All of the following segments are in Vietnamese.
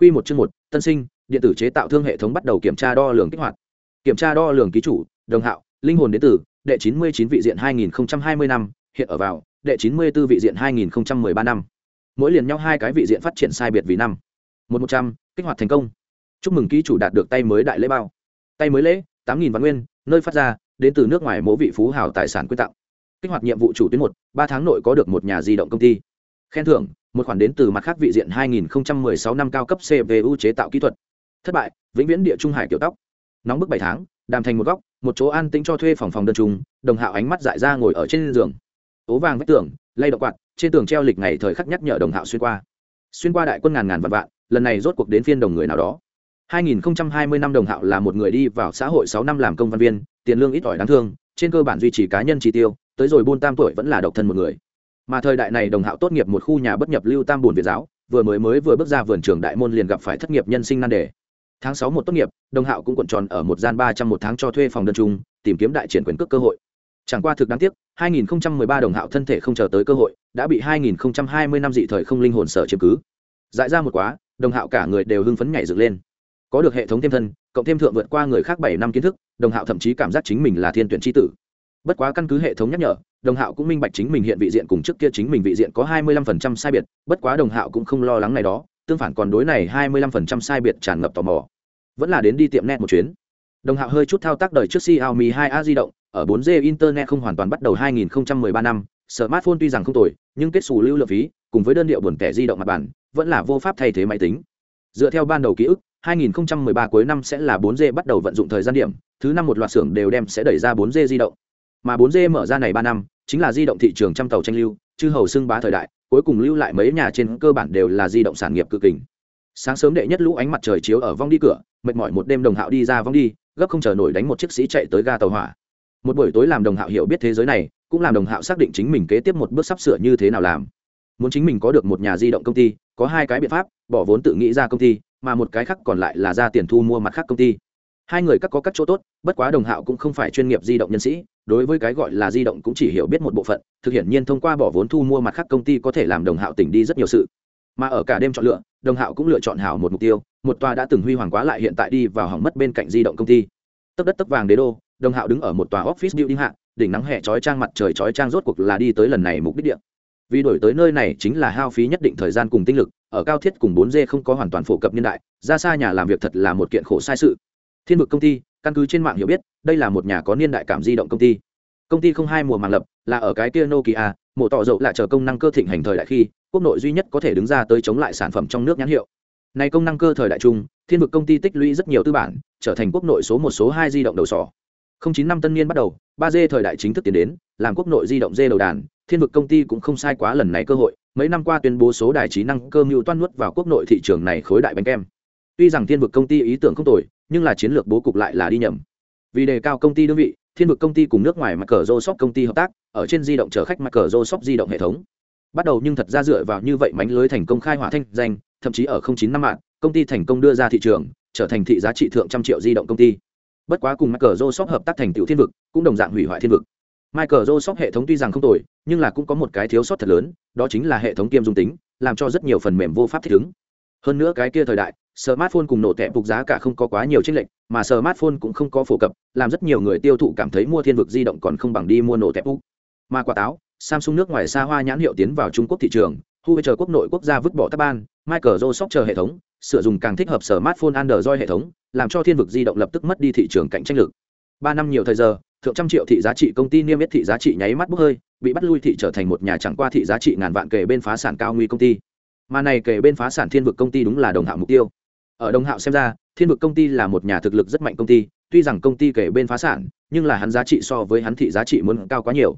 Quy một chương một, tân sinh, điện tử chế tạo thương hệ thống bắt đầu kiểm tra đo lường kích hoạt. Kiểm tra đo lường ký chủ, đồng hạo, linh hồn đến từ, đệ 99 vị diện 2020 năm, hiện ở vào, đệ 94 vị diện 2013 năm. Mỗi liền nhau hai cái vị diện phát triển sai biệt vì năm. Một một trăm, kích hoạt thành công. Chúc mừng ký chủ đạt được tay mới đại lễ bao. Tay mới lễ, 8000 vạn nguyên, nơi phát ra, đến từ nước ngoài mỗ vị phú hào tài sản quy tặng. Kích hoạt nhiệm vụ chủ tuyến một, ba tháng nội có được một nhà di động công ty. Khen thưởng, một khoản đến từ mặt khác vị diện 2016 năm cao cấp cpu chế tạo kỹ thuật. Thất bại vĩnh viễn địa trung hải kiểu tóc. Nóng bức bảy tháng đàm thành một góc một chỗ an tĩnh cho thuê phòng phòng đơn trung đồng hạo ánh mắt dại ra ngồi ở trên giường. Ố vàng vách tường lay động quạt trên tường treo lịch ngày thời khắc nhắc nhở đồng hạo xuyên qua. Xuyên qua đại quân ngàn ngàn vạn vạn lần này rốt cuộc đến phiên đồng người nào đó. 2020 năm đồng hạo là một người đi vào xã hội 6 năm làm công văn viên tiền lương ít ỏi đáng thương trên cơ bản duy trì cá nhân chi tiêu tới rồi buôn tam tuổi vẫn là độc thân một người mà thời đại này đồng hạo tốt nghiệp một khu nhà bất nhập lưu tam bồn việt giáo, vừa mới mới vừa bước ra vườn trường đại môn liền gặp phải thất nghiệp nhân sinh nan đề. Tháng sáu một tốt nghiệp, đồng hạo cũng cuộn tròn ở một gian ba trăm một tháng cho thuê phòng đơn trung tìm kiếm đại triển quyền cước cơ hội. Chẳng qua thực đáng tiếc 2013 đồng hạo thân thể không chờ tới cơ hội, đã bị 2020 năm dị thời không linh hồn sở chiếm cứ. Dại ra một quá, đồng hạo cả người đều hưng phấn nhảy dựng lên. Có được hệ thống thêm thân, cộng thêm thượng vượt qua người khác bảy năm kiến thức, đồng hạo thậm chí cảm giác chính mình là thiên tuyển tri tử bất quá căn cứ hệ thống nhắc nhở, đồng hạo cũng minh bạch chính mình hiện vị diện cùng trước kia chính mình vị diện có hai mươi lăm phần trăm sai biệt, bất quá đồng hạo cũng không lo lắng này đó, tương phản còn đối này hai mươi lăm phần trăm sai biệt tràn ngập tò mò. Vẫn là đến đi tiệm net một chuyến. Đồng hạo hơi chút thao tác đời trước xiaomi hai a di động, ở 4G internet không hoàn toàn bắt đầu 2013 năm, smartphone tuy rằng không tồi, nhưng kết xù lưu lượng phí, cùng với đơn điệu buồn tẻ di động mặt bản, vẫn là vô pháp thay thế máy tính. Dựa theo ban đầu ký ức 2013 cuối năm sẽ là 4G bắt đầu vận dụng thời gian điểm, thứ năm một loạt xưởng đều đem sẽ đẩy ra 4G di động mà 4G mở ra này ba năm, chính là di động thị trường trăm tàu tranh lưu, chư hầu xưng bá thời đại, cuối cùng lưu lại mấy nhà trên cơ bản đều là di động sản nghiệp cực kình. Sáng sớm đệ nhất lũ ánh mặt trời chiếu ở vong đi cửa, mệt mỏi một đêm đồng hạo đi ra vong đi, gấp không chờ nổi đánh một chiếc sĩ chạy tới ga tàu hỏa. Một buổi tối làm đồng hạo hiểu biết thế giới này, cũng làm đồng hạo xác định chính mình kế tiếp một bước sắp sửa như thế nào làm. Muốn chính mình có được một nhà di động công ty, có hai cái biện pháp, bỏ vốn tự nghĩ ra công ty, mà một cái khác còn lại là ra tiền thu mua mặt khác công ty. Hai người các có các chỗ tốt, bất quá đồng hạo cũng không phải chuyên nghiệp di động nhân sĩ đối với cái gọi là di động cũng chỉ hiểu biết một bộ phận, thực hiện nhiên thông qua bỏ vốn thu mua mặt khác công ty có thể làm đồng hạo tỉnh đi rất nhiều sự. Mà ở cả đêm chọn lựa, đồng hạo cũng lựa chọn hảo một mục tiêu, một tòa đã từng huy hoàng quá lại hiện tại đi vào hỏng mất bên cạnh di động công ty. Tấp đất tấp vàng đế đô, đồng hạo đứng ở một tòa office building hạ, đỉnh nắng hè chói trang mặt trời chói trang rốt cuộc là đi tới lần này mục đích địa. Vì đổi tới nơi này chính là hao phí nhất định thời gian cùng tinh lực, ở cao thiết cùng 4 d không có hoàn toàn phổ cập niên đại, ra xa nhà làm việc thật là một kiện khổ sai sự. Thiên vực công ty căn cứ trên mạng hiểu biết, đây là một nhà có niên đại cảm di động công ty. Công ty không hai mùa màng lập, là ở cái kia nokia mộ tỏ dậu lại chờ công năng cơ thịnh hành thời đại khi, quốc nội duy nhất có thể đứng ra tới chống lại sản phẩm trong nước nhãn hiệu. Này công năng cơ thời đại trung thiên vực công ty tích lũy rất nhiều tư bản, trở thành quốc nội số một số hai di động đầu sỏ. Không chín năm tân niên bắt đầu, ba d thời đại chính thức tiến đến, làm quốc nội di động d đầu đàn, thiên vực công ty cũng không sai quá lần này cơ hội, mấy năm qua tuyên bố số đài trí năng cơ mưu toan nuốt vào quốc nội thị trường này khối đại bánh kem tuy rằng thiên vực công ty ý tưởng không tồi nhưng là chiến lược bố cục lại là đi nhầm vì đề cao công ty đơn vị thiên vực công ty cùng nước ngoài mặt cờ rô sóc công ty hợp tác ở trên di động chở khách mặt cờ rô sóc di động hệ thống bắt đầu nhưng thật ra dựa vào như vậy mánh lưới thành công khai hỏa thanh danh thậm chí ở chín năm mạng công ty thành công đưa ra thị trường trở thành thị giá trị thượng trăm triệu di động công ty bất quá cùng Michael sóc hợp tác thành tiểu thiên vực, cũng đồng dạng hủy hoại thiên vực. Michael Joseph hệ thống tuy rằng không tồi, nhưng là cũng có một cái thiếu sót thật lớn, đó chính là hệ thống kiêm dung tính, làm cho rất nhiều phần mềm vô pháp thích ứng. Hơn nữa cái kia thời đại, smartphone cùng nổ tẹp phục giá cả không có quá nhiều chênh lệch, mà smartphone cũng không có phổ cập, làm rất nhiều người tiêu thụ cảm thấy mua thiên vực di động còn không bằng đi mua nổ tẹp phục. Mà quả táo, Samsung nước ngoài xa hoa nhãn hiệu tiến vào Trung Quốc thị trường, Huawei chờ quốc nội quốc gia vứt bỏ táp ban, Michael chờ hệ thống, sử dụng càng thích hợp smartphone Android hệ thống, làm cho thiên vực di động lập tức mất đi thị trường cạnh tranh lực. Ba năm nhiều thời giờ, thượng trăm triệu thị giá trị công ty niêm yết thị giá trị nháy mắt bốc hơi, bị bắt lui thị trở thành một nhà chẳng qua thị giá trị ngàn vạn kể bên phá sản cao nguy công ty. Mà này kể bên phá sản thiên vực công ty đúng là đồng hạo mục tiêu. Ở đồng hạo xem ra, thiên vực công ty là một nhà thực lực rất mạnh công ty, tuy rằng công ty kể bên phá sản, nhưng là hắn giá trị so với hắn thị giá trị muốn cao quá nhiều.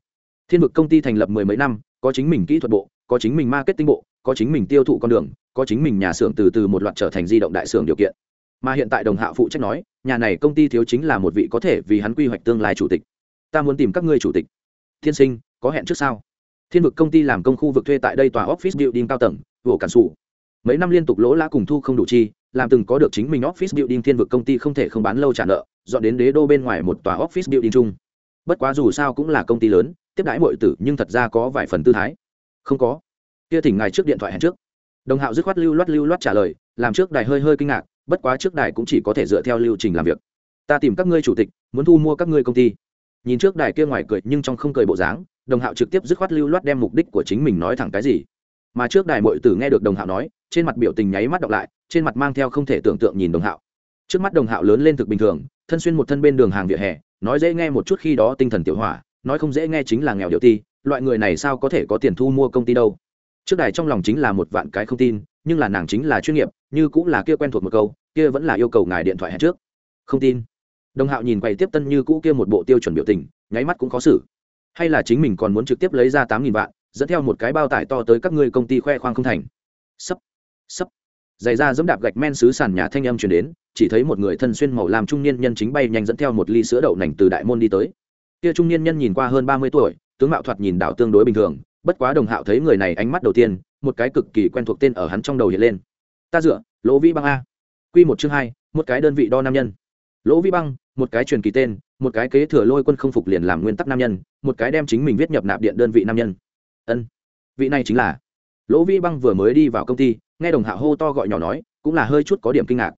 Thiên vực công ty thành lập mười mấy năm, có chính mình kỹ thuật bộ, có chính mình marketing bộ, có chính mình tiêu thụ con đường, có chính mình nhà xưởng từ từ một loạt trở thành di động đại xưởng điều kiện mà hiện tại đồng hạo phụ trách nói nhà này công ty thiếu chính là một vị có thể vì hắn quy hoạch tương lai chủ tịch ta muốn tìm các ngươi chủ tịch thiên sinh có hẹn trước sao thiên vực công ty làm công khu vực thuê tại đây tòa office building cao tầng vỗ cản sụ mấy năm liên tục lỗ lã cùng thu không đủ chi, làm từng có được chính mình office building thiên vực công ty không thể không bán lâu trả nợ, dọn đến đế đô bên ngoài một tòa office building chung. Bất quá dù sao cũng là công ty lớn, tiếp đãi mọi tử nhưng thật ra có vài phần tư thái. Không có. Kia thỉnh ngài trước điện thoại hẹn trước. Đồng hạo dứt khoát lưu loát lưu loát trả lời, làm trước đài hơi hơi kinh ngạc, bất quá trước đài cũng chỉ có thể dựa theo lưu trình làm việc. Ta tìm các ngươi chủ tịch, muốn thu mua các ngươi công ty. Nhìn trước đài kia ngoài cười nhưng trong không cười bộ dáng, đồng hạo trực tiếp dứt khoát lưu loát đem mục đích của chính mình nói thẳng cái gì mà trước đài mội tử nghe được đồng hạo nói, trên mặt biểu tình nháy mắt đọc lại, trên mặt mang theo không thể tưởng tượng nhìn đồng hạo. Trước mắt đồng hạo lớn lên thực bình thường, thân xuyên một thân bên đường hàng vỉa hè, nói dễ nghe một chút khi đó tinh thần tiểu hỏa, nói không dễ nghe chính là nghèo điệu ti, loại người này sao có thể có tiền thu mua công ty đâu. Trước đài trong lòng chính là một vạn cái không tin, nhưng là nàng chính là chuyên nghiệp, như cũng là kia quen thuộc một câu, kia vẫn là yêu cầu ngài điện thoại hẹn trước. Không tin. Đồng hạo nhìn quay tiếp tân như cũ kia một bộ tiêu chuẩn biểu tình, nháy mắt cũng khó xử. Hay là chính mình còn muốn trực tiếp lấy ra tám nghìn vạn dẫn theo một cái bao tải to tới các ngươi công ty khoe khoang không thành. Sấp sấp. Giày ra dẫm đạp gạch men xứ sàn nhà thanh âm chuyển đến, chỉ thấy một người thân xuyên màu làm trung niên nhân chính bay nhanh dẫn theo một ly sữa đậu nành từ đại môn đi tới. Kia trung niên nhân nhìn qua hơn ba mươi tuổi, tướng mạo thoạt nhìn đảo tương đối bình thường, bất quá đồng hạo thấy người này ánh mắt đầu tiên, một cái cực kỳ quen thuộc tên ở hắn trong đầu hiện lên. Ta dựa, lỗ vĩ băng a. Q một chương hai, một cái đơn vị đo nam nhân. Lỗ vĩ băng, một cái truyền kỳ tên, một cái kế thừa lôi quân không phục liền làm nguyên tắc nam nhân, một cái đem chính mình viết nhập nạp điện đơn vị nam nhân ân, vị này chính là. Lỗ vĩ băng vừa mới đi vào công ty, nghe đồng hạ hô to gọi nhỏ nói, cũng là hơi chút có điểm kinh ngạc.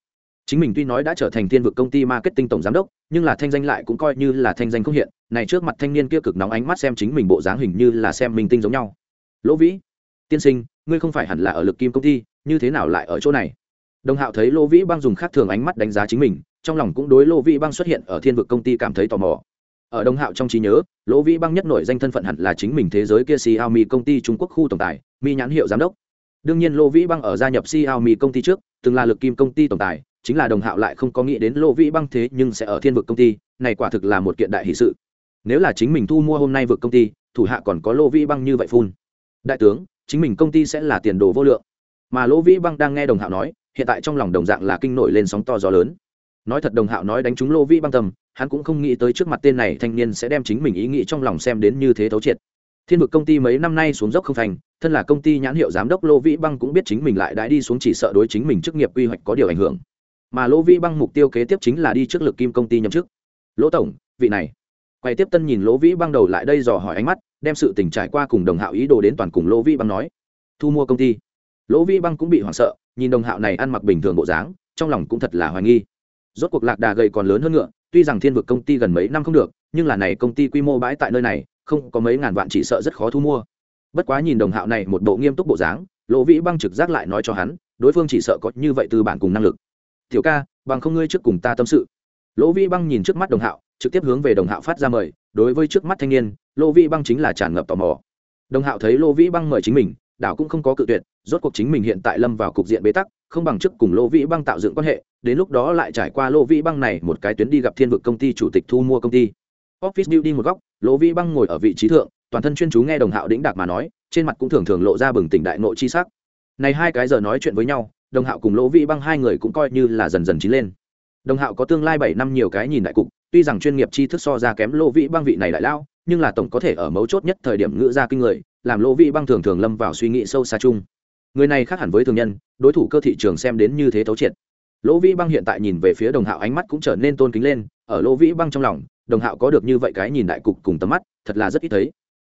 Chính mình tuy nói đã trở thành thiên vực công ty marketing tổng giám đốc, nhưng là thanh danh lại cũng coi như là thanh danh không hiện, này trước mặt thanh niên kia cực nóng ánh mắt xem chính mình bộ dáng hình như là xem minh tinh giống nhau. Lỗ vĩ tiên sinh, ngươi không phải hẳn là ở lực kim công ty, như thế nào lại ở chỗ này? Đồng hạo thấy lỗ vĩ băng dùng khác thường ánh mắt đánh giá chính mình, trong lòng cũng đối lỗ vĩ băng xuất hiện ở thiên vực công ty cảm thấy tò mò ở đồng hạo trong trí nhớ, lỗ vĩ băng nhất nổi danh thân phận hẳn là chính mình thế giới kia xiaomi công ty trung quốc khu tổng tài, mi nhãn hiệu giám đốc. Đương nhiên lỗ vĩ băng ở gia nhập xiaomi công ty trước, từng là lực kim công ty tổng tài, chính là đồng hạo lại không có nghĩ đến lỗ vĩ băng thế nhưng sẽ ở thiên vực công ty, này quả thực là một kiện đại hỷ sự. Nếu là chính mình thu mua hôm nay vực công ty, thủ hạ còn có lỗ vĩ băng như vậy phun. Đại tướng, chính mình công ty sẽ là tiền đồ vô lượng. Mà lỗ vĩ băng đang nghe đồng hạo nói, hiện tại trong lòng đồng dạng là kinh nổi lên sóng to gió lớn nói thật đồng hạo nói đánh trúng lô vĩ băng tầm, hắn cũng không nghĩ tới trước mặt tên này thanh niên sẽ đem chính mình ý nghĩ trong lòng xem đến như thế thấu triệt. Thiên vực công ty mấy năm nay xuống dốc không thành, thân là công ty nhãn hiệu giám đốc lô vĩ băng cũng biết chính mình lại đã đi xuống chỉ sợ đối chính mình chức nghiệp quy hoạch có điều ảnh hưởng. Mà lô vĩ băng mục tiêu kế tiếp chính là đi trước lực kim công ty nhậm chức. Lỗ tổng, vị này. Quay tiếp tân nhìn lỗ vĩ băng đầu lại đây dò hỏi ánh mắt, đem sự tình trải qua cùng đồng hạo ý đồ đến toàn cùng lỗ vĩ băng nói. Thu mua công ty. Lỗ vĩ băng cũng bị hoảng sợ, nhìn đồng hạo này ăn mặc bình thường bộ dáng, trong lòng cũng thật là hoài nghi rốt cuộc lạc đà gầy còn lớn hơn ngựa, tuy rằng thiên vực công ty gần mấy năm không được, nhưng là này công ty quy mô bãi tại nơi này, không có mấy ngàn vạn chỉ sợ rất khó thu mua. Bất quá nhìn đồng hạo này một bộ nghiêm túc bộ dáng lộ vĩ băng trực giác lại nói cho hắn, đối phương chỉ sợ có như vậy từ bản cùng năng lực. Tiểu ca, bằng không ngươi trước cùng ta tâm sự. Lỗ vĩ băng nhìn trước mắt đồng hạo, trực tiếp hướng về đồng hạo phát ra mời, đối với trước mắt thanh niên, lỗ vĩ băng chính là tràn ngập tò mò. Đồng hạo thấy lỗ vĩ băng mời chính mình, đảo cũng không có cự tuyệt, rốt cuộc chính mình hiện tại lâm vào cục diện bế tắc, không bằng chức cùng lỗ vĩ băng tạo dựng quan hệ đến lúc đó lại trải qua lỗ vĩ băng này một cái tuyến đi gặp thiên vực công ty chủ tịch thu mua công ty. Office building một góc lỗ vĩ băng ngồi ở vị trí thượng, toàn thân chuyên chú nghe đồng hạo đĩnh đạc mà nói, trên mặt cũng thường thường lộ ra bừng tỉnh đại nội chi sắc. Này hai cái giờ nói chuyện với nhau, đồng hạo cùng lỗ vĩ băng hai người cũng coi như là dần dần chín lên. Đồng hạo có tương lai bảy năm nhiều cái nhìn đại cục, tuy rằng chuyên nghiệp tri thức so ra kém lỗ vĩ băng vị này đại lao, nhưng là tổng có thể ở mấu chốt nhất thời điểm ngữ ra kinh người, làm lỗ vĩ băng thường thường lâm vào suy nghĩ sâu xa chung. Người này khác hẳn với thường nhân, đối thủ cơ thị trường xem đến như thế thấu triệt lỗ vĩ băng hiện tại nhìn về phía đồng hạo ánh mắt cũng trở nên tôn kính lên, ở lỗ vĩ băng trong lòng, đồng hạo có được như vậy cái nhìn đại cục cùng tầm mắt, thật là rất ít thấy.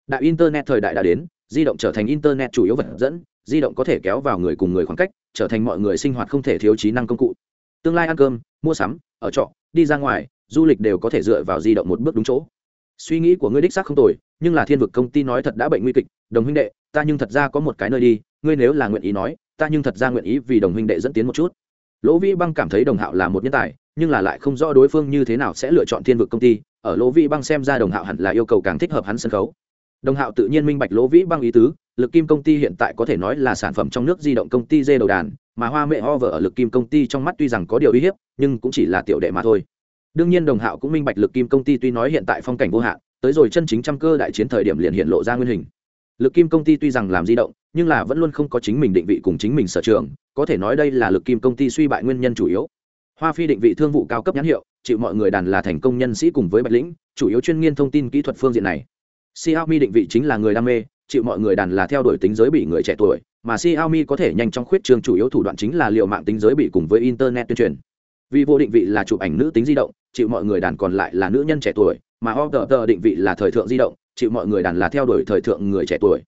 Đại internet thời đại đã đến, di động trở thành internet chủ yếu vật dẫn, di động có thể kéo vào người cùng người khoảng cách, trở thành mọi người sinh hoạt không thể thiếu trí năng công cụ. Tương lai ăn cơm, mua sắm, ở trọ, đi ra ngoài, du lịch đều có thể dựa vào di động một bước đúng chỗ. Suy nghĩ của ngươi đích xác không tồi, nhưng là thiên vực công ty nói thật đã bệnh nguy kịch, đồng huynh đệ, ta nhưng thật ra có một cái nơi đi, ngươi nếu là nguyện ý nói, ta nhưng thật ra nguyện ý vì đồng huynh đệ dẫn tiến một chút lỗ vĩ băng cảm thấy đồng hạo là một nhân tài, nhưng là lại không rõ đối phương như thế nào sẽ lựa chọn thiên vực công ty, ở lỗ vĩ băng xem ra đồng hạo hẳn là yêu cầu càng thích hợp hắn sân khấu. Đồng hạo tự nhiên minh bạch lỗ vĩ băng ý tứ, lực kim công ty hiện tại có thể nói là sản phẩm trong nước di động công ty dê đầu đàn, mà hoa mẹ ho vợ ở lực kim công ty trong mắt tuy rằng có điều uy hiếp, nhưng cũng chỉ là tiểu đệ mà thôi. Đương nhiên đồng hạo cũng minh bạch lực kim công ty tuy nói hiện tại phong cảnh vô hạn, tới rồi chân chính trăm cơ đại chiến thời điểm liền hiện lộ ra nguyên hình lực kim công ty tuy rằng làm di động, nhưng là vẫn luôn không có chính mình định vị cùng chính mình sở trường, có thể nói đây là lực kim công ty suy bại nguyên nhân chủ yếu. Hoa phi định vị thương vụ cao cấp nhãn hiệu, chịu mọi người đàn là thành công nhân sĩ cùng với bạch lĩnh, chủ yếu chuyên nghiên thông tin kỹ thuật phương diện này. Xiaomi định vị chính là người đam mê, chịu mọi người đàn là theo đuổi tính giới bị người trẻ tuổi, mà xiaomi có thể nhanh chóng khuyết trương chủ yếu thủ đoạn chính là liệu mạng tính giới bị cùng với internet tuyên truyền. Vì vô định vị là chụp ảnh nữ tính di động, chịu mọi người đàn còn lại là nữ nhân trẻ tuổi, mà order định vị là thời thượng di động chịu mọi người đàn là theo đuổi thời thượng người trẻ tuổi.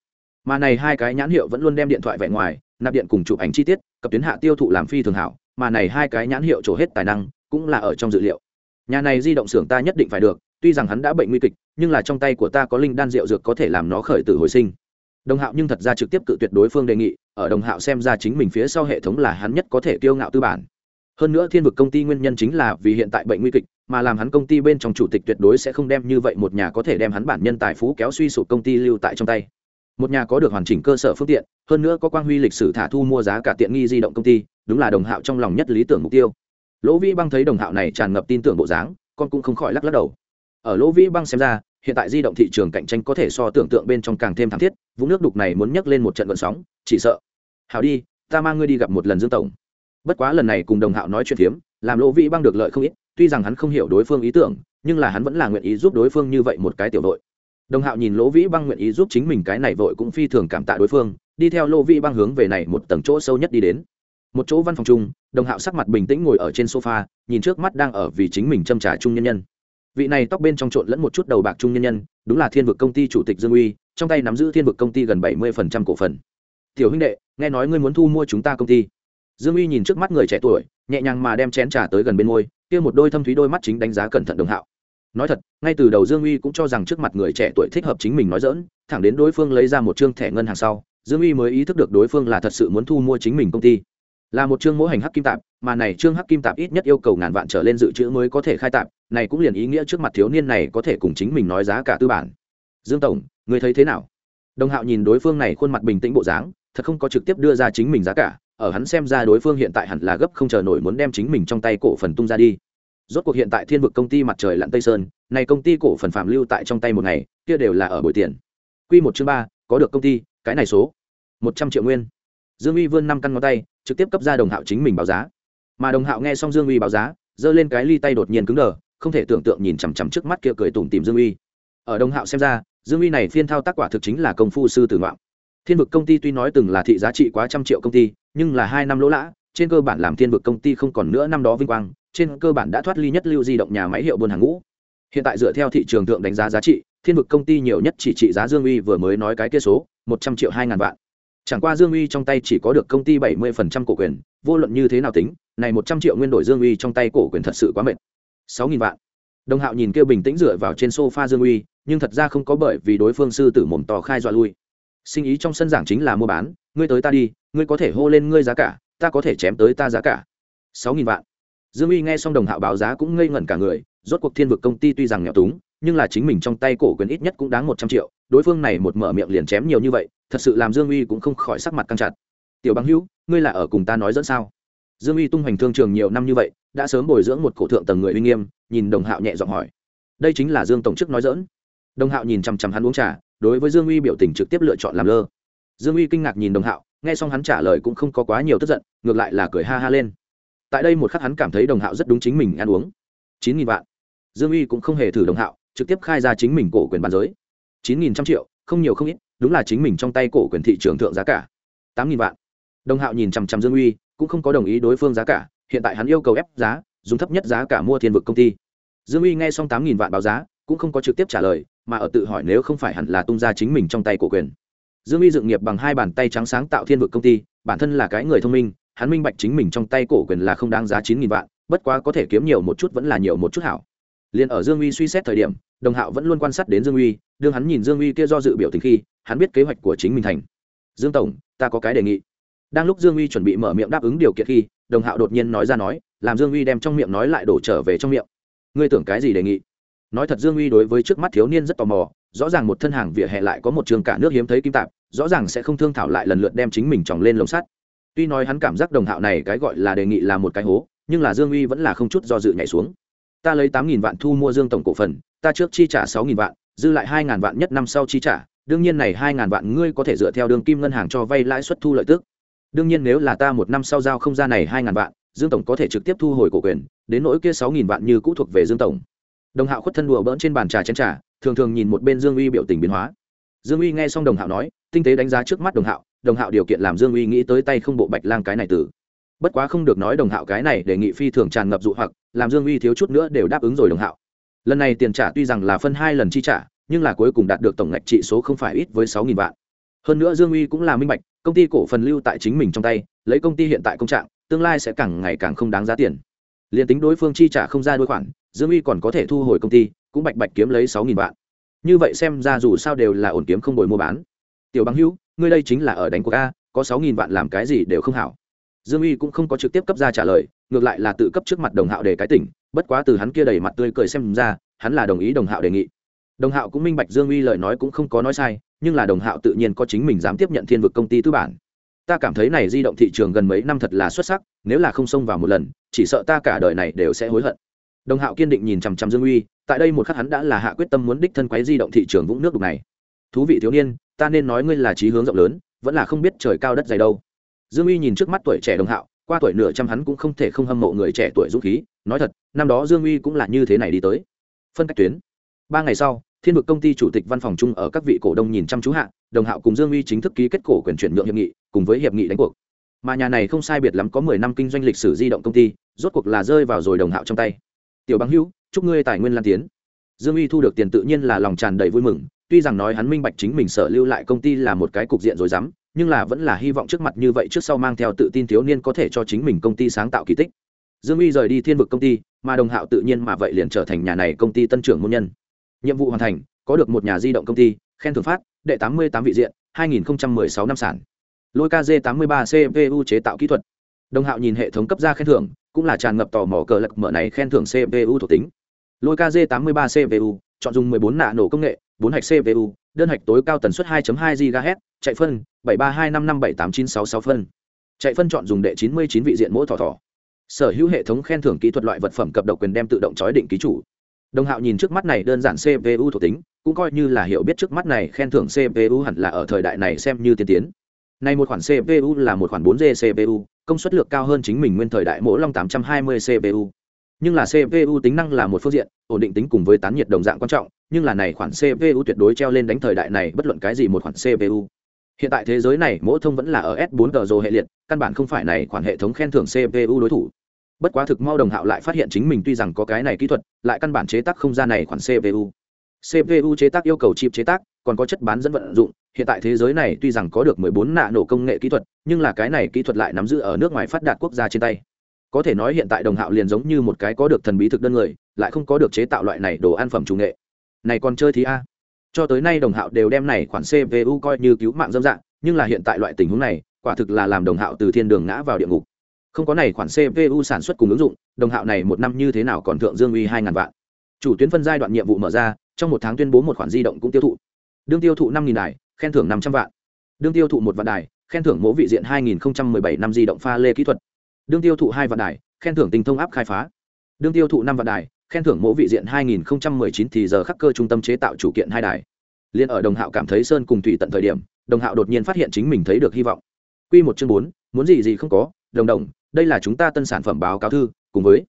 Mà này hai cái nhãn hiệu vẫn luôn đem điện thoại vẹn ngoài, nạp điện cùng chụp ảnh chi tiết, cập tuyến hạ tiêu thụ làm phi thường hảo, mà này hai cái nhãn hiệu trổ hết tài năng, cũng là ở trong dự liệu. Nhà này di động xưởng ta nhất định phải được, tuy rằng hắn đã bệnh nguy kịch, nhưng là trong tay của ta có linh đan rượu dược có thể làm nó khởi tử hồi sinh. Đồng hạo nhưng thật ra trực tiếp cự tuyệt đối phương đề nghị, ở đồng hạo xem ra chính mình phía sau hệ thống là hắn nhất có thể kiêu ngạo tư bản. Hơn nữa thiên vực công ty nguyên nhân chính là vì hiện tại bệnh nguy kịch mà làm hắn công ty bên trong chủ tịch tuyệt đối sẽ không đem như vậy một nhà có thể đem hắn bản nhân tài phú kéo suy sụp công ty lưu tại trong tay. Một nhà có được hoàn chỉnh cơ sở phương tiện, hơn nữa có quang huy lịch sử thả thu mua giá cả tiện nghi di động công ty, đúng là đồng hạo trong lòng nhất lý tưởng mục tiêu. Lỗ vĩ băng thấy đồng hạo này tràn ngập tin tưởng bộ dáng, con cũng không khỏi lắc lắc đầu. Ở lỗ vĩ băng xem ra, hiện tại di động thị trường cạnh tranh có thể so tưởng tượng bên trong càng thêm thảm thiết, vũng nước đục này muốn nhấc lên một trận vận sóng, chỉ sợ. Hào đi, ta mang ngươi đi gặp một lần dương tổng. Bất quá lần này cùng đồng hạo nói chuyện phiếm, làm lỗ vĩ băng được lợi không ít tuy rằng hắn không hiểu đối phương ý tưởng, nhưng là hắn vẫn là nguyện ý giúp đối phương như vậy một cái tiểu đội đồng hạo nhìn lỗ vĩ băng nguyện ý giúp chính mình cái này vội cũng phi thường cảm tạ đối phương, đi theo lỗ vĩ băng hướng về này một tầng chỗ sâu nhất đi đến. Một chỗ văn phòng chung, đồng hạo sắc mặt bình tĩnh ngồi ở trên sofa, nhìn trước mắt đang ở vì chính mình châm trả chung nhân nhân. Vị này tóc bên trong trộn lẫn một chút đầu bạc trung nhân nhân, đúng là thiên vực công ty chủ tịch dương uy, trong tay nắm giữ thiên vực công ty gần bảy mươi cổ phần. Tiểu huynh đệ, nghe nói ngươi muốn thu mua chúng ta công ty. Dương uy nhìn trước mắt người trẻ tuổi, nhẹ nhàng mà đem chén trà tới gần bên môi kia một đôi thâm thúy đôi mắt chính đánh giá cẩn thận đồng hạo. Nói thật, ngay từ đầu dương uy cũng cho rằng trước mặt người trẻ tuổi thích hợp chính mình nói dỡn thẳng đến đối phương lấy ra một chương thẻ ngân hàng sau, dương uy mới ý thức được đối phương là thật sự muốn thu mua chính mình công ty. Là một chương mỗi hành hắc kim tạp, mà này chương hắc kim tạp ít nhất yêu cầu ngàn vạn trở lên dự trữ mới có thể khai tạp, này cũng liền ý nghĩa trước mặt thiếu niên này có thể cùng chính mình nói giá cả tư bản. Dương tổng người thấy thế nào? Đồng hạo nhìn đối phương này khuôn mặt bình tĩnh bộ dáng, thật không có trực tiếp đưa ra chính mình giá cả ở hắn xem ra đối phương hiện tại hẳn là gấp không chờ nổi muốn đem chính mình trong tay cổ phần tung ra đi. Rốt cuộc hiện tại thiên vực công ty mặt trời lặn tây sơn, này công ty cổ phần phạm lưu tại trong tay một ngày, kia đều là ở bồi tiền. Q một chương ba, có được công ty, cái này số. Một trăm triệu nguyên. Dương uy vươn năm căn ngón tay, trực tiếp cấp ra đồng hạo chính mình báo giá. Mà đồng hạo nghe xong dương uy báo giá, giơ lên cái ly tay đột nhiên cứng đờ, không thể tưởng tượng nhìn chằm chằm trước mắt kia cười tủm tìm dương uy. Ở đồng hạo xem ra, dương uy này phiên thao tác quả thực chính là công phu sư tử ngoạn thiên vực công ty tuy nói từng là thị giá trị quá trăm triệu công ty, nhưng là hai năm lỗ lã, trên cơ bản làm thiên vực công ty không còn nữa năm đó vinh quang, trên cơ bản đã thoát ly nhất lưu di động nhà máy hiệu buôn hàng ngũ. Hiện tại dựa theo thị trường thượng đánh giá giá trị, thiên vực công ty nhiều nhất chỉ trị giá dương uy vừa mới nói cái kia số, một trăm triệu hai ngàn vạn. Chẳng qua dương uy trong tay chỉ có được công ty bảy mươi phần trăm cổ quyền, vô luận như thế nào tính, này một trăm triệu nguyên đổi dương uy trong tay cổ quyền thật sự quá mệt. Sáu nghìn vạn. Đồng hạo nhìn kêu bình tĩnh dựa vào trên sofa dương uy, nhưng thật ra không có bởi vì đối phương sư tử mồm to khai dọa lui sinh ý trong sân giảng chính là mua bán, ngươi tới ta đi, ngươi có thể hô lên ngươi giá cả, ta có thể chém tới ta giá cả. Sáu nghìn vạn. Dương uy nghe xong đồng hạo báo giá cũng ngây ngẩn cả người, rốt cuộc thiên vực công ty tuy rằng nghèo túng, nhưng là chính mình trong tay cổ quyền ít nhất cũng đáng một trăm triệu, đối phương này một mở miệng liền chém nhiều như vậy, thật sự làm dương uy cũng không khỏi sắc mặt căng chặt. Tiểu băng hữu, ngươi là ở cùng ta nói dẫn sao? Dương uy tung hoành thương trường nhiều năm như vậy, đã sớm bồi dưỡng một cổ thượng tầng người uy nghiêm, nhìn đồng hạo nhẹ giọng hỏi. Đây chính là dương tổng chức nói dỡn đồng hạo nhìn chằm chằm hắn uống trà đối với dương uy biểu tình trực tiếp lựa chọn làm lơ. Dương uy kinh ngạc nhìn đồng hạo, nghe xong hắn trả lời cũng không có quá nhiều tức giận, ngược lại là cười ha ha lên. Tại đây một khắc hắn cảm thấy đồng hạo rất đúng chính mình, ăn uống. Chín nghìn vạn. Dương uy cũng không hề thử đồng hạo, trực tiếp khai ra chính mình cổ quyền bản giới. Chín nghìn trăm triệu, không nhiều không ít, đúng là chính mình trong tay cổ quyền thị trường thượng giá cả. Tám nghìn vạn. Đồng hạo nhìn chằm chằm dương uy, cũng không có đồng ý đối phương giá cả, hiện tại hắn yêu cầu ép giá, dùng thấp nhất giá cả mua thiên vực công ty. Dương uy nghe xong tám nghìn vạn báo giá cũng không có trực tiếp trả lời, mà ở tự hỏi nếu không phải hẳn là tung ra chính mình trong tay cổ quyền. Dương uy dựng nghiệp bằng hai bàn tay trắng sáng tạo thiên vực công ty, bản thân là cái người thông minh, hắn minh bạch chính mình trong tay cổ quyền là không đáng giá chín nghìn vạn, bất quá có thể kiếm nhiều một chút vẫn là nhiều một chút hảo. Liền ở dương uy suy xét thời điểm, đồng hạo vẫn luôn quan sát đến dương uy đương hắn nhìn dương uy kia do dự biểu tình khi, hắn biết kế hoạch của chính mình thành. Dương tổng, ta có cái đề nghị. Đang lúc dương uy chuẩn bị mở miệng đáp ứng điều kiện khi, đồng hạo đột nhiên nói ra nói, làm dương uy đem trong miệng nói lại đổ trở về trong miệng. Ngươi tưởng cái gì đề nghị? Nói thật dương uy đối với trước mắt thiếu niên rất tò mò, rõ ràng một thân hàng vỉa hè lại có một trường cả nước hiếm thấy kim tạp, rõ ràng sẽ không thương thảo lại lần lượt đem chính mình tròng lên lồng sắt. Tuy nói hắn cảm giác đồng hạo này cái gọi là đề nghị là một cái hố, nhưng là dương uy vẫn là không chút do dự nhảy xuống. Ta lấy tám nghìn vạn thu mua dương tổng cổ phần, ta trước chi trả sáu nghìn vạn, dư lại hai ngàn vạn nhất năm sau chi trả, đương nhiên này hai ngàn vạn ngươi có thể dựa theo đường kim ngân hàng cho vay lãi suất thu lợi tức. Đương nhiên nếu là ta một năm sau giao không ra này hai ngàn vạn, dương tổng có thể trực tiếp thu hồi cổ quyền, đến nỗi kia sáu nghìn vạn như cũ thuộc về dương tổng đồng hạo khuất thân đùa bỡn trên bàn trà chén trà, thường thường nhìn một bên dương uy biểu tình biến hóa. Dương uy nghe xong đồng hạo nói, tinh tế đánh giá trước mắt đồng hạo đồng hạo điều kiện làm dương uy nghĩ tới tay không bộ bạch lang cái này từ. Bất quá không được nói đồng hạo cái này đề nghị phi thường tràn ngập dụ hoặc, làm dương uy thiếu chút nữa đều đáp ứng rồi đồng hạo. Lần này tiền trả tuy rằng là phân hai lần chi trả, nhưng là cuối cùng đạt được tổng ngạch trị số không phải ít với sáu nghìn vạn. Hơn nữa dương uy cũng là minh bạch, công ty cổ phần lưu tại chính mình trong tay, lấy công ty hiện tại công trạng, tương lai sẽ càng ngày càng không đáng giá tiền. Liền tính đối phương chi trả không ra đôi khoản dương uy còn có thể thu hồi công ty, cũng bạch bạch kiếm lấy sáu nghìn vạn. Như vậy xem ra dù sao đều là ổn kiếm không đổi mua bán. Tiểu bằng hữu, ngươi đây chính là ở đánh cuộc a, có sáu nghìn vạn làm cái gì đều không hảo. Dương uy cũng không có trực tiếp cấp ra trả lời, ngược lại là tự cấp trước mặt đồng hạo để cái tỉnh, bất quá từ hắn kia đầy mặt tươi cười xem ra, hắn là đồng ý đồng hạo đề nghị. Đồng hạo cũng minh bạch dương uy lời nói cũng không có nói sai, nhưng là đồng hạo tự nhiên có chính mình dám tiếp nhận thiên vực công ty tư bản. Ta cảm thấy này di động thị trường gần mấy năm thật là xuất sắc, nếu là không xông vào một lần, chỉ sợ ta cả đời này đều sẽ hối hận đồng hạo kiên định nhìn chằm chằm dương uy, tại đây một khắc hắn đã là hạ quyết tâm muốn đích thân quấy di động thị trường vũng nước đục này. Thú vị thiếu niên, ta nên nói ngươi là trí hướng rộng lớn, vẫn là không biết trời cao đất dày đâu. Dương uy nhìn trước mắt tuổi trẻ đồng hạo, qua tuổi nửa trăm hắn cũng không thể không hâm mộ người trẻ tuổi dũng khí, nói thật, năm đó dương uy cũng là như thế này đi tới. Phân cách tuyến. Ba ngày sau, thiên vực công ty chủ tịch văn phòng chung ở các vị cổ đông nhìn chăm chú hạ, đồng hạo cùng dương uy chính thức ký kết cổ quyền chuyển nhượng hiệp nghị, cùng với hiệp nghị đánh cuộc. Mà nhà này không sai biệt lắm có mười năm kinh doanh lịch sử di động công ty, rốt cuộc là rơi vào rồi đồng hạo trong tay tiểu bằng hữu, chúc ngươi tài nguyên lan tiến. Dương uy thu được tiền tự nhiên là lòng tràn đầy vui mừng, tuy rằng nói hắn minh bạch chính mình sở lưu lại công ty là một cái cục diện rồi dám nhưng là vẫn là hy vọng trước mặt như vậy trước sau mang theo tự tin thiếu niên có thể cho chính mình công ty sáng tạo kỳ tích. Dương uy rời đi thiên vực công ty, mà đồng hạo tự nhiên mà vậy liền trở thành nhà này công ty tân trưởng môn nhân. Nhiệm vụ hoàn thành, có được một nhà di động công ty, khen thưởng phát, đệ tám mươi tám vị diện 2016 năm sản. Lôi kz 83 cpu chế tạo kỹ thuật. Đồng hạo nhìn hệ thống cấp ra khen thưởng cũng là tràn ngập tò mò cờ lạc mở này khen thưởng cpu thuộc tính lôi kz 83 cpu chọn dùng 14 nạ nổ công nghệ 4 hạch cpu đơn hạch tối cao tần suất 2.2 GHz, chạy phân 7325578966 phân. Chạy phân chọn dùng đệ 99 vị diện mỗi thỏ thỏ. Sở hữu hệ thống khen thưởng kỹ thuật loại vật phẩm cập độc quyền đem tự động chói định ký chủ. Đồng Hạo nhìn trước mắt này đơn giản CPU thuộc tính, cũng coi như là hiểu biết trước mắt này khen thưởng CPU hẳn là ở thời đại này xem như tiên tiến. Này một khoản CPU là một khoản 4G CPU, công suất lượng cao hơn chính mình nguyên thời đại mỗ long 820 CPU. Nhưng là CPU tính năng là một phương diện, ổn định tính cùng với tán nhiệt đồng dạng quan trọng, nhưng là này khoản CPU tuyệt đối treo lên đánh thời đại này bất luận cái gì một khoản CPU. Hiện tại thế giới này mỗi thông vẫn là ở S4 Tro hệ liệt, căn bản không phải này khoản hệ thống khen thưởng CPU đối thủ. Bất quá thực mau đồng hạo lại phát hiện chính mình tuy rằng có cái này kỹ thuật, lại căn bản chế tác không ra này khoản CPU. CPU chế tác yêu cầu chip chế tác, còn có chất bán dẫn vận dụng, hiện tại thế giới này tuy rằng có được 14 nạ nổ công nghệ kỹ thuật, nhưng là cái này kỹ thuật lại nắm giữ ở nước ngoài phát đạt quốc gia trên tay. Có thể nói hiện tại đồng hạo liền giống như một cái có được thần bí thực đơn người, lại không có được chế tạo loại này đồ ăn phẩm chủ nghệ. Này còn chơi thì a. Cho tới nay đồng hạo đều đem này khoản cpu coi như cứu mạng dâm dạng nhưng là hiện tại loại tình huống này quả thực là làm đồng hạo từ thiên đường ngã vào địa ngục. Không có này khoản cpu sản xuất cùng ứng dụng đồng hạo này một năm như thế nào còn thượng dương uy hai ngàn vạn. Chủ tuyến phân giai đoạn nhiệm vụ mở ra trong một tháng tuyên bố một khoản di động cũng tiêu thụ. Đương tiêu thụ năm nghìn đài khen thưởng năm trăm vạn. Đương tiêu thụ một vạn đài khen thưởng mỗi vị diện hai nghìn bảy năm di động pha lê kỹ thuật đương tiêu thụ hai vạn đài khen thưởng tinh thông áp khai phá đương tiêu thụ năm vạn đài khen thưởng mỗi vị diện 2019 thì giờ khắc cơ trung tâm chế tạo chủ kiện hai đài. Liên ở Đồng Hạo cảm thấy sơn cùng thủy tận thời điểm, Đồng Hạo đột nhiên phát hiện chính mình thấy được hy vọng. Quy một chương 4, muốn gì gì không có, Đồng Đồng, đây là chúng ta tân sản phẩm báo cáo thư, cùng với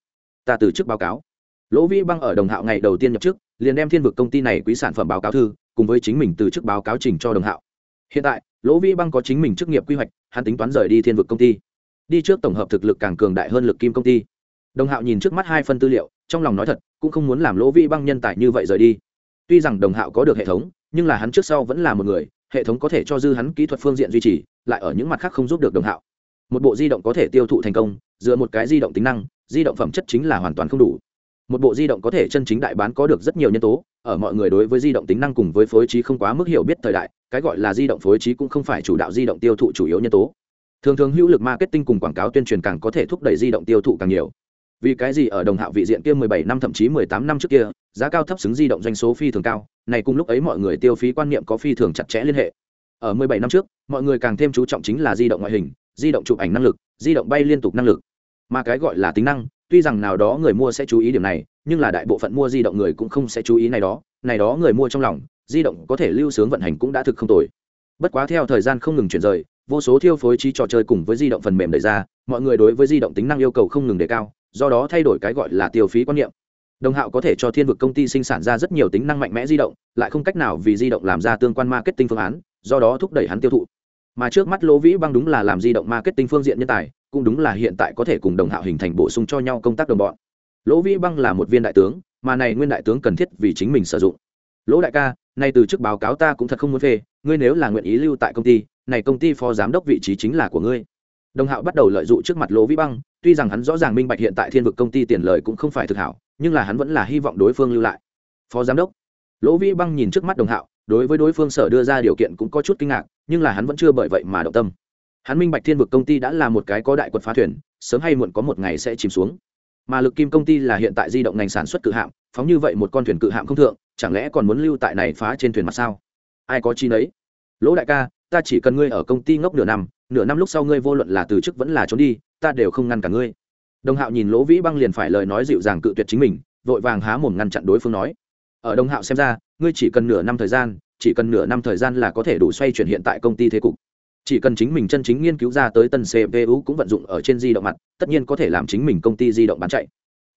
ta từ trước báo cáo. Lỗ Vĩ Băng ở Đồng Hạo ngày đầu tiên nhập chức, liền đem Thiên vực công ty này quý sản phẩm báo cáo thư, cùng với chính mình từ trước báo cáo trình cho Đồng Hạo. Hiện tại, Lỗ Vĩ Băng có chính mình chức nghiệp quy hoạch, hắn tính toán rời đi Thiên vực công ty. Đi trước tổng hợp thực lực càng cường đại hơn lực kim công ty. Đồng hạo nhìn trước mắt hai phân tư liệu trong lòng nói thật cũng không muốn làm lỗ vĩ băng nhân tài như vậy rời đi. Tuy rằng đồng hạo có được hệ thống nhưng là hắn trước sau vẫn là một người hệ thống có thể cho dư hắn kỹ thuật phương diện duy trì lại ở những mặt khác không giúp được đồng hạo. Một bộ di động có thể tiêu thụ thành công dựa một cái di động tính năng di động phẩm chất chính là hoàn toàn không đủ. Một bộ di động có thể chân chính đại bán có được rất nhiều nhân tố ở mọi người đối với di động tính năng cùng với phối trí không quá mức hiểu biết thời đại cái gọi là di động phối trí cũng không phải chủ đạo di động tiêu thụ chủ yếu nhân tố. Thường thường hữu lực marketing cùng quảng cáo tuyên truyền càng có thể thúc đẩy di động tiêu thụ càng nhiều. Vì cái gì ở đồng hạo vị diện kia mười bảy năm thậm chí mười tám năm trước kia, giá cao thấp xứng di động doanh số phi thường cao, này cùng lúc ấy mọi người tiêu phí quan niệm có phi thường chặt chẽ liên hệ. Ở mười bảy năm trước, mọi người càng thêm chú trọng chính là di động ngoại hình, di động chụp ảnh năng lực, di động bay liên tục năng lực. Mà cái gọi là tính năng, tuy rằng nào đó người mua sẽ chú ý điểm này, nhưng là đại bộ phận mua di động người cũng không sẽ chú ý này đó này đó người mua trong lòng di động có thể lưu sướng vận hành cũng đã thực không tồi. Bất quá theo thời gian không ngừng chuyển rời, vô số thiêu phối trí trò chơi cùng với di động phần mềm đẩy ra, mọi người đối với di động tính năng yêu cầu không ngừng đề cao, do đó thay đổi cái gọi là tiêu phí quan niệm. Đồng hạo có thể cho thiên vực công ty sinh sản ra rất nhiều tính năng mạnh mẽ di động, lại không cách nào vì di động làm ra tương quan marketing phương án, do đó thúc đẩy hắn tiêu thụ. Mà trước mắt lỗ vĩ băng đúng là làm di động marketing phương diện nhân tài, cũng đúng là hiện tại có thể cùng đồng hạo hình thành bổ sung cho nhau công tác đồng bọn. Lỗ vĩ băng là một viên đại tướng, mà này nguyên đại tướng cần thiết vì chính mình sử dụng. Lỗ đại ca nay từ trước báo cáo ta cũng thật không muốn phê, ngươi nếu là nguyện ý lưu tại công ty, này công ty phó giám đốc vị trí chính là của ngươi. Đồng hạo bắt đầu lợi dụng trước mặt lỗ vĩ băng, tuy rằng hắn rõ ràng minh bạch hiện tại thiên vực công ty tiền lời cũng không phải thực hảo, nhưng là hắn vẫn là hy vọng đối phương lưu lại. Phó giám đốc. Lỗ vĩ băng nhìn trước mắt đồng hạo, đối với đối phương sở đưa ra điều kiện cũng có chút kinh ngạc, nhưng là hắn vẫn chưa bởi vậy mà động tâm. Hắn minh bạch thiên vực công ty đã là một cái có đại quật phá thuyền, sớm hay muộn có một ngày sẽ chìm xuống. Mà lực kim công ty là hiện tại di động ngành sản xuất cự hạm, phóng như vậy một con thuyền cự hạm không thượng chẳng lẽ còn muốn lưu tại này phá trên thuyền mặt sao? Ai có chi nấy. Lỗ đại ca, ta chỉ cần ngươi ở công ty ngốc nửa năm nửa năm lúc sau ngươi vô luận là từ chức vẫn là trốn đi, ta đều không ngăn cả ngươi. Đồng hạo nhìn lỗ vĩ băng liền phải lời nói dịu dàng cự tuyệt chính mình, vội vàng há mồm ngăn chặn đối phương nói. Ở đồng hạo xem ra, ngươi chỉ cần nửa năm thời gian, chỉ cần nửa năm thời gian là có thể đủ xoay chuyển hiện tại công ty thế cục. Chỉ cần chính mình chân chính nghiên cứu ra tới tân cpu cũng vận dụng ở trên di động mặt, tất nhiên có thể làm chính mình công ty di động bán chạy.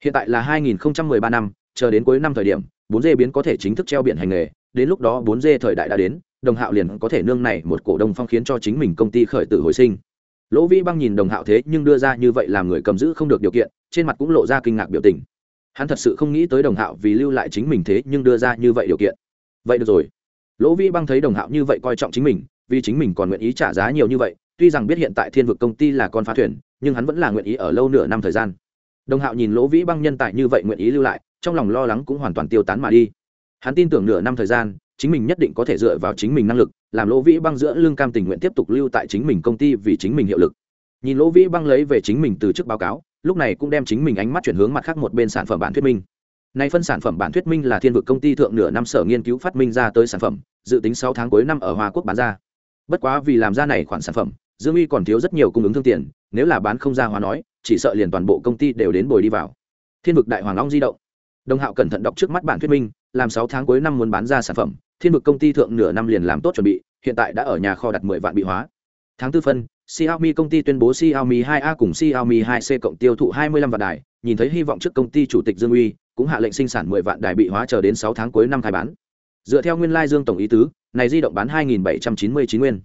Hiện tại là 2013 năm chờ đến cuối năm thời điểm 4G biến có thể chính thức treo biển hành nghề, đến lúc đó 4G thời đại đã đến, đồng hạo liền có thể nương này một cổ đông phong khiến cho chính mình công ty khởi tử hồi sinh. Lỗ vĩ băng nhìn đồng hạo thế nhưng đưa ra như vậy làm người cầm giữ không được điều kiện, trên mặt cũng lộ ra kinh ngạc biểu tình. Hắn thật sự không nghĩ tới đồng hạo vì lưu lại chính mình thế nhưng đưa ra như vậy điều kiện. Vậy được rồi. Lỗ vĩ băng thấy đồng hạo như vậy coi trọng chính mình, vì chính mình còn nguyện ý trả giá nhiều như vậy, tuy rằng biết hiện tại thiên vực công ty là con phá thuyền, nhưng hắn vẫn là nguyện ý ở lâu nửa năm thời gian. Đồng hạo nhìn lỗ vĩ băng nhân tài như vậy nguyện ý lưu lại trong lòng lo lắng cũng hoàn toàn tiêu tán mà đi. Hắn tin tưởng nửa năm thời gian, chính mình nhất định có thể dựa vào chính mình năng lực, làm lỗ vĩ băng giữa lương cam tình nguyện tiếp tục lưu tại chính mình công ty vì chính mình hiệu lực. Nhìn lỗ vĩ băng lấy về chính mình từ chức báo cáo, lúc này cũng đem chính mình ánh mắt chuyển hướng mặt khác một bên sản phẩm bản thuyết minh. Nay phân sản phẩm bản thuyết minh là thiên vực công ty thượng nửa năm sở nghiên cứu phát minh ra tới sản phẩm, dự tính sáu tháng cuối năm ở hoa quốc bán ra. Bất quá vì làm ra này khoản sản phẩm, dương uy còn thiếu rất nhiều cung ứng thương tiền, nếu là bán không ra hóa nói, chỉ sợ liền toàn bộ công ty đều đến bồi đi vào. Thiên vực đại hoàng long di động đồng hạo cẩn thận đọc trước mắt bản thuyết minh làm sáu tháng cuối năm muốn bán ra sản phẩm thiên vực công ty thượng nửa năm liền làm tốt chuẩn bị hiện tại đã ở nhà kho đặt mười vạn bị hóa tháng tư phân Xiaomi công ty tuyên bố Xiaomi 2A cùng Xiaomi 2C cộng tiêu thụ 25 vạn đài, nhìn thấy hy vọng trước công ty chủ tịch Dương Uy, cũng hạ lệnh sinh sản 10 vạn đài bị hóa chờ đến 6 tháng cuối năm khai bán. Dựa theo nguyên lai Dương tổng ý tứ, này di động bán 2799 nguyên.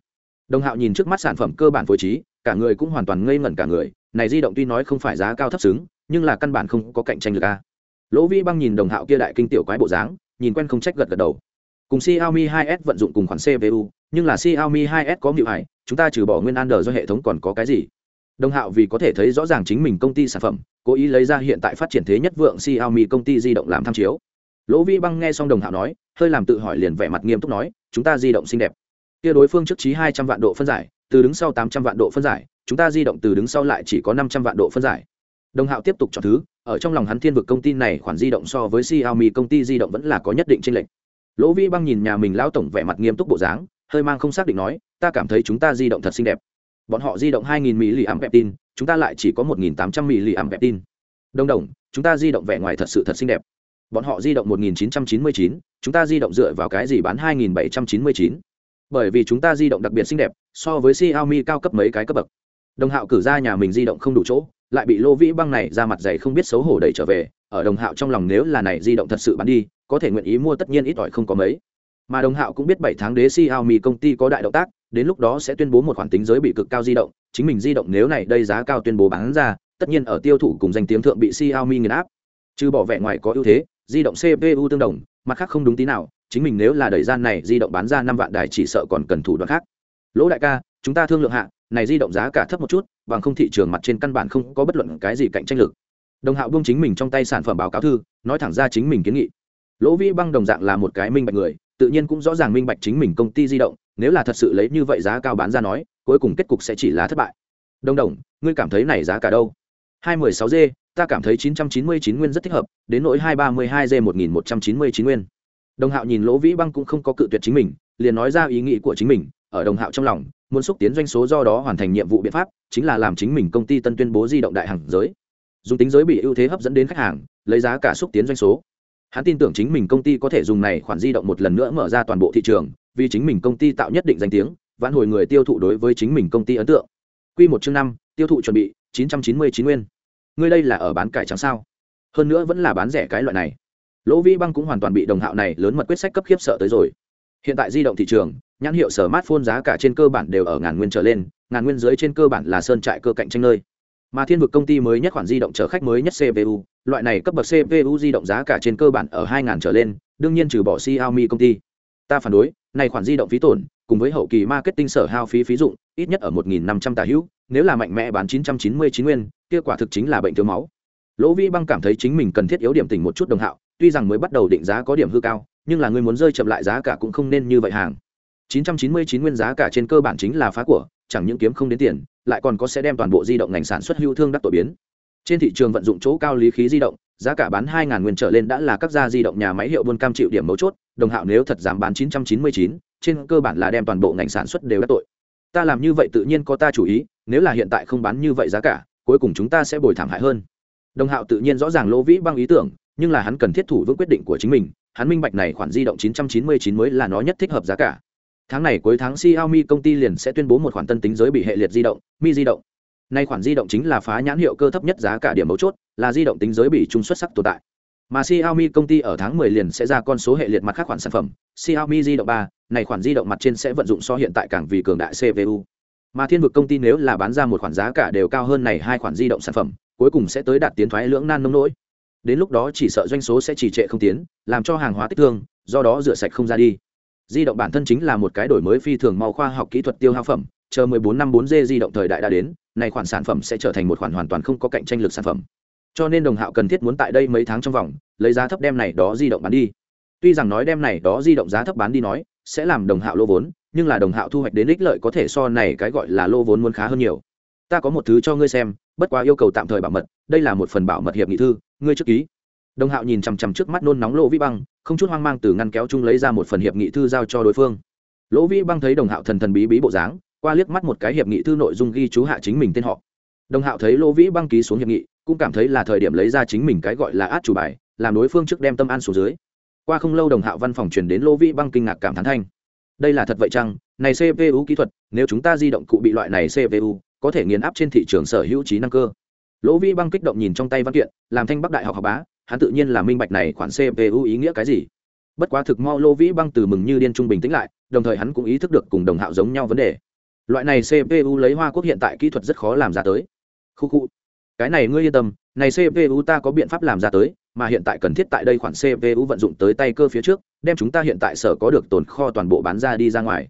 Đồng Hạo nhìn trước mắt sản phẩm cơ bản phối trí, cả người cũng hoàn toàn ngây ngẩn cả người, này di động tuy nói không phải giá cao thấp xứng, nhưng là căn bản không có cạnh tranh lực a. Lỗ Vi Băng nhìn Đồng Hạo kia đại kinh tiểu quái bộ dáng, nhìn quen không trách gật gật đầu. Cùng Xiaomi 2S vận dụng cùng khoản CPU, nhưng là Xiaomi 2S có nhược hại, chúng ta trừ bỏ nguyên Android do hệ thống còn có cái gì? Đồng Hạo vì có thể thấy rõ ràng chính mình công ty sản phẩm, cố ý lấy ra hiện tại phát triển thế nhất vượng Xiaomi công ty di động làm tham chiếu. Lỗ Vi Băng nghe xong Đồng Hạo nói, hơi làm tự hỏi liền vẻ mặt nghiêm túc nói, chúng ta di động xinh đẹp. Kia đối phương trước trí 200 vạn độ phân giải, từ đứng sau 800 vạn độ phân giải, chúng ta di động từ đứng sau lại chỉ có 500 vạn độ phân giải. Đồng Hạo tiếp tục chọn thứ, ở trong lòng hắn thiên vực công ty này khoản di động so với Xiaomi công ty di động vẫn là có nhất định chênh lệch. Lỗ Vi Băng nhìn nhà mình lão tổng vẻ mặt nghiêm túc bộ dáng, hơi mang không xác định nói, ta cảm thấy chúng ta di động thật xinh đẹp. Bọn họ di động 2000 ảm tin, chúng ta lại chỉ có 1800 ảm tin. Đồng đồng, chúng ta di động vẻ ngoài thật sự thật xinh đẹp. Bọn họ di động 1999, chúng ta di động dựa vào cái gì bán 2799? Bởi vì chúng ta di động đặc biệt xinh đẹp, so với Xiaomi cao cấp mấy cái cấp bậc. Đồng Hạo cử ra nhà mình di động không đủ chỗ, lại bị Lô Vĩ Băng này ra mặt dày không biết xấu hổ đẩy trở về, ở Đồng Hạo trong lòng nếu là này di động thật sự bán đi, có thể nguyện ý mua tất nhiên ít ỏi không có mấy. Mà Đồng Hạo cũng biết bảy tháng đế Xiaomi công ty có đại động tác, đến lúc đó sẽ tuyên bố một khoản tính giới bị cực cao di động, chính mình di động nếu này đây giá cao tuyên bố bán ra, tất nhiên ở tiêu thụ cùng danh tiếng thượng bị Xiaomi nghiền áp. Trừ bỏ vẻ ngoài có ưu thế, di động CPU tương đồng, mặt khác không đúng tí nào, chính mình nếu là đẩy gian này di động bán ra năm vạn đài chỉ sợ còn cần thủ đoạn khác. Lỗ đại ca, chúng ta thương lượng hạ, này di động giá cả thấp một chút, bằng không thị trường mặt trên căn bản không có bất luận cái gì cạnh tranh lực. Đồng Hạo buông chính mình trong tay sản phẩm báo cáo thư, nói thẳng ra chính mình kiến nghị. Lỗ Vĩ Băng đồng dạng là một cái minh bạch người, tự nhiên cũng rõ ràng minh bạch chính mình công ty di động, nếu là thật sự lấy như vậy giá cao bán ra nói, cuối cùng kết cục sẽ chỉ là thất bại. Đồng Đồng, ngươi cảm thấy này giá cả đâu? 216G, ta cảm thấy 999 nguyên rất thích hợp, đến nỗi 232G 1199 nguyên. Đồng Hạo nhìn Lỗ Vĩ Băng cũng không có cự tuyệt chính mình, liền nói ra ý nghĩ của chính mình, ở Đồng Hạo trong lòng, muốn xúc tiến doanh số do đó hoàn thành nhiệm vụ biện pháp, chính là làm chính mình công ty tân tuyên bố di động đại hàng giới. Dùng tính giới bị ưu thế hấp dẫn đến khách hàng, lấy giá cả xúc tiến doanh số. Hắn tin tưởng chính mình công ty có thể dùng này khoản di động một lần nữa mở ra toàn bộ thị trường, vì chính mình công ty tạo nhất định danh tiếng, vãn hồi người tiêu thụ đối với chính mình công ty ấn tượng. Quy một chương năm, tiêu thụ chuẩn bị, 999 nguyên ngươi đây là ở bán cải trắng sao hơn nữa vẫn là bán rẻ cái loại này lỗ vĩ băng cũng hoàn toàn bị đồng hạo này lớn mật quyết sách cấp khiếp sợ tới rồi hiện tại di động thị trường nhãn hiệu sở mát phôn giá cả trên cơ bản đều ở ngàn nguyên trở lên, ngàn nguyên dưới trên cơ bản là sơn trại cơ cạnh tranh nơi. Mà thiên vực công ty mới nhất khoản di động chở khách mới nhất cpu loại này cấp bậc cpu di động giá cả trên cơ bản ở hai ngàn trở lên, đương nhiên trừ bỏ xiaomi công ty. Ta phản đối, này khoản di động phí tổn, cùng với hậu kỳ marketing sở hao phí phí dụng, ít nhất ở một nghìn năm trăm tà hữu, nếu là mạnh mẽ bán chín trăm chín mươi chín nguyên, kia quả thực chính là bệnh thiếu máu. Lỗ vĩ băng cảm thấy chính mình cần thiết yếu điểm tỉnh một chút đồng hạo, tuy rằng mới bắt đầu định giá có điểm hư cao, nhưng là người muốn rơi chậm lại giá cả cũng không nên như vậy hàng. 999 nguyên giá cả trên cơ bản chính là phá của chẳng những kiếm không đến tiền lại còn có sẽ đem toàn bộ di động ngành sản xuất hữu thương đắc tội biến. Trên thị trường vận dụng chỗ cao lý khí di động giá cả bán 2.000 nguyên trở lên đã là các gia di động nhà máy hiệu buôn cam chịu điểm mấu chốt đồng hạo nếu thật dám bán 999, trên cơ bản là đem toàn bộ ngành sản xuất đều đắc tội. Ta làm như vậy tự nhiên có ta chủ ý nếu là hiện tại không bán như vậy giá cả cuối cùng chúng ta sẽ bồi thảm hại hơn. Đồng hạo tự nhiên rõ ràng lỗ vĩ băng ý tưởng nhưng là hắn cần thiết thủ vững quyết định của chính mình hắn minh bạch này khoản di động 999 mới là nó nhất thích hợp giá cả tháng này cuối tháng Xiaomi công ty liền sẽ tuyên bố một khoản tân tính giới bị hệ liệt di động mi di động. Nay khoản di động chính là phá nhãn hiệu cơ thấp nhất giá cả điểm mấu chốt là di động tính giới bị trung xuất sắc tồn tại. Mà Xiaomi công ty ở tháng 10 liền sẽ ra con số hệ liệt mặt khác khoản sản phẩm Xiaomi di động 3, này khoản di động mặt trên sẽ vận dụng so hiện tại càng vì cường đại CPU mà thiên vực công ty nếu là bán ra một khoản giá cả đều cao hơn này hai khoản di động sản phẩm cuối cùng sẽ tới đạt tiến thoái lưỡng nan nông nỗi. Đến lúc đó chỉ sợ doanh số sẽ trì trệ không tiến làm cho hàng hóa tích thương do đó rửa sạch không ra đi di động bản thân chính là một cái đổi mới phi thường mau khoa học kỹ thuật tiêu hao phẩm, chờ 14 năm 4G di động thời đại đã đến, này khoản sản phẩm sẽ trở thành một khoản hoàn toàn không có cạnh tranh lực sản phẩm. Cho nên đồng hạo cần thiết muốn tại đây mấy tháng trong vòng, lấy giá thấp đem này đó di động bán đi. Tuy rằng nói đem này đó di động giá thấp bán đi nói, sẽ làm đồng hạo lô vốn, nhưng là đồng hạo thu hoạch đến ích lợi có thể so này cái gọi là lô vốn muốn khá hơn nhiều. Ta có một thứ cho ngươi xem, bất quá yêu cầu tạm thời bảo mật, đây là một phần bảo mật hiệp nghị thư, ngươi trước ký đồng hạo nhìn chằm chằm trước mắt nôn nóng lỗ vĩ băng, không chút hoang mang từ ngăn kéo chung lấy ra một phần hiệp nghị thư giao cho đối phương. Lỗ vĩ băng thấy đồng hạo thần thần bí bí bộ dáng, qua liếc mắt một cái hiệp nghị thư nội dung ghi chú hạ chính mình tên họ. Đồng hạo thấy lỗ vĩ băng ký xuống hiệp nghị, cũng cảm thấy là thời điểm lấy ra chính mình cái gọi là át chủ bài, làm đối phương trước đem tâm an xuống dưới. Qua không lâu đồng hạo văn phòng chuyển đến lỗ vĩ băng kinh ngạc cảm thán thanh. Đây là thật vậy chăng? Này cpu kỹ thuật, nếu chúng ta di động cụ bị loại này cpu có thể nghiền áp trên thị trường sở hữu trí năng cơ. Lỗ vĩ băng kích động nhìn trong tay văn kiện, làm thanh bắc đại học học bá hắn tự nhiên là minh bạch này khoản cpu ý nghĩa cái gì. Bất quá thực mau lô vĩ băng từ mừng như điên trung bình tĩnh lại, đồng thời hắn cũng ý thức được cùng đồng hạo giống nhau vấn đề. Loại này cpu lấy hoa quốc hiện tại kỹ thuật rất khó làm ra tới. Khu khu. Cái này ngươi yên tâm, này cpu ta có biện pháp làm ra tới, mà hiện tại cần thiết tại đây khoản cpu vận dụng tới tay cơ phía trước, đem chúng ta hiện tại sở có được tồn kho toàn bộ bán ra đi ra ngoài.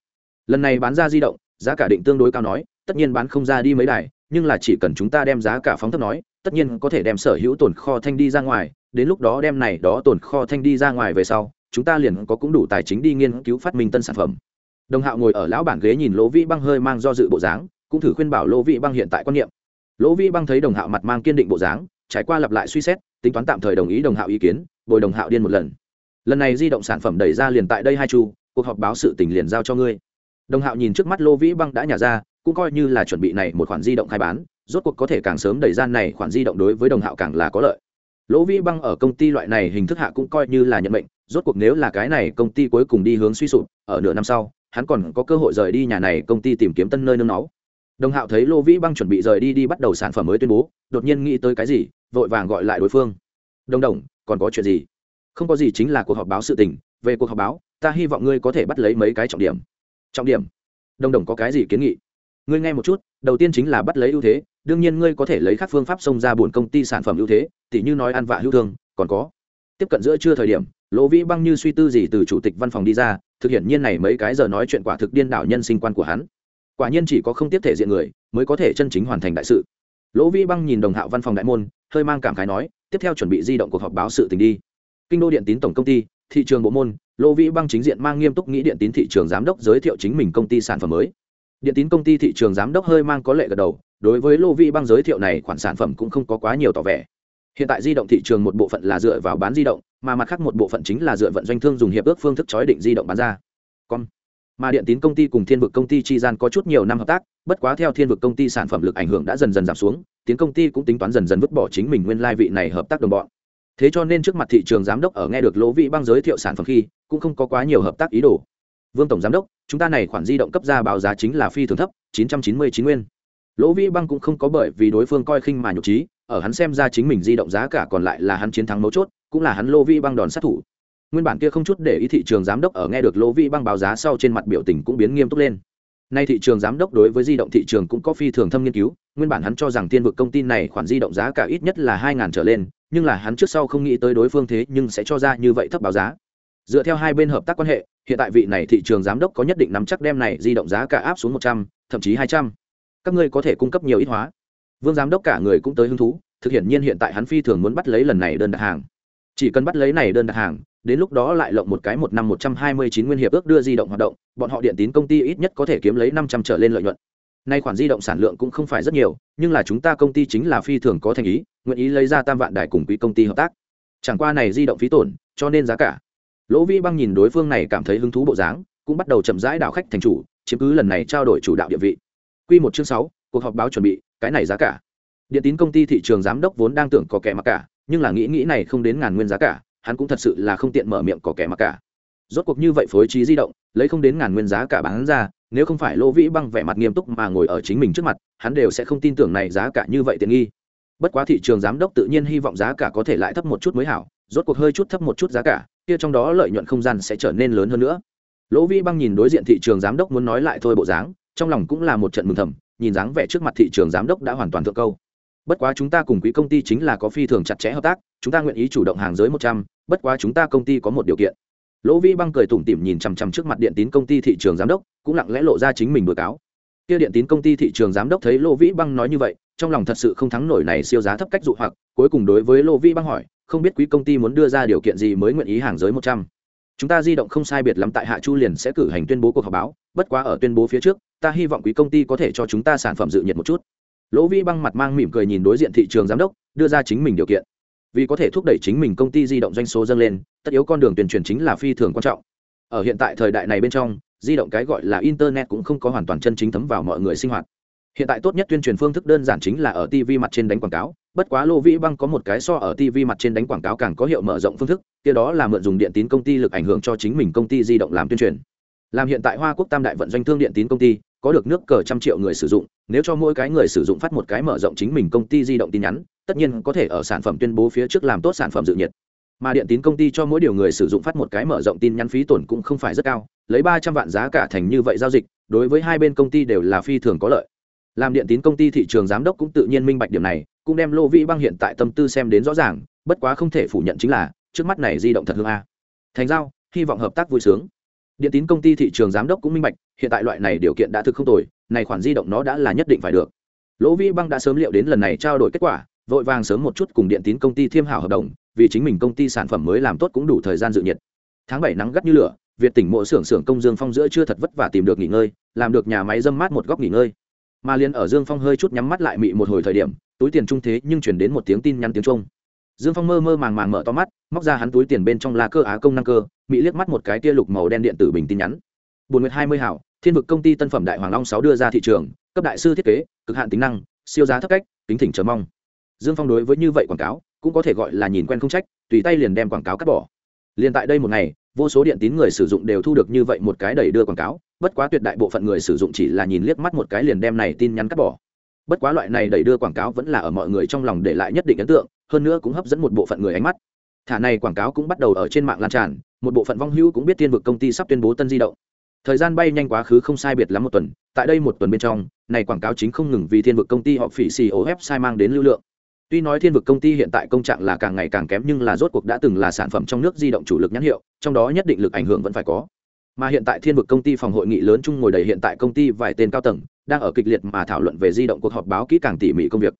Lần này bán ra di động, giá cả định tương đối cao nói, tất nhiên bán không ra đi mấy đài, nhưng là chỉ cần chúng ta đem giá cả phóng thấp nói, tất nhiên có thể đem sở hữu tồn kho thanh đi ra ngoài đến lúc đó đem này đó tồn kho thanh đi ra ngoài về sau, chúng ta liền có cũng đủ tài chính đi nghiên cứu phát minh tân sản phẩm. Đồng hạo ngồi ở lão bản ghế nhìn lỗ vĩ băng hơi mang do dự bộ dáng, cũng thử khuyên bảo lỗ vĩ băng hiện tại quan niệm. Lỗ vĩ băng thấy đồng hạo mặt mang kiên định bộ dáng, trải qua lặp lại suy xét, tính toán tạm thời đồng ý đồng hạo ý kiến, bồi đồng hạo điên một lần. Lần này di động sản phẩm đẩy ra liền tại đây hai chu, cuộc họp báo sự tình liền giao cho ngươi. Đồng hạo nhìn trước mắt lô vĩ băng đã nhả ra, cũng coi như là chuẩn bị này một khoản di động khai bán, rốt cuộc có thể càng sớm đẩy ra này khoản di động đối với đồng hạo càng là có lợi lỗ vĩ băng ở công ty loại này hình thức hạ cũng coi như là nhận mệnh, rốt cuộc nếu là cái này công ty cuối cùng đi hướng suy sụp, ở nửa năm sau, hắn còn có cơ hội rời đi nhà này công ty tìm kiếm tân nơi nương náu. Đồng hạo thấy lô vĩ băng chuẩn bị rời đi đi bắt đầu sản phẩm mới tuyên bố, đột nhiên nghĩ tới cái gì, vội vàng gọi lại đối phương. Đồng đồng, còn có chuyện gì? Không có gì, chính là cuộc họp báo sự tình. Về cuộc họp báo, ta hy vọng ngươi có thể bắt lấy mấy cái trọng điểm. Trọng điểm? Đồng đồng có cái gì kiến nghị? Ngươi nghe một chút, đầu tiên chính là bắt lấy ưu thế đương nhiên ngươi có thể lấy các phương pháp xông ra buồn công ty sản phẩm ưu thế, tỉ như nói ăn vạ hữu thương, còn có, tiếp cận giữa trưa thời điểm, lỗ vĩ băng như suy tư gì từ chủ tịch văn phòng đi ra, thực hiện nhiên này mấy cái giờ nói chuyện quả thực điên đảo nhân sinh quan của hắn. Quả nhiên chỉ có không tiếp thể diện người mới có thể chân chính hoàn thành đại sự. Lỗ vĩ băng nhìn đồng hạo văn phòng đại môn, hơi mang cảm khái nói, tiếp theo chuẩn bị di động cuộc họp báo sự tình đi. Kinh đô điện tín tổng công ty, thị trường bộ môn, lỗ vĩ băng chính diện mang nghiêm túc nghĩ điện tín thị trường giám đốc giới thiệu chính mình công ty sản phẩm mới. Điện tín công ty thị trường giám đốc hơi mang có lệ gật đầu đối với lô vi băng giới thiệu này khoản sản phẩm cũng không có quá nhiều tỏ vẻ. Hiện tại di động thị trường một bộ phận là dựa vào bán di động, mà mặt khác một bộ phận chính là dựa vận doanh thương dùng hiệp ước phương thức chói định di động bán ra. Con mà điện tín công ty cùng thiên vực công ty chi gian có chút nhiều năm hợp tác, bất quá theo thiên vực công ty sản phẩm lực ảnh hưởng đã dần dần giảm xuống, tiến công ty cũng tính toán dần dần vứt bỏ chính mình nguyên lai vị này hợp tác đồng bọn. Thế cho nên trước mặt thị trường giám đốc ở nghe được lỗ vị băng giới thiệu sản phẩm khi, cũng không có quá nhiều hợp tác ý đồ. Vương tổng giám đốc, chúng ta này khoản di động cấp ra báo giá chính là phi thường thấp, chín trăm chín mươi chín nguyên lỗ vĩ băng cũng không có bởi vì đối phương coi khinh mà nhục trí, ở hắn xem ra chính mình di động giá cả còn lại là hắn chiến thắng mấu chốt, cũng là hắn lô vĩ băng đòn sát thủ. Nguyên bản kia không chút để ý thị trường giám đốc ở nghe được lỗ vĩ băng báo giá sau trên mặt biểu tình cũng biến nghiêm túc lên. Nay thị trường giám đốc đối với di động thị trường cũng có phi thường thâm nghiên cứu, nguyên bản hắn cho rằng tiên vực công ty này khoản di động giá cả ít nhất là hai ngàn trở lên, nhưng là hắn trước sau không nghĩ tới đối phương thế nhưng sẽ cho ra như vậy thấp báo giá. Dựa theo hai bên hợp tác quan hệ, hiện tại vị này thị trường giám đốc có nhất định nắm chắc đem này di động giá cả áp xuống một trăm, thậm chí hai trăm các ngươi có thể cung cấp nhiều ít hóa. Vương giám đốc cả người cũng tới hứng thú, thực hiện nhiên hiện tại hắn phi thường muốn bắt lấy lần này đơn đặt hàng. Chỉ cần bắt lấy này đơn đặt hàng, đến lúc đó lại lộng một cái một năm một trăm hai mươi chín nguyên hiệp ước đưa di động hoạt động, bọn họ điện tín công ty ít nhất có thể kiếm lấy năm trăm trở lên lợi nhuận. Nay khoản di động sản lượng cũng không phải rất nhiều, nhưng là chúng ta công ty chính là phi thường có thành ý, nguyện ý lấy ra tam vạn đài cùng quỹ công ty hợp tác. Chẳng qua này di động phí tổn, cho nên giá cả. Lỗ vĩ băng nhìn đối phương này cảm thấy hứng thú bộ dáng, cũng bắt đầu chậm rãi đảo khách thành chủ, chiếm cứ lần này trao đổi chủ đạo địa vị. Quy một chương sáu, cuộc họp báo chuẩn bị, cái này giá cả. Điện tín công ty thị trường giám đốc vốn đang tưởng có kẻ mà cả, nhưng là nghĩ nghĩ này không đến ngàn nguyên giá cả, hắn cũng thật sự là không tiện mở miệng có kẻ mà cả. Rốt cuộc như vậy phối trí di động, lấy không đến ngàn nguyên giá cả bán ra, nếu không phải Lô vĩ băng vẻ mặt nghiêm túc mà ngồi ở chính mình trước mặt, hắn đều sẽ không tin tưởng này giá cả như vậy tiện nghi. Bất quá thị trường giám đốc tự nhiên hy vọng giá cả có thể lại thấp một chút mới hảo, rốt cuộc hơi chút thấp một chút giá cả, kia trong đó lợi nhuận không gian sẽ trở nên lớn hơn nữa. Lỗ vĩ băng nhìn đối diện thị trường giám đốc muốn nói lại thôi bộ dáng trong lòng cũng là một trận mừng thầm, nhìn dáng vẻ trước mặt thị trường giám đốc đã hoàn toàn thượng câu. Bất quá chúng ta cùng quý công ty chính là có phi thường chặt chẽ hợp tác, chúng ta nguyện ý chủ động hàng giới một trăm, bất quá chúng ta công ty có một điều kiện. Lỗ vĩ băng cười tủm tỉm nhìn chằm chằm trước mặt điện tín công ty thị trường giám đốc, cũng lặng lẽ lộ ra chính mình bừa cáo. Kia điện tín công ty thị trường giám đốc thấy lỗ vĩ băng nói như vậy, trong lòng thật sự không thắng nổi này siêu giá thấp cách dụ hoặc, cuối cùng đối với lỗ vĩ băng hỏi, không biết quý công ty muốn đưa ra điều kiện gì mới nguyện ý hàng giới một trăm? Chúng ta di động không sai biệt lắm tại hạ chu liền sẽ cử hành tuyên bố cuộc họp báo, bất quá ở tuyên bố phía trước ta hy vọng quý công ty có thể cho chúng ta sản phẩm dự nhiệt một chút. Lỗ vĩ băng mặt mang mỉm cười nhìn đối diện thị trường giám đốc, đưa ra chính mình điều kiện. Vì có thể thúc đẩy chính mình công ty di động doanh số dâng lên, tất yếu con đường tuyên truyền chính là phi thường quan trọng. Ở hiện tại thời đại này bên trong, di động cái gọi là internet cũng không có hoàn toàn chân chính thấm vào mọi người sinh hoạt. Hiện tại tốt nhất tuyên truyền phương thức đơn giản chính là ở tv mặt trên đánh quảng cáo, bất quá lô vĩ băng có một cái so ở tv mặt trên đánh quảng cáo càng có hiệu mở rộng phương thức, kia đó là mượn dùng điện tín công ty lực ảnh hưởng cho chính mình công ty di động làm tuyên truyền. Làm hiện tại hoa quốc tam đại vận doanh thương điện tín công ty có được nước cờ trăm triệu người sử dụng, nếu cho mỗi cái người sử dụng phát một cái mở rộng chính mình công ty di động tin nhắn, tất nhiên có thể ở sản phẩm tuyên bố phía trước làm tốt sản phẩm dự nhiệt. Mà điện tín công ty cho mỗi điều người sử dụng phát một cái mở rộng tin nhắn phí tổn cũng không phải rất cao, lấy ba trăm vạn giá cả thành như vậy giao dịch, đối với hai bên công ty đều là phi thường có lợi. Làm điện tín công ty thị trường giám đốc cũng tự nhiên minh bạch điểm này, cũng đem lô vĩ băng hiện tại tâm tư xem đến rõ ràng, bất quá không thể phủ nhận chính là, trước mắt này di động thật hương a. Thành giao, hy vọng hợp tác vui sướng điện tín công ty thị trường giám đốc cũng minh bạch, hiện tại loại này điều kiện đã thực không tồi, này khoản di động nó đã là nhất định phải được. Lỗ vĩ băng đã sớm liệu đến lần này trao đổi kết quả, vội vàng sớm một chút cùng điện tín công ty thiêm hảo hợp đồng, vì chính mình công ty sản phẩm mới làm tốt cũng đủ thời gian dự nhiệt. Tháng bảy nắng gắt như lửa, việt tỉnh mộ xưởng xưởng công dương phong giữa chưa thật vất vả tìm được nghỉ ngơi, làm được nhà máy dâm mát một góc nghỉ ngơi. Mà liền ở dương phong hơi chút nhắm mắt lại mị một hồi thời điểm, túi tiền trung thế nhưng chuyển đến một tiếng tin nhắn tiếng trung dương phong mơ mơ màng màng mở to mắt, móc ra hắn túi tiền bên trong là cơ á công năng cơ, mỹ liếc mắt một cái tia lục màu đen điện tử bình tin nhắn. Bốn nguyệt hai mươi hảo, thiên vực công ty tân phẩm đại hoàng long sáu đưa ra thị trường, cấp đại sư thiết kế, cực hạn tính năng, siêu giá thấp cách, kính thỉnh chờ mong. Dương phong đối với như vậy quảng cáo, cũng có thể gọi là nhìn quen không trách, tùy tay liền đem quảng cáo cắt bỏ. Liền tại đây một ngày, vô số điện tín người sử dụng đều thu được như vậy một cái đẩy đưa quảng cáo, bất quá tuyệt đại bộ phận người sử dụng chỉ là nhìn liếc mắt một cái liền đem này tin nhắn cắt bỏ. Bất quá loại này đẩy đưa quảng cáo vẫn là ở mọi người trong lòng để lại nhất định ấn tượng hơn nữa cũng hấp dẫn một bộ phận người ánh mắt. Thả này quảng cáo cũng bắt đầu ở trên mạng lan tràn, một bộ phận vong hữu cũng biết tiên vực công ty sắp tuyên bố tân di động. Thời gian bay nhanh quá khứ không sai biệt lắm một tuần, tại đây một tuần bên trong, này quảng cáo chính không ngừng vì thiên vực công ty họ phỉ xì ổ website mang đến lưu lượng. Tuy nói thiên vực công ty hiện tại công trạng là càng ngày càng kém nhưng là rốt cuộc đã từng là sản phẩm trong nước di động chủ lực nhãn hiệu, trong đó nhất định lực ảnh hưởng vẫn phải có. Mà hiện tại thiên vực công ty phòng hội nghị lớn chung ngồi đầy hiện tại công ty vài tên cao tầng, đang ở kịch liệt mà thảo luận về di động cuộc họp báo kỹ càng tỉ mỉ công việc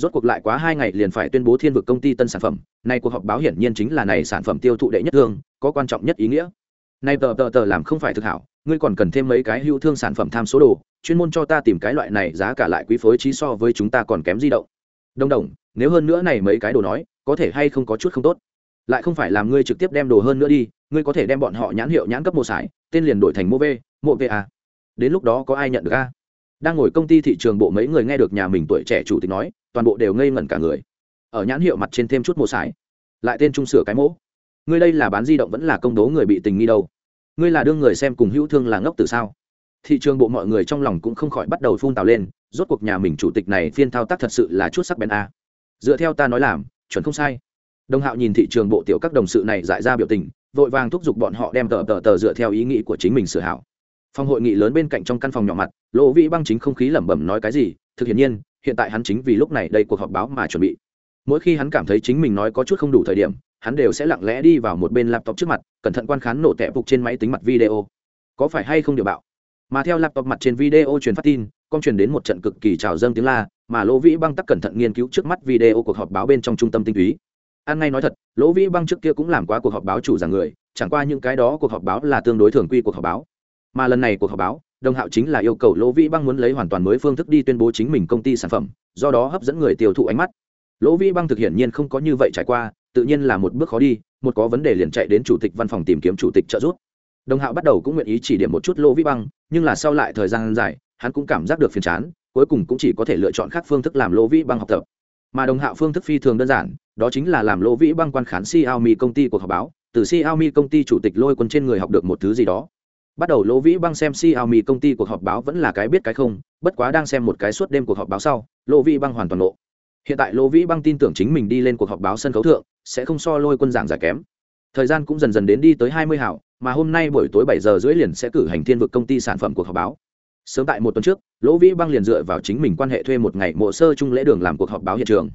rốt cuộc lại quá hai ngày liền phải tuyên bố thiên vực công ty tân sản phẩm. Nay cuộc họp báo hiển nhiên chính là này sản phẩm tiêu thụ đệ nhất thương, có quan trọng nhất ý nghĩa. Nay tờ tờ tờ làm không phải thực hảo, ngươi còn cần thêm mấy cái hữu thương sản phẩm tham số đồ, chuyên môn cho ta tìm cái loại này giá cả lại quý phối trí so với chúng ta còn kém di động đồng đồng, nếu hơn nữa này mấy cái đồ nói, có thể hay không có chút không tốt? Lại không phải làm ngươi trực tiếp đem đồ hơn nữa đi, ngươi có thể đem bọn họ nhãn hiệu nhãn cấp mô sải, tên liền đổi thành mô v, mô va đến lúc đó có ai nhận được a? Đang ngồi công ty thị trường bộ mấy người nghe được nhà mình tuổi trẻ chủ tịch nói toàn bộ đều ngây ngẩn cả người. Ở nhãn hiệu mặt trên thêm chút mồ sải, lại tên trung sửa cái mỗ. Ngươi đây là bán di động vẫn là công đố người bị tình nghi đâu? Ngươi là đương người xem cùng hữu thương là ngốc từ sao? Thị trường bộ mọi người trong lòng cũng không khỏi bắt đầu phun tào lên, rốt cuộc nhà mình chủ tịch này phiên thao tác thật sự là chút sắc bén a. Dựa theo ta nói làm, chuẩn không sai. Đồng hạo nhìn thị trường bộ tiểu các đồng sự này dại ra biểu tình, vội vàng thúc giục bọn họ đem tờ tờ tờ dựa theo ý nghĩ của chính mình sửa hảo. Phòng hội nghị lớn bên cạnh trong căn phòng nhỏ mặt, lỗ vĩ băng chính không khí lẩm bẩm nói cái gì, thực hiện nhiên hiện tại hắn chính vì lúc này đây cuộc họp báo mà chuẩn bị. Mỗi khi hắn cảm thấy chính mình nói có chút không đủ thời điểm, hắn đều sẽ lặng lẽ đi vào một bên laptop trước mặt, cẩn thận quan khán nổ tẹp phục trên máy tính mặt video. Có phải hay không điều bạo? Mà theo laptop mặt trên video truyền phát tin, con truyền đến một trận cực kỳ trào dâng tiếng la, mà lỗ vĩ băng tắc cẩn thận nghiên cứu trước mắt video cuộc họp báo bên trong trung tâm tinh túy. An ngay nói thật, lỗ vĩ băng trước kia cũng làm quá cuộc họp báo chủ giảng người, chẳng qua những cái đó cuộc họp báo là tương đối thường quy cuộc họp báo. Mà lần này cuộc họp báo đồng hạo chính là yêu cầu lỗ vĩ băng muốn lấy hoàn toàn mới phương thức đi tuyên bố chính mình công ty sản phẩm, do đó hấp dẫn người tiêu thụ ánh mắt. Lỗ vĩ băng thực hiện nhiên không có như vậy trải qua, tự nhiên là một bước khó đi, một có vấn đề liền chạy đến chủ tịch văn phòng tìm kiếm chủ tịch trợ giúp. Đồng hạo bắt đầu cũng nguyện ý chỉ điểm một chút lỗ vĩ băng, nhưng là sau lại thời gian dài, hắn cũng cảm giác được phiền chán, cuối cùng cũng chỉ có thể lựa chọn khác phương thức làm lỗ vĩ băng học tập. Mà đồng hạo phương thức phi thường đơn giản, đó chính là làm lỗ vĩ băng quan khán xiaomi công ty cuộc họp báo, từ xiaomi công ty chủ tịch lôi quân trên người học được một thứ gì đó bắt đầu lỗ vĩ băng xem xiaomi công ty cuộc họp báo vẫn là cái biết cái không, bất quá đang xem một cái suốt đêm cuộc họp báo sau, lỗ vĩ băng hoàn toàn lộ. hiện tại lỗ vĩ băng tin tưởng chính mình đi lên cuộc họp báo sân khấu thượng, sẽ không so lôi quân giảng giải kém. Thời gian cũng dần dần đến đi tới hai mươi hảo, mà hôm nay buổi tối bảy giờ rưỡi liền sẽ cử hành thiên vực công ty sản phẩm cuộc họp báo. Sớm tại một tuần trước, lỗ vĩ băng liền dựa vào chính mình quan hệ thuê một ngày mộ sơ chung lễ đường làm cuộc họp báo hiện trường.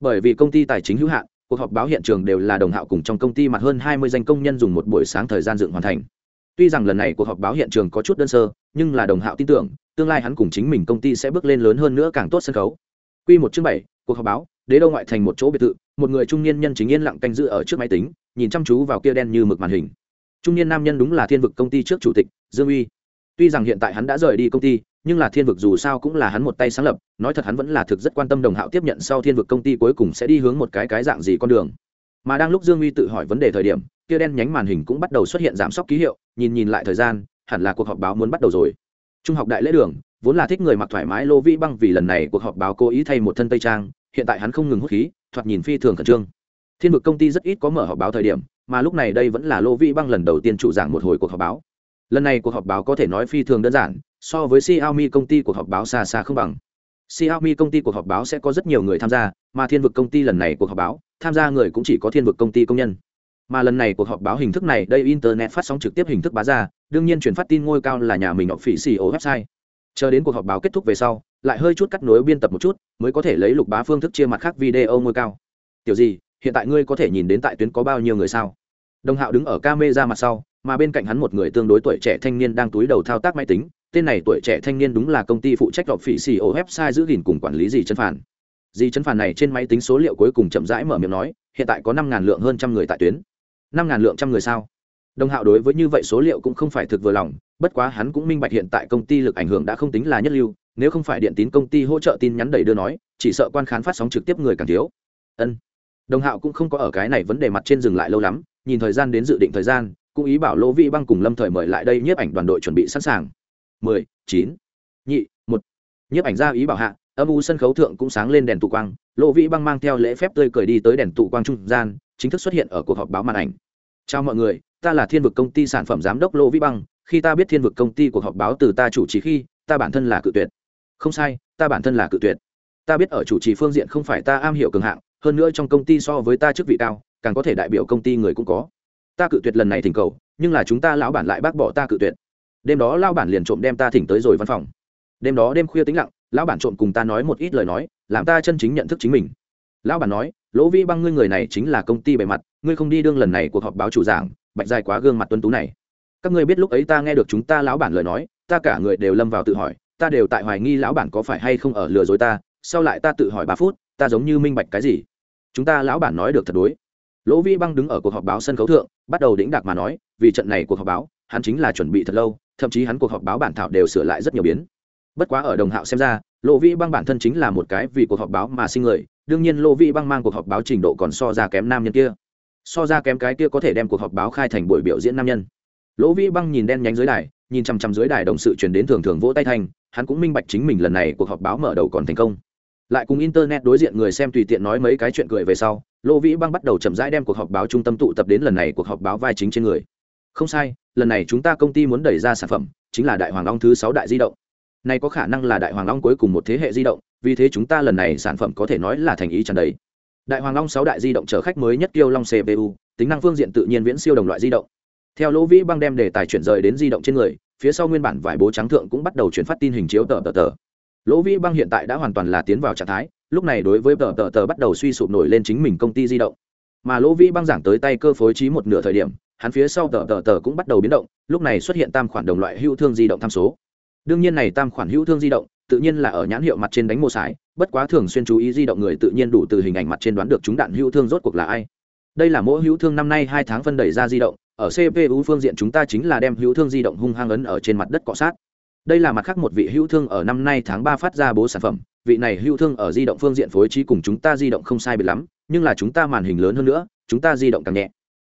Bởi vì công ty tài chính hữu hạn, cuộc họp báo hiện trường đều là đồng hạo cùng trong công ty mặt hơn hai mươi danh công nhân dùng một buổi sáng thời gian dựng hoàn thành tuy rằng lần này cuộc họp báo hiện trường có chút đơn sơ, nhưng là đồng hạo tin tưởng, tương lai hắn cùng chính mình công ty sẽ bước lên lớn hơn nữa càng tốt sân khấu. Q một chương bảy, cuộc họp báo, đế đô ngoại thành một chỗ biệt thự, một người trung niên nhân chính yên lặng canh giữ ở trước máy tính, nhìn chăm chú vào kia đen như mực màn hình. Trung niên nam nhân đúng là thiên vực công ty trước chủ tịch, dương uy. Tuy rằng hiện tại hắn đã rời đi công ty, nhưng là thiên vực dù sao cũng là hắn một tay sáng lập, nói thật hắn vẫn là thực rất quan tâm đồng hạo tiếp nhận sau thiên vực công ty cuối cùng sẽ đi hướng một cái cái dạng gì con đường. Mà đang lúc dương uy tự hỏi vấn đề thời điểm kia đen nhánh màn hình cũng bắt đầu xuất hiện giảm sốc ký hiệu, nhìn nhìn lại thời gian, hẳn là cuộc họp báo muốn bắt đầu rồi. Trung học đại lễ đường, vốn là thích người mặc thoải mái lô vĩ băng vì lần này cuộc họp báo cố ý thay một thân tây trang, hiện tại hắn không ngừng hút khí, thoạt nhìn phi thường khẩn trương. Thiên vực công ty rất ít có mở họp báo thời điểm, mà lúc này đây vẫn là lô vĩ băng lần đầu tiên chủ giảng một hồi cuộc họp báo. Lần này cuộc họp báo có thể nói phi thường đơn giản, so với xiaomi công ty cuộc họp báo xa xa không bằng. Xiaomi công ty cuộc họp báo sẽ có rất nhiều người tham gia, mà thiên vực công ty lần này cuộc họp báo, tham gia người cũng chỉ có thiên vực công ty công nhân mà lần này cuộc họp báo hình thức này, đây internet phát sóng trực tiếp hình thức bá ra, đương nhiên chuyển phát tin ngôi cao là nhà mình học phỉ xì ổ website. Chờ đến cuộc họp báo kết thúc về sau, lại hơi chút cắt nối biên tập một chút, mới có thể lấy lục bá phương thức chia mặt khác video ngôi cao. Tiểu gì, hiện tại ngươi có thể nhìn đến tại tuyến có bao nhiêu người sao? Đồng hạo đứng ở ca mê ra mặt sau, mà bên cạnh hắn một người tương đối tuổi trẻ thanh niên đang túi đầu thao tác máy tính, tên này tuổi trẻ thanh niên đúng là công ty phụ trách đọc phỉ xì ổ website giữ gìn cùng quản lý gì chân phản di chân phản này trên máy tính số liệu cuối cùng chậm rãi mở miệng nói, hiện tại có năm ngàn lượng hơn trăm người tại tuyến năm ngàn lượng trăm người sao? Đồng hạo đối với như vậy số liệu cũng không phải thực vừa lòng, bất quá hắn cũng minh bạch hiện tại công ty lực ảnh hưởng đã không tính là nhất lưu, nếu không phải điện tín công ty hỗ trợ tin nhắn đầy đưa nói, chỉ sợ quan khán phát sóng trực tiếp người càng thiếu. Ân. Đồng hạo cũng không có ở cái này vấn đề mặt trên dừng lại lâu lắm, nhìn thời gian đến dự định thời gian, cũng ý bảo lỗ Vi băng cùng lâm thời mời lại đây nhiếp ảnh đoàn đội chuẩn bị sẵn sàng. Mười, chín, nhị, một. Nhiếp ảnh ra ý bảo hạ, âm u sân khấu thượng cũng sáng lên đèn tụ quang, lỗ Vi băng mang theo lễ phép tươi cười đi tới đèn tụ quang trung gian, chính thức xuất hiện ở cuộc họp báo màn ảnh chào mọi người, ta là thiên vực công ty sản phẩm giám đốc lỗ vĩ băng, khi ta biết thiên vực công ty cuộc họp báo từ ta chủ trì khi, ta bản thân là cự tuyệt. Không sai, ta bản thân là cự tuyệt. Ta biết ở chủ trì phương diện không phải ta am hiểu cường hạng, hơn nữa trong công ty so với ta chức vị cao, càng có thể đại biểu công ty người cũng có. Ta cự tuyệt lần này thỉnh cầu, nhưng là chúng ta lão bản lại bác bỏ ta cự tuyệt. Đêm đó lão bản liền trộm đem ta thỉnh tới rồi văn phòng. Đêm đó đêm khuya tĩnh lặng, lão bản trộm cùng ta nói một ít lời nói, làm ta chân chính nhận thức chính mình. Lão bản nói lỗ vĩ băng ngươi người này chính là công ty bề mặt ngươi không đi đương lần này cuộc họp báo chủ giảng, bạch dài quá gương mặt tuân tú này. Các ngươi biết lúc ấy ta nghe được chúng ta lão bản lời nói, ta cả người đều lâm vào tự hỏi, ta đều tại hoài nghi lão bản có phải hay không ở lừa dối ta, sau lại ta tự hỏi ba phút, ta giống như minh bạch cái gì? Chúng ta lão bản nói được thật đối. Lỗ vĩ băng đứng ở cuộc họp báo sân khấu thượng, bắt đầu đĩnh đạc mà nói, vì trận này cuộc họp báo, hắn chính là chuẩn bị thật lâu, thậm chí hắn cuộc họp báo bản thảo đều sửa lại rất nhiều biến. Bất quá ở đồng hạo xem ra, lỗ vĩ băng bản thân chính là một cái vì cuộc họp báo mà sinh người, đương nhiên lỗ vĩ băng mang cuộc họp báo trình độ còn so ra kém nam nhân kia so ra kém cái kia có thể đem cuộc họp báo khai thành buổi biểu diễn nam nhân. Lỗ vĩ băng nhìn đen nhánh dưới đài nhìn chằm chằm dưới đài đồng sự chuyển đến thường thường vỗ tay thành, hắn cũng minh bạch chính mình lần này cuộc họp báo mở đầu còn thành công. Lại cùng internet đối diện người xem tùy tiện nói mấy cái chuyện cười về sau lỗ vĩ băng bắt đầu chậm rãi đem cuộc họp báo trung tâm tụ tập đến lần này cuộc họp báo vai chính trên người. Không sai lần này chúng ta công ty muốn đẩy ra sản phẩm chính là đại hoàng long thứ sáu đại di động. Này có khả năng là đại hoàng long cuối cùng một thế hệ di động vì thế chúng ta lần này sản phẩm có thể nói là thành ý tràn đầy đại hoàng long sáu đại di động chở khách mới nhất tiêu long cpu tính năng phương diện tự nhiên viễn siêu đồng loại di động. Theo lỗ vĩ băng đem đề tài chuyển rời đến di động trên người, phía sau nguyên bản vải bố trắng thượng cũng bắt đầu chuyển phát tin hình chiếu tờ tờ tờ. Lỗ vĩ băng hiện tại đã hoàn toàn là tiến vào trạng thái, lúc này đối với tờ tờ tờ bắt đầu suy sụp nổi lên chính mình công ty di động. Mà lỗ vĩ băng giảng tới tay cơ phối trí một nửa thời điểm, hắn phía sau tờ tờ tờ cũng bắt đầu biến động, lúc này xuất hiện tam khoản đồng loại hữu thương di động tham số. Đương nhiên này tam khoản hữu thương di động, tự nhiên là ở nhãn hiệu mặt trên đánh mô sái bất quá thường xuyên chú ý di động người tự nhiên đủ từ hình ảnh mặt trên đoán được chúng đạn hữu thương rốt cuộc là ai. Đây là mỗi hữu thương năm nay hai tháng phân đẩy ra di động, ở cpu phương diện chúng ta chính là đem hữu thương di động hung hăng ấn ở trên mặt đất cọ sát. Đây là mặt khác một vị hữu thương ở năm nay tháng ba phát ra bố sản phẩm, vị này hữu thương ở di động phương diện phối trí cùng chúng ta di động không sai biệt lắm, nhưng là chúng ta màn hình lớn hơn nữa, chúng ta di động càng nhẹ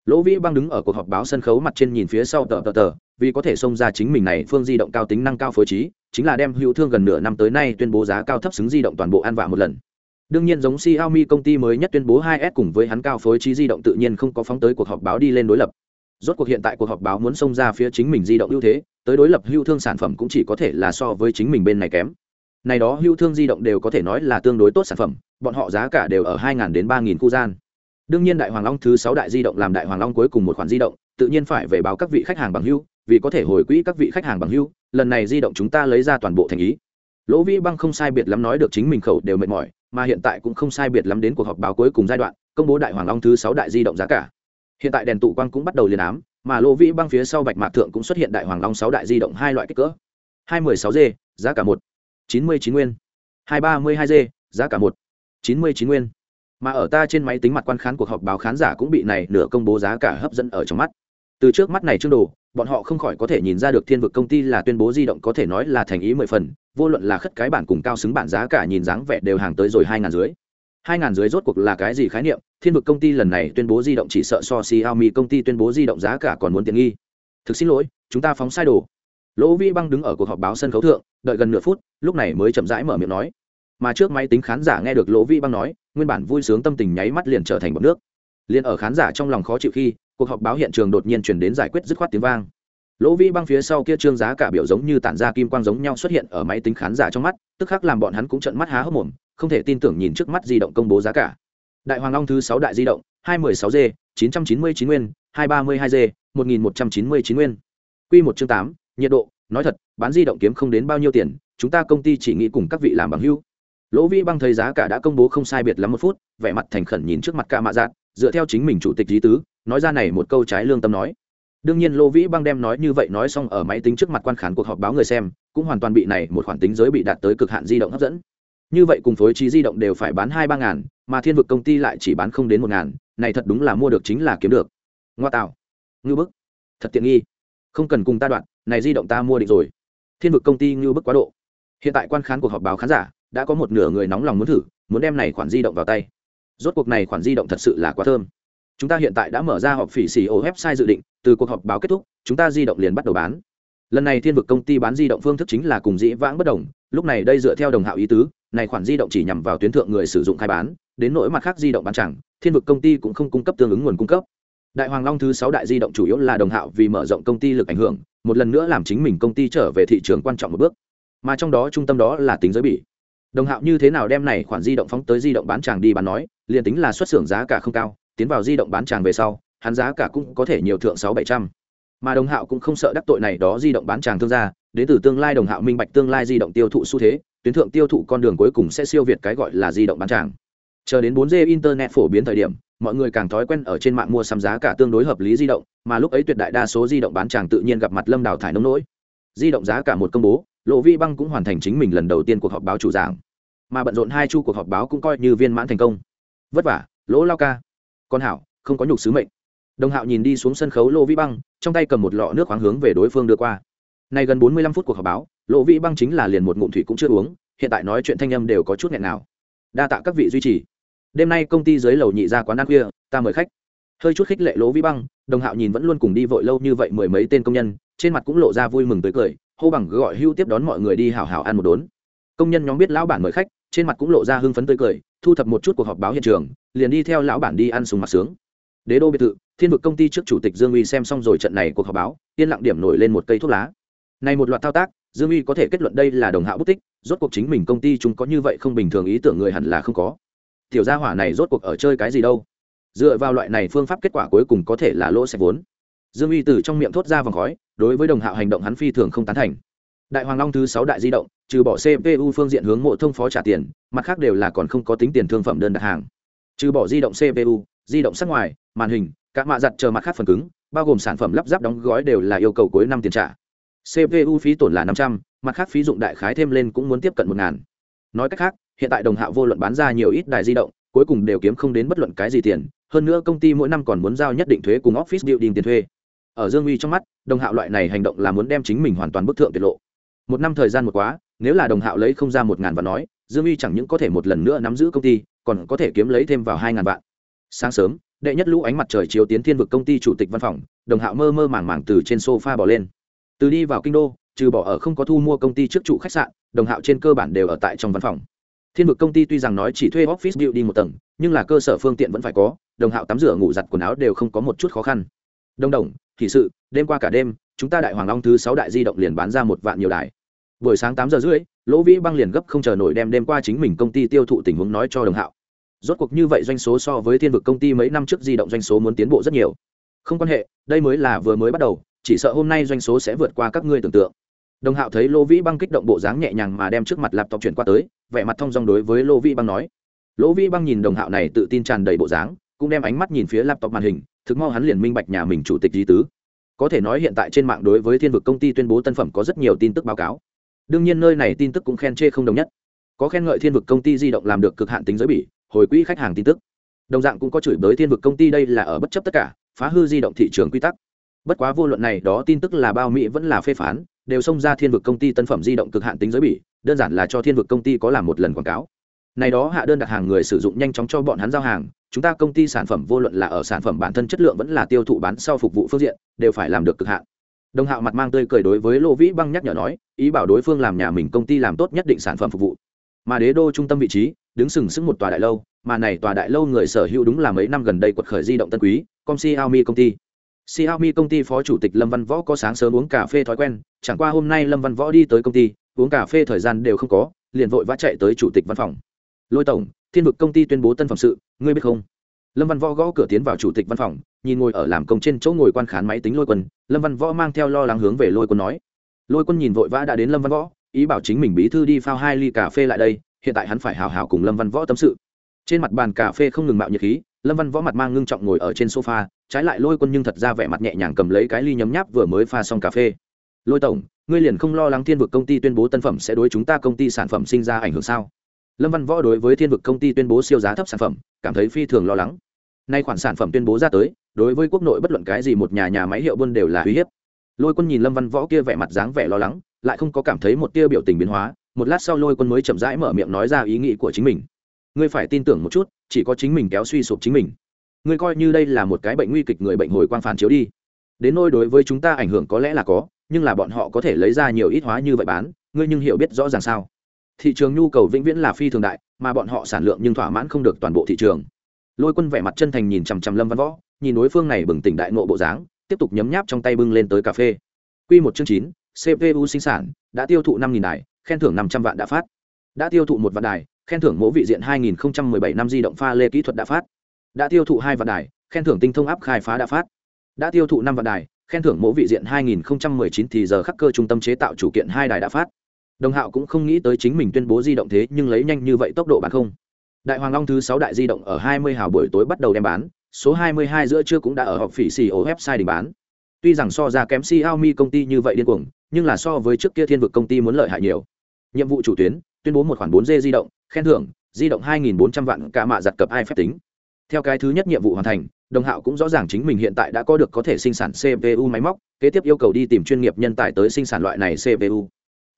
lỗ vĩ băng đứng ở cuộc họp báo sân khấu mặt trên nhìn phía sau tờ tờ tờ, vì có thể xông ra chính mình này phương di động cao tính năng cao phối trí, chính là đem hữu thương gần nửa năm tới nay tuyên bố giá cao thấp xứng di động toàn bộ an vạ một lần. Đương nhiên giống Xiaomi công ty mới nhất tuyên bố 2S cùng với hắn cao phối trí di động tự nhiên không có phóng tới cuộc họp báo đi lên đối lập. Rốt cuộc hiện tại cuộc họp báo muốn xông ra phía chính mình di động ưu thế, tới đối lập hữu thương sản phẩm cũng chỉ có thể là so với chính mình bên này kém. Này đó hữu thương di động đều có thể nói là tương đối tốt sản phẩm, bọn họ giá cả đều ở 2.000 đến 3.000 khu gian đương nhiên đại hoàng long thứ sáu đại di động làm đại hoàng long cuối cùng một khoản di động, tự nhiên phải về báo các vị khách hàng bằng hưu, vì có thể hồi quỹ các vị khách hàng bằng hưu, lần này di động chúng ta lấy ra toàn bộ thành ý. Lỗ vĩ băng không sai biệt lắm nói được chính mình khẩu đều mệt mỏi, mà hiện tại cũng không sai biệt lắm đến cuộc họp báo cuối cùng giai đoạn, công bố đại hoàng long thứ sáu đại di động giá cả. Hiện tại đèn tụ quang cũng bắt đầu liền ám, mà lỗ vĩ băng phía sau bạch mạc thượng cũng xuất hiện đại hoàng long sáu đại di động hai loại kích cỡ. Hai mươi sáu g, giá cả một. Chín mươi chín nguyên. Hai ba mươi hai g, giá cả một. Chín mươi chín nguyên mà ở ta trên máy tính mặt quan khán cuộc họp báo khán giả cũng bị này nửa công bố giá cả hấp dẫn ở trong mắt. Từ trước mắt này chương đồ, bọn họ không khỏi có thể nhìn ra được thiên vực công ty là tuyên bố di động có thể nói là thành ý mười phần, vô luận là khất cái bản cùng cao xứng bản giá cả nhìn dáng vẻ đều hàng tới rồi hai ngàn dưới hai ngàn dưới rốt cuộc là cái gì khái niệm? Thiên vực công ty lần này tuyên bố di động chỉ sợ so xiaomi công ty tuyên bố di động giá cả còn muốn tiện nghi. Thực xin lỗi, chúng ta phóng sai đồ. Lỗ vi băng đứng ở cuộc họp báo sân khấu thượng, đợi gần nửa phút, lúc này mới chậm rãi mở miệng nói. Mà trước máy tính khán giả nghe được lỗ vi băng nói nguyên bản vui sướng tâm tình nháy mắt liền trở thành bọt nước. Liền ở khán giả trong lòng khó chịu khi, cuộc họp báo hiện trường đột nhiên chuyển đến giải quyết dứt khoát tiếng vang. Lỗ vi băng phía sau kia trương giá cả biểu giống như tản ra kim quang giống nhau xuất hiện ở máy tính khán giả trong mắt, tức khắc làm bọn hắn cũng trận mắt há hốc mồm, không thể tin tưởng nhìn trước mắt di động công bố giá cả. Đại hoàng long thứ sáu đại di động, hai mươi sáu g, chín trăm chín mươi chín nguyên, hai ba mươi hai g, một nghìn một trăm chín mươi chín nguyên. Q một chương tám, nhiệt độ, nói thật, bán di động kiếm không đến bao nhiêu tiền, chúng ta công ty chỉ nghĩ cùng các vị làm bằng hưu lỗ Vĩ băng thấy giá cả đã công bố không sai biệt lắm một phút, vẻ mặt thành khẩn nhìn trước mặt ca mạ dạng dựa theo chính mình chủ tịch lý tứ, nói ra này một câu trái lương tâm nói. Đương nhiên Lỗ vĩ băng đem nói như vậy nói xong ở máy tính trước mặt quan khán cuộc họp báo người xem, cũng hoàn toàn bị này một khoản tính giới bị đạt tới cực hạn di động hấp dẫn. Như vậy cùng phối trí di động đều phải bán hai ba ngàn, mà thiên vực công ty lại chỉ bán không đến một ngàn, này thật đúng là mua được chính là kiếm được. Ngoa tạo. Ngưu bức. Thật tiện nghi. Không cần cùng ta đoạn, này di động ta mua định rồi. Thiên vực công ty ngưu bức quá độ. Hiện tại quan khán cuộc họp báo khán giả đã có một nửa người nóng lòng muốn thử, muốn đem này khoản di động vào tay. Rốt cuộc này khoản di động thật sự là quá thơm. Chúng ta hiện tại đã mở ra họp phỉ xì ô website dự định, từ cuộc họp báo kết thúc, chúng ta di động liền bắt đầu bán. Lần này thiên vực công ty bán di động phương thức chính là cùng dĩ vãng bất đồng, lúc này đây dựa theo đồng hạo ý tứ, này khoản di động chỉ nhằm vào tuyến thượng người sử dụng khai bán, đến nỗi mặt khác di động bán chẳng, thiên vực công ty cũng không cung cấp tương ứng nguồn cung cấp. Đại hoàng long thứ sáu đại di động chủ yếu là đồng hạo vì mở rộng công ty lực ảnh hưởng, một lần nữa làm chính mình công ty trở về thị trường quan trọng một bước. Mà trong đó trung tâm đó là tính giới bỉ đồng hạo như thế nào đem này khoản di động phóng tới di động bán tràng đi bán nói, liền tính là xuất xưởng giá cả không cao, tiến vào di động bán tràng về sau, hắn giá cả cũng có thể nhiều thượng sáu bảy trăm. Mà đồng hạo cũng không sợ đắc tội này đó di động bán tràng thương gia, đến từ tương lai đồng hạo minh bạch tương lai di động tiêu thụ xu thế, tuyến thượng tiêu thụ con đường cuối cùng sẽ siêu việt cái gọi là di động bán tràng. Chờ đến 4G internet phổ biến thời điểm, mọi người càng thói quen ở trên mạng mua sắm giá cả tương đối hợp lý di động, mà lúc ấy tuyệt đại đa số di động bán tràng tự nhiên gặp mặt lâm đào thải nông nỗi. Di động giá cả một công bố lộ vi băng cũng hoàn thành chính mình lần đầu tiên cuộc họp báo chủ giảng mà bận rộn hai chu cuộc họp báo cũng coi như viên mãn thành công. Vất vả, lỗ lao ca. Con hảo, không có nhục sứ mệnh. Đồng hạo nhìn đi xuống sân khấu lô vĩ băng, trong tay cầm một lọ nước khoáng hướng về đối phương đưa qua. Nay gần bốn mươi lăm phút cuộc họp báo lô vĩ băng chính là liền một ngụm thủy cũng chưa uống, hiện tại nói chuyện thanh âm đều có chút nghẹn nào đa tạ các vị duy trì. Đêm nay công ty dưới lầu nhị ra quán ăn khuya, ta mời khách. Hơi chút khích lệ lỗ vĩ băng, đồng hạo nhìn vẫn luôn cùng đi vội lâu như vậy mười mấy tên công nhân, trên mặt cũng lộ ra vui mừng tới cười hô bằng gọi hưu tiếp đón mọi người đi hào hào ăn một đốn. Công nhân nhóm biết lão bản mời khách, trên mặt cũng lộ ra hưng phấn tươi cười, thu thập một chút cuộc họp báo hiện trường, liền đi theo lão bản đi ăn sùng mặt sướng. Đế đô biệt thự, thiên vực công ty trước chủ tịch dương uy xem xong rồi trận này cuộc họp báo, yên lặng điểm nổi lên một cây thuốc lá. Này một loạt thao tác, dương uy có thể kết luận đây là đồng hạo bút tích, rốt cuộc chính mình công ty chúng có như vậy không bình thường ý tưởng người hẳn là không có. Tiểu gia hỏa này rốt cuộc ở chơi cái gì đâu? Dựa vào loại này phương pháp kết quả cuối cùng có thể là lỗ sạch vốn. Dương uy từ trong miệng thốt ra vòng khói đối với đồng hạo hành động hắn phi thường không tán thành. Đại hoàng long thứ sáu đại di động, trừ bỏ cpu phương diện hướng mộ thông phó trả tiền, mặt khác đều là còn không có tính tiền thương phẩm đơn đặt hàng. Trừ bỏ di động cpu di động sắc ngoài, màn hình các mạ giặt chờ mặt khác phần cứng, bao gồm sản phẩm lắp ráp đóng gói đều là yêu cầu cuối năm tiền trả. Cpu phí tổn là năm trăm, mặt khác phí dụng đại khái thêm lên cũng muốn tiếp cận một ngàn. Nói cách khác, hiện tại đồng hạo vô luận bán ra nhiều ít đài di động, cuối cùng đều kiếm không đến bất luận cái gì tiền, hơn nữa công ty mỗi năm còn muốn giao nhất định thuế cùng office building tiền thuê ở dương uy trong mắt, đồng hạo loại này hành động là muốn đem chính mình hoàn toàn bức thượng tiết lộ. Một năm thời gian một quá, nếu là đồng hạo lấy không ra một ngàn và nói, dương uy chẳng những có thể một lần nữa nắm giữ công ty, còn có thể kiếm lấy thêm vào hai ngàn vạn. Sáng sớm, đệ nhất lũ ánh mặt trời chiếu tiến thiên vực công ty chủ tịch văn phòng, đồng hạo mơ mơ màng màng từ trên sofa bỏ lên. Từ đi vào kinh đô, trừ bỏ ở không có thu mua công ty trước trụ khách sạn, đồng hạo trên cơ bản đều ở tại trong văn phòng. Thiên vực công ty tuy rằng nói chỉ thuê office đi một tầng, nhưng là cơ sở phương tiện vẫn phải có, đồng hạo tắm rửa, ngủ giặt quần áo đều không có một chút khó khăn. Đông đồng thì sự, đêm qua cả đêm, chúng ta đại hoàng long thứ sáu đại di động liền bán ra một vạn nhiều đài. Buổi sáng tám giờ rưỡi, lỗ vĩ băng liền gấp không chờ nổi đem đêm qua chính mình công ty tiêu thụ tình huống nói cho đồng hạo. Rốt cuộc như vậy doanh số so với thiên vực công ty mấy năm trước di động doanh số muốn tiến bộ rất nhiều. Không quan hệ, đây mới là vừa mới bắt đầu, chỉ sợ hôm nay doanh số sẽ vượt qua các ngươi tưởng tượng. Đồng hạo thấy lỗ vĩ băng kích động bộ dáng nhẹ nhàng mà đem trước mặt laptop chuyển qua tới, vẻ mặt thông dong đối với lỗ vĩ băng nói. Lỗ vĩ băng nhìn đồng hạo này tự tin tràn đầy bộ dáng, cũng đem ánh mắt nhìn phía laptop màn hình thực mau hắn liền minh bạch nhà mình chủ tịch di tứ. Có thể nói hiện tại trên mạng đối với thiên vực công ty tuyên bố tân phẩm có rất nhiều tin tức báo cáo. Đương nhiên nơi này tin tức cũng khen chê không đồng nhất. Có khen ngợi thiên vực công ty di động làm được cực hạn tính giới bỉ hồi quỹ khách hàng tin tức. Đồng dạng cũng có chửi bới thiên vực công ty đây là ở bất chấp tất cả, phá hư di động thị trường quy tắc. Bất quá vô luận này đó tin tức là bao mỹ vẫn là phê phán, đều xông ra thiên vực công ty tân phẩm di động cực hạn tính giới bỉ đơn giản là cho thiên vực công ty có làm một lần quảng cáo này đó hạ đơn đặt hàng người sử dụng nhanh chóng cho bọn hắn giao hàng, chúng ta công ty sản phẩm vô luận là ở sản phẩm bản thân chất lượng vẫn là tiêu thụ bán sau phục vụ phương diện, đều phải làm được cực hạn. Đồng hạo mặt mang tươi cười đối với lô vĩ băng nhắc nhở nói, ý bảo đối phương làm nhà mình công ty làm tốt nhất định sản phẩm phục vụ. Mà đế đô trung tâm vị trí, đứng sừng sững một tòa đại lâu, mà này tòa đại lâu người sở hữu đúng là mấy năm gần đây quật khởi di động tân quý com xiaomi công ty. Xiaomi công ty phó chủ tịch lâm văn võ có sáng sớm uống cà phê thói quen, chẳng qua hôm nay lâm văn võ đi tới công ty, uống cà phê thời gian đều không có, liền vội vã chạy tới chủ tịch văn phòng lôi tổng, thiên vực công ty tuyên bố tân phẩm sự, ngươi biết không? Lâm văn võ gõ cửa tiến vào chủ tịch văn phòng, nhìn ngồi ở làm công trên chỗ ngồi quan khán máy tính lôi quân, lâm văn võ mang theo lo lắng hướng về lôi quân nói. Lôi quân nhìn vội vã đã đến lâm văn võ, ý bảo chính mình bí thư đi phao hai ly cà phê lại đây, hiện tại hắn phải hào hào cùng lâm văn võ tâm sự. Trên mặt bàn cà phê không ngừng mạo nhiệt khí, lâm văn võ mặt mang ngưng trọng ngồi ở trên sofa, trái lại lôi quân nhưng thật ra vẻ mặt nhẹ nhàng cầm lấy cái ly nhấm nháp vừa mới pha xong cà phê. Lôi tổng, ngươi liền không lo lắng thiên vực công ty tuyên bố tân phẩm sẽ đối chúng ta công ty sản phẩm sinh ra ảnh hưởng sao? Lâm văn võ đối với thiên vực công ty tuyên bố siêu giá thấp sản phẩm, cảm thấy phi thường lo lắng. Nay khoản sản phẩm tuyên bố ra tới, đối với quốc nội bất luận cái gì một nhà nhà máy hiệu buôn đều là uy hiếp. Lôi quân nhìn lâm văn võ kia vẻ mặt dáng vẻ lo lắng, lại không có cảm thấy một tia biểu tình biến hóa, một lát sau lôi quân mới chậm rãi mở miệng nói ra ý nghĩ của chính mình. Ngươi phải tin tưởng một chút, chỉ có chính mình kéo suy sụp chính mình. Ngươi coi như đây là một cái bệnh nguy kịch người bệnh hồi quang phản chiếu đi. Đến nôi đối với chúng ta ảnh hưởng có lẽ là có, nhưng là bọn họ có thể lấy ra nhiều ít hóa như vậy bán, ngươi nhưng hiểu biết rõ ràng sao? Thị trường nhu cầu vĩnh viễn là phi thường đại, mà bọn họ sản lượng nhưng thỏa mãn không được toàn bộ thị trường. Lôi quân vẻ mặt chân thành nhìn chằm chằm lâm văn võ, nhìn đối phương này bừng tỉnh đại nộ bộ dáng, tiếp tục nhấm nháp trong tay bưng lên tới cà phê. Q một chương chín cpu sinh sản, đã tiêu thụ năm đài, khen thưởng năm trăm vạn đã phát. Đã tiêu thụ một vạn đài, khen thưởng mẫu vị diện 2017 năm di động pha lê kỹ thuật đã phát. Đã tiêu thụ hai vạn đài, khen thưởng tinh thông áp khai phá đã phát. Đã tiêu thụ năm vạn đài, khen thưởng mẫu vị diện 2019 thì giờ khắc cơ trung tâm chế tạo chủ kiện hai đài đã phát đồng hạo cũng không nghĩ tới chính mình tuyên bố di động thế, nhưng lấy nhanh như vậy tốc độ bán không. Đại hoàng long thứ sáu đại di động ở 20 hào buổi tối bắt đầu đem bán, số 22 giữa trưa cũng đã ở họp phỉ xì ổ website đình bán. Tuy rằng so ra kém xiaomi công ty như vậy điên cuồng, nhưng là so với trước kia thiên vực công ty muốn lợi hại nhiều. Nhiệm vụ chủ tuyến, tuyên bố một khoản 4G di động, khen thưởng, di động 2.400 vạn cả mạ giặt cập ai phép tính. Theo cái thứ nhất nhiệm vụ hoàn thành, đồng hạo cũng rõ ràng chính mình hiện tại đã có được có thể sinh sản cpu máy móc, kế tiếp yêu cầu đi tìm chuyên nghiệp nhân tài tới sinh sản loại này cpu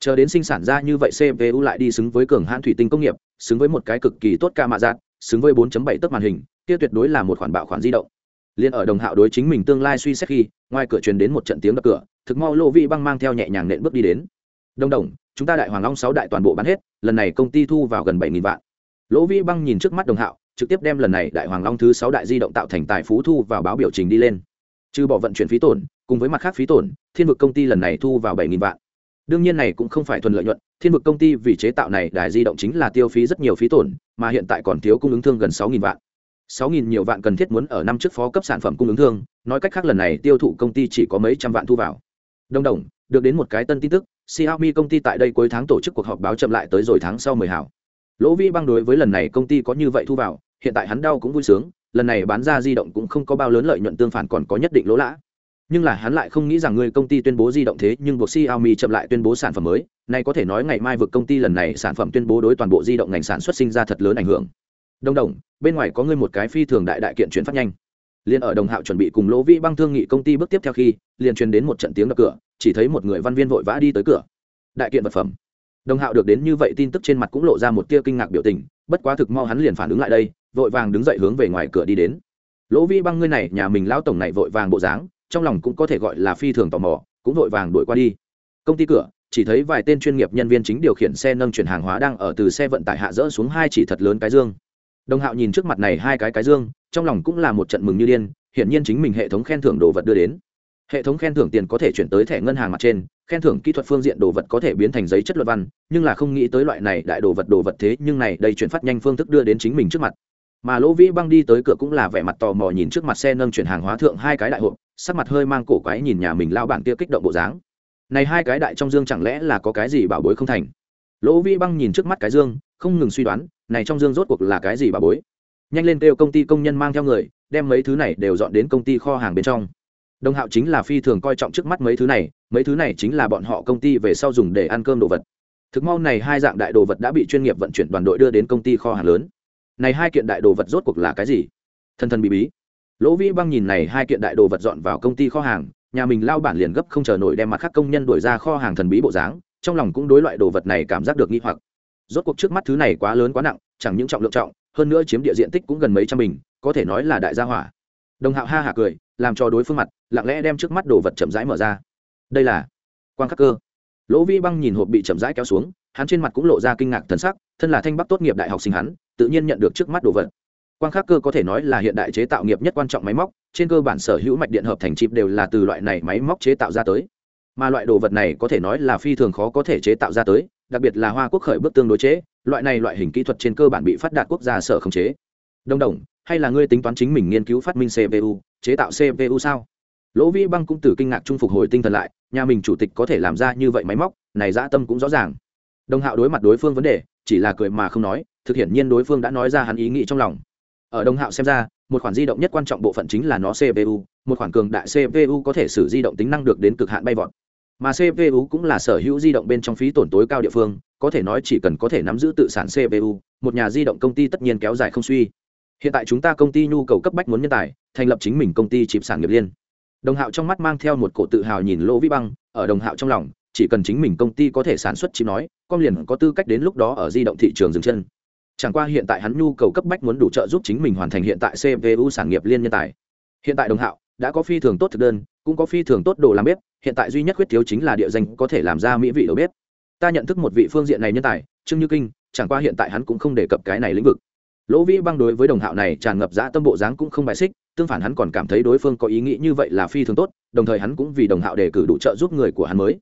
chờ đến sinh sản ra như vậy cpu lại đi xứng với cường hãn thủy tinh công nghiệp xứng với một cái cực kỳ tốt ca mạ dạng, xứng với 4.7 tấc màn hình kia tuyệt đối là một khoản bạo khoản di động. Liên ở đồng hạo đối chính mình tương lai suy xét khi ngoài cửa truyền đến một trận tiếng đập cửa thực mau lô Vi băng mang theo nhẹ nhàng nện bước đi đến. Đông đồng chúng ta đại hoàng long sáu đại toàn bộ bán hết lần này công ty thu vào gần bảy nghìn vạn. Lỗ Vi băng nhìn trước mắt đồng hạo trực tiếp đem lần này đại hoàng long thứ sáu đại di động tạo thành tài phú thu vào báo biểu trình đi lên. Trừ bỏ vận chuyển phí tổn cùng với mặt khác phí tổn thiên vực công ty lần này thu vào bảy nghìn vạn đương nhiên này cũng không phải thuần lợi nhuận thiên vực công ty vì chế tạo này đài di động chính là tiêu phí rất nhiều phí tổn mà hiện tại còn thiếu cung ứng thương gần sáu nghìn vạn. Sáu nghìn nhiều vạn cần thiết muốn ở năm trước phó cấp sản phẩm cung ứng thương nói cách khác lần này tiêu thụ công ty chỉ có mấy trăm vạn thu vào. Đồng đồng được đến một cái tân tin tức Xiaomi công ty tại đây cuối tháng tổ chức cuộc họp báo chậm lại tới rồi tháng sau 10 hảo. Lỗ Vĩ băng đối với lần này công ty có như vậy thu vào, hiện tại hắn đau cũng vui sướng, lần này bán ra di động cũng không có bao lớn lợi nhuận tương phản còn có nhất định lỗ lã nhưng là hắn lại không nghĩ rằng người công ty tuyên bố di động thế, nhưng buộc Xiaomi chậm lại tuyên bố sản phẩm mới. Này có thể nói ngày mai vực công ty lần này sản phẩm tuyên bố đối toàn bộ di động ngành sản xuất sinh ra thật lớn ảnh hưởng. Đồng đồng, bên ngoài có người một cái phi thường đại đại kiện chuyển phát nhanh. Liền ở đồng hạo chuẩn bị cùng lỗ vĩ băng thương nghị công ty bước tiếp theo khi, liền truyền đến một trận tiếng đập cửa, chỉ thấy một người văn viên vội vã đi tới cửa. Đại kiện vật phẩm. Đồng hạo được đến như vậy tin tức trên mặt cũng lộ ra một tia kinh ngạc biểu tình, bất quá thực mau hắn liền phản ứng lại đây, vội vàng đứng dậy hướng về ngoài cửa đi đến. Lỗ vĩ băng ngươi này, nhà mình lão tổng này vội vàng bộ dáng trong lòng cũng có thể gọi là phi thường tò mò, cũng vội vàng đuổi qua đi. Công ty cửa, chỉ thấy vài tên chuyên nghiệp nhân viên chính điều khiển xe nâng chuyển hàng hóa đang ở từ xe vận tải hạ dỡ xuống hai chỉ thật lớn cái dương. Đồng hạo nhìn trước mặt này hai cái cái dương, trong lòng cũng là một trận mừng như điên, hiển nhiên chính mình hệ thống khen thưởng đồ vật đưa đến. Hệ thống khen thưởng tiền có thể chuyển tới thẻ ngân hàng mặt trên, khen thưởng kỹ thuật phương diện đồ vật có thể biến thành giấy chất luật văn, nhưng là không nghĩ tới loại này đại đồ vật đồ vật thế, nhưng này đây chuyển phát nhanh phương thức đưa đến chính mình trước mặt mà lỗ vĩ băng đi tới cửa cũng là vẻ mặt tò mò nhìn trước mặt xe nâng chuyển hàng hóa thượng hai cái đại hộp, sắc mặt hơi mang cổ quái nhìn nhà mình lao bản kia kích động bộ dáng. Này hai cái đại trong dương chẳng lẽ là có cái gì bảo bối không thành? Lỗ vĩ băng nhìn trước mắt cái dương, không ngừng suy đoán, này trong dương rốt cuộc là cái gì bảo bối? Nhanh lên kêu công ty công nhân mang theo người, đem mấy thứ này đều dọn đến công ty kho hàng bên trong. Đồng hạo chính là phi thường coi trọng trước mắt mấy thứ này, mấy thứ này chính là bọn họ công ty về sau dùng để ăn cơm đồ vật. Thực mau này hai dạng đại đồ vật đã bị chuyên nghiệp vận chuyển đoàn đội đưa đến công ty kho hàng lớn này hai kiện đại đồ vật rốt cuộc là cái gì? Thân thân bí bí. Lỗ vĩ băng nhìn này hai kiện đại đồ vật dọn vào công ty kho hàng, nhà mình lao bản liền gấp không chờ nổi đem mặt khác công nhân đuổi ra kho hàng thần bí bộ dáng, trong lòng cũng đối loại đồ vật này cảm giác được nghi hoặc. Rốt cuộc trước mắt thứ này quá lớn quá nặng, chẳng những trọng lượng trọng, hơn nữa chiếm địa diện tích cũng gần mấy trăm bình, có thể nói là đại gia hỏa. Đồng hạo ha hả cười, làm cho đối phương mặt, lặng lẽ đem trước mắt đồ vật chậm rãi mở ra. Đây là quang khắc cơ. Lỗ vi băng nhìn hộp bị chậm rãi kéo xuống hắn trên mặt cũng lộ ra kinh ngạc thần sắc, thân là thanh bắc tốt nghiệp đại học sinh hắn, tự nhiên nhận được trước mắt đồ vật. Quang khắc cơ có thể nói là hiện đại chế tạo nghiệp nhất quan trọng máy móc, trên cơ bản sở hữu mạch điện hợp thành chip đều là từ loại này máy móc chế tạo ra tới. Mà loại đồ vật này có thể nói là phi thường khó có thể chế tạo ra tới, đặc biệt là hoa quốc khởi bước tương đối chế, loại này loại hình kỹ thuật trên cơ bản bị phát đạt quốc gia sở khống chế. Đông đồng, hay là ngươi tính toán chính mình nghiên cứu phát minh cpu chế tạo cpu sao? Lỗ vĩ băng cũng từ kinh ngạc trung phục hồi tinh thần lại, nhà mình chủ tịch có thể làm ra như vậy máy móc, này dã tâm cũng rõ ràng đồng hạo đối mặt đối phương vấn đề, chỉ là cười mà không nói, thực hiện nhiên đối phương đã nói ra hắn ý nghĩ trong lòng. Ở đồng hạo xem ra, một khoản di động nhất quan trọng bộ phận chính là nó cpu một khoản cường đại cpu có thể sử di động tính năng được đến cực hạn bay vọt. Mà cpu cũng là sở hữu di động bên trong phí tổn tối cao địa phương, có thể nói chỉ cần có thể nắm giữ tự sản cpu một nhà di động công ty tất nhiên kéo dài không suy. Hiện tại chúng ta công ty nhu cầu cấp bách muốn nhân tài, thành lập chính mình công ty chịp sản nghiệp liên. Đồng hạo trong mắt mang theo một cổ tự hào nhìn lỗ vĩ băng, ở đồng hạo trong lòng chỉ cần chính mình công ty có thể sản xuất chip nói, con liền có tư cách đến lúc đó ở di động thị trường dừng chân. Chẳng qua hiện tại hắn nhu cầu cấp bách muốn đủ trợ giúp chính mình hoàn thành hiện tại cpu sản nghiệp liên nhân tài. Hiện tại đồng hạo, đã có phi thường tốt thực đơn, cũng có phi thường tốt đồ làm bếp, hiện tại duy nhất khuyết thiếu chính là địa danh có thể làm ra mỹ vị đầu bếp. Ta nhận thức một vị phương diện này nhân tài, trương như kinh, chẳng qua hiện tại hắn cũng không đề cập cái này lĩnh vực. Lỗ vĩ băng đối với đồng hạo này tràn ngập dã tâm bộ dáng cũng không bài xích, tương phản hắn còn cảm thấy đối phương có ý nghĩ như vậy là phi thường tốt, đồng thời hắn cũng vì đồng hạo đề cử đủ trợ giúp người của hắn mới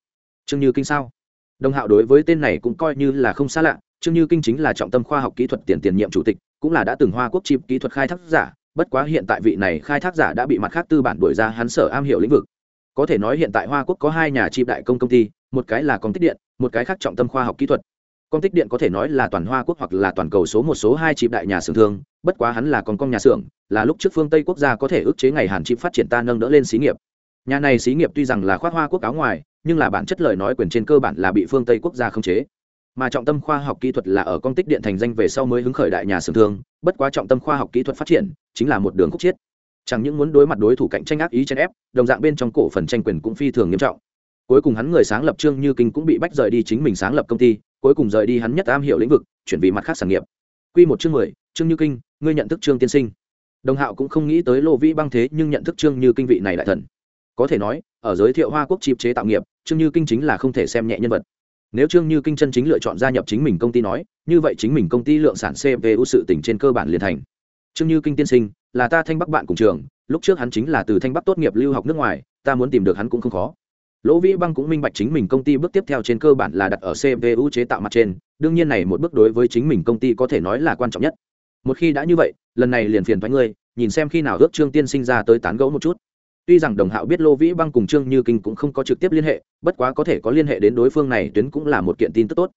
trương như kinh sao? Đồng hạo đối với tên này cũng coi như là không xa lạ, trương như kinh chính là trọng tâm khoa học kỹ thuật tiền tiền nhiệm chủ tịch, cũng là đã từng hoa quốc chip kỹ thuật khai thác giả, bất quá hiện tại vị này khai thác giả đã bị mặt khác tư bản đuổi ra hắn sở am hiểu lĩnh vực. Có thể nói hiện tại hoa quốc có hai nhà chip đại công công ty, một cái là công tích điện, một cái khác trọng tâm khoa học kỹ thuật. Công tích điện có thể nói là toàn hoa quốc hoặc là toàn cầu số một, số hai chip đại nhà xưởng thương, bất quá hắn là còn công nhà xưởng, là lúc trước phương tây quốc gia có thể ức chế ngày hàn chip phát triển ta nâng đỡ lên xí nghiệp nhà này xí nghiệp tuy rằng là khoác hoa quốc áo ngoài, nhưng là bản chất lời nói quyền trên cơ bản là bị phương tây quốc gia khống chế. Mà trọng tâm khoa học kỹ thuật là ở công tích điện thành danh về sau mới hứng khởi đại nhà xưởng thương, bất quá trọng tâm khoa học kỹ thuật phát triển chính là một đường khúc chiết. Chẳng những muốn đối mặt đối thủ cạnh tranh ác ý chèn ép, đồng dạng bên trong cổ phần tranh quyền cũng phi thường nghiêm trọng. Cuối cùng hắn người sáng lập trương như kinh cũng bị bách rời đi chính mình sáng lập công ty, cuối cùng rời đi hắn nhất am hiểu lĩnh vực, chuyển vì mặt khác sản nghiệp. Q một chương mười, trương như kinh, ngươi nhận thức trương tiên sinh. Đồng hạo cũng không nghĩ tới lô vĩ băng thế nhưng nhận thức trương như kinh vị này đại thần có thể nói, ở giới thiệu hoa quốc chịp chế tạo nghiệp, trương như kinh chính là không thể xem nhẹ nhân vật. Nếu trương như kinh chân chính lựa chọn gia nhập chính mình công ty nói, như vậy chính mình công ty lượng sản cpu sự tỉnh trên cơ bản liền thành. Trương như kinh tiên sinh, là ta thanh bắc bạn cùng trường, lúc trước hắn chính là từ thanh bắc tốt nghiệp lưu học nước ngoài, ta muốn tìm được hắn cũng không khó. Lỗ vĩ băng cũng minh bạch chính mình công ty bước tiếp theo trên cơ bản là đặt ở cpu chế tạo mặt trên, đương nhiên này một bước đối với chính mình công ty có thể nói là quan trọng nhất. Một khi đã như vậy, lần này liền phiền thoái ngươi, nhìn xem khi nào ước trương tiên sinh ra tới tán gẫu một chút tuy rằng đồng hạo biết lô vĩ băng cùng trương như kinh cũng không có trực tiếp liên hệ, bất quá có thể có liên hệ đến đối phương này tuyến cũng là một kiện tin tức tốt.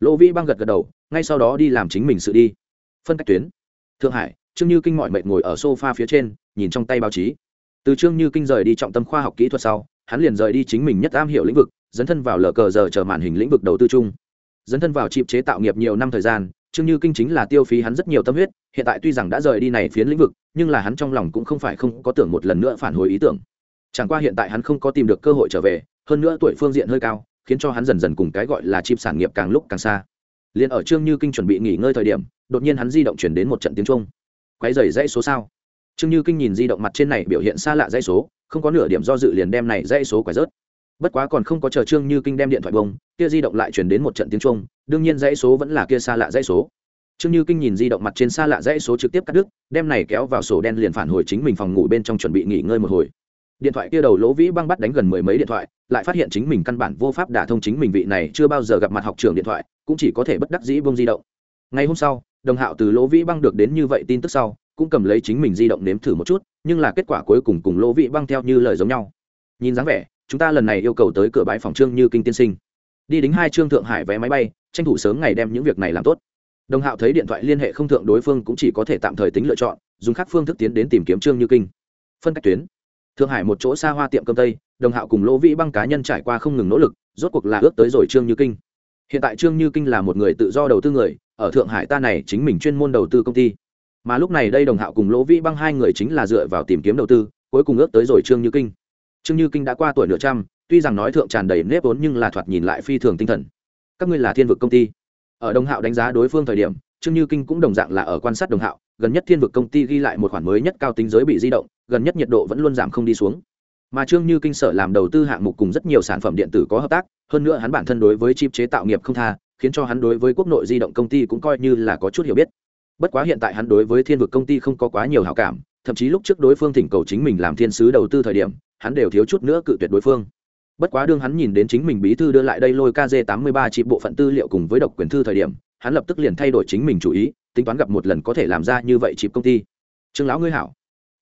Lô vĩ băng gật gật đầu, ngay sau đó đi làm chính mình sự đi. Phân cách tuyến. Thượng hải, trương như kinh mọi mệt ngồi ở sofa phía trên, nhìn trong tay báo chí. Từ trương như kinh rời đi trọng tâm khoa học kỹ thuật sau, hắn liền rời đi chính mình nhất am hiểu lĩnh vực dẫn thân vào lờ cờ giờ chờ màn hình lĩnh vực đầu tư chung. Dẫn thân vào chip chế tạo nghiệp nhiều năm thời gian trương như kinh chính là tiêu phí hắn rất nhiều tâm huyết hiện tại tuy rằng đã rời đi này phiến lĩnh vực nhưng là hắn trong lòng cũng không phải không có tưởng một lần nữa phản hồi ý tưởng. Chẳng qua hiện tại hắn không có tìm được cơ hội trở về hơn nữa tuổi phương diện hơi cao khiến cho hắn dần dần cùng cái gọi là chip sản nghiệp càng lúc càng xa. Liên ở trương như kinh chuẩn bị nghỉ ngơi thời điểm đột nhiên hắn di động chuyển đến một trận tiếng chuông, quấy rầy dãy số sao? Trương như kinh nhìn di động mặt trên này biểu hiện xa lạ dãy số không có nửa điểm do dự liền đem này dãy số quải rớt bất quá còn không có chờ trương như kinh đem điện thoại bông, kia di động lại chuyển đến một trận tiếng trung đương nhiên dãy số vẫn là kia xa lạ dãy số. Trương như kinh nhìn di động mặt trên xa lạ dãy số trực tiếp cắt đứt, đem này kéo vào sổ đen liền phản hồi chính mình phòng ngủ bên trong chuẩn bị nghỉ ngơi một hồi. Điện thoại kia đầu lỗ vĩ băng bắt đánh gần mười mấy điện thoại, lại phát hiện chính mình căn bản vô pháp đả thông chính mình vị này chưa bao giờ gặp mặt học trường điện thoại, cũng chỉ có thể bất đắc dĩ bông di động. Ngày hôm sau, đồng hạo từ lỗ vĩ băng được đến như vậy tin tức sau, cũng cầm lấy chính mình di động nếm thử một chút, nhưng là kết quả cuối cùng cùng lỗ vĩ băng theo như lời giống nhau. Nhìn dáng vẻ chúng ta lần này yêu cầu tới cửa bãi phòng trương như kinh tiên sinh. Đi đính hai trương thượng hải vé máy bay, tranh thủ sớm ngày đem những việc này làm tốt. Đồng hạo thấy điện thoại liên hệ không thượng đối phương cũng chỉ có thể tạm thời tính lựa chọn, dùng khác phương thức tiến đến tìm kiếm trương như kinh. Phân cách tuyến. Thượng hải một chỗ xa hoa tiệm cơm tây, đồng hạo cùng lỗ vĩ băng cá nhân trải qua không ngừng nỗ lực, rốt cuộc là ước tới rồi trương như kinh. Hiện tại trương như kinh là một người tự do đầu tư người, ở thượng hải ta này chính mình chuyên môn đầu tư công ty. Mà lúc này đây đồng hạo cùng lỗ vĩ băng hai người chính là dựa vào tìm kiếm đầu tư, cuối cùng ước tới rồi trương như kinh trương như kinh đã qua tuổi nửa trăm, tuy rằng nói thượng tràn đầy nếp vốn nhưng là thoạt nhìn lại phi thường tinh thần. Các ngươi là thiên vực công ty. Ở đồng hạo đánh giá đối phương thời điểm, trương như kinh cũng đồng dạng là ở quan sát đồng hạo, gần nhất thiên vực công ty ghi lại một khoản mới nhất cao tính giới bị di động, gần nhất nhiệt độ vẫn luôn giảm không đi xuống. Mà trương như kinh sở làm đầu tư hạng mục cùng rất nhiều sản phẩm điện tử có hợp tác, hơn nữa hắn bản thân đối với chip chế tạo nghiệp không tha, khiến cho hắn đối với quốc nội di động công ty cũng coi như là có chút hiểu biết. Bất quá hiện tại hắn đối với thiên vực công ty không có quá nhiều hảo cảm, thậm chí lúc trước đối phương thỉnh cầu chính mình làm thiên sứ đầu tư thời điểm hắn đều thiếu chút nữa cự tuyệt đối phương. Bất quá đương hắn nhìn đến chính mình bí thư đưa lại đây lôi kz tám mươi ba trị bộ phận tư liệu cùng với độc quyền thư thời điểm, hắn lập tức liền thay đổi chính mình chủ ý, tính toán gặp một lần có thể làm ra như vậy chip công ty. Trương lão ngươi hảo.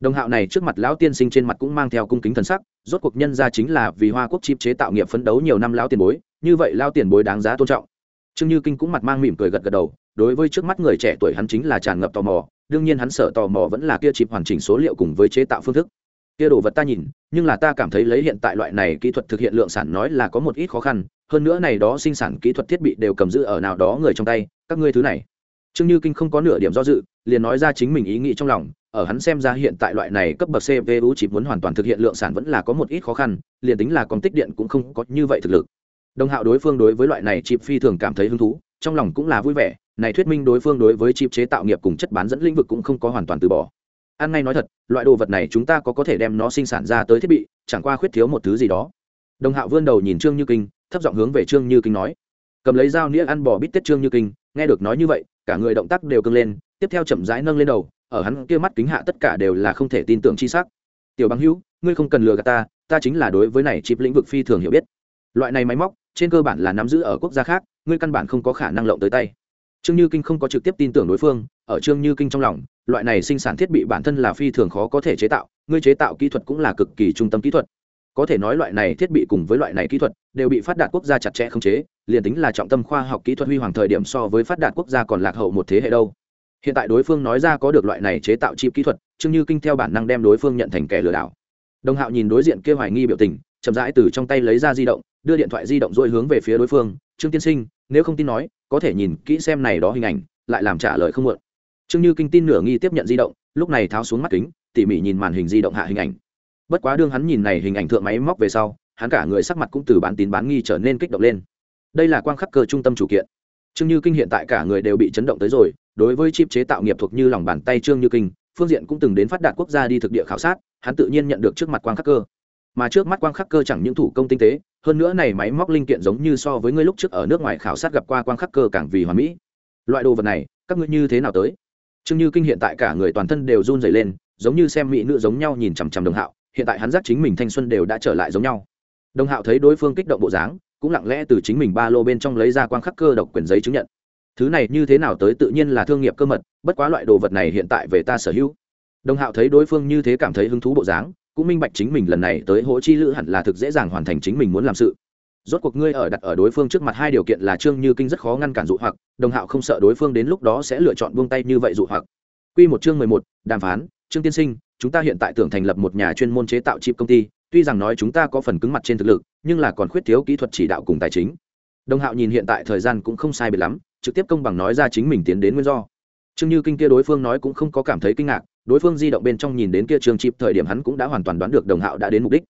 Đồng hạo này trước mặt lão tiên sinh trên mặt cũng mang theo cung kính thần sắc, rốt cuộc nhân ra chính là vì hoa quốc chip chế tạo nghiệp phấn đấu nhiều năm lão tiền bối, như vậy lao tiền bối đáng giá tôn trọng. Trương như kinh cũng mặt mang mỉm cười gật gật đầu, đối với trước mắt người trẻ tuổi hắn chính là tràn ngập tò mò, đương nhiên hắn sợ tò mò vẫn là kia chip hoàn chỉnh số liệu cùng với chế tạo phương thức kia đồ vật ta nhìn, nhưng là ta cảm thấy lấy hiện tại loại này kỹ thuật thực hiện lượng sản nói là có một ít khó khăn, hơn nữa này đó sinh sản kỹ thuật thiết bị đều cầm giữ ở nào đó người trong tay, các ngươi thứ này. Trương như kinh không có nửa điểm do dự, liền nói ra chính mình ý nghĩ trong lòng, ở hắn xem ra hiện tại loại này cấp bậc cpu chỉ muốn hoàn toàn thực hiện lượng sản vẫn là có một ít khó khăn, liền tính là còn tích điện cũng không có như vậy thực lực. Đồng hạo đối phương đối với loại này chip phi thường cảm thấy hứng thú, trong lòng cũng là vui vẻ, này thuyết minh đối phương đối với chip chế tạo nghiệp cùng chất bán dẫn lĩnh vực cũng không có hoàn toàn từ bỏ ăn ngay nói thật, loại đồ vật này chúng ta có có thể đem nó sinh sản ra tới thiết bị, chẳng qua khuyết thiếu một thứ gì đó. Đồng hạo vươn đầu nhìn trương như kinh, thấp giọng hướng về trương như kinh nói. Cầm lấy dao nĩa ăn bò bít tết trương như kinh, nghe được nói như vậy, cả người động tác đều cưng lên, tiếp theo chậm rãi nâng lên đầu, ở hắn kia mắt kính hạ tất cả đều là không thể tin tưởng chi sắc. Tiểu bằng hữu, ngươi không cần lừa gạt ta ta chính là đối với này chip lĩnh vực phi thường hiểu biết. Loại này máy móc, trên cơ bản là nắm giữ ở quốc gia khác, ngươi căn bản không có khả năng lộng tới tay. Trương như kinh không có trực tiếp tin tưởng đối phương, ở trương như kinh trong lòng loại này sinh sản thiết bị bản thân là phi thường khó có thể chế tạo, ngươi chế tạo kỹ thuật cũng là cực kỳ trung tâm kỹ thuật. Có thể nói loại này thiết bị cùng với loại này kỹ thuật đều bị phát đạt quốc gia chặt chẽ khống chế, liền tính là trọng tâm khoa học kỹ thuật huy hoàng thời điểm so với phát đạt quốc gia còn lạc hậu một thế hệ đâu. Hiện tại đối phương nói ra có được loại này chế tạo chip kỹ thuật chương như kinh theo bản năng đem đối phương nhận thành kẻ lừa đảo. Đồng hạo nhìn đối diện kia hoài nghi biểu tình, chậm rãi từ trong tay lấy ra di động, đưa điện thoại di động dội hướng về phía đối phương, trương tiên sinh, nếu không tin nói, có thể nhìn kỹ xem này đó hình ảnh, lại làm trả lời không muộn trương như kinh tin nửa nghi tiếp nhận di động, lúc này tháo xuống mắt kính, tỉ mỉ nhìn màn hình di động hạ hình ảnh. Bất quá đương hắn nhìn này hình ảnh thượng máy móc về sau, hắn cả người sắc mặt cũng từ bán tín bán nghi trở nên kích động lên. Đây là quang khắc cơ trung tâm chủ kiện. Trương như kinh hiện tại cả người đều bị chấn động tới rồi, đối với chip chế tạo nghiệp thuộc như lòng bàn tay trương như kinh, phương diện cũng từng đến phát đạt quốc gia đi thực địa khảo sát, hắn tự nhiên nhận được trước mặt quang khắc cơ. Mà trước mắt quang khắc cơ chẳng những thủ công tinh tế, hơn nữa này máy móc linh kiện giống như so với ngươi lúc trước ở nước ngoài khảo sát gặp qua quang khắc cơ càng vì hoàn mỹ. Loại đồ vật này, các ngươi như thế nào tới? Trương như kinh hiện tại cả người toàn thân đều run rẩy lên, giống như xem mỹ nữ giống nhau nhìn chằm chằm đồng hạo, hiện tại hắn giác chính mình thanh xuân đều đã trở lại giống nhau. Đồng hạo thấy đối phương kích động bộ dáng, cũng lặng lẽ từ chính mình ba lô bên trong lấy ra quang khắc cơ độc quyền giấy chứng nhận. Thứ này như thế nào tới tự nhiên là thương nghiệp cơ mật, bất quá loại đồ vật này hiện tại về ta sở hữu. Đồng hạo thấy đối phương như thế cảm thấy hứng thú bộ dáng, cũng minh bạch chính mình lần này tới hỗ chi lữ hẳn là thực dễ dàng hoàn thành chính mình muốn làm sự rốt cuộc ngươi ở đặt ở đối phương trước mặt hai điều kiện là trương như kinh rất khó ngăn cản dụ hoặc đồng hạo không sợ đối phương đến lúc đó sẽ lựa chọn buông tay như vậy dụ hoặc Quy một chương mười một, đàm phán, Trương tiên sinh, chúng ta hiện tại tưởng thành lập một nhà chuyên môn chế tạo chip công ty, tuy rằng nói chúng ta có phần cứng mặt trên thực lực, nhưng là còn khuyết thiếu kỹ thuật chỉ đạo cùng tài chính. Đồng Hạo nhìn hiện tại thời gian cũng không sai biệt lắm, trực tiếp công bằng nói ra chính mình tiến đến nguyên do. Trương Như Kinh kia đối phương nói cũng không có cảm thấy kinh ngạc, đối phương di động bên trong nhìn đến kia trường chip thời điểm hắn cũng đã hoàn toàn đoán được Đồng Hạo đã đến mục đích.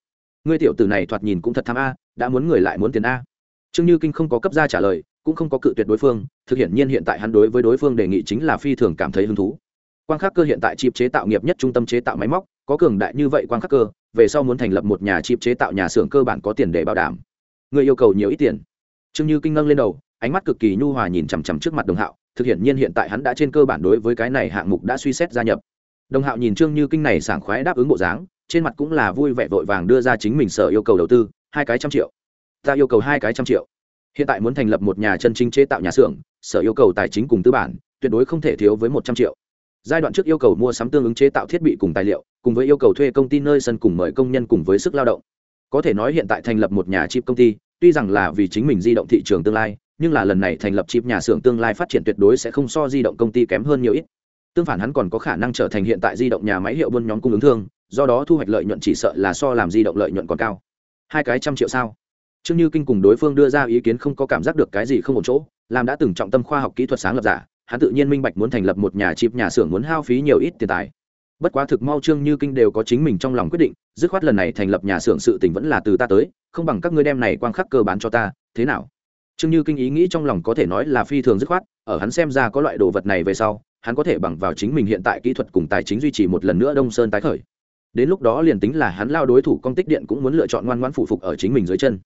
Ngươi tiểu tử này thoạt nhìn cũng thật tham a, đã muốn người lại muốn tiền a. Trương Như Kinh không có cấp ra trả lời, cũng không có cự tuyệt đối phương, thực hiện nhiên hiện tại hắn đối với đối phương đề nghị chính là phi thường cảm thấy hứng thú. Quang khắc cơ hiện tại chip chế tạo nghiệp nhất trung tâm chế tạo máy móc có cường đại như vậy quang khắc cơ về sau muốn thành lập một nhà chip chế tạo nhà xưởng cơ bản có tiền để bảo đảm. Người yêu cầu nhiều ít tiền. Trương như kinh ngẩng lên đầu ánh mắt cực kỳ nhu hòa nhìn chằm chằm trước mặt đồng hạo thực hiện nhiên hiện tại hắn đã trên cơ bản đối với cái này hạng mục đã suy xét gia nhập. Đồng hạo nhìn trương như kinh này sảng khoái đáp ứng bộ dáng trên mặt cũng là vui vẻ vội vàng đưa ra chính mình sở yêu cầu đầu tư, hai cái trăm triệu. Ta yêu cầu hai cái trăm triệu. Hiện tại muốn thành lập một nhà chân chính chế tạo nhà xưởng, sở yêu cầu tài chính cùng tư bản, tuyệt đối không thể thiếu với một trăm triệu. Giai đoạn trước yêu cầu mua sắm tương ứng chế tạo thiết bị cùng tài liệu, cùng với yêu cầu thuê công ty nơi sân cùng mời công nhân cùng với sức lao động. Có thể nói hiện tại thành lập một nhà chip công ty, tuy rằng là vì chính mình di động thị trường tương lai, nhưng là lần này thành lập chip nhà xưởng tương lai phát triển tuyệt đối sẽ không so di động công ty kém hơn nhiều ít. Tương phản hắn còn có khả năng trở thành hiện tại di động nhà máy hiệu buôn nhóm cung ứng thương do đó thu hoạch lợi nhuận chỉ sợ là so làm di động lợi nhuận còn cao. Hai cái trăm triệu sao? Trương như kinh cùng đối phương đưa ra ý kiến không có cảm giác được cái gì không một chỗ, làm đã từng trọng tâm khoa học kỹ thuật sáng lập giả, hắn tự nhiên minh bạch muốn thành lập một nhà chip nhà xưởng muốn hao phí nhiều ít tiền tài. Bất quá thực mau trương như kinh đều có chính mình trong lòng quyết định, dứt khoát lần này thành lập nhà xưởng sự tình vẫn là từ ta tới, không bằng các ngươi đem này quang khắc cơ bán cho ta, thế nào? Trương như kinh ý nghĩ trong lòng có thể nói là phi thường dứt khoát, ở hắn xem ra có loại đồ vật này về sau, hắn có thể bằng vào chính mình hiện tại kỹ thuật cùng tài chính duy trì một lần nữa đông sơn tái khởi đến lúc đó liền tính là hắn lao đối thủ công tích điện cũng muốn lựa chọn ngoan ngoãn phụ phục ở chính mình dưới chân.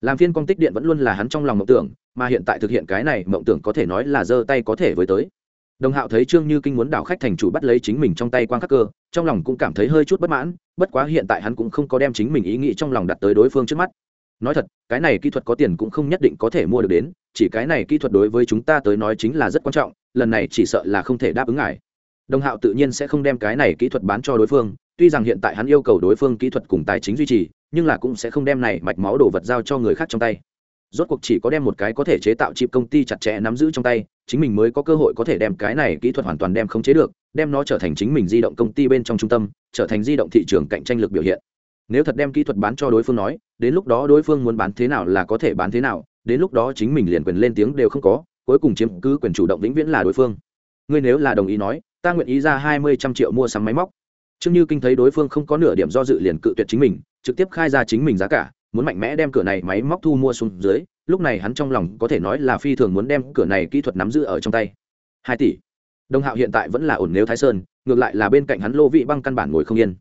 Làm phiên công tích điện vẫn luôn là hắn trong lòng mộng tưởng, mà hiện tại thực hiện cái này mộng tưởng có thể nói là giơ tay có thể với tới. Đồng hạo thấy trương như kinh muốn đảo khách thành chủ bắt lấy chính mình trong tay quan khắc cơ, trong lòng cũng cảm thấy hơi chút bất mãn, bất quá hiện tại hắn cũng không có đem chính mình ý nghĩ trong lòng đặt tới đối phương trước mắt. Nói thật, cái này kỹ thuật có tiền cũng không nhất định có thể mua được đến, chỉ cái này kỹ thuật đối với chúng ta tới nói chính là rất quan trọng, lần này chỉ sợ là không thể đáp ứng ngài. Đồng hạo tự nhiên sẽ không đem cái này kỹ thuật bán cho đối phương tuy rằng hiện tại hắn yêu cầu đối phương kỹ thuật cùng tài chính duy trì, nhưng là cũng sẽ không đem này mạch máu đồ vật giao cho người khác trong tay. Rốt cuộc chỉ có đem một cái có thể chế tạo chip công ty chặt chẽ nắm giữ trong tay, chính mình mới có cơ hội có thể đem cái này kỹ thuật hoàn toàn đem khống chế được, đem nó trở thành chính mình di động công ty bên trong trung tâm, trở thành di động thị trường cạnh tranh lực biểu hiện. Nếu thật đem kỹ thuật bán cho đối phương nói, đến lúc đó đối phương muốn bán thế nào là có thể bán thế nào, đến lúc đó chính mình liền quyền lên tiếng đều không có, cuối cùng chiếm cứ quyền chủ động vĩnh viễn là đối phương. Ngươi nếu là đồng ý nói, ta nguyện ý ra hai mươi trăm triệu mua sắm máy móc Trương Như Kinh thấy đối phương không có nửa điểm do dự liền cự tuyệt chính mình, trực tiếp khai ra chính mình giá cả, muốn mạnh mẽ đem cửa này máy móc thu mua xuống dưới, lúc này hắn trong lòng có thể nói là phi thường muốn đem cửa này kỹ thuật nắm giữ ở trong tay. Hai tỷ. Đông Hạo hiện tại vẫn là ổn nếu Thái Sơn, ngược lại là bên cạnh hắn Lô Vị Băng căn bản ngồi không yên.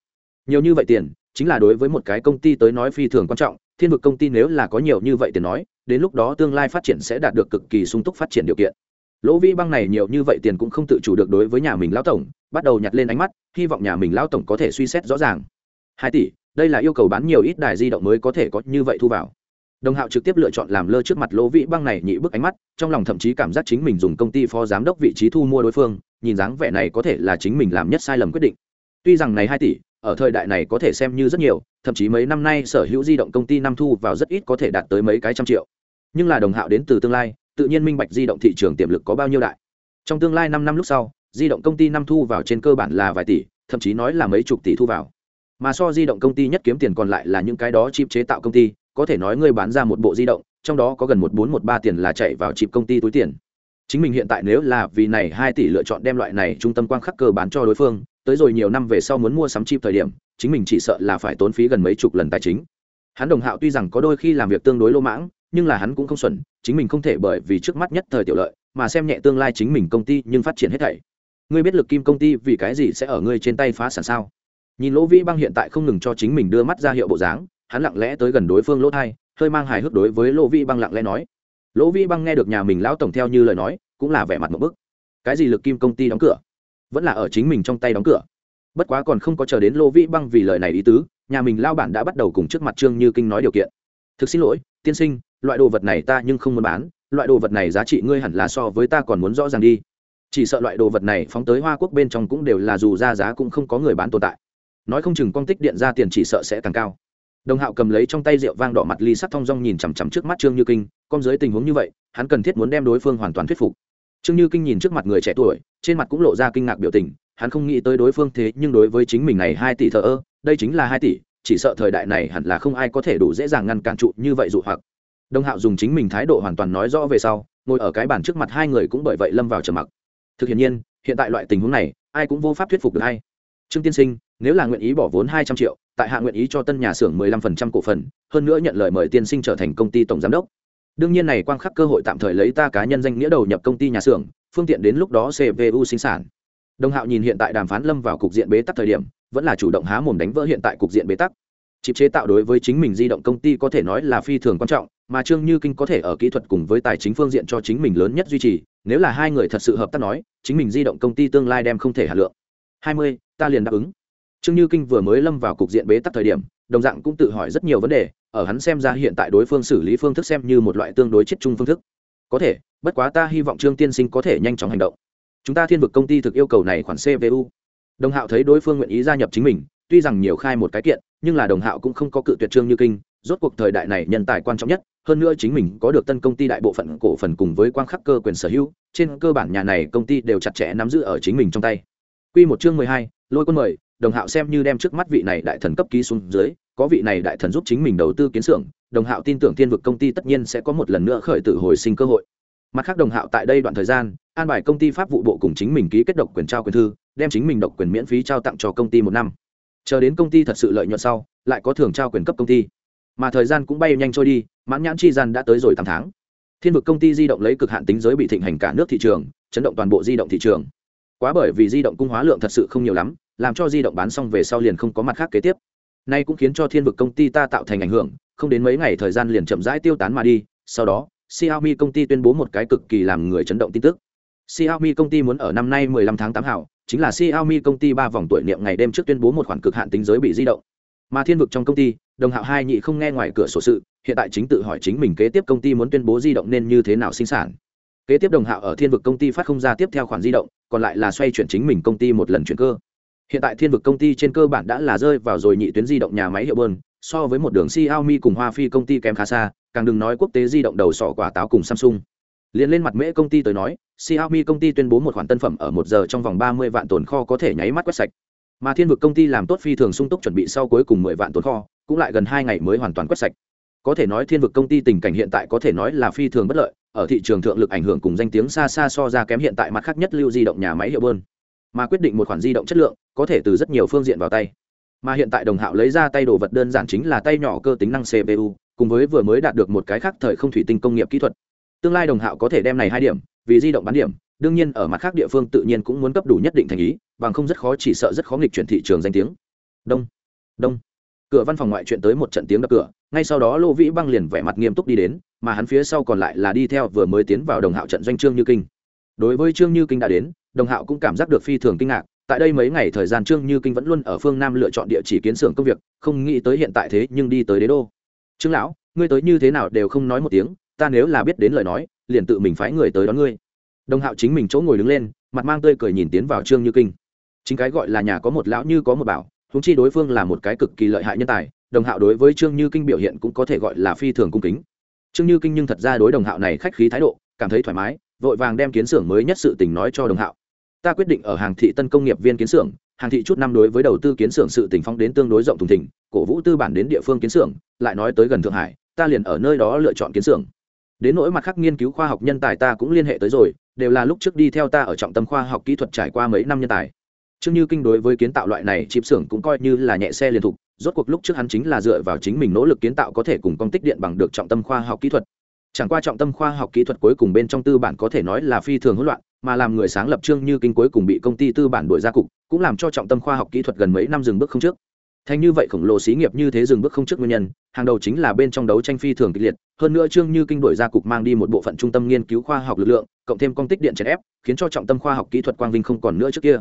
Nhiều như vậy tiền, chính là đối với một cái công ty tới nói phi thường quan trọng, thiên vực công ty nếu là có nhiều như vậy tiền nói, đến lúc đó tương lai phát triển sẽ đạt được cực kỳ sung túc phát triển điều kiện lỗ Vi băng này nhiều như vậy tiền cũng không tự chủ được đối với nhà mình lão tổng, bắt đầu nhặt lên ánh mắt, hy vọng nhà mình lão tổng có thể suy xét rõ ràng. Hai tỷ, đây là yêu cầu bán nhiều ít đài di động mới có thể có như vậy thu vào. Đồng hạo trực tiếp lựa chọn làm lơ trước mặt lỗ vĩ băng này nhị bức ánh mắt, trong lòng thậm chí cảm giác chính mình dùng công ty phó giám đốc vị trí thu mua đối phương, nhìn dáng vẻ này có thể là chính mình làm nhất sai lầm quyết định. Tuy rằng này hai tỷ, ở thời đại này có thể xem như rất nhiều, thậm chí mấy năm nay sở hữu di động công ty năm thu vào rất ít có thể đạt tới mấy cái trăm triệu. Nhưng là đồng hạo đến từ tương lai tự nhiên minh bạch di động thị trường tiềm lực có bao nhiêu đại. Trong tương lai năm năm lúc sau, di động công ty năm thu vào trên cơ bản là vài tỷ, thậm chí nói là mấy chục tỷ thu vào. Mà so di động công ty nhất kiếm tiền còn lại là những cái đó chip chế tạo công ty, có thể nói ngươi bán ra một bộ di động, trong đó có gần một bốn một ba tiền là chạy vào chip công ty túi tiền. Chính mình hiện tại nếu là vì này hai tỷ lựa chọn đem loại này trung tâm quang khắc cơ bán cho đối phương, tới rồi nhiều năm về sau muốn mua sắm chip thời điểm, chính mình chỉ sợ là phải tốn phí gần mấy chục lần tài chính. Hắn đồng hạo tuy rằng có đôi khi làm việc tương đối lô mãng, nhưng là hắn cũng không xuẩn chính mình không thể bởi vì trước mắt nhất thời tiểu lợi, mà xem nhẹ tương lai chính mình công ty nhưng phát triển hết thảy. Ngươi biết lực kim công ty vì cái gì sẽ ở ngươi trên tay phá sản sao? Nhìn lỗ vĩ băng hiện tại không ngừng cho chính mình đưa mắt ra hiệu bộ dáng, hắn lặng lẽ tới gần đối phương lỗ thai, hơi mang hài hước đối với lỗ vĩ băng lặng lẽ nói. Lỗ vĩ băng nghe được nhà mình lão tổng theo như lời nói, cũng là vẻ mặt một bức. Cái gì lực kim công ty đóng cửa? Vẫn là ở chính mình trong tay đóng cửa. Bất quá còn không có chờ đến lỗ vĩ băng vì lời này ý tứ, nhà mình lao bản đã bắt đầu cùng trước mặt trương như kinh nói điều kiện. Thực xin lỗi, tiên sinh loại đồ vật này ta nhưng không muốn bán, loại đồ vật này giá trị ngươi hẳn là so với ta còn muốn rõ ràng đi. Chỉ sợ loại đồ vật này phóng tới hoa quốc bên trong cũng đều là dù ra giá cũng không có người bán tồn tại. Nói không chừng con tích điện ra tiền chỉ sợ sẽ càng cao. Đồng hạo cầm lấy trong tay rượu vang đỏ mặt ly sắt thong dong nhìn chằm chằm trước mắt trương như kinh, con dưới tình huống như vậy, hắn cần thiết muốn đem đối phương hoàn toàn thuyết phục. Trương như kinh nhìn trước mặt người trẻ tuổi, trên mặt cũng lộ ra kinh ngạc biểu tình, hắn không nghĩ tới đối phương thế nhưng đối với chính mình này hai tỷ thợ ơ, đây chính là hai tỷ, chỉ sợ thời đại này hẳn là không ai có thể đủ dễ dàng ngăn cản trụ như vậy dụ hoặc đồng hạo dùng chính mình thái độ hoàn toàn nói rõ về sau, ngồi ở cái bàn trước mặt hai người cũng bởi vậy lâm vào trầm mặc. Thực hiện nhiên, hiện tại loại tình huống này, ai cũng vô pháp thuyết phục được hay trương tiên sinh, nếu là nguyện ý bỏ vốn hai trăm triệu, tại hạ nguyện ý cho tân nhà xưởng mười lăm phần trăm cổ phần, hơn nữa nhận lời mời tiên sinh trở thành công ty tổng giám đốc. Đương nhiên này quang khắc cơ hội tạm thời lấy ta cá nhân danh nghĩa đầu nhập công ty nhà xưởng, phương tiện đến lúc đó cpu sinh sản. Đồng hạo nhìn hiện tại đàm phán lâm vào cục diện bế tắc thời điểm, vẫn là chủ động há mồm đánh vỡ hiện tại cục diện bế tắc. Chịp chế tạo đối với chính mình di động công ty có thể nói là phi thường quan trọng mà trương như kinh có thể ở kỹ thuật cùng với tài chính phương diện cho chính mình lớn nhất duy trì, nếu là hai người thật sự hợp tác nói, chính mình di động công ty tương lai đem không thể hạt lượng. Hai mươi, ta liền đáp ứng. Trương như kinh vừa mới lâm vào cục diện bế tắc thời điểm, đồng dạng cũng tự hỏi rất nhiều vấn đề, ở hắn xem ra hiện tại đối phương xử lý phương thức xem như một loại tương đối chết chung phương thức. Có thể, bất quá ta hy vọng trương tiên sinh có thể nhanh chóng hành động. Chúng ta thiên vực công ty thực yêu cầu này khoản cvu đồng hạo thấy đối phương nguyện ý gia nhập chính mình, tuy rằng nhiều khai một cái kiện, nhưng là đồng hạo cũng không có cự tuyệt trương như kinh rốt cuộc thời đại này nhân tài quan trọng nhất hơn nữa chính mình có được tân công ty đại bộ phận cổ phần cùng với quang khắc cơ quyền sở hữu trên cơ bản nhà này công ty đều chặt chẽ nắm giữ ở chính mình trong tay Quy một chương mười hai, lôi quân mời, đồng hạo xem như đem trước mắt vị này đại thần cấp ký xuống dưới, có vị này đại thần giúp chính mình đầu tư kiến xưởng, đồng hạo tin tưởng thiên vực công ty tất nhiên sẽ có một lần nữa khởi tử hồi sinh cơ hội. Mặt khác đồng hạo tại đây đoạn thời gian, an bài công ty pháp vụ bộ cùng chính mình ký kết độc quyền trao quyền thư, đem chính mình độc quyền miễn phí trao tặng cho công ty một năm. Chờ đến công ty thật sự lợi nhuận sau, lại có thưởng trao quyền cấp công ty. Mà thời gian cũng bay nhanh trôi đi, mãn nhãn chi gian đã tới rồi tám tháng. Thiên vực công ty di động lấy cực hạn tính giới bị thịnh hành cả nước thị trường, chấn động toàn bộ di động thị trường. Quá bởi vì di động cung hóa lượng thật sự không nhiều lắm làm cho di động bán xong về sau liền không có mặt khác kế tiếp. Nay cũng khiến cho thiên vực công ty ta tạo thành ảnh hưởng không đến mấy ngày thời gian liền chậm rãi tiêu tán mà đi sau đó xiaomi công ty tuyên bố một cái cực kỳ làm người chấn động tin tức. Xiaomi công ty muốn ở năm nay 15 tháng 8 hảo chính là xiaomi công ty ba vòng tuổi niệm ngày đêm trước tuyên bố một khoản cực hạn tính giới bị di động mà thiên vực trong công ty, đồng hạo hai nhị không nghe ngoài cửa sổ sự, hiện tại chính tự hỏi chính mình kế tiếp công ty muốn tuyên bố di động nên như thế nào sinh sản. Kế tiếp đồng hạo ở thiên vực công ty phát không ra tiếp theo khoản di động, còn lại là xoay chuyển chính mình công ty một lần chuyển cơ. Hiện tại thiên vực công ty trên cơ bản đã là rơi vào rồi nhị tuyến di động nhà máy hiệu bơn, so với một đường xiaomi cùng hoa phi công ty kém khá xa, càng đừng nói quốc tế di động đầu sọ quả táo cùng samsung. Liền lên mặt mễ công ty tới nói, xiaomi công ty tuyên bố một khoản tân phẩm ở một giờ trong vòng ba mươi vạn tồn kho có thể nháy mắt quét sạch mà thiên vực công ty làm tốt phi thường sung túc chuẩn bị sau cuối cùng mười vạn tồn kho, cũng lại gần hai ngày mới hoàn toàn quét sạch. Có thể nói thiên vực công ty tình cảnh hiện tại có thể nói là phi thường bất lợi, ở thị trường thượng lực ảnh hưởng cùng danh tiếng xa xa so ra kém hiện tại mặt khác nhất lưu di động nhà máy hiệu bơn. Mà quyết định một khoản di động chất lượng, có thể từ rất nhiều phương diện vào tay. Mà hiện tại đồng hạo lấy ra tay đồ vật đơn giản chính là tay nhỏ cơ tính năng cpu cùng với vừa mới đạt được một cái khác thời không thủy tinh công nghiệp kỹ thuật. Tương lai đồng hạo có thể đem này hai điểm, vì di động bán điểm đương nhiên ở mặt khác địa phương tự nhiên cũng muốn cấp đủ nhất định thành ý, bằng không rất khó chỉ sợ rất khó nghịch chuyển thị trường danh tiếng. Đông đông. Cửa văn phòng ngoại chuyện tới một trận tiếng đập cửa, ngay sau đó lô vĩ băng liền vẻ mặt nghiêm túc đi đến, mà hắn phía sau còn lại là đi theo vừa mới tiến vào đồng hạo trận doanh trương như kinh. Đối với trương như kinh đã đến, đồng hạo cũng cảm giác được phi thường kinh ngạc, tại đây mấy ngày thời gian trương như kinh vẫn luôn ở phương nam lựa chọn địa chỉ kiến xưởng công việc, không nghĩ tới hiện tại thế nhưng đi tới đế đô. Trương lão, ngươi tới như thế nào đều không nói một tiếng, ta nếu là biết đến lời nói, liền tự mình phái người tới đón ngươi đồng hạo chính mình chỗ ngồi đứng lên, mặt mang tươi cười nhìn tiến vào trương như kinh. Chính cái gọi là nhà có một lão như có một bảo húng chi đối phương là một cái cực kỳ lợi hại nhân tài đồng hạo đối với trương như kinh biểu hiện cũng có thể gọi là phi thường cung kính. Trương như kinh nhưng thật ra đối đồng hạo này khách khí thái độ, cảm thấy thoải mái, vội vàng đem kiến xưởng mới nhất sự tình nói cho đồng hạo. Ta quyết định ở hàng thị tân công nghiệp viên kiến xưởng, hàng thị chút năm đối với đầu tư kiến xưởng sự tình phong đến tương đối rộng thùng thỉnh cổ vũ tư bản đến địa phương kiến xưởng, lại nói tới gần thượng hải, ta liền ở nơi đó lựa chọn kiến xưởng đến nỗi mặt khác nghiên cứu khoa học nhân tài ta cũng liên hệ tới rồi đều là lúc trước đi theo ta ở trọng tâm khoa học kỹ thuật trải qua mấy năm nhân tài Trương Như Kinh đối với kiến tạo loại này chip xưởng cũng coi như là nhẹ xe liên tục, rốt cuộc lúc trước hắn chính là dựa vào chính mình nỗ lực kiến tạo có thể cùng công tích điện bằng được trọng tâm khoa học kỹ thuật. Chẳng qua trọng tâm khoa học kỹ thuật cuối cùng bên trong tư bản có thể nói là phi thường hỗn loạn, mà làm người sáng lập Trương Như Kinh cuối cùng bị công ty tư bản đuổi ra cục, cũng làm cho trọng tâm khoa học kỹ thuật gần mấy năm dừng bước không trước. Thành như vậy khổng lồ xí nghiệp như thế dừng bước không trước nguyên nhân, hàng đầu chính là bên trong đấu tranh phi thường kịch liệt, hơn nữa Trương Như Kinh đổi ra cục mang đi một bộ phận trung tâm nghiên cứu khoa học lực lượng, cộng thêm công tích điện chèn ép, khiến cho trọng tâm khoa học kỹ thuật quang vinh không còn nữa trước kia.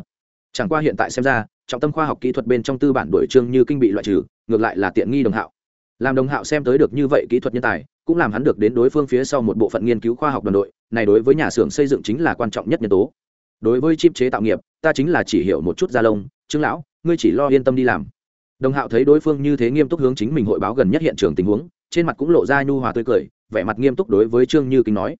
Chẳng qua hiện tại xem ra trọng tâm khoa học kỹ thuật bên trong tư bản đổi trương như kinh bị loại trừ ngược lại là tiện nghi đồng hạo. Làm đồng hạo xem tới được như vậy kỹ thuật nhân tài cũng làm hắn được đến đối phương phía sau một bộ phận nghiên cứu khoa học đoàn đội này đối với nhà xưởng xây dựng chính là quan trọng nhất nhân tố. Đối với chip chế tạo nghiệp ta chính là chỉ hiểu một chút gia lông trương lão ngươi chỉ lo yên tâm đi làm đồng hạo thấy đối phương như thế nghiêm túc hướng chính mình hội báo gần nhất hiện trường tình huống, trên mặt cũng lộ ra nhu hòa tươi cười, vẻ mặt nghiêm túc đối với trương như Kính nói.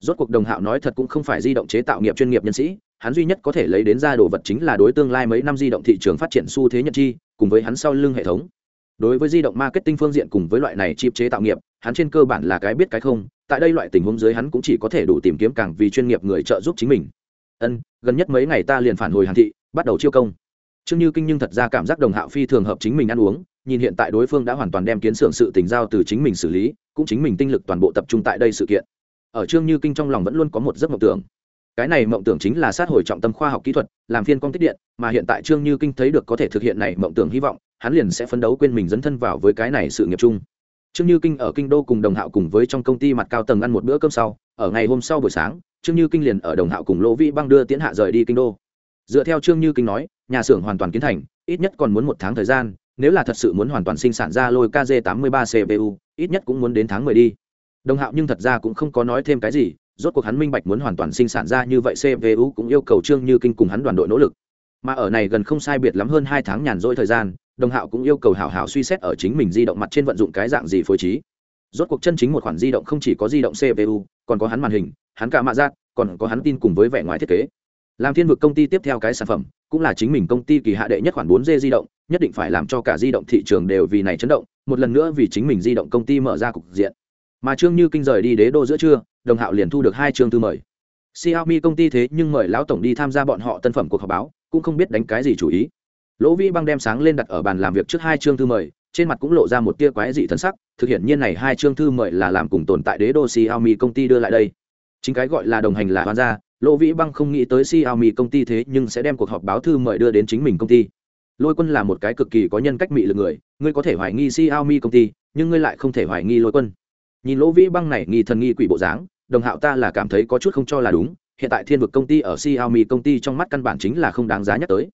Rốt cuộc đồng hạo nói thật cũng không phải di động chế tạo nghiệp chuyên nghiệp nhân sĩ, hắn duy nhất có thể lấy đến ra đồ vật chính là đối tương lai mấy năm di động thị trường phát triển xu thế nhận chi, cùng với hắn sau lưng hệ thống. Đối với di động marketing phương diện cùng với loại này chip chế tạo nghiệp, hắn trên cơ bản là cái biết cái không, tại đây loại tình huống dưới hắn cũng chỉ có thể đủ tìm kiếm càng vì chuyên nghiệp người trợ giúp chính mình. Ân, gần nhất mấy ngày ta liền phản hồi hàn thị, bắt đầu chiêu công trương như kinh nhưng thật ra cảm giác đồng hạo phi thường hợp chính mình ăn uống, nhìn hiện tại đối phương đã hoàn toàn đem kiến xưởng sự tình giao từ chính mình xử lý, cũng chính mình tinh lực toàn bộ tập trung tại đây sự kiện. Ở trương như kinh trong lòng vẫn luôn có một giấc mộng tưởng. Cái này mộng tưởng chính là sát hồi trọng tâm khoa học kỹ thuật, làm phiên công tích điện, mà hiện tại trương như kinh thấy được có thể thực hiện này mộng tưởng hy vọng, hắn liền sẽ phấn đấu quên mình dấn thân vào với cái này sự nghiệp chung. Trương như kinh ở kinh đô cùng đồng hạo cùng với trong công ty mặt cao tầng ăn một bữa cơm sau, ở ngày hôm sau buổi sáng, trương như kinh liền ở đồng hạo cùng lỗ vĩ băng đưa tiến hạ rời đi kinh đô dựa theo trương như kinh nói, nhà xưởng hoàn toàn kiến thành, ít nhất còn muốn một tháng thời gian, nếu là thật sự muốn hoàn toàn sinh sản ra lôi kz 83 cpu ít nhất cũng muốn đến tháng 10 đi. Đồng hạo nhưng thật ra cũng không có nói thêm cái gì, rốt cuộc hắn minh bạch muốn hoàn toàn sinh sản ra như vậy cpu cũng yêu cầu trương như kinh cùng hắn đoàn đội nỗ lực. Mà ở này gần không sai biệt lắm hơn hai tháng nhàn rỗi thời gian, đồng hạo cũng yêu cầu hảo hảo suy xét ở chính mình di động mặt trên vận dụng cái dạng gì phối trí. Rốt cuộc chân chính một khoản di động không chỉ có di động cpu còn có hắn màn hình, hắn cả mạ giác, còn có hắn tin cùng với vẻ ngoài thiết kế làm thiên vực công ty tiếp theo cái sản phẩm, cũng là chính mình công ty kỳ hạ đệ nhất khoản 4G di động, nhất định phải làm cho cả di động thị trường đều vì này chấn động, một lần nữa vì chính mình di động công ty mở ra cục diện. Mà trương như kinh rời đi đế đô giữa trưa, đồng hạo liền thu được hai chương thư mời. Xiaomi công ty thế nhưng mời lão tổng đi tham gia bọn họ tân phẩm cuộc họp báo, cũng không biết đánh cái gì chủ ý. Lỗ vĩ băng đem sáng lên đặt ở bàn làm việc trước hai chương thư mời, trên mặt cũng lộ ra một tia quái dị thân sắc, thực hiện nhiên này hai chương thư mời là làm cùng tồn tại đế đô xiaomi công ty đưa lại đây. Chính cái gọi là đồng hành là hoan gia lỗ vĩ băng không nghĩ tới xiaomi công ty thế nhưng sẽ đem cuộc họp báo thư mời đưa đến chính mình công ty. Lôi quân là một cái cực kỳ có nhân cách mị lực người, ngươi có thể hoài nghi xiaomi công ty, nhưng ngươi lại không thể hoài nghi lôi quân. Nhìn lỗ vĩ băng này nghi thần nghi quỷ bộ dáng, đồng hạo ta là cảm thấy có chút không cho là đúng, hiện tại thiên vực công ty ở xiaomi công ty trong mắt căn bản chính là không đáng giá nhắc tới.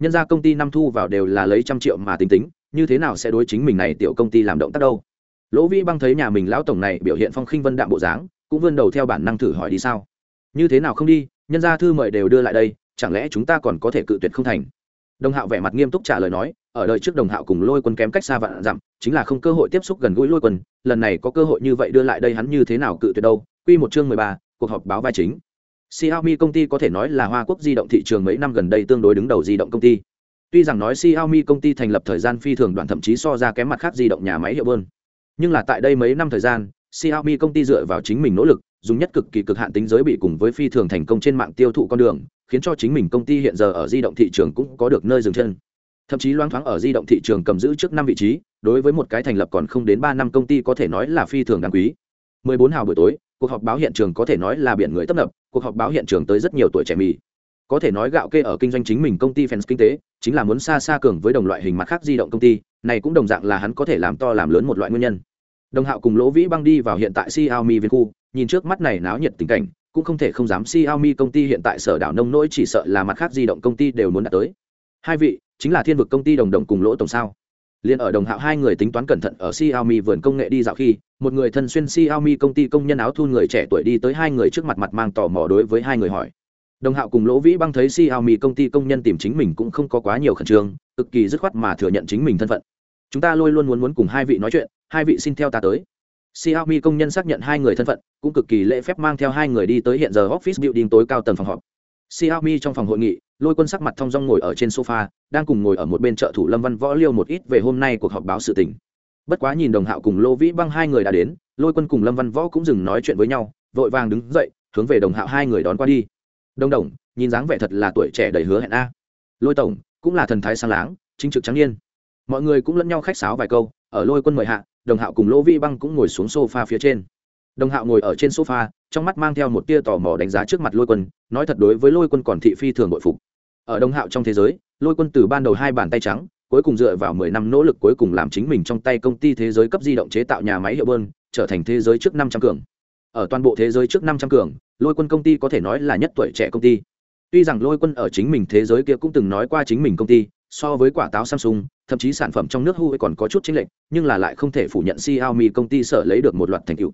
Nhân ra công ty năm thu vào đều là lấy trăm triệu mà tính tính, như thế nào sẽ đối chính mình này tiểu công ty làm động tác đâu? Lỗ vĩ băng thấy nhà mình lão tổng này biểu hiện phong khinh vân đạm bộ dáng, cũng vươn đầu theo bản năng thử hỏi đi sao như thế nào không đi nhân ra thư mời đều đưa lại đây chẳng lẽ chúng ta còn có thể cự tuyệt không thành đồng hạo vẻ mặt nghiêm túc trả lời nói ở đời trước đồng hạo cùng lôi quân kém cách xa vạn dặm chính là không cơ hội tiếp xúc gần gũi lôi quân lần này có cơ hội như vậy đưa lại đây hắn như thế nào cự tuyệt đâu quy một chương mười ba cuộc họp báo vai chính Xiaomi công ty có thể nói là Hoa Quốc di động thị trường mấy năm gần đây tương đối đứng đầu di động công ty. Tuy rằng nói Xiaomi công ty thành lập thời gian phi thường đoạn thậm chí so ra kém mặt khác di động nhà máy hiệu bơn. Nhưng là tại đây mấy năm thời gian, Xiaomi công ty dựa vào chính mình nỗ lực, dùng nhất cực kỳ cực hạn tính giới bị cùng với phi thường thành công trên mạng tiêu thụ con đường, khiến cho chính mình công ty hiện giờ ở di động thị trường cũng có được nơi dừng chân. Thậm chí loáng thoáng ở di động thị trường cầm giữ trước năm vị trí, đối với một cái thành lập còn không đến ba năm công ty có thể nói là phi thường đáng quý. 14 hào buổi tối, cuộc họp báo hiện trường có thể nói là biển người tấp nập cuộc họp báo hiện trường tới rất nhiều tuổi trẻ mì có thể nói gạo kê ở kinh doanh chính mình công ty fans kinh tế chính là muốn xa xa cường với đồng loại hình mặt khác di động công ty này cũng đồng dạng là hắn có thể làm to làm lớn một loại nguyên nhân đồng hạo cùng lỗ vĩ băng đi vào hiện tại xiaomi viên khu nhìn trước mắt này náo nhiệt tình cảnh cũng không thể không dám xiaomi công ty hiện tại sở đảo nông nỗi chỉ sợ là mặt khác di động công ty đều muốn đạt tới hai vị chính là thiên vực công ty đồng đồng cùng lỗ tổng sao liền ở đồng hạo hai người tính toán cẩn thận ở Xiaomi vườn công nghệ đi dạo khi, một người thân xuyên Xiaomi công ty công nhân áo thun người trẻ tuổi đi tới hai người trước mặt mặt mang tò mò đối với hai người hỏi. Đồng Hạo cùng Lỗ Vĩ băng thấy Xiaomi công ty công nhân tìm chính mình cũng không có quá nhiều khẩn trương, cực kỳ dứt khoát mà thừa nhận chính mình thân phận. Chúng ta luôn luôn muốn muốn cùng hai vị nói chuyện, hai vị xin theo ta tới. Xiaomi công nhân xác nhận hai người thân phận, cũng cực kỳ lễ phép mang theo hai người đi tới hiện giờ office building tối cao tầng phòng họp. Xiaomi trong phòng hội nghị, Lôi Quân sắc mặt thông dong ngồi ở trên sofa, đang cùng ngồi ở một bên trợ thủ Lâm Văn Võ liêu một ít về hôm nay cuộc họp báo sự tình. Bất quá nhìn Đồng Hạo cùng Lô Vĩ Băng hai người đã đến, Lôi Quân cùng Lâm Văn Võ cũng dừng nói chuyện với nhau, vội vàng đứng dậy, hướng về Đồng Hạo hai người đón qua đi. Đông Đồng, nhìn dáng vẻ thật là tuổi trẻ đầy hứa hẹn a. Lôi tổng, cũng là thần thái sáng láng, chính trực trắng niên. Mọi người cũng lẫn nhau khách sáo vài câu, ở Lôi Quân mời hạ, Đồng Hạo cùng Lỗ Vi Băng cũng ngồi xuống sofa phía trên. Đồng hạo ngồi ở trên sofa, trong mắt mang theo một tia tò mò đánh giá trước mặt lôi quân, nói thật đối với lôi quân còn thị phi thường bội phục. Ở đồng hạo trong thế giới, lôi quân từ ban đầu hai bàn tay trắng, cuối cùng dựa vào mười năm nỗ lực cuối cùng làm chính mình trong tay công ty thế giới cấp di động chế tạo nhà máy hiệu bơn, trở thành thế giới trước năm trăm cường. Ở toàn bộ thế giới trước năm trăm cường, lôi quân công ty có thể nói là nhất tuổi trẻ công ty. Tuy rằng lôi quân ở chính mình thế giới kia cũng từng nói qua chính mình công ty so với quả táo samsung thậm chí sản phẩm trong nước huawei còn có chút chênh lệch nhưng là lại không thể phủ nhận xiaomi công ty sở lấy được một loạt thành tựu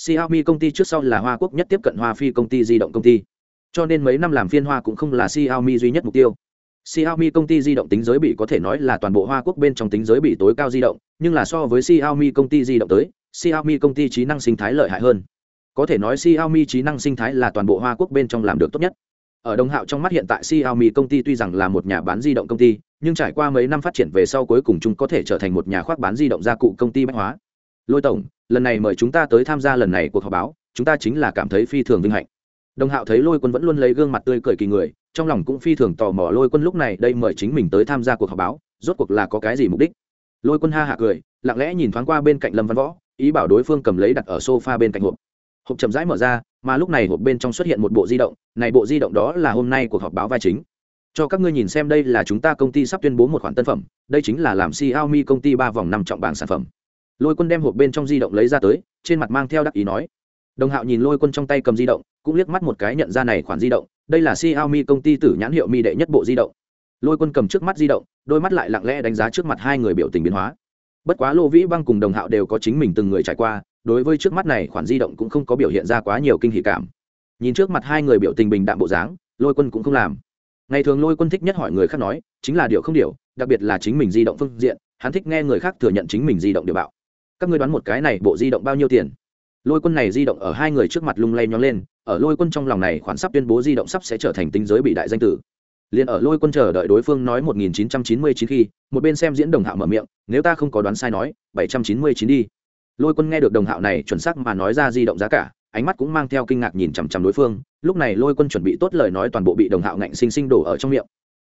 Xiaomi công ty trước sau là Hoa Quốc nhất tiếp cận Hoa Phi công ty di động công ty. Cho nên mấy năm làm phiên Hoa cũng không là Xiaomi duy nhất mục tiêu. Xiaomi công ty di động tính giới bị có thể nói là toàn bộ Hoa Quốc bên trong tính giới bị tối cao di động, nhưng là so với Xiaomi công ty di động tới, Xiaomi công ty trí năng sinh thái lợi hại hơn. Có thể nói Xiaomi trí năng sinh thái là toàn bộ Hoa Quốc bên trong làm được tốt nhất ở đồng hạo trong mắt hiện tại xiaomi công ty tuy rằng là một nhà bán di động công ty, nhưng trải qua mấy năm phát triển về sau cuối cùng chúng có thể trở thành một nhà khoác bán di động gia cụ công ty bách hóa. Lôi tổng, lần này mời chúng ta tới tham gia lần này cuộc họp báo, chúng ta chính là cảm thấy phi thường vinh hạnh. Đồng hạo thấy lôi quân vẫn luôn lấy gương mặt tươi cười kỳ người, trong lòng cũng phi thường tò mò lôi quân lúc này đây mời chính mình tới tham gia cuộc họp báo, rốt cuộc là có cái gì mục đích? Lôi quân ha hạ cười, lặng lẽ nhìn thoáng qua bên cạnh lâm văn võ, ý bảo đối phương cầm lấy đặt ở sofa bên cạnh hộp. Hộp chậm rãi mở ra mà lúc này hộp bên trong xuất hiện một bộ di động, này bộ di động đó là hôm nay cuộc họp báo vai chính. Cho các ngươi nhìn xem đây là chúng ta công ty sắp tuyên bố một khoản tân phẩm, đây chính là làm Xiaomi công ty ba vòng năm trọng bảng sản phẩm. Lôi quân đem hộp bên trong di động lấy ra tới, trên mặt mang theo đắc ý nói. Đồng hạo nhìn lôi quân trong tay cầm di động, cũng liếc mắt một cái nhận ra này khoản di động, đây là Xiaomi công ty tử nhãn hiệu mi đệ nhất bộ di động. Lôi quân cầm trước mắt di động, đôi mắt lại lặng lẽ đánh giá trước mặt hai người biểu tình biến hóa. Bất quá lô vĩ băng cùng đồng hạo đều có chính mình từng người trải qua đối với trước mắt này khoản di động cũng không có biểu hiện ra quá nhiều kinh hỉ cảm. Nhìn trước mặt hai người biểu tình bình đạm bộ dáng, lôi quân cũng không làm. Ngày thường lôi quân thích nhất hỏi người khác nói, chính là điều không điều, đặc biệt là chính mình di động phương diện, hắn thích nghe người khác thừa nhận chính mình di động điều bạo. Các ngươi đoán một cái này bộ di động bao nhiêu tiền? Lôi quân này di động ở hai người trước mặt lung lay nhóng lên, ở lôi quân trong lòng này khoản sắp tuyên bố di động sắp sẽ trở thành tính giới bị đại danh tử. Liền ở lôi quân chờ đợi đối phương nói 1999 khi, một bên xem diễn đồng hạo mở miệng, nếu ta không có đoán sai nói 799 đi lôi quân nghe được đồng hạo này chuẩn xác mà nói ra di động giá cả, ánh mắt cũng mang theo kinh ngạc nhìn chằm chằm đối phương, lúc này lôi quân chuẩn bị tốt lời nói toàn bộ bị đồng hạo ngạnh sinh sinh đổ ở trong miệng.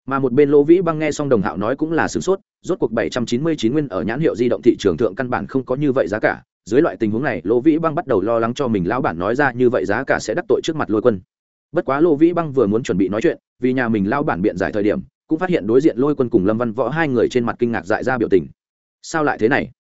Mà một bên lỗ vĩ băng nghe xong đồng hạo nói cũng là sửng sốt, rốt cuộc 799 nguyên ở nhãn hiệu di động thị trường thượng căn bản không có như vậy giá cả. Dưới loại tình huống này lỗ vĩ băng bắt đầu lo lắng cho mình lão bản nói ra như vậy giá cả sẽ đắc tội trước mặt lôi quân. Bất quá lỗ vĩ băng vừa muốn chuẩn bị nói chuyện, vì nhà mình lão bản biện giải thời điểm, cũng phát hiện đối diện lôi quân cùng lâm văn võ hai người trên mặt kinh ngạc dại ra biểu tình. Sao lại thế này?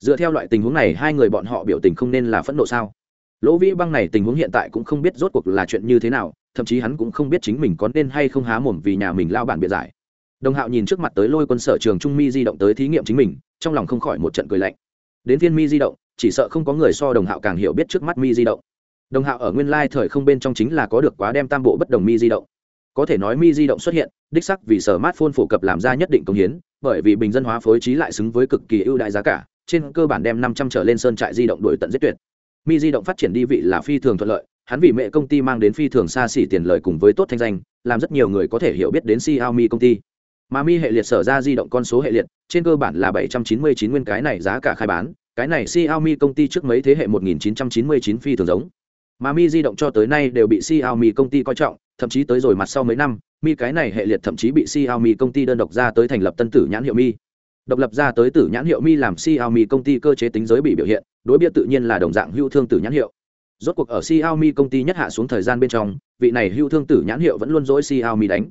Dựa theo loại tình huống này, hai người bọn họ biểu tình không nên là phẫn nộ sao? Lỗ vĩ băng này tình huống hiện tại cũng không biết rốt cuộc là chuyện như thế nào, thậm chí hắn cũng không biết chính mình có nên hay không há mồm vì nhà mình lao bản biện giải. Đồng hạo nhìn trước mặt tới lôi quân sở trường trung mi di động tới thí nghiệm chính mình, trong lòng không khỏi một trận cười lạnh. Đến Thiên mi di động, chỉ sợ không có người so đồng hạo càng hiểu biết trước mắt mi di động. Đồng hạo ở nguyên lai thời không bên trong chính là có được quá đem tam bộ bất đồng mi di động. Có thể nói mi di động xuất hiện, đích sắc vì sở smartphone phổ cập làm ra nhất định công hiến, bởi vì bình dân hóa phối trí lại xứng với cực kỳ ưu đại giá cả trên cơ bản đem năm trăm trở lên sơn trại di động đổi tận giết tuyệt. Mi di động phát triển đi vị là phi thường thuận lợi, hắn vì mẹ công ty mang đến phi thường xa xỉ tiền lời cùng với tốt thanh danh, làm rất nhiều người có thể hiểu biết đến xiaomi công ty. Mà mi hệ liệt sở ra di động con số hệ liệt, trên cơ bản là bảy trăm chín mươi chín nguyên cái này giá cả khai bán, cái này xiaomi công ty trước mấy thế hệ một nghìn chín trăm chín mươi chín phi thường giống. Mà mi di động cho tới nay đều bị xiaomi công ty coi trọng, thậm chí tới rồi mặt sau mấy năm, mi cái này hệ liệt thậm chí bị xiaomi công ty đơn độc ra tới thành lập tân tử nhãn hiệu mi độc lập ra tới tử nhãn hiệu mi làm xiaomi công ty cơ chế tính giới bị biểu hiện đối bia tự nhiên là đồng dạng hưu thương tử nhãn hiệu rốt cuộc ở xiaomi công ty nhất hạ xuống thời gian bên trong vị này hưu thương tử nhãn hiệu vẫn luôn dỗi xiaomi đánh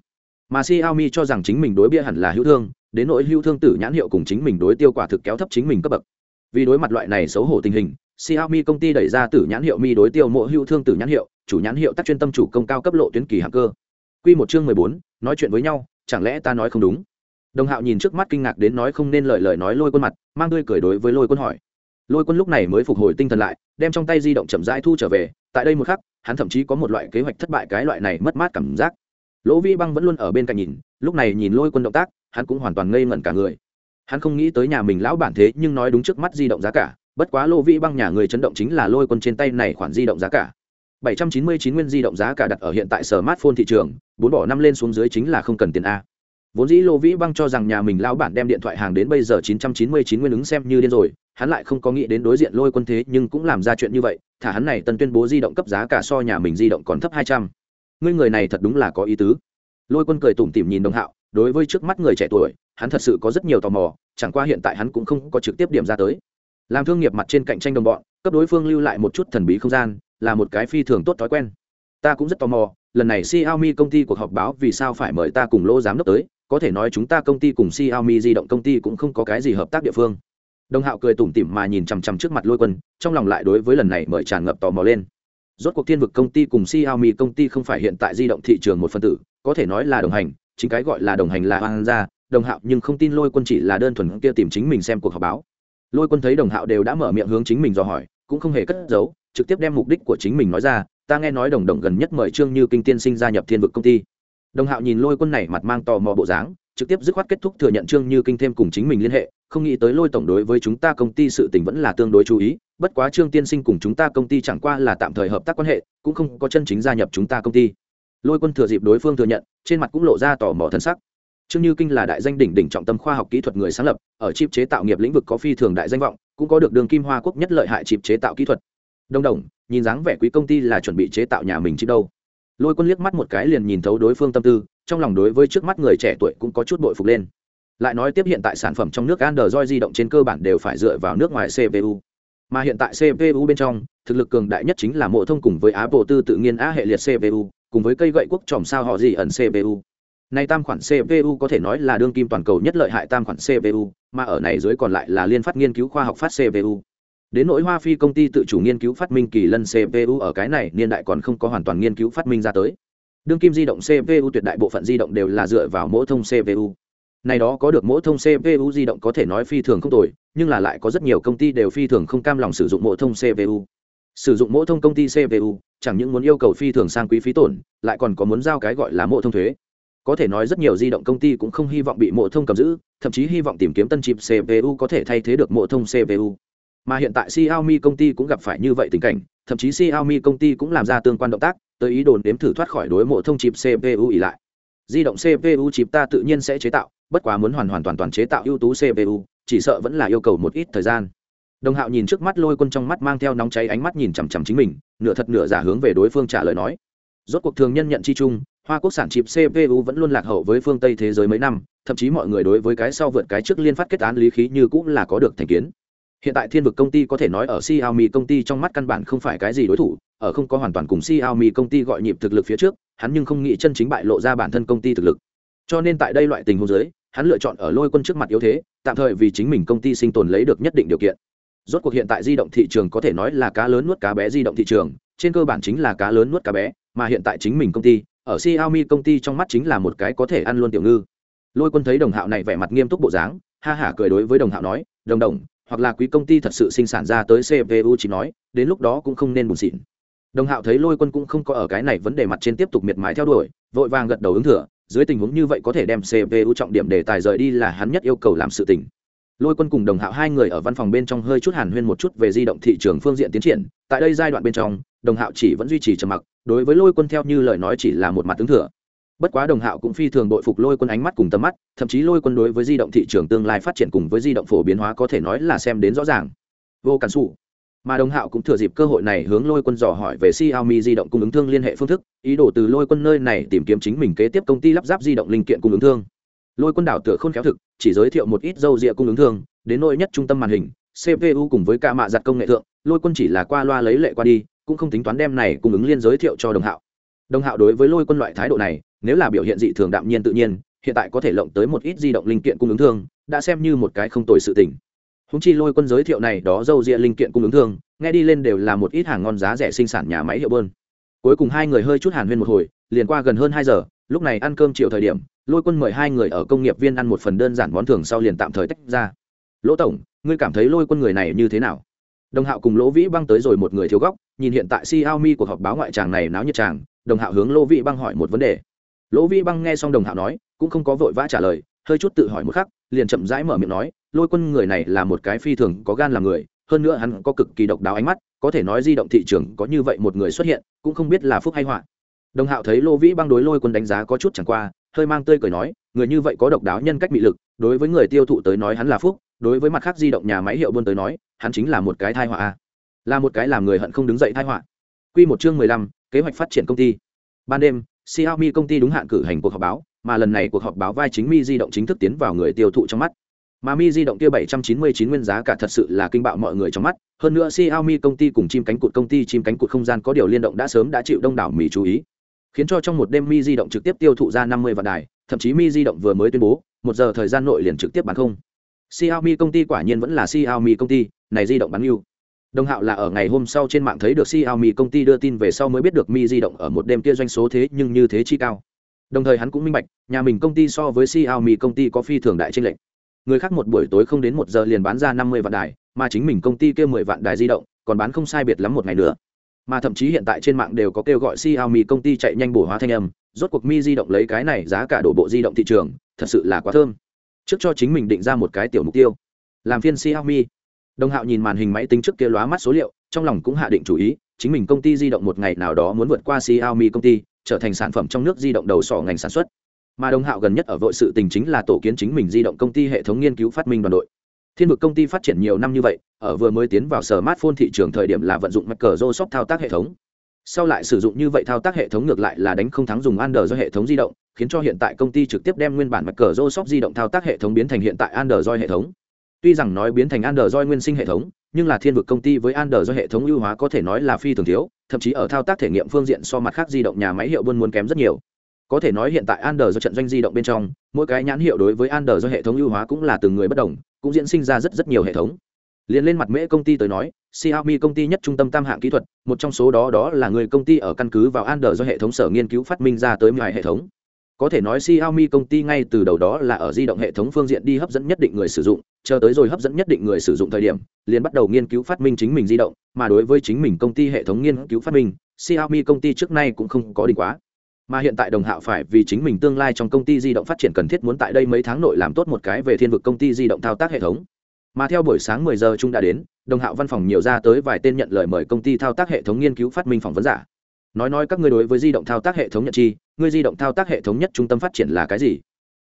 mà xiaomi cho rằng chính mình đối bia hẳn là hữu thương đến nỗi hữu thương tử nhãn hiệu cùng chính mình đối tiêu quả thực kéo thấp chính mình cấp bậc vì đối mặt loại này xấu hổ tình hình Xiaomi công ty đẩy ra tử nhãn hiệu mi đối tiêu mộ hữu thương tử nhãn hiệu, chủ nhãn hiệu tác chuyên tâm chủ công cao cấp lộ tuyến kỳ hạng cơ. Quy một chương 14, nói chuyện với nhau, chẳng lẽ ta nói không đúng? Đồng Hạo nhìn trước mắt kinh ngạc đến nói không nên lời lời nói lôi quân mặt, mang tươi cười đối với lôi quân hỏi. Lôi quân lúc này mới phục hồi tinh thần lại, đem trong tay di động chậm rãi thu trở về, tại đây một khắc, hắn thậm chí có một loại kế hoạch thất bại cái loại này mất mát cảm giác. Lỗ Vi Băng vẫn luôn ở bên cạnh nhìn, lúc này nhìn lôi quân động tác, hắn cũng hoàn toàn ngây ngẩn cả người. Hắn không nghĩ tới nhà mình lão bản thế nhưng nói đúng trước mắt di động giá cả, bất quá lô vĩ băng nhà người chấn động chính là lôi quân trên tay này khoản di động giá cả 799 nguyên di động giá cả đặt ở hiện tại smartphone thị trường bốn bỏ năm lên xuống dưới chính là không cần tiền a vốn dĩ lô vĩ băng cho rằng nhà mình lao bản đem điện thoại hàng đến bây giờ 999 nguyên ứng xem như điên rồi, hắn lại không có nghĩ đến đối diện lôi quân thế nhưng cũng làm ra chuyện như vậy, thả hắn này tân tuyên bố di động cấp giá cả so nhà mình di động còn thấp 200. ngươi người này thật đúng là có ý tứ. Lôi quân cười tủm tỉm nhìn đồng hạo, đối với trước mắt người trẻ tuổi, hắn thật sự có rất nhiều tò mò, chẳng qua hiện tại hắn cũng không có trực tiếp điểm ra tới. Làm thương nghiệp mặt trên cạnh tranh đồng bọn, cấp đối phương lưu lại một chút thần bí không gian, là một cái phi thường tốt thói quen. Ta cũng rất tò mò lần này xiaomi công ty cuộc họp báo vì sao phải mời ta cùng lô giám đốc tới, có thể nói chúng ta công ty cùng xiaomi di động công ty cũng không có cái gì hợp tác địa phương. Đồng hạo cười tủm tỉm mà nhìn chằm chằm trước mặt lôi quân, trong lòng lại đối với lần này mời tràn ngập tò mò lên. Rốt cuộc thiên vực công ty cùng xiaomi công ty không phải hiện tại di động thị trường một phân tử, có thể nói là đồng hành, chính cái gọi là đồng hành là hoang gia, đồng hạo nhưng không tin lôi quân chỉ là đơn thuần kia tìm chính mình xem cuộc họp báo. Lôi quân thấy đồng hạo đều đã mở miệng hướng chính mình dò hỏi, cũng không hề cất giấu, trực tiếp đem mục đích của chính mình nói ra ta nghe nói đồng đồng gần nhất mời trương như kinh tiên sinh gia nhập thiên vực công ty. Đồng hạo nhìn lôi quân này mặt mang tò mò bộ dáng, trực tiếp dứt khoát kết thúc thừa nhận trương như kinh thêm cùng chính mình liên hệ, không nghĩ tới lôi tổng đối với chúng ta công ty sự tình vẫn là tương đối chú ý, bất quá trương tiên sinh cùng chúng ta công ty chẳng qua là tạm thời hợp tác quan hệ, cũng không có chân chính gia nhập chúng ta công ty. Lôi quân thừa dịp đối phương thừa nhận, trên mặt cũng lộ ra tò mò thân sắc. Trương như kinh là đại danh đỉnh đỉnh trọng tâm khoa học kỹ thuật người sáng lập, ở chip chế tạo nghiệp lĩnh vực có phi thường đại danh vọng, cũng có được đường kim hoa quốc nhất lợi hại chip chế tạo kỹ thuật. Đồng đồng nhìn dáng vẻ quý công ty là chuẩn bị chế tạo nhà mình chứ đâu. Lôi quân liếc mắt một cái liền nhìn thấu đối phương tâm tư, trong lòng đối với trước mắt người trẻ tuổi cũng có chút bội phục lên. Lại nói tiếp hiện tại sản phẩm trong nước android di động trên cơ bản đều phải dựa vào nước ngoài cpu mà hiện tại cpu bên trong, thực lực cường đại nhất chính là mộ thông cùng với apple tư tự nhiên a hệ liệt cpu cùng với cây gậy quốc tròm sao họ gì ẩn cpu Nay tam khoản cpu có thể nói là đương kim toàn cầu nhất lợi hại tam khoản cpu mà ở này dưới còn lại là liên phát nghiên cứu khoa học phát cpu đến nỗi hoa phi công ty tự chủ nghiên cứu phát minh kỳ lân cpu ở cái này, niên đại còn không có hoàn toàn nghiên cứu phát minh ra tới. Đương kim di động cpu tuyệt đại bộ phận di động đều là dựa vào mỗi thông cpu này đó có được mỗi thông cpu di động có thể nói phi thường không tồi, nhưng là lại có rất nhiều công ty đều phi thường không cam lòng sử dụng mỗi thông cpu sử dụng mỗi thông công ty cpu chẳng những muốn yêu cầu phi thường sang quý phí tổn, lại còn có muốn giao cái gọi là mỗi thông thuế. Có thể nói rất nhiều di động công ty cũng không hy vọng bị mỗ thông cầm giữ, thậm chí hy vọng tìm kiếm tân chip cpu có thể thay thế được mỗ thông cpu mà hiện tại Xiaomi công ty cũng gặp phải như vậy tình cảnh, thậm chí Xiaomi công ty cũng làm ra tương quan động tác, tới ý đồn đếm thử thoát khỏi đối mộ thông chip CPU ỉ lại. Di động CPU chip ta tự nhiên sẽ chế tạo, bất quá muốn hoàn hoàn toàn toàn chế tạo ưu tú CPU chỉ sợ vẫn là yêu cầu một ít thời gian. Đồng hạo nhìn trước mắt lôi quân trong mắt mang theo nóng cháy ánh mắt nhìn chằm chằm chính mình, nửa thật nửa giả hướng về đối phương trả lời nói. Rốt cuộc thường nhân nhận chi chung, hoa quốc sản chip cpu vẫn luôn lạc hậu với phương tây thế giới mấy năm, thậm chí mọi người đối với cái sau vượt cái trước liên phát kết án lý khí như cũng là có được thành kiến hiện tại thiên vực công ty có thể nói ở xiaomi công ty trong mắt căn bản không phải cái gì đối thủ ở không có hoàn toàn cùng xiaomi công ty gọi nhịp thực lực phía trước hắn nhưng không nghĩ chân chính bại lộ ra bản thân công ty thực lực. Cho nên tại đây loại tình huống dưới, hắn lựa chọn ở lôi quân trước mặt yếu thế tạm thời vì chính mình công ty sinh tồn lấy được nhất định điều kiện. Rốt cuộc hiện tại di động thị trường có thể nói là cá lớn nuốt cá bé di động thị trường trên cơ bản chính là cá lớn nuốt cá bé mà hiện tại chính mình công ty ở xiaomi công ty trong mắt chính là một cái có thể ăn luôn tiểu ngư. Lôi quân thấy đồng hạo này vẻ mặt nghiêm túc bộ dáng ha hả cười đối với đồng hạo nói đồng đồng hoặc là quý công ty thật sự sinh sản ra tới cpu chỉ nói, đến lúc đó cũng không nên buồn xịn. Đồng hạo thấy lôi quân cũng không có ở cái này vấn đề mặt trên tiếp tục miệt mài theo đuổi, vội vàng gật đầu ứng thừa, dưới tình huống như vậy có thể đem cpu trọng điểm để tài rời đi là hắn nhất yêu cầu làm sự tình. Lôi quân cùng đồng hạo hai người ở văn phòng bên trong hơi chút hàn huyên một chút về di động thị trường phương diện tiến triển, tại đây giai đoạn bên trong, đồng hạo chỉ vẫn duy trì trầm mặc, đối với lôi quân theo như lời nói chỉ là một mặt ứng thừa bất quá đồng hạo cũng phi thường đội phục lôi quân ánh mắt cùng tầm mắt, thậm chí lôi quân đối với di động thị trường tương lai phát triển cùng với di động phổ biến hóa có thể nói là xem đến rõ ràng. Vô cản xù mà đồng hạo cũng thừa dịp cơ hội này hướng lôi quân dò hỏi về xiaomi di động cung ứng thương liên hệ phương thức, ý đồ từ lôi quân nơi này tìm kiếm chính mình kế tiếp công ty lắp ráp di động linh kiện cung ứng thương. Lôi quân đảo tựa không khéo thực, chỉ giới thiệu một ít dâu rịa cung ứng thương, đến nỗi nhất trung tâm màn hình cpu cùng với ca mạ giặt công nghệ thượng, lôi quân chỉ là qua loa lấy lệ qua đi, cũng không tính toán đem này cung ứng liên giới thiệu cho đồng hạo. Đồng hạo đối với lôi quân loại thái độ này nếu là biểu hiện dị thường đạm nhiên tự nhiên, hiện tại có thể lộng tới một ít di động linh kiện cung ứng thương, đã xem như một cái không tồi sự tình. Húng chi lôi quân giới thiệu này đó dâu ria linh kiện cung ứng thương, nghe đi lên đều là một ít hàng ngon giá rẻ sinh sản nhà máy hiệu bơn. Cuối cùng hai người hơi chút hàn huyên một hồi, liền qua gần hơn hai giờ, lúc này ăn cơm chiều thời điểm, lôi quân mời hai người ở công nghiệp viên ăn một phần đơn giản món thường sau liền tạm thời tách ra. Lỗ tổng, ngươi cảm thấy lôi quân người này như thế nào? Đồng hạo cùng lỗ vĩ băng tới rồi một người thiếu góc, nhìn hiện tại si ao mi cuộc họp báo ngoại tràng này náo nhiệt tràng, đồng hạo hướng lỗ vĩ băng hỏi một vấn đề lỗ Vi băng nghe xong đồng hạo nói cũng không có vội vã trả lời hơi chút tự hỏi một khắc liền chậm rãi mở miệng nói lôi quân người này là một cái phi thường có gan làm người hơn nữa hắn có cực kỳ độc đáo ánh mắt có thể nói di động thị trường có như vậy một người xuất hiện cũng không biết là phúc hay họa. Đồng hạo thấy lô vĩ băng đối lôi quân đánh giá có chút chẳng qua hơi mang tươi cười nói người như vậy có độc đáo nhân cách bị lực đối với người tiêu thụ tới nói hắn là phúc đối với mặt khác di động nhà máy hiệu buôn tới nói hắn chính là một cái thai họa là một cái làm người hận không đứng dậy thai họa. Quy một chương mười lăm, kế hoạch phát triển công ty. Ban đêm, Xiaomi công ty đúng hạn cử hành cuộc họp báo, mà lần này cuộc họp báo vai chính Mi di động chính thức tiến vào người tiêu thụ trong mắt. Mà Mi di động kia 799 nguyên giá cả thật sự là kinh bạo mọi người trong mắt, hơn nữa Xiaomi công ty cùng chim cánh cụt công ty chim cánh cụt không gian có điều liên động đã sớm đã chịu đông đảo mỹ chú ý. Khiến cho trong một đêm Mi di động trực tiếp tiêu thụ ra 50 vạn đài, thậm chí Mi di động vừa mới tuyên bố, một giờ thời gian nội liền trực tiếp bán không. Xiaomi công ty quả nhiên vẫn là Xiaomi công ty, này di động bán ưu. Đồng Hạo là ở ngày hôm sau trên mạng thấy được Xiaomi công ty đưa tin về sau mới biết được Mi di động ở một đêm kia doanh số thế nhưng như thế chi cao. Đồng thời hắn cũng minh bạch, nhà mình công ty so với Xiaomi công ty có phi thường đại chênh lệch. Người khác một buổi tối không đến một giờ liền bán ra 50 vạn đài, mà chính mình công ty kia 10 vạn đài di động, còn bán không sai biệt lắm một ngày nữa. Mà thậm chí hiện tại trên mạng đều có kêu gọi Xiaomi công ty chạy nhanh bổ hóa thanh âm, rốt cuộc Mi di động lấy cái này giá cả đổ bộ di động thị trường, thật sự là quá thơm. Trước cho chính mình định ra một cái tiểu mục tiêu, làm phiên Xiaomi đồng hạo nhìn màn hình máy tính trước kia lóa mắt số liệu trong lòng cũng hạ định chủ ý chính mình công ty di động một ngày nào đó muốn vượt qua xiaomi công ty trở thành sản phẩm trong nước di động đầu sỏ ngành sản xuất. Mà đồng hạo gần nhất ở vội sự tình chính là tổ kiến chính mình di động công ty hệ thống nghiên cứu phát minh đoàn đội. Thiên vực công ty phát triển nhiều năm như vậy ở vừa mới tiến vào smartphone thị trường thời điểm là vận dụng microsoft thao tác hệ thống. Sau lại sử dụng như vậy thao tác hệ thống ngược lại là đánh không thắng dùng Android do hệ thống di động, khiến cho hiện tại công ty trực tiếp đem nguyên bản Microsoft di động thao tác hệ thống biến thành hiện tại Android hệ thống. Tuy rằng nói biến thành Android nguyên sinh hệ thống, nhưng là thiên vực công ty với Android hệ thống ưu hóa có thể nói là phi thường thiếu, thậm chí ở thao tác thể nghiệm phương diện so mặt khác di động nhà máy hiệu buôn muốn kém rất nhiều. Có thể nói hiện tại Android trận doanh di động bên trong, mỗi cái nhãn hiệu đối với Android hệ thống ưu hóa cũng là từng người bất đồng, cũng diễn sinh ra rất rất nhiều hệ thống. Liên lên mặt mễ công ty tới nói, Xiaomi công ty nhất trung tâm tam hạng kỹ thuật, một trong số đó đó là người công ty ở căn cứ vào Android do hệ thống sở nghiên cứu phát minh ra tới ngoài hệ thống. Có thể nói Xiaomi công ty ngay từ đầu đó là ở di động hệ thống phương diện đi hấp dẫn nhất định người sử dụng, chờ tới rồi hấp dẫn nhất định người sử dụng thời điểm, liền bắt đầu nghiên cứu phát minh chính mình di động, mà đối với chính mình công ty hệ thống nghiên cứu phát minh, Xiaomi công ty trước nay cũng không có đỉnh quá. Mà hiện tại đồng hạo phải vì chính mình tương lai trong công ty di động phát triển cần thiết muốn tại đây mấy tháng nội làm tốt một cái về thiên vực công ty di động thao tác hệ thống mà theo buổi sáng 10 giờ chúng đã đến đồng hạo văn phòng nhiều ra tới vài tên nhận lời mời công ty thao tác hệ thống nghiên cứu phát minh phỏng vấn giả nói nói các ngươi đối với di động thao tác hệ thống nhận chi, ngươi di động thao tác hệ thống nhất trung tâm phát triển là cái gì?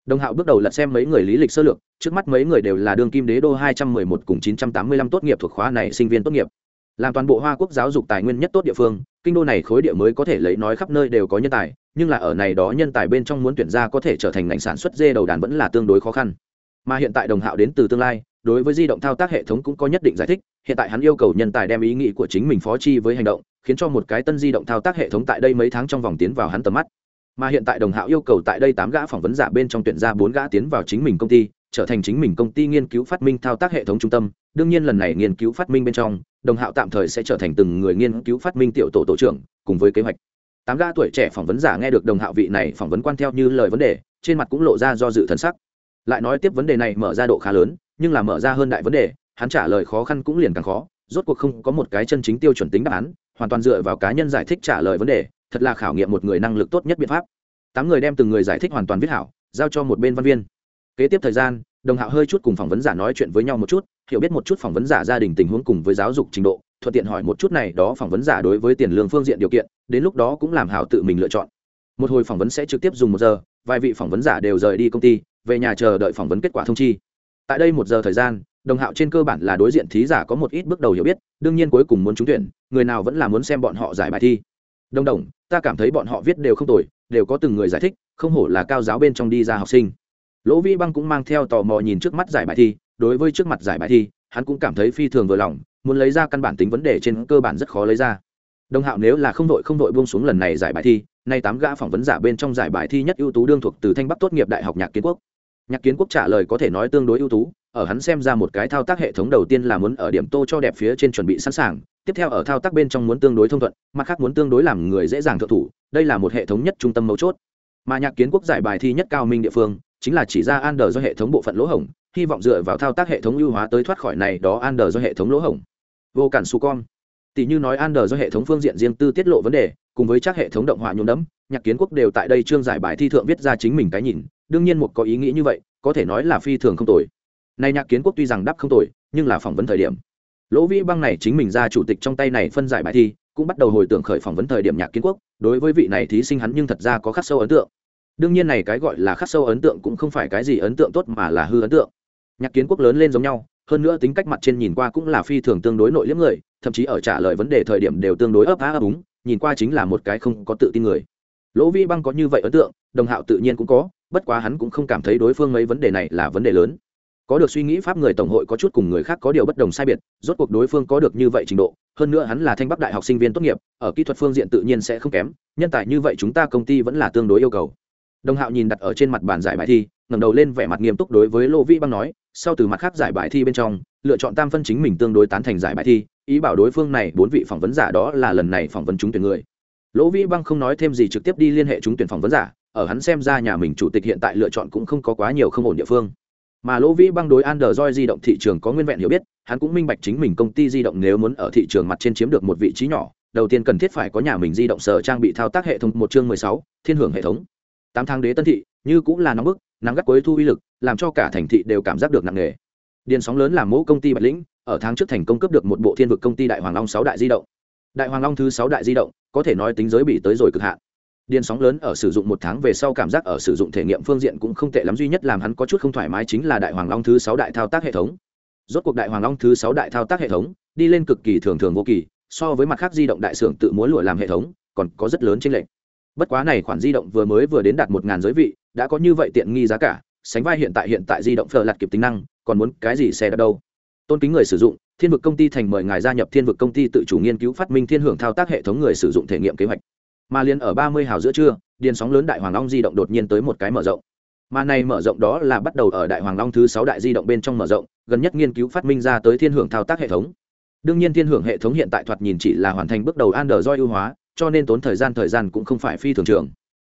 Đồng hạo bước đầu lật xem mấy người lý lịch sơ lược, trước mắt mấy người đều là đương kim đế đô 211 cùng 985 tốt nghiệp thuộc khóa này sinh viên tốt nghiệp. Làm toàn bộ hoa quốc giáo dục tài nguyên nhất tốt địa phương, kinh đô này khối địa mới có thể lấy nói khắp nơi đều có nhân tài, nhưng là ở này đó nhân tài bên trong muốn tuyển ra có thể trở thành ngành sản xuất dê đầu đàn vẫn là tương đối khó khăn. Mà hiện tại đồng hạo đến từ tương lai, đối với di động thao tác hệ thống cũng có nhất định giải thích, hiện tại hắn yêu cầu nhân tài đem ý nghĩ của chính mình phó chi với hành động khiến cho một cái tân di động thao tác hệ thống tại đây mấy tháng trong vòng tiến vào hắn tầm mắt. Mà hiện tại đồng hạo yêu cầu tại đây tám gã phỏng vấn giả bên trong tuyển ra bốn gã tiến vào chính mình công ty, trở thành chính mình công ty nghiên cứu phát minh thao tác hệ thống trung tâm. Đương nhiên lần này nghiên cứu phát minh bên trong, đồng hạo tạm thời sẽ trở thành từng người nghiên cứu phát minh tiểu tổ tổ trưởng, cùng với kế hoạch. Tám gã tuổi trẻ phỏng vấn giả nghe được đồng hạo vị này phỏng vấn quan theo như lời vấn đề, trên mặt cũng lộ ra do dự thần sắc. Lại nói tiếp vấn đề này mở ra độ khá lớn, nhưng là mở ra hơn đại vấn đề, hắn trả lời khó khăn cũng liền càng khó rốt cuộc không có một cái chân chính tiêu chuẩn tính đáp án, hoàn toàn dựa vào cá nhân giải thích trả lời vấn đề, thật là khảo nghiệm một người năng lực tốt nhất biện pháp. Tám người đem từng người giải thích hoàn toàn viết hảo, giao cho một bên văn viên. Kế tiếp thời gian, đồng hạo hơi chút cùng phỏng vấn giả nói chuyện với nhau một chút, hiểu biết một chút phỏng vấn giả gia đình tình huống cùng với giáo dục trình độ, thuận tiện hỏi một chút này đó phỏng vấn giả đối với tiền lương phương diện điều kiện, đến lúc đó cũng làm hảo tự mình lựa chọn. Một hồi phỏng vấn sẽ trực tiếp dùng một giờ, vài vị phỏng vấn giả đều rời đi công ty, về nhà chờ đợi phỏng vấn kết quả thông chi. Tại đây một giờ thời gian đồng hạo trên cơ bản là đối diện thí giả có một ít bước đầu hiểu biết, đương nhiên cuối cùng muốn trúng tuyển, người nào vẫn là muốn xem bọn họ giải bài thi. Đồng đồng, ta cảm thấy bọn họ viết đều không tồi, đều có từng người giải thích, không hổ là cao giáo bên trong đi ra học sinh. Lỗ vi băng cũng mang theo tò mò nhìn trước mắt giải bài thi, đối với trước mặt giải bài thi, hắn cũng cảm thấy phi thường vừa lòng, muốn lấy ra căn bản tính vấn đề trên cơ bản rất khó lấy ra. Đồng hạo nếu là không đội không đội buông xuống lần này giải bài thi, nay tám gã phỏng vấn giả bên trong giải bài thi nhất ưu tú đương thuộc từ thanh bắc tốt nghiệp đại học nhạc kiến quốc. Nhạc kiến quốc trả lời có thể nói tương đối ưu tú ở hắn xem ra một cái thao tác hệ thống đầu tiên là muốn ở điểm tô cho đẹp phía trên chuẩn bị sẵn sàng, tiếp theo ở thao tác bên trong muốn tương đối thông thuận, mặt khác muốn tương đối làm người dễ dàng thượng thủ, đây là một hệ thống nhất trung tâm mấu chốt. Mà nhạc kiến quốc giải bài thi nhất cao minh địa phương, chính là chỉ ra an do hệ thống bộ phận lỗ hổng, hy vọng dựa vào thao tác hệ thống ưu hóa tới thoát khỏi này đó an do hệ thống lỗ hổng. Vô cản su con. Tỷ như nói an do hệ thống phương diện riêng tư tiết lộ vấn đề, cùng với chắc hệ thống động họa nhuộm đẫm, nhạc kiến quốc đều tại đây trương giải bài thi thượng viết ra chính mình cái nhìn, đương nhiên một có ý nghĩ như vậy, có thể nói là phi thường không tồi này nhạc kiến quốc tuy rằng đáp không tội nhưng là phỏng vấn thời điểm. Lỗ vĩ băng này chính mình ra chủ tịch trong tay này phân giải bài thi, cũng bắt đầu hồi tưởng khởi phỏng vấn thời điểm nhạc kiến quốc, đối với vị này thí sinh hắn nhưng thật ra có khắc sâu ấn tượng. Đương nhiên này cái gọi là khắc sâu ấn tượng cũng không phải cái gì ấn tượng tốt mà là hư ấn tượng. Nhạc kiến quốc lớn lên giống nhau, hơn nữa tính cách mặt trên nhìn qua cũng là phi thường tương đối nội liếm người, thậm chí ở trả lời vấn đề thời điểm đều tương đối ấp á ấp úng, nhìn qua chính là một cái không có tự tin người. Lỗ vi băng có như vậy ấn tượng, đồng hạo tự nhiên cũng có, bất quá hắn cũng không cảm thấy đối phương mấy vấn đề này là vấn đề lớn có được suy nghĩ pháp người tổng hội có chút cùng người khác có điều bất đồng sai biệt, rốt cuộc đối phương có được như vậy trình độ, hơn nữa hắn là thanh bắc đại học sinh viên tốt nghiệp, ở kỹ thuật phương diện tự nhiên sẽ không kém, nhân tài như vậy chúng ta công ty vẫn là tương đối yêu cầu. Đồng hạo nhìn đặt ở trên mặt bàn giải bài thi, ngẩng đầu lên vẻ mặt nghiêm túc đối với lô vĩ băng nói, sau từ mặt khác giải bài thi bên trong, lựa chọn tam phân chính mình tương đối tán thành giải bài thi, ý bảo đối phương này bốn vị phỏng vấn giả đó là lần này phỏng vấn chúng tuyển người. Lỗ vĩ băng không nói thêm gì trực tiếp đi liên hệ chúng tuyển phỏng vấn giả, ở hắn xem ra nhà mình chủ tịch hiện tại lựa chọn cũng không có quá nhiều không ổn địa phương mà lỗ vĩ băng đối android di động thị trường có nguyên vẹn hiểu biết, hắn cũng minh bạch chính mình công ty di động nếu muốn ở thị trường mặt trên chiếm được một vị trí nhỏ, đầu tiên cần thiết phải có nhà mình di động sở trang bị thao tác hệ thống, một chương mười sáu, thiên hưởng hệ thống. Tám tháng đế tân thị, như cũng là nóng bức, nắng gắt cuối thu uy lực, làm cho cả thành thị đều cảm giác được nặng nề. Điền sóng lớn làm mẫu công ty bạch lĩnh, ở tháng trước thành công cấp được một bộ thiên vực công ty đại hoàng long sáu đại di động. Đại hoàng long thứ sáu đại di động, có thể nói tính giới bị tới rồi cực hạn điên sóng lớn ở sử dụng một tháng về sau cảm giác ở sử dụng thể nghiệm phương diện cũng không tệ lắm, duy nhất làm hắn có chút không thoải mái chính là đại hoàng long thứ sáu đại thao tác hệ thống. Rốt cuộc đại hoàng long thứ sáu đại thao tác hệ thống, đi lên cực kỳ thường thường vô kỳ, so với mặt khác di động đại xưởng tự múa lụa làm hệ thống, còn có rất lớn chênh lệch. Bất quá này khoản di động vừa mới vừa đến đạt một ngàn giới vị, đã có như vậy tiện nghi giá cả, sánh vai hiện tại hiện tại di động phờ lạt kịp tính năng, còn muốn cái gì xe đạp đâu? Tôn kính người sử dụng, thiên vực công ty thành mời ngài gia nhập thiên vực công ty tự chủ nghiên cứu phát minh thiên hưởng thao tác hệ thống người sử dụng thể nghiệm kế hoạch mà liền ở ba mươi hào giữa trưa, điền sóng lớn đại hoàng long di động đột nhiên tới một cái mở rộng. Mà này mở rộng đó là bắt đầu ở đại hoàng long thứ sáu đại di động bên trong mở rộng, gần nhất nghiên cứu phát minh ra tới thiên hưởng thao tác hệ thống. Đương nhiên thiên hưởng hệ thống hiện tại thoạt nhìn chỉ là hoàn thành bước đầu android ưu hóa, cho nên tốn thời gian thời gian cũng không phải phi thường trường.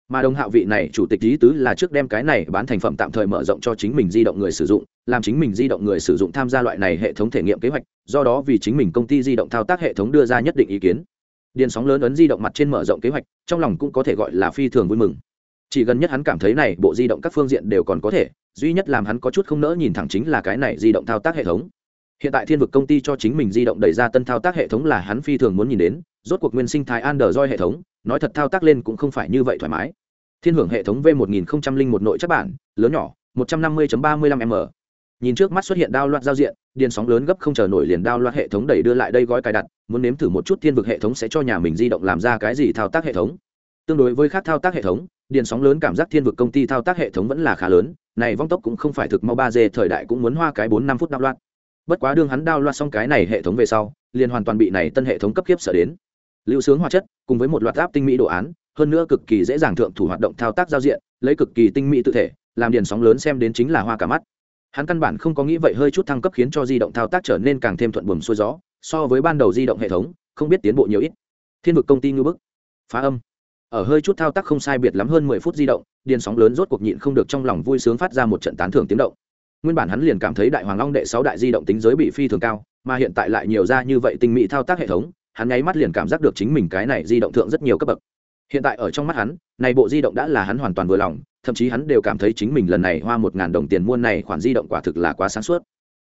Mà đồng hạo vị này chủ tịch lý tứ là trước đem cái này bán thành phẩm tạm thời mở rộng cho chính mình di động người sử dụng, làm chính mình di động người sử dụng tham gia loại này hệ thống thể nghiệm kế hoạch, do đó vì chính mình công ty di động thao tác hệ thống đưa ra nhất định ý kiến điền sóng lớn ấn di động mặt trên mở rộng kế hoạch, trong lòng cũng có thể gọi là phi thường vui mừng. Chỉ gần nhất hắn cảm thấy này, bộ di động các phương diện đều còn có thể, duy nhất làm hắn có chút không nỡ nhìn thẳng chính là cái này di động thao tác hệ thống. Hiện tại thiên vực công ty cho chính mình di động đẩy ra tân thao tác hệ thống là hắn phi thường muốn nhìn đến, rốt cuộc nguyên sinh thái an dởi hệ thống, nói thật thao tác lên cũng không phải như vậy thoải mái. Thiên hưởng hệ thống v một nghìn một nội chất bản, lớn nhỏ, một trăm năm mươi ba mươi lăm m nhìn trước mắt xuất hiện đao loạt giao diện, điền sóng lớn gấp không chờ nổi liền đao loạt hệ thống đẩy đưa lại đây gói cài đặt, muốn nếm thử một chút thiên vực hệ thống sẽ cho nhà mình di động làm ra cái gì thao tác hệ thống. Tương đối với khác thao tác hệ thống, điền sóng lớn cảm giác thiên vực công ty thao tác hệ thống vẫn là khá lớn, này vong tốc cũng không phải thực mau ba d thời đại cũng muốn hoa cái bốn năm phút đao loạt. Bất quá đương hắn đao loạt xong cái này hệ thống về sau, liền hoàn toàn bị này tân hệ thống cấp kiếp sở đến. Lưu sướng hóa chất, cùng với một loạt áp tinh mỹ đồ án, hơn nữa cực kỳ dễ dàng thượng thủ hoạt động thao tác giao diện, lấy cực kỳ tinh mỹ tự thể, làm điền sóng lớn xem đến chính là hoa cả mắt hắn căn bản không có nghĩ vậy hơi chút thăng cấp khiến cho di động thao tác trở nên càng thêm thuận buồm xuôi gió, so với ban đầu di động hệ thống, không biết tiến bộ nhiều ít. Thiên vực công ty ngư bức. Phá âm. Ở hơi chút thao tác không sai biệt lắm hơn mười phút di động, điền sóng lớn rốt cuộc nhịn không được trong lòng vui sướng phát ra một trận tán thưởng tiếng động. Nguyên bản hắn liền cảm thấy đại hoàng long đệ sáu đại di động tính giới bị phi thường cao, mà hiện tại lại nhiều ra như vậy tinh mỹ thao tác hệ thống, hắn nháy mắt liền cảm giác được chính mình cái này di động thượng rất nhiều cấp bậc hiện tại ở trong mắt hắn, này bộ di động đã là hắn hoàn toàn vừa lòng, thậm chí hắn đều cảm thấy chính mình lần này hoa một ngàn đồng tiền mua này khoản di động quả thực là quá sáng suốt.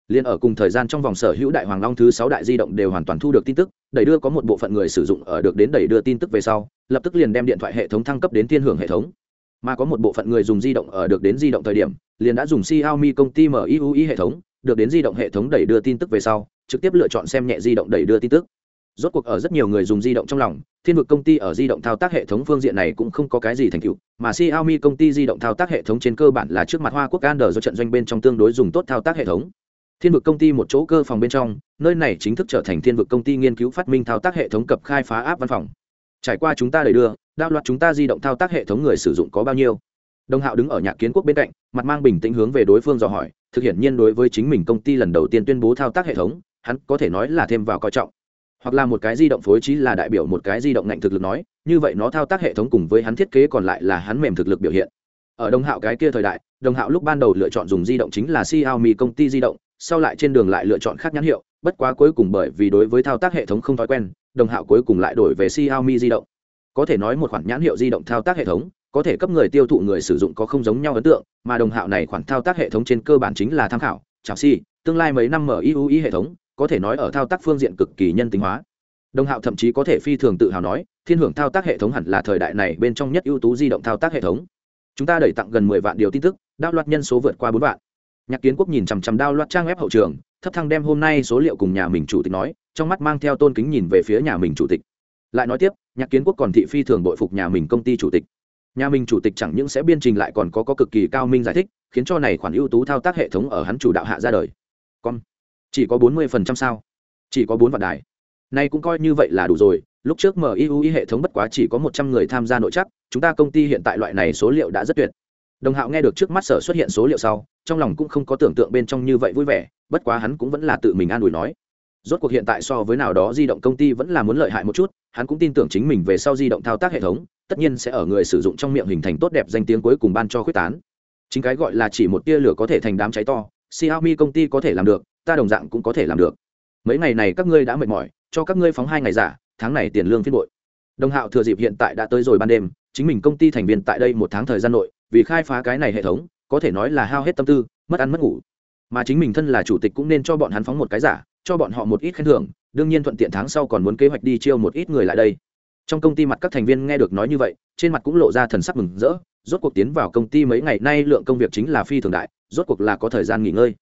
Liên ở cùng thời gian trong vòng sở hữu đại hoàng long thứ sáu đại di động đều hoàn toàn thu được tin tức, đẩy đưa có một bộ phận người sử dụng ở được đến đẩy đưa tin tức về sau, lập tức liền đem điện thoại hệ thống thăng cấp đến thiên hưởng hệ thống. Mà có một bộ phận người dùng di động ở được đến di động thời điểm, liền đã dùng Xiaomi công ty MIUI hệ thống, được đến di động hệ thống đẩy đưa tin tức về sau, trực tiếp lựa chọn xem nhẹ di động đẩy đưa tin tức. Rốt cuộc ở rất nhiều người dùng di động trong lòng thiên vực công ty ở di động thao tác hệ thống phương diện này cũng không có cái gì thành tựu, mà xiaomi công ty di động thao tác hệ thống trên cơ bản là trước mặt hoa quốc android do trận doanh bên trong tương đối dùng tốt thao tác hệ thống. Thiên vực công ty một chỗ cơ phòng bên trong, nơi này chính thức trở thành thiên vực công ty nghiên cứu phát minh thao tác hệ thống cập khai phá áp văn phòng. Trải qua chúng ta đẩy đưa, đạo loạt chúng ta di động thao tác hệ thống người sử dụng có bao nhiêu? Đồng hạo đứng ở nhạc kiến quốc bên cạnh, mặt mang bình tĩnh hướng về đối phương dò hỏi, thực hiện nhiên đối với chính mình công ty lần đầu tiên tuyên bố thao tác hệ thống, hắn có thể nói là thêm vào coi trọng hoặc là một cái di động phối trí là đại biểu một cái di động ngạnh thực lực nói, như vậy nó thao tác hệ thống cùng với hắn thiết kế còn lại là hắn mềm thực lực biểu hiện. Ở đồng hạo cái kia thời đại đồng hạo lúc ban đầu lựa chọn dùng di động chính là xiaomi công ty di động, sau lại trên đường lại lựa chọn khác nhãn hiệu, bất quá cuối cùng bởi vì đối với thao tác hệ thống không thói quen đồng hạo cuối cùng lại đổi về xiaomi di động. Có thể nói một khoản nhãn hiệu di động thao tác hệ thống, có thể cấp người tiêu thụ người sử dụng có không giống nhau ấn tượng, mà đồng hạo này khoản thao tác hệ thống trên cơ bản chính là tham khảo chào si, tương lai mấy năm mở iui hệ thống có thể nói ở thao tác phương diện cực kỳ nhân tính hóa. Đồng hạo thậm chí có thể phi thường tự hào nói thiên hưởng thao tác hệ thống hẳn là thời đại này bên trong nhất ưu tú di động thao tác hệ thống. Chúng ta đẩy tặng gần mười vạn điều tin tức đao loạt nhân số vượt qua bốn vạn. Nhạc kiến quốc nhìn chằm chằm đao loạt trang web hậu trường thấp thăng đem hôm nay số liệu cùng nhà mình chủ tịch nói trong mắt mang theo tôn kính nhìn về phía nhà mình chủ tịch. Lại nói tiếp nhạc kiến quốc còn thị phi thường bội phục nhà mình công ty chủ tịch. Nhà mình chủ tịch chẳng những sẽ biên trình lại còn có, có cực kỳ cao minh giải thích khiến cho này khoản ưu tú thao tác hệ thống ở hắn chủ đạo hạ ra đời. Con chỉ có bốn mươi phần trăm sao? Chỉ có bốn vạn đài. Nay cũng coi như vậy là đủ rồi. Lúc trước miui hệ thống bất quá chỉ có một trăm người tham gia nội chắc chúng ta công ty hiện tại loại này số liệu đã rất tuyệt. Đồng hạo nghe được trước mắt sở xuất hiện số liệu sau, trong lòng cũng không có tưởng tượng bên trong như vậy vui vẻ, bất quá hắn cũng vẫn là tự mình an ủi nói. Rốt cuộc hiện tại so với nào đó di động công ty vẫn là muốn lợi hại một chút, hắn cũng tin tưởng chính mình về sau di động thao tác hệ thống, tất nhiên sẽ ở người sử dụng trong miệng hình thành tốt đẹp danh tiếng cuối cùng ban cho khuyết tán. Chính cái gọi là chỉ một tia lửa có thể thành đám cháy to, xiaomi công ty có thể làm được ta đồng dạng cũng có thể làm được. Mấy ngày này các ngươi đã mệt mỏi, cho các ngươi phóng hai ngày giả, tháng này tiền lương phiên bội. Đồng hạo thừa dịp hiện tại đã tới rồi ban đêm, chính mình công ty thành viên tại đây một tháng thời gian nội, vì khai phá cái này hệ thống, có thể nói là hao hết tâm tư, mất ăn mất ngủ. Mà chính mình thân là chủ tịch cũng nên cho bọn hắn phóng một cái giả, cho bọn họ một ít khen thưởng, đương nhiên thuận tiện tháng sau còn muốn kế hoạch đi chiêu một ít người lại đây. Trong công ty mặt các thành viên nghe được nói như vậy, trên mặt cũng lộ ra thần sắc mừng rỡ, rốt cuộc tiến vào công ty mấy ngày, nay lượng công việc chính là phi thường đại, rốt cuộc là có thời gian nghỉ ngơi.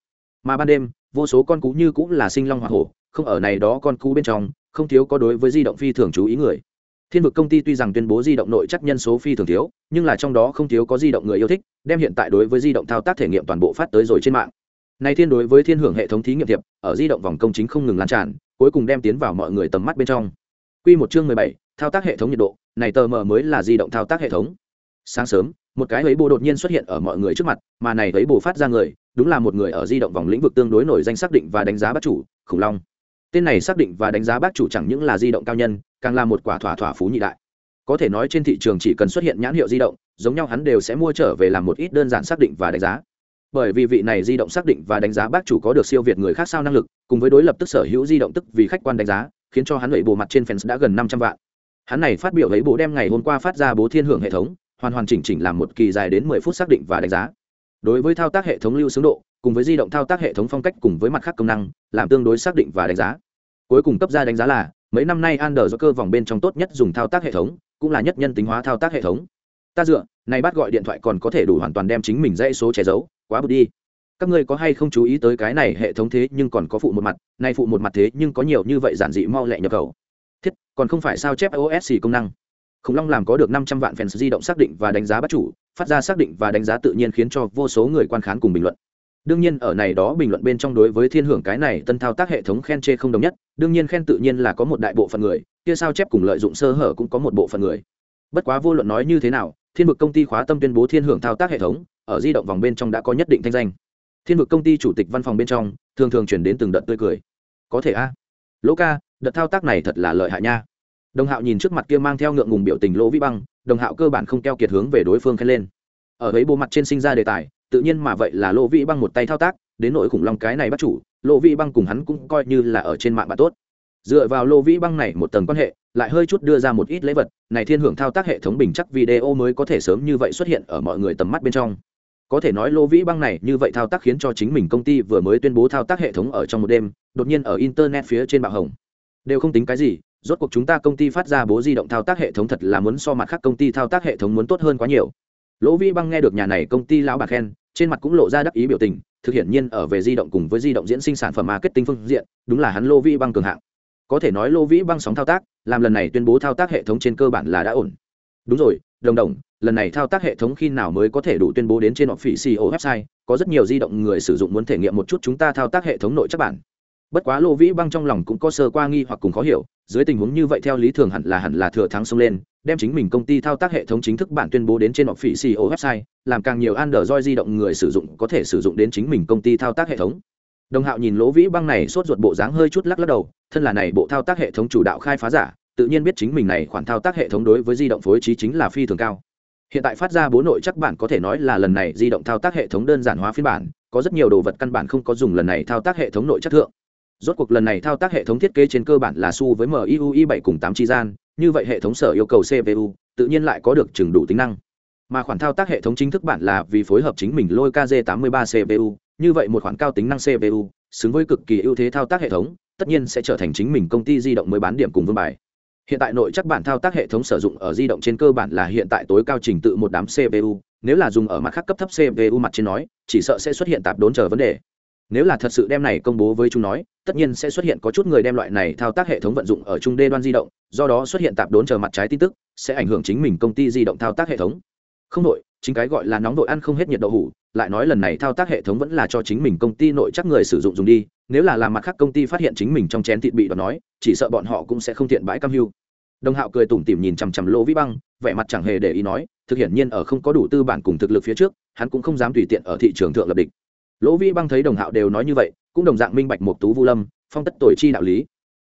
Mà ban đêm vô số con cú như cũng là sinh long hoa hổ không ở này đó con cú bên trong không thiếu có đối với di động phi thường chú ý người. Thiên vực công ty tuy rằng tuyên bố di động nội chắc nhân số phi thường thiếu nhưng là trong đó không thiếu có di động người yêu thích đem hiện tại đối với di động thao tác thể nghiệm toàn bộ phát tới rồi trên mạng. Nay thiên đối với thiên hưởng hệ thống thí nghiệm thiệp ở di động vòng công chính không ngừng lan tràn cuối cùng đem tiến vào mọi người tầm mắt bên trong. Quy một chương mười bảy, thao tác hệ thống nhiệt độ, này tờ mở mới là di động thao tác hệ thống. Sáng sớm, một cái lấy bồ đột nhiên xuất hiện ở mọi người trước mặt, mà này lấy bồ phát ra người, đúng là một người ở di động vòng lĩnh vực tương đối nổi danh xác định và đánh giá bác chủ, khủng long. Tên này xác định và đánh giá bác chủ chẳng những là di động cao nhân, càng là một quả thỏa thỏa phú nhị đại. Có thể nói trên thị trường chỉ cần xuất hiện nhãn hiệu di động, giống nhau hắn đều sẽ mua trở về làm một ít đơn giản xác định và đánh giá bởi vì vị này di động xác định và đánh giá bác chủ có được siêu việt người khác sao năng lực cùng với đối lập tức sở hữu di động tức vì khách quan đánh giá khiến cho hắn lẩy bộ mặt trên fans đã gần năm trăm vạn hắn này phát biểu lấy bộ đem ngày hôm qua phát ra bố thiên hưởng hệ thống hoàn hoàn chỉnh chỉnh làm một kỳ dài đến mười phút xác định và đánh giá đối với thao tác hệ thống lưu xướng độ, cùng với di động thao tác hệ thống phong cách cùng với mặt khác công năng, làm tương đối xác định và đánh giá. Cuối cùng cấp ra đánh giá là, mấy năm nay Android do cơ vòng bên trong tốt nhất dùng thao tác hệ thống, cũng là nhất nhân tính hóa thao tác hệ thống. Ta dựa, này bắt gọi điện thoại còn có thể đủ hoàn toàn đem chính mình dãy số che giấu, quá bực đi. Các ngươi có hay không chú ý tới cái này hệ thống thế nhưng còn có phụ một mặt, nay phụ một mặt thế nhưng có nhiều như vậy giản dị mau lẹ nhập khẩu. Thiết, còn không phải sao chép osc công năng? Khủng long làm có được năm trăm vạn fans di động xác định và đánh giá bắt chủ phát ra xác định và đánh giá tự nhiên khiến cho vô số người quan khán cùng bình luận. Đương nhiên, ở này đó bình luận bên trong đối với thiên hưởng cái này tân thao tác hệ thống khen chê không đồng nhất, đương nhiên khen tự nhiên là có một đại bộ phận người, kia sao chép cùng lợi dụng sơ hở cũng có một bộ phận người. Bất quá vô luận nói như thế nào, thiên vực công ty khóa tâm tuyên bố thiên hưởng thao tác hệ thống, ở di động vòng bên trong đã có nhất định thanh danh. Thiên vực công ty chủ tịch văn phòng bên trong, thường thường chuyển đến từng đợt tươi cười. Có thể a. Lỗ ca, đợt thao tác này thật là lợi hại nha đồng hạo nhìn trước mặt kia mang theo ngượng ngùng biểu tình lỗ vĩ băng, đồng hạo cơ bản không keo kiệt hướng về đối phương khen lên. Ở ấy bộ mặt trên sinh ra đề tài, tự nhiên mà vậy là lỗ vĩ băng một tay thao tác, đến nỗi khủng long cái này bắt chủ lỗ vĩ băng cùng hắn cũng coi như là ở trên mạng bạn tốt. Dựa vào lỗ vĩ băng này một tầng quan hệ, lại hơi chút đưa ra một ít lễ vật, này thiên hưởng thao tác hệ thống bình chắc video mới có thể sớm như vậy xuất hiện ở mọi người tầm mắt bên trong. Có thể nói lô vĩ băng này như vậy thao tác khiến cho chính mình công ty vừa mới tuyên bố thao tác hệ thống ở trong một đêm, đột nhiên ở internet phía trên bạo hồng. Đều không tính cái gì rốt cuộc chúng ta công ty phát ra bố di động thao tác hệ thống thật là muốn so mặt khác công ty thao tác hệ thống muốn tốt hơn quá nhiều. Lỗ Vi băng nghe được nhà này công ty lão bạc khen, trên mặt cũng lộ ra đắc ý biểu tình, thực hiện nhiên ở về di động cùng với di động diễn sinh sản phẩm marketing phương diện, đúng là hắn lô Vi băng cường hạng. Có thể nói lô vĩ băng sóng thao tác, làm lần này tuyên bố thao tác hệ thống trên cơ bản là đã ổn. Đúng rồi, đồng đồng, lần này thao tác hệ thống khi nào mới có thể đủ tuyên bố đến trên officio website, có rất nhiều di động người sử dụng muốn thể nghiệm một chút chúng ta thao tác hệ thống nội chắc bản bất quá lô vĩ băng trong lòng cũng có sơ qua nghi hoặc cùng khó hiểu, dưới tình huống như vậy theo lý thường hẳn là hẳn là thừa thắng xông lên, đem chính mình công ty thao tác hệ thống chính thức bản tuyên bố đến trên officio website, làm càng nhiều android di động người sử dụng có thể sử dụng đến chính mình công ty thao tác hệ thống. Đồng hạo nhìn lỗ vĩ băng này sốt ruột bộ dáng hơi chút lắc lắc đầu, thân là này bộ thao tác hệ thống chủ đạo khai phá giả, tự nhiên biết chính mình này khoản thao tác hệ thống đối với di động phối trí chính là phi thường cao. Hiện tại phát ra bố nội chắc bản có thể nói là lần này di động thao tác hệ thống đơn giản hóa phiên bản, có rất nhiều đồ vật căn bản không có dùng lần này thao tác hệ thống nội chất thượng rốt cuộc lần này thao tác hệ thống thiết kế trên cơ bản là su với miui 7 cùng 8 chi gian, như vậy hệ thống sở yêu cầu cpu tự nhiên lại có được chừng đủ tính năng. Mà khoản thao tác hệ thống chính thức bản là vì phối hợp chính mình lôi kz 83 cpu như vậy một khoản cao tính năng cpu xứng với cực kỳ ưu thế thao tác hệ thống, tất nhiên sẽ trở thành chính mình công ty di động mới bán điểm cùng vương bài. Hiện tại nội chắc bản thao tác hệ thống sử dụng ở di động trên cơ bản là hiện tại tối cao trình tự một đám cpu nếu là dùng ở mặt khác cấp thấp cpu mặt trên nói, chỉ sợ sẽ xuất hiện tạp đốn chờ vấn đề nếu là thật sự đem này công bố với chúng nói, tất nhiên sẽ xuất hiện có chút người đem loại này thao tác hệ thống vận dụng ở trung đê đoan di động, do đó xuất hiện tạp đốn chờ mặt trái tin tức, sẽ ảnh hưởng chính mình công ty di động thao tác hệ thống. Không nội chính cái gọi là nóng đội ăn không hết nhiệt đậu hủ, lại nói lần này thao tác hệ thống vẫn là cho chính mình công ty nội chắc người sử dụng dùng đi, nếu là làm mặt khác công ty phát hiện chính mình trong chén thịt bị đoạt nói, chỉ sợ bọn họ cũng sẽ không thiện bãi cam hưu. Đồng hạo cười tủm tỉm nhìn chằm chằm lỗ vĩ băng, vẻ mặt chẳng hề để ý nói, thực hiện nhiên ở không có đủ tư bản cùng thực lực phía trước, hắn cũng không dám tùy tiện ở thị trường thượng lập địch lỗ Vi băng thấy đồng hạo đều nói như vậy cũng đồng dạng minh bạch một tú vu lâm phong tất tội chi đạo lý.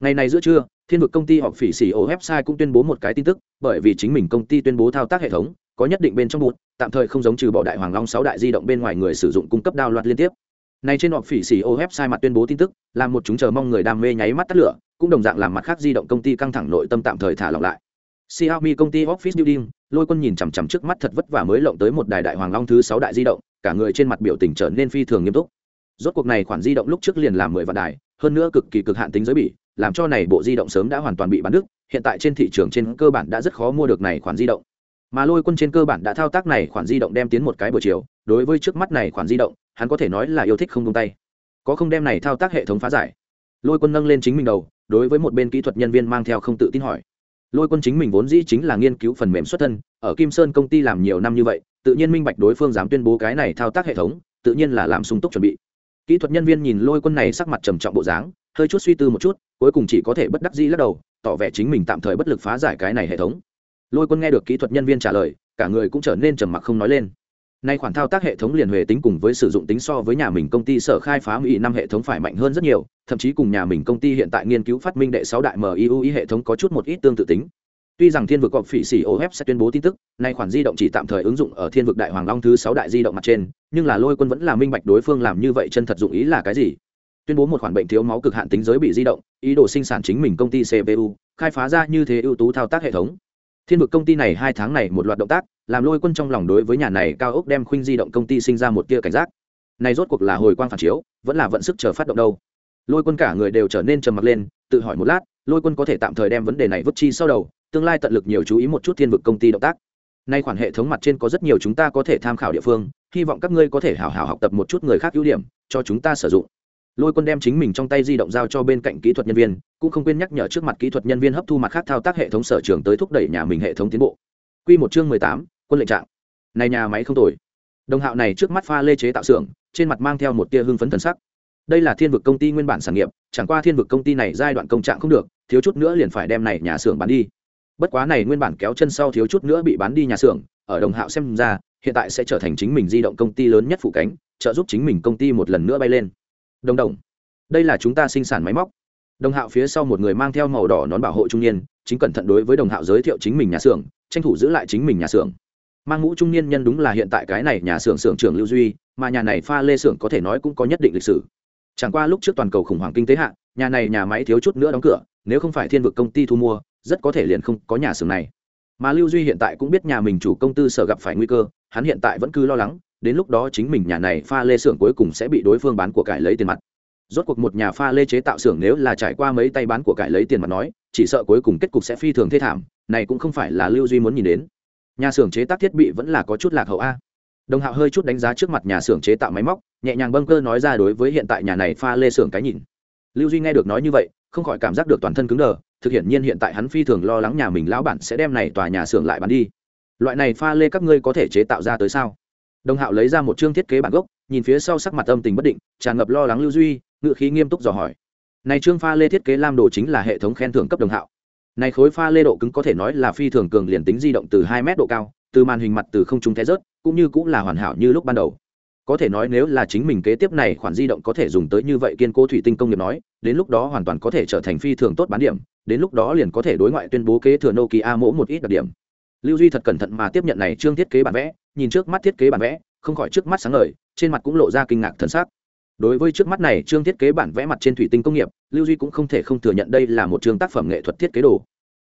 Ngày này giữa trưa thiên vực công ty họp phỉ xỉ ổ website cũng tuyên bố một cái tin tức bởi vì chính mình công ty tuyên bố thao tác hệ thống có nhất định bên trong bụt tạm thời không giống trừ bỏ đại hoàng long sáu đại di động bên ngoài người sử dụng cung cấp đao loạt liên tiếp. Này trên họp phỉ xỉ ô website mặt tuyên bố tin tức làm một chúng chờ mong người đam mê nháy mắt tắt lửa cũng đồng dạng làm mặt khác di động công ty căng thẳng nội tâm tạm thời thả lỏng lại. Xiaomi công ty Office Building, Lôi Quân nhìn chằm chằm trước mắt thật vất vả mới lộng tới một đài đại hoàng long thứ sáu đại di động, cả người trên mặt biểu tình trở nên phi thường nghiêm túc. Rốt cuộc này khoản di động lúc trước liền làm mười vạn đài, hơn nữa cực kỳ cực hạn tính giới bị, làm cho này bộ di động sớm đã hoàn toàn bị bán đứt, hiện tại trên thị trường trên cơ bản đã rất khó mua được này khoản di động. Mà lôi quân trên cơ bản đã thao tác này khoản di động đem tiến một cái buổi chiều đối với trước mắt này khoản di động hắn có thể nói là yêu thích không tung tay. Có không đem này thao tác hệ thống phá giải? Lôi quân nâng lên chính mình đầu đối với một bên kỹ thuật nhân viên mang theo không tự tin hỏi lôi quân chính mình vốn dĩ chính là nghiên cứu phần mềm xuất thân, ở kim sơn công ty làm nhiều năm như vậy, tự nhiên minh bạch đối phương dám tuyên bố cái này thao tác hệ thống, tự nhiên là làm sung túc chuẩn bị. Kỹ thuật nhân viên nhìn lôi quân này sắc mặt trầm trọng bộ dáng, hơi chút suy tư một chút, cuối cùng chỉ có thể bất đắc dĩ lắc đầu, tỏ vẻ chính mình tạm thời bất lực phá giải cái này hệ thống. Lôi quân nghe được kỹ thuật nhân viên trả lời, cả người cũng trở nên trầm mặc không nói lên nay khoản thao tác hệ thống liền huệ tính cùng với sử dụng tính so với nhà mình công ty sở khai phá mỹ năm hệ thống phải mạnh hơn rất nhiều, thậm chí cùng nhà mình công ty hiện tại nghiên cứu phát minh đệ sáu đại miui hệ thống có chút một ít tương tự tính. Tuy rằng thiên vực cọp phỉ xỉ OF sẽ tuyên bố tin tức, nay khoản di động chỉ tạm thời ứng dụng ở thiên vực đại hoàng long thứ sáu đại di động mặt trên, nhưng là lôi quân vẫn là minh bạch đối phương làm như vậy chân thật dụng ý là cái gì. Tuyên bố một khoản bệnh thiếu máu cực hạn tính giới bị di động, ý đồ sinh sản chính mình công ty cpu khai phá ra như thế ưu tú thao tác hệ thống thiên vực công ty này hai tháng này một loạt động tác, làm lôi quân trong lòng đối với nhà này cao ốc đem khuynh di động công ty sinh ra một tia cảnh giác. Này rốt cuộc là hồi quang phản chiếu, vẫn là vận sức chờ phát động đâu? Lôi quân cả người đều trở nên trầm mặc lên, tự hỏi một lát, lôi quân có thể tạm thời đem vấn đề này vứt chi sau đầu, tương lai tận lực nhiều chú ý một chút thiên vực công ty động tác. Nay khoản hệ thống mặt trên có rất nhiều chúng ta có thể tham khảo địa phương, hy vọng các ngươi có thể hào hào học tập một chút người khác ưu điểm, cho chúng ta sử dụng lôi quân đem chính mình trong tay di động giao cho bên cạnh kỹ thuật nhân viên, cũng không quên nhắc nhở trước mặt kỹ thuật nhân viên hấp thu mặt khác thao tác hệ thống sở trường tới thúc đẩy nhà mình hệ thống tiến bộ. Quy một chương mười tám, quân lệnh trạng. Này nhà máy không tồi. Đồng hạo này trước mắt pha lê chế tạo xưởng, trên mặt mang theo một tia hưng phấn thần sắc. Đây là thiên vực công ty nguyên bản sản nghiệp, chẳng qua thiên vực công ty này giai đoạn công trạng không được, thiếu chút nữa liền phải đem này nhà xưởng bán đi. Bất quá này nguyên bản kéo chân sau thiếu chút nữa bị bán đi nhà xưởng, ở đồng hạo xem ra, hiện tại sẽ trở thành chính mình di động công ty lớn nhất phụ cánh, trợ giúp chính mình công ty một lần nữa bay lên đồng đồng. Đây là chúng ta sinh sản máy móc. Đồng hạo phía sau một người mang theo màu đỏ nón bảo hộ trung niên, chính cẩn thận đối với đồng hạo giới thiệu chính mình nhà xưởng, tranh thủ giữ lại chính mình nhà xưởng. Mang mũ trung niên nhân đúng là hiện tại cái này nhà xưởng xưởng trưởng lưu duy, mà nhà này pha lê xưởng có thể nói cũng có nhất định lịch sử. Chẳng qua lúc trước toàn cầu khủng hoảng kinh tế hạ, nhà này nhà máy thiếu chút nữa đóng cửa, nếu không phải thiên vực công ty thu mua, rất có thể liền không có nhà xưởng này. Mà lưu duy hiện tại cũng biết nhà mình chủ công tư sở gặp phải nguy cơ, hắn hiện tại vẫn cứ lo lắng đến lúc đó chính mình nhà này pha lê xưởng cuối cùng sẽ bị đối phương bán của cải lấy tiền mặt. Rốt cuộc một nhà pha lê chế tạo xưởng nếu là trải qua mấy tay bán của cải lấy tiền mặt nói, chỉ sợ cuối cùng kết cục sẽ phi thường thê thảm, này cũng không phải là lưu duy muốn nhìn đến. Nhà xưởng chế tác thiết bị vẫn là có chút lạc hậu a. Đồng hạo hơi chút đánh giá trước mặt nhà xưởng chế tạo máy móc, nhẹ nhàng bâng cơ nói ra đối với hiện tại nhà này pha lê xưởng cái nhìn. Lưu duy nghe được nói như vậy, không khỏi cảm giác được toàn thân cứng đờ, thực hiện nhiên hiện tại hắn phi thường lo lắng nhà mình lão bản sẽ đem này tòa nhà xưởng lại bán đi. Loại này pha lê các ngươi có thể chế tạo ra tới sao? Đồng hạo lấy ra một chương thiết kế bản gốc, nhìn phía sau sắc mặt âm tình bất định, tràn ngập lo lắng lưu duy ngự khí nghiêm túc dò hỏi. Này trương pha lê thiết kế lam đồ chính là hệ thống khen thưởng cấp đồng hạo. Này khối pha lê độ cứng có thể nói là phi thường cường liền tính di động từ hai mét độ cao, từ màn hình mặt từ không trung té rớt, cũng như cũng là hoàn hảo như lúc ban đầu. Có thể nói nếu là chính mình kế tiếp này khoản di động có thể dùng tới như vậy kiên cố thủy tinh công nghiệp nói, đến lúc đó hoàn toàn có thể trở thành phi thường tốt bán điểm, đến lúc đó liền có thể đối ngoại tuyên bố kế thừa nokia mỗ một ít đặc điểm lưu duy thật cẩn thận mà tiếp nhận này trương thiết kế bản vẽ, nhìn trước mắt thiết kế bản vẽ, không khỏi trước mắt sáng ngời, trên mặt cũng lộ ra kinh ngạc thần sắc. Đối với trước mắt này trương thiết kế bản vẽ mặt trên thủy tinh công nghiệp, lưu duy cũng không thể không thừa nhận đây là một chương tác phẩm nghệ thuật thiết kế đồ.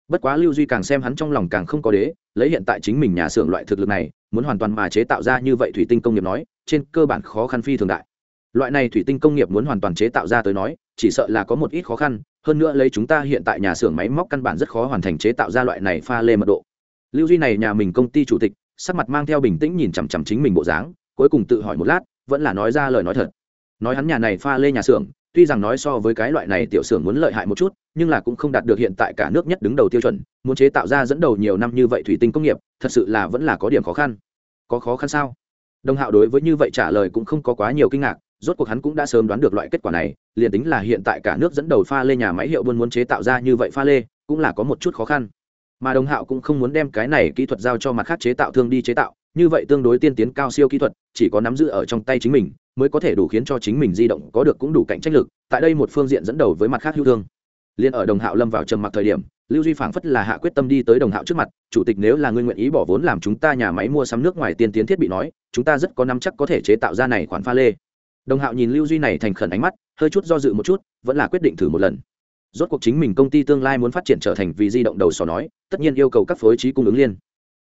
Bất quá lưu duy càng xem hắn trong lòng càng không có đế, lấy hiện tại chính mình nhà xưởng loại thực lực này, muốn hoàn toàn mà chế tạo ra như vậy thủy tinh công nghiệp nói, trên cơ bản khó khăn phi thường đại. Loại này thủy tinh công nghiệp muốn hoàn toàn chế tạo ra tới nói, chỉ sợ là có một ít khó khăn, hơn nữa lấy chúng ta hiện tại nhà xưởng máy móc căn bản rất khó hoàn thành chế tạo ra loại này pha lê mật độ lưu duy này nhà mình công ty chủ tịch, sắc mặt mang theo bình tĩnh nhìn chằm chằm chính mình bộ dáng, cuối cùng tự hỏi một lát, vẫn là nói ra lời nói thật. Nói hắn nhà này pha lê nhà xưởng, tuy rằng nói so với cái loại này tiểu xưởng muốn lợi hại một chút, nhưng là cũng không đạt được hiện tại cả nước nhất đứng đầu tiêu chuẩn, muốn chế tạo ra dẫn đầu nhiều năm như vậy thủy tinh công nghiệp, thật sự là vẫn là có điểm khó khăn. Có khó khăn sao? Đồng hạo đối với như vậy trả lời cũng không có quá nhiều kinh ngạc, rốt cuộc hắn cũng đã sớm đoán được loại kết quả này, liền tính là hiện tại cả nước dẫn đầu pha lê nhà máy hiệu buôn muốn chế tạo ra như vậy pha lê, cũng là có một chút khó khăn mà đồng hạo cũng không muốn đem cái này kỹ thuật giao cho mặt khác chế tạo thương đi chế tạo, như vậy tương đối tiên tiến cao siêu kỹ thuật, chỉ có nắm giữ ở trong tay chính mình, mới có thể đủ khiến cho chính mình di động có được cũng đủ cạnh tranh lực, tại đây một phương diện dẫn đầu với mặt khác hữu thương. Liên ở đồng hạo lâm vào trầm mặc thời điểm, lưu duy phảng phất là hạ quyết tâm đi tới đồng hạo trước mặt, chủ tịch nếu là ngươi nguyện ý bỏ vốn làm chúng ta nhà máy mua sắm nước ngoài tiên tiến thiết bị nói, chúng ta rất có nắm chắc có thể chế tạo ra này khoản pha lê. Đồng hạo nhìn lưu duy này thành khẩn ánh mắt, hơi chút do dự một chút, vẫn là quyết định thử một lần rốt cuộc chính mình công ty tương lai muốn phát triển trở thành vì di động đầu sò nói, tất nhiên yêu cầu các phối trí cung ứng liên.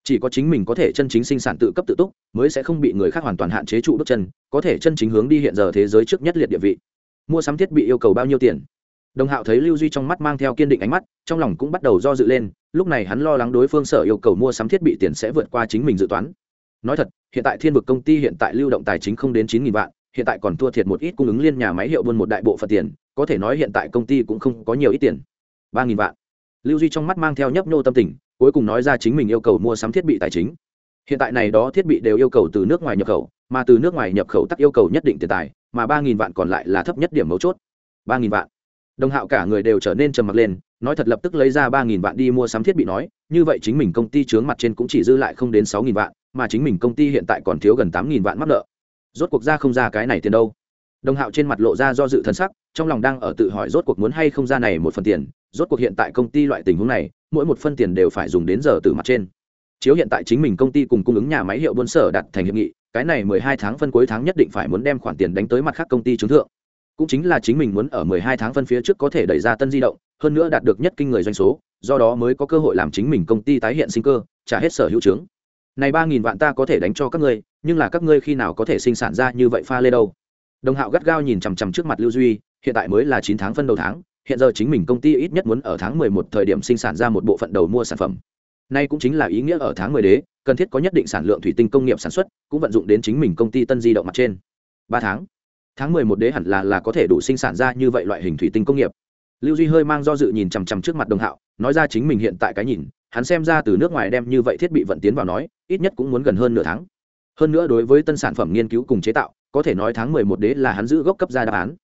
Chỉ có chính mình có thể chân chính sinh sản tự cấp tự túc, mới sẽ không bị người khác hoàn toàn hạn chế trụ bước chân, có thể chân chính hướng đi hiện giờ thế giới trước nhất liệt địa vị. Mua sắm thiết bị yêu cầu bao nhiêu tiền? Đồng hạo thấy lưu duy trong mắt mang theo kiên định ánh mắt, trong lòng cũng bắt đầu do dự lên, lúc này hắn lo lắng đối phương sở yêu cầu mua sắm thiết bị tiền sẽ vượt qua chính mình dự toán. Nói thật, hiện tại thiên vực công ty hiện tại lưu động tài chính không đến chín nghìn vạn hiện tại còn thua thiệt một ít cung ứng liên nhà máy hiệu buôn một đại bộ phận tiền, có thể nói hiện tại công ty cũng không có nhiều ít tiền. Ba nghìn vạn. Lưu duy trong mắt mang theo nhấp nhô tâm tình, cuối cùng nói ra chính mình yêu cầu mua sắm thiết bị tài chính. Hiện tại này đó thiết bị đều yêu cầu từ nước ngoài nhập khẩu, mà từ nước ngoài nhập khẩu tắc yêu cầu nhất định tiền tài, mà ba nghìn vạn còn lại là thấp nhất điểm mấu chốt. Ba nghìn vạn. Đồng hạo cả người đều trở nên trầm mặc lên, nói thật lập tức lấy ra ba nghìn vạn đi mua sắm thiết bị nói, như vậy chính mình công ty chướng mặt trên cũng chỉ dư lại không đến sáu nghìn vạn, mà chính mình công ty hiện tại còn thiếu gần tám nghìn vạn mắc nợ rốt cuộc ra không ra cái này tiền đâu. Đồng hạo trên mặt lộ ra do dự thân sắc, trong lòng đang ở tự hỏi rốt cuộc muốn hay không ra này một phần tiền. Rốt cuộc hiện tại công ty loại tình huống này, mỗi một phân tiền đều phải dùng đến giờ từ mặt trên. Chiếu hiện tại chính mình công ty cùng cung ứng nhà máy hiệu buôn sở đặt thành hiệp nghị, cái này mười hai tháng phân cuối tháng nhất định phải muốn đem khoản tiền đánh tới mặt khác công ty chứng thượng cũng chính là chính mình muốn ở mười hai tháng phân phía trước có thể đẩy ra tân di động, hơn nữa đạt được nhất kinh người doanh số, do đó mới có cơ hội làm chính mình công ty tái hiện sinh cơ, trả hết sở hữu chứng này ba nghìn vạn ta có thể đánh cho các ngươi, nhưng là các ngươi khi nào có thể sinh sản ra như vậy pha lê đâu? Đồng hạo gắt gao nhìn chằm chằm trước mặt lưu duy, hiện tại mới là chín tháng phân đầu tháng, hiện giờ chính mình công ty ít nhất muốn ở tháng mười một thời điểm sinh sản ra một bộ phận đầu mua sản phẩm. Nay cũng chính là ý nghĩa ở tháng mười đế, cần thiết có nhất định sản lượng thủy tinh công nghiệp sản xuất, cũng vận dụng đến chính mình công ty tân di động mặt trên. Ba tháng? Tháng mười một đế hẳn là là có thể đủ sinh sản ra như vậy loại hình thủy tinh công nghiệp. Lưu duy hơi mang do dự nhìn chằm chằm trước mặt đồng hạo, nói ra chính mình hiện tại cái nhìn hắn xem ra từ nước ngoài đem như vậy thiết bị vận tiến vào nói, ít nhất cũng muốn gần hơn nửa tháng. Hơn nữa đối với tân sản phẩm nghiên cứu cùng chế tạo, có thể nói tháng mười một đế là hắn giữ gốc cấp ra đáp án.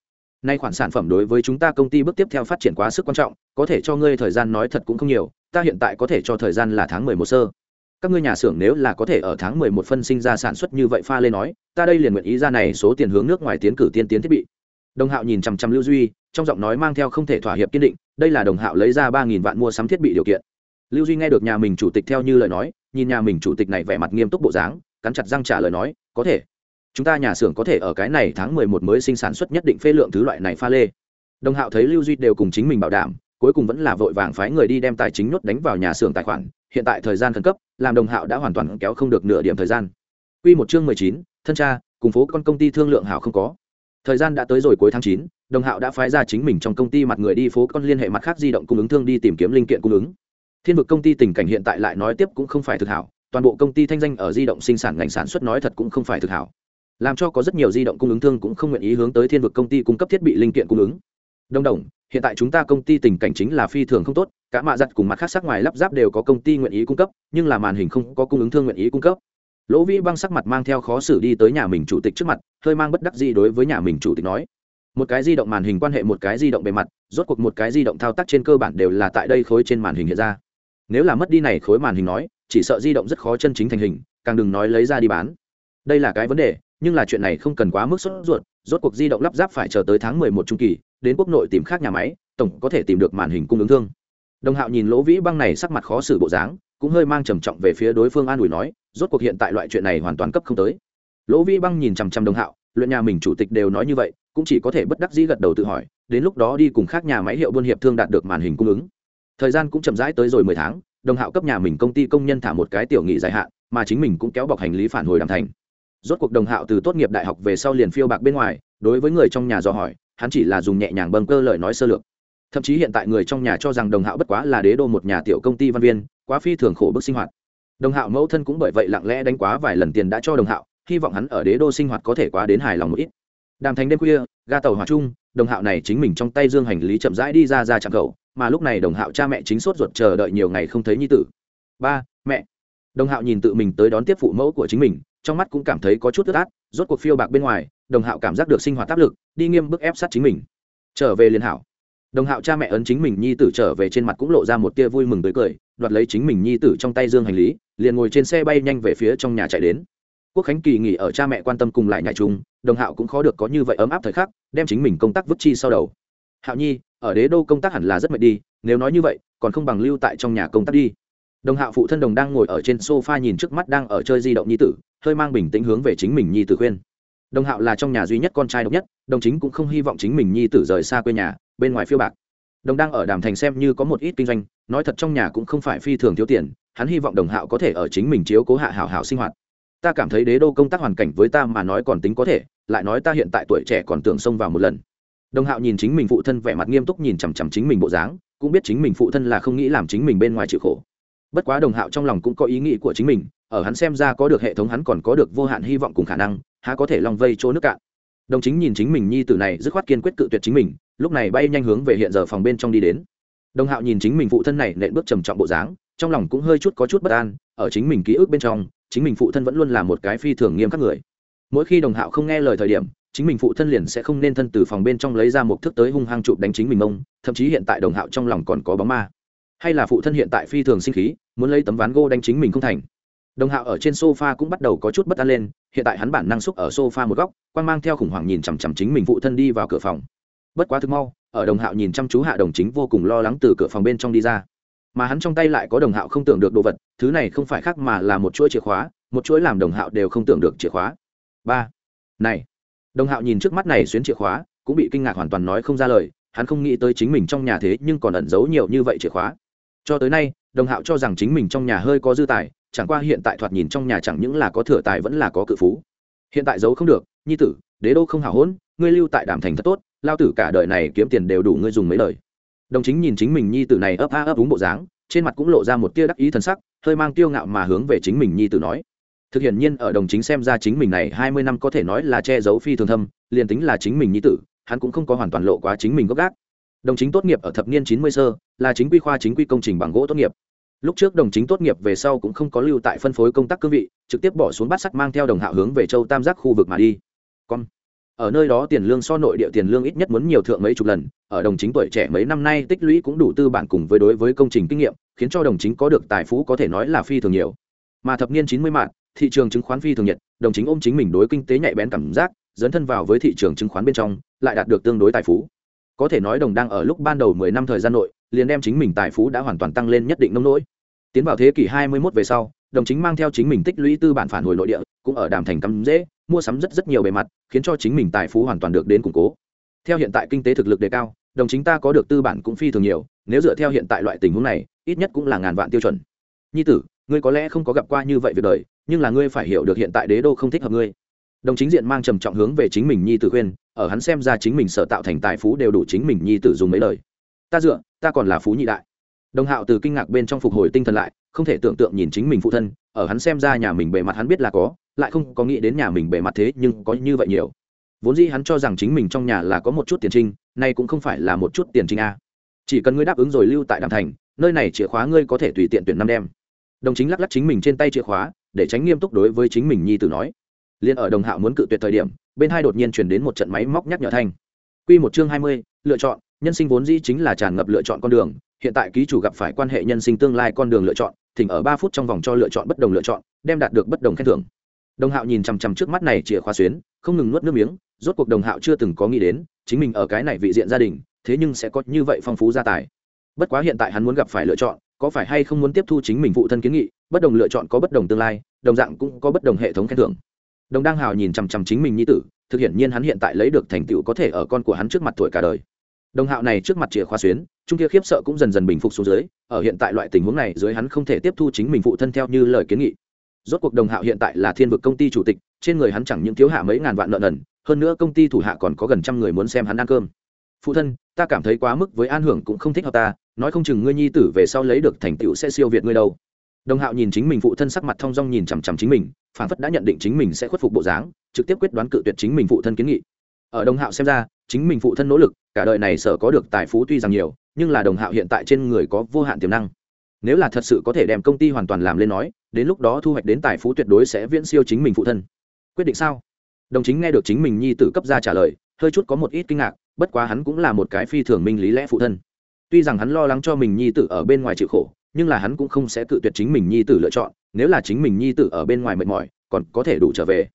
Nay khoản sản phẩm đối với chúng ta công ty bước tiếp theo phát triển quá sức quan trọng, có thể cho ngươi thời gian nói thật cũng không nhiều, ta hiện tại có thể cho thời gian là tháng mười một sơ. Các ngươi nhà xưởng nếu là có thể ở tháng mười một phân sinh ra sản xuất như vậy pha lên nói, ta đây liền nguyện ý ra này số tiền hướng nước ngoài tiến cử tiên tiến thiết bị. Đồng hạo nhìn chằm chằm lưu duy, trong giọng nói mang theo không thể thỏa hiệp kiên định, đây là đồng hạo lấy ra ba nghìn vạn mua sắm thiết bị điều kiện lưu duy nghe được nhà mình chủ tịch theo như lời nói, nhìn nhà mình chủ tịch này vẻ mặt nghiêm túc bộ dáng, cắn chặt răng trả lời nói, có thể. Chúng ta nhà xưởng có thể ở cái này tháng mười một mới sinh sản xuất nhất định phê lượng thứ loại này pha lê. Đồng hạo thấy lưu duy đều cùng chính mình bảo đảm, cuối cùng vẫn là vội vàng phái người đi đem tài chính nhốt đánh vào nhà xưởng tài khoản, hiện tại thời gian khẩn cấp, làm đồng hạo đã hoàn toàn kéo không được nửa điểm thời gian. Quy một chương mười chín, thân cha, cùng phố con công ty thương lượng hảo không có. Thời gian đã tới rồi cuối tháng chín, đồng hạo đã phái ra chính mình trong công ty mặt người đi phố con liên hệ mặt khác di động cung ứng thương đi tìm kiếm linh kiện cung ứng thiên vực công ty tình cảnh hiện tại lại nói tiếp cũng không phải thực hảo, toàn bộ công ty thanh danh ở di động sinh sản ngành sản xuất nói thật cũng không phải thực hảo. Làm cho có rất nhiều di động cung ứng thương cũng không nguyện ý hướng tới thiên vực công ty cung cấp thiết bị linh kiện cung ứng. Đồng đồng, hiện tại chúng ta công ty tình cảnh chính là phi thường không tốt, cả mạ giặt cùng mặt khác sắc ngoài lắp ráp đều có công ty nguyện ý cung cấp, nhưng là màn hình không có cung ứng thương nguyện ý cung cấp. Lỗ vĩ băng sắc mặt mang theo khó xử đi tới nhà mình chủ tịch trước mặt, hơi mang bất đắc gì đối với nhà mình chủ tịch nói. Một cái di động màn hình quan hệ một cái di động bề mặt, rốt cuộc một cái di động thao tác trên cơ bản đều là tại đây khối trên màn hình hiện ra nếu là mất đi này khối màn hình nói, chỉ sợ di động rất khó chân chính thành hình, càng đừng nói lấy ra đi bán. Đây là cái vấn đề, nhưng là chuyện này không cần quá mức sốt ruột, rốt cuộc di động lắp ráp phải chờ tới tháng mười một trung kỳ, đến quốc nội tìm khác nhà máy, tổng có thể tìm được màn hình cung ứng thương. Đồng hạo nhìn lỗ vĩ băng này sắc mặt khó xử bộ dáng, cũng hơi mang trầm trọng về phía đối phương an ủi nói, rốt cuộc hiện tại loại chuyện này hoàn toàn cấp không tới. Lỗ vĩ băng nhìn chằm chằm đồng hạo, luyện nhà mình chủ tịch đều nói như vậy, cũng chỉ có thể bất đắc dĩ gật đầu tự hỏi, đến lúc đó đi cùng khác nhà máy hiệu buôn hiệp thương đạt được màn hình cung ứng thời gian cũng chậm rãi tới rồi mười tháng, đồng hạo cấp nhà mình công ty công nhân thả một cái tiểu nghị dài hạn, mà chính mình cũng kéo bọc hành lý phản hồi đàm thành. Rốt cuộc đồng hạo từ tốt nghiệp đại học về sau liền phiêu bạc bên ngoài, đối với người trong nhà dò hỏi, hắn chỉ là dùng nhẹ nhàng bâng cơ lời nói sơ lược. Thậm chí hiện tại người trong nhà cho rằng đồng hạo bất quá là đế đô một nhà tiểu công ty văn viên, quá phi thường khổ bức sinh hoạt. Đồng hạo mẫu thân cũng bởi vậy lặng lẽ đánh quá vài lần tiền đã cho đồng hạo, hy vọng hắn ở đế đô sinh hoạt có thể quá đến hài lòng một ít. Đàm thành đêm khuya, ga tàu hòa trung đồng hạo này chính mình trong tay dương hành lý chậm rãi đi ra ra chạm cầu mà lúc này đồng hạo cha mẹ chính sốt ruột chờ đợi nhiều ngày không thấy nhi tử. Ba, mẹ. Đồng hạo nhìn tự mình tới đón tiếp phụ mẫu của chính mình, trong mắt cũng cảm thấy có chút tức át, rốt cuộc phiêu bạc bên ngoài, đồng hạo cảm giác được sinh hoạt áp lực, đi nghiêm bức ép sát chính mình. Trở về liên hảo. Đồng hạo cha mẹ ấn chính mình nhi tử trở về trên mặt cũng lộ ra một tia vui mừng tới cười, đoạt lấy chính mình nhi tử trong tay dương hành lý, liền ngồi trên xe bay nhanh về phía trong nhà chạy đến. Quốc khánh kỳ nghỉ ở cha mẹ quan tâm cùng lại nhà chung, đồng hạo cũng khó được có như vậy ấm áp thời khắc, đem chính mình công tác vứt chi sau đầu. Hạo nhi ở đế đô công tác hẳn là rất mệt đi, nếu nói như vậy, còn không bằng lưu tại trong nhà công tác đi. Đồng hạo phụ thân đồng đang ngồi ở trên sofa nhìn trước mắt đang ở chơi di động nhi tử, hơi mang bình tĩnh hướng về chính mình nhi tử khuyên. Đồng hạo là trong nhà duy nhất con trai độc nhất, đồng chính cũng không hy vọng chính mình nhi tử rời xa quê nhà, bên ngoài phiêu bạc. Đồng đang ở đàm thành xem như có một ít kinh doanh, nói thật trong nhà cũng không phải phi thường thiếu tiền, hắn hy vọng đồng hạo có thể ở chính mình chiếu cố hạ hảo hảo sinh hoạt. Ta cảm thấy đế đô công tác hoàn cảnh với ta mà nói còn tính có thể, lại nói ta hiện tại tuổi trẻ còn tưởng xông vào một lần đồng hạo nhìn chính mình phụ thân vẻ mặt nghiêm túc nhìn chằm chằm chính mình bộ dáng, cũng biết chính mình phụ thân là không nghĩ làm chính mình bên ngoài chịu khổ. Bất quá đồng hạo trong lòng cũng có ý nghĩ của chính mình, ở hắn xem ra có được hệ thống hắn còn có được vô hạn hy vọng cùng khả năng, há có thể lòng vây chỗ nước cạn. Đồng chính nhìn chính mình nhi tử này dứt khoát kiên quyết cự tuyệt chính mình, lúc này bay nhanh hướng về hiện giờ phòng bên trong đi đến. Đồng hạo nhìn chính mình phụ thân này nện bước trầm trọng bộ dáng, trong lòng cũng hơi chút có chút bất an, ở chính mình ký ức bên trong, chính mình phụ thân vẫn luôn là một cái phi thường nghiêm khắc người. Mỗi khi đồng hạo không nghe lời thời điểm chính mình phụ thân liền sẽ không nên thân từ phòng bên trong lấy ra một thước tới hung hăng chụp đánh chính mình mông thậm chí hiện tại đồng hạo trong lòng còn có bóng ma. Hay là phụ thân hiện tại phi thường sinh khí, muốn lấy tấm ván gỗ đánh chính mình không thành. Đồng hạo ở trên sofa cũng bắt đầu có chút bất an lên, hiện tại hắn bản năng xúc ở sofa một góc quan mang theo khủng hoảng nhìn chằm chằm chính mình phụ thân đi vào cửa phòng. Bất quá thực mau, ở đồng hạo nhìn chăm chú hạ đồng chính vô cùng lo lắng từ cửa phòng bên trong đi ra. Mà hắn trong tay lại có đồng hạo không tưởng được đồ vật, thứ này không phải khác mà là một chuỗi chìa khóa, một chuỗi làm đồng hạo đều không tưởng được chìa khóa. Ba. Này đồng hạo nhìn trước mắt này xuyến chìa khóa, cũng bị kinh ngạc hoàn toàn nói không ra lời, hắn không nghĩ tới chính mình trong nhà thế nhưng còn ẩn giấu nhiều như vậy chìa khóa. Cho tới nay, đồng hạo cho rằng chính mình trong nhà hơi có dư tài, chẳng qua hiện tại thoạt nhìn trong nhà chẳng những là có thừa tài vẫn là có cự phú. Hiện tại giấu không được, nhi tử, đế đô không hào hôn ngươi lưu tại đàm thành thật tốt, lao tử cả đời này kiếm tiền đều đủ ngươi dùng mấy lời. đồng chính nhìn chính mình nhi tử này ấp a ấp úng bộ dáng, trên mặt cũng lộ ra một tia đắc ý t sắc, hơi mang tiêu ngạo mà hướng về chính mình nhi tử nói thực hiện nhiên ở đồng chính xem ra chính mình này hai mươi năm có thể nói là che giấu phi thường thâm, liền tính là chính mình nhi tử, hắn cũng không có hoàn toàn lộ quá chính mình gốc gác. Đồng chính tốt nghiệp ở thập niên chín mươi sơ, là chính quy khoa chính quy công trình bằng gỗ tốt nghiệp. Lúc trước đồng chính tốt nghiệp về sau cũng không có lưu tại phân phối công tác cương vị, trực tiếp bỏ xuống bát sắt mang theo đồng hạo hướng về châu tam giác khu vực mà đi. Con, ở nơi đó tiền lương so nội địa tiền lương ít nhất muốn nhiều thượng mấy chục lần, ở đồng chính tuổi trẻ mấy năm nay tích lũy cũng đủ tư bản cùng với đối với công trình kinh nghiệm, khiến cho đồng chính có được tài phú có thể nói là phi thường nhiều. Mà thập niên chín mươi mạng thị trường chứng khoán phi thường nhiệt, đồng chính ôm chính mình đối kinh tế nhạy bén cảm giác, dấn thân vào với thị trường chứng khoán bên trong, lại đạt được tương đối tài phú. Có thể nói đồng đang ở lúc ban đầu mười năm thời gian nội, liền đem chính mình tài phú đã hoàn toàn tăng lên nhất định nông nỗi. Tiến vào thế kỷ hai mươi 21 về sau, đồng chính mang theo chính mình tích lũy tư bản phản hồi nội địa, cũng ở đàm thành cắm dễ, mua sắm rất rất nhiều bề mặt, khiến cho chính mình tài phú hoàn toàn được đến củng cố. Theo hiện tại kinh tế thực lực đề cao, đồng chính ta có được tư bản cũng phi thường nhiều, nếu dựa theo hiện tại loại tình huống này, ít nhất cũng là ngàn vạn tiêu chuẩn. Nhi tử, ngươi có lẽ không có gặp qua như vậy việc đời nhưng là ngươi phải hiểu được hiện tại đế đô không thích hợp ngươi. Đồng chính diện mang trầm trọng hướng về chính mình nhi tử khuyên, ở hắn xem ra chính mình sở tạo thành tài phú đều đủ chính mình nhi tử dùng mấy lời. Ta dựa, ta còn là phú nhị đại. Đồng hạo từ kinh ngạc bên trong phục hồi tinh thần lại, không thể tưởng tượng nhìn chính mình phụ thân, ở hắn xem ra nhà mình bề mặt hắn biết là có, lại không có nghĩ đến nhà mình bề mặt thế nhưng có như vậy nhiều. Vốn dĩ hắn cho rằng chính mình trong nhà là có một chút tiền trinh, nay cũng không phải là một chút tiền trinh a. Chỉ cần ngươi đáp ứng rồi lưu tại đàm thành, nơi này chìa khóa ngươi có thể tùy tiện tuyển năm đem. Đồng chính lắc lắc chính mình trên tay chìa khóa để tránh nghiêm túc đối với chính mình nhi tử nói. Liên ở đồng hạo muốn cự tuyệt thời điểm, bên hai đột nhiên chuyển đến một trận máy móc nhắc nhở thanh. Q một chương hai mươi, lựa chọn, nhân sinh vốn dĩ chính là tràn ngập lựa chọn con đường, hiện tại ký chủ gặp phải quan hệ nhân sinh tương lai con đường lựa chọn, thỉnh ở ba phút trong vòng cho lựa chọn bất đồng lựa chọn, đem đạt được bất đồng khen thưởng. Đồng hạo nhìn chằm chằm trước mắt này chìa khóa xuyến, không ngừng nuốt nước miếng, rốt cuộc đồng hạo chưa từng có nghĩ đến, chính mình ở cái này vị diện gia đình, thế nhưng sẽ có như vậy phong phú gia tài. Bất quá hiện tại hắn muốn gặp phải lựa chọn, có phải hay không muốn tiếp thu chính mình phụ thân kiến nghị bất đồng lựa chọn có bất đồng tương lai, đồng dạng cũng có bất đồng hệ thống khen thưởng. Đồng đang hào nhìn chằm chằm chính mình như tử, thực hiện nhiên hắn hiện tại lấy được thành tựu có thể ở con của hắn trước mặt tuổi cả đời. Đồng hạo này trước mặt chìa khóa xuyến, trung kia khiếp sợ cũng dần dần bình phục xuống dưới, ở hiện tại loại tình huống này dưới hắn không thể tiếp thu chính mình phụ thân theo như lời kiến nghị. Rốt cuộc đồng hạo hiện tại là thiên vực công ty chủ tịch, trên người hắn chẳng những thiếu hạ mấy ngàn vạn nợ nần, hơn nữa công ty thủ hạ còn có gần trăm người muốn xem hắn ăn cơm. Phụ thân, ta cảm thấy quá mức với an hưởng cũng không thích hợp ta, nói không chừng ngươi nhi tử về sau lấy được thành tựu sẽ siêu việt ngươi đâu đồng hạo nhìn chính mình phụ thân sắc mặt thong dong nhìn chằm chằm chính mình phản phất đã nhận định chính mình sẽ khuất phục bộ dáng, trực tiếp quyết đoán cự tuyệt chính mình phụ thân kiến nghị. Ở đồng hạo xem ra, chính mình phụ thân nỗ lực, cả đời này sở có được tài phú tuy rằng nhiều, nhưng là đồng hạo hiện tại trên người có vô hạn tiềm năng. Nếu là thật sự có thể đem công ty hoàn toàn làm lên nói, đến lúc đó thu hoạch đến tài phú tuyệt đối sẽ viễn siêu chính mình phụ thân. Quyết định sao? Đồng chính nghe được chính mình nhi tử cấp ra trả lời, hơi chút có một ít kinh ngạc, bất quá hắn cũng là một cái phi thường minh lý lẽ phụ thân. Tuy rằng hắn lo lắng cho mình nhi tử ở bên ngoài chịu khổ nhưng là hắn cũng không sẽ cự tuyệt chính mình nhi tử lựa chọn, nếu là chính mình nhi tử ở bên ngoài mệt mỏi, còn có thể đủ trở về.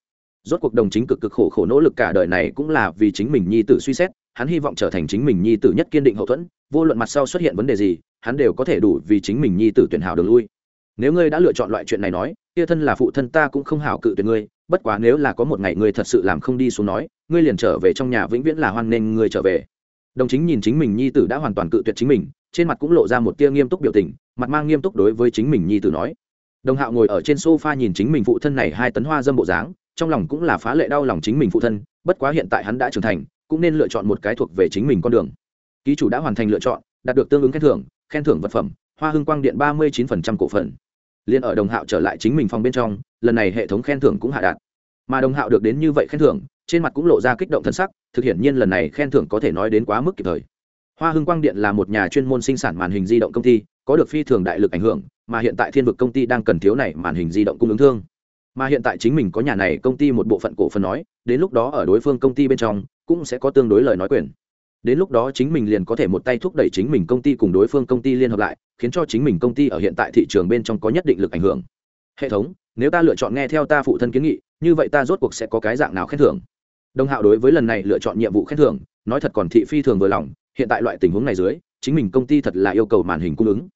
Rốt cuộc đồng chính cực cực khổ khổ nỗ lực cả đời này cũng là vì chính mình nhi tử suy xét, hắn hy vọng trở thành chính mình nhi tử nhất kiên định hậu thuẫn, vô luận mặt sau xuất hiện vấn đề gì, hắn đều có thể đủ vì chính mình nhi tử tuyển hảo đường lui. Nếu ngươi đã lựa chọn loại chuyện này nói, kia thân là phụ thân ta cũng không hảo cự tuyệt ngươi, bất quá nếu là có một ngày ngươi thật sự làm không đi xuống nói, ngươi liền trở về trong nhà vĩnh viễn là hoan nên ngươi trở về. Đồng chính nhìn chính mình nhi tử đã hoàn toàn cự tuyệt chính mình trên mặt cũng lộ ra một tia nghiêm túc biểu tình, mặt mang nghiêm túc đối với chính mình nhi tử nói. Đồng hạo ngồi ở trên sofa nhìn chính mình phụ thân này hai tấn hoa dâm bộ dáng, trong lòng cũng là phá lệ đau lòng chính mình phụ thân, bất quá hiện tại hắn đã trưởng thành, cũng nên lựa chọn một cái thuộc về chính mình con đường. Ký chủ đã hoàn thành lựa chọn, đạt được tương ứng khen thưởng khen thưởng vật phẩm, hoa hưng quang điện ba mươi chín cổ phần. Liên ở đồng hạo trở lại chính mình phòng bên trong, lần này hệ thống khen thưởng cũng hạ đạt. Mà đồng hạo được đến như vậy khen thưởng, trên mặt cũng lộ ra kích động thân sắc, thực hiện nhiên lần này khen thưởng có thể nói đến quá mức kịp thời hoa hưng quang điện là một nhà chuyên môn sinh sản màn hình di động công ty, có được phi thường đại lực ảnh hưởng, mà hiện tại thiên vực công ty đang cần thiếu này màn hình di động cung ứng thương. Mà hiện tại chính mình có nhà này công ty một bộ phận cổ phần nói, đến lúc đó ở đối phương công ty bên trong, cũng sẽ có tương đối lời nói quyền. Đến lúc đó chính mình liền có thể một tay thúc đẩy chính mình công ty cùng đối phương công ty liên hợp lại, khiến cho chính mình công ty ở hiện tại thị trường bên trong có nhất định lực ảnh hưởng. Hệ thống, nếu ta lựa chọn nghe theo ta phụ thân kiến nghị, như vậy ta rốt cuộc sẽ có cái dạng nào khen thưởng? Đồng hạo đối với lần này lựa chọn nhiệm vụ khen thưởng, nói thật còn thị phi thường vừa lòng hiện tại loại tình huống này dưới, chính mình công ty thật là yêu cầu màn hình cung ứng.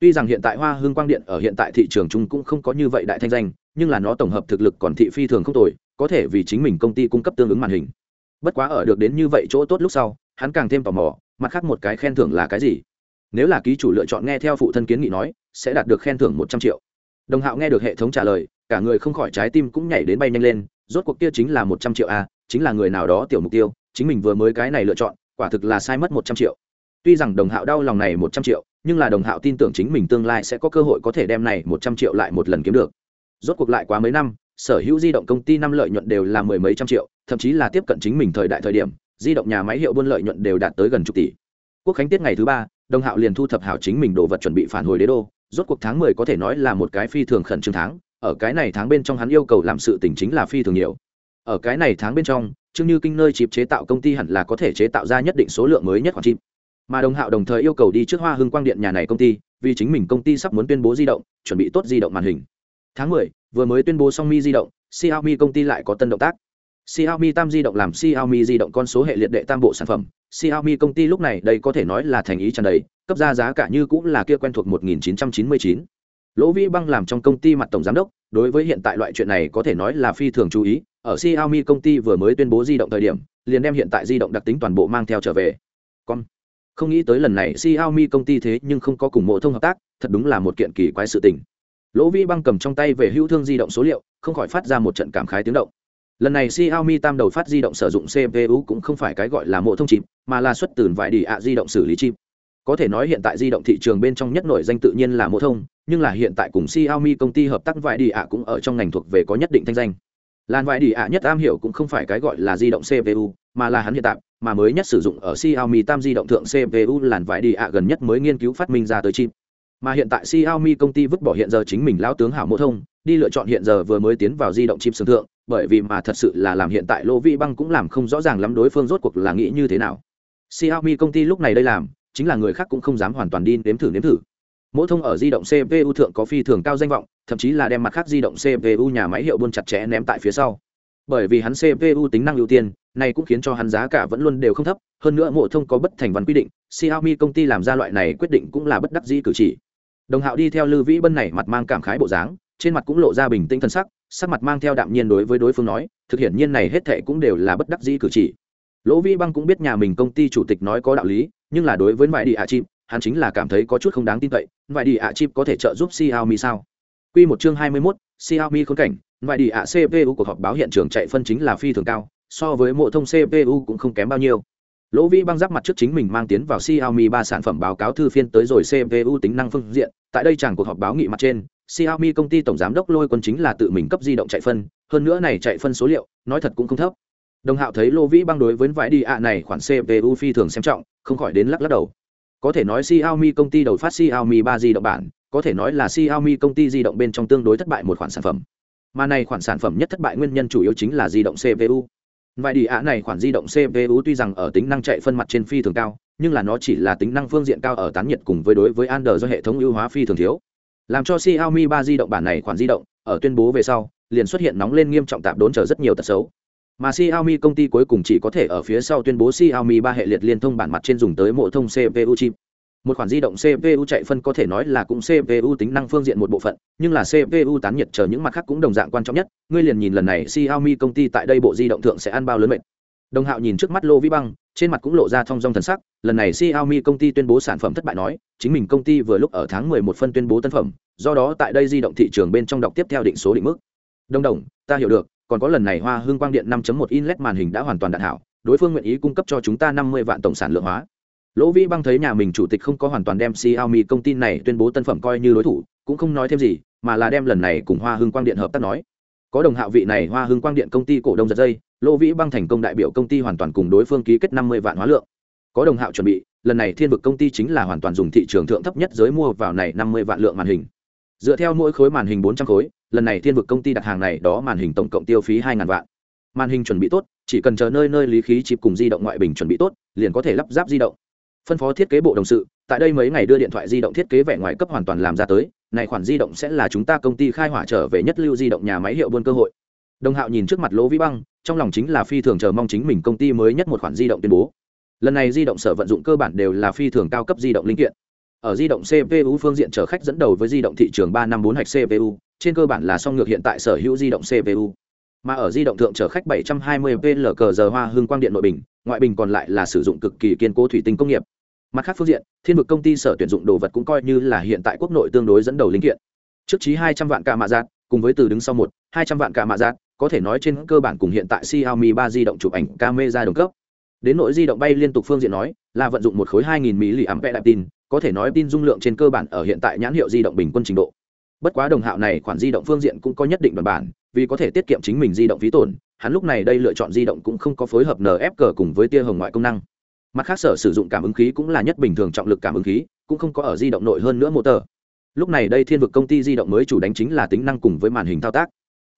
Tuy rằng hiện tại hoa hương quang điện ở hiện tại thị trường chung cũng không có như vậy đại thanh danh, nhưng là nó tổng hợp thực lực còn thị phi thường không tồi, có thể vì chính mình công ty cung cấp tương ứng màn hình. Bất quá ở được đến như vậy chỗ tốt lúc sau, hắn càng thêm tò mò, mặt khác một cái khen thưởng là cái gì? Nếu là ký chủ lựa chọn nghe theo phụ thân kiến nghị nói, sẽ đạt được khen thưởng một trăm triệu. Đồng hạo nghe được hệ thống trả lời, cả người không khỏi trái tim cũng nhảy đến bay nhanh lên, rốt cuộc kia chính là một trăm triệu a chính là người nào đó tiểu mục tiêu, chính mình vừa mới cái này lựa chọn quả thực là sai mất một trăm triệu. Tuy rằng đồng hạo đau lòng này một trăm triệu, nhưng là đồng hạo tin tưởng chính mình tương lai sẽ có cơ hội có thể đem này một trăm triệu lại một lần kiếm được. Rốt cuộc lại quá mấy năm, sở hữu di động công ty năm lợi nhuận đều là mười mấy trăm triệu, thậm chí là tiếp cận chính mình thời đại thời điểm, di động nhà máy hiệu buôn lợi nhuận đều đạt tới gần chục tỷ. Quốc khánh tiết ngày thứ ba, đồng hạo liền thu thập hảo chính mình đồ vật chuẩn bị phản hồi đế đô, rốt cuộc tháng mười có thể nói là một cái phi thường khẩn trương tháng, ở cái này tháng bên trong hắn yêu cầu làm sự tình chính là phi thường nhiều ở cái này tháng bên trong chương như kinh nơi chịp chế tạo công ty hẳn là có thể chế tạo ra nhất định số lượng mới nhất khoản chim. mà đồng hạo đồng thời yêu cầu đi trước hoa hưng quang điện nhà này công ty, vì chính mình công ty sắp muốn tuyên bố di động, chuẩn bị tốt di động màn hình tháng mười, vừa mới tuyên bố xong mi di động, xiaomi công ty lại có tân động tác xiaomi tam di động làm xiaomi di động con số hệ liệt đệ tam bộ sản phẩm xiaomi công ty lúc này đây có thể nói là thành ý tràn đầy, cấp ra giá cả như cũng là kia quen thuộc 1999. lỗ vĩ băng làm trong công ty mặt tổng giám đốc, đối với hiện tại loại chuyện này có thể nói là phi thường chú ý ở xiaomi công ty vừa mới tuyên bố di động thời điểm, liền đem hiện tại di động đặc tính toàn bộ mang theo trở về. Con không nghĩ tới lần này xiaomi công ty thế nhưng không có cùng mộ thông hợp tác, thật đúng là một kiện kỳ quái sự tình. Lỗ vi băng cầm trong tay về hữu thương di động số liệu, không khỏi phát ra một trận cảm khái tiếng động. Lần này xiaomi tam đầu phát di động sử dụng cpu cũng không phải cái gọi là mộ thông chip, mà là xuất từ vải đi ạ di động xử lý chip. Có thể nói hiện tại di động thị trường bên trong nhất nổi danh tự nhiên là mộ thông, nhưng là hiện tại cùng xiaomi công ty hợp tác vải đi ạ cũng ở trong ngành thuộc về có nhất định thanh danh làn vải đi ạ nhất am hiểu cũng không phải cái gọi là di động cpu mà là hắn hiện tại, mà mới nhất sử dụng ở xiaomi tam di động thượng cpu làn vải đi ạ gần nhất mới nghiên cứu phát minh ra tới chip. Mà hiện tại Xiaomi công ty vứt bỏ hiện giờ chính mình lão tướng hảo mộ thông, đi lựa chọn hiện giờ vừa mới tiến vào di động chip sướng thượng, bởi vì mà thật sự là làm hiện tại lô vị băng cũng làm không rõ ràng lắm đối phương rốt cuộc là nghĩ như thế nào. Xiaomi công ty lúc này đây làm, chính là người khác cũng không dám hoàn toàn đi nếm thử nếm thử. Mộ thông ở di động cpu thượng có phi thường cao danh vọng thậm chí là đem mặt khác di động cpu nhà máy hiệu buôn chặt chẽ ném tại phía sau. Bởi vì hắn cpu tính năng ưu tiên này cũng khiến cho hắn giá cả vẫn luôn đều không thấp hơn nữa mộ thông có bất thành văn quy định xiaomi công ty làm ra loại này quyết định cũng là bất đắc dĩ cử chỉ. Đồng hạo đi theo lư vĩ bân này mặt mang cảm khái bộ dáng trên mặt cũng lộ ra bình tĩnh thân sắc sắc mặt mang theo đạm nhiên đối với đối phương nói thực hiện nhiên này hết thệ cũng đều là bất đắc dĩ cử chỉ. Lỗ vĩ băng cũng biết nhà mình công ty chủ tịch nói có đạo lý nhưng là đối với ngoại đi ạ chim, hắn chính là cảm thấy có chút không đáng tin cậy ngoại đi ạ chim có thể trợ giúp xiaomi sao? Quy một chương hai mươi 21, Xiaomi khốn cảnh, vài đi ạ CPU cuộc họp báo hiện trường chạy phân chính là phi thường cao, so với mộ thông CPU cũng không kém bao nhiêu. Lỗ vĩ băng giáp mặt trước chính mình mang tiến vào xiaomi ba sản phẩm báo cáo thư phiên tới rồi cpu tính năng phương diện tại đây chẳng cuộc họp báo nghị mặt trên xiaomi công ty tổng giám đốc lôi quân chính là tự mình cấp di động chạy phân hơn nữa này chạy phân số liệu nói thật cũng không thấp. Đồng hạo thấy lô vĩ băng đối với vải đi ạ này khoản cpu phi thường xem trọng không khỏi đến lắc lắc đầu. Có thể nói xiaomi công ty đầu phát xiaomi ba di động bản có thể nói là xiaomi công ty di động bên trong tương đối thất bại một khoản sản phẩm mà này khoản sản phẩm nhất thất bại nguyên nhân chủ yếu chính là di động cpu Vài đi ạ này khoản di động CPU tuy rằng ở tính năng chạy phân mặt trên phi thường cao, nhưng là nó chỉ là tính năng phương diện cao ở tán nhiệt cùng với đối với Android do hệ thống ưu hóa phi thường thiếu. Làm cho Xiaomi 3 di động bản này khoản di động, ở tuyên bố về sau, liền xuất hiện nóng lên nghiêm trọng tạp đốn chờ rất nhiều tật xấu. Mà Xiaomi công ty cuối cùng chỉ có thể ở phía sau tuyên bố Xiaomi 3 hệ liệt liên thông bản mặt trên dùng tới mộ thông CPU chip một khoản di động cpu chạy phân có thể nói là cũng cpu tính năng phương diện một bộ phận, nhưng là cpu tán nhiệt chờ những mặt khác cũng đồng dạng quan trọng nhất. Ngươi liền nhìn lần này xiaomi công ty tại đây bộ di động thượng sẽ ăn bao lớn mệnh đồng hạo nhìn trước mắt lô vi băng, trên mặt cũng lộ ra thong dong thần sắc. Lần này xiaomi công ty tuyên bố sản phẩm thất bại nói, chính mình công ty vừa lúc ở tháng 11 phân tuyên bố tân phẩm, do đó tại đây di động thị trường bên trong đọc tiếp theo định số định mức. Đồng đồng, ta hiểu được, còn có lần này hoa hương quang điện 5.1 inlet màn hình đã hoàn toàn đạn hảo, đối phương nguyện ý cung cấp cho chúng ta năm mươi vạn tổng sản lượng hóa lỗ vĩ băng thấy nhà mình chủ tịch không có hoàn toàn đem xiaomi công ty này tuyên bố tân phẩm coi như đối thủ, cũng không nói thêm gì, mà là đem lần này cùng hoa hưng quang điện hợp tác nói. Có đồng hạ vị này hoa hưng quang điện công ty cổ đông giật dây, lỗ vĩ băng thành công đại biểu công ty hoàn toàn cùng đối phương ký kết năm mươi vạn hóa lượng. Có đồng hạo chuẩn bị, lần này thiên vực công ty chính là hoàn toàn dùng thị trường thượng thấp nhất giới mua vào này năm mươi vạn lượng màn hình. Dựa theo mỗi khối màn hình bốn trăm khối, lần này thiên vực công ty đặt hàng này đó màn hình tổng cộng tiêu phí hai ngàn vạn. Màn hình chuẩn bị tốt, chỉ cần chờ nơi nơi lý khí chịp cùng di động ngoại bình chuẩn bị tốt, liền có thể lắp ráp di động phân phó thiết kế bộ đồng sự tại đây mấy ngày đưa điện thoại di động thiết kế vẻ ngoài cấp hoàn toàn làm ra tới này khoản di động sẽ là chúng ta công ty khai hỏa trở về nhất lưu di động nhà máy hiệu buôn cơ hội đồng hạo nhìn trước mặt lỗ vĩ băng trong lòng chính là phi thường chờ mong chính mình công ty mới nhất một khoản di động tuyên bố lần này di động sở vận dụng cơ bản đều là phi thường cao cấp di động linh kiện ở di động cpu phương diện chở khách dẫn đầu với di động thị trường ba năm bốn hạch cpu trên cơ bản là song ngược hiện tại sở hữu di động cpu mà ở di động thượng chở khách 720 PL cờ giờ hoa hương quang điện nội bình ngoại bình còn lại là sử dụng cực kỳ kiên cố thủy tinh công nghiệp. Mặt khác phương diện, thiên vực công ty sở tuyển dụng đồ vật cũng coi như là hiện tại quốc nội tương đối dẫn đầu linh kiện. Trước trí 200 vạn cả mạ giác cùng với từ đứng sau một 200 vạn cả mạ giác có thể nói trên cơ bản cùng hiện tại Xiaomi 3 di động chụp ảnh camera đồng cấp. Đến nội di động bay liên tục phương diện nói, là vận dụng một khối 2000 mAh đạp tin, có thể nói tin dung lượng trên cơ bản ở hiện tại nhãn hiệu di động bình quân trình độ bất quá đồng hạo này khoản di động phương diện cũng có nhất định đoàn bản, vì có thể tiết kiệm chính mình di động phí tổn, hắn lúc này đây lựa chọn di động cũng không có phối hợp nf cờ cùng với tia hồng ngoại công năng. Mặt khác sở sử dụng cảm ứng khí cũng là nhất bình thường trọng lực cảm ứng khí, cũng không có ở di động nội hơn nữa motor lúc này đây thiên vực công ty di động mới chủ đánh chính là tính năng cùng với màn hình thao tác.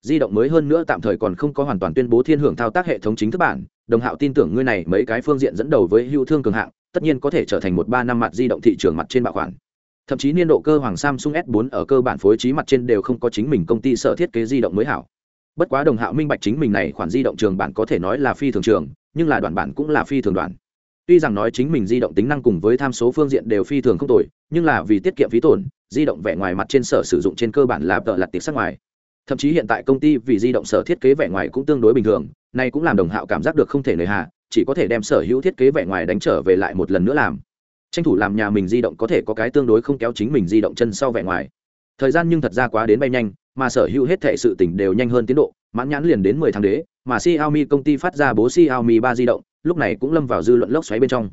Di động mới hơn nữa tạm thời còn không có hoàn toàn tuyên bố thiên hưởng thao tác hệ thống chính thức bản, đồng hạo tin tưởng ngươi này mấy cái phương diện dẫn đầu với hưu thương cường hạng, tất nhiên có thể trở thành một ba năm mặt di động thị trường mặt trên bạo khoản thậm chí niên độ cơ hoàng samsung s 4 ở cơ bản phối trí mặt trên đều không có chính mình công ty sở thiết kế di động mới hảo. Bất quá đồng hạo minh bạch chính mình này khoản di động trường bản có thể nói là phi thường trường, nhưng là đoạn bản cũng là phi thường đoạn. Tuy rằng nói chính mình di động tính năng cùng với tham số phương diện đều phi thường không tồi, nhưng là vì tiết kiệm phí tổn, di động vẻ ngoài mặt trên sở sử dụng trên cơ bản là tợ lặt tiệc sắc ngoài. Thậm chí hiện tại công ty vì di động sở thiết kế vẻ ngoài cũng tương đối bình thường này cũng làm đồng hạo cảm giác được không thể nời hà, chỉ có thể đem sở hữu thiết kế vẻ ngoài đánh trở về lại một lần nữa làm tranh thủ làm nhà mình di động có thể có cái tương đối không kéo chính mình di động chân sau vẻ ngoài. Thời gian nhưng thật ra quá đến bay nhanh, mà sở hữu hết thệ sự tỉnh đều nhanh hơn tiến độ, mãn nhãn liền đến mười tháng đế, mà xiaomi công ty phát ra bố xiaomi ba di động, lúc này cũng lâm vào dư luận lốc xoáy bên trong.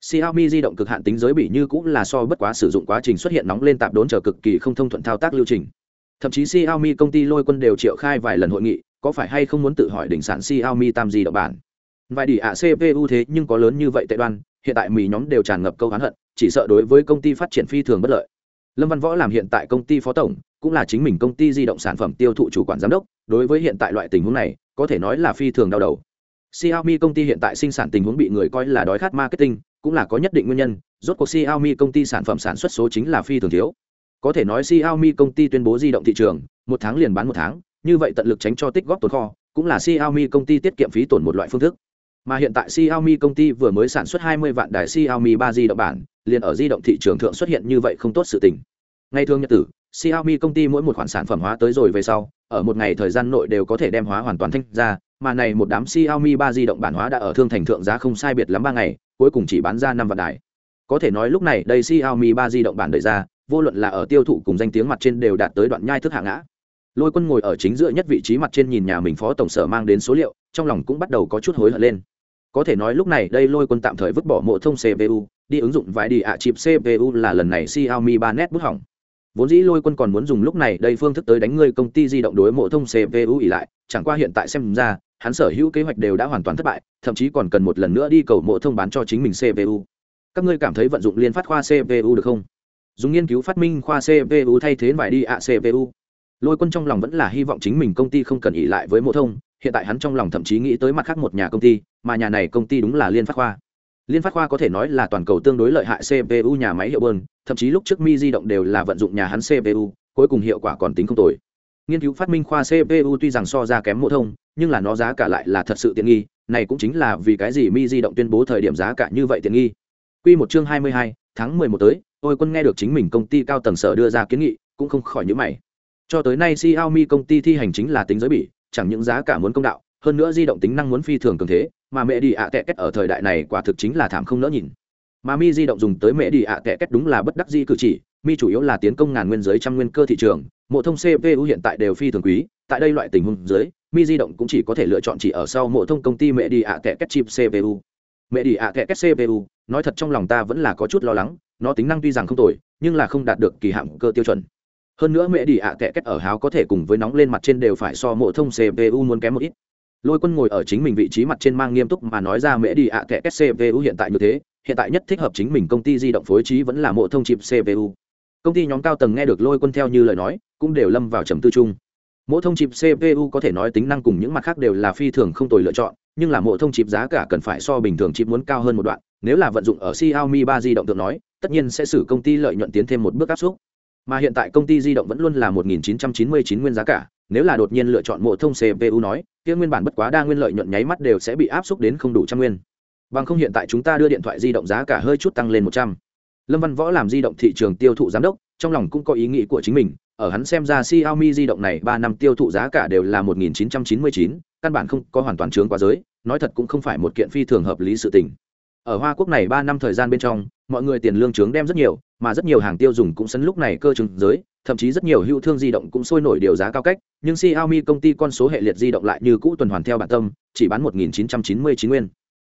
Xiaomi di động cực hạn tính giới bị như cũng là so bất quá sử dụng quá trình xuất hiện nóng lên tạp đốn chờ cực kỳ không thông thuận thao tác lưu trình. Thậm chí xiaomi công ty lôi quân đều triệu khai vài lần hội nghị, có phải hay không muốn tự hỏi đỉnh sản xiaomi tam di động bản? Vài đỉ ạ cpu thế nhưng có lớn như vậy tệ đoan hiện tại mì nhóm đều tràn ngập câu hán hận chỉ sợ đối với công ty phát triển phi thường bất lợi lâm văn võ làm hiện tại công ty phó tổng cũng là chính mình công ty di động sản phẩm tiêu thụ chủ quản giám đốc đối với hiện tại loại tình huống này có thể nói là phi thường đau đầu Xiaomi công ty hiện tại sinh sản tình huống bị người coi là đói khát marketing, cũng là có nhất định nguyên nhân, rốt cuộc Xiaomi công ty sản phẩm sản xuất số chính là phi thường thiếu. Có thể nói Xiaomi công ty tuyên bố di động thị trường, một tháng liền bán một tháng, như vậy tận lực tránh cho tích góp tồn kho, cũng là Xiaomi công ty tiết kiệm phí tổn một loại phương thức. Mà hiện tại Xiaomi công ty vừa mới sản xuất 20 vạn đài Xiaomi 3 di động bản, liền ở di động thị trường thượng xuất hiện như vậy không tốt sự tình. Ngay thường nhật tử, Xiaomi công ty mỗi một khoản sản phẩm hóa tới rồi về sau, ở một ngày thời gian nội đều có thể đem hóa hoàn toàn thanh ra, mà này một đám Xiaomi 3 di động bản hóa đã ở thương thành thượng giá không sai biệt lắm 3 ngày, cuối cùng chỉ bán ra 5 vạn đài. Có thể nói lúc này đây Xiaomi 3 di động bản đợi ra, vô luận là ở tiêu thụ cùng danh tiếng mặt trên đều đạt tới đoạn nhai thức hạng ngã. Lôi Quân ngồi ở chính giữa nhất vị trí mặt trên nhìn nhà mình phó tổng sở mang đến số liệu, trong lòng cũng bắt đầu có chút hối hận lên có thể nói lúc này đây lôi quân tạm thời vứt bỏ mộ thông cpu đi ứng dụng vài đi ạ chịp cpu là lần này xiaomi ba net bút hỏng. Vốn dĩ lôi quân còn muốn dùng lúc này đây phương thức tới đánh ngươi công ty di động đối mộ thông cpu ỉ lại, chẳng qua hiện tại xem ra, hắn sở hữu kế hoạch đều đã hoàn toàn thất bại, thậm chí còn cần một lần nữa đi cầu mộ thông bán cho chính mình cpu các ngươi cảm thấy vận dụng liên phát khoa cpu được không? Dùng nghiên cứu phát minh khoa cpu thay thế vài đi ạ cpu lôi quân trong lòng vẫn là hy vọng chính mình công ty không cần ỉ lại với mộ thông hiện tại hắn trong lòng thậm chí nghĩ tới mặt khác một nhà công ty mà nhà này công ty đúng là liên phát khoa. Liên phát khoa có thể nói là toàn cầu tương đối lợi hại cpu nhà máy hiệu bơn thậm chí lúc trước mi di động đều là vận dụng nhà hắn cpu cuối cùng hiệu quả còn tính không tồi. Nghiên cứu phát minh khoa cpu tuy rằng so ra kém mô thông nhưng là nó giá cả lại là thật sự tiện nghi này cũng chính là vì cái gì mi di động tuyên bố thời điểm giá cả như vậy tiện nghi. Quy một chương 22, tháng 11 tới, tôi quân nghe được chính mình công ty cao tầng sở đưa ra kiến nghị, cũng không khỏi nhữ mày. Cho tới nay Xiaomi công ty thi hành chính là tính giới bỉ, chẳng những giá cả muốn công đạo, hơn nữa di động tính năng muốn phi thường cường thế, mà mẹ đi ạ tệ kết ở thời đại này quả thực chính là thảm không nỡ nhìn. Mà mi di động dùng tới mẹ đi ạ tệ kết đúng là bất đắc di cử chỉ mi chủ yếu là tiến công ngàn nguyên giới trăm nguyên cơ thị trường mộ thông cpu hiện tại đều phi thường quý tại đây loại tình huống dưới mi di động cũng chỉ có thể lựa chọn chỉ ở sau mộ thông công ty mẹ đi ạ kẹ kết chip cpu mẹ đi ạ kẹ kết cpu nói thật trong lòng ta vẫn là có chút lo lắng nó tính năng tuy rằng không tồi nhưng là không đạt được kỳ hạn cơ tiêu chuẩn hơn nữa mẹ đi ạ tệ kết ở háo có thể cùng với nóng lên mặt trên đều phải so mộ thông cpu muốn kém một ít. Lôi quân ngồi ở chính mình vị trí mặt trên mang nghiêm túc mà nói ra mẹ đi ạ tệ kết cpu hiện tại như thế, hiện tại nhất thích hợp chính mình công ty di động phối trí vẫn là mộ thông chip cpu công ty nhóm cao tầng nghe được lôi quân theo như lời nói, cũng đều lâm vào trầm tư chung. Mộ thông chip cpu có thể nói tính năng cùng những mặt khác đều là phi thường không tồi lựa chọn, nhưng là mộ thông chip giá cả cần phải so bình thường chip muốn cao hơn một đoạn, nếu là vận dụng ở xiaomi ba di động tượng nói, tất nhiên sẽ xử công ty lợi nhuận tiến thêm một bước áp suất mà hiện tại công ty di động vẫn luôn là 1999 nguyên giá cả nếu là đột nhiên lựa chọn mộ thông cpu nói kia nguyên bản bất quá đa nguyên lợi nhuận nháy mắt đều sẽ bị áp suất đến không đủ trăm nguyên bằng không hiện tại chúng ta đưa điện thoại di động giá cả hơi chút tăng lên một trăm lâm văn võ làm di động thị trường tiêu thụ giám đốc trong lòng cũng có ý nghĩ của chính mình ở hắn xem ra Xiaomi di động này ba năm tiêu thụ giá cả đều là 1999, căn bản không có hoàn toàn trướng quá giới, nói thật cũng không phải một kiện phi thường hợp lý sự tình. Ở Hoa Quốc này ba năm thời gian bên trong, mọi người tiền lương trướng đem rất nhiều, mà rất nhiều hàng tiêu dùng cũng sấn lúc này cơ chứng giới, thậm chí rất nhiều hữu thương di động cũng sôi nổi điều giá cao cách, nhưng Xiaomi công ty con số hệ liệt di động lại như cũ tuần hoàn theo bản tâm, chỉ bán 1999 nguyên.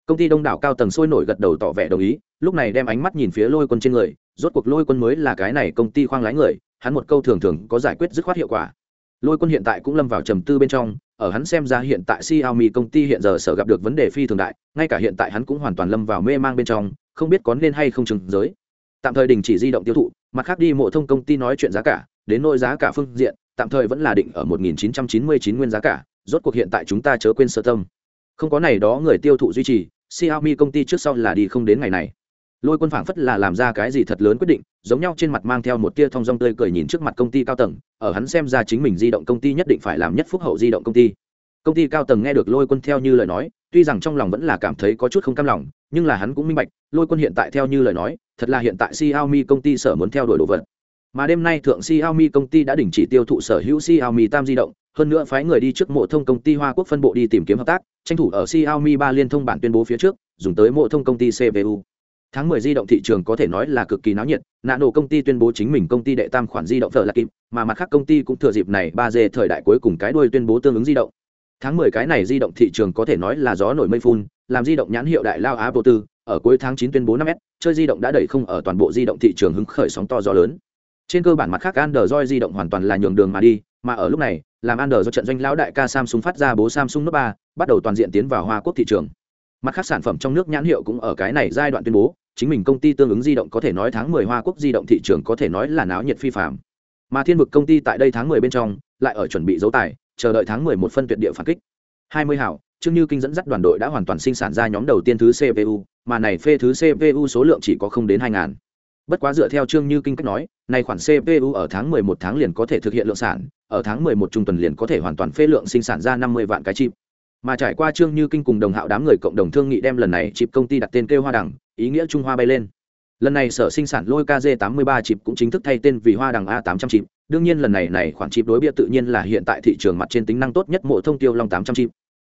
Công ty đông đảo cao tầng sôi nổi gật đầu tỏ vẻ đồng ý lúc này đem ánh mắt nhìn phía lôi quân trên người rốt cuộc lôi quân mới là cái này công ty khoang lái người hắn một câu thường thường có giải quyết dứt khoát hiệu quả. Lôi quân hiện tại cũng lâm vào trầm tư bên trong ở hắn xem ra hiện tại xiaomi công ty hiện giờ sở gặp được vấn đề phi thường đại ngay cả hiện tại hắn cũng hoàn toàn lâm vào mê mang bên trong không biết có nên hay không chừng giới tạm thời đình chỉ di động tiêu thụ mặt khác đi mộ thông công ty nói chuyện giá cả đến nỗi giá cả phương diện tạm thời vẫn là định ở 1999 nguyên giá cả rốt cuộc hiện tại chúng ta chớ quên sơ tâm không có này đó người tiêu thụ duy trì Xiaomi công ty trước sau là đi không đến ngày này. Lôi Quân phảng phất là làm ra cái gì thật lớn quyết định, giống nhau trên mặt mang theo một tia thông dong tươi cười nhìn trước mặt công ty cao tầng, ở hắn xem ra chính mình di động công ty nhất định phải làm nhất phúc hậu di động công ty. Công ty cao tầng nghe được Lôi Quân theo như lời nói, tuy rằng trong lòng vẫn là cảm thấy có chút không cam lòng, nhưng là hắn cũng minh bạch, Lôi Quân hiện tại theo như lời nói, thật là hiện tại Xiaomi công ty sở muốn theo đuổi đồ vật. Mà đêm nay thượng Xiaomi công ty đã đình chỉ tiêu thụ sở hữu Xiaomi Tam di động, hơn nữa phái người đi trước mộ thông công ty Hoa Quốc phân bộ đi tìm kiếm hợp tác, tranh thủ ở Xiaomi ba liên thông bản tuyên bố phía trước, dùng tới mộ thông công ty CPU. Tháng 10 di động thị trường có thể nói là cực kỳ náo nhiệt, Nano công ty tuyên bố chính mình công ty đệ tam khoản di động trở là kịp, mà mặt khác công ty cũng thừa dịp này 3G thời đại cuối cùng cái đuôi tuyên bố tương ứng di động. Tháng 10 cái này di động thị trường có thể nói là gió nổi mây phun, làm di động nhãn hiệu đại lao Apple tư, ở cuối tháng 9 tuyên bố 5S, chơi di động đã đẩy không ở toàn bộ di động thị trường hứng khởi sóng to gió lớn. Trên cơ bản mặt khác Android di động hoàn toàn là nhường đường mà đi, mà ở lúc này, làm Android do trận doanh lão đại ca Samsung phát ra bố Samsung Note 3, bắt đầu toàn diện tiến vào Hoa Quốc thị trường. Mặt khác sản phẩm trong nước nhãn hiệu cũng ở cái này giai đoạn tuyên bố, chính mình công ty tương ứng di động có thể nói tháng 10 Hoa Quốc di động thị trường có thể nói là náo nhiệt phi phàm. Mà Thiên vực công ty tại đây tháng 10 bên trong, lại ở chuẩn bị dấu tài, chờ đợi tháng 11 phân tuyệt địa phản kích. 20 hảo, Trương Như Kinh dẫn dắt đoàn đội đã hoàn toàn sinh sản ra nhóm đầu tiên thứ CPU, mà này phê thứ CPU số lượng chỉ có không đến 2000 bất quá dựa theo trương như kinh cách nói này khoản cpu ở tháng 11 tháng liền có thể thực hiện lượng sản ở tháng 11 trung tuần liền có thể hoàn toàn phê lượng sinh sản ra 50 vạn cái chip mà trải qua trương như kinh cùng đồng hạo đám người cộng đồng thương nghị đem lần này chịp công ty đặt tên kêu hoa đằng, ý nghĩa trung hoa bay lên. Lần này sở sinh sản lôi kz 83 chịp cũng chính thức thay tên vì hoa đằng a 800 chịp, đương nhiên lần này này khoản chịp đối bia tự nhiên là hiện tại thị trường mặt trên tính năng tốt nhất mộ thông tiêu long 800 chịp.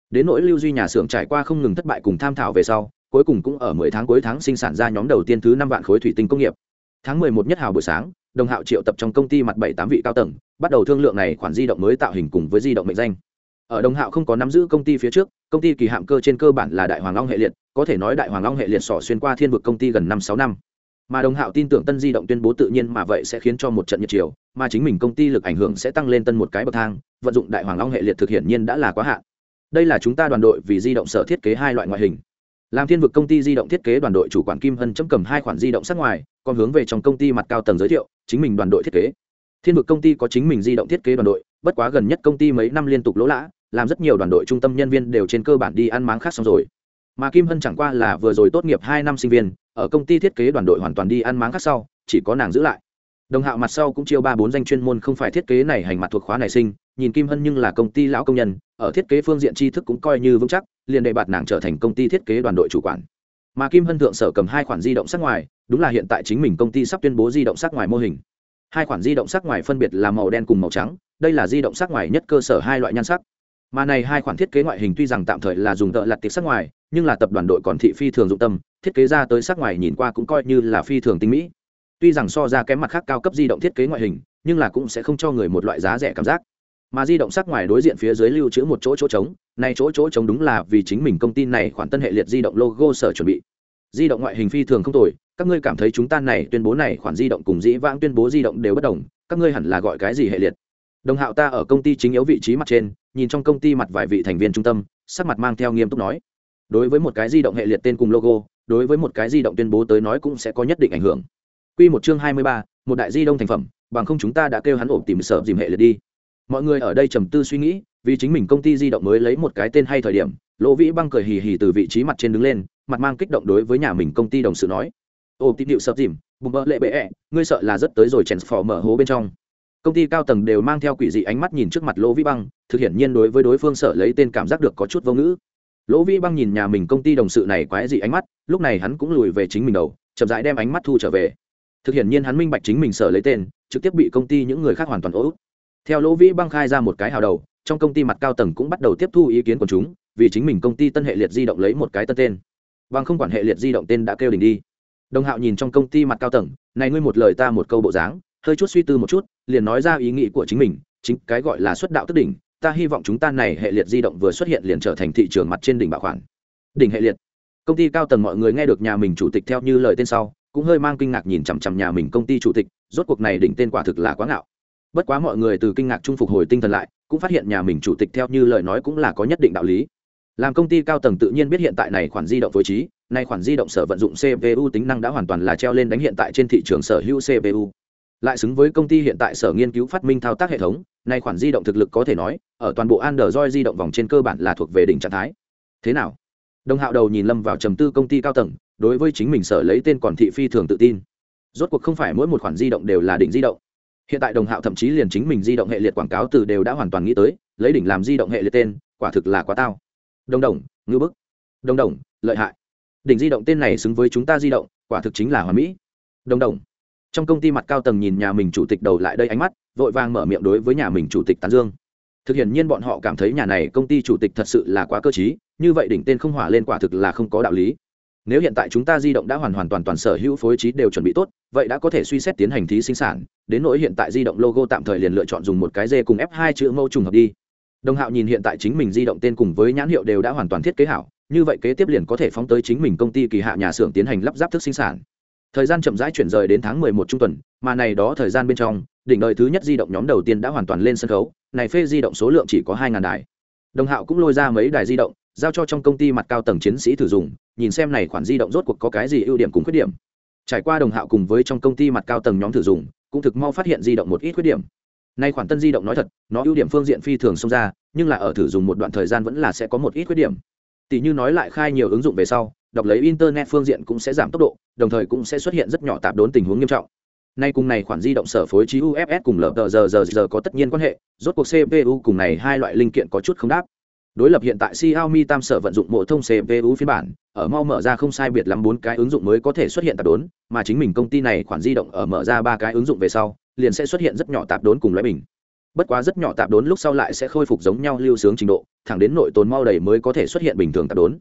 Đến nỗi lưu duy nhà xưởng trải qua không ngừng thất bại cùng tham thảo về sau, cuối cùng cũng ở 10 tháng cuối tháng sinh sản ra nhóm đầu tiên thứ năm vạn khối thủy tinh công nghiệp. Tháng mười một nhất hào buổi sáng, đồng hạo triệu tập trong công ty mặt bảy tám vị cao tầng, bắt đầu thương lượng này khoản di động mới tạo hình cùng với di động mệnh danh ở đồng hạo không có nắm giữ công ty phía trước, công ty kỳ hạm cơ trên cơ bản là đại hoàng long hệ liệt, có thể nói đại hoàng long hệ liệt sỏ xuyên qua thiên vực công ty gần năm sáu năm. Mà đồng hạo tin tưởng tân di động tuyên bố tự nhiên mà vậy sẽ khiến cho một trận nhiệt chiều, mà chính mình công ty lực ảnh hưởng sẽ tăng lên tân một cái bậc thang, vận dụng đại hoàng long hệ liệt thực hiện nhiên đã là quá hạn. Đây là chúng ta đoàn đội vì di động sở thiết kế hai loại ngoại hình. Làm thiên vực công ty di động thiết kế đoàn đội chủ quản kim hân chấm cầm hai khoản di động sát ngoài, còn hướng về trong công ty mặt cao tầng giới thiệu, chính mình đoàn đội thiết kế. Thiên vực công ty có chính mình di động thiết kế đoàn đội, bất quá gần nhất công ty mấy năm liên tục lỗ lã làm rất nhiều đoàn đội trung tâm nhân viên đều trên cơ bản đi ăn máng khác xong rồi. Mà kim hân chẳng qua là vừa rồi tốt nghiệp hai năm sinh viên, ở công ty thiết kế đoàn đội hoàn toàn đi ăn máng khác sau, chỉ có nàng giữ lại. Đồng hạo mặt sau cũng chiêu ba bốn danh chuyên môn không phải thiết kế này hành mặt thuộc khóa này sinh, nhìn kim hân nhưng là công ty lão công nhân, ở thiết kế phương diện tri thức cũng coi như vững chắc, liền đề bạt nàng trở thành công ty thiết kế đoàn đội chủ quản. Mà kim hân thượng sở cầm hai khoản di động sắc ngoài, đúng là hiện tại chính mình công ty sắp tuyên bố di động sắc ngoài mô hình. Hai khoản di động sắc ngoài phân biệt là màu đen cùng màu trắng, đây là di động sắc ngoài nhất cơ sở hai loại nhan sắc mà này hai khoản thiết kế ngoại hình tuy rằng tạm thời là dùng tợ lặt tiệc sắc ngoài, nhưng là tập đoàn đội còn thị phi thường dụng tâm, thiết kế ra tới sắc ngoài nhìn qua cũng coi như là phi thường tinh mỹ. Tuy rằng so ra kém mặt khác cao cấp di động thiết kế ngoại hình, nhưng là cũng sẽ không cho người một loại giá rẻ cảm giác. Mà di động sắc ngoài đối diện phía dưới lưu trữ một chỗ chỗ trống, này chỗ chỗ trống đúng là vì chính mình công ty này khoản tân hệ liệt di động logo sở chuẩn bị. Di động ngoại hình phi thường không tồi, các ngươi cảm thấy chúng ta này tuyên bố này khoản di động cùng dĩ vãng tuyên bố di động đều bất đồng, các ngươi hẳn là gọi cái gì hệ liệt? Đồng hạo ta ở công ty chính yếu vị trí mặt trên nhìn trong công ty mặt vài vị thành viên trung tâm sắc mặt mang theo nghiêm túc nói. Đối với một cái di động hệ liệt tên cùng logo đối với một cái di động tuyên bố tới nói cũng sẽ có nhất định ảnh hưởng. Quy một chương hai mươi ba, một đại di động thành phẩm bằng không chúng ta đã kêu hắn ổn tìm sợ dìm hệ liệt đi. Mọi người ở đây trầm tư suy nghĩ vì chính mình công ty di động mới lấy một cái tên hay thời điểm lỗ vĩ băng cười hì hì từ vị trí mặt trên đứng lên mặt mang kích động đối với nhà mình công ty đồng sự nói. Ồ tín hiệu sợ dìm bùm bơ lệ bệ ẹ、e, ngươi sợ là rất tới rồi chèn phò mở hố bên trong công ty cao tầng đều mang theo quỷ dị ánh mắt nhìn trước mặt lỗ vĩ băng, thực hiện nhiên đối với đối phương sợ lấy tên cảm giác được có chút vô ngữ. Lỗ vĩ băng nhìn nhà mình công ty đồng sự này quái dị ánh mắt, lúc này hắn cũng lùi về chính mình đầu, chậm rãi đem ánh mắt thu trở về. Thực hiện nhiên hắn minh bạch chính mình sợ lấy tên, trực tiếp bị công ty những người khác hoàn toàn ố theo lỗ vĩ băng khai ra một cái hào đầu, trong công ty mặt cao tầng cũng bắt đầu tiếp thu ý kiến của chúng, vì chính mình công ty tân hệ liệt di động lấy một cái tân tên. Bằng không quản hệ liệt di động tên đã kêu đình đi. Đồng hạo nhìn trong công ty mặt cao tầng, này ngươi một lời ta một câu bộ dáng hơi chút suy tư một chút, liền nói ra ý nghĩ của chính mình, chính cái gọi là xuất đạo tức đỉnh, ta hy vọng chúng ta này hệ liệt di động vừa xuất hiện liền trở thành thị trường mặt trên đỉnh bảo khoản. Đỉnh hệ liệt. Công ty cao tầng mọi người nghe được nhà mình chủ tịch theo như lời tên sau, cũng hơi mang kinh ngạc nhìn chằm chằm nhà mình công ty chủ tịch, rốt cuộc này đỉnh tên quả thực là quá ngạo. Bất quá mọi người từ kinh ngạc trung phục hồi tinh thần lại, cũng phát hiện nhà mình chủ tịch theo như lời nói cũng là có nhất định đạo lý. Làm công ty cao tầng tự nhiên biết hiện tại này khoản di động phối trí, nay khoản di động sở vận dụng cpu tính năng đã hoàn toàn là treo lên đánh hiện tại trên thị trường sở hữu cpu lại xứng với công ty hiện tại sở nghiên cứu phát minh thao tác hệ thống, nay khoản di động thực lực có thể nói, ở toàn bộ android di động vòng trên cơ bản là thuộc về đỉnh trạng thái. Thế nào? Đồng hạo đầu nhìn lâm vào trầm tư công ty cao tầng, đối với chính mình sở lấy tên còn thị phi thường tự tin. Rốt cuộc không phải mỗi một khoản di động đều là đỉnh di động. Hiện tại đồng hạo thậm chí liền chính mình di động hệ liệt quảng cáo từ đều đã hoàn toàn nghĩ tới, lấy đỉnh làm di động hệ liệt tên, quả thực là quá tao. Đồng đồng, ngư bức. Đồng đồng, lợi hại. Đỉnh di động tên này xứng với chúng ta di động, quả thực chính là hoàn mỹ. Đồng đồng trong công ty mặt cao tầng nhìn nhà mình chủ tịch đầu lại đây ánh mắt, vội vàng mở miệng đối với nhà mình chủ tịch tán dương. Thực hiện nhiên bọn họ cảm thấy nhà này công ty chủ tịch thật sự là quá cơ t như vậy đỉnh tên không hỏa lên quả thực là không có đạo lý. Nếu hiện tại chúng ta di động đã hoàn hoàn toàn toàn sở hữu phối trí đều chuẩn bị tốt, vậy đã có thể suy xét tiến hành thí sinh sản, đến nỗi hiện tại di động logo tạm thời liền lựa chọn dùng một cái d cùng f 2 chữ mẫu trùng hợp đi. Đồng hạo nhìn hiện tại chính mình di động tên cùng với nhãn hiệu đều đã hoàn toàn thiết kế hảo, như vậy kế tiếp liền có thể phóng tới chính mình công ty kỳ hạ nhà xưởng tiến hành lắp ráp thức sinh sản thời gian chậm rãi chuyển rời đến tháng 11 trung tuần, mà này đó thời gian bên trong, đỉnh đời thứ nhất di động nhóm đầu tiên đã hoàn toàn lên sân khấu, này phê di động số lượng chỉ có hai ngàn đài. Đồng hạo cũng lôi ra mấy đài di động, giao cho trong công ty mặt cao tầng chiến sĩ thử dùng, nhìn xem này khoản di động rốt cuộc có cái gì ưu điểm cùng khuyết điểm. Trải qua đồng hạo cùng với trong công ty mặt cao tầng nhóm thử dùng, cũng thực mau phát hiện di động một ít khuyết điểm. Nay khoản tân di động nói thật, nó ưu điểm phương diện phi thường xông ra, nhưng là ở thử dùng một đoạn thời gian vẫn là sẽ có một ít khuyết điểm. Tỷ như nói lại khai nhiều ứng dụng về sau đọc lấy internet phương diện cũng sẽ giảm tốc độ, đồng thời cũng sẽ xuất hiện rất nhỏ tạp đốn tình huống nghiêm trọng. Nay cùng này khoản di động sở phối trí UFS cùng lờ giờ giờ giờ có tất nhiên quan hệ, rốt cuộc CPU cùng này hai loại linh kiện có chút không đáp. Đối lập hiện tại Xiaomi tam sở vận dụng bộ thông CPU phiên bản, ở mau mở ra không sai biệt lắm bốn cái ứng dụng mới có thể xuất hiện tạp đốn, mà chính mình công ty này khoản di động ở mở ra ba cái ứng dụng về sau, liền sẽ xuất hiện rất nhỏ tạp đốn cùng loại bình. Bất quá rất nhỏ tạp đốn lúc sau lại sẽ khôi phục giống nhau lưu sướng trình độ, thẳng đến nội tồn mau đầy mới có thể xuất hiện bình thường tạp đốn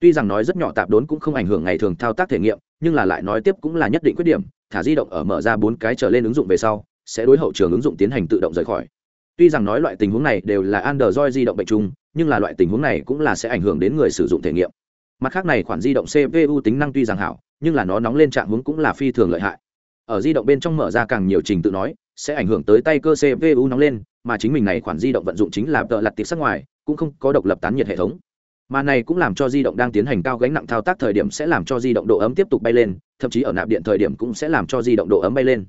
tuy rằng nói rất nhỏ tạp đốn cũng không ảnh hưởng ngày thường thao tác thể nghiệm, nhưng là lại nói tiếp cũng là nhất định khuyết điểm, thả di động ở mở ra bốn cái trở lên ứng dụng về sau, sẽ đối hậu trường ứng dụng tiến hành tự động rời khỏi. Tuy rằng nói loại tình huống này đều là android di động bệnh chung, nhưng là loại tình huống này cũng là sẽ ảnh hưởng đến người sử dụng thể nghiệm. Mặt khác này khoản di động cpu tính năng tuy rằng hảo, nhưng là nó nóng lên trạng hướng cũng là phi thường lợi hại. Ở di động bên trong mở ra càng nhiều trình tự nói, sẽ ảnh hưởng tới tay cơ cpu nóng lên, mà chính mình này khoản di động vận dụng chính là tợ lặt tiệp sắc ngoài, cũng không có độc lập tán nhiệt hệ thống mà này cũng làm cho di động đang tiến hành cao gánh nặng thao tác thời điểm sẽ làm cho di động độ ấm tiếp tục bay lên, thậm chí ở nạp điện thời điểm cũng sẽ làm cho di động độ ấm bay lên.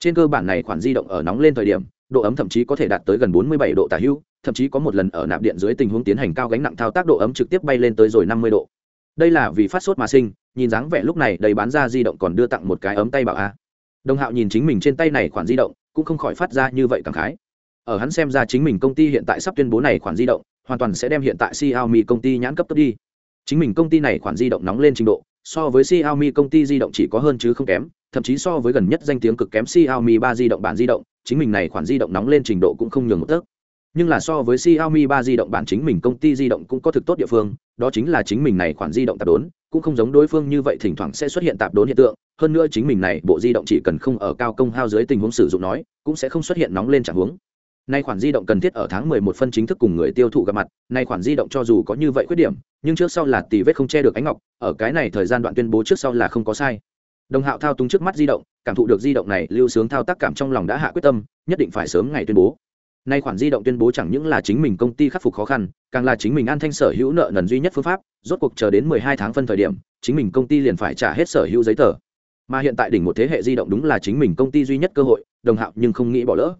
Trên cơ bản này khoản di động ở nóng lên thời điểm, độ ấm thậm chí có thể đạt tới gần 47 độ tả hữu, thậm chí có một lần ở nạp điện dưới tình huống tiến hành cao gánh nặng thao tác độ ấm trực tiếp bay lên tới rồi 50 độ. Đây là vì phát sốt mà sinh, nhìn dáng vẻ lúc này đầy bán ra di động còn đưa tặng một cái ấm tay bảo a. Đồng hạo nhìn chính mình trên tay này khoản di động, cũng không khỏi phát ra như vậy cảm khái. Ở hắn xem ra chính mình công ty hiện tại sắp tuyên bố này khoản di động hoàn toàn sẽ đem hiện tại Xiaomi công ty nhãn cấp tốt đi chính mình công ty này khoản di động nóng lên trình độ so với Xiaomi công ty di động chỉ có hơn chứ không kém thậm chí so với gần nhất danh tiếng cực kém Xiaomi 3 di động bản di động chính mình này khoản di động nóng lên trình độ cũng không nhường một tấc nhưng là so với Xiaomi 3 di động bản chính mình công ty di động cũng có thực tốt địa phương, đó chính là chính mình này khoản di động tạp đốn, cũng không giống đối phương như vậy thỉnh thoảng sẽ xuất hiện tạp đốn hiện tượng, hơn nữa chính mình này bộ di động chỉ cần không ở cao công hao dưới tình huống sử dụng nói, cũng sẽ không xuất hiện nóng lên trạng huống. Nay khoản di động cần thiết ở tháng 11 phân chính thức cùng người tiêu thụ gặp mặt, nay khoản di động cho dù có như vậy khuyết điểm, nhưng trước sau là tỷ vết không che được ánh ngọc, ở cái này thời gian đoạn tuyên bố trước sau là không có sai. Đồng Hạo thao túng trước mắt di động, cảm thụ được di động này lưu sướng thao tác cảm trong lòng đã hạ quyết tâm, nhất định phải sớm ngày tuyên bố. Nay khoản di động tuyên bố chẳng những là chính mình công ty khắc phục khó khăn, càng là chính mình an thanh sở hữu nợ nần duy nhất phương pháp, rốt cuộc chờ đến 12 tháng phân thời điểm, chính mình công ty liền phải trả hết sở hữu giấy tờ. Mà hiện tại đỉnh một thế hệ di động đúng là chính mình công ty duy nhất cơ hội, Đồng Hạo nhưng không nghĩ bỏ lỡ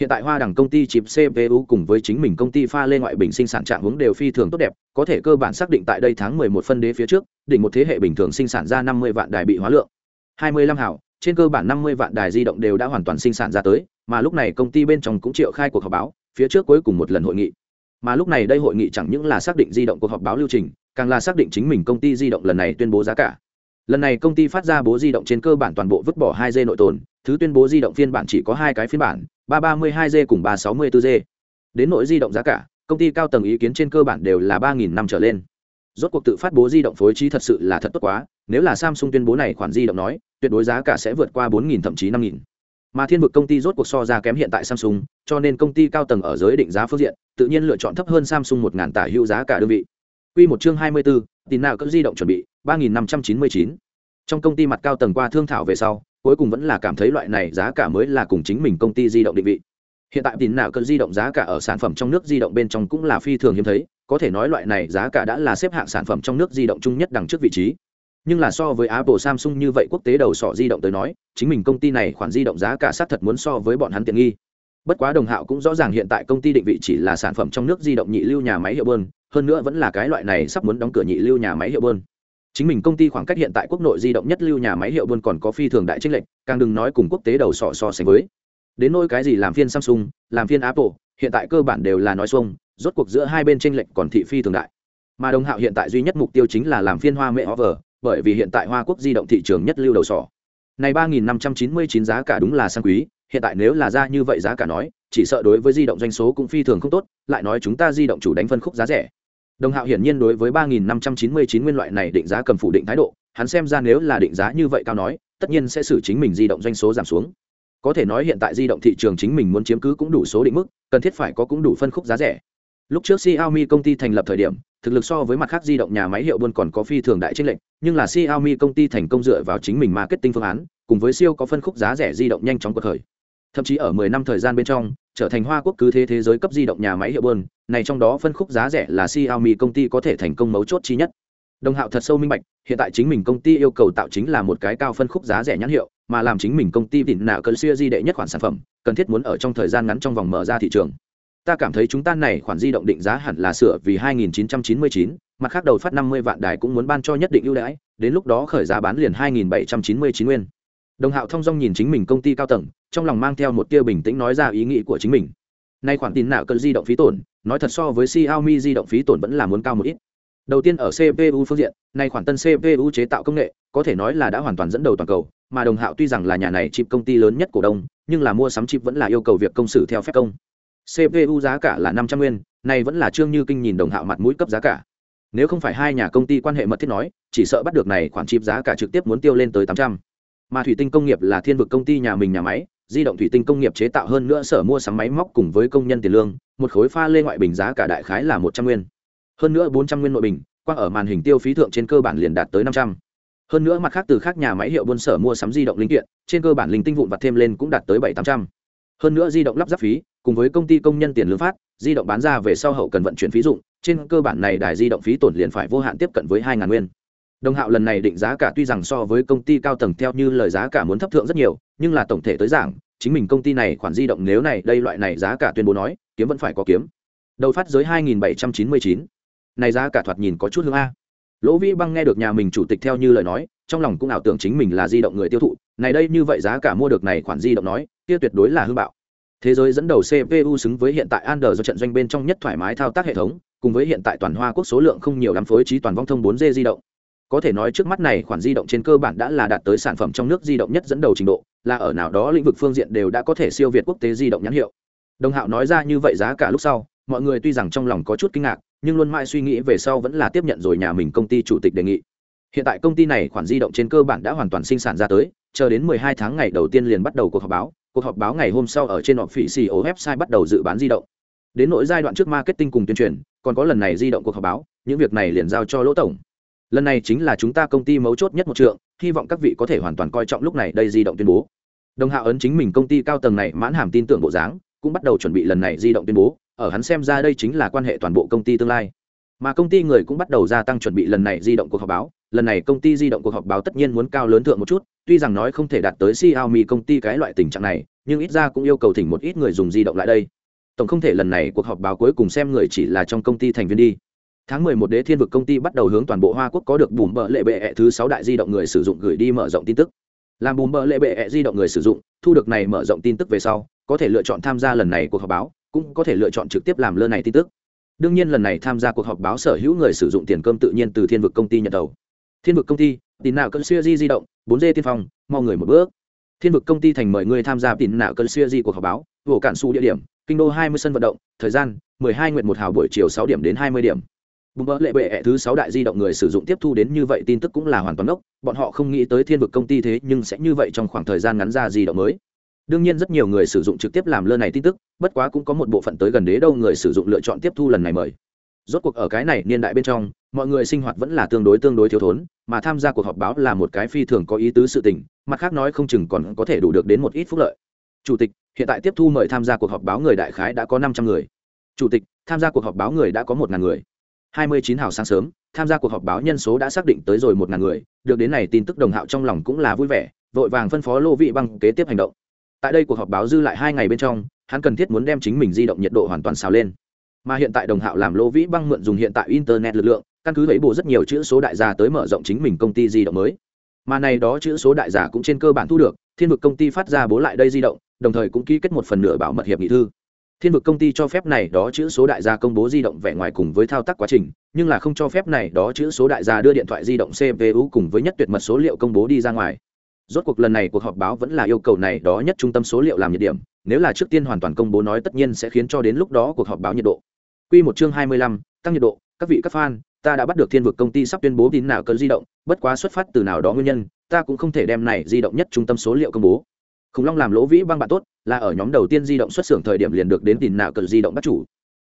hiện tại hoa đẳng công ty chip cpu cùng với chính mình công ty pha lên ngoại bình sinh sản trạng hướng đều phi thường tốt đẹp, có thể cơ bản xác định tại đây tháng 11 phân đế phía trước, đỉnh một thế hệ bình thường sinh sản ra 50 vạn đài bị hóa lượng. 25 hảo, trên cơ bản 50 vạn đài di động đều đã hoàn toàn sinh sản ra tới, mà lúc này công ty bên trong cũng triệu khai cuộc họp báo, phía trước cuối cùng một lần hội nghị. Mà lúc này đây hội nghị chẳng những là xác định di động cuộc họp báo lưu trình, càng là xác định chính mình công ty di động lần này tuyên bố giá cả lần này công ty phát ra bố di động trên cơ bản toàn bộ vứt bỏ hai d nội tồn thứ tuyên bố di động phiên bản chỉ có hai cái phiên bản ba ba mươi hai g cùng ba sáu mươi bốn g đến nội di động giá cả công ty cao tầng ý kiến trên cơ bản đều là ba nghìn năm trở lên. Rốt cuộc tự phát bố di động phối trí thật sự là thật tốt quá nếu là samsung tuyên bố này khoản di động nói tuyệt đối giá cả sẽ vượt qua bốn nghìn thậm chí năm nghìn. Mà thiên vực công ty rốt cuộc so ra kém hiện tại samsung cho nên công ty cao tầng ở giới định giá phương diện tự nhiên lựa chọn thấp hơn samsung một ngàn tả hữu giá cả đơn vị. Quy một chương hai mươi 24, tin nào cỡ di động chuẩn bị ba nghìn năm trăm chín mươi chín. Trong công ty mặt cao tầng qua thương thảo về sau, cuối cùng vẫn là cảm thấy loại này giá cả mới là cùng chính mình công ty di động định vị. Hiện tại tín nào cơn di động giá cả ở sản phẩm trong nước di động bên trong cũng là phi thường hiếm thấy, có thể nói loại này giá cả đã là xếp hạng sản phẩm trong nước di động chung nhất đằng trước vị trí. Nhưng là so với apple, samsung như vậy quốc tế đầu sọ di động tới nói, chính mình công ty này khoản di động giá cả sát thật muốn so với bọn hắn tiện nghi. Bất quá đồng hạo cũng rõ ràng hiện tại công ty định vị chỉ là sản phẩm trong nước di động nhị lưu nhà máy hiệu bơn, hơn nữa vẫn là cái loại này sắp muốn đóng cửa nhị lưu nhà máy hiệu bơn chính mình công ty khoảng cách hiện tại quốc nội di động nhất lưu nhà máy hiệu buôn còn có phi thường đại trích lệnh càng đừng nói cùng quốc tế đầu sò so sánh với. Đến nỗi cái gì làm phiên samsung, làm phiên apple, hiện tại cơ bản đều là nói xuông, rốt cuộc giữa hai bên tranh lệnh còn thị phi thường đại. Mà đồng hạo hiện tại duy nhất mục tiêu chính là làm phiên hoa mẹ over, bởi vì hiện tại hoa quốc di động thị trường nhất lưu đầu sò này ba nghìn năm trăm chín mươi chín giá cả đúng là sang quý, hiện tại nếu là ra như vậy giá cả nói, chỉ sợ đối với di động doanh số cũng phi thường không tốt, lại nói chúng ta di động chủ đánh phân khúc giá rẻ đồng hạo hiển nhiên đối với ba nghìn năm trăm chín mươi chín nguyên loại này định giá cầm phủ định thái độ, hắn xem ra nếu là định giá như vậy cao nói, tất nhiên sẽ xử chính mình di động doanh số giảm xuống. Có thể nói hiện tại di động thị trường chính mình muốn chiếm cứ cũng đủ số định mức, cần thiết phải có cũng đủ phân khúc giá rẻ. Lúc trước xiaomi công ty thành lập thời điểm, thực lực so với mặt khác di động nhà máy hiệu buôn còn có phi thường đại tranh lệnh nhưng là xiaomi công ty thành công dựa vào chính mình marketing phương án, cùng với siêu có phân khúc giá rẻ di động nhanh chóng cuộc khởi thậm chí ở 10 năm thời gian bên trong trở thành hoa quốc cứ thế thế giới cấp di động nhà máy hiệu bơn này trong đó phân khúc giá rẻ là Xiaomi công ty có thể thành công mấu chốt chi nhất. Đồng hạo thật sâu minh bạch hiện tại chính mình công ty yêu cầu tạo chính là một cái cao phân khúc giá rẻ nhãn hiệu mà làm chính mình công ty tỉnh nạo cơn xưa di đệ nhất khoản sản phẩm cần thiết muốn ở trong thời gian ngắn trong vòng mở ra thị trường. Ta cảm thấy chúng ta này khoản di động định giá hẳn là sửa vì 2.999, mặt khác đầu phát 50 vạn đài cũng muốn ban cho nhất định ưu đãi đến lúc đó khởi giá bán liền 2.799 nguyên. Đồng hạo thông dong nhìn chính mình công ty cao tầng trong lòng mang theo một tia bình tĩnh nói ra ý nghĩ của chính mình. Nay khoản tin nạo cơn di động phí tổn, nói thật so với xiaomi di động phí tổn vẫn là muốn cao một ít. Đầu tiên ở cpu phương diện, nay khoản tân cpu chế tạo công nghệ, có thể nói là đã hoàn toàn dẫn đầu toàn cầu, mà đồng hạo tuy rằng là nhà này chip công ty lớn nhất cổ đông, nhưng là mua sắm chip vẫn là yêu cầu việc công xử theo phép công. Cpu giá cả là năm trăm nguyên này vẫn là trương như kinh nhìn đồng hạo mặt mũi cấp giá cả. Nếu không phải hai nhà công ty quan hệ mật thiết nói, chỉ sợ bắt được này khoản chip giá cả trực tiếp muốn tiêu lên tới tám trăm. Mà thủy tinh công nghiệp là thiên vực công ty nhà mình nhà máy di động thủy tinh công nghiệp chế tạo hơn nữa sở mua sắm máy móc cùng với công nhân tiền lương, một khối pha lê ngoại bình giá cả đại khái là một trăm nguyên. Hơn nữa bốn trăm nguyên nội bình, quang ở màn hình tiêu phí thượng trên cơ bản liền đạt tới năm trăm. Hơn nữa mặt khác từ khác nhà máy hiệu buôn sở mua sắm di động linh kiện, trên cơ bản linh tinh vụn vặt thêm lên cũng đạt tới bảy, tám trăm. Hơn nữa di động lắp ráp phí, cùng với công ty công nhân tiền lương phát, di động bán ra về sau hậu cần vận chuyển phí dụng, trên cơ bản này đài di động phí tổn liền phải vô hạn tiếp cận với hai ngàn nguyên. Đồng hạo lần này định giá cả tuy rằng so với công ty cao tầng theo như lời giá cả muốn thấp thượng rất nhiều nhưng là tổng thể tới giảng, chính mình công ty này khoản di động nếu này, đây loại này giá cả tuyên bố nói, kiếm vẫn phải có kiếm. Đầu phát giới 2799. này giá cả thoạt nhìn có chút hương a. Lỗ vĩ băng nghe được nhà mình chủ tịch theo như lời nói, trong lòng cũng ảo tưởng chính mình là di động người tiêu thụ, này đây như vậy giá cả mua được này khoản di động nói, kia tuyệt đối là hư bạo. Thế giới dẫn đầu cpu xứng với hiện tại Android do trận doanh bên trong nhất thoải mái thao tác hệ thống, cùng với hiện tại toàn hoa quốc số lượng không nhiều lắm phối trí toàn vong thông 4G di động có thể nói trước mắt này khoản di động trên cơ bản đã là đạt tới sản phẩm trong nước di động nhất dẫn đầu trình độ, là ở nào đó lĩnh vực phương diện đều đã có thể siêu việt quốc tế di động nhãn hiệu. Đồng hạo nói ra như vậy giá cả lúc sau, mọi người tuy rằng trong lòng có chút kinh ngạc, nhưng luôn mãi suy nghĩ về sau vẫn là tiếp nhận rồi nhà mình công ty chủ tịch đề nghị. Hiện tại công ty này khoản di động trên cơ bản đã hoàn toàn sinh sản ra tới, chờ đến 12 tháng ngày đầu tiên liền bắt đầu cuộc họp báo, cuộc họp báo ngày hôm sau ở trên họp phỉ xì ổ website bắt đầu dự bán di động. Đến nỗi giai đoạn trước marketing cùng tuyên truyền, còn có lần này di động cuộc họp báo, những việc này liền giao cho lỗ tổng lần này chính là chúng ta công ty mấu chốt nhất một trượng, hy vọng các vị có thể hoàn toàn coi trọng lúc này đây di động tuyên bố. Đồng hạ ấn chính mình công ty cao tầng này mãn hàm tin tưởng bộ dáng, cũng bắt đầu chuẩn bị lần này di động tuyên bố, ở hắn xem ra đây chính là quan hệ toàn bộ công ty tương lai. Mà công ty người cũng bắt đầu gia tăng chuẩn bị lần này di động cuộc họp báo, lần này công ty di động cuộc họp báo tất nhiên muốn cao lớn thượng một chút, tuy rằng nói không thể đạt tới Xiaomi công ty cái loại tình trạng này, nhưng ít ra cũng yêu cầu thỉnh một ít người dùng di động lại đây. Tổng không thể lần này cuộc họp báo cuối cùng xem người chỉ là trong công ty thành viên đi tháng 11 đế thiên vực công ty bắt đầu hướng toàn bộ hoa quốc có được bùm bợ lệ bệ thứ sáu đại di động người sử dụng gửi đi mở rộng tin tức. Làm bùm bợ lệ bệ di động người sử dụng, thu được này mở rộng tin tức về sau, có thể lựa chọn tham gia lần này cuộc họp báo, cũng có thể lựa chọn trực tiếp làm lơ này tin tức. Đương nhiên lần này tham gia cuộc họp báo sở hữu người sử dụng tiền cơm tự nhiên từ thiên vực công ty nhận đầu. Thiên vực công ty, tín nào cơn siêu di di động 4 d tiên phong, mau người một bước. Thiên vực công ty thành mời người tham gia tín nào cơn siêu di cuộc họp báo vổ cạn su địa điểm, kinh đô 20 sân vận động, thời gian 12 nguyện một hào buổi chiều 6 điểm đến 20 điểm bùm bỡ lệ bệ thứ sáu đại di động người sử dụng tiếp thu đến như vậy tin tức cũng là hoàn toàn ốc, bọn họ không nghĩ tới thiên vực công ty thế nhưng sẽ như vậy trong khoảng thời gian ngắn ra di động mới. Đương nhiên rất nhiều người sử dụng trực tiếp làm lơ này tin tức, bất quá cũng có một bộ phận tới gần đế đâu người sử dụng lựa chọn tiếp thu lần này mời. Rốt cuộc ở cái này niên đại bên trong, mọi người sinh hoạt vẫn là tương đối tương đối thiếu thốn, mà tham gia cuộc họp báo là một cái phi thường có ý tứ sự tình, mặt khác nói không chừng còn có thể đủ được đến một ít phúc lợi. Chủ tịch, hiện tại tiếp thu mời tham gia cuộc họp báo người đại khái đã có năm trăm người. Chủ tịch, tham gia cuộc họp báo người đã có một ngàn người hai mươi chín hào sáng sớm, tham gia cuộc họp báo nhân số đã xác định tới rồi một ngàn người, được đến này tin tức đồng hạo trong lòng cũng là vui vẻ, vội vàng phân phó lô vị băng kế tiếp hành động. Tại đây cuộc họp báo dư lại hai ngày bên trong, hắn cần thiết muốn đem chính mình di động nhiệt độ hoàn toàn xào lên. Mà hiện tại đồng hạo làm lô vĩ băng mượn dùng hiện tại internet lực lượng, căn cứ thấy bộ rất nhiều chữ số đại gia tới mở rộng chính mình công ty di động mới. Mà này đó chữ số đại giả cũng trên cơ bản thu được, thiên vực công ty phát ra bố lại đây di động, đồng thời cũng ký kết một phần nửa bảo mật hiệp nghị thư thiên vực công ty cho phép này đó chữ số đại gia công bố di động vẻ ngoài cùng với thao tác quá trình nhưng là không cho phép này đó chữ số đại gia đưa điện thoại di động cpu cùng với nhất tuyệt mật số liệu công bố đi ra ngoài rốt cuộc lần này cuộc họp báo vẫn là yêu cầu này đó nhất trung tâm số liệu làm nhiệt điểm nếu là trước tiên hoàn toàn công bố nói tất nhiên sẽ khiến cho đến lúc đó cuộc họp báo nhiệt độ Quy một chương 25, tăng nhiệt độ, các vị các fan, ta đã bắt được thiên vực công ty sắp tuyên bố tin nào cơn di động, bất quá xuất phát từ nào đó nguyên nhân, ta cũng không thể đem này di động nhất trung tâm số liệu công bố. Khủng Long làm lỗ vĩ băng bạn tốt, là ở nhóm đầu tiên di động xuất xưởng thời điểm liền được đến tìm nạo cờ di động bắt chủ.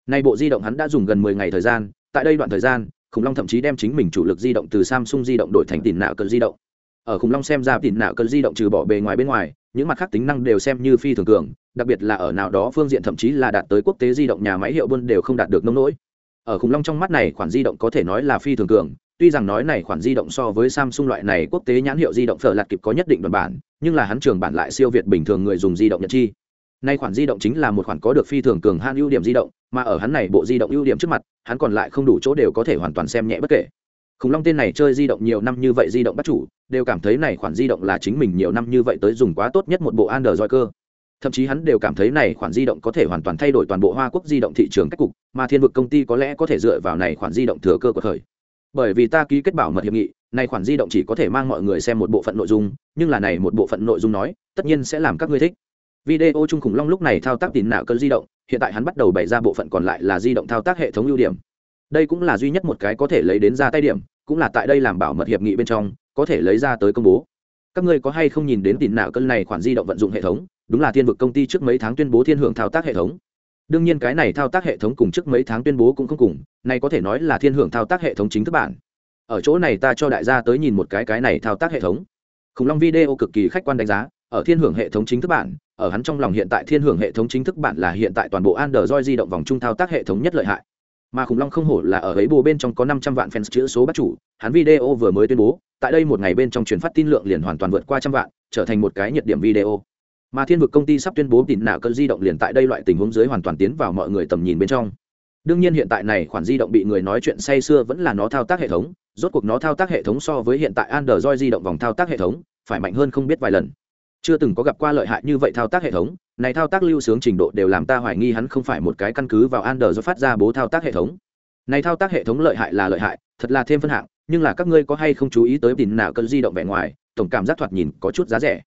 Nay bộ di động hắn đã dùng gần 10 ngày thời gian, tại đây đoạn thời gian, Khủng Long thậm chí đem chính mình chủ lực di động từ Samsung di động đổi thành tìm nạo cờ di động. Ở Khủng Long xem ra tìm nạo cờ di động trừ bỏ bề ngoài bên ngoài, những mặt khác tính năng đều xem như phi thường cường, đặc biệt là ở nào đó phương diện thậm chí là đạt tới quốc tế di động nhà máy hiệu buôn đều không đạt được nông nỗi ở khủng long trong mắt này khoản di động có thể nói là phi thường cường tuy rằng nói này khoản di động so với samsung loại này quốc tế nhãn hiệu di động phở lạt kịp có nhất định đoàn bản nhưng là hắn trường bản lại siêu việt bình thường người dùng di động nhật chi nay khoản di động chính là một khoản có được phi thường cường han ưu điểm di động mà ở hắn này bộ di động ưu điểm trước mặt hắn còn lại không đủ chỗ đều có thể hoàn toàn xem nhẹ bất kể khủng long tên này chơi di động nhiều năm như vậy di động bắt chủ đều cảm thấy này khoản di động là chính mình nhiều năm như vậy tới dùng quá tốt nhất một bộ android cơ thậm chí hắn đều cảm thấy này khoản di động có thể hoàn toàn thay đổi toàn bộ hoa quốc di động thị trường cách cục mà thiên vực công ty có lẽ có thể dựa vào này khoản di động thừa cơ của thời bởi vì ta ký kết bảo mật hiệp nghị, này khoản di động chỉ có thể mang mọi người xem một bộ phận nội dung, nhưng là này một bộ phận nội dung nói, tất nhiên sẽ làm các ngươi thích. Video chung khủng long lúc này thao tác tín nạo cơn di động, hiện tại hắn bắt đầu bày ra bộ phận còn lại là di động thao tác hệ thống ưu điểm. Đây cũng là duy nhất một cái có thể lấy đến ra tay điểm, cũng là tại đây làm bảo mật hiệp nghị bên trong, có thể lấy ra tới công bố. Các ngươi có hay không nhìn đến tín nạo cơn này khoản di động vận dụng hệ thống? Đúng là thiên vực công ty trước mấy tháng tuyên bố thiên hưởng thao tác hệ thống đương nhiên cái này thao tác hệ thống cùng trước mấy tháng tuyên bố cũng không cùng, nay có thể nói là thiên hưởng thao tác hệ thống chính thức bản. Ở chỗ này ta cho đại gia tới nhìn một cái cái này thao tác hệ thống. Khủng long video cực kỳ khách quan đánh giá, ở thiên hưởng hệ thống chính thức bản, ở hắn trong lòng hiện tại thiên hưởng hệ thống chính thức bản là hiện tại toàn bộ android di động vòng trung thao tác hệ thống nhất lợi hại. Mà khủng long không hổ là ở ấy bồ bên trong có năm trăm vạn fans chữ số bắt chủ, hắn video vừa mới tuyên bố, tại đây một ngày bên trong truyền phát tin lượng liền hoàn toàn vượt qua trăm vạn, trở thành một cái nhiệt điểm video mà thiên vực công ty sắp tuyên bố tín nạ cơn di động liền tại đây loại tình huống dưới hoàn toàn tiến vào mọi người tầm nhìn bên trong. Đương nhiên hiện tại này khoản di động bị người nói chuyện say xưa vẫn là nó thao tác hệ thống, rốt cuộc nó thao tác hệ thống so với hiện tại android di động vòng thao tác hệ thống, phải mạnh hơn không biết vài lần. Chưa từng có gặp qua lợi hại như vậy thao tác hệ thống, này thao tác lưu sướng trình độ đều làm ta hoài nghi hắn không phải một cái căn cứ vào android phát ra bố thao tác hệ thống. Này thao tác hệ thống lợi hại là lợi hại, thật là thêm phân hạng, nhưng là các ngươi có hay không chú ý tới tín nào cơn di động vẻ ngoài, tổng cảm giác thoạt nhìn có chút giá rẻ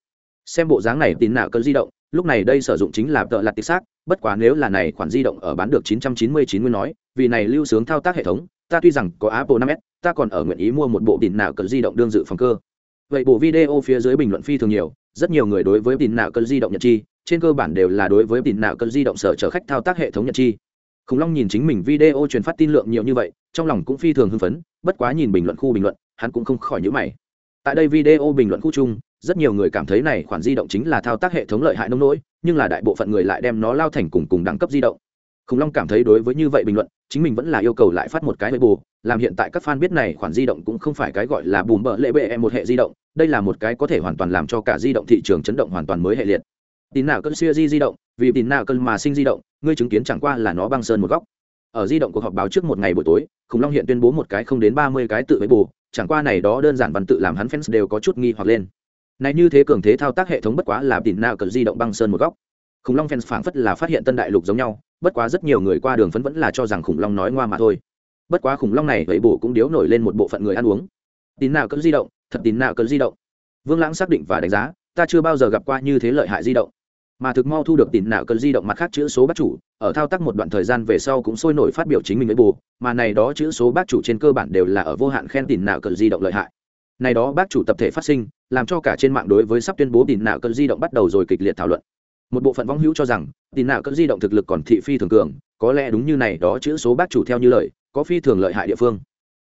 xem bộ dáng này tín nạ cơn di động, lúc này đây sử dụng chính là tợ lặt tích xác, bất quá nếu là này khoản di động ở bán được 999 nguyên nói, vì này lưu sướng thao tác hệ thống, ta tuy rằng có apple 5s ta còn ở nguyện ý mua một bộ tín nạ cơn di động đương dự phòng cơ. Vậy bộ video phía dưới bình luận phi thường nhiều, rất nhiều người đối với tín nạ cơn di động nhật chi, trên cơ bản đều là đối với tin nạ cơn di động sở chở khách thao tác hệ thống nhật chi. Khủng long nhìn chính mình video truyền phát tin lượng nhiều như vậy, trong lòng cũng phi thường hưng phấn, bất quá nhìn bình luận khu bình luận, hắn cũng không khỏi nhữ mày. Tại đây video bình luận khu chung rất nhiều người cảm thấy này khoản di động chính là thao tác hệ thống lợi hại nông nỗi, nhưng là đại bộ phận người lại đem nó lao thành cùng cùng đẳng cấp di động. Khủng long cảm thấy đối với như vậy bình luận, chính mình vẫn là yêu cầu lại phát một cái bề bù làm hiện tại các fan biết này khoản di động cũng không phải cái gọi là bùm bợ lệ bệ một hệ di động, đây là một cái có thể hoàn toàn làm cho cả di động thị trường chấn động hoàn toàn mới hệ liệt. Tín nào cơn xưa di di động, vì tín nào cơn mà sinh di động, ngươi chứng kiến chẳng qua là nó băng sơn một góc. Ở di động cuộc họp báo trước một ngày buổi tối, khủng long hiện tuyên bố một cái không đến ba mươi cái tự với bù chẳng qua này đó đơn giản văn tự làm hắn fans đều có chút nghi hoặc lên này như thế cường thế thao tác hệ thống bất quá là tín nào cần di động băng sơn một góc. Khủng long fans phảng phất là phát hiện tân đại lục giống nhau, bất quá rất nhiều người qua đường phấn vẫn là cho rằng khủng long nói ngoa mà thôi. Bất quá khủng long này vậy bổ cũng điếu nổi lên một bộ phận người ăn uống. Tín nào cơn di động, thật tín nào cơn di động. Vương lãng xác định và đánh giá, ta chưa bao giờ gặp qua như thế lợi hại di động. Mà thực mau thu được tín nào cơn di động mặt khác chữ số bác chủ, ở thao tác một đoạn thời gian về sau cũng sôi nổi phát biểu chính mình với bù, mà này đó chữ số bác chủ trên cơ bản đều là ở vô hạn khen tín nào cơn di động lợi hại này đó bác chủ tập thể phát sinh, làm cho cả trên mạng đối với sắp tuyên bố tín nạo cơn di động bắt đầu rồi kịch liệt thảo luận. Một bộ phận vong hữu cho rằng tín nạo cơn di động thực lực còn thị phi thường cường, có lẽ đúng như này đó chữ số bác chủ theo như lời, có phi thường lợi hại địa phương.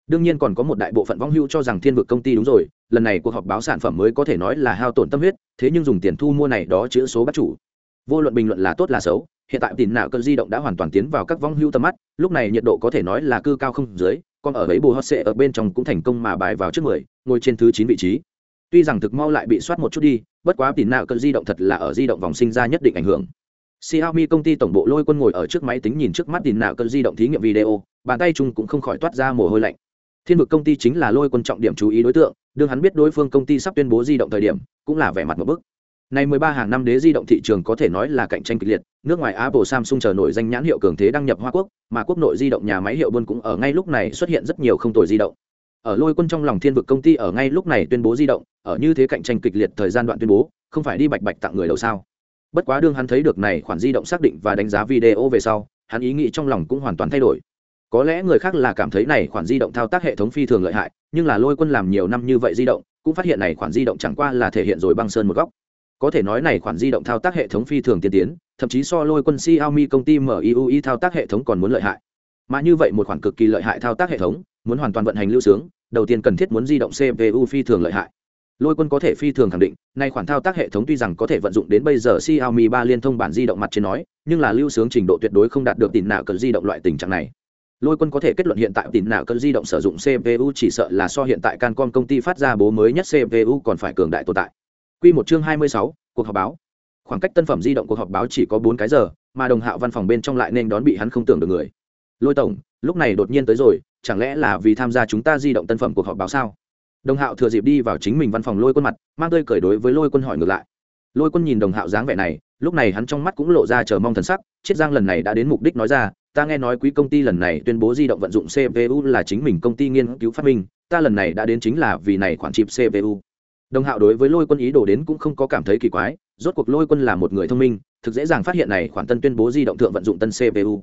Đương nhiên còn có một đại bộ phận vong hữu cho rằng thiên vực công ty đúng rồi, lần này cuộc họp báo sản phẩm mới có thể nói là hao tổn tâm huyết, thế nhưng dùng tiền thu mua này đó chữ số bác chủ. Vô luận bình luận là tốt là xấu, hiện tại tin nạo cơn di động đã hoàn toàn tiến vào các vong hữu tầm mắt, lúc này nhiệt độ có thể nói là cư cao không dưới còn ở ấy bù hot sệ ở bên trong cũng thành công mà bài vào trước mười, ngồi trên thứ chín vị trí. Tuy rằng thực mau lại bị soát một chút đi, bất quá tỉ nào cơn di động thật là ở di động vòng sinh ra nhất định ảnh hưởng. Xiaomi công ty tổng bộ lôi quân ngồi ở trước máy tính nhìn trước mắt tỉ nào cơn di động thí nghiệm video, bàn tay chung cũng không khỏi toát ra mồ hôi lạnh. Thiên vực công ty chính là lôi quân trọng điểm chú ý đối tượng, đương hắn biết đối phương công ty sắp tuyên bố di động thời điểm, cũng là vẻ mặt một bức. Nay 13 hàng năm đế di động thị trường có thể nói là cạnh tranh kịch liệt, nước ngoài Apple Samsung chờ nổi danh nhãn hiệu cường thế đăng nhập Hoa Quốc, mà quốc nội di động nhà máy hiệu buôn cũng ở ngay lúc này xuất hiện rất nhiều không tồi di động. Ở lôi quân trong lòng thiên vực công ty ở ngay lúc này tuyên bố di động, ở như thế cạnh tranh kịch liệt thời gian đoạn tuyên bố, không phải đi bạch bạch tặng người đầu sao? Bất quá đương hắn thấy được này khoản di động xác định và đánh giá video về sau, hắn ý nghĩ trong lòng cũng hoàn toàn thay đổi có lẽ người khác là cảm thấy này khoản di động thao tác hệ thống phi thường lợi hại nhưng là lôi quân làm nhiều năm như vậy di động cũng phát hiện này khoản di động chẳng qua là thể hiện rồi băng sơn một góc có thể nói này khoản di động thao tác hệ thống phi thường tiên tiến, thậm chí so lôi quân xiaomi công ty miui thao tác hệ thống còn muốn lợi hại. Mà như vậy một khoản cực kỳ lợi hại thao tác hệ thống, muốn hoàn toàn vận hành lưu sướng, đầu tiên cần thiết muốn di động cpu phi thường lợi hại. Lôi quân có thể phi thường khẳng định nay khoản thao tác hệ thống tuy rằng có thể vận dụng đến bây giờ xiaomi ba liên thông bản di động mặt trên nói, nhưng là lưu sướng trình độ tuyệt đối không đạt được tỉn nào cần di động loại tình trạng này. Lôi quân có thể kết luận hiện tại tín nào cỡ di động sử dụng cpu chỉ sợ là so hiện tại cancom công ty phát ra bố mới nhất cpu còn phải cường đại tồn tại. Quy một chương hai mươi sáu, cuộc họp báo. Khoảng cách tân phẩm di động cuộc họp báo chỉ có bốn cái giờ, mà đồng hạo văn phòng bên trong lại nên đón bị hắn không tưởng được người. Lôi tổng, lúc này đột nhiên tới rồi, chẳng lẽ là vì tham gia chúng ta di động tân phẩm cuộc họp báo sao? Đồng hạo thừa dịp đi vào chính mình văn phòng lôi quân mặt, mang tươi cười đối với lôi quân hỏi ngược lại. Lôi quân nhìn đồng hạo dáng vẻ này, lúc này hắn trong mắt cũng lộ ra chờ mong thần sắc, chiết giang lần này đã đến mục đích nói ra, ta nghe nói quý công ty lần này tuyên bố di động vận dụng cpu là chính mình công ty nghiên cứu phát minh, ta lần này đã đến chính là vì này khoản chip cpu đồng hạo đối với lôi quân ý đồ đến cũng không có cảm thấy kỳ quái, rốt cuộc lôi quân là một người thông minh, thực dễ dàng phát hiện này khoản tân tuyên bố di động thượng vận dụng tân cpu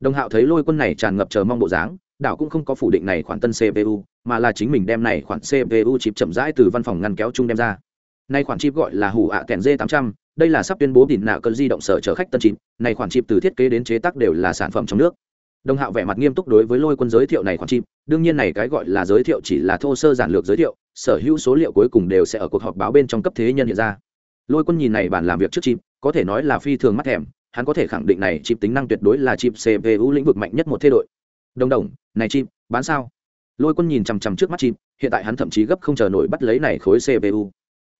đồng hạo thấy lôi quân này tràn ngập chờ mong bộ dáng, đảo cũng không có phủ định này khoản tân cpu mà là chính mình đem này khoản cpu chip chậm rãi từ văn phòng ngăn kéo chung đem ra. Nay khoản chip gọi là hủ ạ kèn d 800 đây là sắp tuyên bố đỉnh nạ cơn di động sở chở khách tân chip, này khoản chip từ thiết kế đến chế tác đều là sản phẩm trong nước đồng hạo vẻ mặt nghiêm túc đối với lôi quân giới thiệu này khoản chim. đương nhiên này cái gọi là giới thiệu chỉ là thô sơ giản lược giới thiệu sở hữu số liệu cuối cùng đều sẽ ở cuộc họp báo bên trong cấp thế nhân hiện ra. Lôi quân nhìn này bản làm việc trước chim, có thể nói là phi thường mắt thèm hắn có thể khẳng định này chip tính năng tuyệt đối là chip cpu lĩnh vực mạnh nhất một thế đội. Đồng đồng này chip bán sao? Lôi quân nhìn chằm chằm trước mắt chip hiện tại hắn thậm chí gấp không chờ nổi bắt lấy này khối cpu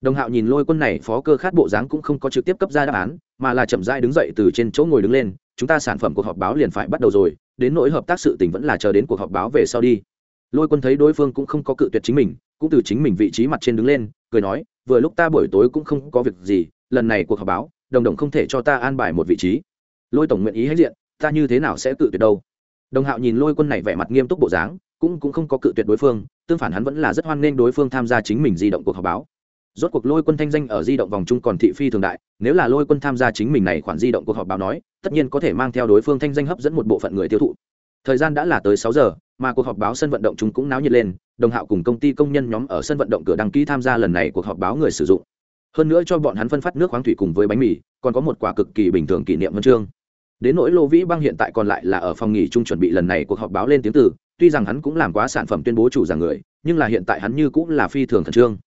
đồng hạo nhìn lôi quân này phó cơ khát bộ dáng cũng không có trực tiếp cấp ra đáp án mà là chậm rãi đứng dậy từ trên chỗ ngồi đứng lên chúng ta sản phẩm cuộc họp báo liền phải bắt đầu rồi đến nỗi hợp tác sự tình vẫn là chờ đến cuộc họp báo về sau đi. Lôi quân thấy đối phương cũng không có cự tuyệt chính mình, cũng từ chính mình vị trí mặt trên đứng lên, cười nói, vừa lúc ta buổi tối cũng không có việc gì, lần này cuộc họp báo, đồng đồng không thể cho ta an bài một vị trí. Lôi tổng nguyện ý hết diện, ta như thế nào sẽ cự tuyệt đâu? Đồng hạo nhìn lôi quân này vẻ mặt nghiêm túc bộ dáng, cũng cũng không có cự tuyệt đối phương, tương phản hắn vẫn là rất hoan nghênh đối phương tham gia chính mình di động cuộc họp báo. Rốt cuộc lôi quân thanh danh ở di động vòng chung còn thị phi thường đại nếu là lôi quân tham gia chính mình này khoản di động cuộc họp báo nói, tất nhiên có thể mang theo đối phương thanh danh hấp dẫn một bộ phận người tiêu thụ. Thời gian đã là tới sáu giờ, mà cuộc họp báo sân vận động chúng cũng náo nhiệt lên, đồng hạo cùng công ty công nhân nhóm ở sân vận động cửa đăng ký tham gia lần này cuộc họp báo người sử dụng. Hơn nữa cho bọn hắn phân phát nước khoáng thủy cùng với bánh mì, còn có một quả cực kỳ bình thường kỷ niệm huân chương. Đến nỗi lô vĩ băng hiện tại còn lại là ở phòng nghỉ chung chuẩn bị lần này cuộc họp báo lên tiếng từ, tuy rằng hắn cũng làm quá sản phẩm tuyên bố chủ giảng người, nhưng là hiện tại hắn như cũng là phi thường khẩn trương.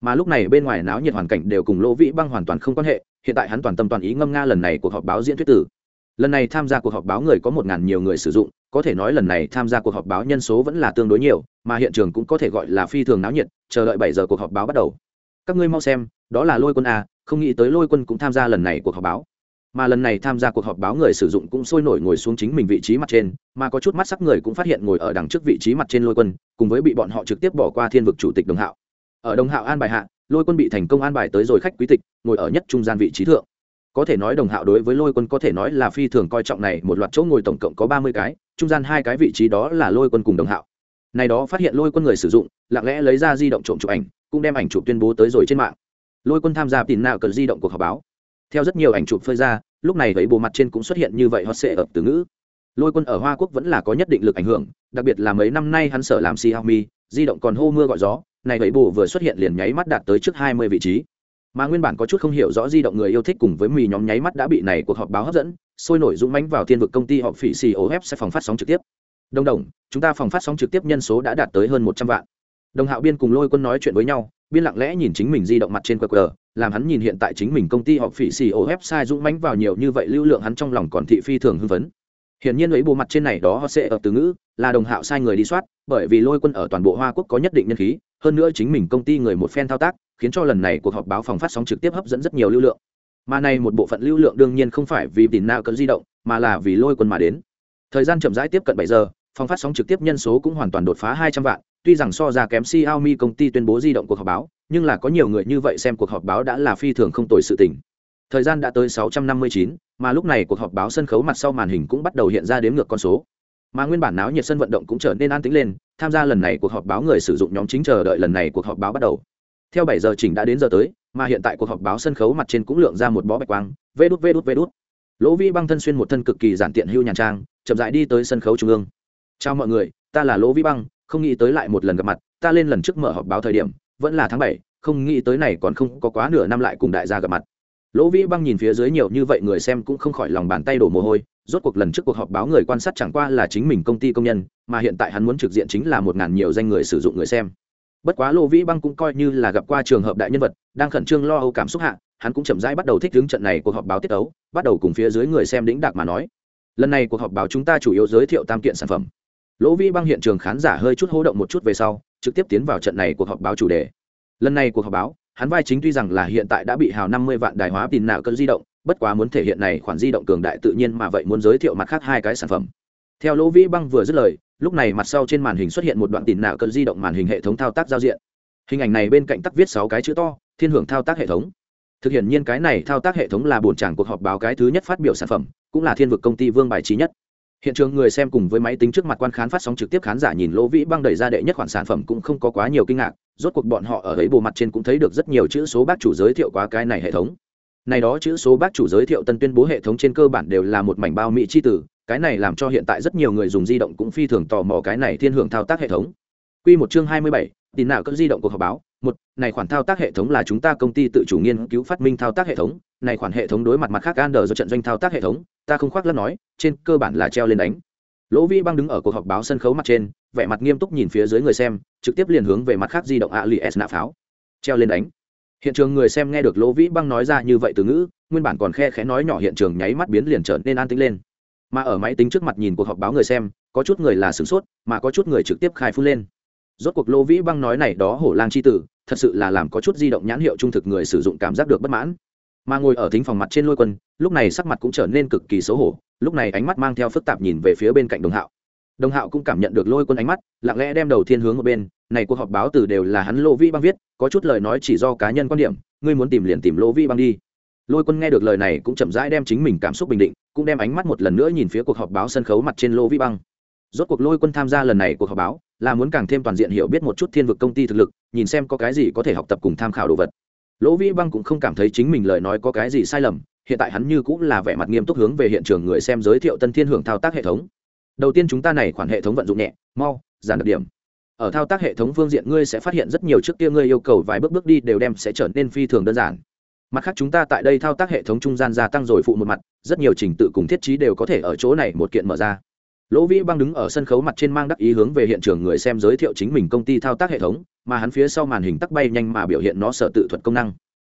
Mà lúc này bên ngoài náo nhiệt hoàn cảnh đều cùng lô vĩ băng hoàn toàn không quan hệ hiện tại hắn toàn tâm toàn ý ngâm nga lần này cuộc họp báo diễn thuyết tử. Lần này tham gia cuộc họp báo người có một ngàn nhiều người sử dụng, có thể nói lần này tham gia cuộc họp báo nhân số vẫn là tương đối nhiều, mà hiện trường cũng có thể gọi là phi thường náo nhiệt, chờ đợi bảy giờ cuộc họp báo bắt đầu. Các ngươi mau xem, đó là lôi quân a, không nghĩ tới lôi quân cũng tham gia lần này cuộc họp báo. Mà lần này tham gia cuộc họp báo người sử dụng cũng sôi nổi ngồi xuống chính mình vị trí mặt trên, mà có chút mắt sắc người cũng phát hiện ngồi ở đằng trước vị trí mặt trên lôi quân, cùng với bị bọn họ trực tiếp bỏ qua thiên vực chủ tịch đồng hạo. Ở đồng hạo an bài hạ lôi quân bị thành công an bài tới rồi khách quý tịch, ngồi ở nhất trung gian vị trí thượng. Có thể nói đồng hạo đối với lôi quân có thể nói là phi thường coi trọng này, một loạt chỗ ngồi tổng cộng có ba mươi cái, trung gian hai cái vị trí đó là lôi quân cùng đồng hạo. Này đó phát hiện lôi quân người sử dụng, lặng lẽ lấy ra di động trộm chụp ảnh, cũng đem ảnh chụp tuyên bố tới rồi trên mạng. Lôi quân tham gia tìm nào cần di động cuộc họp báo. Theo rất nhiều ảnh chụp phơi ra, lúc này thấy bộ mặt trên cũng xuất hiện như vậy, hot sệ ập từ ngữ. Lôi quân ở hoa quốc vẫn là có nhất định lực ảnh hưởng, đặc biệt là mấy năm nay hắn sở làm xiaomi, di động còn hô mưa gọi gió này vậy bù vừa xuất hiện liền nháy mắt đạt tới trước hai mươi vị trí. Mà nguyên bản có chút không hiểu rõ di động người yêu thích cùng với mì nhóm nháy mắt đã bị này cuộc họp báo hấp dẫn, sôi nổi dũng mãnh vào thiên vực công ty họp phỉ xì ô sẽ phòng phát sóng trực tiếp. Đồng đồng, chúng ta phòng phát sóng trực tiếp nhân số đã đạt tới hơn một trăm vạn. Đồng hạo biên cùng lôi quân nói chuyện với nhau, biên lặng lẽ nhìn chính mình di động mặt trên qr, làm hắn nhìn hiện tại chính mình công ty họp phỉ xì ô sai dũng mãnh vào nhiều như vậy lưu lượng hắn trong lòng còn thị phi thường hưng phấn. Hiển nhiên lấy bộ mặt trên này đó sẽ ở từ ngữ, là đồng hạo sai người đi soát, bởi vì lôi quân ở toàn bộ hoa quốc có nhất định nhân khí hơn nữa chính mình công ty người một phen thao tác khiến cho lần này cuộc họp báo phòng phát sóng trực tiếp hấp dẫn rất nhiều lưu lượng. Mà này một bộ phận lưu lượng đương nhiên không phải vì tìm nào cỡ di động mà là vì lôi quân mà đến. Thời gian chậm rãi tiếp cận bảy giờ phòng phát sóng trực tiếp nhân số cũng hoàn toàn đột phá hai trăm vạn tuy rằng so ra kém Xiaomi công ty tuyên bố di động cuộc họp báo nhưng là có nhiều người như vậy xem cuộc họp báo đã là phi thường không tồi sự tình. Thời gian đã tới 659, mà lúc này cuộc họp báo sân khấu mặt sau màn hình cũng bắt đầu hiện ra đếm ngược con số mà nguyên bản náo nhiệt sân vận động cũng trở nên an tĩnh lên, tham gia lần này cuộc họp báo người sử dụng nhóm chính chờ đợi lần này cuộc họp báo bắt đầu. Theo bảy giờ chỉnh đã đến giờ tới, mà hiện tại cuộc họp báo sân khấu mặt trên cũng lượng ra một bó bạch quang, vê đút vê đút vê đút. Lỗ vi băng thân xuyên một thân cực kỳ giản tiện hưu nhàn trang, chậm dại đi tới sân khấu trung ương. Chào mọi người, ta là lỗ vi băng, không nghĩ tới lại một lần gặp mặt, ta lên lần trước mở họp báo thời điểm, vẫn là tháng bảy, không nghĩ tới này còn không có quá nửa năm lại cùng đại gia gặp mặt lỗ vĩ băng nhìn phía dưới nhiều như vậy người xem cũng không khỏi lòng bàn tay đổ mồ hôi, rốt cuộc lần trước cuộc họp báo người quan sát chẳng qua là chính mình công ty công nhân, mà hiện tại hắn muốn trực diện chính là một ngàn nhiều danh người sử dụng người xem. Bất quá lỗ vĩ băng cũng coi như là gặp qua trường hợp đại nhân vật, đang khẩn trương lo âu cảm xúc hạ, hắn cũng chậm rãi bắt đầu thích đứng trận này cuộc họp báo tiết ấu bắt đầu cùng phía dưới người xem đĩnh đạc mà nói. Lần này cuộc họp báo chúng ta chủ yếu giới thiệu tam kiện sản phẩm. Lỗ vĩ băng hiện trường khán giả hơi chút hô động một chút về sau, trực tiếp tiến vào trận này cuộc họp báo chủ đề. Lần này cuộc họp báo hắn vai chính tuy rằng là hiện tại đã bị hào năm mươi vạn đài hóa tin nạo cơn di động, bất quá muốn thể hiện này khoản di động cường đại tự nhiên mà vậy muốn giới thiệu mặt khác hai cái sản phẩm. Theo lỗ vĩ băng vừa dứt lời, lúc này mặt sau trên màn hình xuất hiện một đoạn tin nạo cơn di động màn hình hệ thống thao tác giao diện. Hình ảnh này bên cạnh tắc viết sáu cái chữ to, thiên hưởng thao tác hệ thống. Thực hiện nhiên cái này thao tác hệ thống là bổn tràng cuộc họp báo cái thứ nhất phát biểu sản phẩm, cũng là thiên vực công ty vương bài trí nhất. Hiện trường người xem cùng với máy tính trước mặt quan khán phát sóng trực tiếp khán giả nhìn lỗ vĩ băng đẩy ra đệ nhất khoản sản phẩm cũng không có quá nhiều kinh ngạc rốt cuộc bọn họ ở ấy bộ mặt trên cũng thấy được rất nhiều chữ số bác chủ giới thiệu quá cái này hệ thống. Này đó chữ số bác chủ giới thiệu tân tuyên bố hệ thống trên cơ bản đều là một mảnh bao mỹ chi tử cái này làm cho hiện tại rất nhiều người dùng di động cũng phi thường tò mò cái này thiên hưởng thao tác hệ thống. Quy một chương 27, tin nào cỡ di động của họp báo một này khoản thao tác hệ thống là chúng ta công ty tự chủ nghiên cứu phát minh thao tác hệ thống này khoản hệ thống đối mặt mặt khác Android do trận doanh thao tác hệ thống ta không khoác lác nói trên cơ bản là treo lên đánh lỗ vi băng đứng ở cuộc họp báo sân khấu mặt trên, vẻ mặt nghiêm túc nhìn phía dưới người xem, trực tiếp liền hướng về mặt khác di động ạ lì s nạ pháo. Treo lên đánh. Hiện trường người xem nghe được lỗ vĩ băng nói ra như vậy từ ngữ, nguyên bản còn khe khẽ nói nhỏ hiện trường nháy mắt biến liền trở nên an tĩnh lên. Mà ở máy tính trước mặt nhìn cuộc họp báo người xem, có chút người là sửng sốt, mà có chút người trực tiếp khai phun lên. Rốt cuộc lỗ vĩ băng nói này đó hổ lang c h i tử, thật sự là làm có chút di động nhãn hiệu trung thực người sử dụng cảm giác được bất mãn mà ngồi ở thính phòng mặt trên lôi quân, lúc này sắc mặt cũng trở nên cực kỳ xấu hổ, lúc này ánh mắt mang theo phức tạp nhìn về phía bên cạnh đồng hạo. Đồng hạo cũng cảm nhận được lôi quân ánh mắt, lặng lẽ đem đầu thiên hướng ở bên, này cuộc họp báo từ đều là hắn lô vi băng viết, có chút lời nói chỉ do cá nhân quan điểm, ngươi muốn tìm liền tìm lô vi băng đi. Lôi quân nghe được lời này cũng chậm rãi đem chính mình cảm xúc bình định, cũng đem ánh mắt một lần nữa nhìn phía cuộc họp báo sân khấu mặt trên lô vi băng. Rốt cuộc lôi quân tham gia lần này cuộc họp báo, là muốn càng thêm toàn diện hiểu biết một chút thiên vực công ty thực lực, nhìn xem có cái gì có thể học tập cùng tham khảo đồ vật lỗ vĩ băng cũng không cảm thấy chính mình lời nói có cái gì sai lầm, hiện tại hắn như cũng là vẻ mặt nghiêm túc hướng về hiện trường người xem giới thiệu tân thiên hưởng thao tác hệ thống. Đầu tiên chúng ta này khoản hệ thống vận dụng nhẹ, mau, giản đặc điểm. Ở thao tác hệ thống phương diện ngươi sẽ phát hiện rất nhiều trước kia ngươi yêu cầu vài bước bước đi đều đem sẽ trở nên phi thường đơn giản. Mặt khác chúng ta tại đây thao tác hệ thống trung gian gia tăng rồi phụ một mặt, rất nhiều trình tự cùng thiết trí đều có thể ở chỗ này một kiện mở ra. Lỗ vĩ băng đứng ở sân khấu mặt trên mang đắc ý hướng về hiện trường người xem giới thiệu chính mình công ty thao tác hệ thống mà hắn phía sau màn hình tắc bay nhanh mà biểu hiện nó sở tự thuật công năng.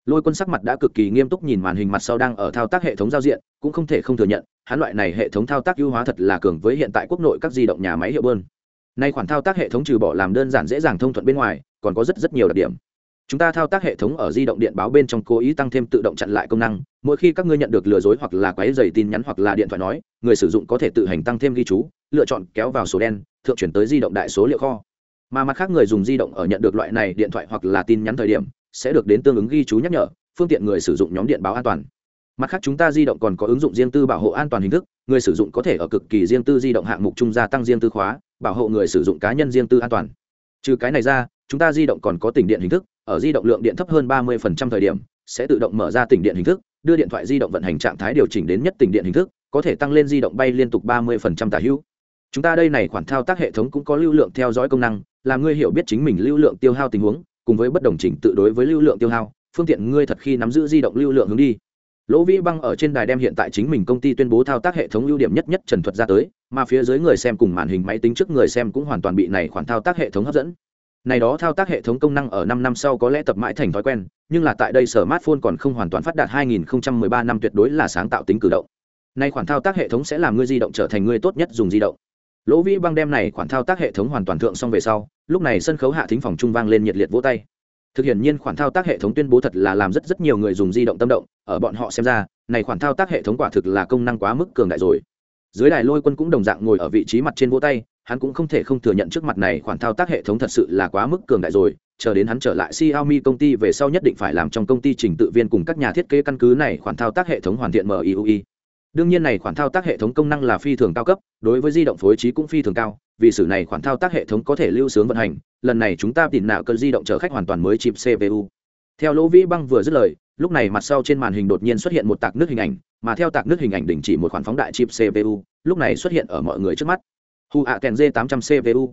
Lôi quân sắc mặt đã cực kỳ nghiêm túc nhìn màn hình mặt sau đang ở thao tác hệ thống giao diện, cũng không thể không thừa nhận, hắn loại này hệ thống thao tác ưu hóa thật là cường với hiện tại quốc nội các di động nhà máy hiệu bơn. Nay khoản thao tác hệ thống trừ bỏ làm đơn giản dễ dàng thông thuận bên ngoài, còn có rất rất nhiều đặc điểm. Chúng ta thao tác hệ thống ở di động điện báo bên trong cố ý tăng thêm tự động chặn lại công năng, mỗi khi các ngươi nhận được lừa dối hoặc là quáy dày tin nhắn hoặc là điện thoại nói, người sử dụng có thể tự hành tăng thêm ghi chú, lựa chọn kéo vào số đen, thượng chuyển tới di động đại số liệu kho mà mặt khác người dùng di động ở nhận được loại này điện thoại hoặc là tin nhắn thời điểm, sẽ được đến tương ứng ghi chú nhắc nhở, phương tiện người sử dụng nhóm điện báo an toàn. Mặt khác chúng ta di động còn có ứng dụng riêng tư bảo hộ an toàn hình thức, người sử dụng có thể ở cực kỳ riêng tư di động hạng mục trung gia tăng riêng tư khóa, bảo hộ người sử dụng cá nhân riêng tư an toàn. Trừ cái này ra, chúng ta di động còn có tỉnh điện hình thức, ở di động lượng điện thấp hơn 30% thời điểm, sẽ tự động mở ra tỉnh điện hình thức, đưa điện thoại di động vận hành trạng thái điều chỉnh đến nhất tỉnh điện hình thức, có thể tăng lên di động bay liên tục 30% tả hữu chúng ta đây này khoản thao tác hệ thống cũng có lưu lượng theo dõi công năng, làm ngươi hiểu biết chính mình lưu lượng tiêu hao tình huống, cùng với bất đồng chỉnh tự đối với lưu lượng tiêu hao, phương tiện ngươi thật khi nắm giữ di động lưu lượng hướng đi. Lỗ vĩ băng ở trên đài đem hiện tại chính mình công ty tuyên bố thao tác hệ thống ưu điểm nhất nhất trần thuật ra tới, mà phía dưới người xem cùng màn hình máy tính trước người xem cũng hoàn toàn bị này khoản thao tác hệ thống hấp dẫn. Này đó thao tác hệ thống công năng ở năm năm sau có lẽ tập mãi thành thói quen, nhưng là tại đây smartphone còn không hoàn toàn phát đạt 2013 năm tuyệt đối là sáng tạo tính cử động. Nay khoản thao tác hệ thống sẽ làm ngươi di động trở thành ngươi tốt nhất dùng di động lỗ vĩ băng đem này khoản thao tác hệ thống hoàn toàn thượng xong về sau, lúc này sân khấu hạ thính phòng trung vang lên nhiệt liệt vỗ tay thực hiện nhiên khoản thao tác hệ thống tuyên bố thật là làm rất rất nhiều người dùng di động tâm động, ở bọn họ xem ra, này khoản thao tác hệ thống quả thực là công năng quá mức cường đại rồi dưới đài lôi quân cũng đồng dạng ngồi ở vị trí mặt trên vỗ tay, hắn cũng không thể không thừa nhận trước mặt này khoản thao tác hệ thống thật sự là quá mức cường đại rồi, chờ đến hắn trở lại Xiaomi công ty về sau nhất định phải làm trong công ty trình tự viên cùng các nhà thiết kế căn cứ này khoản thao tác hệ thống hoàn thiện MIUI. Đương nhiên này khoản thao tác hệ thống công năng là phi thường cao cấp, đối với di động phối trí cũng phi thường cao, vì sự này khoản thao tác hệ thống có thể lưu sướng vận hành, lần này chúng ta tìm nạo cơn di động chở khách hoàn toàn mới chip CPU. Theo Lỗ Vĩ Băng vừa dứt lời, lúc này mặt sau trên màn hình đột nhiên xuất hiện một tạc nước hình ảnh, mà theo tạc nước hình ảnh đình chỉ một khoản phóng đại chip CPU, lúc này xuất hiện ở mọi người trước mắt. Hu A Ken G800 CPU.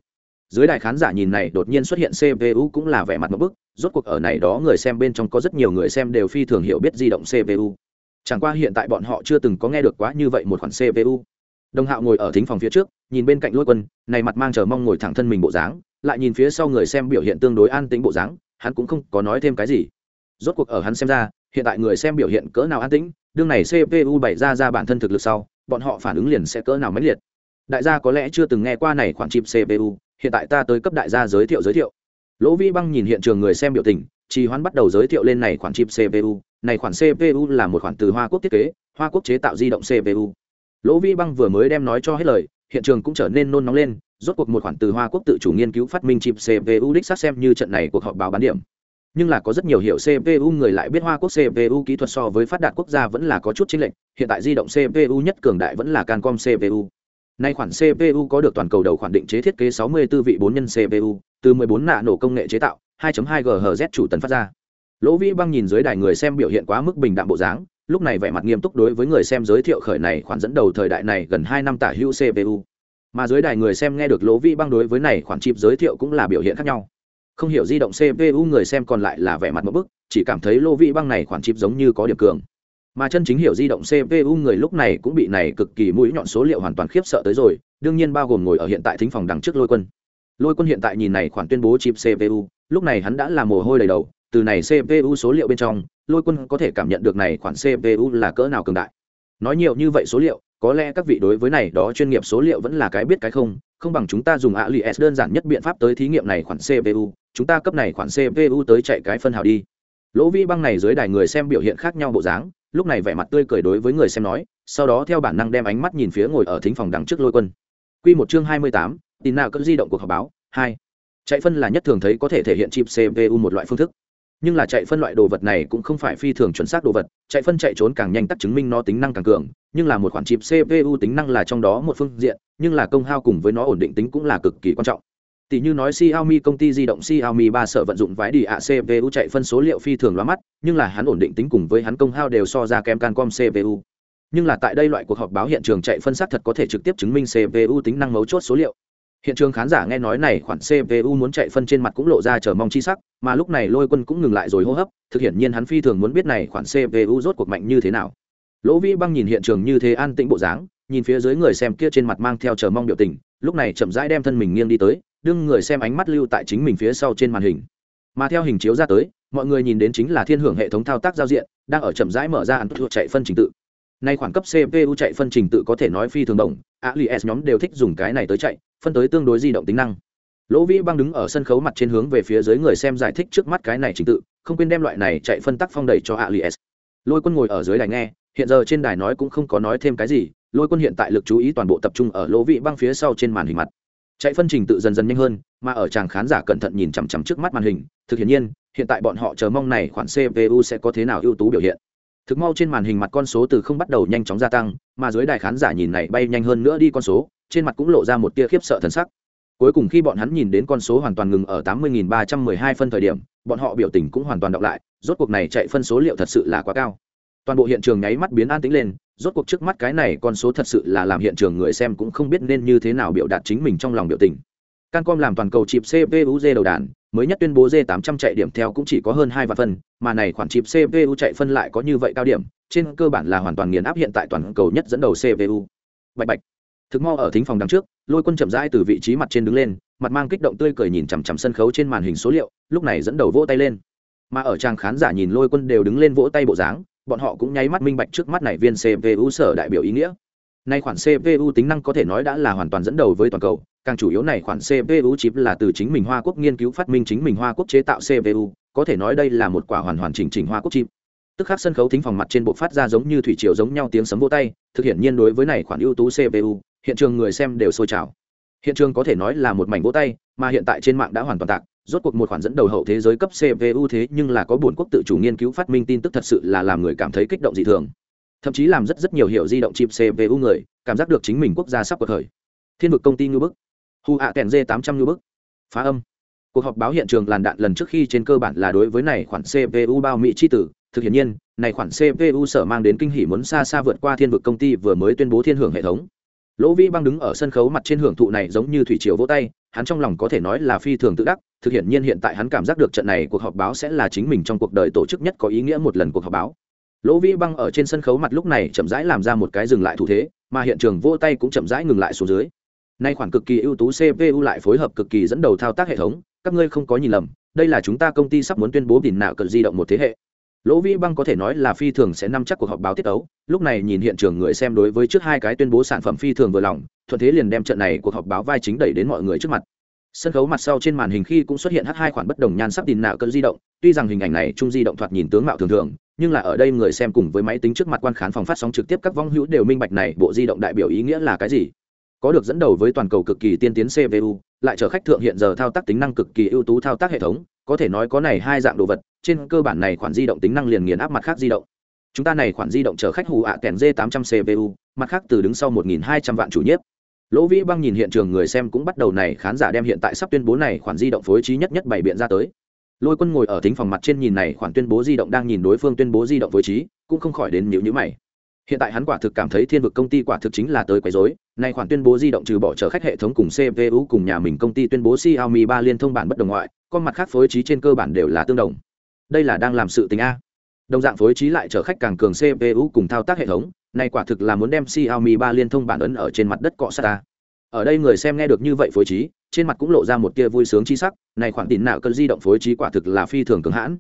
Dưới đài khán giả nhìn này đột nhiên xuất hiện CPU cũng là vẻ mặt một bức, rốt cuộc ở này đó người xem bên trong có rất nhiều người xem đều phi thường hiểu biết di động CPU. Chẳng qua hiện tại bọn họ chưa từng có nghe được quá như vậy một khoản CPU. Đồng Hạo ngồi ở thính phòng phía trước, nhìn bên cạnh Lôi Quân, này mặt mang chờ mong ngồi thẳng thân mình bộ dáng, lại nhìn phía sau người xem biểu hiện tương đối an tĩnh bộ dáng, hắn cũng không có nói thêm cái gì. Rốt cuộc ở hắn xem ra, hiện tại người xem biểu hiện cỡ nào an tĩnh, đương này CPU bày ra ra bản thân thực lực sau, bọn họ phản ứng liền sẽ cỡ nào mãnh liệt. Đại gia có lẽ chưa từng nghe qua này khoản chip CPU, hiện tại ta tới cấp đại gia giới thiệu giới thiệu. Lỗ Vi Băng nhìn hiện trường người xem biểu tình, trì hoãn bắt đầu giới thiệu lên này khoản chip CPU, này khoản CPU là một khoản từ Hoa Quốc thiết kế, Hoa Quốc chế tạo di động CPU. Lỗ Vi Băng vừa mới đem nói cho hết lời, hiện trường cũng trở nên nôn nóng lên, rốt cuộc một khoản từ Hoa Quốc tự chủ nghiên cứu phát minh chip CPU đích xác xem như trận này cuộc họp báo bán điểm. Nhưng là có rất nhiều hiệu CPU người lại biết Hoa Quốc CPU kỹ thuật so với phát đạt quốc gia vẫn là có chút chênh lệch, hiện tại di động CPU nhất cường đại vẫn là Cancom CPU. Nay khoản CPU có được toàn cầu đầu khoản định chế thiết kế 64 vị 4 nhân CPU, từ 14 nạ nổ công nghệ chế tạo, 2.2 GHz chủ tần phát ra lỗ vĩ băng nhìn dưới đài người xem biểu hiện quá mức bình đạm bộ dáng, lúc này vẻ mặt nghiêm túc đối với người xem giới thiệu khởi này khoản dẫn đầu thời đại này gần hai năm tả hữu cpu mà dưới đài người xem nghe được lỗ vĩ băng đối với này khoản chip giới thiệu cũng là biểu hiện khác nhau. Không hiểu di động cpu người xem còn lại là vẻ mặt một bức, chỉ cảm thấy lỗ vĩ băng này khoản chip giống như có điểm cường. Mà chân chính hiểu di động cpu người lúc này cũng bị này cực kỳ mũi nhọn số liệu hoàn toàn khiếp sợ tới rồi, đương nhiên bao gồm ngồi ở hiện tại thính phòng đằng trước lôi quân. Lôi quân hiện tại nhìn này khoản tuyên bố chip cpu lúc này hắn đã là mồ hôi đầy đầu từ này cpu số liệu bên trong, lôi quân có thể cảm nhận được này khoản cpu là cỡ nào cường đại. Nói nhiều như vậy số liệu, có lẽ các vị đối với này đó chuyên nghiệp số liệu vẫn là cái biết cái không không bằng chúng ta dùng alias đơn giản nhất biện pháp tới thí nghiệm này khoản cpu chúng ta cấp này khoản cpu tới chạy cái phân hào đi. Lỗ vi băng này dưới đài người xem biểu hiện khác nhau bộ dáng, lúc này vẻ mặt tươi cười đối với người xem nói, sau đó theo bản năng đem ánh mắt nhìn phía ngồi ở thính phòng đằng trước lôi quân. Q một chương hai mươi tám tin nào cỡ di động cuộc họp báo, hai. Chạy phân là nhất thường thấy có thể thể hiện chip cpu một loại phương thức nhưng là chạy phân loại đồ vật này cũng không phải phi thường chuẩn xác đồ vật chạy phân chạy trốn càng nhanh tắt chứng minh nó tính năng càng cường nhưng là một khoản chip cpu tính năng là trong đó một phương diện nhưng là công hao cùng với nó ổn định tính cũng là cực kỳ quan trọng tỷ như nói Xiaomi công ty di động Xiaomi 3 sở vận dụng vái đi ạ CPU chạy phân số liệu phi thường lóa mắt, nhưng là hắn ổn định tính cùng với hắn công hao đều so ra kém Cancom CPU. Nhưng là tại đây loại cuộc họp báo hiện trường chạy phân xác thật có thể trực tiếp chứng minh CPU tính năng mấu chốt số liệu hiện trường khán giả nghe nói này khoản cpu muốn chạy phân trên mặt cũng lộ ra chờ mong chi sắc, mà lúc này lôi quân cũng ngừng lại rồi hô hấp, thực hiện nhiên hắn phi thường muốn biết này khoản cpu rốt cuộc mạnh như thế nào. Lỗ vĩ băng nhìn hiện trường như thế an tĩnh bộ dáng, nhìn phía dưới người xem kia trên mặt mang theo chờ mong biểu tình, lúc này chậm rãi đem thân mình nghiêng đi tới, đương người xem ánh mắt lưu tại chính mình phía sau trên màn hình. Mà theo hình chiếu ra tới, mọi người nhìn đến chính là thiên hưởng hệ thống thao tác giao diện, đang ở chậm rãi mở ra ăn thuộc chạy phân trình tự nay khoảng cấp cpu chạy phân trình tự có thể nói phi thường đồng alias nhóm đều thích dùng cái này tới chạy, phân tới tương đối di động tính năng. Lỗ vĩ băng đứng ở sân khấu mặt trên hướng về phía dưới người xem giải thích trước mắt cái này trình tự, không quên đem loại này chạy phân tắc phong đẩy cho alias. Lôi quân ngồi ở dưới đài nghe, hiện giờ trên đài nói cũng không có nói thêm cái gì, lôi quân hiện tại lực chú ý toàn bộ tập trung ở lỗ Vĩ băng phía sau trên màn hình mặt. Chạy phân trình tự dần dần nhanh hơn, mà ở chàng khán giả cẩn thận nhìn chằm chằm trước mắt màn hình, thực hiện nhiên, hiện tại bọn họ chờ mong này khoản cpu sẽ có thế nào ưu tú biểu hiện thực mau trên màn hình mặt con số từ không bắt đầu nhanh chóng gia tăng, mà dưới đài khán giả nhìn này bay nhanh hơn nữa đi con số, trên mặt cũng lộ ra một tia khiếp sợ thần sắc. Cuối cùng khi bọn hắn nhìn đến con số hoàn toàn ngừng ở tám mươi ba trăm mười hai phân thời điểm, bọn họ biểu tình cũng hoàn toàn đọc lại, rốt cuộc này chạy phân số liệu thật sự là quá cao. Toàn bộ hiện trường nháy mắt biến an tĩnh lên, rốt cuộc trước mắt cái này con số thật sự là làm hiện trường người xem cũng không biết nên như thế nào biểu đạt chính mình trong lòng biểu tình. Cancom làm toàn cầu chịp cpu đầu đàn mới nhất tuyên bố d 800 chạy điểm theo cũng chỉ có hơn hai vạn phân, mà này khoản chip cpu chạy phân lại có như vậy cao điểm, trên cơ bản là hoàn toàn nghiền áp hiện tại toàn cầu nhất dẫn đầu cpu bạch bạch. Thực mo ở thính phòng đằng trước, lôi quân chậm rãi từ vị trí mặt trên đứng lên, mặt mang kích động tươi cười nhìn chằm chằm sân khấu trên màn hình số liệu, lúc này dẫn đầu vỗ tay lên. Mà ở trang khán giả nhìn lôi quân đều đứng lên vỗ tay bộ dáng, bọn họ cũng nháy mắt minh bạch trước mắt này viên cpu sở đại biểu ý nghĩa nay khoản cpu tính năng có thể nói đã là hoàn toàn dẫn đầu với toàn cầu, càng chủ yếu này khoản cpu chip là từ chính mình hoa quốc nghiên cứu phát minh chính mình hoa quốc chế tạo cpu có thể nói đây là một quả hoàn hoàn chỉnh chỉnh hoa quốc chip. Tức khắc sân khấu thính phòng mặt trên bộ phát ra giống như thủy triều giống nhau tiếng sấm vô tay, thực hiện nhiên đối với này khoản ưu tú cpu hiện trường người xem đều sôi trào. Hiện trường có thể nói là một mảnh vỗ tay, mà hiện tại trên mạng đã hoàn toàn tạc, rốt cuộc một khoản dẫn đầu hậu thế giới cấp cpu thế nhưng là có buồn quốc tự chủ nghiên cứu phát minh tin tức thật sự là làm người cảm thấy kích động dị thường thậm chí làm rất rất nhiều hiệu di động chip cpu người, cảm giác được chính mình quốc gia sắp cuộc khởi thiên vực công ty ngư bức hu ạ kèn d tám trăm ngư bức phá âm. Cuộc họp báo hiện trường làn đạn lần trước khi trên cơ bản là đối với này khoản cpu bao mỹ chi tử. Thực hiện nhiên, này khoản cpu sở mang đến kinh hỉ muốn xa xa vượt qua thiên vực công ty vừa mới tuyên bố thiên hưởng hệ thống. Lỗ vĩ băng đứng ở sân khấu mặt trên hưởng thụ này giống như thủy triều vỗ tay, hắn trong lòng có thể nói là phi thường tự đắc. Thực hiện nhiên hiện tại hắn cảm giác được trận này cuộc họp báo sẽ là chính mình trong cuộc đời tổ chức nhất có ý nghĩa một lần cuộc họp báo lỗ vĩ băng ở trên sân khấu mặt lúc này chậm rãi làm ra một cái dừng lại thủ thế, mà hiện trường vỗ tay cũng chậm rãi ngừng lại xuống dưới. Nay khoản cực kỳ ưu tú cpu lại phối hợp cực kỳ dẫn đầu thao tác hệ thống, các ngươi không có nhìn lầm, đây là chúng ta công ty sắp muốn tuyên bố đỉnh nạo cận di động một thế hệ. Lỗ vĩ băng có thể nói là phi thường sẽ nắm chắc cuộc họp báo tiết ấu, lúc này nhìn hiện trường người xem đối với trước hai cái tuyên bố sản phẩm phi thường vừa lòng, thuận thế liền đem trận này cuộc họp báo vai chính đẩy đến mọi người trước mặt. Sân khấu mặt sau trên màn hình khi cũng xuất hiện h hai khoản bất đồng nhan sắc tin nạo cơn di động, tuy rằng hình ảnh này trung di động thoạt nhìn tướng mạo thường thường nhưng là ở đây người xem cùng với máy tính trước mặt quan khán phòng phát sóng trực tiếp các vong hữu đều minh bạch này bộ di động đại biểu ý nghĩa là cái gì. Có được dẫn đầu với toàn cầu cực kỳ tiên tiến cpu lại chở khách thượng hiện giờ thao tác tính năng cực kỳ ưu tú thao tác hệ thống, có thể nói có này hai dạng đồ vật, trên cơ bản này khoản di động tính năng liền nghiền áp mặt khác di động. Chúng ta này khoản di động chở khách hù ạ kèn d 800 cpu mặt khác từ đứng sau 1.200 vạn chủ nhiếp. Lỗ vĩ băng nhìn hiện trường người xem cũng bắt đầu này khán giả đem hiện tại sắp tuyên bố này khoản di động phối trí nhất nhất bảy biện ra tới lôi quân ngồi ở thính phòng mặt trên nhìn này khoản tuyên bố di động đang nhìn đối phương tuyên bố di động phối trí, cũng không khỏi đến nhịu nhữ mày. Hiện tại hắn quả thực cảm thấy thiên vực công ty quả thực chính là tới quấy rối nay khoản tuyên bố di động trừ bỏ chở khách hệ thống cùng cpu cùng nhà mình công ty tuyên bố xiaomi ba liên thông bản bất đồng ngoại, con mặt khác phối trí trên cơ bản đều là tương đồng. Đây là đang làm sự tình a. Đồng dạng phối trí lại chở khách càng cường cpu cùng thao tác hệ thống, này quả thực là muốn đem xiaomi ba liên thông bản ấn ở trên mặt đất cọ sát ở đây người xem nghe được như vậy phối trí trên mặt cũng lộ ra một tia vui sướng chi sắc, này khoản tín nào cơn di động phối trí quả thực là phi thường cường hãn.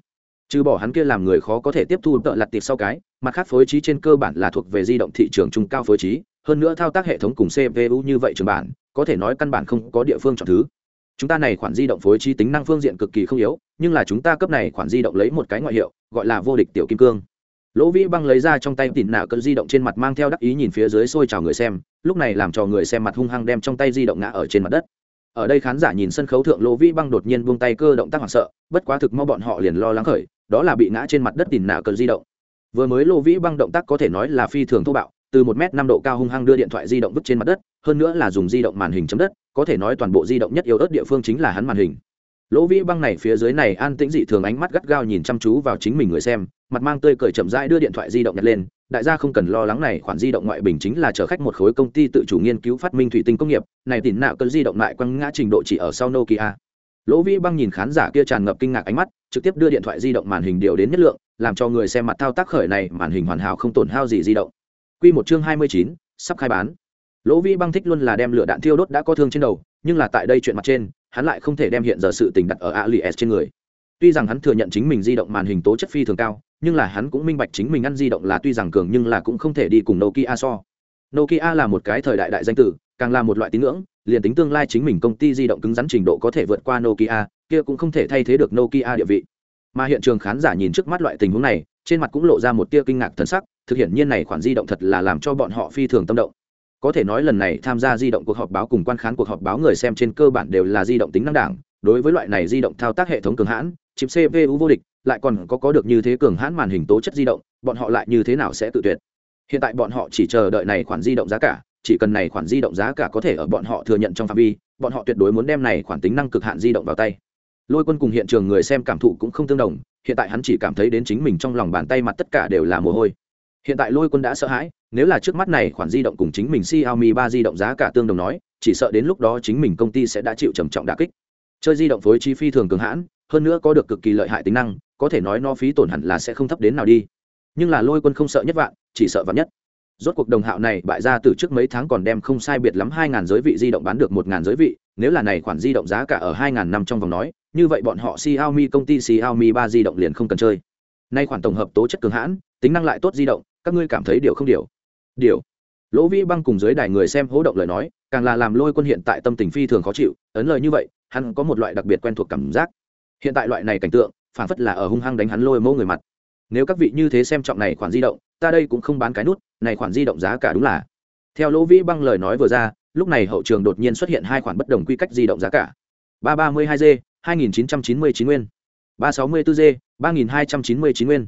Trừ bỏ hắn kia làm người khó có thể tiếp thu tợ lặt tiệp sau cái, mặt khác phối trí trên cơ bản là thuộc về di động thị trường trung cao phối trí, hơn nữa thao tác hệ thống cùng cpu như vậy trường bản, có thể nói căn bản không có địa phương chọn thứ. Chúng ta này khoản di động phối trí tính năng phương diện cực kỳ không yếu, nhưng là chúng ta cấp này khoản di động lấy một cái ngoại hiệu, gọi là vô địch tiểu kim cương. Lỗ vĩ băng lấy ra trong tay tỉn nạ cơn di động trên mặt mang theo đắc ý nhìn phía dưới xôi chào người xem, lúc này làm cho người xem mặt hung hăng đem trong tay di động ngã ở trên mặt đất ở đây khán giả nhìn sân khấu thượng lỗ vĩ băng đột nhiên buông tay cơ động tác hoảng sợ, bất quá thực mau bọn họ liền lo lắng khởi, đó là bị ngã trên mặt đất tìm nạ cờ di động. Vừa mới lỗ vĩ băng động tác có thể nói là phi thường thô bạo, từ một m năm độ cao hung hăng đưa điện thoại di động vứt trên mặt đất, hơn nữa là dùng di động màn hình chấm đất, có thể nói toàn bộ di động nhất yếu ớt địa phương chính là hắn màn hình. Lỗ vĩ băng này phía dưới này an tĩnh dị thường ánh mắt gắt gao nhìn chăm chú vào chính mình người xem, mặt mang tươi cười chậm rãi đưa điện thoại di động nhặt lên đại gia không cần lo lắng này khoản di động ngoại bình chính là chở khách một khối công ty tự chủ nghiên cứu phát minh thủy tinh công nghiệp này tỉn nạo cơn di động lại quăng ngã trình độ chỉ ở sau nokia. Lỗ vĩ băng nhìn khán giả kia tràn ngập kinh ngạc ánh mắt trực tiếp đưa điện thoại di động màn hình điều đến nhất lượng làm cho người xem mặt thao tác khởi này màn hình hoàn hảo không tổn hao gì di động. Quy một chương hai mươi chín, sắp khai bán. Lỗ vĩ băng thích luôn là đem lửa đạn thiêu đốt đã có thương trên đầu nhưng là tại đây chuyện mặt trên hắn lại không thể đem hiện giờ sự tình đặt ở alias trên người. Tuy rằng hắn thừa nhận chính mình di động màn hình tố chất phi thường cao nhưng là hắn cũng minh bạch chính mình ăn di động là tuy rằng cường nhưng là cũng không thể đi cùng nokia so. Nokia là một cái thời đại đại danh tử, càng là một loại tín ngưỡng, liền tính tương lai chính mình công ty di động cứng rắn trình độ có thể vượt qua nokia, kia cũng không thể thay thế được nokia địa vị. Mà hiện trường khán giả nhìn trước mắt loại tình huống này, trên mặt cũng lộ ra một tia kinh ngạc thần sắc, thực hiện nhiên này khoản di động thật là làm cho bọn họ phi thường tâm động. Có thể nói lần này tham gia di động cuộc họp báo cùng quan khán cuộc họp báo người xem trên cơ bản đều là di động tính năng đảng, đối với loại này di động thao tác hệ thống cường hãn chip cpu vô địch, lại còn có có được như thế cường hãn màn hình tố chất di động, bọn họ lại như thế nào sẽ tự tuyệt? Hiện tại bọn họ chỉ chờ đợi này khoản di động giá cả, chỉ cần này khoản di động giá cả có thể ở bọn họ thừa nhận trong phạm vi, bọn họ tuyệt đối muốn đem này khoản tính năng cực hạn di động vào tay. Lôi quân cùng hiện trường người xem cảm thụ cũng không tương đồng, hiện tại hắn chỉ cảm thấy đến chính mình trong lòng bàn tay mặt tất cả đều là mồ hôi. Hiện tại lôi quân đã sợ hãi, nếu là trước mắt này khoản di động cùng chính mình xiaomi ba di động giá cả tương đồng nói, chỉ sợ đến lúc đó chính mình công ty sẽ đã chịu trầm trọng đà kích. Chơi di động phối chi phi thường cường hãn hơn nữa có được cực kỳ lợi hại tính năng, có thể nói no phí tổn hẳn là sẽ không thấp đến nào đi. Nhưng là lôi quân không sợ nhất vạn, chỉ sợ vạn nhất. Rốt cuộc đồng hạo này bại ra từ trước mấy tháng còn đem không sai biệt lắm hai ngàn giới vị di động bán được một ngàn giới vị, nếu là này khoản di động giá cả ở hai ngàn năm trong vòng nói, như vậy bọn họ Xiaomi, công ty Xiaomi ba di động liền không cần chơi. Nay khoản tổng hợp tố chất cường hãn, tính năng lại tốt di động, các ngươi cảm thấy điều không điều? Điều. Lỗ vĩ băng cùng dưới đài người xem hố động lời nói, càng là làm lôi quân hiện tại tâm tình phi thường khó chịu, ấn lời như vậy, hắn có một loại đặc biệt quen thuộc cảm giác hiện tại loại này cảnh tượng, phản phất là ở hung hăng đánh hắn lôi mô người mặt. Nếu các vị như thế xem trọng này khoản di động, ta đây cũng không bán cái nút, này khoản di động giá cả đúng là. Theo lỗ vĩ băng lời nói vừa ra, lúc này hậu trường đột nhiên xuất hiện hai khoản bất đồng quy cách di động giá cả. ba ba mươi hai g, hai nghìn chín trăm chín mươi chín nguyên. ba sáu mươi bốn g, ba nghìn hai trăm chín mươi chín nguyên.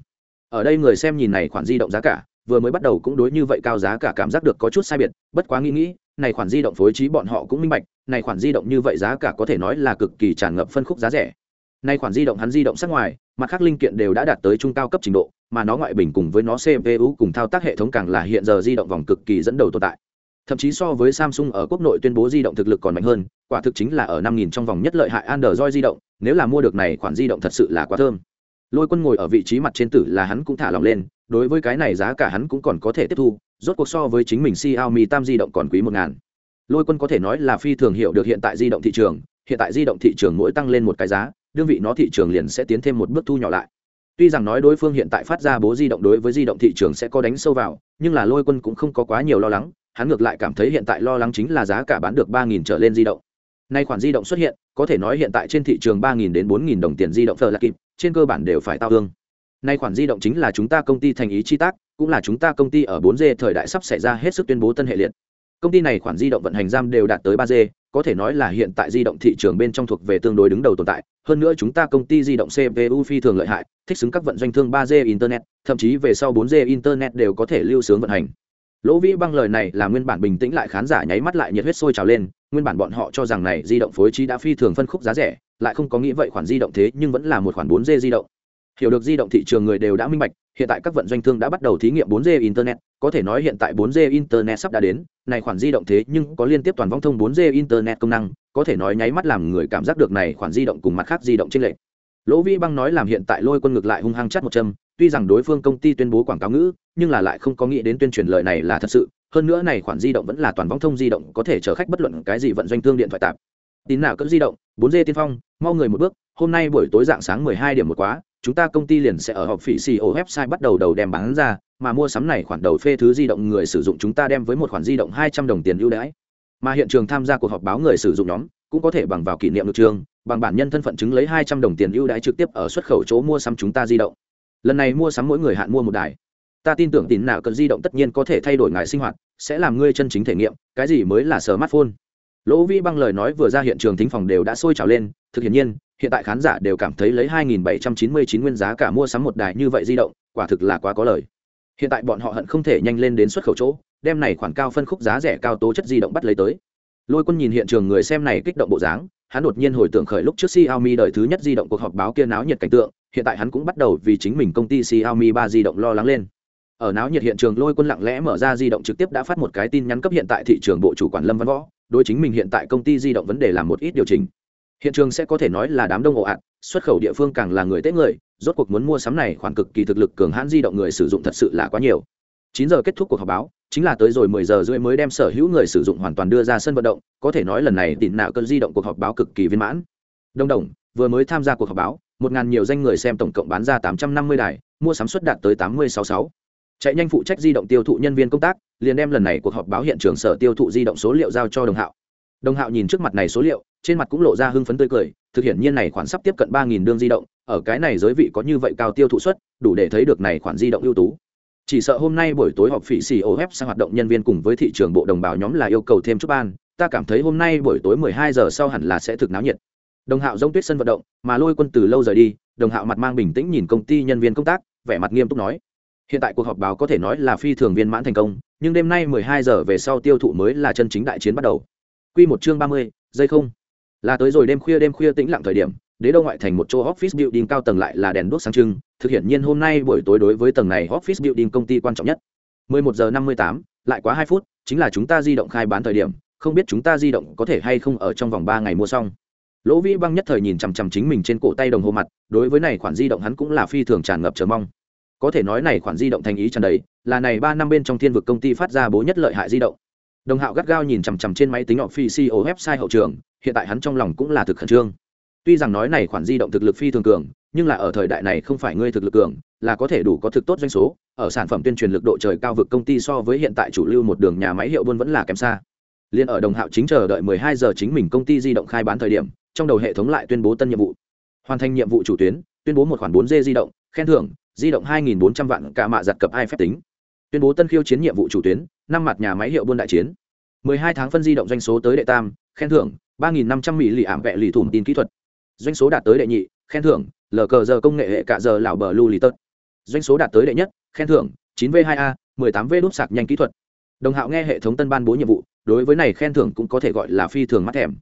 Ở đây người xem nhìn này khoản di động giá cả, vừa mới bắt đầu cũng đối như vậy cao giá cả cảm giác được có chút sai biệt, bất quá nghĩ nghĩ, này khoản di động phối trí bọn họ cũng minh bạch, này khoản di động như vậy giá cả có thể nói là cực kỳ tràn ngập phân khúc giá rẻ nay khoản di động hắn di động sắc ngoài, mặt khác linh kiện đều đã đạt tới trung cao cấp trình độ, mà nó ngoại bình cùng với nó cpu cùng thao tác hệ thống càng là hiện giờ di động vòng cực kỳ dẫn đầu tồn tại. Thậm chí so với samsung ở quốc nội tuyên bố di động thực lực còn mạnh hơn, quả thực chính là ở năm nghìn trong vòng nhất lợi hại android di động, nếu là mua được này khoản di động thật sự là quá thơm. Lôi quân ngồi ở vị trí mặt trên tử là hắn cũng thả lòng lên, đối với cái này giá cả hắn cũng còn có thể tiếp thu, rốt cuộc so với chính mình xiaomi tam di động còn quý một ngàn. Lôi quân có thể nói là phi thường hiểu được hiện tại di động thị trường, hiện tại di động thị trường mỗi tăng lên một cái giá đương vị nó thị trường liền sẽ tiến thêm một bước thu nhỏ lại. Tuy rằng nói đối phương hiện tại phát ra bố di động đối với di động thị trường sẽ có đánh sâu vào, nhưng là lôi quân cũng không có quá nhiều lo lắng, hắn ngược lại cảm thấy hiện tại lo lắng chính là giá cả bán được ba nghìn trở lên di động. Nay khoản di động xuất hiện, có thể nói hiện tại trên thị trường ba nghìn đến bốn nghìn đồng tiền di động thờ là kịp, trên cơ bản đều phải tao thương nay khoản di động chính là chúng ta công ty thành ý chi tác, cũng là chúng ta công ty ở 4G thời đại sắp xảy ra hết sức tuyên bố tân hệ liệt. Công ty này khoản di động vận hành giam đều đạt tới 3G có thể nói là hiện tại di động thị trường bên trong thuộc về tương đối đứng đầu tồn tại hơn nữa chúng ta công ty di động cpu phi thường lợi hại, thích xứng các vận doanh thương 3G internet, thậm chí về sau 4G internet đều có thể lưu sướng vận hành. Lỗ vĩ băng lời này là nguyên bản bình tĩnh lại khán giả nháy mắt lại nhiệt huyết sôi trào lên, nguyên bản bọn họ cho rằng này di động phối trí đã phi thường phân khúc giá rẻ, lại không có nghĩ vậy khoản di động thế nhưng vẫn là một khoản 4G di động. Hiểu được di động thị trường người đều đã minh bạch, hiện tại các vận doanh thương đã bắt đầu thí nghiệm 4G internet, có thể nói hiện tại 4G internet sắp đã đến này khoản di động thế nhưng có liên tiếp toàn vong thông 4G internet công năng, có thể nói nháy mắt làm người cảm giác được này khoản di động cùng mặt khác di động trên lệ lỗ vĩ băng nói làm hiện tại lôi quân ngược lại hung hăng chát một châm, tuy rằng đối phương công ty tuyên bố quảng cáo ngữ, nhưng là lại không có nghĩ đến tuyên truyền lời này là thật sự, hơn nữa này khoản di động vẫn là toàn vong thông di động, có thể chở khách bất luận cái gì vận doanh thương điện thoại tạp. Tin nào cỡ di động 4G tiên phong, mau người một bước, hôm nay buổi tối dạng sáng 12 điểm một quá chúng ta công ty liền sẽ ở họp phỉ CEO website bắt đầu đầu đem bán ra, mà mua sắm này khoản đầu phê thứ di động người sử dụng chúng ta đem với một khoản di động 200 đồng tiền ưu đãi. Mà hiện trường tham gia cuộc họp báo người sử dụng nhóm cũng có thể bằng vào kỷ niệm được trường, bằng bản nhân thân phận chứng lấy 200 đồng tiền ưu đãi trực tiếp ở xuất khẩu chỗ mua sắm chúng ta di động. Lần này mua sắm mỗi người hạn mua một đài. Ta tin tưởng tín nào cần di động tất nhiên có thể thay đổi ngài sinh hoạt, sẽ làm ngươi chân chính thể nghiệm, cái gì mới là smartphone. Lỗ vi băng lời nói vừa ra hiện trường thính phòng đều đã sôi trào lên, thực hiện nhiên hiện tại khán giả đều cảm thấy lấy 2.799 nguyên giá cả mua sắm một đài như vậy di động, quả thực là quá có lời. Hiện tại bọn họ hận không thể nhanh lên đến xuất khẩu chỗ, đem này khoản cao phân khúc giá rẻ cao tố chất di động bắt lấy tới. Lôi quân nhìn hiện trường người xem này kích động bộ dáng, hắn đột nhiên hồi tưởng khởi lúc trước Xiaomi đời thứ nhất di động cuộc họp báo kia náo nhiệt cảnh tượng, hiện tại hắn cũng bắt đầu vì chính mình công ty Xiaomi 3 di động lo lắng lên. Ở náo nhiệt hiện trường lôi quân lặng lẽ mở ra di động trực tiếp đã phát một cái tin nhắn cấp hiện tại thị trường bộ chủ quản lâm văn võ, đối chính mình hiện tại công ty di động vấn đề làm một ít điều chỉnh hiện trường sẽ có thể nói là đám đông ồ ạt, xuất khẩu địa phương càng là người tết người, rốt cuộc muốn mua sắm này khoản cực kỳ thực lực cường hãn di động người sử dụng thật sự là quá nhiều. Chín giờ kết thúc cuộc họp báo, chính là tới rồi mười giờ rưỡi mới đem sở hữu người sử dụng hoàn toàn đưa ra sân vận động, có thể nói lần này tịn nạo cơn di động cuộc họp báo cực kỳ viên mãn. Đông đồng, vừa mới tham gia cuộc họp báo, một ngàn nhiều danh người xem tổng cộng bán ra tám trăm năm mươi đài, mua sắm suất đạt tới tám mươi sáu sáu. Chạy nhanh phụ trách di động tiêu thụ nhân viên công tác, liền đem lần này cuộc họp báo hiện trường sở tiêu thụ di động số liệu giao cho đồng hạo. Đồng hạo nhìn trước mặt này số liệu trên mặt cũng lộ ra hưng phấn tươi cười thực hiện nhiên này khoản sắp tiếp cận ba nghìn đương di động ở cái này giới vị có như vậy cao tiêu thụ suất đủ để thấy được này khoản di động ưu tú. Chỉ sợ hôm nay buổi tối họp phỉ xì ô hép sang hoạt động nhân viên cùng với thị trường bộ đồng bào nhóm là yêu cầu thêm chút ban ta cảm thấy hôm nay buổi tối 12 giờ sau hẳn là sẽ thực náo nhiệt. Đồng hạo giống tuyết sân vận động mà lôi quân từ lâu rời đi đồng hạo mặt mang bình tĩnh nhìn công ty nhân viên công tác vẻ mặt nghiêm túc nói. Hiện tại cuộc họp báo có thể nói là phi thường viên mãn thành công nhưng đêm nay 12 giờ về sau tiêu thụ mới là chân chính đại chiến bắt đầu. Quy một chương 30, giây không là tới rồi đêm khuya đêm khuya tĩnh lặng thời điểm đế đô ngoại thành một chỗ office building cao tầng lại là đèn đuốc sáng trưng thực hiện nhiên hôm nay buổi tối đối với tầng này office building công ty quan trọng nhất. 11 giờ 58, lại quá 2 phút chính là chúng ta di động khai bán thời điểm không biết chúng ta di động có thể hay không ở trong vòng 3 ngày mua xong. Lỗ vĩ băng nhất thời nhìn chằm chằm chính mình trên cổ tay đồng hồ mặt đối với này khoản di động hắn cũng là phi thường tràn ngập chờ mong. Có thể nói này khoản di động thành ý tràn đầy là này ba năm bên trong thiên vực công ty phát ra bố nhất lợi hại di động đồng hạo gắt gao nhìn chằm chằm trên máy tính officio website hậu trường, hiện tại hắn trong lòng cũng là thực khẩn trương. Tuy rằng nói này khoản di động thực lực phi thường cường, nhưng là ở thời đại này không phải ngươi thực lực cường, là có thể đủ có thực tốt doanh số, ở sản phẩm tuyên truyền lực độ trời cao vực công ty so với hiện tại chủ lưu một đường nhà máy hiệu buôn vẫn là kém xa. Liên ở đồng hạo chính chờ đợi 12 giờ chính mình công ty di động khai bán thời điểm, trong đầu hệ thống lại tuyên bố tân nhiệm vụ. Hoàn thành nhiệm vụ chủ tuyến, tuyên bố một khoản 4G di động, khen thưởng, di động 2.400 vạn cả mạ giặt cập hai phép tính tuyên bố tân khiêu chiến nhiệm vụ chủ tuyến, năm mặt nhà máy hiệu buôn đại chiến. 12 tháng phân di động doanh số tới đệ tam, khen thưởng 3.500 mỹ lì ảm vẹ lì thủng tin kỹ thuật. Doanh số đạt tới đệ nhị, khen thưởng, lờ cờ giờ công nghệ hệ cả giờ lão bờ lưu lì tật doanh số đạt tới đệ nhất, khen thưởng 9 v 2 a 18 v đúc sạc nhanh kỹ thuật. Đồng hạo nghe hệ thống tân ban bố nhiệm vụ, đối với này khen thưởng cũng có thể gọi là phi thường mắt thèm.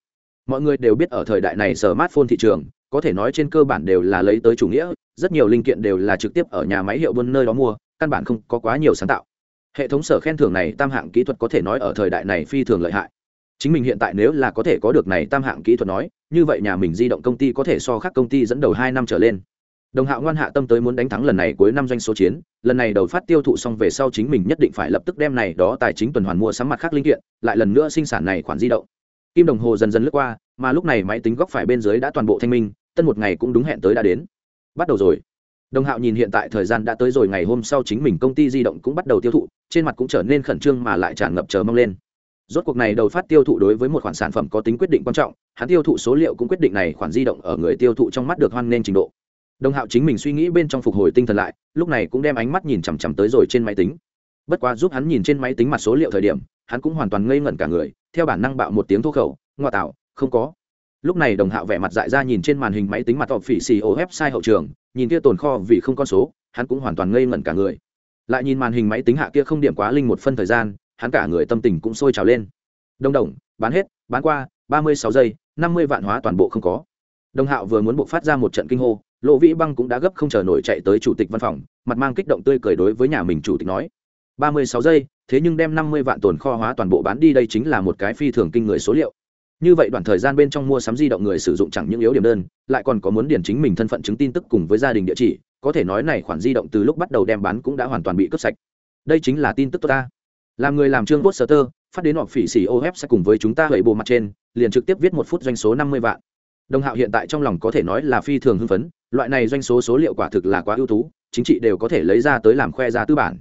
Mọi người đều biết ở thời đại này smartphone thị trường, có thể nói trên cơ bản đều là lấy tới chủ nghĩa, rất nhiều linh kiện đều là trực tiếp ở nhà máy hiệu buôn nơi đó mua căn bản không có quá nhiều sáng tạo. Hệ thống sở khen thưởng này tam hạng kỹ thuật có thể nói ở thời đại này phi thường lợi hại. Chính mình hiện tại nếu là có thể có được này tam hạng kỹ thuật nói, như vậy nhà mình di động công ty có thể so khác công ty dẫn đầu hai năm trở lên. Đồng hạo ngoan hạ tâm tới muốn đánh thắng lần này cuối năm doanh số chiến, lần này đầu phát tiêu thụ xong về sau chính mình nhất định phải lập tức đem này đó tài chính tuần hoàn mua sắm mặt khác linh kiện, lại lần nữa sinh sản này khoản di động. Kim đồng hồ dần dần lướt qua, mà lúc này máy tính góc phải bên dưới đã toàn bộ thanh minh, tân một ngày cũng đúng hẹn tới đã đến. Bắt đầu rồi đồng hạo nhìn hiện tại thời gian đã tới rồi, ngày hôm sau chính mình công ty di động cũng bắt đầu tiêu thụ, trên mặt cũng trở nên khẩn trương mà lại tràn ngập chờ mong lên. Rốt cuộc này đầu phát tiêu thụ đối với một khoản sản phẩm có tính quyết định quan trọng, hắn tiêu thụ số liệu cũng quyết định này khoản di động ở người tiêu thụ trong mắt được hoan nghênh trình độ. Đồng hạo chính mình suy nghĩ bên trong phục hồi tinh thần lại, lúc này cũng đem ánh mắt nhìn chằm chằm tới rồi trên máy tính. Bất quá giúp hắn nhìn trên máy tính mặt số liệu thời điểm, hắn cũng hoàn toàn ngây ngẩn cả người, theo bản năng bạo một tiếng thô khẩu, ngoa tạo, không có lúc này đồng hạo vẻ mặt dại ra nhìn trên màn hình máy tính mặt tọp phỉ xì ô website hậu trường, nhìn kia tồn kho vì không con số, hắn cũng hoàn toàn ngây ngẩn cả người. Lại nhìn màn hình máy tính hạ kia không điểm quá linh một phân thời gian, hắn cả người tâm tình cũng sôi trào lên. Đông đồng, bán hết, bán qua, ba mươi sáu giây, năm mươi vạn hóa toàn bộ không có. Đồng hạo vừa muốn buộc phát ra một trận kinh hô lộ vĩ băng cũng đã gấp không chờ nổi chạy tới chủ tịch văn phòng, mặt mang kích động tươi cười đối với nhà mình chủ tịch nói. ba mươi sáu giây, thế nhưng đem năm mươi vạn tồn kho hóa toàn bộ bán đi đây chính là một cái phi thường kinh người số liệu như vậy đoạn thời gian bên trong mua sắm di động người sử dụng chẳng những yếu điểm đơn, lại còn có muốn điền chính mình thân phận chứng tin tức cùng với gia đình địa chỉ, có thể nói này khoản di động từ lúc bắt đầu đem bán cũng đã hoàn toàn bị cướp sạch. Đây chính là tin tức tốt ta. Làm người làm trương quốc sở tơ phát đến họp phỉ xỉ ô hép sẽ cùng với chúng ta hủy bộ mặt trên, liền trực tiếp viết một phút doanh số năm mươi vạn. Đồng hạo hiện tại trong lòng có thể nói là phi thường hưng phấn, loại này doanh số số liệu quả thực là quá ưu tú, chính trị đều có thể lấy ra tới làm khoe ra tư bản.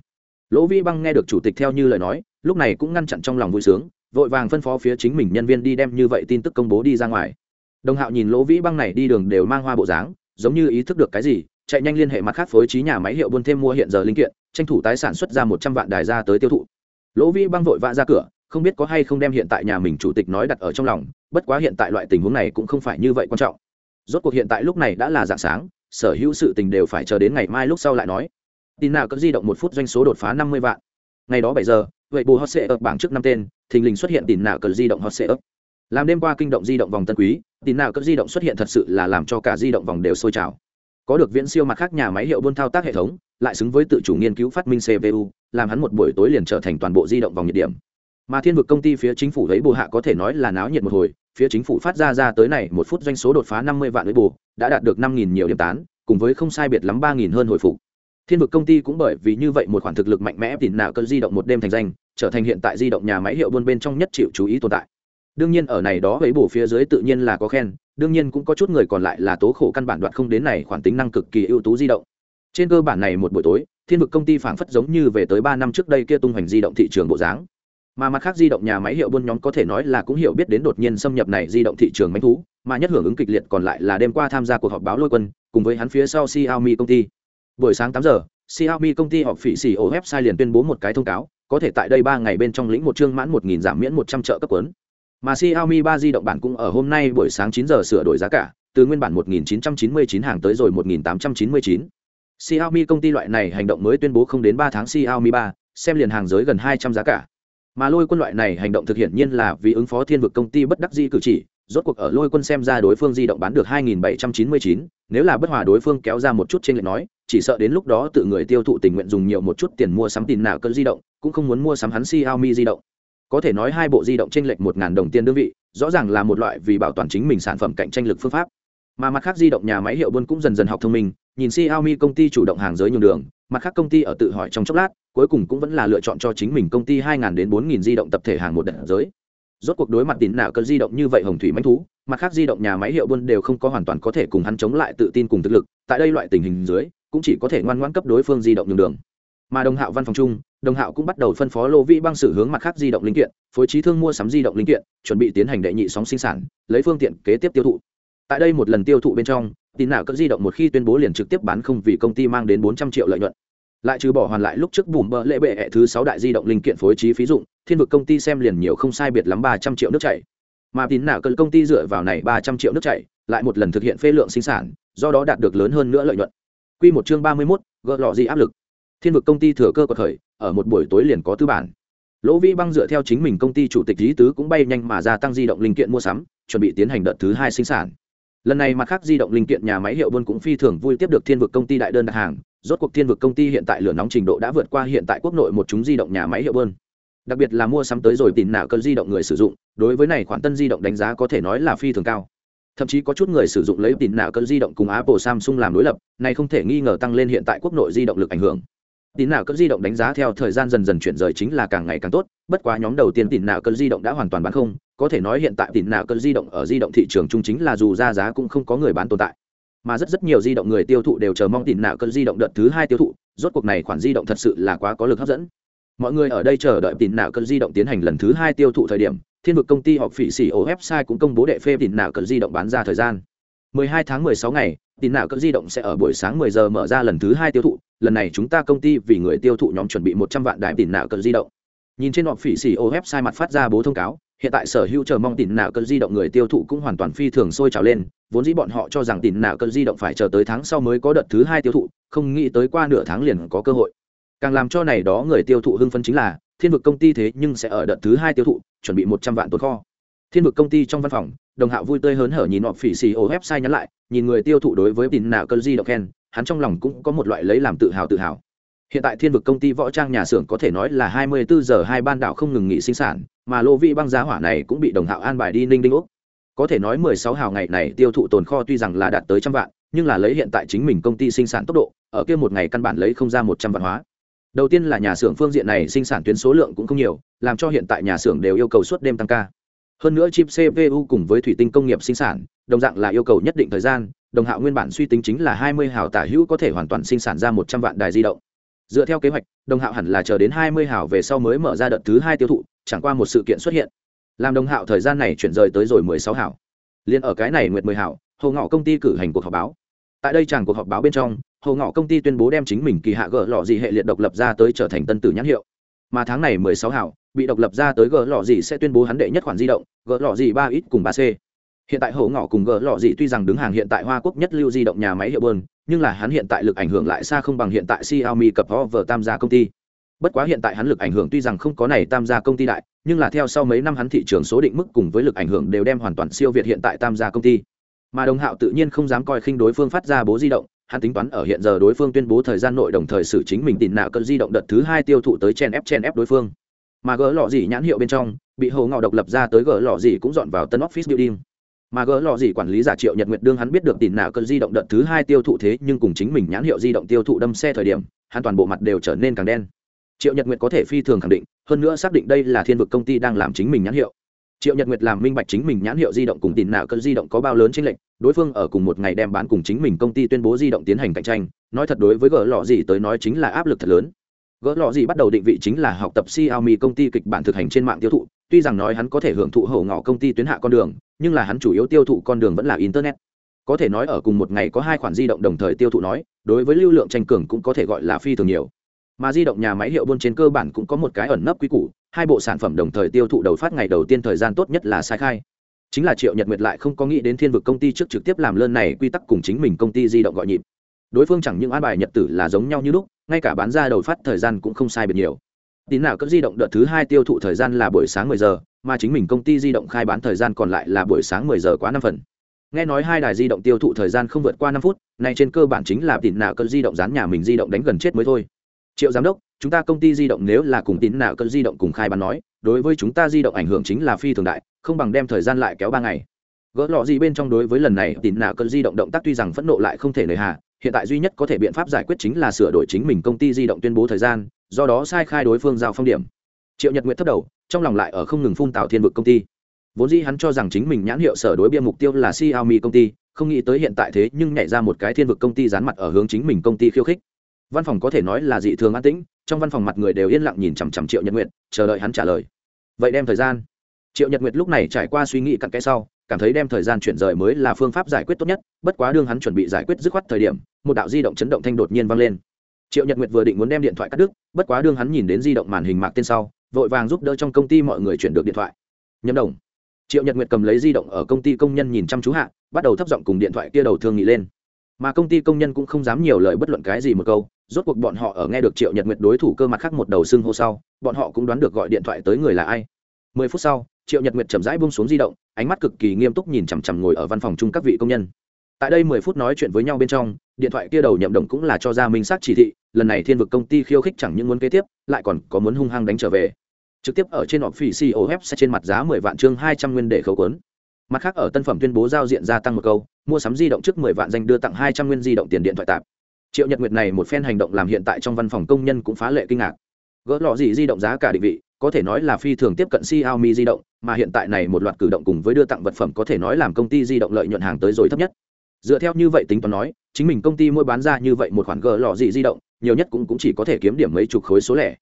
Lỗ vi băng nghe được chủ tịch theo như lời nói, lúc này cũng ngăn chặn trong lòng vui sướng vội vàng phân phó phía chính mình nhân viên đi đem như vậy tin tức công bố đi ra ngoài. Đồng hạo nhìn lỗ vĩ băng này đi đường đều mang hoa bộ dáng, giống như ý thức được cái gì, chạy nhanh liên hệ mặt khác phối trí nhà máy hiệu buôn thêm mua hiện giờ linh kiện, tranh thủ tái sản xuất ra một trăm vạn đài ra tới tiêu thụ. Lỗ vĩ băng vội vã ra cửa, không biết có hay không đem hiện tại nhà mình chủ tịch nói đặt ở trong lòng, bất quá hiện tại loại tình huống này cũng không phải như vậy quan trọng. Rốt cuộc hiện tại lúc này đã là dạng sáng, sở hữu sự tình đều phải chờ đến ngày mai lúc sau lại nói. Tin nào cất di động một phút doanh số đột phá năm mươi vạn. Ngày đó bảy giờ vậy bù hot sệ ấp bảng trước năm tên, thình lình xuất hiện tin nào cờ di động hot sệ ấp làm đêm qua kinh động di động vòng tân quý tin nào cờ di động xuất hiện thật sự là làm cho cả di động vòng đều sôi trào. Có được viễn siêu mặt khác nhà máy hiệu buôn thao tác hệ thống, lại xứng với tự chủ nghiên cứu phát minh cpu làm hắn một buổi tối liền trở thành toàn bộ di động vòng nhiệt điểm. Mà thiên vực công ty phía chính phủ lấy bù hạ có thể nói là náo nhiệt một hồi, phía chính phủ phát ra ra tới này một phút doanh số đột phá năm mươi vạn lưỡi bù đã đạt được năm nghìn nhiều điểm tán, cùng với không sai biệt lắm ba nghìn hơn hồi phục. Thiên vực công ty cũng bởi vì như vậy một khoản thực lực mạnh mẽ tìm nạo cơn di động một đêm thành danh trở thành hiện tại di động nhà máy hiệu buôn bên trong nhất chịu chú ý tồn tại. Đương nhiên ở này đó với bổ phía dưới tự nhiên là có khen, đương nhiên cũng có chút người còn lại là tố khổ căn bản đoạn không đến này khoản tính năng cực kỳ ưu tú di động. Trên cơ bản này một buổi tối, thiên vực công ty phảng phất giống như về tới ba năm trước đây kia tung hoành di động thị trường bộ dáng. Mà mặt khác di động nhà máy hiệu buôn nhóm có thể nói là cũng hiểu biết đến đột nhiên xâm nhập này di động thị trường mánh thú, mà nhất hưởng ứng kịch liệt còn lại là đêm qua tham gia cuộc họp báo lôi quân, cùng với hắn phía sau Xiaomi công ty. Buổi sáng tám giờ, Xiaomi công ty họp phỉ xỉ ổ website liền tuyên bố một cái thông cáo có thể tại đây ba ngày bên trong lĩnh một chương mãn một nghìn giảm miễn một trăm trợ cấp quấn mà Xiaomi 3 di động bản cũng ở hôm nay buổi sáng 9 giờ sửa đổi giá cả, từ nguyên bản 1999 hàng tới rồi 1899. Xiaomi công ty loại này hành động mới tuyên bố không đến 3 tháng Xiaomi 3, xem liền hàng giới gần 200 giá cả. Mà lôi quân loại này hành động thực hiện nhiên là vì ứng phó thiên vực công ty bất đắc dĩ cử chỉ, rốt cuộc ở lôi quân xem ra đối phương di động bán được 2799, nếu là bất hòa đối phương kéo ra một chút trên lệnh nói, chỉ sợ đến lúc đó tự người tiêu thụ tình nguyện dùng nhiều một chút tiền mua sắm tin nào cỡ di động, cũng không muốn mua sắm hắn Xiaomi di động. Có thể nói hai bộ di động chênh lệch một ngàn đồng tiền đơn vị, rõ ràng là một loại vì bảo toàn chính mình sản phẩm cạnh tranh lực phương pháp. Mà mặt khác di động nhà máy hiệu buôn cũng dần dần học thông minh, nhìn Xiaomi công ty chủ động hàng giới nhường đường, mặt khác công ty ở tự hỏi trong chốc lát, cuối cùng cũng vẫn là lựa chọn cho chính mình công ty hai ngàn đến bốn nghìn di động tập thể hàng một đợt giới. Rốt cuộc đối mặt tín nào cơn di động như vậy hồng thủy mãnh thú, mặt khác di động nhà máy hiệu buôn đều không có hoàn toàn có thể cùng hắn chống lại tự tin cùng thực lực, tại đây loại tình hình dưới, cũng chỉ có thể ngoan ngoãn cấp đối phương di động nhường đường mà đồng hạo văn phòng chung đồng hạo cũng bắt đầu phân phó lô vĩ băng sử hướng mặt khác di động linh kiện phối trí thương mua sắm di động linh kiện chuẩn bị tiến hành đệ nhị sóng sinh sản lấy phương tiện kế tiếp tiêu thụ. Tại đây một lần tiêu thụ bên trong tin nào cỡ di động một khi tuyên bố liền trực tiếp bán không vì công ty mang đến bốn trăm triệu lợi nhuận. Lại trừ bỏ hoàn lại lúc trước bùm bỡ lễ bệ hệ thứ sáu đại di động linh kiện phối trí phí dụng thiên vực công ty xem liền nhiều không sai biệt lắm ba trăm triệu nước chảy. Mà tín nào cỡ công ty dựa vào này ba trăm triệu nước chảy lại một lần thực hiện phê lượng sinh sản do đó đạt được lớn hơn nữa lợi nhuận. Quy một chương ba mươi 31, gỡ lọ gì áp lực thiên vực công ty thừa cơ có khởi, ở một buổi tối liền có tư bản. Lỗ vĩ băng dựa theo chính mình công ty chủ tịch lý tứ cũng bay nhanh mà gia tăng di động linh kiện mua sắm, chuẩn bị tiến hành đợt thứ hai sinh sản. Lần này mặt khác di động linh kiện nhà máy hiệu buôn cũng phi thường vui tiếp được thiên vực công ty đại đơn đặt hàng, rốt cuộc thiên vực công ty hiện tại lửa nóng trình độ đã vượt qua hiện tại quốc nội một chúng di động nhà máy hiệu buôn. Đặc biệt là mua sắm tới rồi tìm nào cơn di động người sử dụng, đối với này khoản tân di động đánh giá có thể nói là phi thường cao. Thậm chí có chút người sử dụng lấy tìm nào cơn di động cùng apple, samsung làm đối lập, này không thể nghi ngờ tăng lên hiện tại quốc nội di động lực ảnh hưởng tín nào cỡ di động đánh giá theo thời gian dần dần chuyển rời chính là càng ngày càng tốt, bất quá nhóm đầu tiên tín nào cỡ di động đã hoàn toàn bán không, có thể nói hiện tại tín nào cỡ di động ở di động thị trường chung chính là dù ra giá cũng không có người bán tồn tại. Mà rất rất nhiều di động người tiêu thụ đều chờ mong tín nào cỡ di động đợt thứ hai tiêu thụ, rốt cuộc này khoản di động thật sự là quá có lực hấp dẫn. Mọi người ở đây chờ đợi tín nào cỡ di động tiến hành lần thứ hai tiêu thụ thời điểm, thiên vực công ty họp phỉ xỉ ổ website cũng công bố đệ phê tín nào cỡ di động bán ra thời gian. 12 tháng 16 ngày Tin nào cỡ di động sẽ ở buổi sáng 10 giờ mở ra lần thứ hai tiêu thụ, lần này chúng ta công ty vì người tiêu thụ nhóm chuẩn bị một trăm vạn đại tin nào cỡ di động. Nhìn trên họp phỉ xì ô website mặt phát ra bố thông cáo, hiện tại sở hữu chờ mong tin nào cỡ di động người tiêu thụ cũng hoàn toàn phi thường sôi trào lên, vốn dĩ bọn họ cho rằng tin nào cỡ di động phải chờ tới tháng sau mới có đợt thứ hai tiêu thụ, không nghĩ tới qua nửa tháng liền có cơ hội. Càng làm cho này đó người tiêu thụ hưng phấn chính là, thiên vực công ty thế nhưng sẽ ở đợt thứ hai tiêu thụ, chuẩn bị một trăm vạn tồn kho thiên vực công ty trong văn phòng, đồng hạo vui tươi hớn hở nhìn họp phỉ xì ô website nhắn lại, nhìn người tiêu thụ đối với tín nào cơ di động khen, hắn trong lòng cũng có một loại lấy làm tự hào tự hào. Hiện tại thiên vực công ty võ trang nhà xưởng có thể nói là hai mươi bốn giờ hai ban đảo không ngừng nghỉ sinh sản, mà lô vị băng giá hỏa này cũng bị đồng hạo an bài đi ninh đinh úc. Có thể nói mười sáu hào ngày này tiêu thụ tồn kho tuy rằng là đạt tới trăm vạn, nhưng là lấy hiện tại chính mình công ty sinh sản tốc độ, ở kia một ngày căn bản lấy không ra một trăm vạn hóa. Đầu tiên là nhà xưởng phương diện này sinh sản tuyến số lượng cũng không nhiều, làm cho hiện tại nhà xưởng đều yêu cầu suốt đêm tăng ca hơn nữa chip cpu cùng với thủy tinh công nghiệp sinh sản, đồng dạng là yêu cầu nhất định thời gian, đồng hạo nguyên bản suy tính chính là hai mươi hào tả hữu có thể hoàn toàn sinh sản ra một trăm vạn đài di động. Dựa theo kế hoạch, đồng hạo hẳn là chờ đến hai mươi hào về sau mới mở ra đợt thứ hai tiêu thụ, chẳng qua một sự kiện xuất hiện. Làm đồng hạo thời gian này chuyển rời tới rồi mười sáu hào. Liền ở cái này nguyệt mười hào, hồ ngọ công ty cử hành cuộc họp báo. Tại đây chàng cuộc họp báo bên trong, hồ ngọ công ty tuyên bố đem chính mình kỳ hạ gỡ lọ gì hệ liệt độc lập ra tới trở thành tân tử nhãn hiệu mà tháng này mười sáu hào bị độc lập ra tới gỡ lọ gì sẽ tuyên bố hắn đệ nhất khoản di động gỡ lọ gì ba ít cùng ba c. Hiện tại hổ ngỏ cùng gỡ lọ gì tuy rằng đứng hàng hiện tại hoa quốc nhất lưu di động nhà máy hiệu bơn, nhưng là hắn hiện tại lực ảnh hưởng lại xa không bằng hiện tại xiaomi cập hover tam gia công ty. Bất quá hiện tại hắn lực ảnh hưởng tuy rằng không có này tam gia công ty đại, nhưng là theo sau mấy năm hắn thị trường số định mức cùng với lực ảnh hưởng đều đem hoàn toàn siêu việt hiện tại tam gia công ty. Mà đồng hạo tự nhiên không dám coi khinh đối phương phát ra bố di động hắn tính toán ở hiện giờ đối phương tuyên bố thời gian nội đồng thời xử chính mình tìm nạo cơn di động đợt thứ hai tiêu thụ tới chen ép chen ép đối phương. Mà gỡ lọ gì nhãn hiệu bên trong, bị hồ ngọ độc lập ra tới gỡ lọ gì cũng dọn vào tân office building. Mà gỡ lọ gì quản lý giả triệu nhật nguyệt đương hắn biết được tìm nạo cơn di động đợt thứ hai tiêu thụ thế, nhưng cùng chính mình nhãn hiệu di động tiêu thụ đâm xe thời điểm, hắn toàn bộ mặt đều trở nên càng đen. Triệu nhật nguyệt có thể phi thường khẳng định, hơn nữa xác định đây là thiên vực công ty đang làm chính mình nhãn hiệu. Triệu nhật nguyệt làm minh bạch chính mình nhãn hiệu di động cùng tìm nạo cơn di động có bao lớn chính lệnh đối phương ở cùng một ngày đem bán cùng chính mình công ty tuyên bố di động tiến hành cạnh tranh, nói thật đối với gỡ lọ gì tới nói chính là áp lực thật lớn. Gỡ lọ gì bắt đầu định vị chính là học tập xiaomi công ty kịch bản thực hành trên mạng tiêu thụ, tuy rằng nói hắn có thể hưởng thụ hậu ngọ công ty tuyến hạ con đường, nhưng là hắn chủ yếu tiêu thụ con đường vẫn là internet. Có thể nói ở cùng một ngày có hai khoản di động đồng thời tiêu thụ nói, đối với lưu lượng tranh cường cũng có thể gọi là phi thường nhiều. Mà di động nhà máy hiệu buôn trên cơ bản cũng có một cái ẩn nấp quý củ, hai bộ sản phẩm đồng thời tiêu thụ đầu phát ngày đầu tiên thời gian tốt nhất là sai khai chính là triệu nhật nguyệt lại không có nghĩ đến thiên vực công ty trước trực tiếp làm lơn này quy tắc cùng chính mình công ty di động gọi nhịp. Đối phương chẳng những an bài nhật tử là giống nhau như lúc, ngay cả bán ra đầu phát thời gian cũng không sai biệt nhiều. Tín nào cấp di động đợt thứ hai tiêu thụ thời gian là buổi sáng 10 giờ, mà chính mình công ty di động khai bán thời gian còn lại là buổi sáng 10 giờ quá năm phần. Nghe nói hai đài di động tiêu thụ thời gian không vượt qua năm phút này trên cơ bản chính là tín nào cấp di động dán nhà mình di động đánh gần chết mới thôi. Triệu giám đốc, chúng ta công ty di động nếu là cùng tín nào cấp di động cùng khai bán nói, đối với chúng ta di động ảnh hưởng chính là phi thường đại không bằng đem thời gian lại kéo ba ngày. Gỡ lọ gì bên trong đối với lần này tín nào cơn di động động tác tuy rằng phẫn nộ lại không thể nề hà, hiện tại duy nhất có thể biện pháp giải quyết chính là sửa đổi chính mình công ty di động tuyên bố thời gian, do đó sai khai đối phương giao phong điểm. Triệu nhật nguyện thất đầu, trong lòng lại ở không ngừng phun tạo thiên vực công ty. Vốn dĩ hắn cho rằng chính mình nhãn hiệu sở đối bia mục tiêu là xiaomi công ty, không nghĩ tới hiện tại thế nhưng nhảy ra một cái thiên vực công ty dán mặt ở hướng chính mình công ty khiêu khích. Văn phòng có thể nói là dị thường an tĩnh, trong văn phòng mặt người đều yên lặng nhìn chằm chằm triệu nhật nguyện chờ đợi hắn trả lời. Vậy đem thời gian triệu nhật nguyệt lúc này trải qua suy nghĩ cặn kẽ sau, cảm thấy đem thời gian chuyển rời mới là phương pháp giải quyết tốt nhất, bất quá đương hắn chuẩn bị giải quyết dứt khoát thời điểm, một đạo di động chấn động thanh đột nhiên vang lên. Triệu nhật nguyệt vừa định muốn đem điện thoại cắt đứt, bất quá đương hắn nhìn đến di động màn hình mạc tên sau, vội vàng giúp đỡ trong công ty mọi người chuyển được điện thoại. Nhâm đồng. Triệu nhật nguyệt cầm lấy di động ở công ty công nhân nhìn chăm chú hạ, bắt đầu thấp giọng cùng điện thoại kia đầu thương nghị lên. Mà công ty công nhân cũng không dám nhiều lời bất luận cái gì một câu, rốt cuộc bọn họ ở nghe được triệu nhật nguyệt đối thủ cơ mặt khác một đầu xưng hô sau, bọn họ cũng đoán được gọi điện thoại tới người là ai. Mười phút sau triệu nhật nguyệt chậm rãi bung xuống di động, ánh mắt cực kỳ nghiêm túc nhìn chằm chằm ngồi ở văn phòng chung các vị công nhân. Tại đây mười phút nói chuyện với nhau bên trong, điện thoại kia đầu nhậm đồng cũng là cho ra minh xác chỉ thị, lần này thiên vực công ty khiêu khích chẳng những muốn kế tiếp, lại còn có muốn hung hăng đánh trở về. Trực tiếp ở trên họp phỉ cof sẽ trên mặt giá mười vạn chương hai trăm nguyên để khấu quấn mặt khác ở tân phẩm tuyên bố giao diện gia tăng một câu, mua sắm di động trước mười vạn danh đưa tặng hai trăm nguyên di động tiền điện thoại tạp triệu nhật nguyệt này một phen hành động làm hiện tại trong văn phòng công nhân cũng phá lệ kinh ngạc. Gỡ lọ gì di động giá cả định vị có thể nói là phi thường tiếp cận Xiaomi di động, mà hiện tại này một loạt cử động cùng với đưa tặng vật phẩm có thể nói làm công ty di động lợi nhuận hàng tới rồi thấp nhất. Dựa theo như vậy tính toán nói, chính mình công ty mua bán ra như vậy một khoản gỡ lọ gì di động, nhiều nhất cũng cũng chỉ có thể kiếm điểm mấy chục khối số lẻ.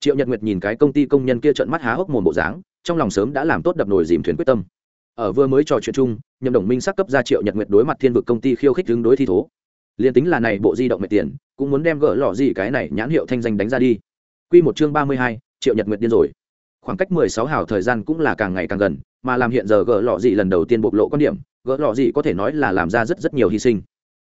Triệu Nhật Nguyệt nhìn cái công ty công nhân kia trợn mắt há hốc mồm bộ dáng, trong lòng sớm đã làm tốt đập nồi dìm thuyền quyết tâm. Ở vừa mới trò chuyện chung, Nhậm Đồng Minh sắc cấp ra Triệu Nhật Nguyệt đối mặt thiên vực công ty khiêu khích đứng đối thi thố. Liên tính là này bộ di động mệt tiền, cũng muốn đem gỡ lọ gì cái này nhãn hiệu thanh danh đánh ra đi. Quy một chương ba mươi hai, Triệu Nhật Nguyệt điên rồi. Khoảng cách 16 hào thời gian cũng là càng ngày càng gần, mà làm hiện giờ gỡ lọ dị lần đầu tiên bộc lộ quan điểm, gỡ lọ dị có thể nói là làm ra rất rất nhiều hy sinh.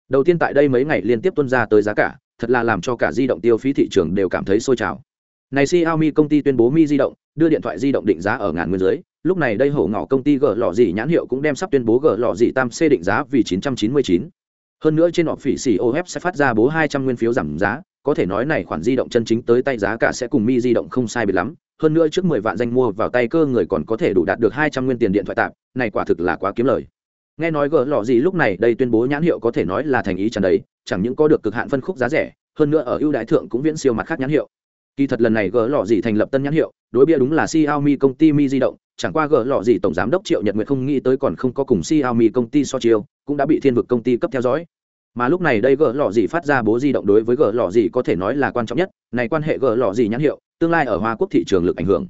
Đầu tiên tại đây mấy ngày liên tiếp tuân ra tới giá cả, thật là làm cho cả di động tiêu phí thị trường đều cảm thấy sôi trào. Này Xiaomi công ty tuyên bố Mi di động, đưa điện thoại di động định giá ở ngàn nguyên dưới, lúc này đây hổ ngỏ công ty gỡ lọ dị nhãn hiệu cũng đem sắp tuyên bố gỡ lọ dị tam c định giá vì 999. hơn nữa trên họ phỉ xỉ OF sẽ phát ra bố 200 nguyên phiếu giảm giá có thể nói này khoản di động chân chính tới tay giá cả sẽ cùng Mi di động không sai biệt lắm, hơn nữa trước mười vạn danh mua vào tay cơ người còn có thể đủ đạt được hai trăm nguyên tiền điện thoại tạm, này quả thực là quá kiếm lời. Nghe nói gỡ lọ gì lúc này đây tuyên bố nhãn hiệu có thể nói là thành ý tràn đầy, chẳng những có được cực hạn phân khúc giá rẻ, hơn nữa ở ưu đại thượng cũng viễn siêu mặt khác nhãn hiệu. Kỳ thật lần này gỡ lọ gì thành lập tân nhãn hiệu, đối bia đúng là Xiaomi công ty Mi di động, chẳng qua gỡ lọ gì tổng giám đốc Triệu Nhật Nguyệt không nghĩ tới còn không có cùng Xiaomi công ty so chiêu, cũng đã bị thiên vực công ty cấp theo dõi mà lúc này đây gỡ lọ gì phát ra bố di động đối với gỡ lọ gì có thể nói là quan trọng nhất, này quan hệ gỡ lọ gì nhãn hiệu, tương lai ở hoa quốc thị trường lực ảnh hưởng.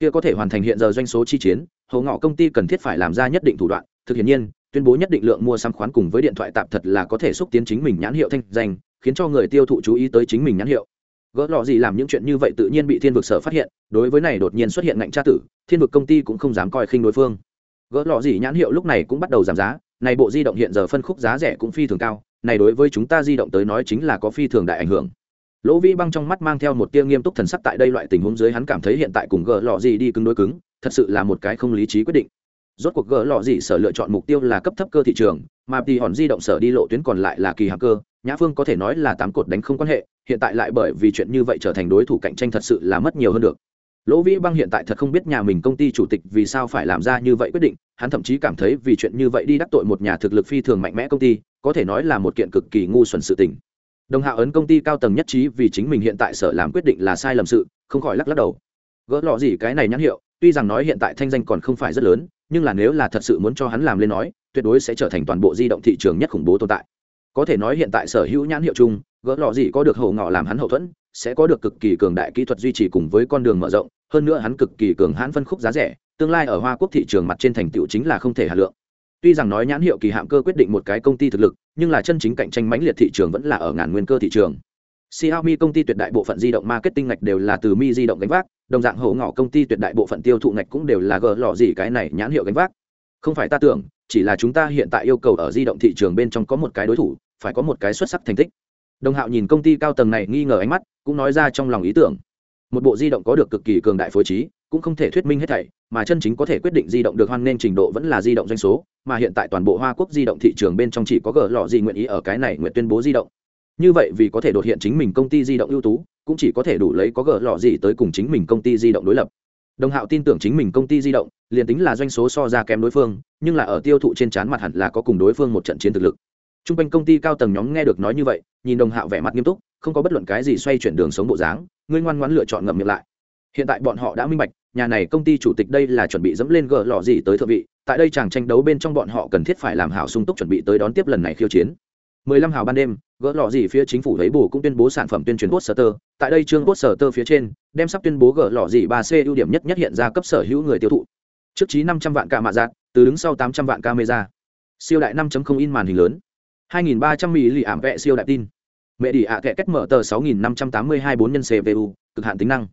Kia có thể hoàn thành hiện giờ doanh số chi chiến hầu ngọ công ty cần thiết phải làm ra nhất định thủ đoạn, thực hiện nhiên, tuyên bố nhất định lượng mua sắm khoán cùng với điện thoại tạp thật là có thể xúc tiến chính mình nhãn hiệu thanh danh, khiến cho người tiêu thụ chú ý tới chính mình nhãn hiệu. Gỡ lọ gì làm những chuyện như vậy tự nhiên bị thiên vực sở phát hiện, đối với này đột nhiên xuất hiện ngạnh tra tử, thiên vực công ty cũng không dám coi khinh đối phương. Gỡ lọ gì nhãn hiệu lúc này cũng bắt đầu giảm giá, này bộ di động hiện giờ phân khúc giá rẻ cũng phi thường cao này đối với chúng ta di động tới nói chính là có phi thường đại ảnh hưởng. Lỗ vĩ băng trong mắt mang theo một tia nghiêm túc thần sắc tại đây loại tình huống dưới hắn cảm thấy hiện tại cùng gỡ lọ gì đi cứng đối cứng, thật sự là một cái không lý trí quyết định. Rốt cuộc gỡ lọ gì sở lựa chọn mục tiêu là cấp thấp cơ thị trường, mà thì hòn di động sở đi lộ tuyến còn lại là kỳ hạng cơ, nhã phương có thể nói là tám cột đánh không quan hệ, hiện tại lại bởi vì chuyện như vậy trở thành đối thủ cạnh tranh thật sự là mất nhiều hơn được lỗ vĩ băng hiện tại thật không biết nhà mình công ty chủ tịch vì sao phải làm ra như vậy quyết định, hắn thậm chí cảm thấy vì chuyện như vậy đi đắc tội một nhà thực lực phi thường mạnh mẽ công ty, có thể nói là một kiện cực kỳ ngu xuẩn sự tình. Đồng hạ ấn công ty cao tầng nhất trí vì chính mình hiện tại sở làm quyết định là sai lầm sự, không khỏi lắc lắc đầu. Gỡ lọ gì cái này nhãn hiệu, tuy rằng nói hiện tại thanh danh còn không phải rất lớn, nhưng là nếu là thật sự muốn cho hắn làm lên nói, tuyệt đối sẽ trở thành toàn bộ di động thị trường nhất khủng bố tồn tại. Có thể nói hiện tại sở hữu nhãn hiệu chung, gỡ lọ gì có được hầu ngọ làm hắn hậu thuẫn sẽ có được cực kỳ cường đại kỹ thuật duy trì cùng với con đường mở rộng hơn nữa hắn cực kỳ cường hãn phân khúc giá rẻ tương lai ở hoa quốc thị trường mặt trên thành tựu chính là không thể hà lượng tuy rằng nói nhãn hiệu kỳ hạm cơ quyết định một cái công ty thực lực nhưng là chân chính cạnh tranh mãnh liệt thị trường vẫn là ở ngàn nguyên cơ thị trường Xiaomi công ty tuyệt đại bộ phận di động marketing ngạch đều là từ Mi di động gánh vác, đồng dạng hổ ngọ công ty tuyệt đại bộ phận tiêu thụ ngạch cũng đều là gờ lọ gì cái này nhãn hiệu gánh vác. Không phải ta tưởng, chỉ là chúng ta hiện tại yêu cầu ở di động thị trường bên trong có một cái đối thủ, phải có một cái xuất sắc thành tích. Đồng Hạo nhìn công ty cao tầng này nghi ngờ ánh mắt, cũng nói ra trong lòng ý tưởng. Một bộ di động có được cực kỳ cường đại phối trí, cũng không thể thuyết minh hết thảy, mà chân chính có thể quyết định di động được hoan nên trình độ vẫn là di động doanh số, mà hiện tại toàn bộ Hoa Quốc di động thị trường bên trong chỉ có gỡ lọ gì nguyện ý ở cái này nguyện tuyên bố di động. Như vậy vì có thể đột hiện chính mình công ty di động ưu tú cũng chỉ có thể đủ lấy có gỡ lọ gì tới cùng chính mình công ty di động đối lập. Đồng hạo tin tưởng chính mình công ty di động liền tính là doanh số so ra kém đối phương nhưng là ở tiêu thụ trên chán mặt hẳn là có cùng đối phương một trận chiến thực lực. T r u n g quanh công ty cao tầng nhóm nghe được nói như vậy nhìn đồng hạo vẻ mặt nghiêm túc không có bất luận cái gì xoay chuyển đường sống bộ dáng ngươi ngoan ngoãn lựa chọn ngậm miệng lại hiện tại bọn họ đã minh bạch nhà này công ty chủ tịch đây là chuẩn bị dẫm lên gỡ lọ gì tới thượng vị tại đây chàng tranh đấu bên trong bọn họ cần thiết phải làm hảo sung túc chuẩn bị tới đón tiếp lần này khiêu chiến 15 hào ban đêm, gỡ lọ gì phía chính phủ lấy bù cũng tuyên bố sản phẩm tuyên truyền poster, tại đây chương poster phía trên, đem sắp tuyên bố gỡ lọ gì 3C ưu điểm nhất nhất hiện ra cấp sở hữu người tiêu thụ. Trước trí 500 vạn ca mạ giác, từ đứng sau 800 vạn camera. Siêu đại 5.0 in màn hình lớn. 2300 ảm vẹ siêu đại tin. Mẹ đi ạ kệ cách mở tờ 6582 4 nhân CPU, cực hạn tính năng.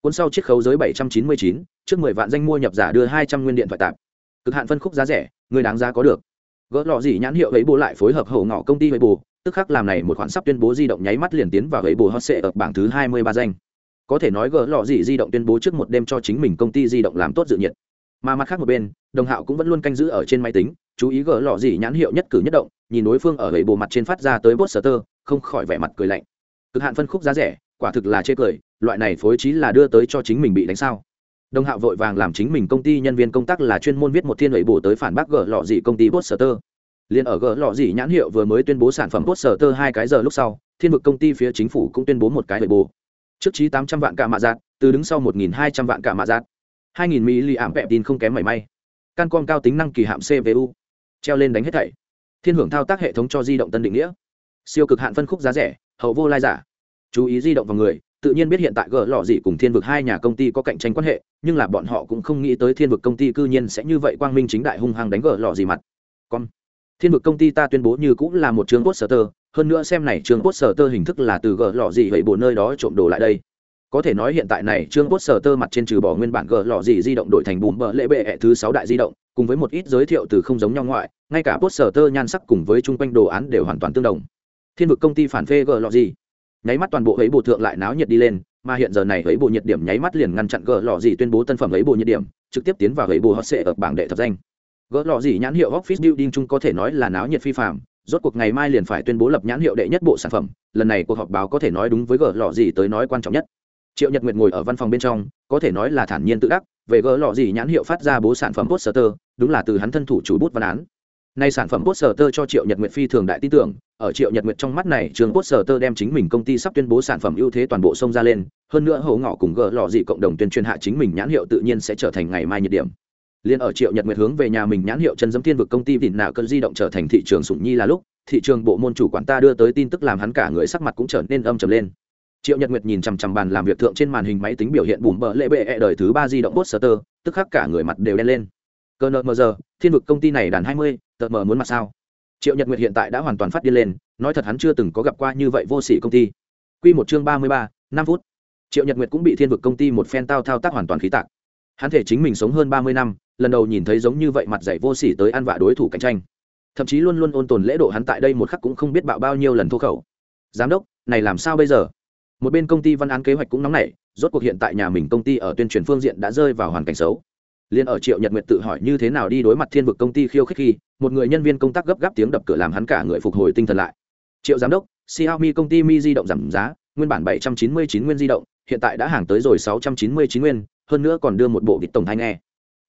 Cuốn sau chiết khấu giới 799, trước 10 vạn danh mua nhập giả đưa 200 nguyên điện thoại tạp. Cực hạn phân khúc giá rẻ, người đáng giá có được gỡ lọ gì nhãn hiệu ấy bù lại phối hợp hậu ngọ công ty ấy bù tức khắc làm này một khoản sắp tuyên bố di động nháy mắt liền tiến vào ấy bù hot sệ ở bảng thứ hai mươi ba danh có thể nói gỡ lọ gì di động tuyên bố trước một đêm cho chính mình công ty di động làm tốt dự nhiệt mà mặt khác một bên đồng hạo cũng vẫn luôn canh giữ ở trên máy tính chú ý gỡ lọ gì nhãn hiệu nhất cử nhất động nhìn đối phương ở ấy bù mặt trên phát ra tới poster không khỏi vẻ mặt cười lạnh. Cực hạn phân khúc giá rẻ, quả thực là chê cười, loại này phối trí là đưa tới cho chính mình bị đánh sao. Đồng hạo vội vàng làm chính mình công ty nhân viên công tác là chuyên môn viết một thiên ủy bổ tới phản bác gỡ lọ gì công ty poster liền ở gỡ lọ gì nhãn hiệu vừa mới tuyên bố sản phẩm poster hai cái giờ lúc sau, thiên vực công ty phía chính phủ cũng tuyên bố một cái ủy bổ trước trí tám trăm vạn cả mạ giạt, từ đứng sau một nghìn hai trăm vạn cả mạ giạt. Hai nghìn mili ảm vẹp tin không kém mảy may. Cancom cao tính năng kỳ hạm cpu treo lên đánh hết thảy thiên hưởng thao tác hệ thống cho di động tân định nghĩa. Siêu cực hạn phân khúc giá rẻ, hậu vô lai giả. Chú ý di động vào người, tự nhiên biết hiện tại gỡ lọ gì cùng thiên vực hai nhà công ty có cạnh tranh quan hệ, nhưng là bọn họ cũng không nghĩ tới thiên vực công ty cư nhiên sẽ như vậy quang minh chính đại hung hăng đánh gỡ lọ gì mặt. Con, thiên vực công ty ta tuyên bố như cũng là một trường poster, hơn nữa xem này trường poster hình thức là từ gỡ lọ gì vậy bộ nơi đó trộm đồ lại đây có thể nói hiện tại này trương poster mặt trên trừ bỏ nguyên bản gờ lọ gì di động đổi thành bùm bờ lễ bệ -E thứ sáu đại di động, cùng với một ít giới thiệu từ không giống nhau ngoại, ngay cả poster nhan sắc cùng với chung quanh đồ án đều hoàn toàn tương đồng. Thiên vực công ty phản phê gờ lọ gì? Nháy mắt toàn bộ ấy bộ thượng lại náo nhiệt đi lên, mà hiện giờ này ấy bộ nhiệt điểm nháy mắt liền ngăn chặn gờ lọ gì tuyên bố tân phẩm ấy bộ nhiệt điểm, trực tiếp tiến vào ấy bộ hot sệ ở bảng đệ thập danh. Gỡ lọ gì nhãn hiệu office building chung có thể nói là náo nhiệt phi phạm rốt cuộc ngày mai liền phải tuyên bố lập nhãn hiệu đệ nhất bộ sản phẩm, lần này cuộc họp báo có thể nói đúng với gỡ lọ gì tới nói quan trọng nhất triệu nhật nguyệt ngồi ở văn phòng bên trong có thể nói là thản nhiên tự đắc về gỡ lọ gì nhãn hiệu phát ra bố sản phẩm poster đúng là từ hắn thân thủ chủ bút văn án Nay sản phẩm poster cho Triệu Nhật Nguyệt phi thường đại tin tưởng, ở Triệu Nhật Nguyệt trong mắt này, trường poster đem chính mình công ty sắp tuyên bố sản phẩm ưu thế toàn bộ sông ra lên, hơn nữa hổ ngọ cùng gỡ lọ gì cộng đồng tuyên truyền hạ chính mình nhãn hiệu tự nhiên sẽ trở thành ngày mai nhiệt điểm. Liên ở Triệu Nhật Nguyệt hướng về nhà mình nhãn hiệu chân dấm thiên vực công ty vịn nào cơn di động trở thành thị trường sủng nhi là lúc, thị trường bộ môn chủ quản ta đưa tới tin tức làm hắn cả người sắc mặt cũng trở nên âm trầm lên. Triệu Nhật Nguyệt nhìn chằm chằm bàn làm việc thượng trên màn hình máy tính biểu hiện bùm bợ lệ bệ e đời thứ ba di động poster, tức khắc cả người mặt đều đen lên. Cơ nợ mờ giờ, thiên vực công ty này đàn hai mươi, tợ mờ muốn mặt sao? Triệu Nhật Nguyệt hiện tại đã hoàn toàn phát điên lên, nói thật hắn chưa từng có gặp qua như vậy vô sỉ công ty. Quy một chương ba mươi ba, năm phút. Triệu Nhật Nguyệt cũng bị thiên vực công ty một phen tao thao tác hoàn toàn khí tạc. Hắn thể chính mình sống hơn ba mươi năm, lần đầu nhìn thấy giống như vậy mặt dạy vô sỉ tới ăn vạ đối thủ cạnh tranh. Thậm chí luôn luôn ôn tồn lễ độ hắn tại đây một khắc cũng không biết bạo bao nhiêu lần thô khẩu. Giám đốc, này làm sao bây giờ? Một bên công ty văn án kế hoạch cũng nóng nảy, rốt cuộc hiện tại nhà mình công ty ở tuyên truyền phương diện đã rơi vào hoàn cảnh xấu. Liền ở triệu nhật nguyệt tự hỏi như thế nào đi đối mặt thiên vực công ty khiêu khích khi một người nhân viên công tác gấp gáp tiếng đập cửa làm hắn cả người phục hồi tinh thần lại. Triệu giám đốc xiaomi công ty mi di động giảm giá nguyên bản 799 nguyên di động hiện tại đã hàng tới rồi 699 nguyên hơn nữa còn đưa một bộ vịt tổng thanh nghe.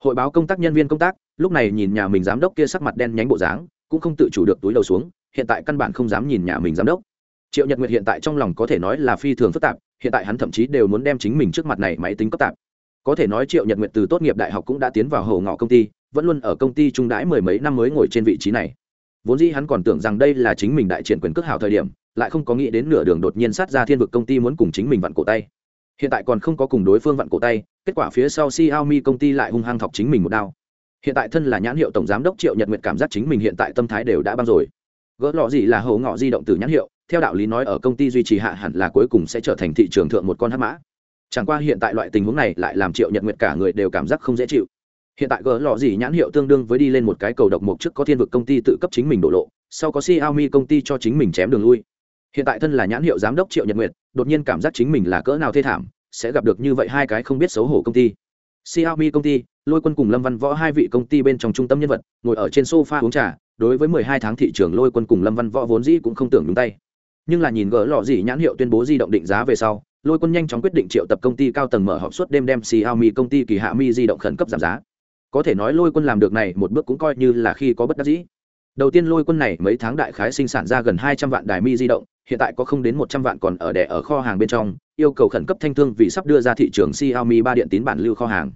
Hội báo công tác nhân viên công tác lúc này nhìn nhà mình giám đốc kia sắc mặt đen nhánh bộ dáng cũng không tự chủ được túi đầu xuống hiện tại căn bản không dám nhìn nhà mình giám đốc triệu nhật nguyệt hiện tại trong lòng có thể nói là phi thường phức tạp, hiện tại hắn thậm chí đều muốn đem chính mình trước mặt này máy tính cấp tạp. Có thể nói triệu nhật nguyệt từ tốt nghiệp đại học cũng đã tiến vào hầu ngọ công ty, vẫn luôn ở công ty trung đãi mười mấy năm mới ngồi trên vị trí này. Vốn dĩ hắn còn tưởng rằng đây là chính mình đại triển quyền cước hảo thời điểm, lại không có nghĩ đến nửa đường đột nhiên sát ra thiên vực công ty muốn cùng chính mình vặn cổ tay. Hiện tại còn không có cùng đối phương vặn cổ tay, kết quả phía sau xiaomi công ty lại hung hăng thọc chính mình một đao. Hiện tại thân là nhãn hiệu tổng giám đốc triệu nhật nguyệt cảm giác chính mình hiện tại tâm thái đều đã băng rồi. Gỡ lọ gì là hầu ngọ di động từ nhãn hiệu theo đạo lý nói ở công ty duy trì hạ hẳn là cuối cùng sẽ trở thành thị trường thượng một con hắc mã. Chẳng qua hiện tại loại tình huống này lại làm triệu nhật nguyệt cả người đều cảm giác không dễ chịu. Hiện tại gỡ lọ gì nhãn hiệu tương đương với đi lên một cái cầu độc mục trước có thiên vực công ty tự cấp chính mình đổ lộ, sau có xiaomi công ty cho chính mình chém đường lui. Hiện tại thân là nhãn hiệu giám đốc triệu nhật nguyệt, đột nhiên cảm giác chính mình là cỡ nào thê thảm, sẽ gặp được như vậy hai cái không biết xấu hổ công ty. Xiaomi công ty, lôi quân cùng lâm văn võ hai vị công ty bên trong trung tâm nhân vật, ngồi ở trên sofa uống trà, đối với mười hai tháng thị trường lôi quân cùng lâm văn võ vốn dĩ cũng không tưởng nhúng tay nhưng là nhìn gỡ lọ gì nhãn hiệu tuyên bố di động định giá về sau, lôi quân nhanh chóng quyết định triệu tập công ty cao tầng mở họp suốt đêm đem xiaomi công ty kỳ hạ mi di động khẩn cấp giảm giá. Có thể nói lôi quân làm được này một bước cũng coi như là khi có bất đắc dĩ. Đầu tiên lôi quân này mấy tháng đại khái sinh sản ra gần hai trăm vạn đài mi di động, hiện tại có không đến một trăm vạn còn ở đẻ ở kho hàng bên trong, yêu cầu khẩn cấp thanh thương vì sắp đưa ra thị trường xiaomi ba điện tín bản lưu kho hàng.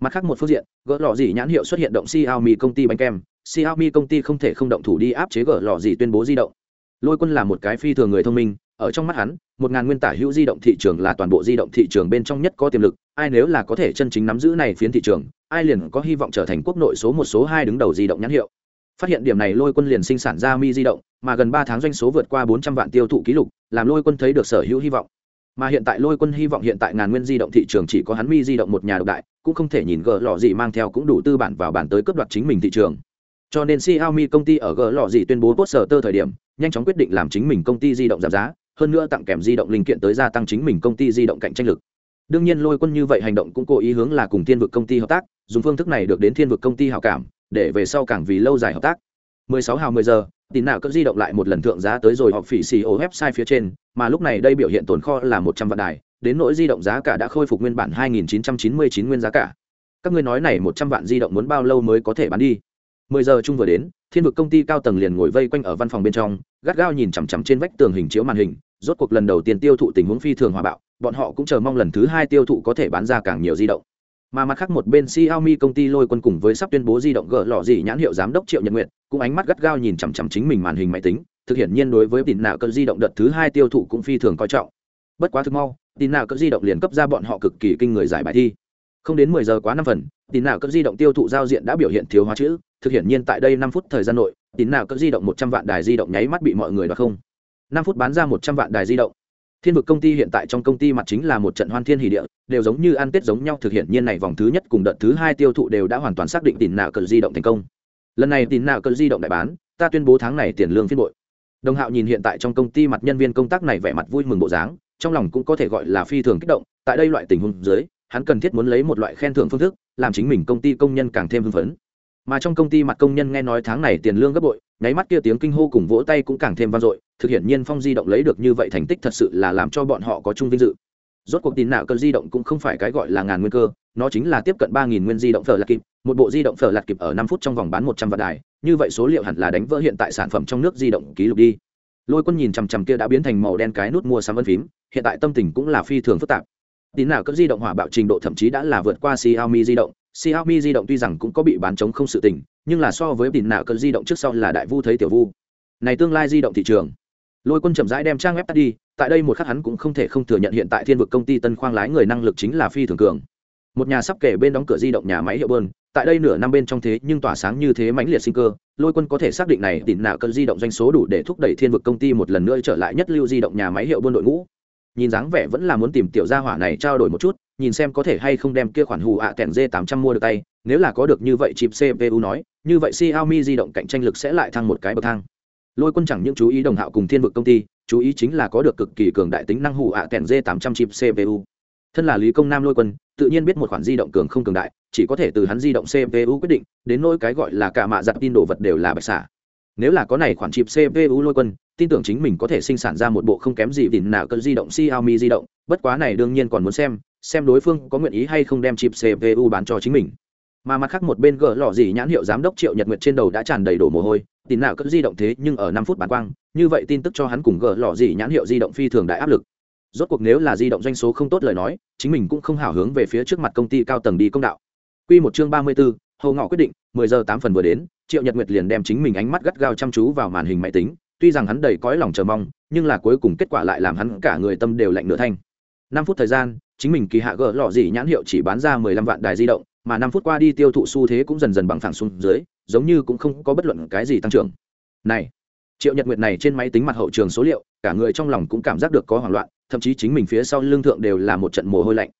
Mặt khác một phương diện, gỡ lọ gì nhãn hiệu xuất hiện động xiaomi công ty bánh kem. Xiaomi công ty không thể không động thủ đi áp chế gỡ lọ gì tuyên bố di động lôi quân là một cái phi thường người thông minh, ở trong mắt hắn, một ngàn nguyên tả hữu di động thị trường là toàn bộ di động thị trường bên trong nhất có tiềm lực, ai nếu là có thể chân chính nắm giữ này phiến thị trường, ai liền có hy vọng trở thành quốc nội số một số hai đứng đầu di động nhãn hiệu. Phát hiện điểm này lôi quân liền sinh sản ra mi di động, mà gần ba tháng doanh số vượt qua bốn trăm vạn tiêu thụ kỷ lục, làm lôi quân thấy được sở hữu hy vọng. Mà hiện tại lôi quân hy vọng hiện tại ngàn nguyên di động thị trường chỉ có hắn mi di động một nhà độc đại, cũng không thể nhìn gỡ lò gì mang theo cũng đủ tư bản vào bản tới cướp đoạt chính mình thị trường cho nên Xiaomi công ty ở gỡ lọ gì tuyên bố poster thời điểm, nhanh chóng quyết định làm chính mình công ty di động giảm giá, hơn nữa tặng kèm di động linh kiện tới gia tăng chính mình công ty di động cạnh tranh lực. Đương nhiên lôi quân như vậy hành động cũng cố ý hướng là cùng thiên vực công ty hợp tác, dùng phương thức này được đến thiên vực công ty hảo cảm, để về sau càng vì lâu dài hợp tác. 16 hào 10 giờ tín nào cỡ di động lại một lần thượng giá tới rồi họp phỉ xì ô website phía trên, mà lúc này đây biểu hiện tồn kho là 100 vạn đài, đến nỗi di động giá cả đã khôi phục nguyên bản 2.999 nguyên giá cả. Các ngươi nói này 100 vạn di động muốn bao lâu mới có thể bán đi? 10 giờ chung vừa đến thiên vực công ty cao tầng liền ngồi vây quanh ở văn phòng bên trong gắt gao nhìn chằm chằm trên vách tường hình chiếu màn hình rốt cuộc lần đầu tiên tiêu thụ tình huống phi thường hòa bạo bọn họ cũng chờ mong lần thứ hai tiêu thụ có thể bán ra càng nhiều di động mà mặt khác một bên Xiaomi công ty lôi quân cùng với sắp tuyên bố di động gỡ lọ gì nhãn hiệu giám đốc Triệu Nhật Nguyệt, cũng ánh mắt gắt gao nhìn chằm chằm chính mình màn hình máy tính, thực hiện nhiên đối với tin nào cỡ di động đợt thứ hai tiêu thụ cũng phi thường coi trọng. Bất quá thực mau, tin nào cỡ di động liền cấp ra bọn họ cực kỳ kinh người giải bài thi. Không đến mười giờ quá năm phần, tin nào cỡ di động tiêu thụ giao diện đã biểu hiện thiếu hóa chữ, thực hiện nhiên tại đây năm phút thời gian nội, tín nào cỡ di động một trăm vạn đài di động nháy mắt bị mọi người đoạt không. năm phút bán ra một trăm vạn đài di động. Thiên vực công ty hiện tại trong công ty mặt chính là một trận hoan thiên hỷ địa đều giống như ăn tết giống nhau thực hiện nhiên này vòng thứ nhất cùng đợt thứ hai tiêu thụ đều đã hoàn toàn xác định tín nào cờ di động thành công. Lần này tín nào cờ di động đại bán ta tuyên bố tháng này tiền lương phiên bội. Đồng hạo nhìn hiện tại trong công ty mặt nhân viên công tác này vẻ mặt vui mừng bộ dáng trong lòng cũng có thể gọi là phi thường kích động tại đây loại tình huống dưới hắn cần thiết muốn lấy một loại khen thưởng phương thức làm chính mình công ty công nhân càng thêm hưng phấn mà trong công ty mặt công nhân nghe nói tháng này tiền lương gấp bội, nháy mắt kia tiếng kinh hô cùng vỗ tay cũng càng thêm vang dội, thực hiện nhiên phong di động lấy được như vậy thành tích thật sự là làm cho bọn họ có chung vinh dự. Rốt cuộc tin nạo cơn di động cũng không phải cái gọi là ngàn nguyên cơ, nó chính là tiếp cận ba nghìn nguyên di động phở lạt kịp, một bộ di động phở lạt kịp ở năm phút trong vòng bán một trăm vạn đài, như vậy số liệu hẳn là đánh vỡ hiện tại sản phẩm trong nước di động ký lục đi. Lôi quân nhìn chằm chằm kia đã biến thành màu đen cái nút mua sắm ân phím, hiện tại tâm tình cũng là phi thường phức tạp. Tín nào cỡ di động hỏa bạo trình độ thậm chí đã là vượt qua Xiaomi di động Xiaomi di động tuy rằng cũng có bị bán chống không sự tình, nhưng là so với tín nào cơn di động trước sau là đại vu thấy tiểu vu. Này tương lai di động thị trường. Lôi Quân chậm rãi đem trang web tắt đi, tại đây một khắc hắn cũng không thể không thừa nhận hiện tại Thiên vực công ty Tân Khoang lái người năng lực chính là phi thường cường. Một nhà sắp kể bên đóng cửa di động nhà máy hiệu bơn, tại đây nửa năm bên trong thế nhưng tỏa sáng như thế mãnh liệt sinh cơ, Lôi Quân có thể xác định này tín nào cơn di động doanh số đủ để thúc đẩy Thiên vực công ty một lần nữa trở lại nhất lưu di động nhà máy hiệu buôn đội ngũ. Nhìn dáng vẻ vẫn là muốn tìm tiểu gia hỏa này trao đổi một chút, nhìn xem có thể hay không đem kia khoản hù ạ à dê d 800 mua được tay, nếu là có được như vậy chip cpu nói, như vậy xiaomi di động cạnh tranh lực sẽ lại thăng một cái bậc thang. Lôi quân chẳng những chú ý đồng hạo cùng thiên vực công ty, chú ý chính là có được cực kỳ cường đại tính năng hù ạ à dê d 800 chip cpu thân là lý công nam lôi quân, tự nhiên biết một khoản di động cường không cường đại, chỉ có thể từ hắn di động cpu quyết định, đến nỗi cái gọi là cả mạ giặt tin đồ vật đều là bạch xả. Nếu là có này khoản chip cpu lôi quân, tin tưởng chính mình có thể sinh sản ra một bộ không kém gì đỉnh nào cơn di động xiaomi di động, bất quá này đương nhiên còn muốn xem xem đối phương có nguyện ý hay không đem chip cpu bán cho chính mình. Mà mặt khác một bên gỡ lọ gì nhãn hiệu giám đốc triệu nhật nguyệt trên đầu đã tràn đầy đổ mồ hôi tin nào cất di động thế nhưng ở năm phút bán quang như vậy tin tức cho hắn cùng gỡ lọ gì nhãn hiệu di động phi thường đại áp lực. Rốt cuộc nếu là di động doanh số không tốt lời nói chính mình cũng không hào hướng về phía trước mặt công ty cao tầng đi công đạo. Quy một chương ba mươi 34, Hầu Ngọ quyết định, mười giờ tám phần vừa đến, Triệu Nhật Nguyệt liền đem chính mình ánh mắt gắt gao chăm chú vào màn hình máy tính, tuy rằng hắn đầy cõi lòng chờ mong, nhưng là cuối cùng kết quả lại làm hắn cả người tâm đều lạnh nửa thanh. Năm phút thời gian, chính mình kỳ hạ gỡ lọ gì nhãn hiệu chỉ bán ra mười lăm vạn đài di động, mà năm phút qua đi tiêu thụ xu thế cũng dần dần bằng phẳng xuống dưới, giống như cũng không có bất luận cái gì tăng trưởng. Này, Triệu Nhật Nguyệt này trên máy tính mặt hậu trường số liệu, cả người trong lòng cũng cảm giác được có hoảng loạn, thậm chí chính mình phía sau lưng thượng đều là một trận mồ hôi lạnh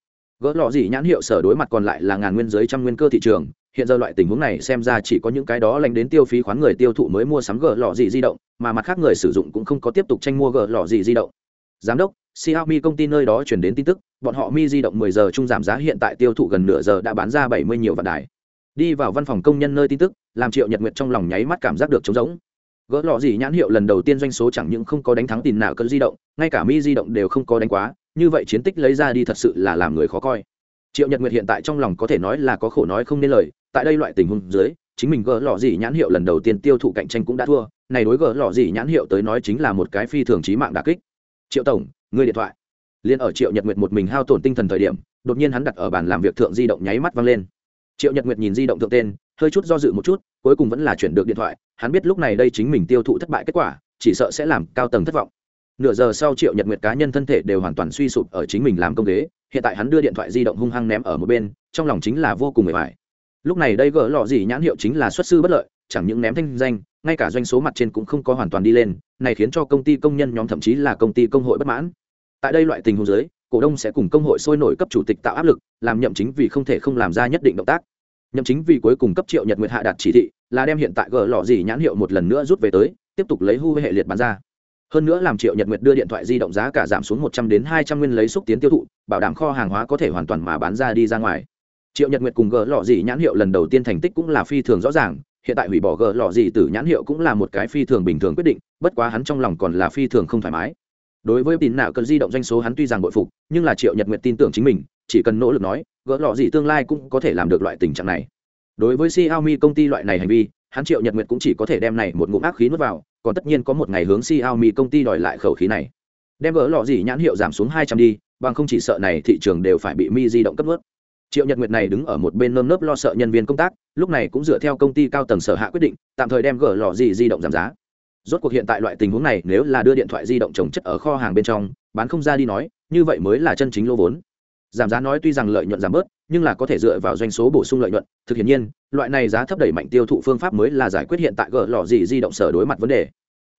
gỡ lọ gì nhãn hiệu sở đối mặt còn lại là ngàn nguyên giới trăm nguyên cơ thị trường hiện giờ loại tình huống này xem ra chỉ có những cái đó lành đến tiêu phí khoán người tiêu thụ mới mua sắm gỡ lọ gì di động mà mặt khác người sử dụng cũng không có tiếp tục tranh mua gỡ lọ gì di động giám đốc Xiaomi công ty nơi đó truyền đến tin tức, bọn họ Mi di động 10 giờ trung giảm giá hiện tại tiêu thụ gần nửa giờ đã bán ra 70 nhiều vạn đài. Đi vào văn phòng công nhân nơi tin tức, làm Triệu Nhật Nguyệt trong lòng nháy mắt cảm giác được trống rỗng. Gỡ lọ gì nhãn hiệu lần đầu tiên doanh số chẳng những không có đánh thắng tiền nào cơn di động, ngay cả Mi di động đều không có đánh quá, như vậy chiến tích lấy ra đi thật sự là làm người khó coi triệu nhật nguyệt hiện tại trong lòng có thể nói là có khổ nói không nên lời tại đây loại tình huống dưới chính mình gỡ lọ gì nhãn hiệu lần đầu tiên tiêu thụ cạnh tranh cũng đã thua này đối gỡ lọ gì nhãn hiệu tới nói chính là một cái phi thường trí mạng đả kích triệu tổng người điện thoại liên ở triệu nhật nguyệt một mình hao tổn tinh thần thời điểm, đột nhiên hắn đặt ở bàn làm việc thượng di động nháy mắt văng lên. Triệu nhật nguyệt nhìn di động thượng tên, hơi chút do dự một chút, cuối cùng vẫn là chuyển được điện thoại, hắn biết lúc này đây chính mình tiêu thụ thất bại kết quả, chỉ sợ sẽ làm cao tầng thất vọng. Nửa giờ sau triệu nhật nguyệt cá nhân thân thể đều hoàn toàn suy sụp ở chính mình làm công ghế, hiện tại hắn đưa điện thoại di động hung hăng ném ở một bên, trong lòng chính là vô cùng mệt mỏi. Lúc này đây gỡ lọ gì nhãn hiệu chính là xuất sư bất lợi, chẳng những ném thanh danh, ngay cả doanh số mặt trên cũng không có hoàn toàn đi lên, này khiến cho công ty công nhân nhóm thậm chí là công ty công hội bất mãn tại đây loại tình huống dưới, cổ đông sẽ cùng công hội sôi nổi cấp chủ tịch tạo áp lực, làm nhậm chính vì không thể không làm ra nhất định động tác. Nhậm chính vì cuối cùng cấp triệu nhật nguyệt hạ đạt chỉ thị, là đem hiện tại gỡ lọ gì nhãn hiệu một lần nữa rút về tới, tiếp tục lấy hu hệ liệt bán ra. Hơn nữa làm triệu nhật nguyệt đưa điện thoại di động giá cả giảm xuống một trăm đến hai trăm nguyên lấy xúc tiến tiêu thụ, bảo đảm kho hàng hóa có thể hoàn toàn mà bán ra đi ra ngoài. Triệu nhật nguyệt cùng gỡ lọ gì nhãn hiệu lần đầu tiên thành tích cũng là phi thường rõ ràng, hiện tại hủy bỏ gỡ lọ gì từ nhãn hiệu cũng là một cái phi thường bình thường quyết định, bất quá hắn trong lòng còn là phi thường không thoải mái đối với tín nào cần di động doanh số hắn tuy rằng bội phục nhưng là triệu nhật nguyện tin tưởng chính mình chỉ cần nỗ lực nói gỡ lọ gì tương lai cũng có thể làm được loại tình trạng này đối với xiaomi công ty loại này hành vi hắn triệu nhật nguyện cũng chỉ có thể đem này một ngụm ác khí nuốt vào còn tất nhiên có một ngày hướng Xiaomi công ty đòi lại khẩu khí này. Đem gỡ lọ gì nhãn hiệu giảm xuống 200 đi, bằng không chỉ sợ này thị trường đều phải bị Mi di động cấp vớt Triệu Nhật Nguyệt này đứng ở một bên nơm nớp lo sợ nhân viên công tác, lúc này cũng dựa theo công ty cao tầng sở hạ quyết định, tạm thời đem gỡ lọ gì di động giảm giá. Rốt cuộc hiện tại loại tình huống này, nếu là đưa điện thoại di động trồng chất ở kho hàng bên trong, bán không ra đi nói, như vậy mới là chân chính lô vốn. Giảm giá nói tuy rằng lợi nhuận giảm bớt, nhưng là có thể dựa vào doanh số bổ sung lợi nhuận, thực hiện nhiên, loại này giá thấp đẩy mạnh tiêu thụ phương pháp mới là giải quyết hiện tại gỡ lò gì di động sở đối mặt vấn đề.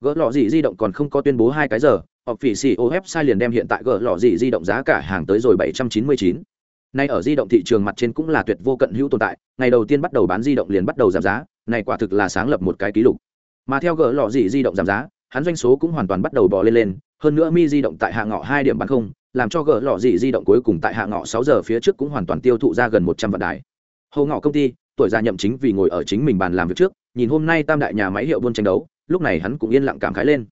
Gỡ lò gì di động còn không có tuyên bố hai cái giờ họp phỉ xì ô website liền đem hiện tại gỡ lò gì di động giá cả hàng tới rồi bảy trăm chín mươi chín. Nay ở di động thị trường mặt trên cũng là tuyệt vô cận hữu tồn tại ngày đầu tiên bắt đầu bán di động liền bắt đầu giảm giá này quả thực là sáng lập một cái kỷ lục mà theo gỡ lọ gì di động giảm giá, hắn doanh số cũng hoàn toàn bắt đầu bò lên lên, hơn nữa mi di động tại hạ ngọ hai điểm bán không, làm cho gỡ lọ gì di động cuối cùng tại hạ ngọ sáu giờ phía trước cũng hoàn toàn tiêu thụ ra gần một trăm vạn đài. Hầu ngọ công ty, tuổi già nhậm chính vì ngồi ở chính mình bàn làm việc trước, nhìn hôm nay tam đại nhà máy hiệu buôn tranh đấu, lúc này hắn cũng yên lặng cảm khái lên.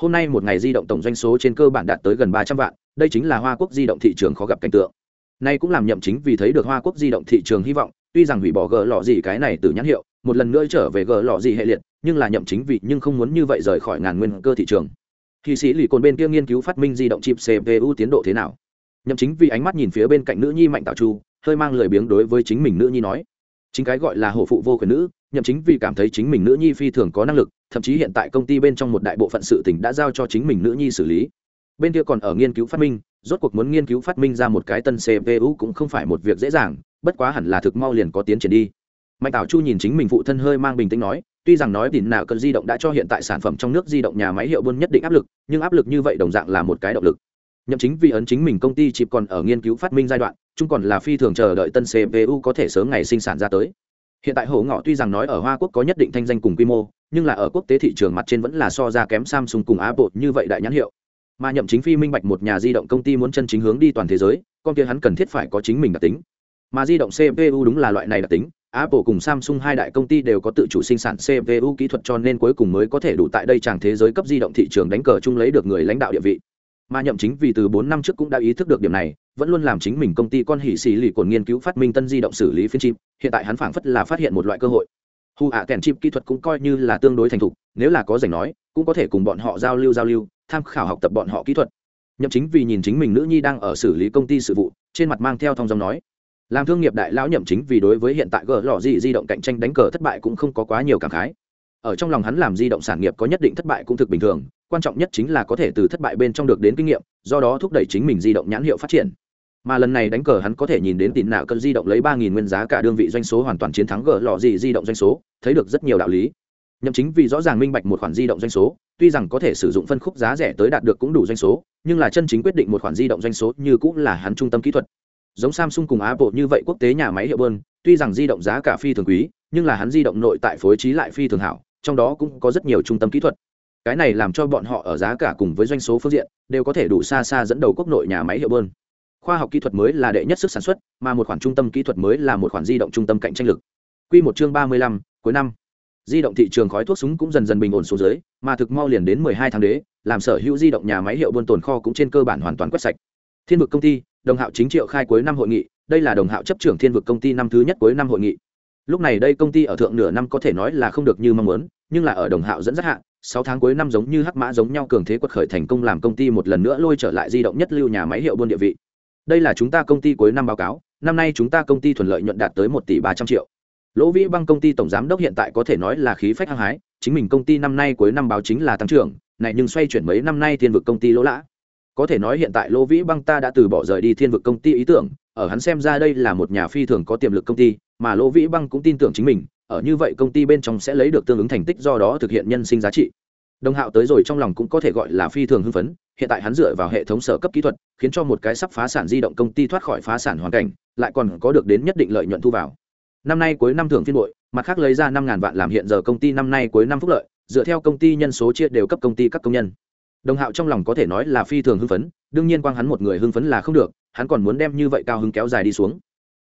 Hôm nay một ngày di động tổng doanh số trên cơ bản đạt tới gần ba trăm vạn, đây chính là hoa quốc di động thị trường khó gặp cảnh tượng. Nay cũng làm nhậm chính vì thấy được hoa quốc di động thị trường hy vọng, tuy rằng hủy bỏ gỡ lọ gì cái này từ nhãn hiệu một lần nữa trở về gờ lọ gì hệ liệt, nhưng là nhậm chính vị nhưng không muốn như vậy rời khỏi ngàn nguyên cơ thị trường. Khi sĩ lì cồn bên kia nghiên cứu phát minh di động chip cpu tiến độ thế nào? Nhậm chính vì ánh mắt nhìn phía bên cạnh nữ nhi mạnh tạo chu, hơi mang lời biếng đối với chính mình nữ nhi nói. Chính cái gọi là hổ phụ vô quyền nữ, nhậm chính vì cảm thấy chính mình nữ nhi phi thường có năng lực, thậm chí hiện tại công ty bên trong một đại bộ phận sự tỉnh đã giao cho chính mình nữ nhi xử lý. Bên kia còn ở nghiên cứu phát minh, rốt cuộc muốn nghiên cứu phát minh ra một cái tân cpu cũng không phải một việc dễ dàng, bất quá hẳn là thực mau liền có tiến triển đi mạnh tảo chu nhìn chính mình phụ thân hơi mang bình tĩnh nói, tuy rằng nói tìm nào cần di động đã cho hiện tại sản phẩm trong nước di động nhà máy hiệu buôn nhất định áp lực, nhưng áp lực như vậy đồng dạng là một cái động lực. Nhậm chính vì ấn chính mình công ty chỉ còn ở nghiên cứu phát minh giai đoạn chung còn là phi thường chờ đợi tân cpu có thể sớm ngày sinh sản ra tới. Hiện tại hổ ngọ tuy rằng nói ở hoa quốc có nhất định thanh danh cùng quy mô, nhưng là ở quốc tế thị trường mặt trên vẫn là so ra kém samsung cùng apple như vậy đại nhãn hiệu. Mà nhậm chính phi minh bạch một nhà di động công ty muốn chân chính hướng đi toàn thế giới, con kia hắn cần thiết phải có chính mình đặc tính. Mà di động cpu đúng là loại này đặc tính apple cùng samsung hai đại công ty đều có tự chủ sinh sản cpu kỹ thuật cho nên cuối cùng mới có thể đủ tại đây tràng thế giới cấp di động thị trường đánh cờ chung lấy được người lãnh đạo địa vị. Mà nhậm chính vì từ bốn năm trước cũng đã ý thức được điểm này, vẫn luôn làm chính mình công ty con hỉ xì lì cồn nghiên cứu phát minh tân di động xử lý phiên chip, hiện tại hắn phảng phất là phát hiện một loại cơ hội. Hu ạ kèn chip kỹ thuật cũng coi như là tương đối thành thục, nếu là có rảnh nói, cũng có thể cùng bọn họ giao lưu giao lưu, tham khảo học tập bọn họ kỹ thuật. Nhậm chính vì nhìn chính mình nữ nhi đang ở xử lý công ty sự vụ, trên mặt mang theo thông dòng nói làm thương nghiệp đại lão nhậm chính vì đối với hiện tại gờ lò gì di động cạnh tranh đánh cờ thất bại cũng không có quá nhiều cảm khái. Ở trong lòng hắn làm di động sản nghiệp có nhất định thất bại cũng thực bình thường, quan trọng nhất chính là có thể từ thất bại bên trong được đến kinh nghiệm, do đó thúc đẩy chính mình di động nhãn hiệu phát triển. Mà lần này đánh cờ hắn có thể nhìn đến tín nạo cân di động lấy ba nghìn nguyên giá cả đơn vị doanh số hoàn toàn chiến thắng gờ lò gì di động doanh số, thấy được rất nhiều đạo lý. Nhậm chính vì rõ ràng minh bạch một khoản di động doanh số, tuy rằng có thể sử dụng phân khúc giá rẻ tới đạt được cũng đủ doanh số, nhưng là chân chính quyết định một khoản di động doanh số như cũng là hắn trung tâm kỹ thuật giống samsung cùng apple như vậy quốc tế nhà máy hiệu bơn, tuy rằng di động giá cả phi thường quý, nhưng là hắn di động nội tại phối trí lại phi thường hảo, trong đó cũng có rất nhiều trung tâm kỹ thuật. Cái này làm cho bọn họ ở giá cả cùng với doanh số phương diện đều có thể đủ xa xa dẫn đầu quốc nội nhà máy hiệu bơn. Khoa học kỹ thuật mới là đệ nhất sức sản xuất, mà một khoản trung tâm kỹ thuật mới là một khoản di động trung tâm cạnh tranh lực. Quy một chương ba mươi lăm, cuối năm. Di động thị trường khói thuốc súng cũng dần dần bình ổn xuống dưới, mà thực mau liền đến mười hai tháng đế, làm sở hữu di động nhà máy hiệu buôn tồn kho cũng trên cơ bản hoàn toàn quét sạch. Thiên vực công ty đồng hạo chính triệu khai cuối năm hội nghị, đây là đồng hạo chấp trưởng thiên vực công ty năm thứ nhất cuối năm hội nghị. Lúc này đây công ty ở thượng nửa năm có thể nói là không được như mong muốn, nhưng là ở đồng hạo dẫn dắt hạn sáu tháng cuối năm giống như hắc mã giống nhau cường thế quật khởi thành công làm công ty một lần nữa lôi trở lại di động nhất lưu nhà máy hiệu buôn địa vị. Đây là chúng ta công ty cuối năm báo cáo, năm nay chúng ta công ty thuận lợi nhuận đạt tới một tỷ ba trăm triệu. Lỗ vĩ băng công ty tổng giám đốc hiện tại có thể nói là khí phách hăng hái, chính mình công ty năm nay cuối năm báo chính là tăng trưởng, này nhưng xoay chuyển mấy năm nay thiên vực công ty lỗ lã có thể nói hiện tại lô vĩ băng ta đã từ bỏ rời đi thiên vực công ty ý tưởng, ở hắn xem ra đây là một nhà phi thường có tiềm lực công ty, mà lô vĩ băng cũng tin tưởng chính mình, ở như vậy công ty bên trong sẽ lấy được tương ứng thành tích do đó thực hiện nhân sinh giá trị. Đồng hạo tới rồi trong lòng cũng có thể gọi là phi thường hưng phấn, hiện tại hắn dựa vào hệ thống sở cấp kỹ thuật, khiến cho một cái sắp phá sản di động công ty thoát khỏi phá sản hoàn cảnh, lại còn có được đến nhất định lợi nhuận thu vào. Năm nay cuối năm thưởng phiên bội mặt khác lấy ra năm ngàn vạn làm hiện giờ công ty năm nay cuối năm phúc lợi, dựa theo công ty nhân số chia đều cấp công ty các công nhân đồng hạo trong lòng có thể nói là phi thường hưng phấn, đương nhiên quang hắn một người hưng phấn là không được, hắn còn muốn đem như vậy cao hứng kéo dài đi xuống.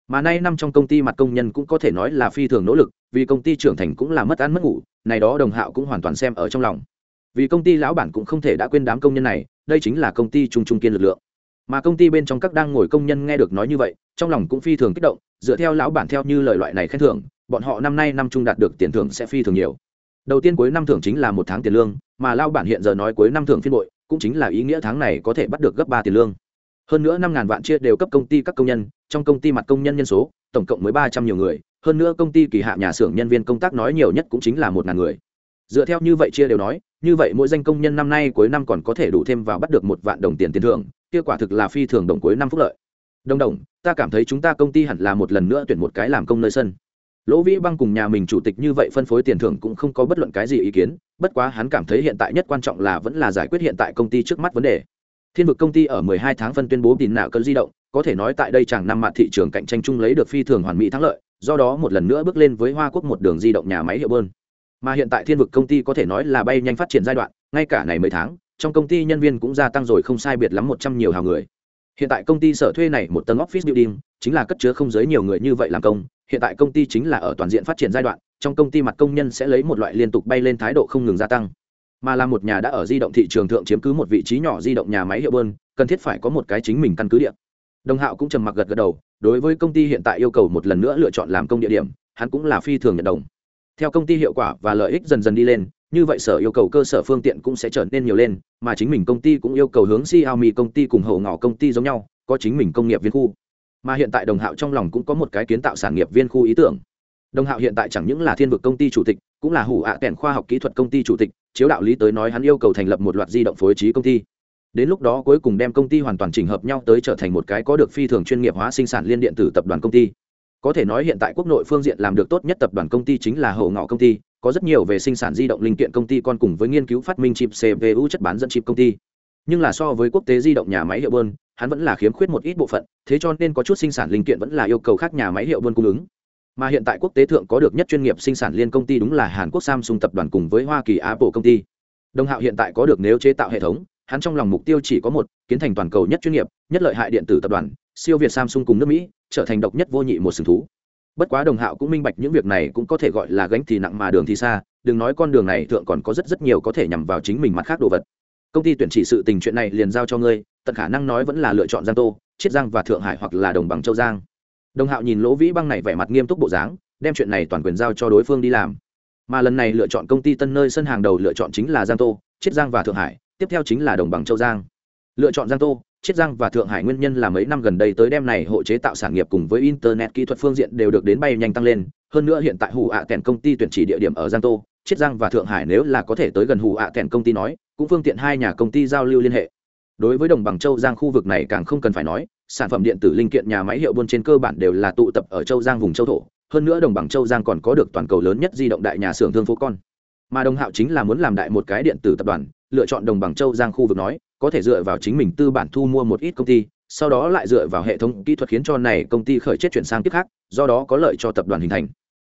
Mà nay năm trong công ty mặt công nhân cũng có thể nói là phi thường nỗ lực, vì công ty trưởng thành cũng là mất ăn mất ngủ, này đó đồng hạo cũng hoàn toàn xem ở trong lòng. Vì công ty lão bản cũng không thể đã quên đám công nhân này, đây chính là công ty trung trung kiên lực lượng. Mà công ty bên trong các đang ngồi công nhân nghe được nói như vậy, trong lòng cũng phi thường kích động, dựa theo lão bản theo như lời loại này khen thưởng, bọn họ năm nay năm trung đạt được tiền thưởng sẽ phi thường nhiều đầu tiên cuối năm thưởng chính là một tháng tiền lương, mà lao bản hiện giờ nói cuối năm thưởng phiên bội, cũng chính là ý nghĩa tháng này có thể bắt được gấp ba tiền lương. Hơn nữa năm ngàn vạn chia đều cấp công ty các công nhân, trong công ty mặt công nhân nhân số, tổng cộng mới ba trăm nhiều người, hơn nữa công ty kỳ hạ nhà xưởng nhân viên công tác nói nhiều nhất cũng chính là một ngàn người. Dựa theo như vậy chia đều nói, như vậy mỗi danh công nhân năm nay cuối năm còn có thể đủ thêm vào bắt được một vạn đồng tiền tiền thưởng kết quả thực là phi thường đồng cuối năm phúc lợi. Đồng đồng, ta cảm thấy chúng ta công ty hẳn là một lần nữa tuyển một cái làm công nơi sân lỗ vĩ băng cùng nhà mình chủ tịch như vậy phân phối tiền thưởng cũng không có bất luận cái gì ý kiến, bất quá hắn cảm thấy hiện tại nhất quan trọng là vẫn là giải quyết hiện tại công ty trước mắt vấn đề. Thiên vực công ty ở 12 tháng phân tuyên bố tin nạo cơn di động, có thể nói tại đây chẳng năm mặt thị trường cạnh tranh chung lấy được phi thường hoàn mỹ thắng lợi, do đó một lần nữa bước lên với hoa quốc một đường di động nhà máy hiệu bơn. Mà hiện tại thiên vực công ty có thể nói là bay nhanh phát triển giai đoạn, ngay cả này mấy tháng, trong công ty nhân viên cũng gia tăng rồi không sai biệt lắm một trăm nhiều hào người hiện tại công ty sở thuê này một tầng office building, chính là cất chứa không giới nhiều người như vậy làm công. Hiện tại công ty chính là ở toàn diện phát triển giai đoạn, trong công ty mặt công nhân sẽ lấy một loại liên tục bay lên thái độ không ngừng gia tăng. Mà là một nhà đã ở di động thị trường thượng chiếm cứ một vị trí nhỏ di động nhà máy hiệu bơn, cần thiết phải có một cái chính mình căn cứ địa. Đồng hạo cũng trầm mặc gật gật đầu, đối với công ty hiện tại yêu cầu một lần nữa lựa chọn làm công địa điểm, hắn cũng là phi thường nhận đồng. Theo công ty hiệu quả và lợi ích dần dần đi lên như vậy sở yêu cầu cơ sở phương tiện cũng sẽ trở nên nhiều lên, mà chính mình công ty cũng yêu cầu hướng Xiaomi công ty cùng hậu ngỏ công ty giống nhau, có chính mình công nghiệp viên khu. Mà hiện tại đồng hạo trong lòng cũng có một cái kiến tạo sản nghiệp viên khu ý tưởng. Đồng hạo hiện tại chẳng những là thiên vực công ty chủ tịch, cũng là hủ ạ à kèn khoa học kỹ thuật công ty chủ tịch, chiếu đạo lý tới nói hắn yêu cầu thành lập một loạt di động phối trí công ty. Đến lúc đó cuối cùng đem công ty hoàn toàn chỉnh hợp nhau tới trở thành một cái có được phi thường chuyên nghiệp hóa sinh sản liên điện tử tập đoàn công ty. Có thể nói hiện tại quốc nội phương diện làm được tốt nhất tập đoàn công ty chính là hậu ngọ công ty có rất nhiều về sinh sản di động linh kiện công ty con cùng với nghiên cứu phát minh chip cpu chất bán dẫn chip công ty. Nhưng là so với quốc tế di động nhà máy hiệu bơn, hắn vẫn là khiếm khuyết một ít bộ phận, thế cho nên có chút sinh sản linh kiện vẫn là yêu cầu khác nhà máy hiệu bơn cung ứng. Mà hiện tại quốc tế thượng có được nhất chuyên nghiệp sinh sản liên công ty đúng là hàn quốc samsung tập đoàn cùng với hoa kỳ apple công ty. Đồng hạo hiện tại có được nếu chế tạo hệ thống, hắn trong lòng mục tiêu chỉ có một, kiến thành toàn cầu nhất chuyên nghiệp, nhất lợi hại điện tử tập đoàn, siêu việt samsung cùng nước mỹ, trở thành độc nhất vô nhị một sừng thú bất quá đồng hạo cũng minh bạch những việc này cũng có thể gọi là gánh thì nặng mà đường thì xa, đừng nói con đường này thượng còn có rất rất nhiều có thể nhằm vào chính mình mặt khác đồ vật. Công ty tuyển chỉ sự tình chuyện này liền giao cho ngươi, tận khả năng nói vẫn là lựa chọn giang tô, chiết giang và thượng hải hoặc là đồng bằng châu giang. Đồng hạo nhìn lỗ vĩ băng này vẻ mặt nghiêm túc bộ dáng, đem chuyện này toàn quyền giao cho đối phương đi làm. Mà lần này lựa chọn công ty tân nơi sân hàng đầu lựa chọn chính là giang tô, chiết giang và thượng hải, tiếp theo chính là đồng bằng châu giang. Lựa chọn giang tô chiết giang và thượng hải nguyên nhân là mấy năm gần đây tới đem này hộ chế tạo sản nghiệp cùng với internet kỹ thuật phương diện đều được đến bay nhanh tăng lên. Hơn nữa hiện tại hủ ạ à kèn công ty tuyển chỉ địa điểm ở giang tô, chiết giang và thượng hải nếu là có thể tới gần hủ ạ à kèn công ty nói, cũng phương tiện hai nhà công ty giao lưu liên hệ. Đối với đồng bằng châu giang khu vực này càng không cần phải nói, sản phẩm điện tử linh kiện, nhà máy hiệu buôn trên cơ bản đều là tụ tập ở châu giang vùng châu thổ. Hơn nữa đồng bằng châu giang còn có được toàn cầu lớn nhất di động đại nhà xưởng thương phố con. Mà đồng hạo chính là muốn làm đại một cái điện tử tập đoàn, lựa chọn đồng bằng châu giang khu vực nói có thể dựa vào chính mình tư bản thu mua một ít công ty, sau đó lại dựa vào hệ thống kỹ thuật khiến cho này công ty khởi chết chuyển sang tiếp khác, do đó có lợi cho tập đoàn hình thành.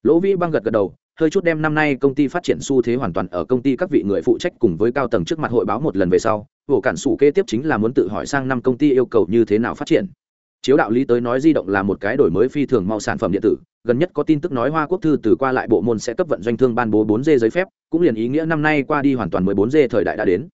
Lỗ vĩ băng gật gật đầu, hơi chút đem năm nay công ty phát triển xu thế hoàn toàn ở công ty các vị người phụ trách cùng với cao tầng trước mặt hội báo một lần về sau vụ cản sủ kế tiếp chính là muốn tự hỏi sang năm công ty yêu cầu như thế nào phát triển. Chiếu đạo lý tới nói di động là một cái đổi mới phi thường mau sản phẩm điện tử, gần nhất có tin tức nói hoa quốc thư từ qua lại bộ môn sẽ cấp vận doanh thương ban bố 4G giấy phép, cũng liền ý nghĩa năm nay qua đi hoàn toàn 14G thời đại đã đến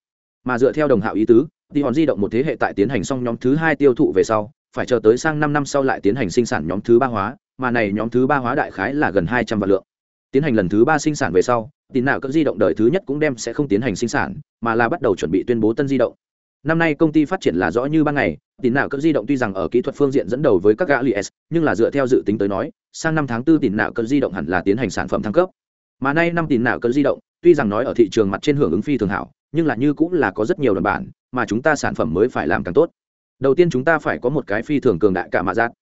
mà dựa theo đồng hạo ý tứ, thì hòn di động một thế hệ tại tiến hành xong nhóm thứ hai tiêu thụ về sau, phải chờ tới sang năm năm sau lại tiến hành sinh sản nhóm thứ ba hóa, mà này nhóm thứ ba hóa đại khái là gần hai trăm vạn lượng. Tiến hành lần thứ ba sinh sản về sau tín nào các di động đời thứ nhất cũng đem sẽ không tiến hành sinh sản, mà là bắt đầu chuẩn bị tuyên bố tân di động. Năm nay công ty phát triển là rõ như ban ngày tín nào các di động tuy rằng ở kỹ thuật phương diện dẫn đầu với các gã lis nhưng là dựa theo dự tính tới nói, sang năm tháng 4 tín nào các di động hẳn là tiến hành sản phẩm thăng cấp. Mà nay năm tín nào các di động, tuy rằng nói ở thị trường mặt trên hưởng ứng phi thường hảo nhưng là như cũng là có rất nhiều đoạn bản, mà chúng ta sản phẩm mới phải làm càng tốt. Đầu tiên chúng ta phải có một cái phi thường cường đại cả mạ giác.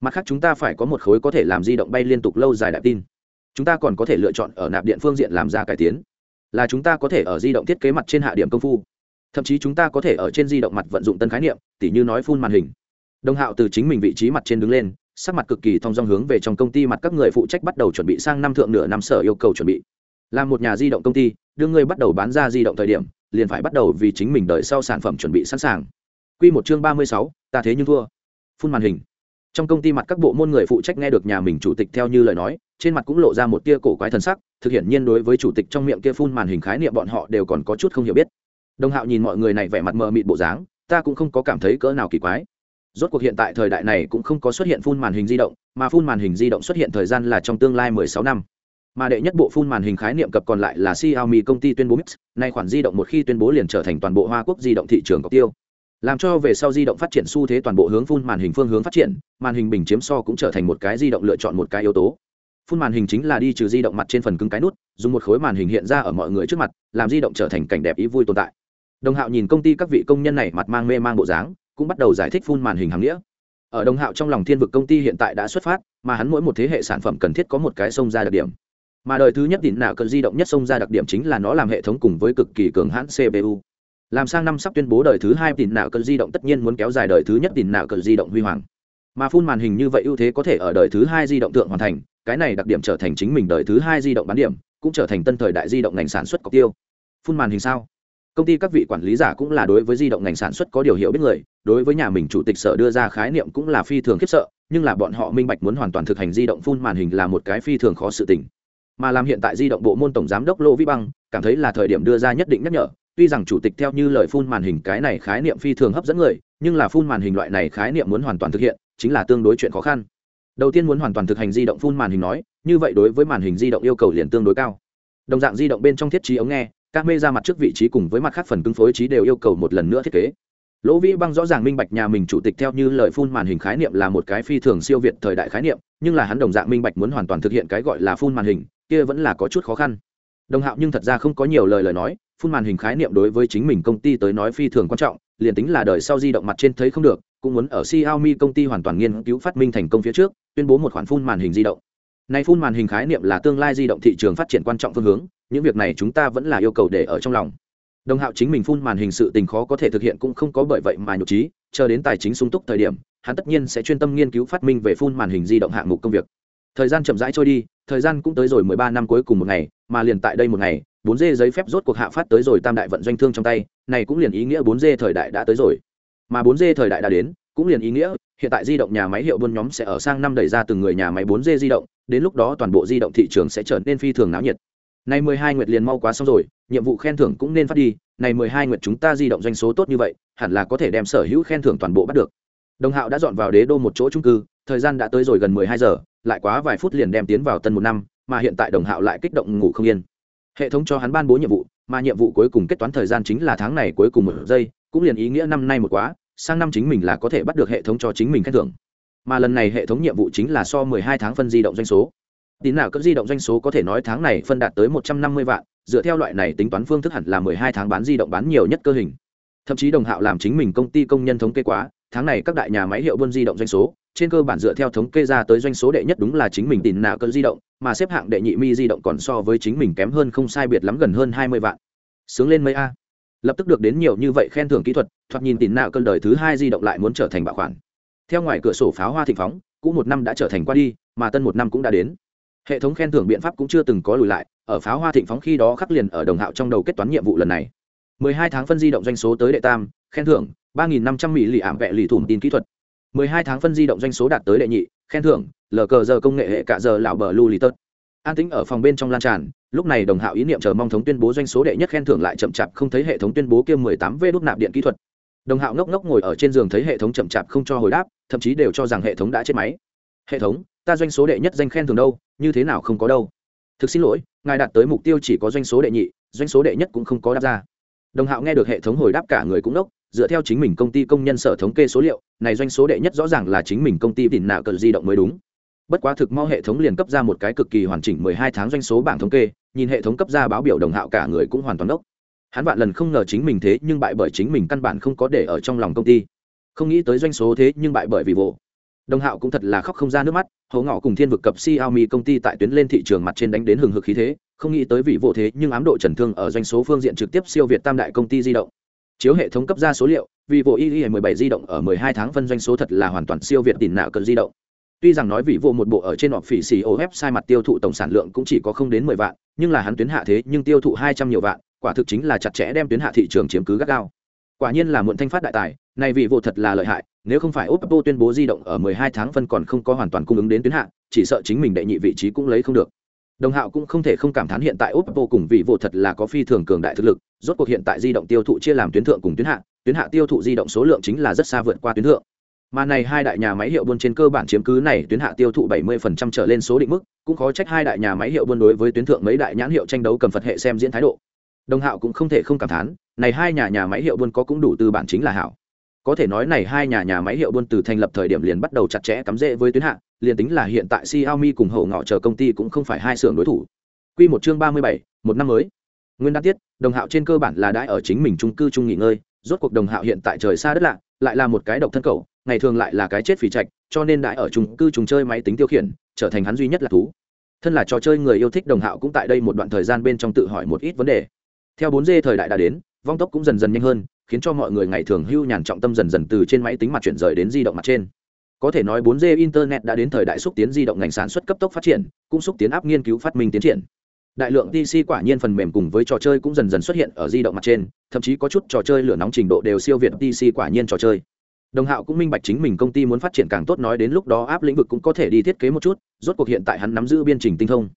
Mặt khác chúng ta phải có một khối có thể làm di động bay liên tục lâu dài đại tin. Chúng ta còn có thể lựa chọn ở nạp điện phương diện làm ra cải tiến. Là chúng ta có thể ở di động thiết kế mặt trên hạ điểm công phu. Thậm chí chúng ta có thể ở trên di động mặt vận dụng tân khái niệm, tỉ như nói phun màn hình. Đồng hạo từ chính mình vị trí mặt trên đứng lên, sắc mặt cực kỳ thong dong hướng về trong công ty mặt các người phụ trách bắt đầu chuẩn bị sang năm thượng nửa năm sở yêu cầu chuẩn bị. Là một nhà di động công ty, đưa ngươi bắt đầu bán ra di động thời điểm liền phải bắt đầu vì chính mình đợi sau sản phẩm chuẩn bị sẵn sàng Quy một chương ba mươi sáu, ta thế nhưng thua. Phun màn hình. Trong công ty mặt các bộ môn người phụ trách nghe được nhà mình chủ tịch theo như lời nói, trên mặt cũng lộ ra một tia cổ quái thần sắc, thực hiện nhiên đối với chủ tịch trong miệng kia phun màn hình khái niệm bọn họ đều còn có chút không hiểu biết. Đồng Hạo nhìn mọi người này vẻ mặt mờ mịt bộ dáng, ta cũng không có cảm thấy cỡ nào kỳ quái. Rốt cuộc hiện tại thời đại này cũng không có xuất hiện phun màn hình di động, mà phun màn hình di động xuất hiện thời gian là trong tương lai 16 năm mà đệ nhất bộ phun màn hình khái niệm cập còn lại là Xiaomi công ty tuyên bố Mix, nay khoản di động một khi tuyên bố liền trở thành toàn bộ Hoa Quốc di động thị trường có tiêu. Làm cho về sau di động phát triển xu thế toàn bộ hướng phun màn hình phương hướng phát triển, màn hình bình chiếm so cũng trở thành một cái di động lựa chọn một cái yếu tố. Phun màn hình chính là đi trừ di động mặt trên phần cứng cái nút, dùng một khối màn hình hiện ra ở mọi người trước mặt, làm di động trở thành cảnh đẹp ý vui tồn tại. Đồng Hạo nhìn công ty các vị công nhân này mặt mang mê mang bộ dáng, cũng bắt đầu giải thích phun màn hình hàng nghĩa. Ở Đồng Hạo trong lòng thiên vực công ty hiện tại đã xuất phát, mà hắn mỗi một thế hệ sản phẩm cần thiết có một cái sông ra đặc điểm mà đời thứ nhất tỉn nạ cờ di động nhất xông ra đặc điểm chính là nó làm hệ thống cùng với cực kỳ cường hãn cpu làm sang năm sắp tuyên bố đời thứ hai tỉn nạ cờ di động tất nhiên muốn kéo dài đời thứ nhất tỉn nạ cờ di động huy hoàng. Mà phun màn hình như vậy ưu thế có thể ở đời thứ hai di động tượng hoàn thành, cái này đặc điểm trở thành chính mình đời thứ hai di động bán điểm, cũng trở thành tân thời đại di động ngành sản xuất cọc tiêu. Phun màn hình sao? Công ty các vị quản lý giả cũng là đối với di động ngành sản xuất có điều hiểu biết người, đối với nhà mình chủ tịch sở đưa ra khái niệm cũng là phi thường khiếp sợ, nhưng là bọn họ minh bạch muốn hoàn toàn thực hành di động phun màn hình là một cái phi thường khó sự tình mà làm hiện tại di động bộ môn tổng giám đốc lô vĩ băng, cảm thấy là thời điểm đưa ra nhất định nhắc nhở. Tuy rằng chủ tịch theo như lời phun màn hình cái này khái niệm phi thường hấp dẫn người, nhưng là phun màn hình loại này khái niệm muốn hoàn toàn thực hiện, chính là tương đối chuyện khó khăn. Đầu tiên muốn hoàn toàn thực hành di động phun màn hình nói, như vậy đối với màn hình di động yêu cầu liền tương đối cao. Đồng dạng di động bên trong thiết trí ống nghe các mê ra mặt trước vị trí cùng với mặt khác phần cứng phối trí đều yêu cầu một lần nữa thiết kế. Lỗ vĩ băng rõ ràng minh bạch nhà mình chủ tịch theo như lời phun màn hình khái niệm là một cái phi thường siêu việt thời đại khái niệm, nhưng là hắn đồng dạng minh bạch muốn hoàn toàn thực hiện cái gọi là phun màn hình kia vẫn là có chút khó khăn. Đồng hạo nhưng thật ra không có nhiều lời lời nói, phun màn hình khái niệm đối với chính mình công ty tới nói phi thường quan trọng, liền tính là đời sau di động mặt trên thấy không được, cũng muốn ở Xiaomi công ty hoàn toàn nghiên cứu phát minh thành công phía trước, tuyên bố một khoản phun màn hình di động. Này phun màn hình khái niệm là tương lai di động thị trường phát triển quan trọng phương hướng, những việc này chúng ta vẫn là yêu cầu để ở trong lòng. Đồng hạo chính mình phun màn hình sự tình khó có thể thực hiện cũng không có bởi vậy mà nhục trí, chờ đến tài chính sung túc thời điểm, hắn tất nhiên sẽ chuyên tâm nghiên cứu phát minh về phun màn hình di động hạng mục công việc thời gian chậm rãi trôi đi, thời gian cũng tới rồi mười ba năm cuối cùng một ngày, mà liền tại đây một ngày, bốn dê giấy phép rốt cuộc hạ phát tới rồi tam đại vận doanh thương trong tay, này cũng liền ý nghĩa bốn dê thời đại đã tới rồi. Mà bốn dê thời đại đã đến, cũng liền ý nghĩa, hiện tại di động nhà máy hiệu buôn nhóm sẽ ở sang năm đẩy ra từng người nhà máy bốn dê di động, đến lúc đó toàn bộ di động thị trường sẽ trở nên phi thường náo nhiệt. Này mười hai nguyệt liền mau quá xong rồi, nhiệm vụ khen thưởng cũng nên phát đi này mười hai nguyệt chúng ta di động doanh số tốt như vậy, hẳn là có thể đem sở hữu khen thưởng toàn bộ bắt được. Đồng hạo đã dọn vào đế đô một chỗ trung cư, thời gian đã tới rồi gần mười hai giờ lại quá vài phút liền đem tiến vào tân một năm, mà hiện tại đồng hạo lại kích động ngủ không yên. Hệ thống cho hắn ban bố nhiệm vụ, mà nhiệm vụ cuối cùng kết toán thời gian chính là tháng này cuối cùng một giây, cũng liền ý nghĩa năm nay một quá, sang năm chính mình là có thể bắt được hệ thống cho chính mình khen thưởng. Mà lần này hệ thống nhiệm vụ chính là so 12 tháng phân di động doanh số. Tín nào cấp di động doanh số có thể nói tháng này phân đạt tới 150 vạn, dựa theo loại này tính toán phương thức hẳn là 12 tháng bán di động bán nhiều nhất cơ hình. Thậm chí đồng hạo làm chính mình công ty công nhân thống kê quá, tháng này các đại nhà máy hiệu buôn di động doanh số trên cơ bản dựa theo thống kê ra tới doanh số đệ nhất đúng là chính mình tìm nào cơ di động, mà xếp hạng đệ nhị mi di động còn so với chính mình kém hơn không sai biệt lắm gần hơn 20 vạn. Sướng lên mấy a. Lập tức được đến nhiều như vậy khen thưởng kỹ thuật, thoạt nhìn tìm nào cơn đời thứ hai di động lại muốn trở thành bảo khoản. Theo ngoài cửa sổ pháo hoa thịnh phóng, cũ một năm đã trở thành qua đi, mà tân một năm cũng đã đến. Hệ thống khen thưởng biện pháp cũng chưa từng có lùi lại, ở pháo hoa thịnh phóng khi đó khắc liền ở đồng hạo trong đầu kết toán nhiệm vụ lần này. 12 tháng phân di động doanh số tới đệ tam, khen thưởng 3.500 mỹ lì ảm vẹ lì thủng tin kỹ thuật 12 tháng phân di động doanh số đạt tới đệ nhị, khen thưởng lờ cờ giờ công nghệ hệ cả giờ lão bờ lưu lì tớt. An tĩnh ở phòng bên trong lan tràn, lúc này đồng hạo ý niệm chờ mong thống tuyên bố doanh số đệ nhất khen thưởng lại chậm chạp không thấy hệ thống tuyên bố kia 18 v đốt nạp điện kỹ thuật. Đồng hạo ngốc ngốc ngồi ở trên giường thấy hệ thống chậm chạp không cho hồi đáp, thậm chí đều cho rằng hệ thống đã chết máy. Hệ thống, ta doanh số đệ nhất danh khen thưởng đâu, như thế nào không có đâu? Thực xin lỗi, ngài đạt tới mục tiêu chỉ có doanh số đệ nhị, doanh số đệ nhất cũng không có đáp ra. Đồng hạo nghe được hệ thống hồi đáp cả người cũng nốc dựa theo chính mình công ty công nhân sở thống kê số liệu, này doanh số đệ nhất rõ ràng là chính mình công ty tìm nạ cờ di động mới đúng. Bất quá thực mau hệ thống liền cấp ra một cái cực kỳ hoàn chỉnh mười hai tháng doanh số bảng thống kê, nhìn hệ thống cấp ra báo biểu đồng hạo cả người cũng hoàn toàn đốc. Hắn vạn lần không ngờ chính mình thế nhưng bại bởi chính mình căn bản không có để ở trong lòng công ty. Không nghĩ tới doanh số thế nhưng bại bởi vì vụ đồng hạo cũng thật là khóc không ra nước mắt hố ngọ cùng thiên vực cập xiaomi công ty tại tuyến lên thị trường mặt trên đánh đến hừng hực khí thế, không nghĩ tới vị vụ thế nhưng ám độ trần thương ở doanh số phương diện trực tiếp siêu việt tam đại công ty di động chiếu hệ thống cấp ra số liệu vị vụ y 17 di động ở 12 tháng phân doanh số thật là hoàn toàn siêu việt tiền nạo cần di động. Tuy rằng nói vị vụ một bộ ở trên họp phỉ xì ô sai mặt tiêu thụ tổng sản lượng cũng chỉ có không đến 10 vạn, nhưng là hắn tuyến hạ thế nhưng tiêu thụ 200 nhiều vạn, quả thực chính là chặt chẽ đem tuyến hạ thị trường chiếm cứ gắt gao. Quả nhiên là muộn thanh phát đại tài, này vị vụ thật là lợi hại, nếu không phải oppo tuyên bố di động ở 12 tháng phân còn không có hoàn toàn cung ứng đến tuyến hạ, chỉ sợ chính mình đệ nhị vị trí cũng lấy không được đồng hạo cũng không thể không cảm thán hiện tại oppo cùng vị vụ thật là có phi thường cường đại thực lực, rốt cuộc hiện tại di động tiêu thụ chia làm tuyến thượng cùng tuyến hạ tuyến hạ tiêu thụ di động số lượng chính là rất xa vượt qua tuyến thượng. Mà này hai đại nhà máy hiệu buôn trên cơ bản chiếm cứ này, tuyến hạ tiêu thụ 70% trở lên số định mức, cũng khó trách hai đại nhà máy hiệu buôn đối với tuyến thượng mấy đại nhãn hiệu tranh đấu cầm phật hệ xem diễn thái độ. Đồng hạo cũng không thể không cảm thán, này hai nhà nhà máy hiệu buôn có cũng đủ từ bản chính là hảo. Có thể nói này hai nhà nhà máy hiệu buôn từ thành lập thời điểm liền bắt đầu chặt chẽ cắm rễ với tuyến hạ liền tính là hiện tại Xiaomi cùng hậu ngọ chờ công ty cũng không phải hai xưởng đối thủ. Quy một chương ba mươi bảy, một năm mới. Nguyên đan tiết đồng hạo trên cơ bản là đãi ở chính mình trung cư chung nghỉ ngơi rốt cuộc đồng hạo hiện tại trời xa đất lạ lại là một cái độc thân cậu ngày thường lại là cái chết phỉ trạch cho nên đãi ở trung cư chung chơi máy tính tiêu khiển trở thành hắn duy nhất là thú. Thân là trò chơi người yêu thích đồng hạo cũng tại đây một đoạn thời gian bên trong tự hỏi một ít vấn đề. Theo 4 d thời đại đã đến vong tốc cũng dần dần nhanh hơn khiến cho mọi người ngày thường hưu nhàn trọng tâm dần dần từ trên máy tính mặt chuyển rời đến di động mặt trên có thể nói 4G internet đã đến thời đại xúc tiến di động ngành sản xuất cấp tốc phát triển, cũng xúc tiến áp nghiên cứu phát minh tiến triển. Đại lượng pc quả nhiên phần mềm cùng với trò chơi cũng dần dần xuất hiện ở di động mặt trên, thậm chí có chút trò chơi lửa nóng trình độ đều siêu việt pc quả nhiên trò chơi. Đồng hạo cũng minh bạch chính mình công ty muốn phát triển càng tốt nói đến lúc đó áp lĩnh vực cũng có thể đi thiết kế một chút, rốt cuộc hiện tại hắn nắm giữ biên trình tinh thông.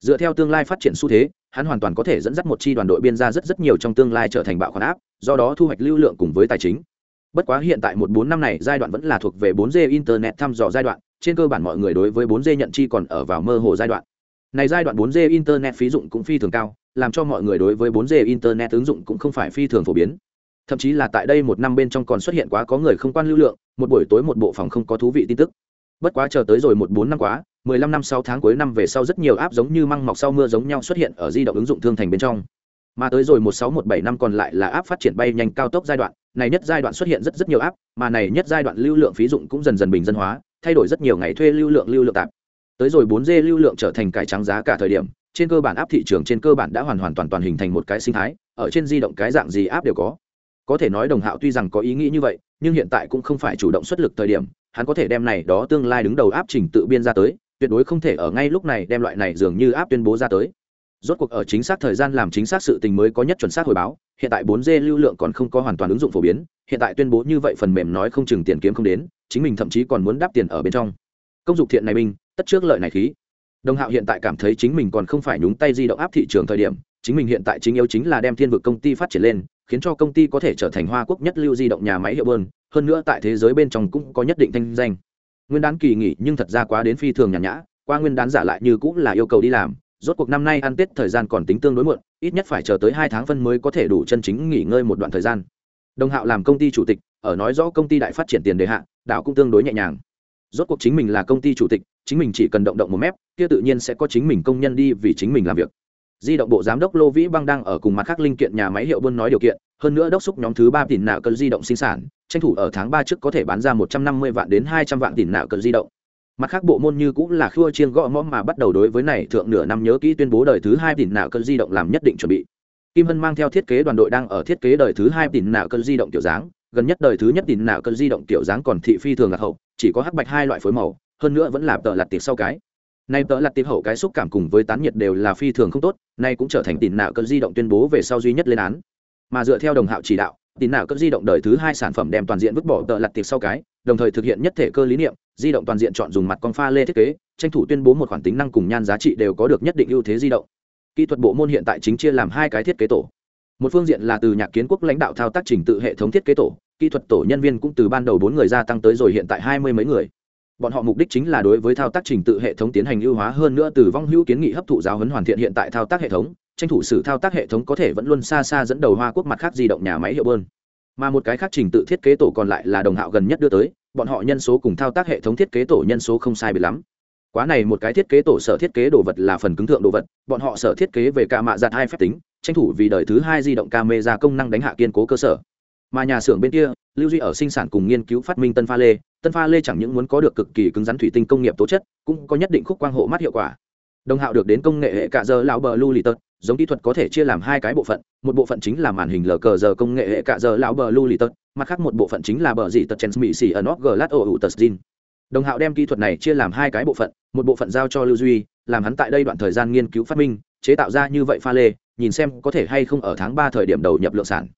Dựa theo tương lai phát triển xu thế, hắn hoàn toàn có thể dẫn dắt một chi đoàn đội biên ra rất rất nhiều trong tương lai trở thành bạo khoản áp do đó thu hoạch lưu lượng cùng với tài chính bất quá hiện tại một bốn năm này giai đoạn vẫn là thuộc về 4G internet thăm dò giai đoạn, trên cơ bản mọi người đối với 4G nhận chi còn ở vào mơ hồ giai đoạn. Này giai đoạn 4G internet phí dụng cũng phi thường cao, làm cho mọi người đối với 4G internet ứng dụng cũng không phải phi thường phổ biến. Thậm chí là tại đây một năm bên trong còn xuất hiện quá có người không quan lưu lượng, một buổi tối một bộ phòng không có thú vị tin tức. Bất quá chờ tới rồi một bốn năm quá 15 năm sau tháng cuối năm về sau rất nhiều app giống như măng mọc sau mưa giống nhau xuất hiện ở di động ứng dụng thương thành bên trong mà tới rồi 1617 năm còn lại là áp phát triển bay nhanh cao tốc giai đoạn, này nhất giai đoạn xuất hiện rất rất nhiều áp, mà này nhất giai đoạn lưu lượng phí dụng cũng dần dần bình dân hóa, thay đổi rất nhiều ngày thuê lưu lượng lưu lượng tạp tới rồi 4G lưu lượng trở thành cái trắng giá cả thời điểm, trên cơ bản áp thị trường trên cơ bản đã hoàn hoàn toàn toàn hình thành một cái sinh thái, ở trên di động cái dạng gì áp đều có. Có thể nói đồng hạo tuy rằng có ý nghĩ như vậy, nhưng hiện tại cũng không phải chủ động xuất lực thời điểm, hắn có thể đem này đó tương lai đứng đầu áp trình tự biên ra tới, tuyệt đối không thể ở ngay lúc này đem loại này dường như áp tuyên bố ra tới rốt cuộc ở chính xác thời gian làm chính xác sự tình mới có nhất chuẩn xác hồi báo, hiện tại 4G lưu lượng còn không có hoàn toàn ứng dụng phổ biến, hiện tại tuyên bố như vậy phần mềm nói không chừng tiền kiếm không đến, chính mình thậm chí còn muốn đáp tiền ở bên trong. Công dụng thiện này mình tất trước lợi này khí. Đồng hạo hiện tại cảm thấy chính mình còn không phải nhúng tay di động áp thị trường thời điểm, chính mình hiện tại chính yếu chính là đem thiên vực công ty phát triển lên, khiến cho công ty có thể trở thành hoa quốc nhất lưu di động nhà máy hiệu bơn, hơn nữa tại thế giới bên trong cũng có nhất định thanh danh. Nguyên đán kỳ nghỉ nhưng thật ra quá đến phi thường nhàn nhã, qua nguyên đán giả lại như cũng là yêu cầu đi làm rốt cuộc năm nay ăn tết thời gian còn tính tương đối muộn, ít nhất phải chờ tới hai tháng phân mới có thể đủ chân chính nghỉ ngơi một đoạn thời gian. Đồng hạo làm công ty chủ tịch, ở nói rõ công ty đại phát triển tiền đề hạ, đảo cũng tương đối nhẹ nhàng. Rốt cuộc chính mình là công ty chủ tịch, chính mình chỉ cần động động một mép, kia tự nhiên sẽ có chính mình công nhân đi vì chính mình làm việc. Di động bộ giám đốc lô vĩ băng đang ở cùng mặt khác linh kiện nhà máy hiệu buôn nói điều kiện, hơn nữa đốc xúc nhóm thứ ba tỷ nạo cân di động sinh sản, tranh thủ ở tháng ba trước có thể bán ra một trăm năm mươi vạn đến hai trăm vạn tỷ nạo cân di động mặt khác bộ môn như cũng là khua chiên gõ mõm mà bắt đầu đối với này thượng nửa năm nhớ kỹ tuyên bố đời thứ hai tỉnh nạo cân di động làm nhất định chuẩn bị. Kim hân mang theo thiết kế đoàn đội đang ở thiết kế đời thứ hai tỉnh nạo cân di động kiểu dáng. Gần nhất đời thứ nhất tỉnh nạo cân di động kiểu dáng còn thị phi thường lạc hậu, chỉ có hắc bạch hai loại phối màu, hơn nữa vẫn là tờ lặt tiệp sau cái. Nay tờ lặt tiệp hậu cái xúc cảm cùng với tán nhiệt đều là phi thường không tốt, nay cũng trở thành tỉnh nạo cân di động tuyên bố về sau duy nhất lên án. Mà dựa theo đồng hạo chỉ đạo tỉnh nào cấp di động đời thứ hai sản phẩm đem toàn diện vứt bỏ tờ lặt tiệp sau cái đồng thời thực hiện nhất thể cơ lý niệm, di động toàn diện chọn dùng mặt con pha lê thiết kế, tranh thủ tuyên bố một khoản tính năng cùng nhan giá trị đều có được nhất định ưu thế di động. Kỹ thuật bộ môn hiện tại chính chia làm hai cái thiết kế tổ. Một phương diện là từ nhạc kiến quốc lãnh đạo thao tác trình tự hệ thống thiết kế tổ, kỹ thuật tổ nhân viên cũng từ ban đầu bốn người gia tăng tới rồi hiện tại hai mươi mấy người. Bọn họ mục đích chính là đối với thao tác trình tự hệ thống tiến hành ưu hóa hơn nữa từ vong hữu kiến nghị hấp thụ giáo huấn hoàn thiện hiện tại thao tác hệ thống, tranh thủ sử thao tác hệ thống có thể vẫn luôn xa xa dẫn đầu hoa quốc mặt khác di động nhà máy hiệu bơn mà một cái khác trình tự thiết kế tổ còn lại là đồng hạo gần nhất đưa tới, bọn họ nhân số cùng thao tác hệ thống thiết kế tổ nhân số không sai biệt lắm. Quá này một cái thiết kế tổ sở thiết kế đồ vật là phần cứng thượng đồ vật, bọn họ sở thiết kế về ca mạ giặt hai phép tính, tranh thủ vì đời thứ hai di động camera công năng đánh hạ kiên cố cơ sở. Mà nhà xưởng bên kia, lưu duy ở sinh sản cùng nghiên cứu phát minh tân pha lê, tân pha lê chẳng những muốn có được cực kỳ cứng rắn thủy tinh công nghiệp tố chất, cũng có nhất định khúc quang hộ mắt hiệu quả. Đồng hạo được đến công nghệ hệ cạ dơ lão bờ lưu lì tật giống kỹ thuật có thể chia làm hai cái bộ phận, một bộ phận chính là màn hình lờ cờ giờ công nghệ hệ cạ giờ lão bờ lưu lì tật, mặt khác một bộ phận chính là bờ dị tật chen mỹ xì ở nóc glass ô ủ tật zin. Đồng hạo đem kỹ thuật này chia làm hai cái bộ phận, một bộ phận giao cho lưu duy, làm hắn tại đây đoạn thời gian nghiên cứu phát minh, chế tạo ra như vậy pha lê, nhìn xem có thể hay không ở tháng ba thời điểm đầu nhập lượng sản.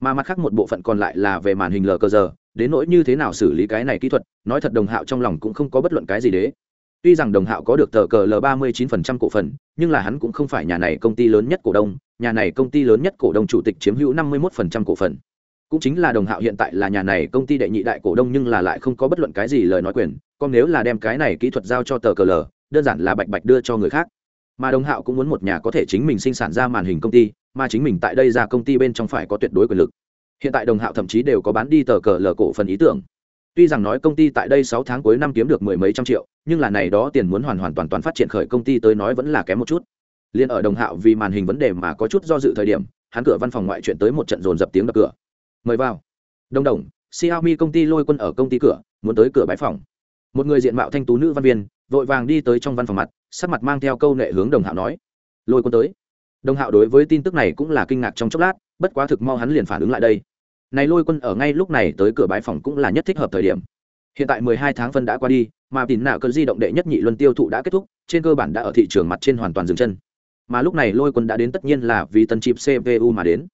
Mà mặt khác một bộ phận còn lại là về màn hình lờ cờ giờ, đến nỗi như thế nào xử lý cái này kỹ thuật, nói thật đồng hạo trong lòng cũng không có bất luận cái gì đế tuy rằng đồng hạo có được tờ cờ l ba mươi chín phần trăm cổ phần, nhưng là hắn cũng không phải nhà này công ty lớn nhất cổ đông, nhà này công ty lớn nhất cổ đông chủ tịch chiếm hữu năm mươi một phần trăm cổ phần. Cũng chính là đồng hạo hiện tại là nhà này công ty đệ nhị đại cổ đông nhưng là lại không có bất luận cái gì lời nói quyền, còn nếu là đem cái này kỹ thuật giao cho tờ cờ l, đơn giản là bạch bạch đưa cho người khác. Mà đồng hạo cũng muốn một nhà có thể chính mình sinh sản ra màn hình công ty, mà chính mình tại đây ra công ty bên trong phải có tuyệt đối quyền lực. Hiện tại đồng hạo thậm chí đều có bán đi tờ cờ L cổ phần ý tưởng tuy rằng nói công ty tại đây sáu tháng cuối năm kiếm được mười mấy trăm triệu, nhưng là này đó tiền muốn hoàn hoàn toàn toàn phát triển khởi công ty tới nói vẫn là kém một chút. Liên ở đồng hạo vì màn hình vấn đề mà có chút do dự thời điểm, hắn cửa văn phòng ngoại chuyện tới một trận dồn dập tiếng đập cửa. Mời vào. Đồng đồng, xiaomi công ty lôi quân ở công ty cửa, muốn tới cửa bãi phòng. Một người diện mạo thanh tú nữ văn viên, vội vàng đi tới trong văn phòng mặt, sắc mặt mang theo câu nệ hướng đồng hạo nói. Lôi quân tới. Đồng hạo đối với tin tức này cũng là kinh ngạc trong chốc lát, bất quá thực mau hắn liền phản ứng lại đây này lôi quân ở ngay lúc này tới cửa bãi phòng cũng là nhất thích hợp thời điểm. Hiện tại 12 tháng phân đã qua đi, mà tín nạo cơn di động đệ nhất nhị luân tiêu thụ đã kết thúc, trên cơ bản đã ở thị trường mặt trên hoàn toàn dừng chân. Mà lúc này lôi quân đã đến tất nhiên là vì tân chip cpu mà đến.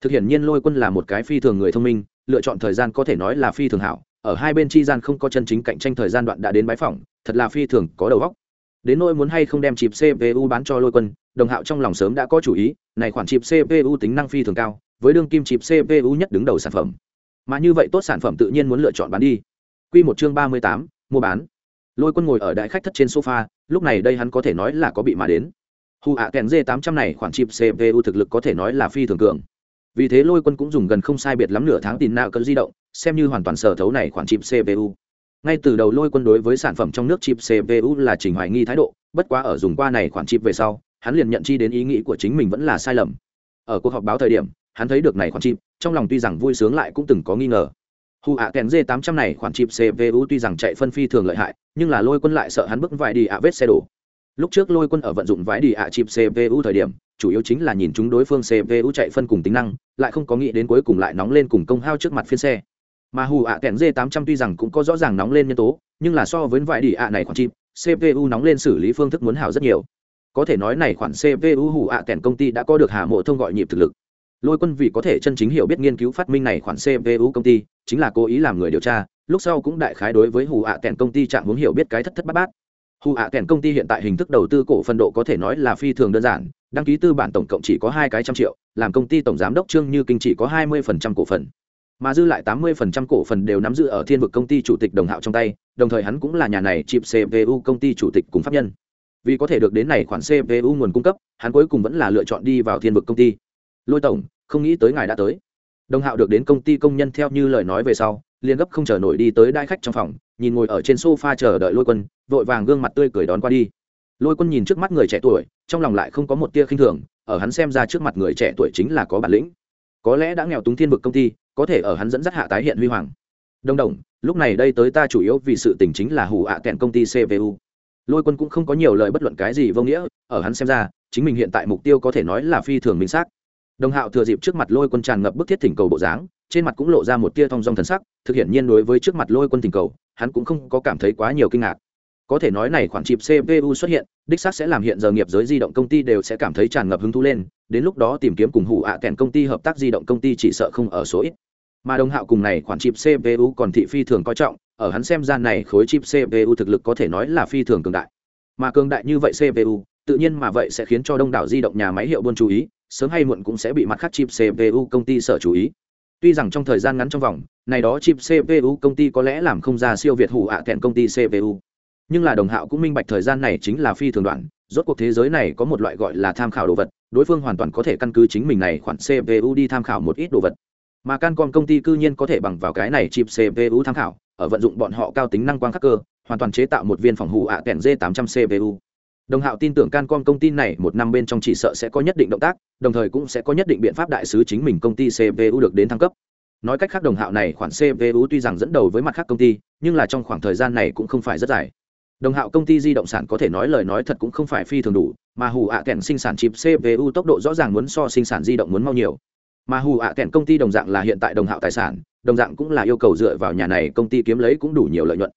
Thực hiện nhiên lôi quân là một cái phi thường người thông minh, lựa chọn thời gian có thể nói là phi thường hảo, ở hai bên chi gian không có chân chính cạnh tranh thời gian đoạn đã đến bãi phòng, thật là phi thường có đầu óc. Đến nỗi muốn hay không đem chip cpu bán cho lôi quân, đồng hạo trong lòng sớm đã có chủ ý, này khoản chip cpu tính năng phi thường cao với đương kim chip cpu nhất đứng đầu sản phẩm. Mà như vậy tốt sản phẩm tự nhiên muốn lựa chọn bán đi. Quy một chương ba mươi tám, mua bán. Lôi quân ngồi ở đại khách thất trên sofa, lúc này đây hắn có thể nói là có bị mà đến. Hù ạ kèn d tám trăm này khoản chip cpu thực lực có thể nói là phi thường cường. Vì thế lôi quân cũng dùng gần không sai biệt lắm nửa tháng tin nạo cơn di động, xem như hoàn toàn sở thấu này khoản chip cpu ngay từ đầu lôi quân đối với sản phẩm trong nước chip cpu là chỉnh hoài nghi thái độ, bất quá ở dùng qua này khoản chip về sau, hắn liền nhận chi đến ý nghĩ của chính mình vẫn là sai lầm. Ở cuộc họp báo thời điểm hắn thấy được này khoản chip, trong lòng tuy rằng vui sướng lại cũng từng có nghi ngờ. Hù ạ kèn d 800 này khoản chip cpu tuy rằng chạy phân phi thường lợi hại, nhưng là lôi quân lại sợ hắn bước vải đi ạ vết xe đổ. Lúc trước lôi quân ở vận dụng vải đi ạ chip cpu thời điểm, chủ yếu chính là nhìn chúng đối phương cpu chạy phân cùng tính năng, lại không có nghĩ đến cuối cùng lại nóng lên cùng công hao trước mặt phiên xe. Mà hù ạ kèn d 800 tuy rằng cũng có rõ ràng nóng lên nhân tố, nhưng là so với vải đi ạ này khoản chip cpu nóng lên xử lý phương thức muốn hảo rất nhiều. Có thể nói này khoản cpu hù ạ kèn công ty đã có được hạ mộ thông gọi nhịp thực lực lôi quân vì có thể chân chính hiểu biết nghiên cứu phát minh này khoản cpu công ty, chính là cố ý làm người điều tra, lúc sau cũng đại khái đối với hù ạ kèn công ty trạng hướng hiểu biết cái thất thất bát bát. Hù ạ kèn công ty hiện tại hình thức đầu tư cổ phần độ có thể nói là phi thường đơn giản, đăng ký tư bản tổng cộng chỉ có hai cái trăm triệu, làm công ty tổng giám đốc trương như kinh chỉ có hai mươi phần trăm cổ phần. Mà dư lại tám mươi phần trăm cổ phần đều nắm giữ ở thiên vực công ty chủ tịch đồng hạo trong tay, đồng thời hắn cũng là nhà này chịp cpu công ty chủ tịch cùng pháp nhân. Vì có thể được đến này khoản cpu nguồn cung cấp, hắn cuối cùng vẫn là lựa chọn đi vào thiên vực công ty lôi tổng, không nghĩ tới ngài đã tới. Đồng hạo được đến công ty công nhân theo như lời nói về sau, liền gấp không chờ nổi đi tới đai khách trong phòng, nhìn ngồi ở trên sofa chờ đợi lôi quân, vội vàng gương mặt tươi cười đón qua đi. Lôi quân nhìn trước mắt người trẻ tuổi, trong lòng lại không có một tia khinh thường, ở hắn xem ra trước mặt người trẻ tuổi chính là có bản lĩnh. Có lẽ đã nghèo túng thiên vực công ty, có thể ở hắn dẫn dắt hạ tái hiện huy hoàng. Đông đồng, lúc này đây tới ta chủ yếu vì sự tình chính là hủ ạ à kẹn công ty CVU. lôi quân cũng không có nhiều lời bất luận cái gì vô nghĩa, ở hắn xem ra, chính mình hiện tại mục tiêu có thể nói là phi thường minh xác đồng hạo thừa dịp trước mặt lôi quân tràn ngập bức thiết thỉnh cầu bộ dáng, trên mặt cũng lộ ra một tia thong dong thần sắc, thực hiện nhiên đối với trước mặt lôi quân thỉnh cầu, hắn cũng không có cảm thấy quá nhiều kinh ngạc. Có thể nói này khoản chip cpu xuất hiện, đích xác sẽ làm hiện giờ nghiệp giới di động công ty đều sẽ cảm thấy tràn ngập hứng thú lên, đến lúc đó tìm kiếm cùng hủ ạ à kèn công ty hợp tác di động công ty chỉ sợ không ở số ít. Mà đồng hạo cùng này khoản chip cpu còn thị phi thường coi trọng, ở hắn xem ra này khối chip cpu thực lực có thể nói là phi thường cường đại. Mà cường đại như vậy cpu tự nhiên mà vậy sẽ khiến cho đông đảo di động nhà máy hiệu buôn chú ý sớm hay muộn cũng sẽ bị mặt khác chip cpu công ty sở chú ý. Tuy rằng trong thời gian ngắn trong vòng, này đó chip cpu công ty có lẽ làm không ra siêu việt hủ ạ à công ty cpu nhưng là đồng hạo cũng minh bạch thời gian này chính là phi thường đoạn, rốt cuộc thế giới này có một loại gọi là tham khảo đồ vật, đối phương hoàn toàn có thể căn cứ chính mình này khoản cpu đi tham khảo một ít đồ vật. Mà cancom công ty cư nhiên có thể bằng vào cái này chip cpu tham khảo, ở vận dụng bọn họ cao tính năng quang khắc cơ, hoàn toàn chế tạo một viên phòng hủ ạ kẹn Z800 cpu đồng hạo tin tưởng cancom công ty này một năm bên trong chỉ sợ sẽ có nhất định động tác, đồng thời cũng sẽ có nhất định biện pháp đại sứ chính mình công ty cvu được đến thăng cấp. Nói cách khác đồng hạo này khoản cvu tuy rằng dẫn đầu với mặt khác công ty, nhưng là trong khoảng thời gian này cũng không phải rất dài. Đồng hạo công ty di động sản có thể nói lời nói thật cũng không phải phi thường đủ, mà hù ạ kèn sinh sản chip cpu tốc độ rõ ràng muốn so sinh sản di động muốn mau nhiều. Mà hù ạ kèn công ty đồng dạng là hiện tại đồng hạo tài sản, đồng dạng cũng là yêu cầu dựa vào nhà này công ty kiếm lấy cũng đủ nhiều lợi nhuận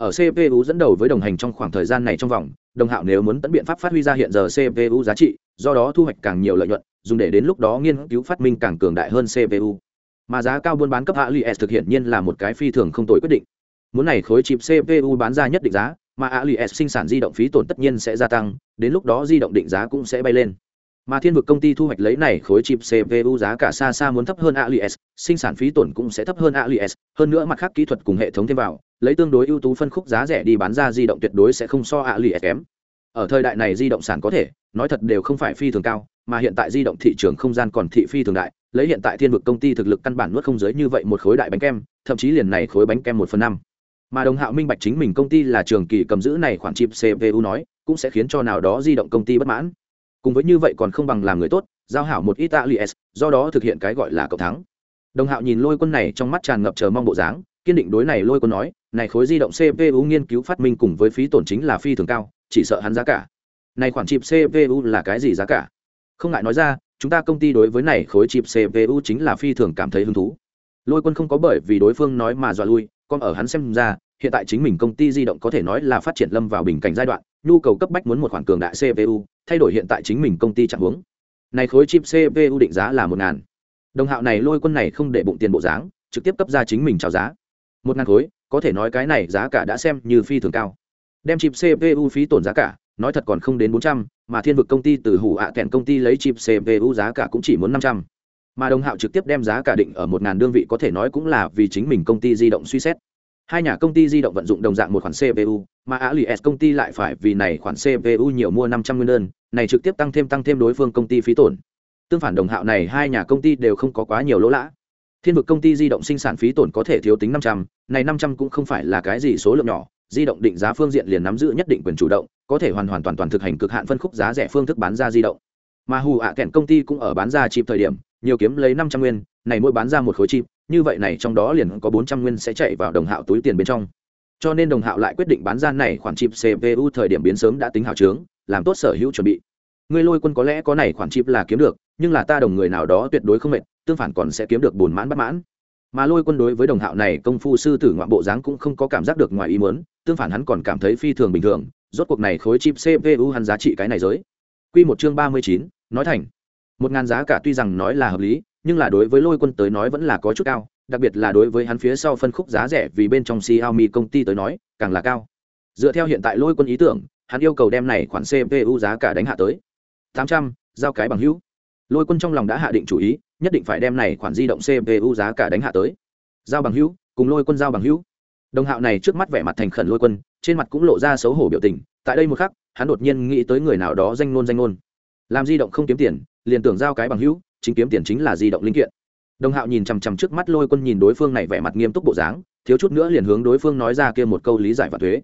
ở cpu dẫn đầu với đồng hành trong khoảng thời gian này trong vòng, đồng hạo nếu muốn tận biện pháp phát huy ra hiện giờ cpu giá trị, do đó thu hoạch càng nhiều lợi nhuận, dùng để đến lúc đó nghiên cứu phát minh càng cường đại hơn cpu mà giá cao buôn bán cấp alias thực hiện nhiên là một cái phi thường không tồi quyết định. Muốn này khối chip cpu bán ra nhất định giá, mà alias sinh sản di động phí tổn tất nhiên sẽ gia tăng, đến lúc đó di động định giá cũng sẽ bay lên. Mà thiên vực công ty thu hoạch lấy này khối chip cpu giá cả xa xa muốn thấp hơn alias, sinh sản phí tổn cũng sẽ thấp hơn alias, hơn nữa mặt khác kỹ thuật cùng hệ thống thêm vào lấy tương đối ưu tú phân khúc giá rẻ đi bán ra di động tuyệt đối sẽ không so alias kém. Ở thời đại này di động sản có thể, nói thật đều không phải phi thường cao, mà hiện tại di động thị trường không gian còn thị phi thường đại, lấy hiện tại thiên vực công ty thực lực căn bản nuốt không giới như vậy một khối đại bánh kem, thậm chí liền này khối bánh kem một phần năm. Mà đồng hạo minh bạch chính mình công ty là trường kỳ cầm giữ này khoản chip cpu nói, cũng sẽ khiến cho nào đó di động công ty bất mãn. Cùng với như vậy còn không bằng làm người tốt, giao hảo một ít alias do đó thực hiện cái gọi là cậu thắng. Đồng hạo nhìn lôi quân này trong mắt tràn ngập chờ mong bộ dáng kiên định đối này lôi quân nói, này khối di động cpu nghiên cứu phát minh cùng với phí tổn chính là phi thường cao, chỉ sợ hắn giá cả. Này khoản chip cpu là cái gì giá cả? Không ngại nói ra, chúng ta công ty đối với này khối chip cpu chính là phi thường cảm thấy hứng thú. Lôi quân không có bởi vì đối phương nói mà dọa lui, còn ở hắn xem ra, hiện tại chính mình công ty di động có thể nói là phát triển lâm vào bình cảnh giai đoạn, nhu cầu cấp bách muốn một khoản cường đại cpu thay đổi hiện tại chính mình công ty trạng huống. Này khối chip cpu định giá là một ngàn. Đồng hạo này lôi quân này không để bụng tiền bộ dáng, trực tiếp cấp ra chính mình chào giá một ngàn khối, có thể nói cái này giá cả đã xem như phi thường cao. Đem chip cpu phí tổn giá cả, nói thật còn không đến bốn trăm, mà thiên vực công ty từ hủ ạ à công ty lấy chip cpu giá cả cũng chỉ muốn năm trăm. Mà đồng hạo trực tiếp đem giá cả định ở một ngàn đơn vị có thể nói cũng là vì chính mình công ty di động suy xét. Hai nhà công ty di động vận dụng đồng dạng một khoản cpu mà alias công ty lại phải vì này khoản cpu nhiều mua năm trăm nguyên đơn, này trực tiếp tăng thêm tăng thêm đối phương công ty phí tổn. Tương phản đồng hạo này hai nhà công ty đều không có quá nhiều lỗ lã thiên vực công ty di động sinh sản phí tổn có thể thiếu tính năm trăm, này năm trăm cũng không phải là cái gì số lượng nhỏ, di động định giá phương diện liền nắm giữ nhất định quyền chủ động, có thể hoàn hoàn toàn toàn thực hành cực hạn phân khúc giá rẻ phương thức bán ra di động. Mà hù ạ kẹn công ty cũng ở bán ra chip thời điểm, nhiều kiếm lấy năm trăm nguyên, này mỗi bán ra một khối chip, như vậy này trong đó liền có bốn trăm nguyên sẽ chạy vào đồng hạo túi tiền bên trong. Cho nên đồng hạo lại quyết định bán ra này khoản chip cpu thời điểm biến sớm đã tính hảo trướng, làm tốt sở hữu chuẩn bị. Người lôi quân có lẽ có này khoản chip là kiếm được, nhưng là ta đồng người nào đó tuyệt đối không mệt tương phản còn sẽ kiếm được buồn mãn bất mãn. Mà lôi quân đối với đồng hạo này công phu sư tử ngoạn bộ dáng cũng không có cảm giác được ngoài ý muốn, tương phản hắn còn cảm thấy phi thường bình thường, rốt cuộc này khối chip cpu hắn giá trị cái này giới. Quy một chương ba mươi chín, nói thành. Một ngàn giá cả tuy rằng nói là hợp lý, nhưng là đối với lôi quân tới nói vẫn là có chút cao, đặc biệt là đối với hắn phía sau phân khúc giá rẻ vì bên trong Xiaomi công ty tới nói, càng là cao. Dựa theo hiện tại lôi quân ý tưởng, hắn yêu cầu đem này khoản cpu giá cả đánh hạ tới. tám trăm, giao cái bằng hữu lôi quân trong lòng đã hạ định chủ ý, nhất định phải đem này khoản di động cpu giá cả đánh hạ tới. Giao bằng hữu, cùng lôi quân giao bằng hữu. Đồng hạo này trước mắt vẻ mặt thành khẩn lôi quân, trên mặt cũng lộ ra xấu hổ biểu tình, tại đây một khắc, hắn đột nhiên nghĩ tới người nào đó danh ngôn danh ngôn. Làm di động không kiếm tiền, liền tưởng giao cái bằng hữu, chính kiếm tiền chính là di động linh kiện. Đồng hạo nhìn chằm chằm trước mắt lôi quân nhìn đối phương này vẻ mặt nghiêm túc bộ dáng, thiếu chút nữa liền hướng đối phương nói ra kia một câu lý giải và thuế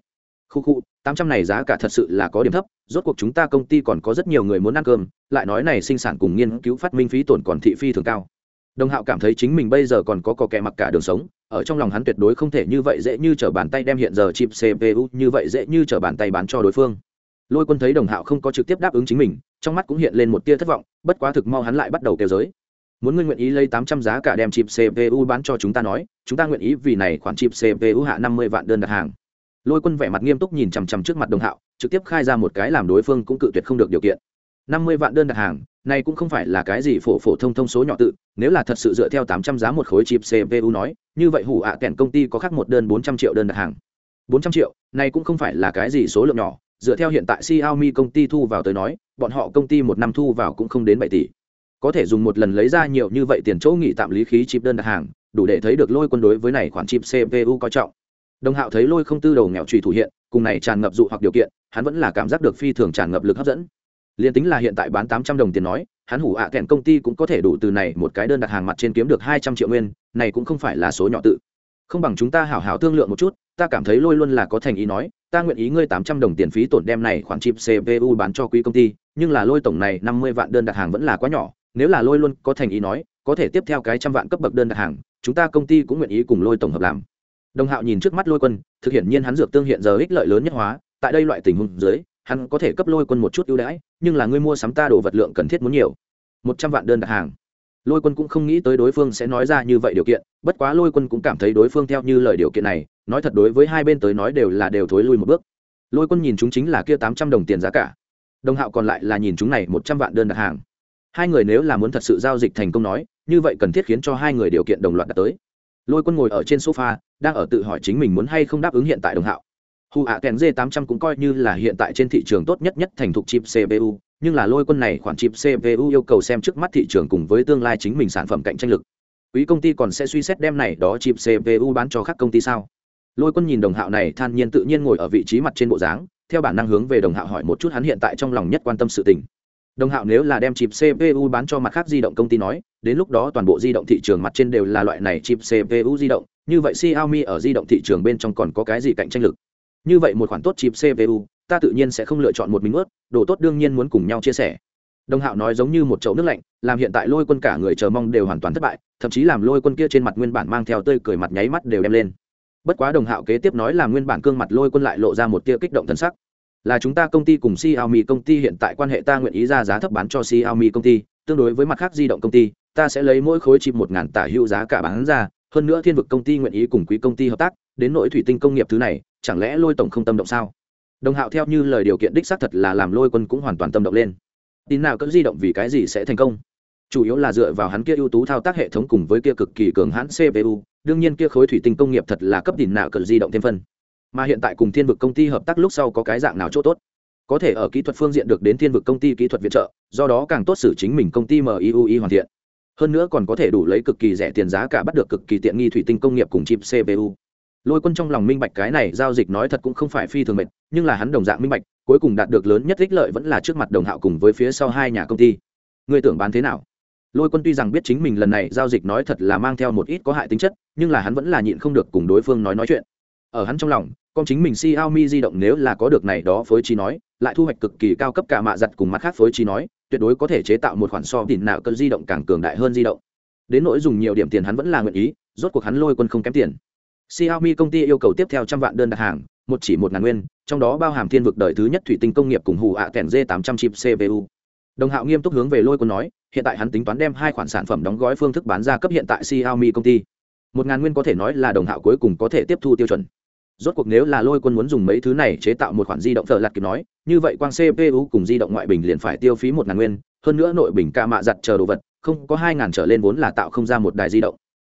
khu khu, tám trăm này giá cả thật sự là có điểm thấp, rốt cuộc chúng ta công ty còn có rất nhiều người muốn ăn cơm, lại nói này sinh sản cùng nghiên cứu phát minh phí tổn còn thị phi thường cao. Đồng hạo cảm thấy chính mình bây giờ còn có cò kẹ mặc cả đường sống, ở trong lòng hắn tuyệt đối không thể như vậy dễ như t r ở bàn tay đem hiện giờ chip cpu như vậy dễ như t r ở bàn tay bán cho đối phương. Lôi quân thấy đồng hạo không có trực tiếp đáp ứng chính mình, trong mắt cũng hiện lên một tia thất vọng, bất quá thực mau hắn lại bắt đầu kêu giới. Muốn ngươi nguyện ý lấy tám trăm giá cả đem chip cpu bán cho chúng ta nói, chúng ta nguyện ý vì này khoản chip cpu hạ năm mươi vạn đơn đặt hàng lôi quân vẻ mặt nghiêm túc nhìn chằm chằm trước mặt đồng hạo, trực tiếp khai ra một cái làm đối phương cũng cự tuyệt không được điều kiện. Năm mươi vạn đơn đặt hàng, này cũng không phải là cái gì phổ phổ thông thông số nhỏ tự, nếu là thật sự dựa theo tám trăm giá một khối chip cpu nói, như vậy hủ ạ à kèn công ty có khác một đơn bốn trăm triệu đơn đặt hàng. Bốn trăm triệu, này cũng không phải là cái gì số lượng nhỏ, dựa theo hiện tại Xiaomi công ty thu vào tới nói, bọn họ công ty một năm thu vào cũng không đến bảy tỷ. Có thể dùng một lần lấy ra nhiều như vậy tiền chỗ nghỉ tạm lý khí chip đơn đặt hàng, đủ để thấy được lôi quân đối với này khoản chip cpu coi trọng đồng hạo thấy lôi không tư đầu nghèo trùy thủ hiện, cùng này tràn ngập dụ hoặc điều kiện, hắn vẫn là cảm giác được phi thường tràn ngập lực hấp dẫn. Liền tính là hiện tại bán tám trăm đồng tiền nói, hắn hủ ạ à kẹn công ty cũng có thể đủ từ này một cái đơn đặt hàng mặt trên kiếm được hai trăm triệu nguyên, này cũng không phải là số nhỏ tự. Không bằng chúng ta hảo hảo thương lượng một chút, ta cảm thấy lôi luôn là có thành ý nói, ta nguyện ý ngươi tám trăm đồng tiền phí tổn đem này khoản chip cpu bán cho quý công ty, nhưng là lôi tổng này năm mươi vạn đơn đặt hàng vẫn là quá nhỏ, nếu là lôi luôn có thành ý nói, có thể tiếp theo cái trăm vạn cấp bậc đơn đặt hàng, chúng ta công ty cũng nguyện ý cùng lôi tổng hợp làm đồng hạo nhìn trước mắt lôi quân, thực hiện nhiên hắn dược tương hiện giờ ích lợi lớn nhất hóa, tại đây loại tình huống dưới, hắn có thể cấp lôi quân một chút ưu đãi, nhưng là ngươi mua sắm ta đồ vật lượng cần thiết muốn nhiều. Một trăm vạn đơn đặt hàng. Lôi quân cũng không nghĩ tới đối phương sẽ nói ra như vậy điều kiện, bất quá lôi quân cũng cảm thấy đối phương theo như lời điều kiện này, nói thật đối với hai bên tới nói đều là đều thối lui một bước. Lôi quân nhìn chúng chính là kia tám trăm đồng tiền giá cả. Đồng hạo còn lại là nhìn chúng này một trăm vạn đơn đặt hàng. Hai người nếu là muốn thật sự giao dịch thành công nói, như vậy cần thiết khiến cho hai người điều kiện đồng loạt đạt tới lôi quân ngồi ở trên sofa, đang ở tự hỏi chính mình muốn hay không đáp ứng hiện tại đồng hạo. Hù ạ kèn d 800 cũng coi như là hiện tại trên thị trường tốt nhất nhất thành thục chip cpu nhưng là lôi quân này khoản chip cpu yêu cầu xem trước mắt thị trường cùng với tương lai chính mình sản phẩm cạnh tranh lực. Quý công ty còn sẽ suy xét đem này đó chip cpu bán cho các công ty sao? Lôi quân nhìn đồng hạo này, than nhiên tự nhiên ngồi ở vị trí mặt trên bộ dáng, theo bản năng hướng về đồng hạo hỏi một chút hắn hiện tại trong lòng nhất quan tâm sự tình. Đồng hạo nếu là đem chip cpu bán cho mặt khác di động công ty nói đến lúc đó toàn bộ di động thị trường mặt trên đều là loại này chip cpu di động như vậy xiaomi ở di động thị trường bên trong còn có cái gì cạnh tranh lực? Như vậy một khoản tốt chip cpu ta tự nhiên sẽ không lựa chọn một mình ướt đồ tốt đương nhiên muốn cùng nhau chia sẻ. Đồng hạo nói giống như một chậu nước lạnh làm hiện tại lôi quân cả người chờ mong đều hoàn toàn thất bại thậm chí làm lôi quân kia trên mặt nguyên bản mang theo tươi cười mặt nháy mắt đều đem lên. Bất quá đồng hạo kế tiếp nói là nguyên bản cương mặt lôi quân lại lộ ra một tia kích động thần sắc. Là chúng ta công ty cùng Xiaomi công ty hiện tại quan hệ ta nguyện ý ra giá thấp bán cho Xiaomi công ty, tương đối với mặt khác di động công ty, ta sẽ lấy mỗi khối chip một ngàn tả hữu giá cả bán ra, hơn nữa Thiên vực công ty nguyện ý cùng quý công ty hợp tác, đến nỗi thủy tinh công nghiệp thứ này, chẳng lẽ Lôi tổng không tâm động sao? Đồng Hạo theo như lời điều kiện đích xác thật là làm Lôi Quân cũng hoàn toàn tâm động lên. Tin nào cỡ di động vì cái gì sẽ thành công? Chủ yếu là dựa vào hắn kia ưu tú thao tác hệ thống cùng với kia cực kỳ cường hãn CPU, đương nhiên kia khối thủy tinh công nghiệp thật là cấp đỉnh nào cỡ di động thêm phân mà hiện tại cùng thiên vực công ty hợp tác lúc sau có cái dạng nào chỗ tốt có thể ở kỹ thuật phương diện được đến thiên vực công ty kỹ thuật viện trợ do đó càng tốt xử chính mình công ty miui hoàn thiện hơn nữa còn có thể đủ lấy cực kỳ rẻ tiền giá cả bắt được cực kỳ tiện nghi thủy tinh công nghiệp cùng chip cpu lôi quân trong lòng minh bạch cái này giao dịch nói thật cũng không phải phi thường mệt, nhưng là hắn đồng dạng minh bạch, cuối cùng đạt được lớn nhất ích lợi vẫn là trước mặt đồng hạo cùng với phía sau hai nhà công ty. Người tưởng bán thế nào? Lôi quân tuy rằng biết chính mình lần này giao dịch nói thật là mang theo một ít có hại tính chất, nhưng là hắn vẫn là nhịn không được cùng đối phương nói nói chuyện ở hắn trong lòng, con chính mình Xiaomi di động nếu là có được này đó phối trí nói, lại thu hoạch cực kỳ cao cấp cả mạ giặt cùng mặt khác phối trí nói, tuyệt đối có thể chế tạo một khoản so tiền nào cần di động càng cường đại hơn di động. Đến nỗi dùng nhiều điểm tiền hắn vẫn là nguyện ý, rốt cuộc hắn lôi quân không kém tiền. Xiaomi công ty yêu cầu tiếp theo trăm vạn đơn đặt hàng, một chỉ một ngàn nguyên, trong đó bao hàm thiên vực đời thứ nhất thủy tinh công nghiệp cùng hù ạ kèn d 800 chip cpu đồng hạo nghiêm túc hướng về lôi quân nói, hiện tại hắn tính toán đem hai khoản sản phẩm đóng gói phương thức bán ra cấp hiện tại Xiaomi công ty. Một ngàn nguyên có thể nói là đồng hạo cuối cùng có thể tiếp thu tiêu chuẩn rốt cuộc nếu là lôi quân muốn dùng mấy thứ này chế tạo một khoản di động thợ lặt kịp nói, như vậy quang cpu cùng di động ngoại bình liền phải tiêu phí một ngàn nguyên, hơn nữa nội bình ca mạ giặt chờ đồ vật, không có hai ngàn trở lên vốn là tạo không ra một đài di động.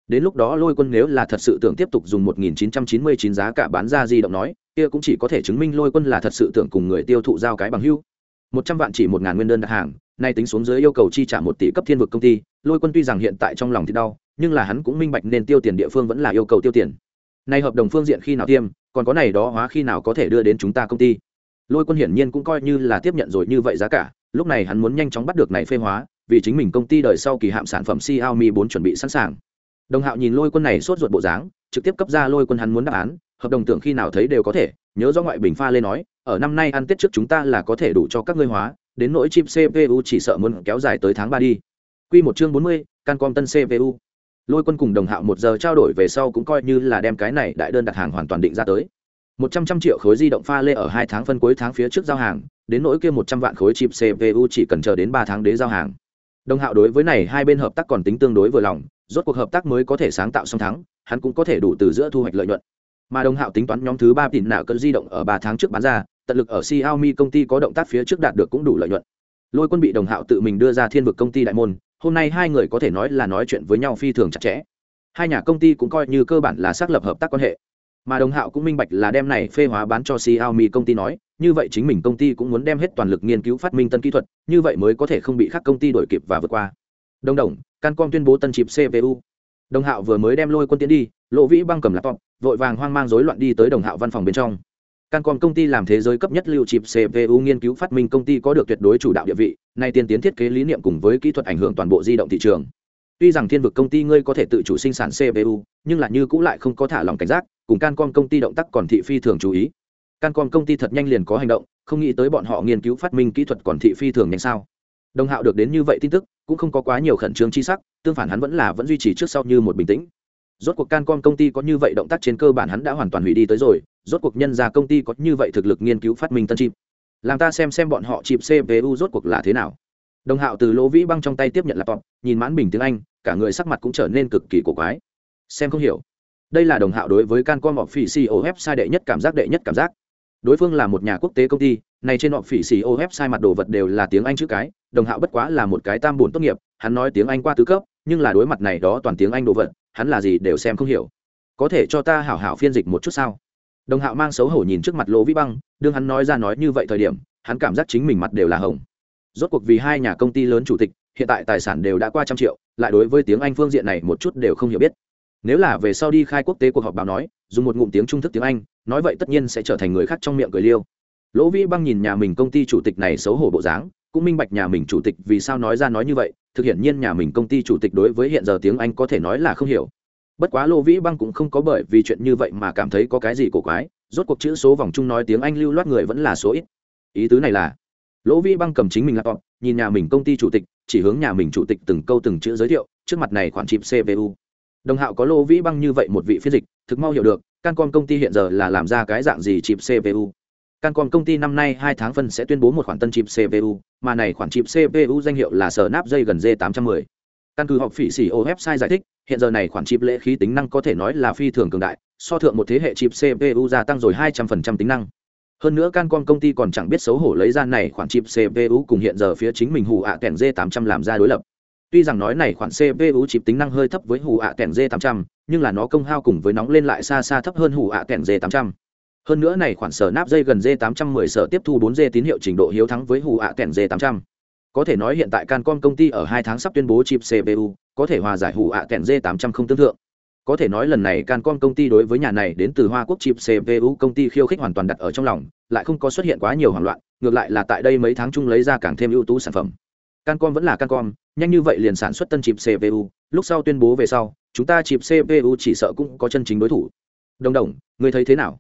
Đến lúc đó lôi quân nếu là thật sự tưởng tiếp tục dùng một nghìn chín trăm chín mươi chín giá cả bán ra di động nói, kia cũng chỉ có thể chứng minh lôi quân là thật sự tưởng cùng người tiêu thụ giao cái bằng hưu một trăm vạn chỉ một ngàn nguyên đơn đặt hàng, nay tính xuống dưới yêu cầu chi trả một tỷ cấp thiên vực công ty, lôi quân tuy rằng hiện tại trong lòng thì đau, nhưng là hắn cũng minh bạch nên tiêu tiền địa phương vẫn là yêu cầu tiêu tiền nay hợp đồng phương diện khi nào tiêm, còn có này đó hóa khi nào có thể đưa đến chúng ta công ty? Lôi quân hiển nhiên cũng coi như là tiếp nhận rồi như vậy giá cả, lúc này hắn muốn nhanh chóng bắt được này phê hóa, vì chính mình công ty đợi sau kỳ hạm sản phẩm Xiaomi 4 chuẩn bị sẵn sàng. Đồng hạo nhìn lôi quân này sốt ruột bộ dáng, trực tiếp cấp ra lôi quân hắn muốn đáp án, hợp đồng tưởng khi nào thấy đều có thể, nhớ do ngoại bình pha lên nói, ở năm nay ăn tết trước chúng ta là có thể đủ cho các ngươi hóa, đến nỗi chip cpu chỉ sợ muốn kéo dài tới tháng ba đi. Q một chương bốn mươi cancom tân cpu lôi quân cùng đồng hạo một giờ trao đổi về sau cũng coi như là đem cái này đại đơn đặt hàng hoàn toàn định ra tới. Một trăm trăm triệu khối di động pha lê ở hai tháng phân cuối tháng phía trước giao hàng, đến nỗi kia một trăm vạn khối chip cpu chỉ cần chờ đến ba tháng đế giao hàng. Đồng hạo đối với này hai bên hợp tác còn tính tương đối vừa lòng, rốt cuộc hợp tác mới có thể sáng tạo song thắng, hắn cũng có thể đủ từ giữa thu hoạch lợi nhuận. Mà đồng hạo tính toán nhóm thứ ba tỉn nạo cỡ di động ở ba tháng trước bán ra, tận lực ở xiaomi công ty có động tác phía trước đạt được cũng đủ lợi nhuận. Lôi quân bị đồng hạo tự mình đưa ra thiên vực công ty đại môn hôm nay hai người có thể nói là nói chuyện với nhau phi thường chặt chẽ. Hai nhà công ty cũng coi như cơ bản là xác lập hợp tác quan hệ. Mà đồng hạo cũng minh bạch là đem này phê hóa bán cho xiaomi công ty nói, như vậy chính mình công ty cũng muốn đem hết toàn lực nghiên cứu phát minh tân kỹ thuật, như vậy mới có thể không bị các công ty đổi kịp và vượt qua. Đồng đồng, cancom tuyên bố tân chip cpu đồng hạo vừa mới đem lôi quân tiến đi lộ vĩ băng cầm laptop, vội vàng hoang mang rối loạn đi tới đồng hạo văn phòng bên trong cancom công ty làm thế giới cấp nhất lưu chip cpu nghiên cứu phát minh công ty có được tuyệt đối chủ đạo địa vị, nay tiên tiến thiết kế lý niệm cùng với kỹ thuật ảnh hưởng toàn bộ di động thị trường. Tuy rằng thiên vực công ty ngươi có thể tự chủ sinh sản cpu nhưng là như cũng lại không có thả lòng cảnh giác, cùng cancom công ty động tác còn thị phi thường chú ý. Cancom công ty thật nhanh liền có hành động, không nghĩ tới bọn họ nghiên cứu phát minh kỹ thuật còn thị phi thường nhanh sao. Đồng hạo được đến như vậy tin tức, cũng không có quá nhiều khẩn trương chi sắc, tương phản hắn vẫn là vẫn duy trì trước sau như một bình tĩnh rốt cuộc cancom công ty có như vậy động tác trên cơ bản hắn đã hoàn toàn hủy đi tới rồi, rốt cuộc nhân ra công ty có như vậy thực lực nghiên cứu phát minh tân chip. Làm ta xem xem bọn họ chip cpu rốt cuộc là thế nào. Đồng hạo từ lỗ vĩ băng trong tay tiếp nhận laptop, nhìn mãn bình tiếng anh, cả người sắc mặt cũng trở nên cực kỳ cổ quái. Xem không hiểu. Đây là đồng hạo đối với cancom họ phỉ ceo website đệ nhất cảm giác, đệ nhất cảm giác. Đối phương là một nhà quốc tế công ty, này trên họ phỉ ceo website mặt đồ vật đều là tiếng anh chữ cái, đồng hạo bất quá là một cái tam bổn tốt nghiệp, hắn nói tiếng anh qua tứ cấp, nhưng là đối mặt này đó toàn tiếng anh đồ vật hắn là gì đều xem không hiểu. Có thể cho ta hảo hảo phiên dịch một chút sao? Đồng hạo mang xấu hổ nhìn trước mặt lỗ vĩ băng, đương hắn nói ra nói như vậy thời điểm, hắn cảm giác chính mình mặt đều là hồng. Rốt cuộc vì hai nhà công ty lớn chủ tịch, hiện tại tài sản đều đã qua trăm triệu, lại đối với tiếng anh phương diện này một chút đều không hiểu biết. Nếu là về sau đi khai quốc tế cuộc họp báo nói, dùng một ngụm tiếng trung thức tiếng anh, nói vậy tất nhiên sẽ trở thành người khác trong miệng cười liêu. Lỗ vĩ băng nhìn nhà mình công ty chủ tịch này xấu hổ bộ dáng, cũng minh bạch nhà mình chủ tịch vì sao nói ra nói như vậy thực hiện nhiên nhà mình công ty chủ tịch đối với hiện giờ tiếng anh có thể nói là không hiểu. Bất quá lô vĩ băng cũng không có bởi vì chuyện như vậy mà cảm thấy có cái gì cổ quái, rốt cuộc chữ số vòng chung nói tiếng anh lưu loát người vẫn là số ít. Ý tứ này là lỗ vĩ băng cầm chính mình laptop, nhìn nhà mình công ty chủ tịch, chỉ hướng nhà mình chủ tịch từng câu từng chữ giới thiệu, trước mặt này khoản chịp cpu đồng hạo có lô vĩ băng như vậy một vị phiên dịch, thực mau hiểu được, cancom công ty hiện giờ là làm ra cái dạng gì chịp cpu cancom công ty năm nay hai tháng phân sẽ tuyên bố một khoản tân chip cpu mà này khoản chip cpu danh hiệu là sở nắp dây gần d 810 căn cứ họp phỉ xỉ website giải thích, hiện giờ này khoản chip lễ khí tính năng có thể nói là phi thường cường đại, so thượng một thế hệ chip cpu gia tăng rồi 200% tính năng. Hơn nữa cancom công ty còn chẳng biết xấu hổ lấy ra này khoản chip cpu cùng hiện giờ phía chính mình hù ạ à kèn d 800 làm ra đối lập. Tuy rằng nói này khoản cpu chip tính năng hơi thấp với hù ạ à kèn d 800 nhưng là nó công hao cùng với nóng lên lại xa xa thấp hơn hù ạ à kèn d 800 hơn nữa này khoản sở nắp dây gần d 810 sở tiếp thu 4 d tín hiệu trình độ hiếu thắng với hù ạ kèn d 800 có thể nói hiện tại cancom công ty ở hai tháng sắp tuyên bố chip cpu có thể hòa giải hù ạ kèn d 800 không tương thượng. Có thể nói lần này cancom công ty đối với nhà này đến từ hoa quốc chip cpu công ty khiêu khích hoàn toàn đặt ở trong lòng, lại không có xuất hiện quá nhiều hoảng loạn, ngược lại là tại đây mấy tháng chung lấy ra càng thêm ưu tú sản phẩm. Cancom vẫn là cancom, nhanh như vậy liền sản xuất tân chip cpu lúc sau tuyên bố về sau, chúng ta chip cpu chỉ sợ cũng có chân chính đối thủ. Đồng đồng người thấy thế nào?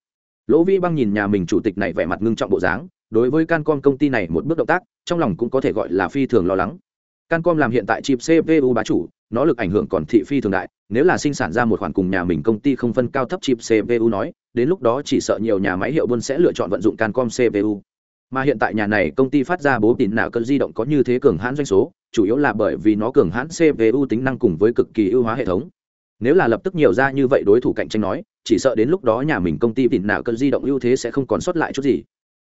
Lỗ Vi băng nhìn nhà mình chủ tịch này vẻ mặt ngưng trọng bộ dáng, đối với cancom công ty này một bước động tác, trong lòng cũng có thể gọi là phi thường lo lắng. Cancom làm hiện tại chip cpu bá chủ, nó lực ảnh hưởng còn thị phi thường đại, nếu là sinh sản ra một khoản cùng nhà mình công ty không phân cao thấp chip cpu nói, đến lúc đó chỉ sợ nhiều nhà máy hiệu buôn sẽ lựa chọn vận dụng cancom cpu mà hiện tại nhà này công ty phát ra bố tín nào cơn di động có như thế cường hãn doanh số, chủ yếu là bởi vì nó cường hãn cpu tính năng cùng với cực kỳ ưu hóa hệ thống. Nếu là lập tức nhiều ra như vậy đối thủ cạnh tranh nói chỉ sợ đến lúc đó nhà mình công ty vịn nào cơn di động ưu thế sẽ không còn sót lại chút gì.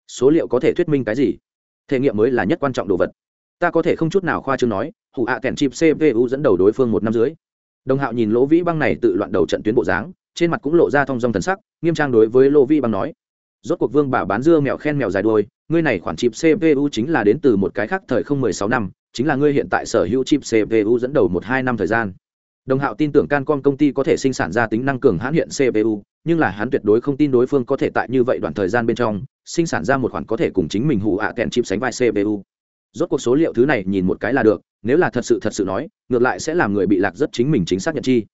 Số liệu có thể thuyết minh cái gì? Thể nghiệm mới là nhất quan trọng đồ vật. Ta có thể không chút nào khoa chương nói hụ ạ à kèn chip cpu dẫn đầu đối phương một năm dưới. Đồng hạo nhìn lỗ vĩ băng này tự loạn đầu trận tuyến bộ dáng, trên mặt cũng lộ ra thong dong thần sắc, nghiêm trang đối với lỗ vĩ băng nói. Rốt cuộc vương bà bán dưa mèo khen mèo dài đuôi, ngươi này khoản chip cpu chính là đến từ một cái khác thời không mười sáu năm, chính là ngươi hiện tại sở hữu chip cpu dẫn đầu một hai năm thời gian đồng hạo tin tưởng cancom công ty có thể sinh sản ra tính năng cường hãn hiện cpu nhưng là hắn tuyệt đối không tin đối phương có thể tại như vậy đoạn thời gian bên trong, sinh sản ra một khoản có thể cùng chính mình hụ ạ à kèn chip sánh vai cpu rốt cuộc số liệu thứ này nhìn một cái là được, nếu là thật sự thật sự nói, ngược lại sẽ làm người bị lạc rất chính mình chính xác nhận chi.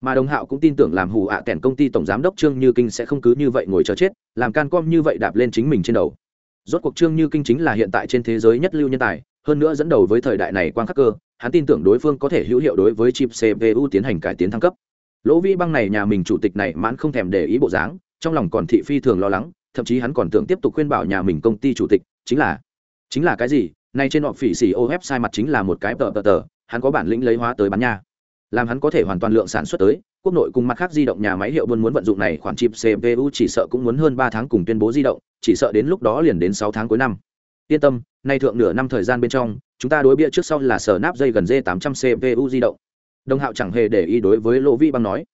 Mà đồng hạo cũng tin tưởng làm hù ạ à kèn công ty tổng giám đốc trương như kinh sẽ không cứ như vậy ngồi chờ chết, làm can com như vậy đạp lên chính mình trên đầu. Rốt cuộc trương như kinh chính là hiện tại trên thế giới nhất lưu nhân tài hơn nữa dẫn đầu với thời đại này quang khắc cơ, hắn tin tưởng đối phương có thể hữu hiệu đối với chip cpu tiến hành cải tiến thăng cấp. Lỗ vĩ băng này nhà mình chủ tịch này mãn không thèm để ý bộ dáng, trong lòng còn thị phi thường lo lắng, thậm chí hắn còn tưởng tiếp tục khuyên bảo nhà mình công ty chủ tịch, chính là chính là cái gì? Nay trên họ phỉ xì ô sai mặt chính là một cái tờ tờ tờ, hắn có bản lĩnh lấy hóa tới bán nha. Làm hắn có thể hoàn toàn lượng sản xuất tới, quốc nội cùng mặt khác di động nhà máy hiệu buôn muốn vận dụng này khoản chip cpu chỉ sợ cũng muốn hơn ba tháng cùng tuyên bố di động, chỉ sợ đến lúc đó liền đến sáu tháng cuối năm yên tâm, nay thượng nửa năm thời gian bên trong, chúng ta đối bia trước sau là sở nắp dây gần d 800 cpu di động. Đồng hạo chẳng hề để ý đối với lỗ vi băng nói.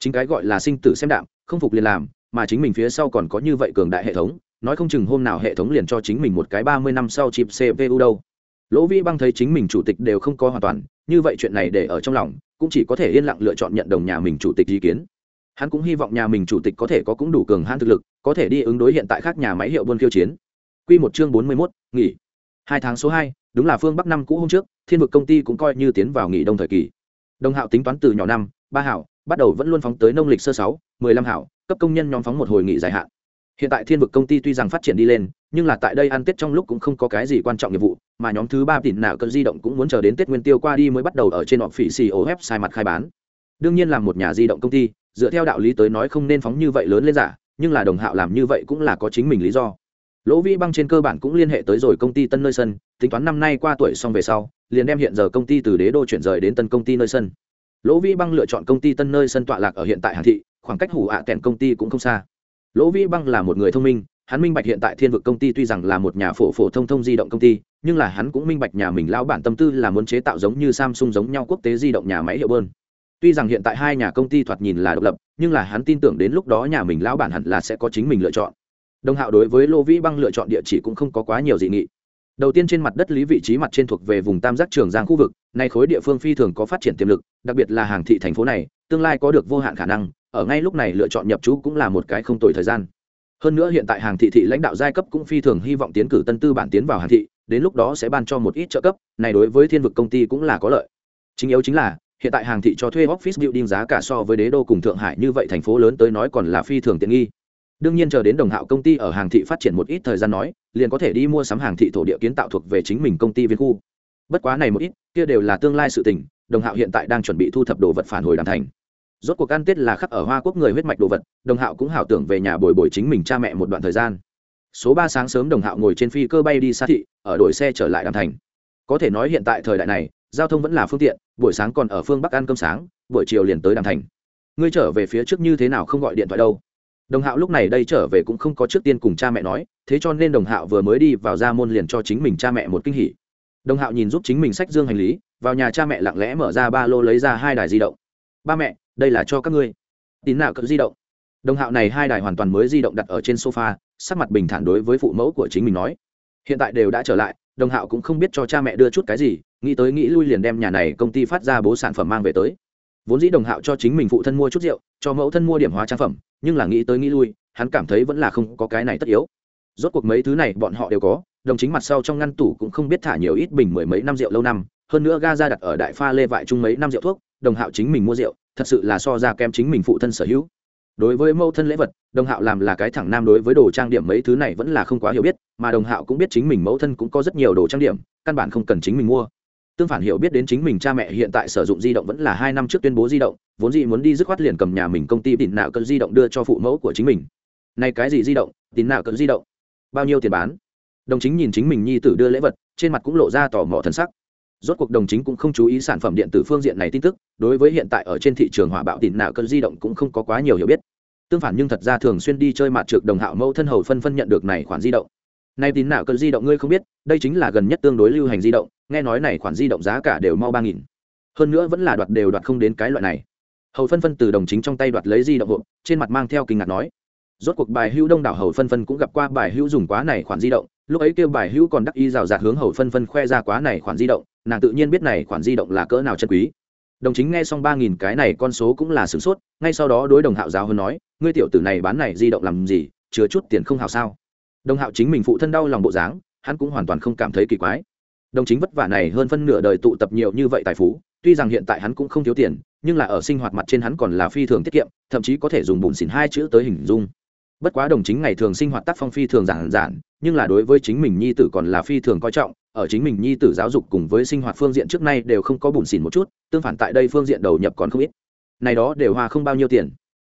Chính cái gọi là sinh tử xem đạm, không phục liền làm, mà chính mình phía sau còn có như vậy cường đại hệ thống, nói không chừng hôm nào hệ thống liền cho chính mình một cái ba mươi năm sau chip cpu đâu. Lỗ vi băng thấy chính mình chủ tịch đều không có hoàn toàn, như vậy chuyện này để ở trong lòng, cũng chỉ có thể yên lặng lựa chọn nhận đồng nhà mình chủ tịch ý kiến. Hắn cũng hy vọng nhà mình chủ tịch có thể có cũng đủ cường hãn thực lực, có thể đi ứng đối hiện tại khác nhà máy hiệu buôn khiêu chiến. Quy một chương bốn mươi 41, nghỉ. Hai tháng số hai, đúng là phương Bắc năm cũ hôm trước, Thiên vực công ty cũng coi như tiến vào nghỉ đông thời kỳ. Đông Hạo tính toán từ nhỏ năm, ba hảo, bắt đầu vẫn luôn phóng tới nông lịch sơ sáu, mười lăm hảo, cấp công nhân nhóm phóng một hồi nghỉ dài hạn. Hiện tại Thiên vực công ty tuy rằng phát triển đi lên, nhưng là tại đây ăn Tết trong lúc cũng không có cái gì quan trọng nghiệp vụ, mà nhóm thứ ba tỉnh nào cần di động cũng muốn chờ đến Tết Nguyên Tiêu qua đi mới bắt đầu ở trên họp phỉ xì sai mặt khai bán. Đương nhiên làm một nhà di động công ty, dựa theo đạo lý tới nói không nên phóng như vậy lớn lên giả, nhưng là đồng hạo làm như vậy cũng là có chính mình lý do lỗ vĩ băng trên cơ bản cũng liên hệ tới rồi công ty tân nơi sân, tính toán năm nay qua tuổi xong về sau, liền đem hiện giờ công ty từ đế đô chuyển rời đến tân công ty nơi sân. Lỗ vĩ băng lựa chọn công ty tân nơi sân tọa lạc ở hiện tại hà thị, khoảng cách hủ ạ à kèn công ty cũng không xa. Lỗ vĩ băng là một người thông minh, hắn minh bạch hiện tại thiên vực công ty tuy rằng là một nhà phổ phổ thông thông di động công ty, nhưng là hắn cũng minh bạch nhà mình lão bản tâm tư là muốn chế tạo giống như samsung giống nhau quốc tế di động nhà máy hiệu bơn. Tuy rằng hiện tại hai nhà công ty thoạt nhìn là độc lập, nhưng là hắn tin tưởng đến lúc đó nhà mình lão bản hẳn là sẽ có chính mình lựa chọn đồng hạo đối với lô vĩ băng lựa chọn địa chỉ cũng không có quá nhiều dị nghị. Đầu tiên trên mặt đất lý vị trí mặt trên thuộc về vùng tam giác trường giang khu vực, nay khối địa phương phi thường có phát triển tiềm lực, đặc biệt là hàng thị thành phố này, tương lai có được vô hạn khả năng, ở ngay lúc này lựa chọn nhập trú cũng là một cái không tồi thời gian. Hơn nữa hiện tại hàng thị thị lãnh đạo giai cấp cũng phi thường hy vọng tiến cử tân tư bản tiến vào hàng thị, đến lúc đó sẽ ban cho một ít trợ cấp, này đối với thiên vực công ty cũng là có lợi. Chính yếu chính là, hiện tại hàng thị cho thuê office building giá cả so với đế đô cùng thượng hải như vậy thành phố lớn tới nói còn là phi thường tiện nghi đương nhiên chờ đến đồng hạo công ty ở hàng thị phát triển một ít thời gian nói, liền có thể đi mua sắm hàng thị thổ địa kiến tạo thuộc về chính mình công ty viên khu. Bất quá này một ít, kia đều là tương lai sự tình, đồng hạo hiện tại đang chuẩn bị thu thập đồ vật phản hồi đàm thành. Rốt cuộc ăn tết là khắc ở hoa quốc người huyết mạch đồ vật, đồng hạo cũng hảo tưởng về nhà bồi bồi chính mình cha mẹ một đoạn thời gian. Số ba sáng sớm đồng hạo ngồi trên phi cơ bay đi xa thị, ở đổi xe trở lại đàm thành. Có thể nói hiện tại thời đại này, giao thông vẫn là phương tiện, buổi sáng còn ở phương bắc ăn cơm sáng, buổi chiều liền tới đàm thành. Ngươi trở về phía trước như thế nào không gọi điện thoại đâu? Đồng hạo lúc này đây trở về cũng không có trước tiên cùng cha mẹ nói, thế cho nên đồng hạo vừa mới đi vào ra môn liền cho chính mình cha mẹ một kinh hỉ. Đồng hạo nhìn giúp chính mình sách dương hành lý, vào nhà cha mẹ lặng lẽ mở ra ba lô lấy ra hai đài di động. Ba mẹ, đây là cho các ngươi. Tín nào cỡ di động. Đồng hạo này hai đài hoàn toàn mới di động đặt ở trên sofa, sắc mặt bình thản đối với phụ mẫu của chính mình nói. Hiện tại đều đã trở lại, đồng hạo cũng không biết cho cha mẹ đưa chút cái gì, nghĩ tới nghĩ lui liền đem nhà này công ty phát ra bố sản phẩm mang về tới. Vốn dĩ đồng hạo cho chính mình phụ thân mua chút rượu, cho mẫu thân mua điểm hóa trang phẩm nhưng là nghĩ tới nghĩ lui, hắn cảm thấy vẫn là không có cái này tất yếu. Rốt cuộc mấy thứ này bọn họ đều có, đồng chính mặt sau trong ngăn tủ cũng không biết thả nhiều ít bình mười mấy năm rượu lâu năm, hơn nữa ga ra đặt ở đại pha lê vại chung mấy năm rượu thuốc, đồng hạo chính mình mua rượu, thật sự là so ra kem chính mình phụ thân sở hữu. Đối với mẫu thân lễ vật, đồng hạo làm là cái thẳng nam đối với đồ trang điểm mấy thứ này vẫn là không quá hiểu biết, mà đồng hạo cũng biết chính mình mẫu thân cũng có rất nhiều đồ trang điểm, căn bản không cần chính mình mua tương phản hiểu biết đến chính mình cha mẹ hiện tại sử dụng di động vẫn là hai năm trước tuyên bố di động, vốn dĩ muốn đi dứt khoát liền cầm nhà mình công ty tìm nạo cơn di động đưa cho phụ mẫu của chính mình. Này cái gì di động? Tìm nạo cơn di động. Bao nhiêu tiền bán? Đồng chính nhìn chính mình nhi tử đưa lễ vật, trên mặt cũng lộ ra tò mò thân sắc. Rốt cuộc đồng chính cũng không chú ý sản phẩm điện tử phương diện này tin tức, đối với hiện tại ở trên thị trường hỏa bạo tìm nạo cơn di động cũng không có quá nhiều hiểu biết. Tương phản nhưng thật ra thường xuyên đi chơi mặt trượt đồng hạo mẫu thân hầu phân phân nhận được này khoản di động nay tín nào cần di động ngươi không biết, đây chính là gần nhất tương đối lưu hành di động, nghe nói này khoản di động giá cả đều mau ba nghìn. Hơn nữa vẫn là đoạt đều đoạt không đến cái loại này. Hầu phân phân từ đồng chính trong tay đoạt lấy di động hộ trên mặt mang theo kinh ngạc nói, rốt cuộc bài hữu đông đảo hầu phân phân cũng gặp qua bài hữu dùng quá này khoản di động, lúc ấy kêu bài hữu còn đắc ý rào rạt hướng hầu phân phân khoe ra quá này khoản di động, nàng tự nhiên biết này khoản di động là cỡ nào chân quý. Đồng chính nghe xong ba nghìn cái này con số cũng là sửng sốt, ngay sau đó đối đồng hạo giáo hơn nói, ngươi tiểu tử này bán này di động làm gì, chứa chút tiền không hào sao? Đồng hạo chính mình phụ thân đau lòng bộ dáng, hắn cũng hoàn toàn không cảm thấy kỳ quái. Đồng chính vất vả này hơn phân nửa đời tụ tập nhiều như vậy tài phú, tuy rằng hiện tại hắn cũng không thiếu tiền, nhưng là ở sinh hoạt mặt trên hắn còn là phi thường tiết kiệm, thậm chí có thể dùng bùn xỉn hai chữ tới hình dung. Bất quá đồng chính ngày thường sinh hoạt tác phong phi thường giản giản, nhưng là đối với chính mình nhi tử còn là phi thường coi trọng, ở chính mình nhi tử giáo dục cùng với sinh hoạt phương diện trước nay đều không có bùn xỉn một chút, tương phản tại đây phương diện đầu nhập còn không ít. Này đó đều hoa không bao nhiêu tiền.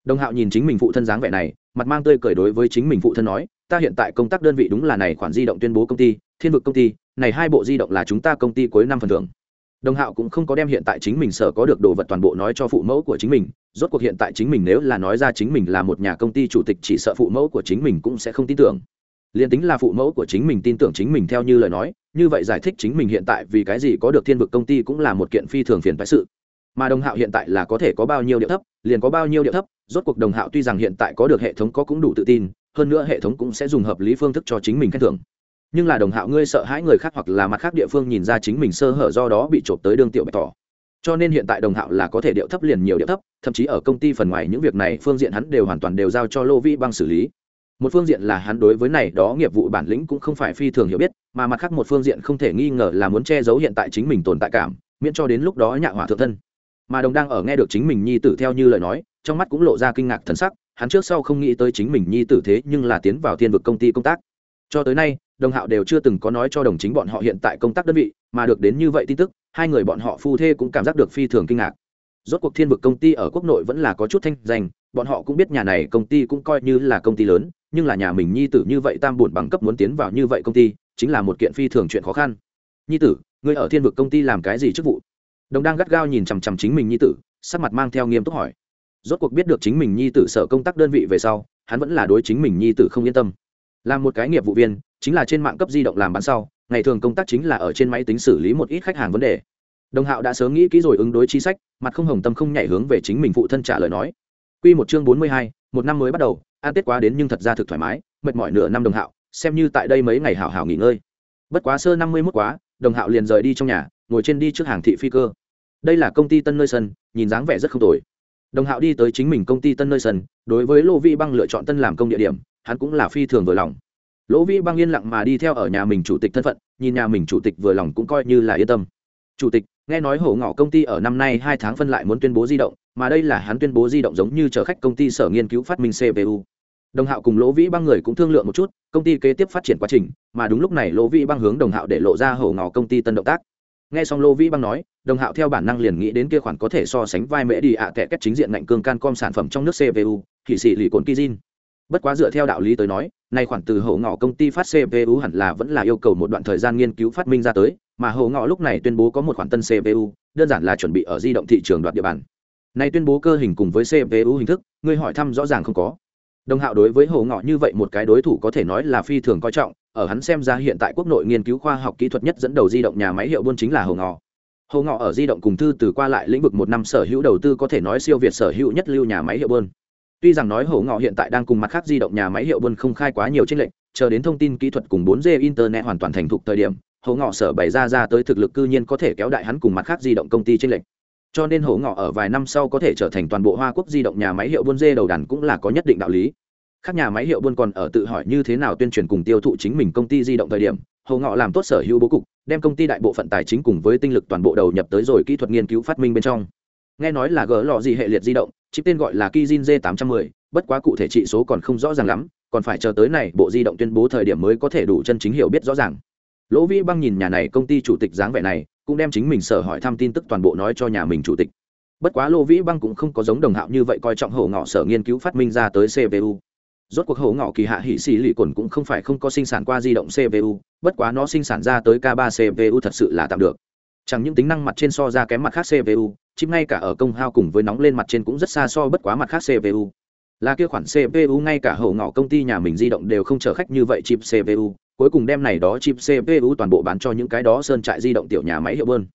Đồng hạo nhìn chính mình phụ thân dáng vẻ này, mặt mang tươi cười đối với chính mình phụ thân nói ta hiện tại công tác đơn vị đúng là này khoản di động tuyên bố công ty, thiên vực công ty, này hai bộ di động là chúng ta công ty cuối năm phần thưởng. Đồng hạo cũng không có đem hiện tại chính mình sở có được đồ vật toàn bộ nói cho phụ mẫu của chính mình, rốt cuộc hiện tại chính mình nếu là nói ra chính mình là một nhà công ty chủ tịch chỉ sợ phụ mẫu của chính mình cũng sẽ không tin tưởng. Liền tính là phụ mẫu của chính mình tin tưởng chính mình theo như lời nói, như vậy giải thích chính mình hiện tại vì cái gì có được thiên vực công ty cũng là một kiện phi thường phiền phái sự. Mà đồng hạo hiện tại là có thể có bao nhiêu điệu thấp, liền có bao nhiêu điệu thấp, rốt cuộc đồng hạo tuy rằng hiện tại có được hệ thống có cũng đủ tự tin hơn nữa hệ thống cũng sẽ dùng hợp lý phương thức cho chính mình khen thưởng. Nhưng là đồng hạo ngươi sợ hãi người khác hoặc là mặt khác địa phương nhìn ra chính mình sơ hở do đó bị trộm tới đương tiểu bày tỏ. Cho nên hiện tại đồng hạo là có thể điệu thấp liền nhiều điệu thấp, thậm chí ở công ty phần ngoài những việc này phương diện hắn đều hoàn toàn đều giao cho lô vĩ băng xử lý. Một phương diện là hắn đối với này đó nghiệp vụ bản lĩnh cũng không phải phi thường hiểu biết, mà mặt khác một phương diện không thể nghi ngờ là muốn che giấu hiện tại chính mình tồn tại cảm, miễn cho đến lúc đó nhạ hỏa thượng thân. Mà đồng đang ở nghe được chính mình nhi tử theo như lời nói, trong mắt cũng lộ ra kinh ngạc thần sắc hắn trước sau không nghĩ tới chính mình nhi tử thế nhưng là tiến vào thiên vực công ty công tác. Cho tới nay, đồng hạo đều chưa từng có nói cho đồng chính bọn họ hiện tại công tác đơn vị, mà được đến như vậy tin tức, hai người bọn họ phu thê cũng cảm giác được phi thường kinh ngạc. Rốt cuộc thiên vực công ty ở quốc nội vẫn là có chút thanh danh, bọn họ cũng biết nhà này công ty cũng coi như là công ty lớn, nhưng là nhà mình nhi tử như vậy tam buồn bằng cấp muốn tiến vào như vậy công ty, chính là một kiện phi thường chuyện khó khăn. Nhi tử, ngươi ở thiên vực công ty làm cái gì chức vụ? Đồng đang gắt gao nhìn chằm chằm chính mình nhi tử, sắc mặt mang theo nghiêm túc hỏi rốt cuộc biết được chính mình nhi tử sở công tác đơn vị về sau hắn vẫn là đối chính mình nhi tử không yên tâm. Làm một cái nghiệp vụ viên chính là trên mạng cấp di động làm bán sau ngày thường công tác chính là ở trên máy tính xử lý một ít khách hàng vấn đề. Đồng hạo đã sớm nghĩ kỹ rồi ứng đối chi sách mặt không hồng tâm không nhảy hướng về chính mình phụ thân trả lời nói. Quy một chương bốn mươi hai, một năm mới bắt đầu ăn tết quá đến nhưng thật ra thực thoải mái mệt mỏi nửa năm đồng hạo xem như tại đây mấy ngày hảo hảo nghỉ ngơi. Bất quá sơ năm mươi mốt quá đồng hạo liền rời đi trong nhà ngồi trên đi trước hàng thị phi cơ. Đây là công ty tân nơi sân nhìn dáng vẻ rất không tồi đồng hạo đi tới chính mình công ty tân nơi sân, đối với lô vi băng lựa chọn tân làm công địa điểm, hắn cũng là phi thường vừa lòng. Lỗ vi băng yên lặng mà đi theo ở nhà mình chủ tịch thân phận, nhìn nhà mình chủ tịch vừa lòng cũng coi như là yên tâm. Chủ tịch, nghe nói hổ ngỏ công ty ở năm nay hai tháng phân lại muốn tuyên bố di động, mà đây là hắn tuyên bố di động giống như chở khách công ty sở nghiên cứu phát minh cpu đồng hạo cùng lỗ vĩ băng người cũng thương lượng một chút, công ty kế tiếp phát triển quá trình, mà đúng lúc này lỗ vĩ băng hướng đồng hạo để lộ ra hổ ngỏ công ty tân động tác. Nghe xong lỗ vĩ băng nói đồng hạo theo bản năng liền nghĩ đến kia khoản có thể so sánh vai mễ đi ạ à kẻ kết chính diện ngạnh cương can com sản phẩm trong nước cpu thì sĩ lì cồn kizin bất quá dựa theo đạo lý tới nói, nay khoản từ hậu ngọ công ty phát cpu hẳn là vẫn là yêu cầu một đoạn thời gian nghiên cứu phát minh ra tới, mà hậu ngọ lúc này tuyên bố có một khoản tân cpu đơn giản là chuẩn bị ở di động thị trường đoạt địa bàn. Nay tuyên bố cơ hình cùng với cpu hình thức, ngươi hỏi thăm rõ ràng không có. Đồng hạo đối với hậu ngọ như vậy một cái đối thủ có thể nói là phi thường coi trọng, ở hắn xem ra hiện tại quốc nội nghiên cứu khoa học kỹ thuật nhất dẫn đầu di động nhà máy hiệu buôn chính là hậu ngọ hồ ngọ ở di động cùng thư từ qua lại lĩnh vực một năm sở hữu đầu tư có thể nói siêu việt sở hữu nhất lưu nhà máy hiệu buôn tuy rằng nói hổ ngọ hiện tại đang cùng mặt khác di động nhà máy hiệu buôn không khai quá nhiều trên lệnh chờ đến thông tin kỹ thuật cùng 4G internet hoàn toàn thành thục thời điểm hổ ngọ sở bày ra ra tới thực lực cư nhiên có thể kéo đại hắn cùng mặt khác di động công ty trên lệnh cho nên hổ ngọ ở vài năm sau có thể trở thành toàn bộ hoa quốc di động nhà máy hiệu buôn dê đầu đàn cũng là có nhất định đạo lý. Các nhà máy hiệu buôn còn ở tự hỏi như thế nào tuyên truyền cùng tiêu thụ chính mình công ty di động thời điểm Hồ ngọ làm tốt sở hữu bố cục đem công ty đại bộ phận tài chính cùng với tinh lực toàn bộ đầu nhập tới rồi kỹ thuật nghiên cứu phát minh bên trong nghe nói là gỡ lọ gì hệ liệt di động chip tên gọi là Kijin J810, bất quá cụ thể trị số còn không rõ ràng lắm, còn phải chờ tới này bộ di động tuyên bố thời điểm mới có thể đủ chân chính hiểu biết rõ ràng. Lỗ Vĩ Băng nhìn nhà này công ty chủ tịch dáng vẻ này, cũng đem chính mình sở hỏi thăm tin tức toàn bộ nói cho nhà mình chủ tịch. Bất quá Lỗ Vĩ Băng cũng không có giống đồng hạo như vậy coi trọng hổ ngọ sở nghiên cứu phát minh ra tới CPU. Rốt cuộc hổ ngọ kỳ hạ hỉ xì lì cồn cũng không phải không có sinh sản qua di động CPU, bất quá nó sinh sản ra tới K3 CPU thật sự là tạm được. Chẳng những tính năng mặt trên so ra kém mặt khác cpu chip ngay cả ở công hao cùng với nóng lên mặt trên cũng rất xa so bất quá mặt khác cpu là kia khoản cpu ngay cả hậu ngọ công ty nhà mình di động đều không chở khách như vậy chip cpu cuối cùng đem này đó chip cpu toàn bộ bán cho những cái đó sơn trại di động tiểu nhà máy hiệu bơn.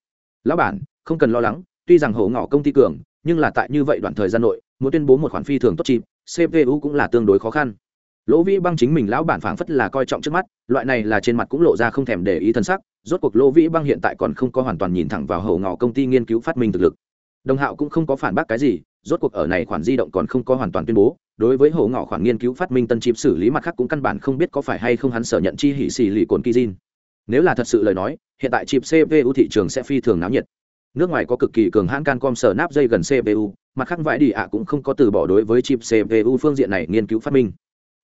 Lão bản không cần lo lắng tuy rằng hậu ngọ công ty cường nhưng là tại như vậy đoạn thời gian nội muốn tuyên bố một khoản phi thường tốt chịp cpu cũng là tương đối khó khăn. Lỗ vĩ băng chính mình lão bản phảng phất là coi trọng trước mắt, loại này là trên mặt cũng lộ ra không thèm để ý thân sắc, rốt cuộc lỗ vĩ băng hiện tại còn không có hoàn toàn nhìn thẳng vào hầu ngọ công ty nghiên cứu phát minh thực lực. Đồng hạo cũng không có phản bác cái gì, rốt cuộc ở này khoản di động còn không có hoàn toàn tuyên bố, đối với hầu ngọ khoản nghiên cứu phát minh tân chịp xử lý mặt khác cũng căn bản không biết có phải hay không hắn sở nhận chi hỉ xì lì cồn kizin nếu là thật sự lời nói, hiện tại chịp cpu thị trường sẽ phi thường náo nhiệt nước ngoài có cực kỳ cường hãn cancom sở nắp dây gần cpu mặt khác vãi đi ạ cũng không có từ bỏ đối với chip cpu phương diện này nghiên cứu phát minh.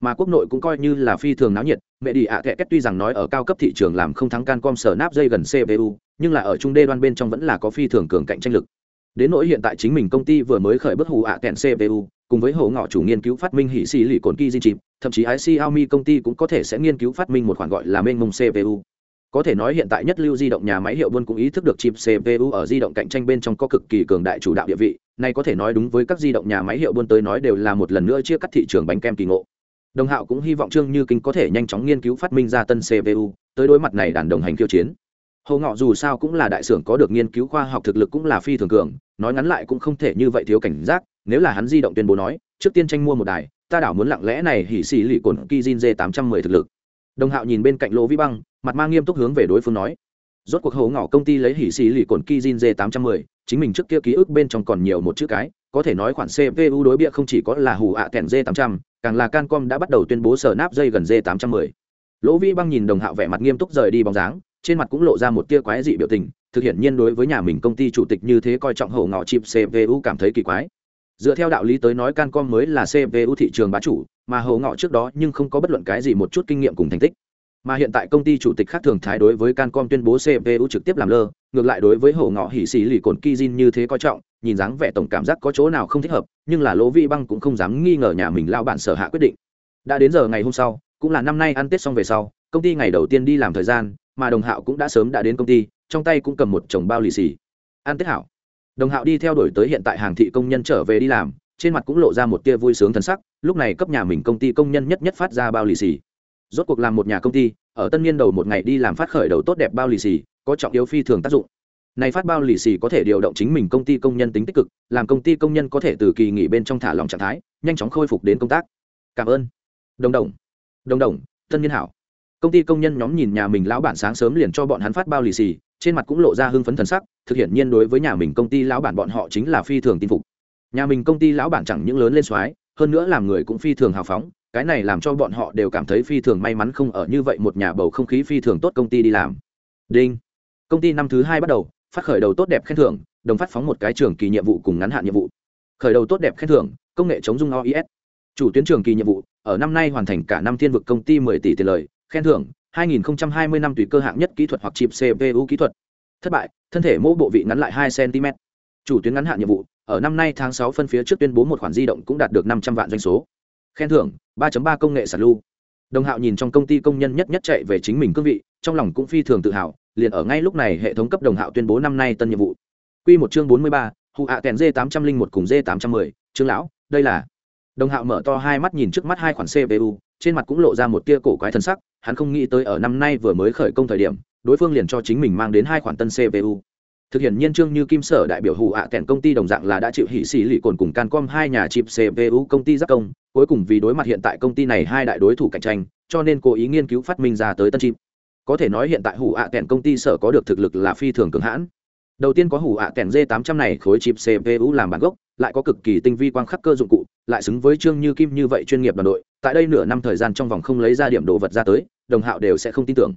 Mà quốc nội cũng coi như là phi thường náo nhiệt, mẹ đi ạ kệ kết tuy rằng nói ở cao cấp thị trường làm không thắng cancom sở nắp dây gần cpu nhưng là ở trung đê đoan bên trong vẫn là có phi thường cường cạnh tranh lực. Đến nỗi hiện tại chính mình công ty vừa mới khởi bước hù ạ kèn cpu cùng với hồ ngọ chủ nghiên cứu phát minh hỉ xì lì cồn kỳ di chip, thậm chí ic xiaomi công ty cũng có thể sẽ nghiên cứu phát minh một khoản gọi là mênh mông cpu có thể nói hiện tại nhất lưu di động nhà máy hiệu buôn cũng ý thức được chip cpu ở di động cạnh tranh bên trong có cực kỳ cường đại chủ đạo địa vị. Này có thể nói đúng với các di động nhà máy hiệu buôn tới nói đều là một lần nữa chia cắt thị trường bánh kem kỳ ngộ. Đồng hạo cũng hy vọng trương như kinh có thể nhanh chóng nghiên cứu phát minh ra tân cpu tới đối mặt này đàn đồng hành khiêu chiến. Hồ ngọ dù sao cũng là đại xưởng có được nghiên cứu khoa học thực lực cũng là phi thường cường, nói ngắn lại cũng không thể như vậy thiếu cảnh giác, nếu là hắn di động tuyên bố nói, trước tiên tranh mua một đài, ta đảo muốn lặng lẽ này hỉ xì lì cồn kizin d tám trăm mười thực lực đồng hạo nhìn bên cạnh lỗ vĩ băng, mặt mang nghiêm túc hướng về đối phương nói, rốt cuộc hố ngỏ công ty lấy hỉ xì lì cồn kizin d tám trăm mười, chính mình trước kia ký ức bên trong còn nhiều một chữ cái, có thể nói khoản cpu đối bịa không chỉ có là hù ạ à kèn d tám trăm, càng là cancom đã bắt đầu tuyên bố sở nắp dây gần d tám trăm mười. Lỗ vĩ băng nhìn đồng hạo vẻ mặt nghiêm túc rời đi bóng dáng, trên mặt cũng lộ ra một tia quái dị biểu tình, thực hiện nhiên đối với nhà mình công ty chủ tịch như thế coi trọng hổ ngọ chịp cpu cảm thấy kỳ quái dựa theo đạo lý tới nói cancom mới là cpu thị trường bá chủ, mà hổ ngọ trước đó nhưng không có bất luận cái gì một chút kinh nghiệm cùng thành tích. Mà hiện tại công ty chủ tịch khác thường thái đối với cancom tuyên bố cpu trực tiếp làm lơ, ngược lại đối với hổ ngọ hỉ xì lì cồn kizin như thế coi trọng, nhìn dáng vẻ tổng cảm giác có chỗ nào không thích hợp, nhưng là lỗ vi băng cũng không dám nghi ngờ nhà mình lao bản sở hạ quyết định. Đã đến giờ ngày hôm sau, cũng là năm nay ăn tết xong về sau, công ty ngày đầu tiên đi làm thời gian, mà đồng hạo cũng đã sớm đã đến công ty, trong tay cũng cầm một chồng bao lì xì. Ăn tết hảo đồng hạo đi theo đuổi tới hiện tại hàng thị công nhân trở về đi làm, trên mặt cũng lộ ra một tia vui sướng thân sắc, lúc này cấp nhà mình công ty công nhân nhất nhất phát ra bao lì xì. Rốt cuộc làm một nhà công ty, ở tân niên đầu một ngày đi làm phát khởi đầu tốt đẹp bao lì xì, có trọng yếu phi thường tác dụng. Này phát bao lì xì có thể điều động chính mình công ty công nhân tính tích cực, làm công ty công nhân có thể từ kỳ nghỉ bên trong thả lòng trạng thái, nhanh chóng khôi phục đến công tác. Cảm ơn. Đồng đồng. Đồng đồng, tân niên hảo. Công ty công nhân nhóm nhìn nhà mình lão bản sáng sớm liền cho bọn hắn phát bao lì xì trên mặt cũng lộ ra hưng phấn thần sắc, thực hiện nhiên đối với nhà mình công ty lão bản bọn họ chính là phi thường tin phục. Nhà mình công ty lão bản chẳng những lớn lên soái, hơn nữa làm người cũng phi thường hào phóng, cái này làm cho bọn họ đều cảm thấy phi thường may mắn không ở như vậy một nhà bầu không khí phi thường tốt công ty đi làm. Đinh. Công ty năm thứ hai bắt đầu, phát khởi đầu tốt đẹp khen thưởng, đồng phát phóng một cái trường kỳ nhiệm vụ cùng ngắn hạn nhiệm vụ. Khởi đầu tốt đẹp khen thưởng, công nghệ chống dung ois chủ tuyến trường kỳ nhiệm vụ, ở năm nay hoàn thành cả năm thiên vực công ty mười tỷ tiền lời, khen thưởng 2020 năm tùy cơ hạng nhất kỹ thuật hoặc chip CPU kỹ thuật. Thất bại, thân thể mô bộ vị ngắn lại 2 cm. Chủ tuyến ngắn hạn nhiệm vụ, ở năm nay tháng 6 phân phía trước tuyên bố một khoản di động cũng đạt được 500 vạn doanh số. Khen thưởng, 3.3 công nghệ sản lưu. Đồng Hạo nhìn trong công ty công nhân nhất nhất chạy về chính mình cương vị, trong lòng cũng phi thường tự hào, liền ở ngay lúc này hệ thống cấp Đồng Hạo tuyên bố năm nay tân nhiệm vụ. Quy một chương 43, Hụ ạ kèn D801 cùng D810, chương lão, đây là. Đồng Hạo mở to hai mắt nhìn trước mắt hai khoản CPU, trên mặt cũng lộ ra một tia cổ quái thần sắc hắn không nghĩ tới ở năm nay vừa mới khởi công thời điểm, đối phương liền cho chính mình mang đến hai khoản tân cpu thực hiện nhiên trương như kim sở đại biểu hù ạ à kèn công ty đồng dạng là đã chịu hỷ xỉ lì cồn cùng cancom hai nhà chip cpu công ty giác công, cuối cùng vì đối mặt hiện tại công ty này hai đại đối thủ cạnh tranh, cho nên cố ý nghiên cứu phát minh ra tới tân chip. Có thể nói hiện tại hủ ạ à kèn công ty sở có được thực lực là phi thường cường hãn. Đầu tiên có hủ ạ à kèn d 800 này khối chip cpu làm bản gốc, lại có cực kỳ tinh vi quang khắc cơ dụng cụ, lại xứng với trương như kim như vậy chuyên nghiệp đoàn đội, tại đây nửa năm thời gian trong vòng không lấy ra điểm đồ vật ra tới đồng hạo đều sẽ không tin tưởng.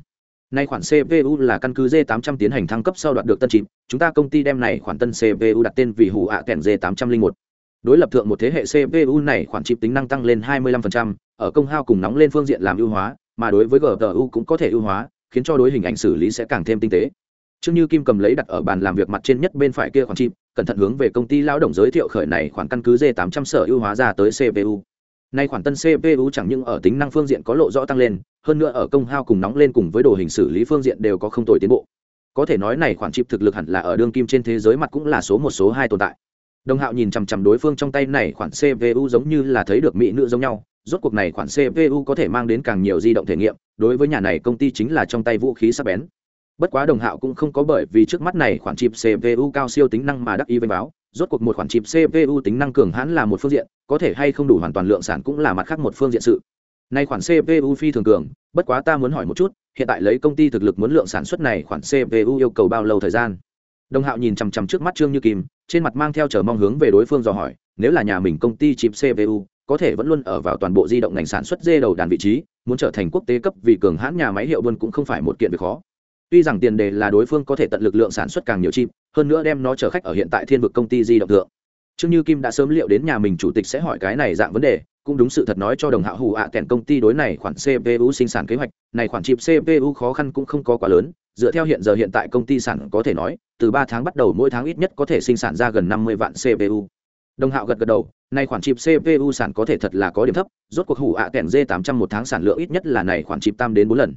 Nay khoản cpu là căn cứ d 800 tiến hành thăng cấp sau đoạt được tân chip chúng ta công ty đem này khoản tân cpu đặt tên vì hủ ạ à kèn d 801 đối lập thượng một thế hệ cpu này khoản chip tính năng tăng lên 25%, ở công hao cùng nóng lên phương diện làm ưu hóa mà đối với gpu cũng có thể ưu hóa khiến cho đối hình ảnh xử lý sẽ càng thêm tinh tế. Trương Như Kim cầm lấy đặt ở bàn làm việc mặt trên nhất bên phải kia khoản chip, cẩn thận hướng về công ty lao động giới thiệu khởi này khoản căn cứ D800 sở ưu hóa ra tới CPU. Nay khoản tân CPU chẳng những ở tính năng phương diện có lộ rõ tăng lên, hơn nữa ở công hao cùng nóng lên cùng với đồ hình xử lý phương diện đều có không tồi tiến bộ. Có thể nói này khoản chip thực lực hẳn là ở đương kim trên thế giới mặt cũng là số một số hai tồn tại. Đồng Hạo nhìn chằm chằm đối phương trong tay này khoản CPU giống như là thấy được mỹ nữ giống nhau, rốt cuộc này khoản CPU có thể mang đến càng nhiều di động thể nghiệm, đối với nhà này công ty chính là trong tay vũ khí sắc bén bất quá đồng hạo cũng không có bởi vì trước mắt này khoản chip cpu cao siêu tính năng mà đắc y vênh báo rốt cuộc một khoản chip cpu tính năng cường hãn là một phương diện, có thể hay không đủ hoàn toàn lượng sản cũng là mặt khác một phương diện sự. Nay khoản cpu phi thường cường, bất quá ta muốn hỏi một chút, hiện tại lấy công ty thực lực muốn lượng sản xuất này khoản cpu yêu cầu bao lâu thời gian? Đồng hạo nhìn chằm chằm trước mắt trương như kim, trên mặt mang theo chờ mong hướng về đối phương dò hỏi, nếu là nhà mình công ty chip cpu có thể vẫn luôn ở vào toàn bộ di động ngành sản xuất dê đầu đàn vị trí, muốn trở thành quốc tế cấp vì cường hãn nhà máy hiệu buôn cũng không phải một kiện việc khó tuy rằng tiền đề là đối phương có thể tận lực lượng sản xuất càng nhiều chip, hơn nữa đem nó chở khách ở hiện tại thiên vực công ty di động thượng. Trương như kim đã sớm liệu đến nhà mình chủ tịch sẽ hỏi cái này dạng vấn đề, cũng đúng sự thật nói cho đồng hạ hù ạ à kèn công ty đối này khoản cpu sinh sản kế hoạch, này khoản chip cpu khó khăn cũng không có quá lớn, dựa theo hiện giờ hiện tại công ty sản có thể nói, từ ba tháng bắt đầu mỗi tháng ít nhất có thể sinh sản ra gần năm mươi vạn cpu đồng hạo gật gật đầu nay khoản chip cpu sản có thể thật là có điểm thấp, rốt cuộc hủ ạ à kèn g tám trăm một tháng sản lượng ít nhất là này khoản chip tam đến bốn lần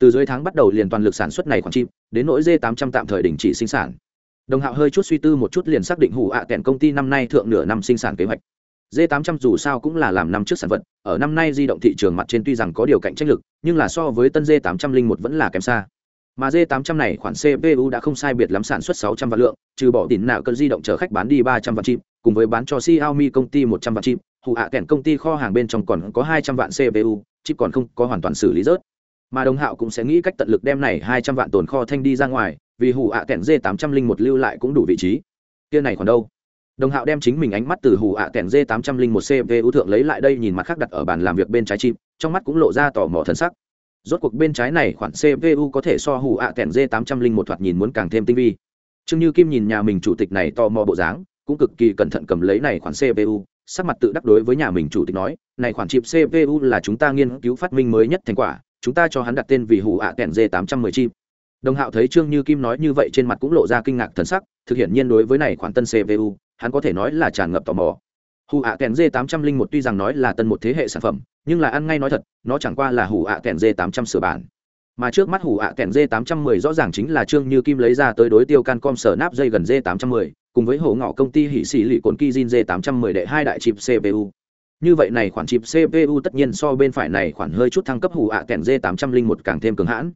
từ dưới tháng bắt đầu liền toàn lực sản xuất này khoản chip, đến nỗi d tám trăm tạm thời đình chỉ sinh sản. Đồng hạo hơi chút suy tư một chút liền xác định hủ ạ à kèn công ty năm nay thượng nửa năm sinh sản kế hoạch. D 800 dù sao cũng là làm năm trước sản vật, ở năm nay di động thị trường mặt trên tuy rằng có điều cạnh tranh lực, nhưng là so với tân d 801 vẫn là kém xa. Mà d 800 này khoản cpu đã không sai biệt lắm sản xuất 600 vạn lượng, trừ bỏ tiền nào cơn di động chở khách bán đi 300 vạn chip, cùng với bán cho xiaomi công ty 100 vạn chip, hủ ạ à kèn công ty kho hàng bên trong còn có 200 vạn cpu chip còn không có hoàn toàn xử lý rớt mà đồng hạo cũng sẽ nghĩ cách tận lực đem này 200 vạn tồn kho thanh đi ra ngoài, vì hủ ạ à kèn d 801 lưu lại cũng đủ vị trí. Kia này còn đâu? Đồng hạo đem chính mình ánh mắt từ hủ ạ à kèn d 801 cpu thượng lấy lại đây nhìn mặt khác đặt ở bàn làm việc bên trái chim, trong mắt cũng lộ ra tò mò thần sắc. Rốt cuộc bên trái này khoản cpu có thể so hủ ạ kèn d 801 thoạt nhìn muốn càng thêm tinh vi. Trương như kim nhìn nhà mình chủ tịch này tò mò bộ dáng, cũng cực kỳ cẩn thận cầm lấy này khoản cpu sắc mặt tự đắc đối với nhà mình chủ tịch nói, này khoản chip cpu là chúng ta nghiên cứu phát minh mới nhất thành quả chúng ta cho hắn đặt tên vì hủ ạ kèn d 810 Chim. đồng hạo thấy trương như kim nói như vậy trên mặt cũng lộ ra kinh ngạc thần sắc, thực hiện nhiên đối với này khoản tân cpu hắn có thể nói là tràn ngập tò mò. Hủ ạ kèn d 801 tuy rằng nói là tân một thế hệ sản phẩm, nhưng là ăn ngay nói thật, nó chẳng qua là hủ ạ kèn d 800 sửa bản. Mà trước mắt hủ ạ kèn d 810 rõ ràng chính là trương như kim lấy ra tới đối tiêu cancom sở nắp dây gần d 810 cùng với hổ ngọ công ty hỉ xỉ lị cồn kizin trăm 810 đệ hai đại chip cpu như vậy này khoản chip cpu tất nhiên so bên phải này khoản hơi chút thăng cấp hủ ạ kèn d 801 càng thêm cường hãn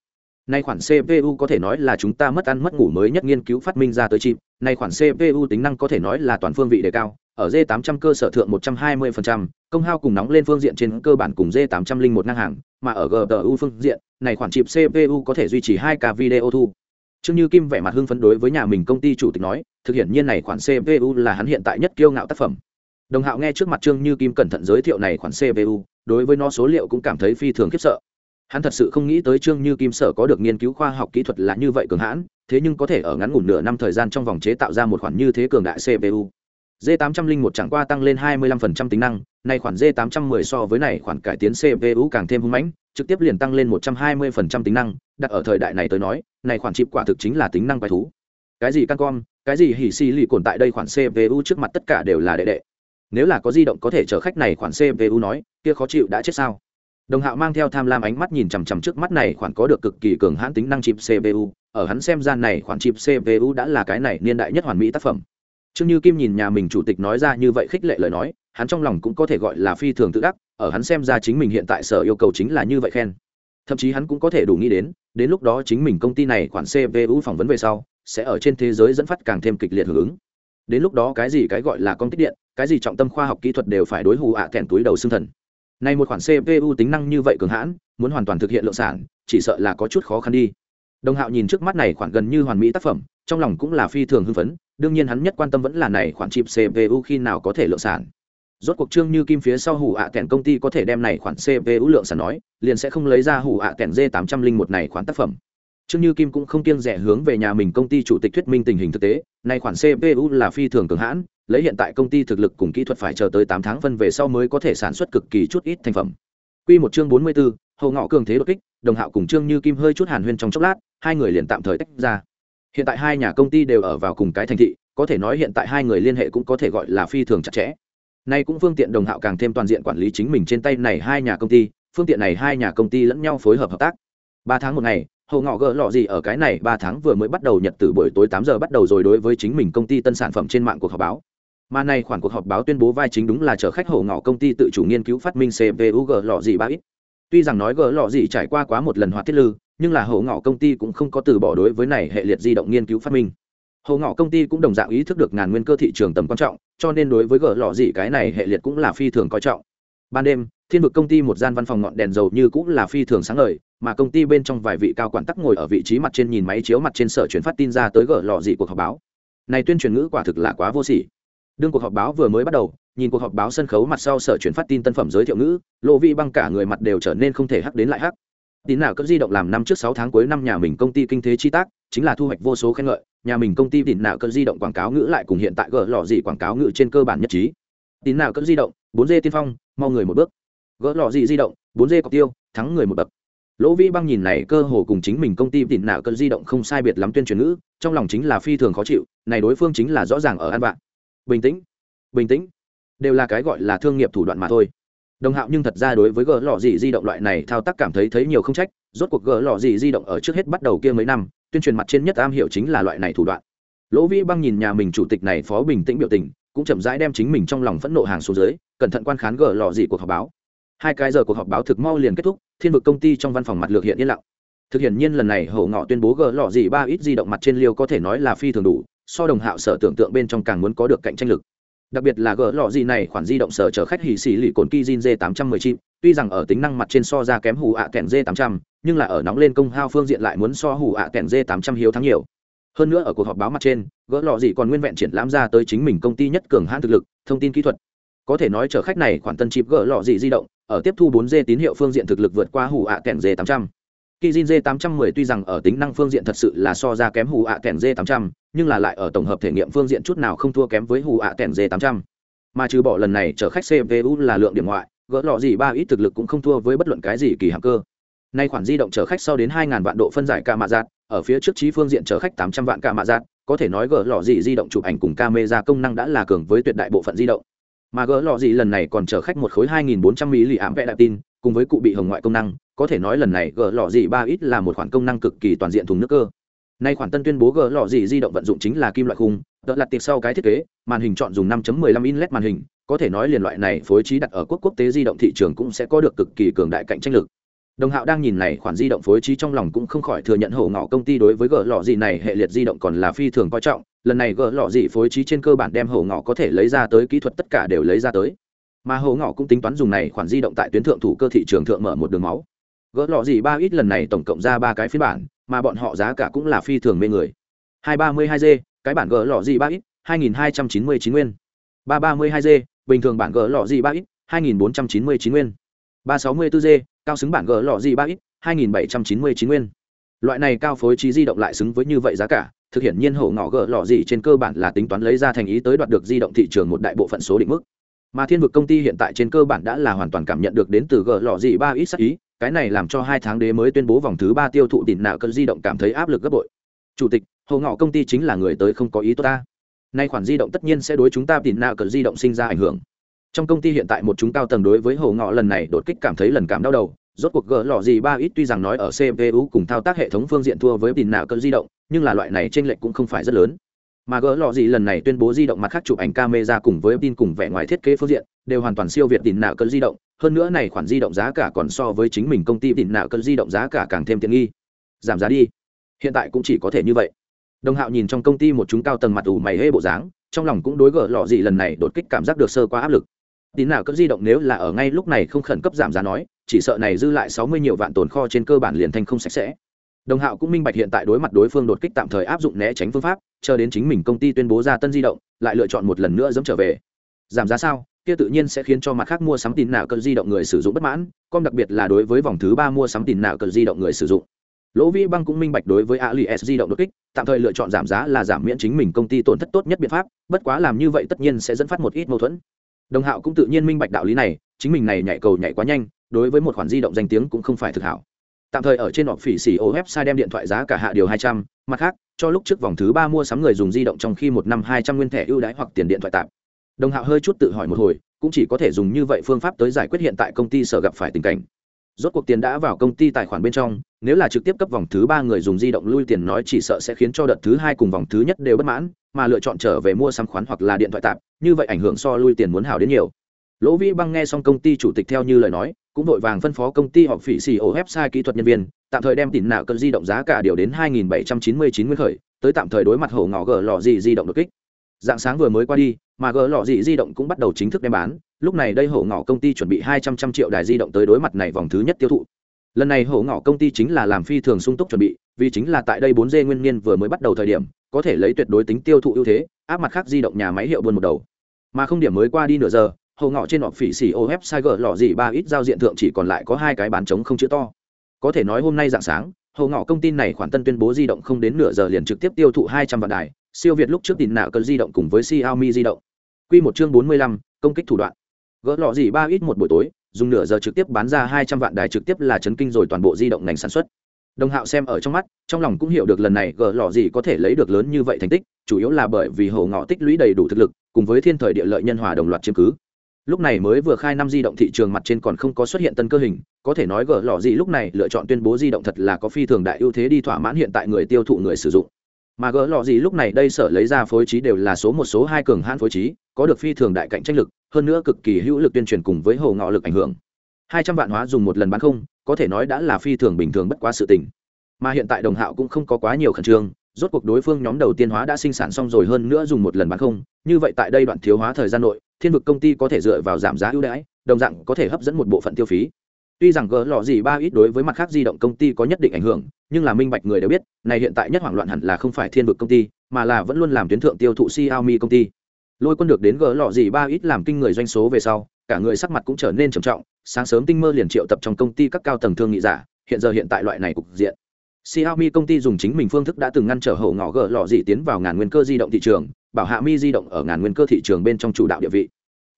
Nay khoản CPU có thể nói là chúng ta mất ăn mất ngủ mới nhất nghiên cứu phát minh ra tới chip. Nay khoản CPU tính năng có thể nói là toàn phương vị đề cao, ở D800 cơ sở thượng 120%, công hao cùng nóng lên phương diện trên cơ bản cùng D801 ngang hàng, mà ở GPU phương diện, này khoản chip CPU có thể duy trì 2K video thu. Trương Như Kim vẻ mặt hưng phấn đối với nhà mình công ty chủ tịch nói, thực hiện nhiên này khoản CPU là hắn hiện tại nhất kiêu ngạo tác phẩm. Đồng Hạo nghe trước mặt Trương Như Kim cẩn thận giới thiệu này khoản CPU, đối với nó số liệu cũng cảm thấy phi thường khiếp sợ. Hắn thật sự không nghĩ tới trương như kim sở có được nghiên cứu khoa học kỹ thuật là như vậy cường hãn thế nhưng có thể ở ngắn ngủn nửa năm thời gian trong vòng chế tạo ra một khoản như thế cường đại cpu d 801 chẳng qua tăng lên 25% tính năng nay khoản d 810 so với này khoản cải tiến cpu càng thêm hung mãnh trực tiếp liền tăng lên 120% tính năng đặt ở thời đại này tới nói này khoản chip quả thực chính là tính năng quái thú. Cái gì cancom cái gì hỉ xì lì cồn tại đây khoản cpu trước mặt tất cả đều là đệ đệ nếu là có di động có thể chở khách này khoản cpu nói, kia khó chịu đã chết sao? Đồng hạo mang theo tham lam ánh mắt nhìn chằm chằm trước mắt này khoản có được cực kỳ cường hãn tính năng chip cpu ở hắn xem gian này khoản chip cpu đã là cái này niên đại nhất hoàn mỹ tác phẩm. Trương như kim nhìn nhà mình chủ tịch nói ra như vậy khích lệ lời nói, hắn trong lòng cũng có thể gọi là phi thường tự đắc, ở hắn xem ra chính mình hiện tại sở yêu cầu chính là như vậy khen. Thậm chí hắn cũng có thể đủ nghĩ đến đến lúc đó chính mình công ty này khoản cpu phỏng vấn về sau, sẽ ở trên thế giới dẫn phát càng thêm kịch liệt hưởng ứng đến lúc đó cái gì cái gọi là công tích điện cái gì trọng tâm khoa học kỹ thuật đều phải đối hù ạ à túi đầu xương thần này một khoản CPU tính năng như vậy cường hãn, muốn hoàn toàn thực hiện lượng sản, chỉ sợ là có chút khó khăn đi. Đồng Hạo nhìn trước mắt này khoản gần như hoàn mỹ tác phẩm, trong lòng cũng là phi thường hưng phấn, đương nhiên hắn nhất quan tâm vẫn là này khoản chip CPU khi nào có thể lượng sản. Rốt cuộc trương như kim phía sau hủ ạ à kèn công ty có thể đem này khoản CPU lượng sản nói, liền sẽ không lấy ra hủ ạ à kèn D801 này khoản tác phẩm. Trương Như Kim cũng không kiêng rẻ hướng về nhà mình công ty chủ tịch thuyết minh tình hình thực tế, nay khoản CPU là phi thường cường hãn, lấy hiện tại công ty thực lực cùng kỹ thuật phải chờ tới tám tháng phân về sau mới có thể sản xuất cực kỳ chút ít thành phẩm. Quy một chương bốn mươi 44, Hồ Ngọ cường thế đột kích, Đồng Hạo cùng Trương Như Kim hơi chút hàn huyên trong chốc lát, hai người liền tạm thời tách ra. Hiện tại hai nhà công ty đều ở vào cùng cái thành thị, có thể nói hiện tại hai người liên hệ cũng có thể gọi là phi thường chặt chẽ. Nay cũng phương tiện Đồng Hạo càng thêm toàn diện quản lý chính mình trên tay này hai nhà công ty, phương tiện này hai nhà công ty lẫn nhau phối hợp hợp tác. Ba tháng một ngày, hầu ngọ gỡ lọ gì ở cái này ba tháng vừa mới bắt đầu nhật từ buổi tối tám giờ bắt đầu rồi đối với chính mình công ty tân sản phẩm trên mạng cuộc họp báo. Mà này khoản cuộc họp báo tuyên bố vai chính đúng là chở khách hầu ngọ công ty tự chủ nghiên cứu phát minh cpu gỡ lọ gì ba ít. Tuy rằng nói gỡ lọ gì trải qua quá một lần hoạt thiết lư, nhưng là hầu ngọ công ty cũng không có từ bỏ đối với này hệ liệt di động nghiên cứu phát minh. Hồ ngọ công ty cũng đồng dạng ý thức được ngàn nguyên cơ thị trường tầm quan trọng, cho nên đối với gỡ lọ gì cái này hệ liệt cũng là phi thường coi trọng. Ban đêm, thiên vực công ty một gian văn phòng ngọn đèn dầu như cũng là phi thường sáng ngời mà công ty bên trong vài vị cao quản tắc ngồi ở vị trí mặt trên nhìn máy chiếu mặt trên sở chuyển phát tin ra tới gỡ lọ gì cuộc họp báo. Này tuyên truyền ngữ quả thực là quá vô sỉ. Đương cuộc họp báo vừa mới bắt đầu, nhìn cuộc họp báo sân khấu mặt sau sở chuyển phát tin tân phẩm giới thiệu ngữ lộ vi băng cả người mặt đều trở nên không thể hắc đến lại hắc. Tín nào cỡ di động làm năm trước sáu tháng cuối năm nhà mình công ty kinh tế chi tác, chính là thu hoạch vô số khen ngợi, nhà mình công ty tín nào cỡ di động quảng cáo ngữ lại cùng hiện tại gỡ lọ gì quảng cáo ngữ trên cơ bản nhất trí. Tín nào cỡ di động, bốn d tiên phong, mau người một bước. Gỡ lọ gì di động, bốn d cọc tiêu, thắng người một bậc lỗ vĩ băng nhìn này cơ hồ cùng chính mình công ty tịn nào cơn di động không sai biệt lắm tuyên truyền ngữ, trong lòng chính là phi thường khó chịu, này đối phương chính là rõ ràng ở ăn bạn bình tĩnh bình tĩnh, đều là cái gọi là thương nghiệp thủ đoạn mà thôi. Đồng hạo nhưng thật ra đối với gỡ lọ gì di động loại này thao tác cảm thấy thấy nhiều không trách, rốt cuộc gỡ lọ gì di động ở trước hết bắt đầu kia mấy năm, tuyên truyền mặt trên nhất am hiểu chính là loại này thủ đoạn. Lỗ vĩ băng nhìn nhà mình chủ tịch này phó bình tĩnh biểu tình, cũng chậm rãi đem chính mình trong lòng phẫn nộ hàng xuống dưới, cẩn thận quan khán gỡ lọ gì cuộc họp báo hai cái giờ cuộc họp báo thực mau liền kết thúc, thiên vực công ty trong văn phòng mặt lược hiện yên lặng. Thực hiện nhiên lần này hậu ngọ tuyên bố gỡ lọ gì ba ít di động mặt trên liêu có thể nói là phi thường đủ, so đồng hạo sở tưởng tượng bên trong càng muốn có được cạnh tranh lực. Đặc biệt là gỡ lọ gì này, khoản di động sở chở khách hỉ xỉ lì cồn kizin g 819 tuy rằng ở tính năng mặt trên so ra kém hủ ạ à kèn g 800 nhưng là ở nóng lên công hao phương diện lại muốn so hủ ạ à kèn g 800 hiếu thắng nhiều. Hơn nữa ở cuộc họp báo mặt trên, gỡ lọ gì còn nguyên vẹn triển lãm ra tới chính mình công ty nhất cường hãn thực lực, thông tin kỹ thuật. Có thể nói chở khách này khoản tân chịp gỡ lọ gì di động ở tiếp thu 4G tín hiệu phương diện thực lực vượt qua hủ ạ à kèn g 800 Kijin G810 tuy rằng ở tính năng phương diện thật sự là so ra kém hủ ạ kẹn G800, nhưng là lại ở tổng hợp thể nghiệm phương diện chút nào không thua kém với hủ ạ kẹn G800. Mà trừ bỏ lần này chở khách CPU là lượng điểm ngoại, gỡ lọ gì ba ít thực lực cũng không thua với bất luận cái gì kỳ hạng cơ. Nay khoản di động chở khách sau đến 2000 vạn độ phân giải cả mạ giạt, ở phía trước trí phương diện chở khách 800 vạn cả mạ giạt, có thể nói gỡ lọ gì di động chụp ảnh cùng camera công năng đã là cường với tuyệt đại bộ phận di động. Mà gỡ lọ gì lần này còn chở khách một khối 2400 ảm vẽ đại tin, cùng với cụ bị hồng ngoại công năng, có thể nói lần này gỡ lọ gì ba ít là một khoản công năng cực kỳ toàn diện thùng nước cơ. Nay khoản tân tuyên bố gỡ lọ gì di động vận dụng chính là kim loại khung đỡ lặt tiệp sau cái thiết kế màn hình chọn dùng 5.15 in led màn hình có thể nói liền loại này phối trí đặt ở quốc quốc tế di động thị trường cũng sẽ có được cực kỳ cường đại cạnh tranh lực đồng hạo đang nhìn này khoản di động phối trí trong lòng cũng không khỏi thừa nhận hổ ngọ công ty đối với gỡ lọ gì này hệ liệt di động còn là phi thường coi trọng, lần này gỡ lọ gì phối trí trên cơ bản đem hổ ngọ có thể lấy ra tới, kỹ thuật tất cả đều lấy ra tới. Mà hổ ngọ cũng tính toán dùng này khoản di động tại tuyến thượng thủ cơ thị trường thượng mở một đường máu. Gỡ lọ gì ba ít lần này tổng cộng ra ba cái phiên bản, mà bọn họ giá cả cũng là phi thường mê người. Hai ba mươi hai g, cái bản gỡ lọ gì ba ít, hai nghìn hai trăm chín mươi chín nguyên. Ba ba mươi hai g, bình thường bản gỡ lọ gì ba ít, hai nghìn bốn trăm chín mươi chín nguyên. Ba sáu mươi bốn g cao xứng bản gờ lọ gì ba ít hai nghìn bảy trăm chín mươi chín nguyên. Loại này cao phối trí di động lại xứng với như vậy giá cả, thực hiện nhiên hổ ngõ gỡ lọ gì trên cơ bản là tính toán lấy ra thành ý tới đoạt được di động thị trường một đại bộ phận số định mức. Mà thiên vực công ty hiện tại trên cơ bản đã là hoàn toàn cảm nhận được đến từ gỡ lọ gì ba ít sắc ý, cái này làm cho hai tháng đế mới tuyên bố vòng thứ ba tiêu thụ tỉn nạo cơn di động cảm thấy áp lực gấp bội. Chủ tịch hầu ngọ công ty chính là người tới không có ý tốt ta. Nay khoản di động tất nhiên sẽ đối chúng ta tỉn nạo cơn di động sinh ra ảnh hưởng trong công ty hiện tại một chúng cao tầng đối với hồ ngọ lần này đột kích cảm thấy lần cảm đau đầu, rốt cuộc gỡ lọ gì ba ít tuy rằng nói ở cpu cùng thao tác hệ thống phương diện thua với tỉn nạ cơn di động, nhưng là loại này trên lệch cũng không phải rất lớn. Mà gỡ lọ gì lần này tuyên bố di động mặt khác chụp ảnh camera cùng với tin cùng vẻ ngoài thiết kế phương diện, đều hoàn toàn siêu việt tỉn nạ cơn di động, hơn nữa này khoản di động giá cả còn so với chính mình công ty tỉn nạ cơn di động giá cả càng thêm tiện nghi. Giảm giá đi. Hiện tại cũng chỉ có thể như vậy. Đồng hạo nhìn trong công ty một chúng cao tầng mặt ủ mày hê bộ dáng, trong lòng cũng đối gỡ lọ gì lần này đột kích cảm giác được sơ qua áp lực tín nào cấp di động nếu là ở ngay lúc này không khẩn cấp giảm giá nói, chỉ sợ này dư lại sáu mươi nhiều vạn tồn kho trên cơ bản liền thành không sạch sẽ. Đồng hạo cũng minh bạch hiện tại đối mặt đối phương đột kích tạm thời áp dụng né tránh phương pháp, chờ đến chính mình công ty tuyên bố ra tân di động, lại lựa chọn một lần nữa dẫm trở về. Giảm giá sao? Kia tự nhiên sẽ khiến cho mặt khác mua sắm tin nào cơn di động người sử dụng bất mãn, com đặc biệt là đối với vòng thứ ba mua sắm tin nào cơn di động người sử dụng. Lỗ vĩ băng cũng minh bạch đối với ali di động đột kích, tạm thời lựa chọn giảm giá là giảm miễn chính mình công ty tổn thất tốt nhất biện pháp, bất quá làm như vậy tất nhiên sẽ dẫn phát một ít mâu thuẫn đồng hạo cũng tự nhiên minh bạch đạo lý này, chính mình này nhảy cầu nhảy quá nhanh, đối với một khoản di động danh tiếng cũng không phải thực hảo. Tạm thời ở trên họ phỉ xỉ ô website đem điện thoại giá cả hạ điều hai trăm, mặt khác, cho lúc trước vòng thứ ba mua sắm người dùng di động trong khi một năm hai trăm nguyên thẻ ưu đãi hoặc tiền điện thoại tạm. Đồng hạo hơi chút tự hỏi một hồi, cũng chỉ có thể dùng như vậy phương pháp tới giải quyết hiện tại công ty sở gặp phải tình cảnh rốt cuộc tiền đã vào công ty tài khoản bên trong, nếu là trực tiếp cấp vòng thứ ba người dùng di động lui tiền nói chỉ sợ sẽ khiến cho đợt thứ hai cùng vòng thứ nhất đều bất mãn, mà lựa chọn trở về mua sắm khoán hoặc là điện thoại tạp như vậy ảnh hưởng so lui tiền muốn hảo đến nhiều. Lỗ vĩ băng nghe xong công ty chủ tịch theo như lời nói, cũng vội vàng phân phó công ty họp phỉ xì ổ website kỹ thuật nhân viên, tạm thời đem tiền nạo cân di động giá cả điều đến 2.799 nguyên khởi, tới tạm thời đối mặt hổ ngỏ gờ lò gì di động đột kích. Dạng sáng vừa mới qua đi, mà gờ lò gì di động cũng bắt đầu chính thức đem bán lúc này đây hổ ngỏ công ty chuẩn bị hai trăm trăm triệu đài di động tới đối mặt này vòng thứ nhất tiêu thụ. Lần này hổ ngỏ công ty chính là làm phi thường sung túc chuẩn bị, vì chính là tại đây bốn d nguyên niên vừa mới bắt đầu thời điểm, có thể lấy tuyệt đối tính tiêu thụ ưu thế, áp mặt khác di động nhà máy hiệu buôn một đầu. Mà không điểm mới qua đi nửa giờ hậu ngọ trên họp phỉ xỉ ô website g lò gì ba ít giao diện thượng chỉ còn lại có hai cái bán trống không chữ to. Có thể nói hôm nay dạng sáng hậu ngọ công ty này khoản tân tuyên bố di động không đến nửa giờ liền trực tiếp tiêu thụ hai trăm vạn đài, siêu việt lúc trước tin nạo cơn di động cùng với xiaomi di động. Quy một chương bốn mươi lăm, công kích thủ đoạn gỡ lọ gì ba ít một buổi tối, dùng nửa giờ trực tiếp bán ra hai trăm vạn đài trực tiếp là chấn kinh rồi toàn bộ di động ngành sản xuất. Đồng hạo xem ở trong mắt, trong lòng cũng hiểu được lần này gỡ lọ gì có thể lấy được lớn như vậy thành tích, chủ yếu là bởi vì hầu ngọ tích lũy đầy đủ thực lực, cùng với thiên thời địa lợi nhân hòa đồng loạt chiếm cứ. Lúc này mới vừa khai năm di động thị trường mặt trên còn không có xuất hiện tân cơ hình, có thể nói gỡ lọ gì lúc này lựa chọn tuyên bố di động thật là có phi thường đại ưu thế đi thỏa mãn hiện tại người tiêu thụ người sử dụng. Mà gỡ lọ gì lúc này đây sở lấy ra phối trí đều là số một, số hai cường hãn phối trí, có được phi thường đại cạnh tranh lực hơn nữa cực kỳ hữu lực tuyên truyền cùng với hồ ngọ lực ảnh hưởng. Hai trăm vạn hóa dùng một lần bán không, có thể nói đã là phi thường bình thường bất quá sự tình. Mà hiện tại đồng hạo cũng không có quá nhiều khẩn trương, rốt cuộc đối phương nhóm đầu tiên hóa đã sinh sản xong rồi hơn nữa dùng một lần bán không, như vậy tại đây đoạn thiếu hóa thời gian nội, thiên vực công ty có thể dựa vào giảm giá ưu đãi, đồng dạng có thể hấp dẫn một bộ phận tiêu phí. Tuy rằng gỡ lọ gì ba ít đối với mặt khác di động công ty có nhất định ảnh hưởng, nhưng là minh bạch người đều biết, này hiện tại nhất hoảng loạn hẳn là không phải thiên vực công ty, mà là vẫn luôn làm tuyến thượng tiêu thụ xiaomi công ty lôi quân được đến gỡ lọ gì ba ít làm kinh người doanh số về sau cả người sắc mặt cũng trở nên trầm trọng sáng sớm tinh mơ liền triệu tập trong công ty các cao tầng thương nghị giả hiện giờ hiện tại loại này cục diện Xiaomi công ty dùng chính mình phương thức đã từng ngăn trở hậu ngõ gỡ lọ gì tiến vào ngàn nguyên cơ di động thị trường, bảo hạ mi di động ở ngàn nguyên cơ thị trường bên trong chủ đạo địa vị.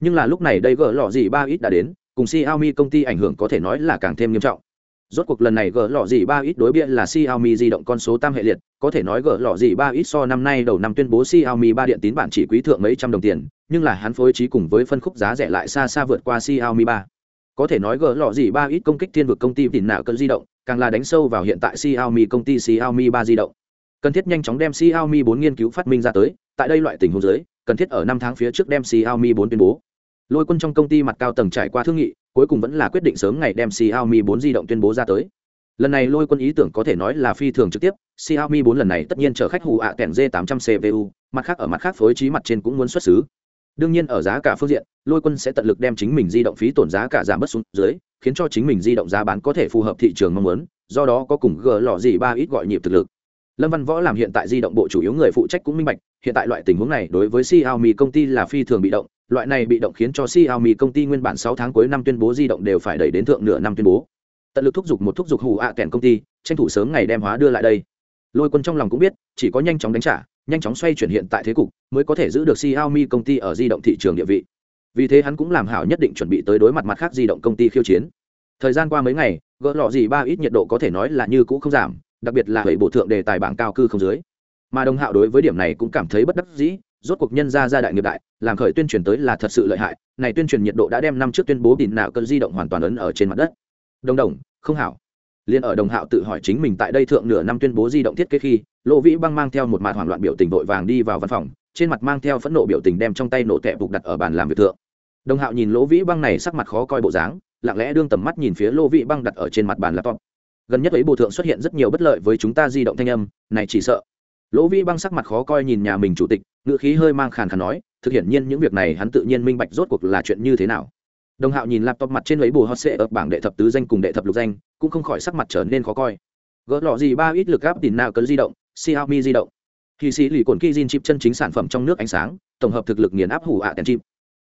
Nhưng là lúc này đây gỡ lọ gì ba ít đã đến, cùng Xiaomi công ty ảnh hưởng có thể nói là càng thêm nghiêm trọng. Rốt cuộc lần này gỡ lọ gì ba ít đối biện là Xiaomi di động con số tam hệ liệt, có thể nói gỡ lọ gì ba ít so năm nay đầu năm tuyên bố Xiaomi ba điện tín bản chỉ quý thượng mấy trăm đồng tiền, nhưng là hắn phối trí cùng với phân khúc giá rẻ lại xa xa vượt qua Xiaomi ba. Có thể nói gỡ lọ gì ba ít công kích thiên vực công ty tiền nạo cơn di động, càng là đánh sâu vào hiện tại Xiaomi công ty Xiaomi ba di động. Cần thiết nhanh chóng đem Xiaomi 4 nghiên cứu phát minh ra tới, tại đây loại tình huống dưới, cần thiết ở năm tháng phía trước đem Xiaomi 4 tuyên bố. Lôi Quân trong công ty mặt cao tầng trải qua thương nghị, cuối cùng vẫn là quyết định sớm ngày đem Xiaomi 4 di động tuyên bố ra tới. Lần này Lôi Quân ý tưởng có thể nói là phi thường trực tiếp, Xiaomi 4 lần này tất nhiên chở khách hù ạ à kèn G800 CPU, mặt khác ở mặt khác phối trí mặt trên cũng muốn xuất xứ. Đương nhiên ở giá cả phương diện, Lôi Quân sẽ tận lực đem chính mình di động phí tổn giá cả giảm bớt xuống dưới, khiến cho chính mình di động giá bán có thể phù hợp thị trường mong muốn do đó có cùng g lò gì ba ít gọi nhịp thực lực lâm văn võ làm hiện tại di động bộ chủ yếu người phụ trách cũng minh bạch hiện tại loại tình huống này đối với xiaomi công ty là phi thường bị động loại này bị động khiến cho xiaomi công ty nguyên bản sáu tháng cuối năm tuyên bố di động đều phải đẩy đến thượng nửa năm tuyên bố. Tận lực thúc giục một thúc giục hủ ạ à kèn công ty, tranh thủ sớm ngày đem hóa đưa lại đây. Lôi quân trong lòng cũng biết, chỉ có nhanh chóng đánh trả, nhanh chóng xoay chuyển hiện tại thế cục, mới có thể giữ được xiaomi công ty ở di động thị trường địa vị. Vì thế hắn cũng làm hảo nhất định chuẩn bị tới đối mặt mặt khác di động công ty khiêu chiến. Thời gian qua mấy ngày, gỡ lọ gì ba ít nhiệt độ có thể nói là như cũ không giảm, đặc biệt là hệ bộ thượng đề tài bảng cao cư không dưới. Mà đồng hạo đối với điểm này cũng cảm thấy bất đắc dĩ rốt cuộc nhân ra gia đại nghiệp đại, làm khởi tuyên truyền tới là thật sự lợi hại. Này tuyên truyền nhiệt độ đã đem năm trước tuyên bố tìm nào cơn di động hoàn toàn ấn ở trên mặt đất. Đồng đồng, không hảo. Liên ở đồng hạo tự hỏi chính mình tại đây thượng nửa năm tuyên bố di động thiết kế khi lộ vĩ băng mang theo một mặt hoảng loạn biểu tình vội vàng đi vào văn phòng, trên mặt mang theo phẫn nộ biểu tình đem trong tay nổ tẹp bục đặt ở bàn làm việc thượng. Đồng hạo nhìn lỗ vĩ băng này sắc mặt khó coi bộ dáng, lặng lẽ đương tầm mắt nhìn phía lô vĩ băng đặt ở trên mặt bàn laptop. Gần nhất ấy bộ thượng xuất hiện rất nhiều bất lợi với chúng ta di động thanh âm, này chỉ sợ lỗ Vi băng sắc mặt khó coi nhìn nhà mình chủ tịch, ngữ khí hơi mang khàn khàn nói, thực hiện nhiên những việc này, hắn tự nhiên minh bạch rốt cuộc là chuyện như thế nào. Đồng hạo nhìn laptop mặt trên lấy bù hot sệ ở bảng đệ thập tứ danh cùng đệ thập lục danh, cũng không khỏi sắc mặt trở nên khó coi. Gỡ lọ gì ba ít lực gáp tìm nào cấn di động, xiaomi di động. Thì sĩ lì cồn kizin chip chân chính sản phẩm trong nước ánh sáng, tổng hợp thực lực nghiền áp hủ ạ à chip.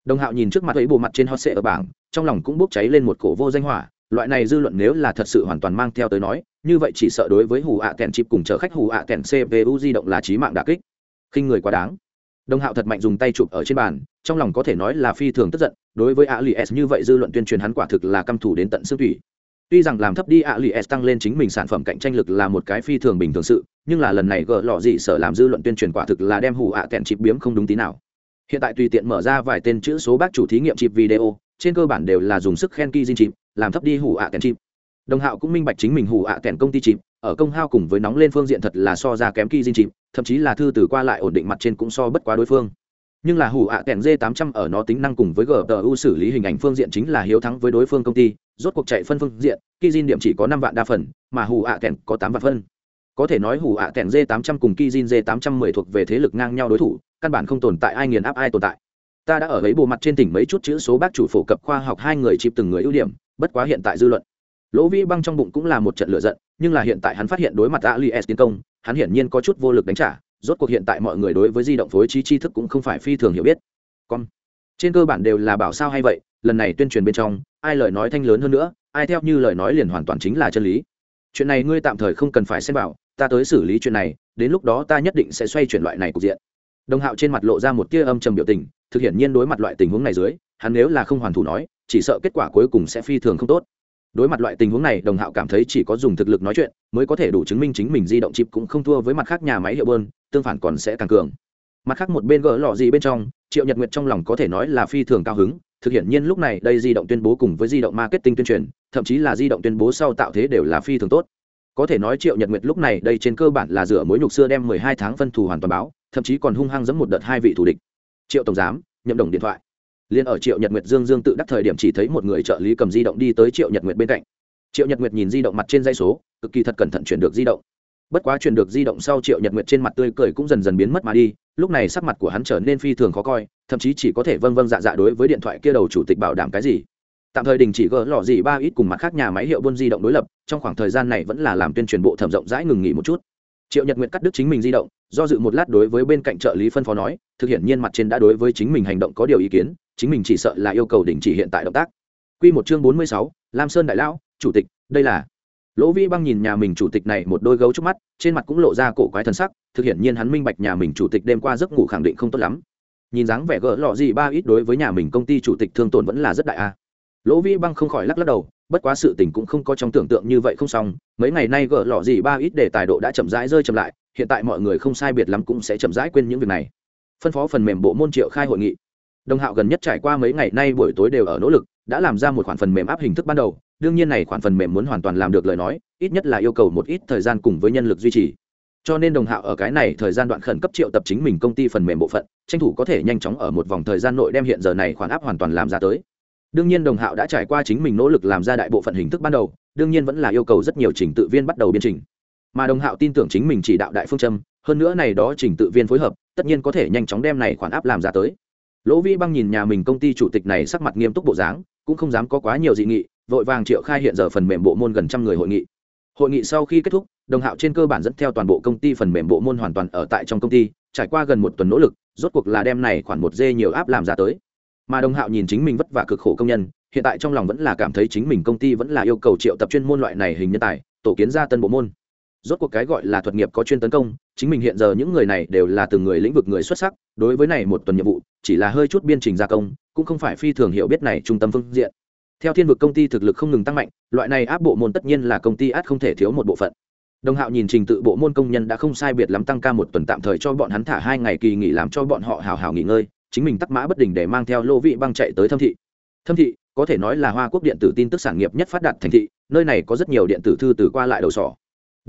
Đồng hạo nhìn trước mặt ấy bộ mặt trên hot sệ ở bảng, trong lòng cũng bốc cháy lên một cổ vô danh hỏa. Loại này dư luận nếu là thật sự hoàn toàn mang theo tới nói như vậy chỉ sợ đối với hù ạ kèn chip cùng chở khách hù ạ kèn cpu di động là trí mạng đà kích. Khinh người quá đáng. Đồng hạo thật mạnh dùng tay chụp ở trên bàn, trong lòng có thể nói là phi thường tức giận, đối với a li s như vậy dư luận tuyên truyền hắn quả thực là căm thủ đến tận xương thủy tuy rằng làm thấp đi a li s tăng lên chính mình sản phẩm cạnh tranh lực là một cái phi thường bình thường sự, nhưng là lần này gỡ lọ gì sợ làm dư luận tuyên truyền quả thực là đem hù ạ kèn chip biếm không đúng tí nào. Hiện tại tùy tiện mở ra vài tên chữ số bác chủ thí nghiệm chip video, trên cơ bản đều là dùng sức khen ki chip, làm thấp đi hủ ạ kèn chip đồng hạo cũng minh bạch chính mình hủ ạ kèn công ty chìm, ở công hao cùng với nóng lên phương diện thật là so ra kém ki chìm, thậm chí là thư từ qua lại ổn định mặt trên cũng so bất quá đối phương. Nhưng là hủ ạ kèn d 800 ở nó tính năng cùng với gpu xử lý hình ảnh phương diện chính là hiếu thắng với đối phương công ty, rốt cuộc chạy phân phương diện ki điểm chỉ có năm vạn đa phần, mà hủ ạ kèn có tám vạn phân. Có thể nói hủ ạ kèn d 800 cùng kizin d 810 thuộc về thế lực ngang nhau đối thủ, căn bản không tồn tại ai nghiền áp ai tồn tại. Ta đã ở ấy bộ mặt trên tỉnh mấy chút chữ số bác chủ phổ cập khoa học hai người chịp từng người ưu điểm, bất quá hiện tại dư luận lỗ vĩ băng trong bụng cũng là một trận lựa giận, nhưng là hiện tại hắn phát hiện đối mặt ali s tiến công, hắn hiển nhiên có chút vô lực đánh trả, rốt cuộc hiện tại mọi người đối với di động phối trí tri thức cũng không phải phi thường hiểu biết. Con trên cơ bản đều là bảo sao hay vậy, lần này tuyên truyền bên trong, ai lời nói thanh lớn hơn nữa, ai theo như lời nói liền hoàn toàn chính là chân lý. Chuyện này ngươi tạm thời không cần phải xem bảo ta tới xử lý chuyện này, đến lúc đó ta nhất định sẽ xoay chuyển loại này cục diện. Đồng hạo trên mặt lộ ra một tia âm trầm biểu tình, thực hiện nhiên đối mặt loại tình huống này dưới, hắn nếu là không hoàn thủ nói, chỉ sợ kết quả cuối cùng sẽ phi thường không tốt đối mặt loại tình huống này, đồng hạo cảm thấy chỉ có dùng thực lực nói chuyện mới có thể đủ chứng minh chính mình di động chip cũng không thua với mặt khác nhà máy hiệu bơn, tương phản còn sẽ càng cường. Mặt khác một bên gỡ lọ gì bên trong, triệu nhật nguyệt trong lòng có thể nói là phi thường cao hứng, thực hiện nhiên lúc này đây di động tuyên bố cùng với di động marketing tuyên truyền, thậm chí là di động tuyên bố sau tạo thế đều là phi thường tốt. Có thể nói triệu nhật nguyệt lúc này đây trên cơ bản là rửa mối nhục xưa đem mười hai tháng phân thù hoàn toàn báo, thậm chí còn hung hăng giẫm một đợt hai vị thủ địch. Triệu tổng giám, nhậm đồng điện thoại liền ở triệu nhật nguyệt dương dương tự đắc thời điểm chỉ thấy một người trợ lý cầm di động đi tới triệu nhật nguyệt bên cạnh. Triệu nhật nguyệt nhìn di động mặt trên dây số, cực kỳ thật cẩn thận chuyển được di động. Bất quá chuyển được di động sau triệu nhật nguyệt trên mặt tươi cười cũng dần dần biến mất mà đi, lúc này sắc mặt của hắn trở nên phi thường khó coi, thậm chí chỉ có thể vâng vâng dạ dạ đối với điện thoại kia đầu chủ tịch bảo đảm cái gì. Tạm thời đình chỉ gỡ lọ gì ba ít cùng mặt khác nhà máy hiệu buôn di động đối lập, trong khoảng thời gian này vẫn là làm tuyên truyền bộ thẩm rộng rãi ngừng nghỉ một chút. Triệu nhật nguyệt cắt đứt chính mình di động, do dự một lát đối với bên cạnh trợ lý phân phó nói, thực hiện nhiên mặt trên đã đối với chính mình hành động có điều ý kiến chính mình chỉ sợ là yêu cầu đình chỉ hiện tại động tác Quy một chương bốn mươi sáu, Lam Sơn đại lão, chủ tịch, đây là. Lỗ Vĩ Băng nhìn nhà mình chủ tịch này một đôi gấu trước mắt, trên mặt cũng lộ ra cổ quái thần sắc, thực hiện nhiên hắn minh bạch nhà mình chủ tịch đêm qua giấc ngủ khẳng định không tốt lắm. Nhìn dáng vẻ gỡ lọ gì ba ít đối với nhà mình công ty chủ tịch thương tổn vẫn là rất đại a. Lỗ Vĩ Băng không khỏi lắc lắc đầu, bất quá sự tình cũng không có trong tưởng tượng như vậy không xong, mấy ngày nay gỡ lọ gì ba ít để tài độ đã chậm rãi rơi chậm lại, hiện tại mọi người không sai biệt lắm cũng sẽ chậm rãi quên những việc này. Phân phó phần mềm bộ môn triệu khai hội nghị đồng hạo gần nhất trải qua mấy ngày nay buổi tối đều ở nỗ lực, đã làm ra một khoản phần mềm áp hình thức ban đầu, đương nhiên này khoản phần mềm muốn hoàn toàn làm được lời nói, ít nhất là yêu cầu một ít thời gian cùng với nhân lực duy trì. Cho nên đồng hạo ở cái này thời gian đoạn khẩn cấp triệu tập chính mình công ty phần mềm bộ phận, tranh thủ có thể nhanh chóng ở một vòng thời gian nội đem hiện giờ này khoản áp hoàn toàn làm ra tới. Đương nhiên đồng hạo đã trải qua chính mình nỗ lực làm ra đại bộ phận hình thức ban đầu, đương nhiên vẫn là yêu cầu rất nhiều trình tự viên bắt đầu biên trình. Mà đồng hạo tin tưởng chính mình chỉ đạo đại phương châm, hơn nữa này đó trình tự viên phối hợp, tất nhiên có thể nhanh chóng đem này khoản áp làm ra tới lỗ vĩ băng nhìn nhà mình công ty chủ tịch này sắc mặt nghiêm túc bộ dáng, cũng không dám có quá nhiều dị nghị, vội vàng triệu khai hiện giờ phần mềm bộ môn gần trăm người hội nghị. Hội nghị sau khi kết thúc, đồng hạo trên cơ bản dẫn theo toàn bộ công ty phần mềm bộ môn hoàn toàn ở tại trong công ty, trải qua gần một tuần nỗ lực, rốt cuộc là đem này khoảng một dê nhiều áp làm ra tới. Mà đồng hạo nhìn chính mình vất vả cực khổ công nhân, hiện tại trong lòng vẫn là cảm thấy chính mình công ty vẫn là yêu cầu triệu tập chuyên môn loại này hình nhân tài, tổ kiến ra tân bộ môn rốt cuộc cái gọi là thuật nghiệp có chuyên tấn công, chính mình hiện giờ những người này đều là từng người lĩnh vực người xuất sắc, đối với này một tuần nhiệm vụ, chỉ là hơi chút biên trình gia công, cũng không phải phi thường hiểu biết này trung tâm phương diện. Theo thiên vực công ty thực lực không ngừng tăng mạnh, loại này áp bộ môn tất nhiên là công ty át không thể thiếu một bộ phận. Đồng hạo nhìn trình tự bộ môn công nhân đã không sai biệt lắm tăng ca một tuần tạm thời cho bọn hắn thả hai ngày kỳ nghỉ làm cho bọn họ hào hào nghỉ ngơi, chính mình tắc mã bất đình để mang theo lô vị băng chạy tới thâm thị. Thâm thị, có thể nói là hoa quốc điện tử tin tức sản nghiệp nhất phát đạt thành thị, nơi này có rất nhiều điện tử thư từ qua lại đầu sỏ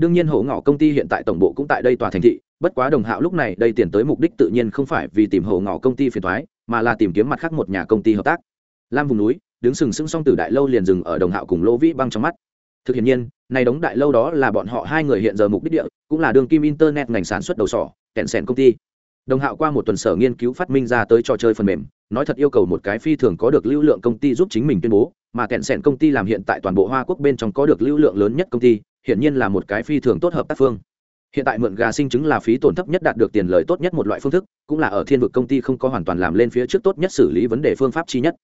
đương nhiên hổ ngỏ công ty hiện tại tổng bộ cũng tại đây tòa thành thị, bất quá đồng hạo lúc này đây tiền tới mục đích tự nhiên không phải vì tìm hổ ngỏ công ty phiền thoái mà là tìm kiếm mặt khác một nhà công ty hợp tác. Lam vùng núi, đứng sừng sững song từ đại lâu liền dừng ở đồng hạo cùng lỗ vĩ băng trong mắt. Thực hiện nhiên, này đóng đại lâu đó là bọn họ hai người hiện giờ mục đích địa, cũng là đường kim internet ngành sản xuất đầu sỏ, kẹn sẻn công ty. Đồng hạo qua một tuần sở nghiên cứu phát minh ra tới trò chơi phần mềm, nói thật yêu cầu một cái phi thường có được lưu lượng công ty giúp chính mình tuyên bố, mà kẹn sẻn công ty làm hiện tại toàn bộ hoa quốc bên trong có được lưu lượng lớn nhất công ty hiển nhiên là một cái phi thường tốt hợp tác phương. Hiện tại mượn gà sinh chứng là phí tổn thấp nhất đạt được tiền lợi tốt nhất một loại phương thức, cũng là ở thiên vực công ty không có hoàn toàn làm lên phía trước tốt nhất xử lý vấn đề phương pháp chi nhất.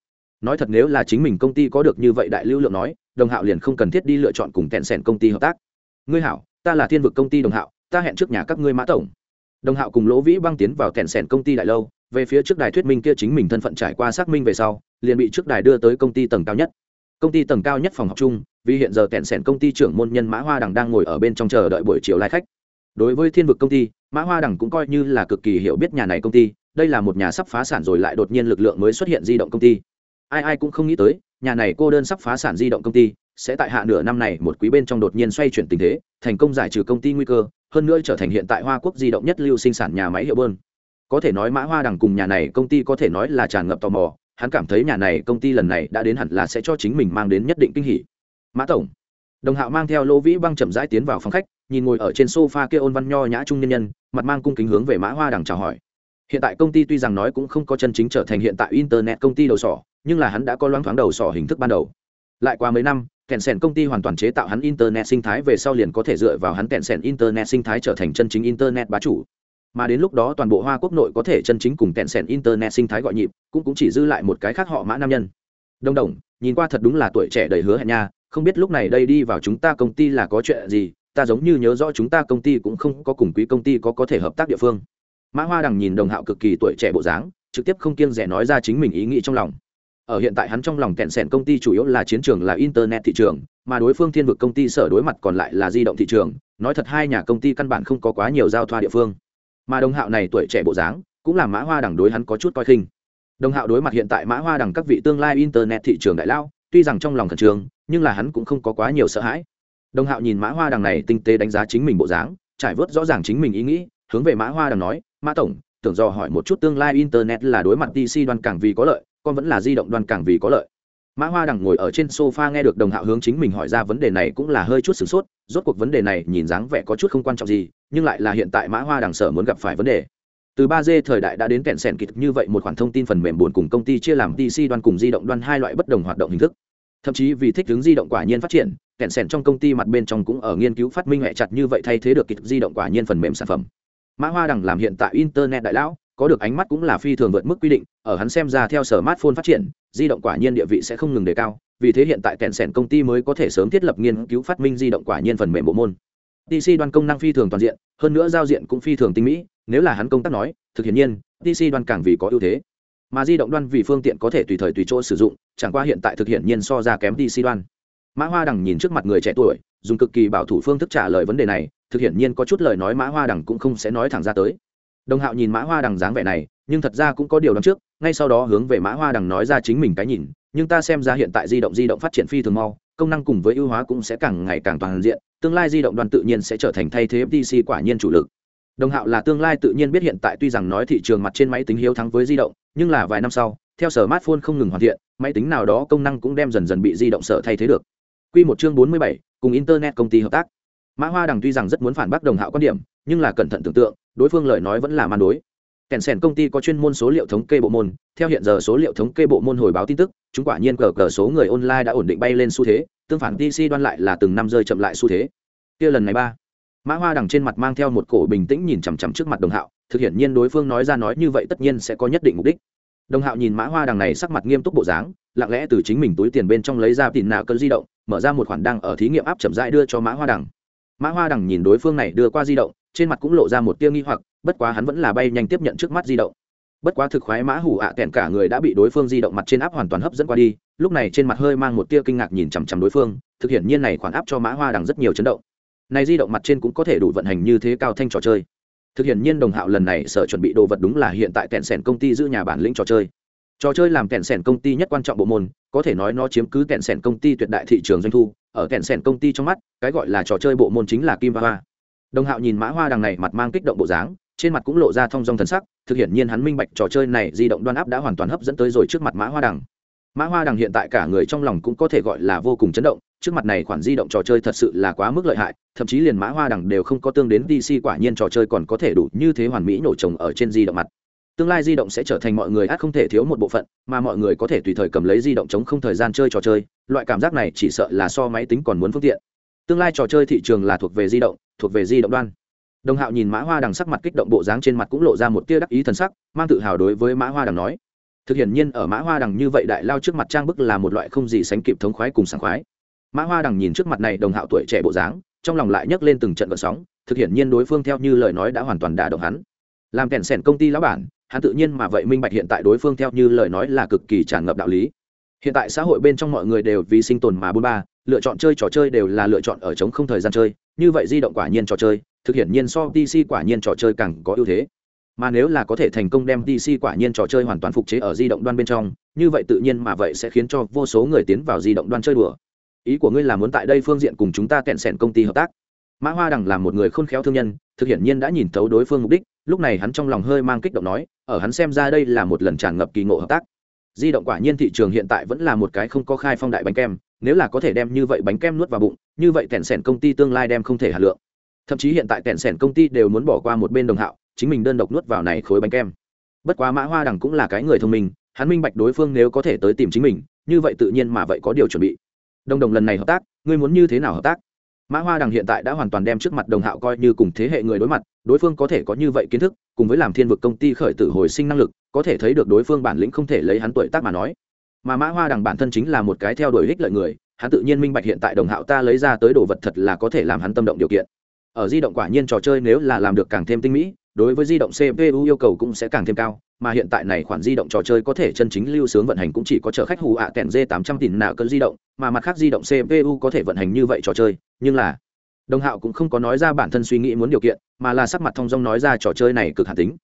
Nói thật nếu là chính mình công ty có được như vậy đại lưu lượng nói, đồng hạo liền không cần thiết đi lựa chọn cùng kẹn sẻn công ty hợp tác. Ngươi hảo, ta là thiên vực công ty đồng hạo, ta hẹn trước nhà các ngươi mã tổng. Đồng hạo cùng lỗ vĩ băng tiến vào kẹn sẻn công ty đại lâu, về phía trước đài thuyết minh kia chính mình thân phận trải qua xác minh về sau, liền bị trước đài đưa tới công ty tầng cao nhất công ty tầng cao nhất phòng học chung, vì hiện giờ kẹn sẻn công ty trưởng môn nhân mã hoa đằng đang ngồi ở bên trong chờ đợi buổi chiều lai khách. Đối với thiên vực công ty, mã hoa đằng cũng coi như là cực kỳ hiểu biết nhà này công ty, đây là một nhà sắp phá sản rồi lại đột nhiên lực lượng mới xuất hiện di động công ty. Ai ai cũng không nghĩ tới, nhà này cô đơn sắp phá sản di động công ty, sẽ tại hạ nửa năm này một quý bên trong đột nhiên xoay chuyển tình thế, thành công giải trừ công ty nguy cơ, hơn nữa trở thành hiện tại hoa quốc di động nhất lưu sinh sản nhà máy hiệu bơn. Có thể nói mã hoa đằng cùng nhà này công ty có thể nói là tràn ngập tò mò hắn cảm thấy nhà này công ty lần này đã đến hẳn là sẽ cho chính mình mang đến nhất định kinh hỉ. Mã tổng, đồng hạo mang theo lỗ vĩ băng chậm rãi tiến vào phòng khách, nhìn ngồi ở trên sofa kia ôn văn nho nhã trung nhân nhân, mặt mang cung kính hướng về mã hoa đằng chào hỏi. Hiện tại công ty tuy rằng nói cũng không có chân chính trở thành hiện tại internet công ty đầu sỏ, nhưng là hắn đã có loáng thoáng đầu sỏ hình thức ban đầu. Lại qua mấy năm, kèn sèn công ty hoàn toàn chế tạo hắn internet sinh thái về sau liền có thể dựa vào hắn kèn sèn internet sinh thái trở thành chân chính internet bá chủ mà đến lúc đó toàn bộ hoa quốc nội có thể chân chính cùng kẹn sẻn internet sinh thái gọi nhịp, cũng cũng chỉ dư lại một cái khác họ mã nam nhân. Đông đồng, nhìn qua thật đúng là tuổi trẻ đầy hứa hẹn nha, không biết lúc này đây đi vào chúng ta công ty là có chuyện gì, ta giống như nhớ rõ chúng ta công ty cũng không có cùng quý công ty có có thể hợp tác địa phương. Mã hoa đằng nhìn đồng hạo cực kỳ tuổi trẻ bộ dáng, trực tiếp không kiêng rẻ nói ra chính mình ý nghĩ trong lòng. Ở hiện tại hắn trong lòng kẹn sẻn công ty chủ yếu là chiến trường là internet thị trường, mà đối phương thiên vực công ty sở đối mặt còn lại là di động thị trường, nói thật hai nhà công ty căn bản không có quá nhiều giao thoa địa phương mà đồng hạo này tuổi trẻ bộ dáng cũng làm mã hoa đằng đối hắn có chút coi khinh. Đồng hạo đối mặt hiện tại mã hoa đằng các vị tương lai internet thị trường đại lao, tuy rằng trong lòng khẩn trương, nhưng là hắn cũng không có quá nhiều sợ hãi. Đồng hạo nhìn mã hoa đằng này tinh tế đánh giá chính mình bộ dáng, trải vớt rõ ràng chính mình ý nghĩ, hướng về mã hoa đằng nói, mã tổng, tưởng do hỏi một chút tương lai internet là đối mặt dc đoan càng vì có lợi, con vẫn là di động đoan càng vì có lợi. Mã hoa đằng ngồi ở trên sofa nghe được đồng hạo hướng chính mình hỏi ra vấn đề này cũng là hơi chút sửng sốt, rốt cuộc vấn đề này nhìn dáng vẻ có chút không quan trọng gì nhưng lại là hiện tại mã hoa đằng sở muốn gặp phải vấn đề. Từ ba d thời đại đã đến kẹn sẻn kịch như vậy, một khoản thông tin phần mềm buồn cùng công ty chia làm tc đoan cùng di động đoan hai loại bất đồng hoạt động hình thức. Thậm chí vì thích ứng di động quả nhiên phát triển, kẹn sẻn trong công ty mặt bên trong cũng ở nghiên cứu phát minh hẹ chặt như vậy thay thế được kịch di động quả nhiên phần mềm sản phẩm. Mã hoa đằng làm hiện tại internet đại lão, có được ánh mắt cũng là phi thường vượt mức quy định, ở hắn xem ra theo sở smartphone phát triển, di động quả nhiên địa vị sẽ không ngừng đề cao, vì thế hiện tại kẹn sẻn công ty mới có thể sớm thiết lập nghiên cứu phát minh di động quả nhiên phần mềm bộ môn dc đoan công năng phi thường toàn diện, hơn nữa giao diện cũng phi thường tinh mỹ, nếu là hắn công tác nói, thực hiện nhiên dc đoan càng vì có ưu thế. Mà di động đoan vì phương tiện có thể tùy thời tùy chỗ sử dụng, chẳng qua hiện tại thực hiện nhiên so ra kém dc đoan. Mã hoa đằng nhìn trước mặt người trẻ tuổi, dùng cực kỳ bảo thủ phương thức trả lời vấn đề này, thực hiện nhiên có chút lời nói mã hoa đằng cũng không sẽ nói thẳng ra tới. Đồng hạo nhìn mã hoa đằng dáng vẻ này, nhưng thật ra cũng có điều đón trước, ngay sau đó hướng về mã hoa đằng nói ra chính mình cái nhìn, nhưng ta xem ra hiện tại di động di động phát triển phi thường mau, công năng cùng với ưu hóa cũng sẽ càng ngày càng toàn diện tương lai di động đoàn tự nhiên sẽ trở thành thay thế FTC quả nhiên chủ lực. Đồng hạo là tương lai tự nhiên biết hiện tại tuy rằng nói thị trường mặt trên máy tính hiếu thắng với di động nhưng là vài năm sau theo smartphone không ngừng hoàn thiện máy tính nào đó công năng cũng đem dần dần bị di động sở thay thế được. Quy một chương bốn mươi bảy, cùng internet công ty hợp tác. Mã hoa đằng tuy rằng rất muốn phản bác đồng hạo quan điểm nhưng là cẩn thận tưởng tượng đối phương lời nói vẫn là man đối kèn sèn công ty có chuyên môn số liệu thống kê bộ môn. Theo hiện giờ số liệu thống kê bộ môn hồi báo tin tức, chúng quả nhiên cờ cờ số người online đã ổn định bay lên xu thế, tương phản dc đoan lại là từng năm rơi chậm lại xu thế. Kia lần này ba, mã hoa đằng trên mặt mang theo một cổ bình tĩnh nhìn chằm chằm trước mặt đồng hạo, thực hiện nhiên đối phương nói ra nói như vậy tất nhiên sẽ có nhất định mục đích. Đồng hạo nhìn mã hoa đằng này sắc mặt nghiêm túc bộ dáng, lặng lẽ từ chính mình túi tiền bên trong lấy ra tiền nạ cơn di động, mở ra một khoản đang ở thí nghiệm áp chậm rãi đưa cho mã hoa đằng. Mã hoa đằng nhìn đối phương này đưa qua di động, trên mặt cũng lộ ra một tia nghi hoặc bất quá hắn vẫn là bay nhanh tiếp nhận trước mắt di động. Bất quá thực khoái mã hủ ạ à cả người đã bị đối phương di động mặt trên áp hoàn toàn hấp dẫn qua đi, lúc này trên mặt hơi mang một tia kinh ngạc nhìn chằm chằm đối phương, thực hiện nhiên này khoản áp cho mã hoa đằng rất nhiều chấn động. Này di động mặt trên cũng có thể đủ vận hành như thế cao thanh trò chơi. Thực hiện nhiên đồng hạo lần này sở chuẩn bị đồ vật đúng là hiện tại kẹn sẻn công ty giữ nhà bản lĩnh trò chơi. Trò chơi làm kẹn sẻn công ty nhất quan trọng bộ môn, có thể nói nó chiếm cứ kẹn sẻn công ty tuyệt đại thị trường doanh thu, ở kẹn sẻn công ty trong mắt, cái gọi là trò chơi bộ môn chính là kim và hoa đồng hạo nhìn mã hoa đằng này mặt mang kích động bộ dáng trên mặt cũng lộ ra thông dong thần sắc, thực hiện nhiên hắn minh bạch trò chơi này di động đoan áp đã hoàn toàn hấp dẫn tới rồi trước mặt mã hoa đằng. Mã hoa đằng hiện tại cả người trong lòng cũng có thể gọi là vô cùng chấn động, trước mặt này khoản di động trò chơi thật sự là quá mức lợi hại, thậm chí liền mã hoa đằng đều không có tương đến dc quả nhiên trò chơi còn có thể đủ như thế hoàn mỹ nổ trồng ở trên di động mặt. Tương lai di động sẽ trở thành mọi người át không thể thiếu một bộ phận, mà mọi người có thể tùy thời cầm lấy di động chống không thời gian chơi trò chơi, loại cảm giác này chỉ sợ là so máy tính còn muốn phương tiện. Tương lai trò chơi thị trường là thuộc về di động, thuộc về di động đoan đồng hạo nhìn mã hoa đằng sắc mặt kích động bộ dáng trên mặt cũng lộ ra một tia đắc ý thần sắc, mang tự hào đối với mã hoa đằng nói. Thực hiện nhiên ở mã hoa đằng như vậy đại lao trước mặt trang bức là một loại không gì sánh kịp thống khoái cùng sảng khoái. Mã hoa đằng nhìn trước mặt này đồng hạo tuổi trẻ bộ dáng, trong lòng lại nhấc lên từng trận vận sóng, thực hiện nhiên đối phương theo như lời nói đã hoàn toàn đả động hắn. Làm kèn sẻn công ty lão bản, hắn tự nhiên mà vậy minh bạch hiện tại đối phương theo như lời nói là cực kỳ tràn ngập đạo lý. Hiện tại xã hội bên trong mọi người đều vì sinh tồn mà bôn ba, lựa chọn chơi trò chơi đều là lựa chọn ở chống không thời gian chơi, như vậy di động quả nhiên trò chơi thực hiện nhiên so pc quả nhiên trò chơi càng có ưu thế. Mà nếu là có thể thành công đem pc quả nhiên trò chơi hoàn toàn phục chế ở di động đoan bên trong, như vậy tự nhiên mà vậy sẽ khiến cho vô số người tiến vào di động đoan chơi đùa. Ý của ngươi là muốn tại đây phương diện cùng chúng ta kẹn sẻn công ty hợp tác. Mã hoa đằng là một người khôn khéo thương nhân, thực hiện nhiên đã nhìn thấu đối phương mục đích, lúc này hắn trong lòng hơi mang kích động nói, ở hắn xem ra đây là một lần tràn ngập kỳ ngộ hợp tác. Di động quả nhiên thị trường hiện tại vẫn là một cái không có khai phong đại bánh kem, nếu là có thể đem như vậy bánh kem nuốt vào bụng, như vậy kẹn sẻn công ty tương lai đem không thể hà lượng thậm chí hiện tại kẹn sẻn công ty đều muốn bỏ qua một bên đồng hạo, chính mình đơn độc nuốt vào này khối bánh kem. Bất quá mã hoa đằng cũng là cái người thông minh, hắn minh bạch đối phương nếu có thể tới tìm chính mình, như vậy tự nhiên mà vậy có điều chuẩn bị. Đồng đồng lần này hợp tác, ngươi muốn như thế nào hợp tác? Mã hoa đằng hiện tại đã hoàn toàn đem trước mặt đồng hạo coi như cùng thế hệ người đối mặt, đối phương có thể có như vậy kiến thức, cùng với làm thiên vực công ty khởi tử hồi sinh năng lực, có thể thấy được đối phương bản lĩnh không thể lấy hắn tuổi tác mà nói. Mà mã hoa đằng bản thân chính là một cái theo đuổi ích lợi người, hắn tự nhiên minh bạch hiện tại đồng hạo ta lấy ra tới đồ vật thật là có thể làm hắn tâm động điều kiện ở di động quả nhiên trò chơi nếu là làm được càng thêm tinh mỹ, đối với di động cpu yêu cầu cũng sẽ càng thêm cao, mà hiện tại này khoản di động trò chơi có thể chân chính lưu sướng vận hành cũng chỉ có chở khách hù ạ à kèn d 800 tỷ nào cân di động, mà mặt khác di động cpu có thể vận hành như vậy trò chơi, nhưng là đồng hạo cũng không có nói ra bản thân suy nghĩ muốn điều kiện, mà là sắc mặt thông dong nói ra trò chơi này cực hạn tính.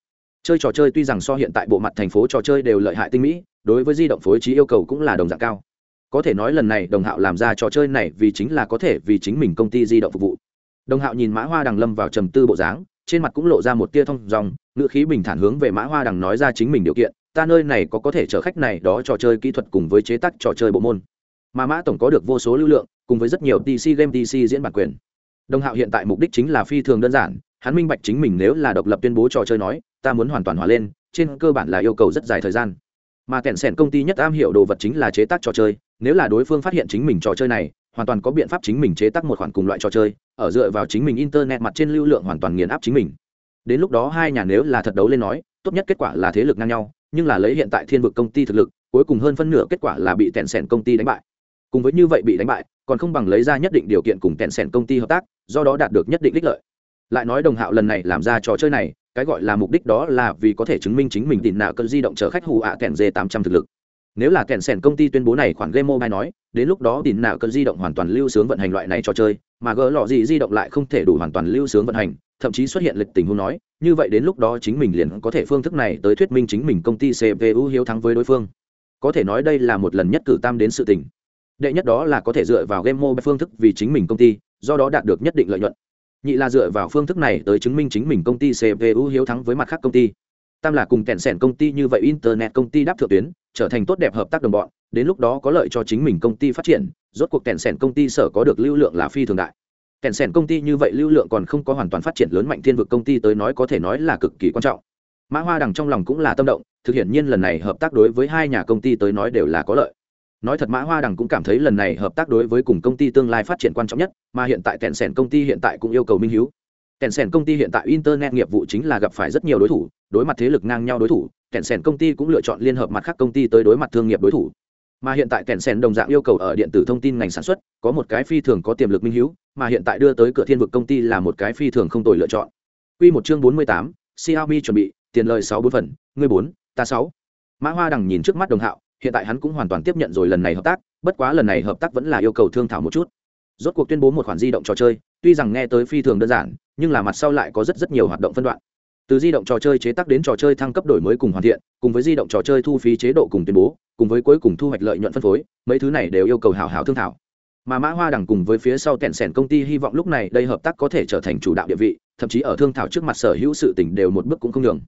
Chơi trò chơi tuy rằng so hiện tại bộ mặt thành phố trò chơi đều lợi hại tinh mỹ, đối với di động phối trí yêu cầu cũng là đồng dạng cao. Có thể nói lần này đồng hạo làm ra trò chơi này vì chính là có thể vì chính mình công ty di động phục vụ đồng hạo nhìn mã hoa đằng lâm vào trầm tư bộ dáng, trên mặt cũng lộ ra một tia thông dòng, ngữ khí bình thản hướng về mã hoa đằng nói ra chính mình điều kiện, ta nơi này có có thể chở khách này đó trò chơi kỹ thuật cùng với chế tác trò chơi bộ môn. Mà mã tổng có được vô số lưu lượng, cùng với rất nhiều dc game dc diễn bản quyền. Đồng hạo hiện tại mục đích chính là phi thường đơn giản, hắn minh bạch chính mình nếu là độc lập tuyên bố trò chơi nói, ta muốn hoàn toàn hòa lên, trên cơ bản là yêu cầu rất dài thời gian. Mà kẹn sẻn công ty nhất am hiểu đồ vật chính là chế tác trò chơi, nếu là đối phương phát hiện chính mình trò chơi này hoàn toàn có biện pháp chính mình chế tác một khoản cùng loại trò chơi, ở dựa vào chính mình internet mặt trên lưu lượng hoàn toàn nghiền áp chính mình. Đến lúc đó hai nhà nếu là thật đấu lên nói, tốt nhất kết quả là thế lực ngang nhau, nhưng là lấy hiện tại thiên vực công ty thực lực, cuối cùng hơn phân nửa kết quả là bị tẹn sẻn công ty đánh bại. Cùng với như vậy bị đánh bại, còn không bằng lấy ra nhất định điều kiện cùng tẹn sẻn công ty hợp tác, do đó đạt được nhất định ích lợi. Lại nói đồng hạo lần này làm ra trò chơi này, cái gọi là mục đích đó là vì có thể chứng minh chính mình tìm nạo cơn di động chở khách hù ạ à kèn d tám trăm thực lực nếu là kẹn sẻn công ty tuyên bố này khoản game mobile nói, đến lúc đó tìm nạo cần di động hoàn toàn lưu sướng vận hành loại này trò chơi, mà gỡ lọ gì di động lại không thể đủ hoàn toàn lưu sướng vận hành, thậm chí xuất hiện lịch tình huống nói, như vậy đến lúc đó chính mình liền có thể phương thức này tới thuyết minh chính mình công ty cpu hiếu thắng với đối phương. Có thể nói đây là một lần nhất cử tam đến sự tình. Đệ nhất đó là có thể dựa vào game mobile phương thức vì chính mình công ty, do đó đạt được nhất định lợi nhuận. Nhị là dựa vào phương thức này tới chứng minh chính mình công ty cpu hiếu thắng với mặt khác công ty. Tam là cùng kẹn sẻn công ty như vậy internet công ty đáp thượng tuyến trở thành tốt đẹp hợp tác đồng bọn, đến lúc đó có lợi cho chính mình công ty phát triển, rốt cuộc kèn sẻn công ty sở có được lưu lượng là phi thường đại. Kèn sẻn công ty như vậy lưu lượng còn không có hoàn toàn phát triển lớn mạnh thiên vực công ty tới nói có thể nói là cực kỳ quan trọng. Mã hoa đằng trong lòng cũng là tâm động, thực hiện nhiên lần này hợp tác đối với hai nhà công ty tới nói đều là có lợi. Nói thật mã hoa đằng cũng cảm thấy lần này hợp tác đối với cùng công ty tương lai phát triển quan trọng nhất, mà hiện tại kèn sẻn công ty hiện tại cũng yêu cầu minh hiếu. Kèn sẻn công ty hiện tại internet nghiệp vụ chính là gặp phải rất nhiều đối thủ, đối mặt thế lực ngang nhau đối thủ kẹn sẻn công ty cũng lựa chọn liên hợp mặt khác công ty tới đối mặt thương nghiệp đối thủ mà hiện tại kẹn sẻn đồng dạng yêu cầu ở điện tử thông tin ngành sản xuất có một cái phi thường có tiềm lực minh h mà hiện tại đưa tới cửa thiên vực công ty là một cái phi thường không tồi lựa chọn Quy một chương bốn mươi tám, Xiaomi chuẩn bị, tiền lời sáu bốn phần, ngươi bốn, ta sáu. Mã Hoa đằng nhìn trước mắt Đồng Hạo, hiện tại hắn cũng hoàn toàn tiếp nhận rồi lần này hợp tác, bất quá lần này hợp tác vẫn là yêu cầu thương thảo một chút. Rốt cuộc tuyên bố một khoản di động trò chơi, tuy rằng nghe tới phi thường đơn giản, nhưng là mặt sau lại có rất rất nhiều hoạt động phân đoạn. Từ di động trò chơi chế tác đến trò chơi thăng cấp đổi mới cùng hoàn thiện, cùng với di động trò chơi thu phí chế độ cùng tuyên bố, cùng với cuối cùng thu hoạch lợi nhuận phân phối, mấy thứ này đều yêu cầu hảo hảo thương thảo. Mà mã hoa đằng cùng với phía sau kẹn sẻn công ty hy vọng lúc này đây hợp tác có thể trở thành chủ đạo địa vị thậm chí ở thương thảo trước mặt sở hữu sự tỉnh đều một bước cũng không đường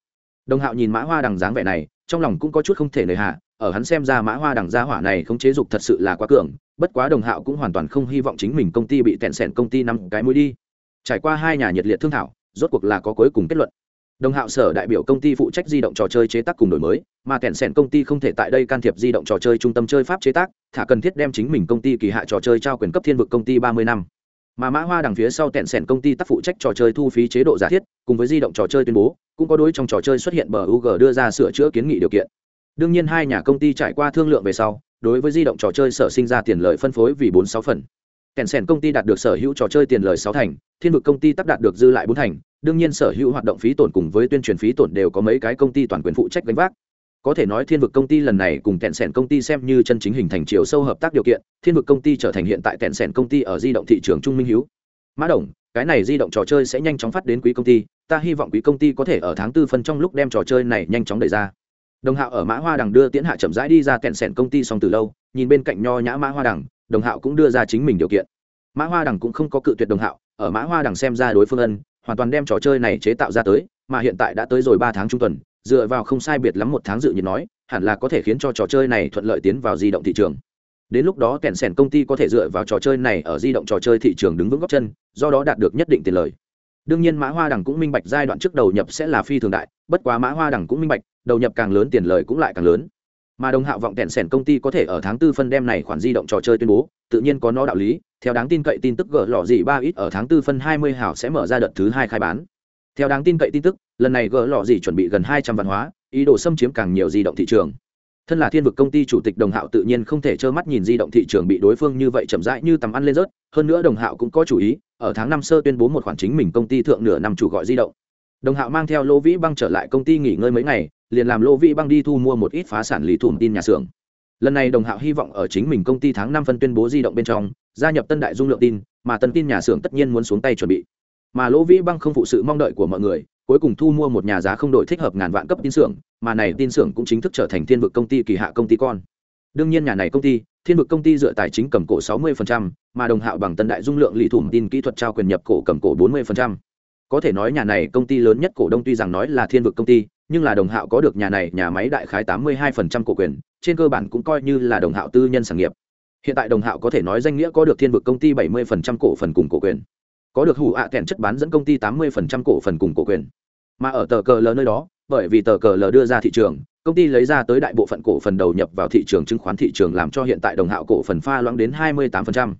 đồng hạo nhìn mã hoa đằng dáng vẻ này trong lòng cũng có chút không thể nề hạ ở hắn xem ra mã hoa đằng gia hỏa này không chế dục thật sự là quá cường bất quá đồng hạo cũng hoàn toàn không hy vọng chính mình công ty bị tẹn sẻn công ty năm cái mũi đi. Trải qua hai nhà nhiệt liệt thương thảo rốt cuộc là có cuối cùng kết luận đồng hạo sở đại biểu công ty phụ trách di động trò chơi chế tác cùng đổi mới, mà kẹn sẻn công ty không thể tại đây can thiệp di động trò chơi trung tâm chơi pháp chế tác, thả cần thiết đem chính mình công ty kỳ hạ trò chơi trao quyền cấp thiên vực công ty ba mươi năm. Mà mã hoa đằng phía sau kẹn sẻn công ty tác phụ trách trò chơi thu phí chế độ giả thiết, cùng với di động trò chơi tuyên bố, cũng có đối trong trò chơi xuất hiện bờ UG đưa ra sửa chữa kiến nghị điều kiện. Đương nhiên hai nhà công ty trải qua thương lượng về sau, đối với di động trò chơi sở sinh ra tiền lợi phân phối vì bốn sáu phần kèn sèn công ty đạt được sở hữu trò chơi tiền lời sáu thành, thiên vực công ty tác đạt được dư lại bốn thành. Đương nhiên sở hữu hoạt động phí tổn cùng với tuyên truyền phí tổn đều có mấy cái công ty toàn quyền phụ trách gánh vác. Có thể nói thiên vực công ty lần này cùng kẹn sẻn công ty xem như chân chính hình thành chiều sâu hợp tác điều kiện, thiên vực công ty trở thành hiện tại kẹn sẻn công ty ở di động thị trường trung minh hiếu mã đồng, cái này di động trò chơi sẽ nhanh chóng phát đến quý công ty, ta hy vọng quý công ty có thể ở tháng tư phân trong lúc đem trò chơi này nhanh chóng đẩy ra. Đồng hạo ở mã hoa đằng đưa tiến hạ chậm rãi đi ra kẹn sẻn công ty xong từ lâu, nhìn bên cạnh nho nhã mã hoa đằng đồng hạo cũng đưa ra chính mình điều kiện. Mã hoa đằng cũng không có cự tuyệt đồng hạo, ở mã hoa đằng xem ra đối phương ân, hoàn toàn đem trò chơi này chế tạo ra tới, mà hiện tại đã tới rồi ba tháng trung tuần, dựa vào không sai biệt lắm một tháng dự nhiệt nói, hẳn là có thể khiến cho trò chơi này thuận lợi tiến vào di động thị trường. Đến lúc đó kẹn sẻn công ty có thể dựa vào trò chơi này ở di động trò chơi thị trường đứng vững góc chân, do đó đạt được nhất định tiền lời. Đương nhiên mã hoa đằng cũng minh bạch giai đoạn trước đầu nhập sẽ là phi thường đại, bất quá mã hoa đằng cũng minh bạch, đầu nhập càng lớn tiền lời cũng lại càng lớn mà đồng hạo vọng tẹn sẻn công ty có thể ở tháng tư phân đem này khoản di động trò chơi tuyên bố, tự nhiên có nó đạo lý, theo đáng tin cậy tin tức gỡ lọ gì ba ít ở tháng tư phân hai mươi hảo sẽ mở ra đợt thứ hai khai bán. Theo đáng tin cậy tin tức, lần này gỡ lọ gì chuẩn bị gần hai trăm văn hóa, ý đồ xâm chiếm càng nhiều di động thị trường. Thân là thiên vực công ty chủ tịch đồng hạo tự nhiên không thể trơ mắt nhìn di động thị trường bị đối phương như vậy chậm rãi như tầm ăn lên rớt, hơn nữa đồng hạo cũng có chủ ý, ở tháng năm sơ tuyên bố một khoản chính mình công ty thượng nửa năm chủ gọi di động. Đồng hạo mang theo lô vĩ băng trở lại công ty nghỉ ngơi mấy ngày liền làm lô vĩ băng đi thu mua một ít phá sản lý thủm tin nhà xưởng. Lần này đồng hạo hy vọng ở chính mình công ty tháng năm phân tuyên bố di động bên trong gia nhập tân đại dung lượng tin mà tân tin nhà xưởng tất nhiên muốn xuống tay chuẩn bị. Mà lỗ vĩ băng không phụ sự mong đợi của mọi người cuối cùng thu mua một nhà giá không đổi thích hợp ngàn vạn cấp tin xưởng mà này tin xưởng cũng chính thức trở thành thiên vực công ty kỳ hạ công ty con. Đương nhiên nhà này công ty thiên vực công ty dựa tài chính cầm cổ 60%, mà đồng hạo bằng tân đại dung lượng lì thủng tin kỹ thuật trao quyền nhập cổ cầm cổ 40%. có thể nói nhà này công ty lớn nhất cổ đông tuy rằng nói là thiên vực công ty nhưng là đồng hạo có được nhà này, nhà máy đại khái 82% cổ quyền, trên cơ bản cũng coi như là đồng hạo tư nhân sản nghiệp. Hiện tại đồng hạo có thể nói danh nghĩa có được thiên vực công ty 70% cổ phần cùng cổ quyền. Có được hủ ạ à kèn chất bán dẫn công ty 80% cổ phần cùng cổ quyền. Mà ở tờ cờ l nơi đó, bởi vì tờ cờ l đưa ra thị trường, công ty lấy ra tới đại bộ phận cổ phần đầu nhập vào thị trường chứng khoán thị trường làm cho hiện tại đồng hạo cổ phần pha loãng đến 28%.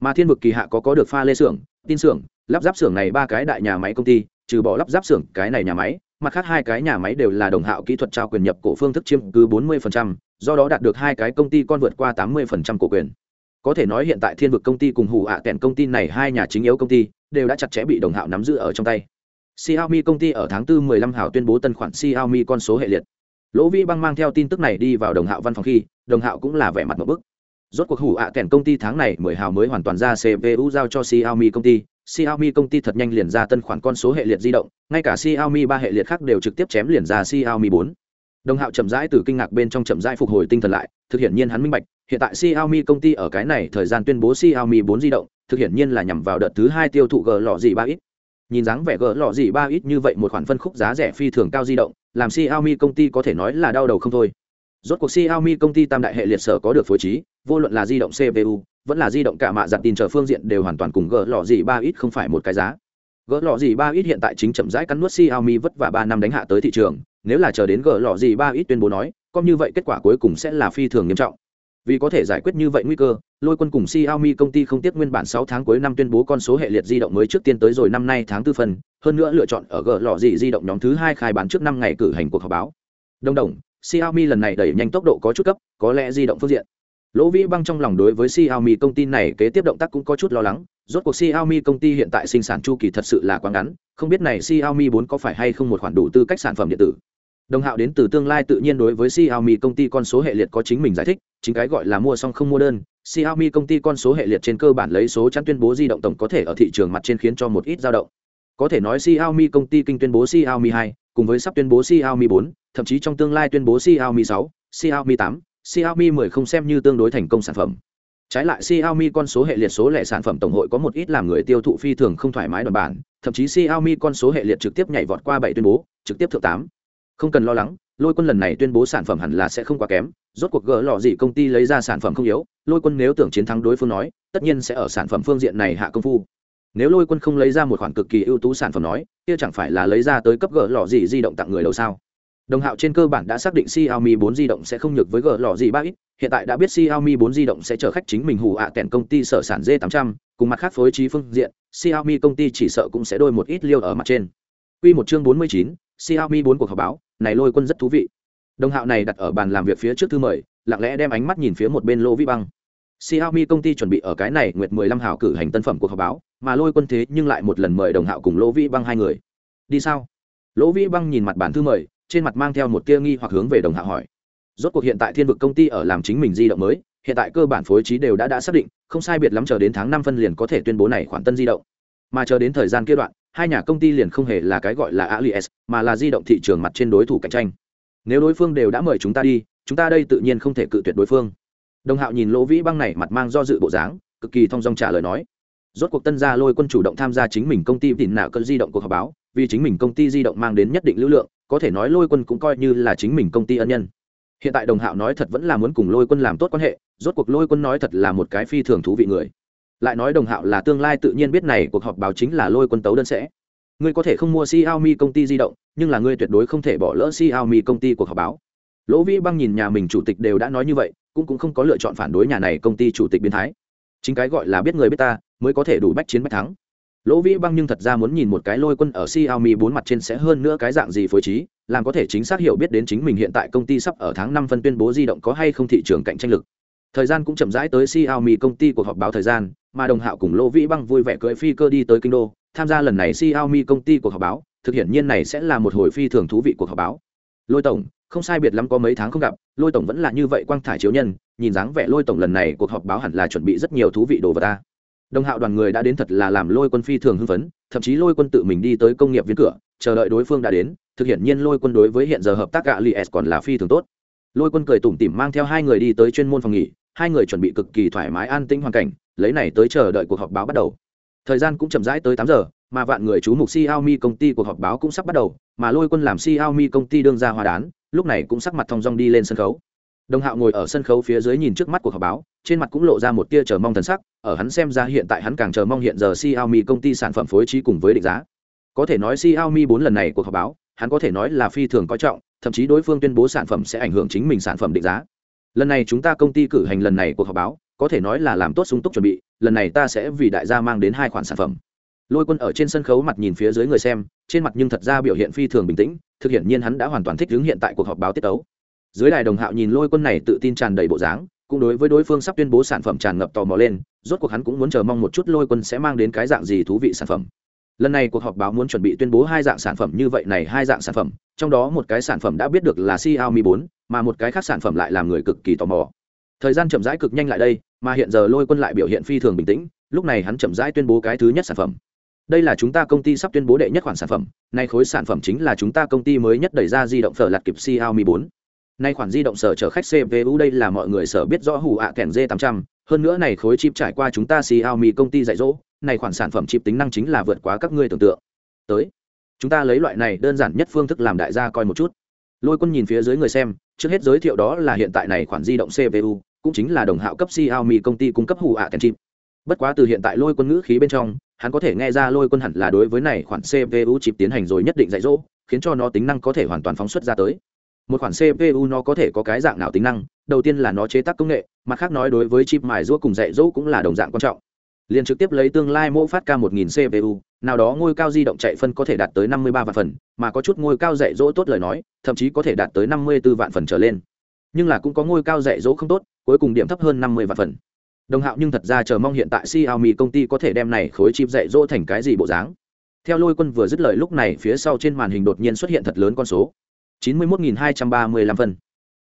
mà thiên vực kỳ hạ có có được pha lê xưởng, tin xưởng, lắp ráp xưởng này ba cái đại nhà máy công ty, trừ bỏ lắp ráp xưởng, cái này nhà máy mặt khác hai cái nhà máy đều là đồng hạo kỹ thuật trao quyền nhập cổ phương thức chiếm cứ 40%, do đó đạt được hai cái công ty con vượt qua 80% cổ quyền có thể nói hiện tại thiên vực công ty cùng hủ ạ à công ty này hai nhà chính yếu công ty đều đã chặt chẽ bị đồng hạo nắm giữ ở trong tay Xiaomi công ty ở tháng 4 15 hào tuyên bố tân khoản Xiaomi con số hệ liệt. Lỗ Vĩ Băng mang theo tin tức này đi vào Đồng Hạo văn phòng khi, Đồng Hạo cũng là vẻ mặt một bức. Rốt cuộc hủ ạ à công ty tháng này 10 hào mới hoàn toàn ra CPU giao cho Xiaomi công ty, Xiaomi công ty thật nhanh liền ra tân khoản con số hệ liệt di động, ngay cả Xiaomi ba hệ liệt khác đều trực tiếp chém liền ra Xiaomi 4. Đồng Hạo chậm rãi từ kinh ngạc bên trong chậm rãi phục hồi tinh thần lại, thực hiện nhiên hắn minh bạch, hiện tại Xiaomi công ty ở cái này thời gian tuyên bố Xiaomi 4 di động, thực hiện nhiên là nhằm vào đợt thứ hai tiêu thụ G lọ gì ba ít nhìn dáng vẻ gỡ lọ gì ba ít như vậy một khoản phân khúc giá rẻ phi thường cao di động làm xiaomi công ty có thể nói là đau đầu không thôi rốt cuộc xiaomi công ty tam đại hệ liệt sở có được phối trí vô luận là di động cpu vẫn là di động cả mạ dặn tin chờ phương diện đều hoàn toàn cùng gỡ lọ gì ba ít không phải một cái giá. Gỡ lọ gì ba ít hiện tại chính chậm rãi cắn nuốt xiaomi vất vả ba năm đánh hạ tới thị trường, nếu là chờ đến gỡ lọ gì ba ít tuyên bố nói, có như vậy kết quả cuối cùng sẽ là phi thường nghiêm trọng. Vì có thể giải quyết như vậy nguy cơ, lôi quân cùng xiaomi công ty không tiếc nguyên bản sáu tháng cuối năm tuyên bố con số hệ liệt di động mới trước tiên tới rồi năm nay tháng tư phần, hơn nữa lựa chọn ở gỡ lọ gì di động nhóm thứ hai khai bán trước năm ngày cử hành cuộc họp báo. Đồng đồng, xiaomi lần này đẩy nhanh tốc độ có chút cấp, có lẽ di động phương diện lỗ vĩ băng trong lòng đối với xiaomi công ty này kế tiếp động tác cũng có chút lo lắng rốt cuộc xiaomi công ty hiện tại sinh sản chu kỳ thật sự là quá ngắn không biết này xiaomi 4 có phải hay không một khoản đủ tư cách sản phẩm điện tử. Đồng hạo đến từ tương lai tự nhiên đối với xiaomi công ty con số hệ liệt có chính mình giải thích chính cái gọi là mua xong không mua đơn xiaomi công ty con số hệ liệt trên cơ bản lấy số chắn tuyên bố di động tổng có thể ở thị trường mặt trên khiến cho một ít dao động. Có thể nói xiaomi công ty kinh tuyên bố xiaomi 2, cùng với sắp tuyên bố xiaomi 4, thậm chí trong tương lai tuyên bố xiaomi 6, xiaomi 8, xiaomi 10 không xem như tương đối thành công sản phẩm. Trái lại, xiaomi con số hệ liệt số lẻ sản phẩm tổng hội có một ít làm người tiêu thụ phi thường không thoải mái đoàn bản, thậm chí xiaomi con số hệ liệt trực tiếp nhảy vọt qua bảy tuyên bố, trực tiếp thượng tám. Không cần lo lắng, lôi quân lần này tuyên bố sản phẩm hẳn là sẽ không quá kém, rốt cuộc gỡ lọ gì công ty lấy ra sản phẩm không yếu, lôi quân nếu tưởng chiến thắng đối phương nói, tất nhiên sẽ ở sản phẩm phương diện này hạ công phu. Nếu lôi quân không lấy ra một khoản cực kỳ ưu tú sản phẩm nói, kia chẳng phải là lấy ra tới cấp gỡ lọ gì di động tặng người đầu sao? Đồng hạo trên cơ bản đã xác định xiaomi 4 di động sẽ không nhược với gỡ lọ gì ba ít hiện tại đã biết xiaomi 4 di động sẽ chở khách chính mình hù ạ à kèn công ty sở sản Z800 cùng mặt khác phối trí phương diện xiaomi công ty chỉ sợ cũng sẽ đôi một ít liêu ở mặt trên Quy một chương 49, Xiaomi 4 cuộc họp báo, này lôi quân rất thú vị. Đồng hạo này đặt ở bàn làm việc phía trước thư mời, lặng lẽ đem ánh mắt nhìn phía một bên Lô Vĩ Băng. Xiaomi công ty chuẩn bị ở cái này nguyệt 15 hào cử hành tân phẩm cuộc họp báo, mà lôi quân thế nhưng lại một lần mời đồng hạo cùng Lô Vĩ Băng hai người. Đi sao? Lô Vĩ Băng nhìn mặt bản thư mời, trên mặt mang theo một tia nghi hoặc hướng về đồng hạo hỏi. Rốt cuộc hiện tại Thiên vực công ty ở làm chính mình di động mới, hiện tại cơ bản phối trí đều đã đã xác định, không sai biệt lắm chờ đến tháng năm phân liền có thể tuyên bố này khoản tân di động. Mà chờ đến thời gian kia đoạn, hai nhà công ty liền không hề là cái gọi là alias mà là di động thị trường mặt trên đối thủ cạnh tranh nếu đối phương đều đã mời chúng ta đi chúng ta đây tự nhiên không thể cự tuyệt đối phương đồng hạo nhìn lỗ vĩ băng này mặt mang do dự bộ dáng cực kỳ thong dong trả lời nói rốt cuộc tân gia lôi quân chủ động tham gia chính mình công ty tìm nạo cơn di động cuộc họp báo vì chính mình công ty di động mang đến nhất định lưu lượng có thể nói lôi quân cũng coi như là chính mình công ty ân nhân. Hiện tại đồng hạo nói thật vẫn là muốn cùng lôi quân làm tốt quan hệ, rốt cuộc lôi quân nói thật là một cái phi thường thú vị người. Lại nói đồng hạo là tương lai tự nhiên biết này cuộc họp báo chính là lôi quân tấu đơn sẽ. Ngươi có thể không mua xiaomi công ty di động, nhưng là ngươi tuyệt đối không thể bỏ lỡ xiaomi công ty cuộc họp báo. Lỗ vĩ băng nhìn nhà mình chủ tịch đều đã nói như vậy, cũng cũng không có lựa chọn phản đối nhà này công ty chủ tịch biến thái. Chính cái gọi là biết người biết ta, mới có thể đủ bách chiến bách thắng lỗ vĩ băng nhưng thật ra muốn nhìn một cái lôi quân ở xiaomi bốn mặt trên sẽ hơn nữa cái dạng gì phối trí, làm có thể chính xác hiểu biết đến chính mình hiện tại công ty sắp ở tháng năm phân tuyên bố di động có hay không thị trường cạnh tranh lực. Thời gian cũng chậm rãi tới xiaomi công ty cuộc họp báo thời gian, mà đồng hạo cùng lỗ vĩ băng vui vẻ cưỡi phi cơ đi tới kinh đô, tham gia lần này xiaomi công ty cuộc họp báo, thực hiện nhiên này sẽ là một hồi phi thường thú vị cuộc họp báo. Lôi tổng, không sai biệt lắm có mấy tháng không gặp, lôi tổng vẫn là như vậy quang thải chiếu nhân, nhìn dáng vẻ lôi tổng lần này cuộc họp báo hẳn là chuẩn bị rất nhiều thú vị đồ vật ta đồng hạo đoàn người đã đến thật là làm lôi quân phi thường hưng phấn thậm chí lôi quân tự mình đi tới công nghiệp viên cửa chờ đợi đối phương đã đến thực hiện nhiên lôi quân đối với hiện giờ hợp tác gạ li s còn là phi thường tốt lôi quân cười tủm tỉm mang theo hai người đi tới chuyên môn phòng nghỉ hai người chuẩn bị cực kỳ thoải mái an tĩnh hoàn cảnh lấy này tới chờ đợi cuộc họp báo bắt đầu thời gian cũng chậm rãi tới tám giờ mà vạn người chú mục Xiaomi công ty cuộc họp báo cũng sắp bắt đầu, mà Lôi Quân làm Xiaomi công ty đương ra hòa đán, lúc này cũng sắc mặt thong dong đi lên sân khấu. Đồng Hạo ngồi ở sân khấu phía dưới nhìn trước mắt cuộc họp báo, trên mặt cũng lộ ra một tia chờ mong thần sắc, ở hắn xem ra hiện tại hắn càng chờ mong hiện giờ Xiaomi công ty sản phẩm phối trí cùng với định giá. Có thể nói Xiaomi bốn lần này cuộc họp báo, hắn có thể nói là phi thường coi trọng, thậm chí đối phương tuyên bố sản phẩm sẽ ảnh hưởng chính mình sản phẩm định giá. Lần này chúng ta công ty cử hành lần này cuộc họp báo, có thể nói là làm tốt sung túc chuẩn bị, lần này ta sẽ vì đại gia mang đến hai khoản sản phẩm lôi quân ở trên sân khấu mặt nhìn phía dưới người xem trên mặt nhưng thật ra biểu hiện phi thường bình tĩnh thực hiện nhiên hắn đã hoàn toàn thích ứng hiện tại cuộc họp báo tiết tấu dưới đài đồng hạo nhìn lôi quân này tự tin tràn đầy bộ dáng cũng đối với đối phương sắp tuyên bố sản phẩm tràn ngập tò mò lên rốt cuộc hắn cũng muốn chờ mong một chút lôi quân sẽ mang đến cái dạng gì thú vị sản phẩm. Lần này cuộc họp báo muốn chuẩn bị tuyên bố hai dạng sản phẩm như vậy này hai dạng sản phẩm trong đó một cái sản phẩm đã biết được là xiaomi 4, mà một cái khác sản phẩm lại làm người cực kỳ tò mò. Thời gian chậm rãi cực nhanh lại đây mà hiện giờ lôi quân lại biểu hiện phi thường bình tĩnh lúc này hắn chậm rãi tuyên bố cái thứ nhất sản phẩm. Đây là chúng ta công ty sắp tuyên bố đệ nhất khoản sản phẩm nay khối sản phẩm chính là chúng ta công ty mới nhất đẩy ra di động phở lạt kịp xiaomi 4 nay khoản di động sở chở khách cpu đây là mọi người sở biết rõ hủ ạ kèn d 800 hơn nữa này khối chip trải qua chúng ta xiaomi công ty dạy dỗ, này khoản sản phẩm chip tính năng chính là vượt quá các ngươi tưởng tượng. Tới, chúng ta lấy loại này đơn giản nhất phương thức làm đại gia coi một chút. Lôi quân nhìn phía dưới người xem, trước hết giới thiệu đó là hiện tại này khoản di động cpu cũng chính là đồng hạo cấp xiaomi công ty cung cấp hủ ạ kèn chip. Bất quá từ hiện tại lôi quân ngữ khí bên trong, hắn có thể nghe ra lôi quân hẳn là đối với này khoản cpu chip tiến hành rồi nhất định dạy dỗ, khiến cho nó tính năng có thể hoàn toàn phóng xuất ra tới một khoản cpu nó có thể có cái dạng nào tính năng? Đầu tiên là nó chế tác công nghệ, mặt khác nói đối với chip mài rũa cùng dạy dỗ cũng là đồng dạng quan trọng. Liền trực tiếp lấy tương lai mẫu phát k 1000 cpu nào đó ngôi cao di động chạy phân có thể đạt tới 53 vạn phần, mà có chút ngôi cao dạy dỗ tốt lời nói, thậm chí có thể đạt tới 54 vạn phần trở lên. Nhưng là cũng có ngôi cao dạy dỗ không tốt, cuối cùng điểm thấp hơn 50 vạn phần. Đồng hạo nhưng thật ra chờ mong hiện tại xiaomi công ty có thể đem này khối chip dạy dỗ thành cái gì bộ dáng. Theo lôi quân vừa dứt lời lúc này, phía sau trên màn hình đột nhiên xuất hiện thật lớn con số. 91.235 phân.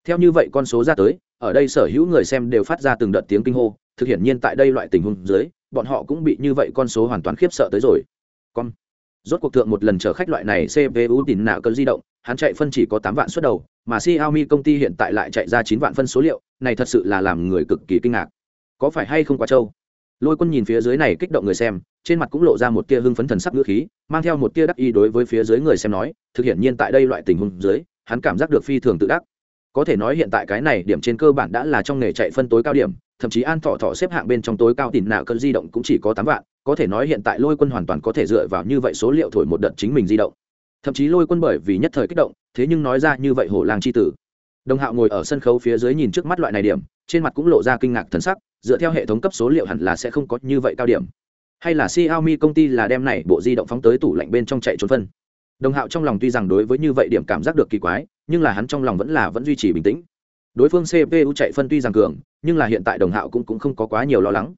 Theo như vậy con số ra tới, ở đây sở hữu người xem đều phát ra từng đợt tiếng kinh hô, thực hiện nhiên tại đây loại tình huống dưới, bọn họ cũng bị như vậy con số hoàn toàn khiếp sợ tới rồi. Con. Rốt cuộc thượng một lần chở khách loại này cpu tín nạo cơn di động, hắn chạy phân chỉ có tám vạn suất đầu, mà xiaomi công ty hiện tại lại chạy ra chín vạn phân số liệu, này thật sự là làm người cực kỳ kinh ngạc. Có phải hay không quá trâu? Lôi quân nhìn phía dưới này kích động người xem trên mặt cũng lộ ra một tia hưng phấn thần sắc ngữ khí, mang theo một tia đắc ý đối với phía dưới người xem nói, thực hiện nhiên tại đây loại tình huống dưới, hắn cảm giác được phi thường tự đắc. Có thể nói hiện tại cái này điểm trên cơ bản đã là trong nghề chạy phân tối cao điểm, thậm chí an thọ thọ xếp hạng bên trong tối cao tìm nạo cơn di động cũng chỉ có tám vạn, có thể nói hiện tại lôi quân hoàn toàn có thể dựa vào như vậy số liệu thổi một đợt chính mình di động. Thậm chí lôi quân bởi vì nhất thời kích động, thế nhưng nói ra như vậy hổ làng c h i tử. Đồng hạo ngồi ở sân khấu phía dưới nhìn trước mắt loại này điểm, trên mặt cũng lộ ra kinh ngạc thần sắc, dựa theo hệ thống cấp số liệu hẳn là sẽ không có như vậy cao điểm hay là Xiaomi công ty là đem này bộ di động phóng tới tủ lạnh bên trong chạy trốn phân. Đồng hạo trong lòng tuy rằng đối với như vậy điểm cảm giác được kỳ quái nhưng là hắn trong lòng vẫn là vẫn duy trì bình tĩnh. Đối phương cpu chạy phân tuy rằng cường nhưng là hiện tại đồng hạo cũng, cũng không có quá nhiều lo lắng.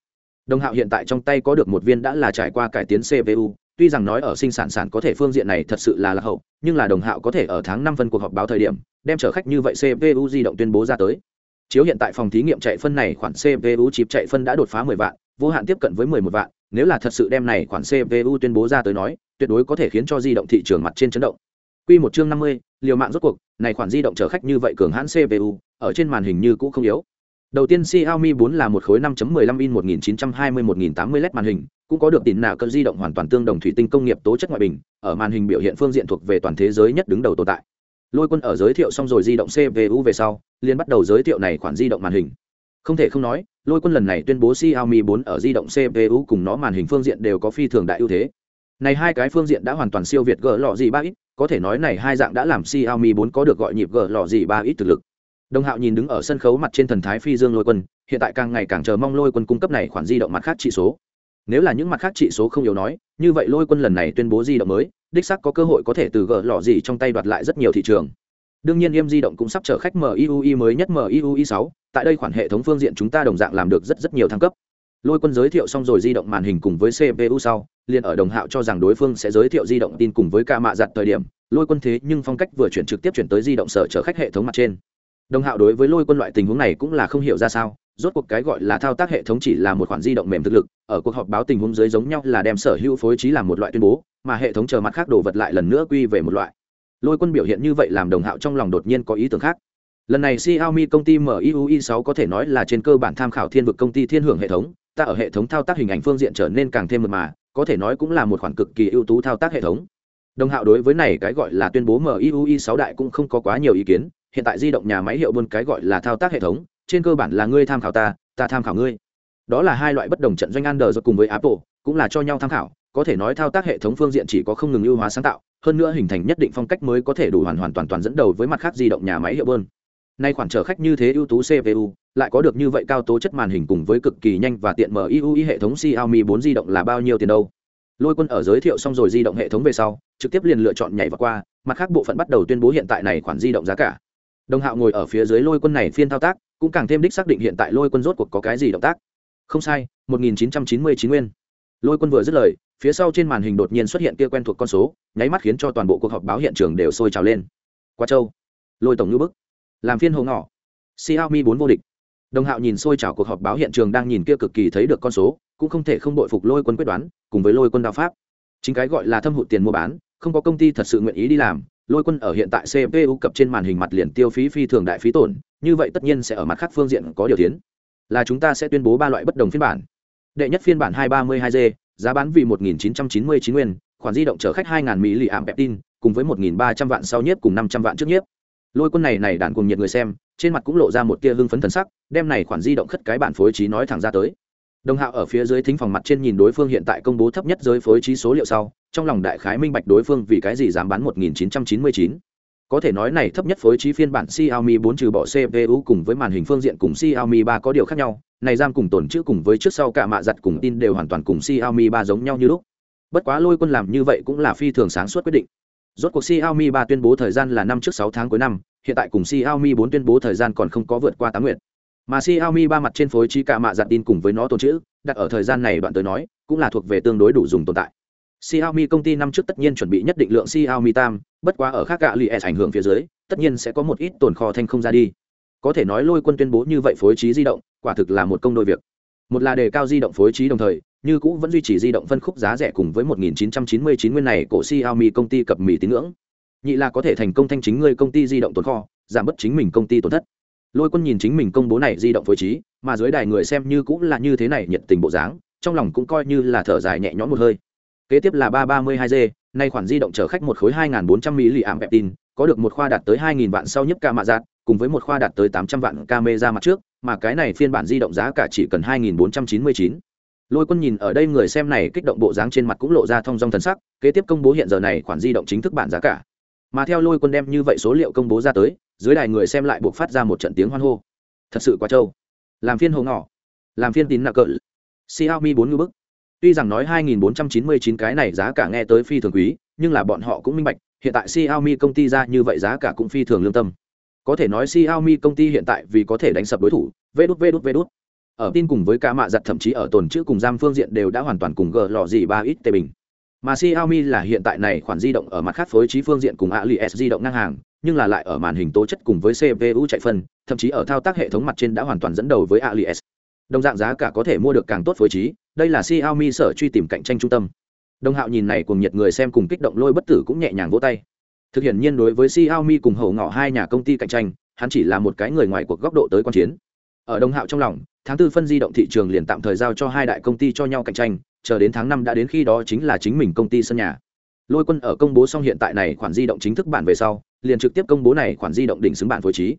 Đồng hạo hiện tại trong tay có được một viên đã là trải qua cải tiến cpu tuy rằng nói ở sinh sản sản có thể phương diện này thật sự là lạc hậu nhưng là đồng hạo có thể ở tháng năm phân cuộc họp báo thời điểm đem trở khách như vậy cpu di động tuyên bố ra tới. Chiếu hiện tại phòng thí nghiệm chạy phân này khoản cpu chip chạy phân đã đột phá 10 vạn vô hạn tiếp cận với 11 vạn nếu là thật sự đem này khoản cpu tuyên bố ra tới nói tuyệt đối có thể khiến cho di động thị trường mặt trên chấn động. Quy một chương 50, liều mạng rốt cuộc, này khoản di động chở khách như vậy cường hãn CPU, ở trên màn hình như cũ không yếu. Đầu tiên Xiaomi 4 là một khối 5.15 in 1920-1080 LED màn hình, cũng có được tín nào cân di động hoàn toàn tương đồng thủy tinh công nghiệp tố chất ngoại bình, ở màn hình biểu hiện phương diện thuộc về toàn thế giới nhất đứng đầu tồn tại. Lôi quân ở giới thiệu xong rồi di động cpu về sau liền bắt đầu giới thiệu này khoản di động màn hình. Không thể không nói lôi quân lần này tuyên bố xiaomi 4 ở di động cpu cùng nó màn hình phương diện đều có phi thường đại ưu thế. Này hai cái phương diện đã hoàn toàn siêu việt gỡ lọ gì ba ít có thể nói này hai dạng đã làm xiaomi 4 có được gọi nhịp gỡ lọ gì ba ít thực lực. Đồng hạo nhìn đứng ở sân khấu mặt trên thần thái phi dương lôi quân, hiện tại càng ngày càng chờ mong lôi quân cung cấp này khoản di động mặt khác trị số. Nếu là những mặt khác trị số không yếu nói, như vậy lôi quân lần này tuyên bố di động mới, đích sắc có cơ hội có thể từ gỡ lọ gì trong tay đoạt lại rất nhiều thị trường đương nhiên im di động cũng sắp chở khách miui mới nhất miui 6 tại đây khoản hệ thống phương diện chúng ta đồng dạng làm được rất rất nhiều thăng cấp. Lôi quân giới thiệu xong rồi di động màn hình cùng với cpu sau, liền ở đồng hạo cho rằng đối phương sẽ giới thiệu di động tin cùng với ca mạ giặt thời điểm, lôi quân thế nhưng phong cách vừa chuyển trực tiếp chuyển tới di động sở chở khách hệ thống mặt trên. Đồng hạo đối với lôi quân loại tình huống này cũng là không hiểu ra sao, rốt cuộc cái gọi là thao tác hệ thống chỉ là một khoản di động mềm thực lực, ở cuộc họp báo tình huống dưới giống nhau là đem sở hữu phối trí làm một loại tuyên bố, mà hệ thống chờ mặt khác đồ vật lại lần nữa quy về một loại lôi quân biểu hiện như vậy làm đồng hạo trong lòng đột nhiên có ý tưởng khác. Lần này xiaomi công ty miui 6 có thể nói là trên cơ bản tham khảo thiên vực công ty thiên hưởng hệ thống, ta ở hệ thống thao tác hình ảnh phương diện trở nên càng thêm mật mà, có thể nói cũng là một khoản cực kỳ ưu tú thao tác hệ thống. Đồng hạo đối với này cái gọi là tuyên bố miui 6 đại cũng không có quá nhiều ý kiến, hiện tại di động nhà máy hiệu buôn cái gọi là thao tác hệ thống, trên cơ bản là ngươi tham khảo ta ta tham khảo ngươi. Đó là hai loại bất đồng trận doanh android cùng với apple, cũng là cho nhau tham khảo có thể nói thao tác hệ thống phương diện chỉ có không ngừng ưu hóa sáng tạo, hơn nữa hình thành nhất định phong cách mới có thể đủ hoàn hoàn toàn toàn dẫn đầu với mặt khác di động nhà máy hiệu bơn. Nay khoản chở khách như thế ưu tú cpu lại có được như vậy cao tố chất màn hình cùng với cực kỳ nhanh và tiện mở miui hệ thống xiaomi 4 di động là bao nhiêu tiền đâu? Lôi quân ở giới thiệu xong rồi di động hệ thống về sau, trực tiếp liền lựa chọn nhảy vào qua, mặt khác bộ phận bắt đầu tuyên bố hiện tại này khoản di động giá cả. Đồng hạo ngồi ở phía dưới lôi quân này phiên thao tác, cũng càng thêm đích xác định hiện tại lôi quân rốt cuộc có cái gì động tác. Không sai 1999 nguyên. Lôi quân vừa dứt lời phía sau trên màn hình đột nhiên xuất hiện kia quen thuộc con số, nháy mắt khiến cho toàn bộ cuộc họp báo hiện trường đều sôi trào lên. Qua châu lôi tổng ngữ bức. Làm phiên hồ ngỏ xiaomi bốn vô địch. Đồng hạo nhìn sôi trào cuộc họp báo hiện trường đang nhìn kia cực kỳ thấy được con số, cũng không thể không đội phục lôi quân quyết đoán, cùng với lôi quân đao pháp. Chính cái gọi là thâm hụt tiền mua bán, không có công ty thật sự nguyện ý đi làm, lôi quân ở hiện tại cpu cập trên màn hình mặt liền tiêu phí phi thường đại phí tổn, như vậy tất nhiên sẽ ở mặt khác phương diện có điều tiến. Là chúng ta sẽ tuyên bố ba loại bất đồng phiên bản. Đệ nhất phiên bản 232 g giá bán vì 1999 nguyên, khoản di động chở khách 2000 mili ảm peptin cùng với 1300 vạn sau nhiếp cùng 500 vạn trước nhiếp lôi quân này này đàn cùng nhiệt người xem, trên mặt cũng lộ ra một tia hưng phấn thần sắc, đem này khoản di động khất cái bản phối trí nói thẳng ra tới đồng hạo ở phía dưới thính phòng mặt trên nhìn đối phương hiện tại công bố thấp nhất giới phối trí số liệu sau, trong lòng đại khái minh bạch đối phương vì cái gì dám bán 1999. Có thể nói này thấp nhất phối trí phiên bản Xiaomi 4 trừ bỏ CPU cùng với màn hình phương diện cùng Xiaomi 3 có điều khác nhau, này ram cùng tổn chữ cùng với trước sau cả mạ giặt cùng tin đều hoàn toàn cùng Xiaomi 3 giống nhau như lúc. Bất quá lôi quân làm như vậy cũng là phi thường sáng suốt quyết định. Rốt cuộc Xiaomi 3 tuyên bố thời gian là năm trước 6 tháng cuối năm, hiện tại cùng Xiaomi 4 tuyên bố thời gian còn không có vượt qua 8 nguyện. Mà Xiaomi 3 mặt trên phối trí cả mạ giặt tin cùng với nó tổn chữ, đặt ở thời gian này đoạn tới nói, cũng là thuộc về tương đối đủ dùng tồn tại. Xiaomi công ty năm trước tất nhiên chuẩn bị nhất định lượng Xiaomi Tam, bất quá ở khác gạ lì ảnh hưởng phía dưới, tất nhiên sẽ có một ít tồn kho thanh không ra đi. Có thể nói lôi quân tuyên bố như vậy phối trí di động, quả thực là một công đôi việc. Một là đề cao di động phối trí đồng thời, như cũ vẫn duy trì di động phân khúc giá rẻ cùng với 1999 nguyên này của Xiaomi công ty cập mì tín ngưỡng. Nhị là có thể thành công thanh chính người công ty di động tồn kho, giảm bớt chính mình công ty tổn thất. Lôi Quân nhìn chính mình công bố này di động phối trí, mà dưới đài người xem như cũng là như thế này nhiệt tình bộ dáng, trong lòng cũng coi như là thở dài nhẹ nhõm một hơi kế tiếp là ba ba mươi hai g, nay khoản di động chở khách một khối hai nghìn bốn trăm mili, ảm peptin có được một khoa đạt tới hai nghìn vạn sau nhấp ca mạ giạt cùng với một khoa đạt tới tám trăm vạn camera mặt trước, mà cái này phiên bản di động giá cả chỉ cần hai nghìn bốn trăm chín mươi chín. Lôi quân nhìn ở đây người xem này kích động bộ dáng trên mặt cũng lộ ra thông dong thần sắc, kế tiếp công bố hiện giờ này khoản di động chính thức bản giá cả. Mà theo lôi quân đem như vậy số liệu công bố ra tới, dưới đài người xem lại buộc phát ra một trận tiếng hoan hô. Thật sự quá trâu. Làm phiên hồ ngỏ. Làm phiên tín nạ cỡ. Xiaomi bốn ngư bức. Tuy rằng nói 2499 cái này giá cả nghe tới phi thường quý, nhưng là bọn họ cũng minh bạch, hiện tại Xiaomi công ty ra như vậy giá cả cũng phi thường lương tâm. Có thể nói Xiaomi công ty hiện tại vì có thể đánh sập đối thủ, vế đút vế đút vế đút. Ở tin cùng với cả mạ giật thậm chí ở tồn chữ cùng giam phương diện đều đã hoàn toàn cùng gờ lò gì ba ít tệ bình. Mà Xiaomi là hiện tại này khoản di động ở mặt khác phối trí phương diện cùng AliEx di động ngang hàng, nhưng là lại ở màn hình tố chất cùng với CPU chạy phân, thậm chí ở thao tác hệ thống mặt trên đã hoàn toàn dẫn đầu với AliEx đồng dạng giá cả có thể mua được càng tốt phối trí đây là xiaomi sở truy tìm cạnh tranh trung tâm. Đồng hạo nhìn này cùng nhiệt người xem cùng kích động lôi bất tử cũng nhẹ nhàng vỗ tay. Thực hiện nhiên đối với xiaomi cùng hậu ngọ hai nhà công ty cạnh tranh, hắn chỉ là một cái người ngoài cuộc góc độ tới quan chiến. Ở đồng hạo trong lòng, tháng tư phân di động thị trường liền tạm thời giao cho hai đại công ty cho nhau cạnh tranh, chờ đến tháng năm đã đến khi đó chính là chính mình công ty sân nhà. Lôi quân ở công bố xong hiện tại này khoản di động chính thức bản về sau, liền trực tiếp công bố này khoản di động đỉnh xứng bản phối trí.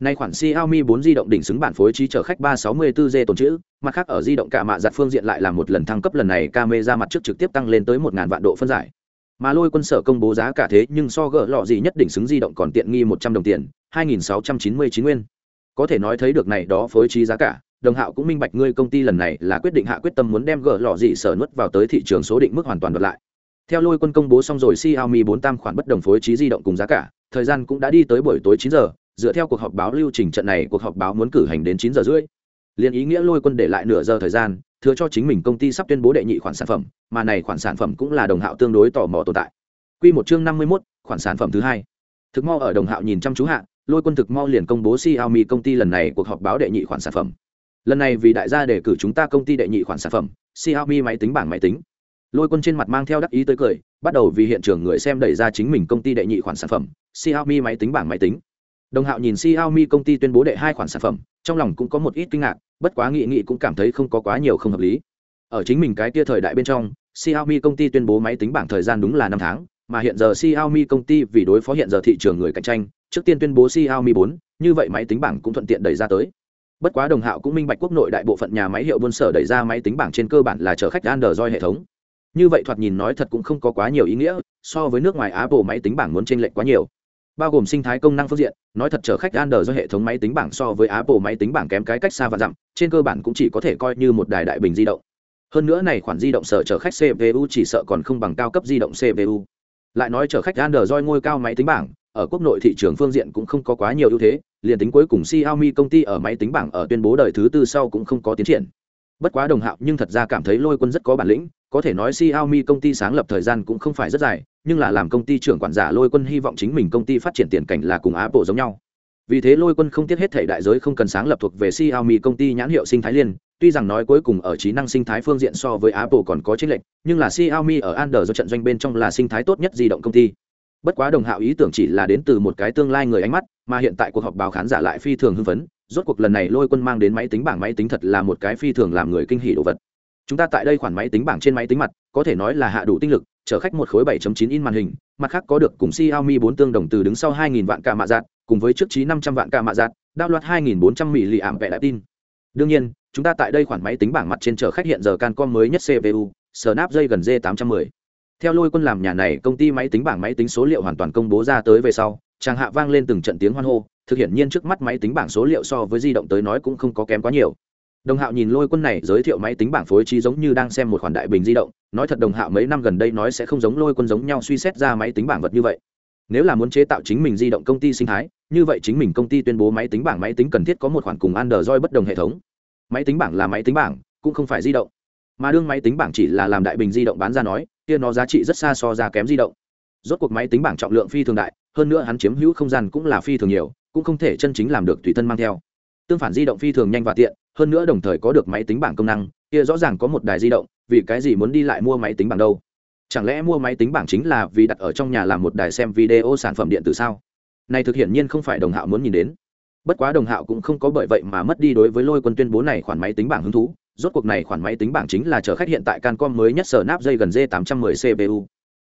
Nay khoản Xiaomi 4 di động đỉnh xứng bản phối trí chở khách 364G tồn trữ, mặt khác ở di động cả mạ giặt phương diện lại là một lần thăng cấp lần này camera mặt trước trực tiếp tăng lên tới 1000 vạn độ phân giải. Mà lôi quân sở công bố giá cả thế nhưng so gỡ lọ gì nhất đỉnh xứng di động còn tiện nghi 100 đồng tiền, 2699 nguyên. Có thể nói thấy được này đó phối trí giá cả, đồng hạo cũng minh bạch ngươi công ty lần này là quyết định hạ quyết tâm muốn đem gỡ lọ gì sở nuốt vào tới thị trường số định mức hoàn toàn đoạt lại. Theo lôi quân công bố xong rồi Xiaomi 4 tam khoản bất đồng phối trí di động cùng giá cả, thời gian cũng đã đi tới buổi tối 9 giờ, dựa theo cuộc họp báo lưu trình trận này cuộc họp báo muốn cử hành đến chín giờ rưỡi. Liền ý nghĩa lôi quân để lại nửa giờ thời gian thừa cho chính mình công ty sắp tuyên bố đệ nhị khoản sản phẩm mà này khoản sản phẩm cũng là đồng hạo tương đối tò mò tồn tại. Quy một chương năm mươi 51, khoản sản phẩm thứ hai. Thực mau ở đồng hạo nhìn chăm chú hạ lôi quân thực mau liền công bố Xiaomi công ty lần này cuộc họp báo đệ nhị khoản sản phẩm. Lần này vì đại gia đề cử chúng ta công ty đệ nhị khoản sản phẩm Xiaomi máy tính bảng máy tính. Lôi quân trên mặt mang theo đắc ý tới cười bắt đầu vì hiện trường người xem đẩy ra chính mình công ty đệ nhị khoản sản phẩm Xiaomi máy tính bảng máy tính đồng hạo nhìn xiaomi công ty tuyên bố đệ hai khoản sản phẩm trong lòng cũng có một ít kinh ngạc bất quá nghị nghị cũng cảm thấy không có quá nhiều không hợp lý. Ở chính mình cái tia thời đại bên trong xiaomi công ty tuyên bố máy tính bảng thời gian đúng là năm tháng mà hiện giờ xiaomi công ty vì đối phó hiện giờ thị trường người cạnh tranh trước tiên tuyên bố xiaomi 4, như vậy máy tính bảng cũng thuận tiện đẩy ra tới. Bất quá đồng hạo cũng minh bạch quốc nội đại bộ phận nhà máy hiệu buôn sở đẩy ra máy tính bảng trên cơ bản là chở khách android hệ thống. Như vậy thoạt nhìn nói thật cũng không có quá nhiều ý nghĩa so với nước ngoài apple máy tính bảng muốn chênh lệch quá nhiều bao gồm sinh thái công năng phương diện nói thật chở khách Android do hệ thống máy tính bảng so với Apple máy tính bảng kém cái cách xa và dặm, trên cơ bản cũng chỉ có thể coi như một đài đại bình di động. Hơn nữa này khoản di động sở chở khách CPU chỉ sợ còn không bằng cao cấp di động CPU. Lại nói chở khách Android ngôi cao máy tính bảng, ở quốc nội thị trường phương diện cũng không có quá nhiều ưu thế, liền tính cuối cùng Xiaomi công ty ở máy tính bảng ở tuyên bố đời thứ tư sau cũng không có tiến triển. Bất quá đồng hạo nhưng thật ra cảm thấy Lôi Quân rất có bản lĩnh, có thể nói Xiaomi công ty sáng lập thời gian cũng không phải rất dài, nhưng là làm công ty trưởng quản giả Lôi Quân hy vọng chính mình công ty phát triển tiền cảnh là cùng Apple giống nhau. Vì thế Lôi Quân không tiếc hết thể đại giới không cần sáng lập thuộc về Xiaomi công ty nhãn hiệu sinh thái liên, tuy rằng nói cuối cùng ở trí năng sinh thái phương diện so với Apple còn có chênh lệch, nhưng là Xiaomi ở Android do trận doanh bên trong là sinh thái tốt nhất di động công ty. Bất quá đồng hạo ý tưởng chỉ là đến từ một cái tương lai người ánh mắt, mà hiện tại cuộc họp báo khán giả lại phi thường hưng phấn, rốt cuộc lần này Lôi Quân mang đến máy tính bảng máy tính thật là một cái phi thường làm người kinh hỉ đồ vật chúng ta tại đây khoản máy tính bảng trên máy tính mặt có thể nói là hạ đủ tinh lực chở khách một khối 7.9 in màn hình, mặt khác có được cùng Xiaomi 4 tương đồng từ đứng sau 2.000 vạn cả mạ giạt cùng với trước trí 500 vạn cả mạ giạt đao loạt 2.400 mAh đại tin. Đương nhiên, chúng ta tại đây khoản máy tính bảng mặt trên chở khách hiện giờ Cancom mới nhất CPU Snapdragon G810 theo lôi quân làm nhà này, công ty máy tính bảng máy tính số liệu hoàn toàn công bố ra tới về sau chàng hạ vang lên từng trận tiếng hoan hô, thực hiện nhiên trước mắt máy tính bảng số liệu so với di động tới nói cũng không có kém quá nhiều đồng hạo nhìn lôi quân này giới thiệu máy tính bảng phối trí giống như đang xem một khoản đại bình di động, nói thật đồng hạo mấy năm gần đây nói sẽ không giống lôi quân giống nhau suy xét ra máy tính bảng vật như vậy. Nếu là muốn chế tạo chính mình di động công ty sinh thái, như vậy chính mình công ty tuyên bố máy tính bảng máy tính cần thiết có một khoản cùng android bất đồng hệ thống. Máy tính bảng là máy tính bảng, cũng không phải di động. Mà đương máy tính bảng chỉ là làm đại bình di động bán ra nói, kia nó giá trị rất xa so ra kém di động. Rốt cuộc máy tính bảng trọng lượng phi thường đại, hơn nữa hắn chiếm hữu không gian cũng là phi thường nhiều, cũng không thể chân chính làm được tùy thân mang theo. Tương phản di động phi thường nhanh và tiện hơn nữa đồng thời có được máy tính bảng công năng, kia rõ ràng có một đài di động, vì cái gì muốn đi lại mua máy tính bảng đâu? Chẳng lẽ mua máy tính bảng chính là vì đặt ở trong nhà làm một đài xem video sản phẩm điện tử sao? Này thực hiện nhiên không phải đồng hạo muốn nhìn đến. Bất quá đồng hạo cũng không có bởi vậy mà mất đi đối với lôi quân tuyên bố này khoản máy tính bảng hứng thú. Rốt cuộc này khoản máy tính bảng chính là chở khách hiện tại cancom mới nhất sở nắp dây gần d 810 cpu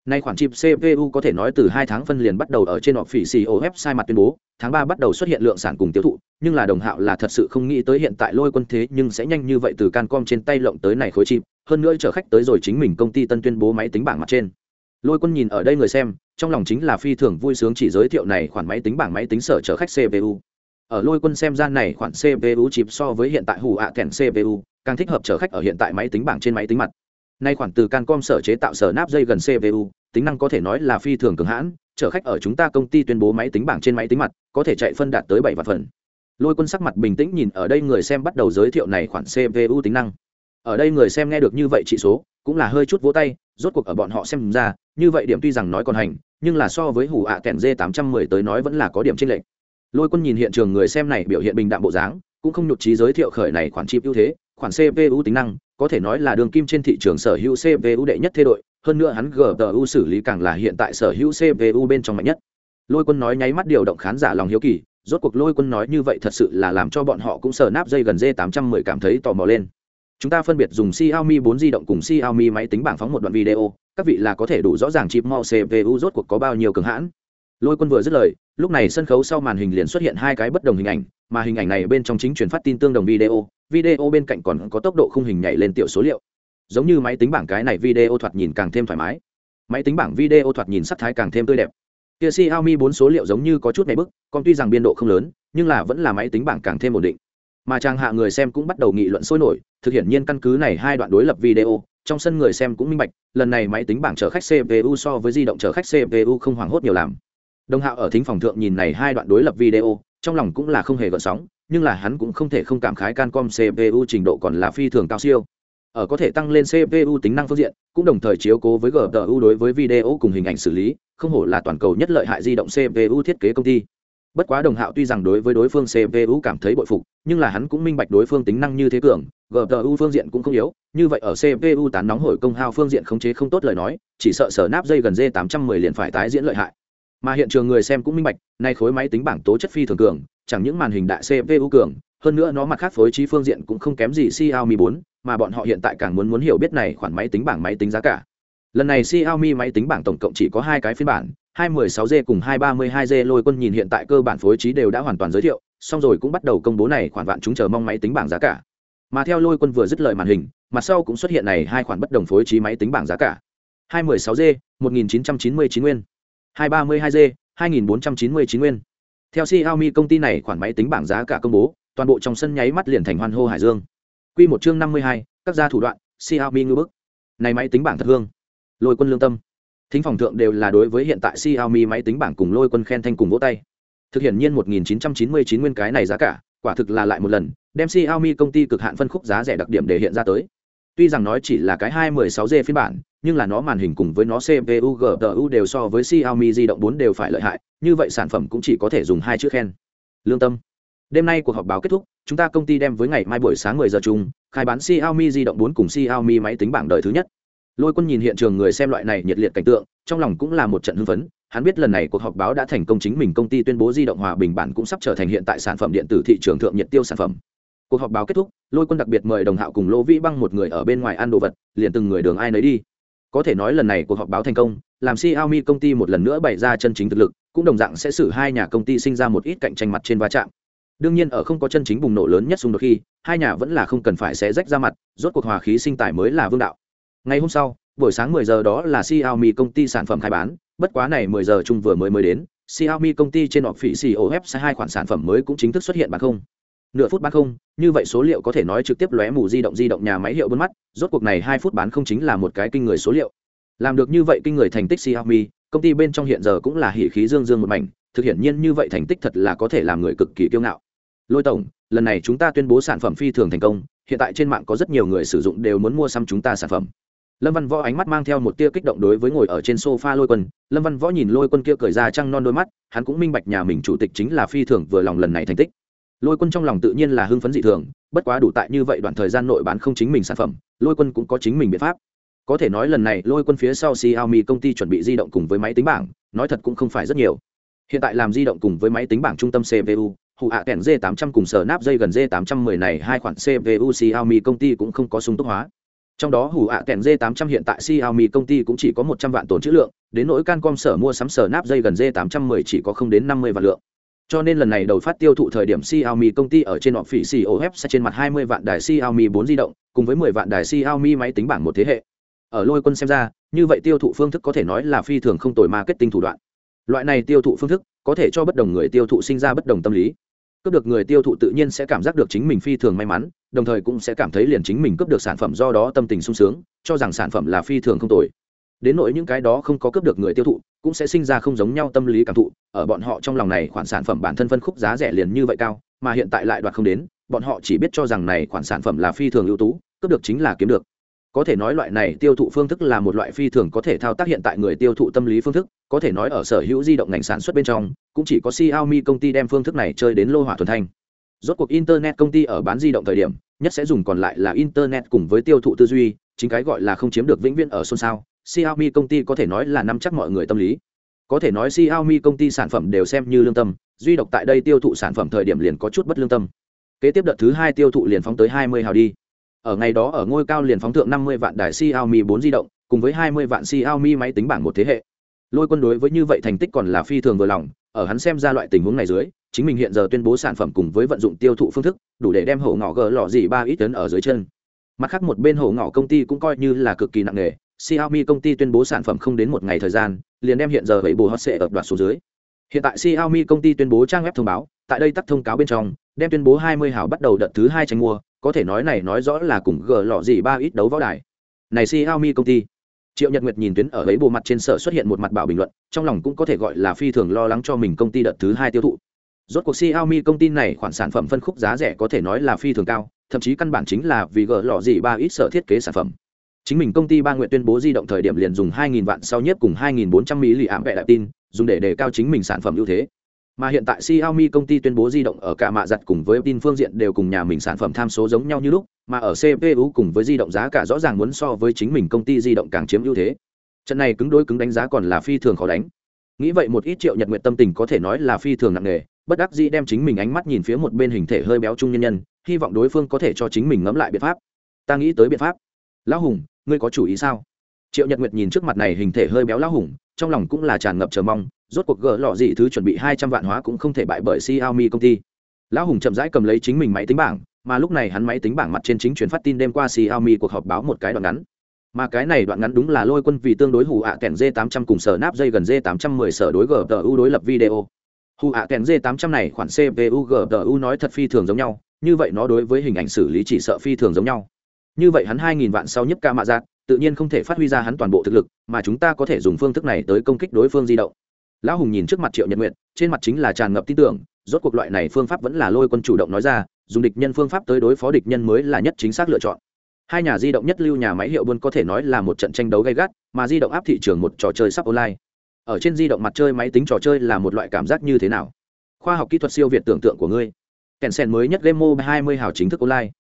Nay khoản chip CPU có thể nói từ hai tháng phân liền bắt đầu ở trên official website mặt tuyên bố, tháng ba bắt đầu xuất hiện lượng sản cùng tiêu thụ, nhưng là đồng hạo là thật sự không nghĩ tới hiện tại lôi quân thế nhưng sẽ nhanh như vậy từ Cancom trên tay lộng tới này khối chip, hơn nữa chở khách tới rồi chính mình công ty tân tuyên bố máy tính bảng mặt trên. Lôi quân nhìn ở đây người xem, trong lòng chính là phi thường vui sướng chỉ giới thiệu này khoản máy tính bảng máy tính sở chở khách CPU. Ở lôi quân xem ra này khoản CPU chip so với hiện tại hủ ạ kèn CPU, càng thích hợp chở khách ở hiện tại máy tính bảng trên máy tính mặt. Nay khoản từ Cancom sở chế tạo sở nắp dây gần CPU, tính năng có thể nói là phi thường cường hãn, chở khách ở chúng ta công ty tuyên bố máy tính bảng trên máy tính mặt, có thể chạy phân đạt tới bảy vạn phần. Lôi Quân sắc mặt bình tĩnh nhìn ở đây người xem bắt đầu giới thiệu này khoản CPU tính năng. Ở đây người xem nghe được như vậy chỉ số, cũng là hơi chút vỗ tay, rốt cuộc ở bọn họ xem ra, như vậy điểm tuy rằng nói còn hành, nhưng là so với hủ ạ à kèn D810 tới nói vẫn là có điểm chênh lệch. Lôi Quân nhìn hiện trường người xem này biểu hiện bình đạm bộ dáng, cũng không nhụt chí giới thiệu khởi này khoản chip ưu thế, khoản CPU tính năng, có thể nói là đường kim trên thị trường sở hữu CPU đệ nhất thế đội, hơn nữa hắn GPU xử lý càng là hiện tại sở hữu CPU bên trong mạnh nhất. Lôi Quân nói nháy mắt điều động khán giả lòng hiếu kỳ, rốt cuộc Lôi Quân nói như vậy thật sự là làm cho bọn họ cũng sờ nắp dây gần D810 cảm thấy tò mò lên. Chúng ta phân biệt dùng Xiaomi 4 di động cùng Xiaomi máy tính bảng phóng một đoạn video, các vị là có thể đủ rõ ràng chip mau CPU rốt cuộc có bao nhiêu cường hãn. lôi quân vừa dứt lời lúc này sân khấu sau màn hình liền xuất hiện hai cái bất đồng hình ảnh mà hình ảnh này bên trong chính truyền phát tin tương đồng video video bên cạnh còn có tốc độ khung hình nhảy lên tiểu số liệu. Giống như máy tính bảng cái này video thoạt nhìn càng thêm thoải mái. Máy tính bảng video thoạt nhìn sắc thái càng thêm tươi đẹp. Kia Xiaomi 4 số liệu giống như có chút nhảy bức còn tuy rằng biên độ không lớn, nhưng là vẫn là máy tính bảng càng thêm ổn định. Mà trang hạ người xem cũng bắt đầu nghị luận sôi nổi, thực hiện nhiên căn cứ này hai đoạn đối lập video, trong sân người xem cũng minh bạch, lần này máy tính bảng chở khách cpu so với di động chở khách cpu không hoảng hốt nhiều làm. Đồng hạo ở thính phòng thượng nhìn này hai đoạn đối lập video, trong lòng cũng là không hề gợn sóng nhưng là hắn cũng không thể không cảm khái cancom cpu trình độ còn là phi thường cao siêu. Ở có thể tăng lên cpu tính năng phương diện, cũng đồng thời chiếu cố với gpu đối với video cùng hình ảnh xử lý, không hổ là toàn cầu nhất lợi hại di động cpu thiết kế công ty. Bất quá đồng hạo tuy rằng đối với đối phương cpu cảm thấy bội phục, nhưng là hắn cũng minh bạch đối phương tính năng như thế cường gpu phương diện cũng không yếu, như vậy ở cpu tán nóng hổi công hao phương diện khống chế không tốt lời nói, chỉ sợ sở nắp dây gần d 810 liền phải tái diễn lợi hại mà hiện trường người xem cũng minh bạch nay khối máy tính bảng tố chất phi thường cường chẳng những màn hình đại cpu cường hơn nữa nó mặt khác phối trí phương diện cũng không kém gì Xiaomi 4, mà bọn họ hiện tại càng muốn muốn hiểu biết này khoản máy tính bảng máy tính giá cả. Lần này Xiaomi máy tính bảng tổng cộng chỉ có hai cái phiên bản, 216G cùng 232G lôi quân nhìn hiện tại cơ bản phối trí đều đã hoàn toàn giới thiệu, xong rồi cũng bắt đầu công bố này khoản vạn chúng chờ mong máy tính bảng giá cả. Mà theo lôi quân vừa dứt lời màn hình, mặt sau cũng xuất hiện này hai khoản bất đồng phối trí máy tính bảng giá cả. 216G, 1999 nguyên. 232G, 2499 nguyên. Theo Xiaomi công ty này khoản máy tính bảng giá cả công bố, toàn bộ trong sân nháy mắt liền thành hoan hô hải dương. Quy một chương 52, các gia thủ đoạn, Xiaomi ngư bức. Này máy tính bảng thật hương. Lôi quân lương tâm. Thính phòng thượng đều là đối với hiện tại Xiaomi máy tính bảng cùng lôi quân khen thanh cùng vỗ tay. Thực hiện nhiên 1999 nguyên cái này giá cả, quả thực là lại một lần, đem Xiaomi công ty cực hạn phân khúc giá rẻ đặc điểm để hiện ra tới. Tuy rằng nói chỉ là cái 216G phiên bản, nhưng là nó màn hình cùng với nó CPU GPU đều so với Xiaomi di động 4 đều phải lợi hại, như vậy sản phẩm cũng chỉ có thể dùng hai chữ khen. Lương tâm. Đêm nay cuộc họp báo kết thúc, chúng ta công ty đem với ngày mai buổi sáng 10 giờ chung, khai bán Xiaomi di động 4 cùng Xiaomi máy tính bảng đời thứ nhất. Lôi Quân nhìn hiện trường người xem loại này nhiệt liệt cảnh tượng, trong lòng cũng là một trận hưng phấn, hắn biết lần này cuộc họp báo đã thành công chính mình công ty tuyên bố di động hòa bình bản cũng sắp trở thành hiện tại sản phẩm điện tử thị trường thượng nhiệt tiêu sản phẩm. Cuộc họp báo kết thúc, Lôi Quân đặc biệt mời đồng hạo cùng Lô Vĩ Băng một người ở bên ngoài ăn đồ vật, liền từng người đường ai nấy đi. Có thể nói lần này cuộc họp báo thành công, làm Xiaomi công ty một lần nữa bày ra chân chính thực lực, cũng đồng dạng sẽ xử hai nhà công ty sinh ra một ít cạnh tranh mặt trên va chạm. Đương nhiên ở không có chân chính bùng nổ lớn nhất xung đột khi hai nhà vẫn là không cần phải xé rách ra mặt rốt cuộc hòa khí sinh tài mới là vương đạo. Ngày hôm sau buổi sáng 10 giờ đó là Xiaomi công ty sản phẩm khai bán bất quá này 10 giờ chung vừa mới mới đến Xiaomi công ty trên họp phỉ COF sẽ hai khoản sản phẩm mới cũng chính thức xuất hiện bằng không nửa phút bán không, như vậy số liệu có thể nói trực tiếp lóe mù di động di động nhà máy hiệu bốn mắt, rốt cuộc này hai phút bán không chính là một cái kinh người số liệu. Làm được như vậy kinh người thành tích Xiaomi, công ty bên trong hiện giờ cũng là hỉ khí dương dương một mảnh, thực hiện nhiên như vậy thành tích thật là có thể làm người cực kỳ kiêu ngạo. Lôi tổng, lần này chúng ta tuyên bố sản phẩm phi thường thành công, hiện tại trên mạng có rất nhiều người sử dụng đều muốn mua xăm chúng ta sản phẩm. Lâm văn võ ánh mắt mang theo một tia kích động đối với ngồi ở trên sofa lôi quân. Lâm văn võ nhìn lôi quân kia cười ra trăng non đôi mắt, hắn cũng minh bạch nhà mình chủ tịch chính là phi thường vừa lòng lần này thành tích lôi quân trong lòng tự nhiên là hưng phấn dị thường, bất quá đủ tại như vậy đoạn thời gian nội bán không chính mình sản phẩm, lôi quân cũng có chính mình biện pháp. Có thể nói lần này lôi quân phía sau xiaomi công ty chuẩn bị di động cùng với máy tính bảng, nói thật cũng không phải rất nhiều. Hiện tại làm di động cùng với máy tính bảng trung tâm cpu hụ hạ kèn d 800 cùng sở nắp dây gần d 810 này hai khoản cpu xiaomi công ty cũng không có sung túc hóa. Trong đó hủ ạ kèn d 800 hiện tại xiaomi công ty cũng chỉ có 100 vạn tồn trữ lượng, đến nỗi cancom sở mua sắm sở nắp dây gần d 810 chỉ có không đến 50 vạn lượng cho nên lần này đầu phát tiêu thụ thời điểm Xiaomi công ty ở trên họ phỉ COF sẽ trên mặt 20 vạn đài Xiaomi 4 di động, cùng với 10 vạn đài Xiaomi máy tính bảng một thế hệ. Ở lôi quân xem ra, như vậy tiêu thụ phương thức có thể nói là phi thường không tồi marketing thủ đoạn. Loại này tiêu thụ phương thức có thể cho bất đồng người tiêu thụ sinh ra bất đồng tâm lý cướp được người tiêu thụ tự nhiên sẽ cảm giác được chính mình phi thường may mắn đồng thời cũng sẽ cảm thấy liền chính mình cướp được sản phẩm do đó tâm tình sung sướng cho rằng sản phẩm là phi thường không tồi đến nỗi những cái đó không có cướp được người tiêu thụ, cũng sẽ sinh ra không giống nhau tâm lý cảm thụ, ở bọn họ trong lòng này khoản sản phẩm bản thân phân khúc giá rẻ liền như vậy cao, mà hiện tại lại đoạt không đến, bọn họ chỉ biết cho rằng này khoản sản phẩm là phi thường ưu tú, cướp được chính là kiếm được. Có thể nói loại này tiêu thụ phương thức là một loại phi thường có thể thao tác hiện tại người tiêu thụ tâm lý phương thức, có thể nói ở sở hữu di động ngành sản xuất bên trong, cũng chỉ có Xiaomi công ty đem phương thức này chơi đến lô hỏa thuần thanh. Rốt cuộc internet công ty ở bán di động thời điểm, nhất sẽ dùng còn lại là internet cùng với tiêu thụ tư duy, chính cái gọi là không chiếm được vĩnh viễn ở xôn xao. Xiaomi công ty có thể nói là nắm chắc mọi người tâm lý. Có thể nói Xiaomi công ty sản phẩm đều xem như lương tâm duy độc tại đây tiêu thụ sản phẩm thời điểm liền có chút bất lương tâm. Kế tiếp đợt thứ hai tiêu thụ liền phóng tới 20 hào đi. Ở ngày đó ở ngôi cao liền phóng thượng 50 vạn đài Xiaomi 4 di động, cùng với 20 vạn Xiaomi máy tính bảng một thế hệ. lôi quân đối với như vậy thành tích còn là phi thường vừa lòng ở hắn xem ra loại tình huống này dưới chính mình hiện giờ tuyên bố sản phẩm cùng với vận dụng tiêu thụ phương thức đủ để đem hổ ngỏ gờ lọ gì ba ít tấn ở dưới chân. Mặt khác một bên hổ ngỏ công ty cũng coi như là cực kỳ nặng nề Xiaomi công ty tuyên bố sản phẩm không đến một ngày thời gian, liền đem hiện giờ vậy bù hot sẽ ở đoạt số dưới. Hiện tại Xiaomi công ty tuyên bố trang web thông báo, tại đây tắt thông cáo bên trong, đem tuyên bố 20 hảo bắt đầu đợt thứ hai tranh mua, có thể nói này nói rõ là cùng gờ lọ gì ba ít đấu võ đài. Này Xiaomi công ty, triệu nhật nguyệt nhìn tuyến ở ấy bộ mặt trên sở xuất hiện một mặt bảo bình luận, trong lòng cũng có thể gọi là phi thường lo lắng cho mình công ty đợt thứ hai tiêu thụ. Rốt cuộc xiaomi công ty này khoản sản phẩm phân khúc giá rẻ có thể nói là phi thường cao, thậm chí căn bản chính là vì gỡ lọ gì ba ít sở thiết kế sản phẩm chính mình công ty ba nguyện tuyên bố di động thời điểm liền dùng 2.000 vạn sau nhất cùng 2.400 mili ảm vẹ đại tin dùng để đề cao chính mình sản phẩm ưu thế mà hiện tại Xiaomi công ty tuyên bố di động ở cả mạ giặt cùng với tin phương diện đều cùng nhà mình sản phẩm tham số giống nhau như lúc, mà ở CPU cùng với di động giá cả rõ ràng muốn so với chính mình công ty di động càng chiếm ưu thế. Trận này cứng đối cứng đánh giá còn là phi thường khó đánh. Nghĩ vậy một ít triệu Nhật nguyện tâm tình có thể nói là phi thường nặng nề, bất đắc dĩ đem chính mình ánh mắt nhìn phía một bên hình thể hơi béo trung nhân nhân, hy vọng đối phương có thể cho chính mình ngẫm lại biện pháp. Ta nghĩ tới biện pháp. Lão Hùng, ngươi có chủ ý sao? Triệu Nhật Nguyệt nhìn trước mặt này hình thể hơi béo lão hùng, trong lòng cũng là tràn ngập chờ mong, rốt cuộc gỡ lọ gì thứ chuẩn bị hai trăm vạn hóa cũng không thể bại bởi Xiaomi công ty. Lão Hùng chậm rãi cầm lấy chính mình máy tính bảng, mà lúc này hắn máy tính bảng mặt trên chính truyền phát tin đêm qua Xiaomi cuộc họp báo một cái đoạn ngắn. Mà cái này đoạn ngắn đúng là lôi quân vì tương đối hù ạ à kèn D800 cùng sở nắp dây gần D810 sở đối gtu đối lập video. Hù ạ à kèn D800 này khoản CPU gtu nói thật phi thường giống nhau, như vậy nó đối với hình ảnh xử lý chỉ sợ phi thường giống nhau. Như vậy hắn 2000 vạn sau nhất ca mạ giạt, tự nhiên không thể phát huy ra hắn toàn bộ thực lực, mà chúng ta có thể dùng phương thức này tới công kích đối phương di động. Lão hùng nhìn trước mặt triệu nhật nguyện trên mặt chính là tràn ngập tin tưởng rốt cuộc loại này phương pháp vẫn là lôi quân chủ động nói ra dùng địch nhân phương pháp tới đối phó địch nhân mới là nhất chính xác lựa chọn. Hai nhà di động nhất lưu nhà máy hiệu buôn có thể nói là một trận tranh đấu gay gắt mà di động áp thị trường một trò chơi sắp online. Ở trên di động mặt chơi máy tính trò chơi là một loại cảm giác như thế nào? Khoa học kỹ thuật siêu việt tưởng tượng của ngươi. Kèn sen mới nhất game mobile 20 hào chính thức online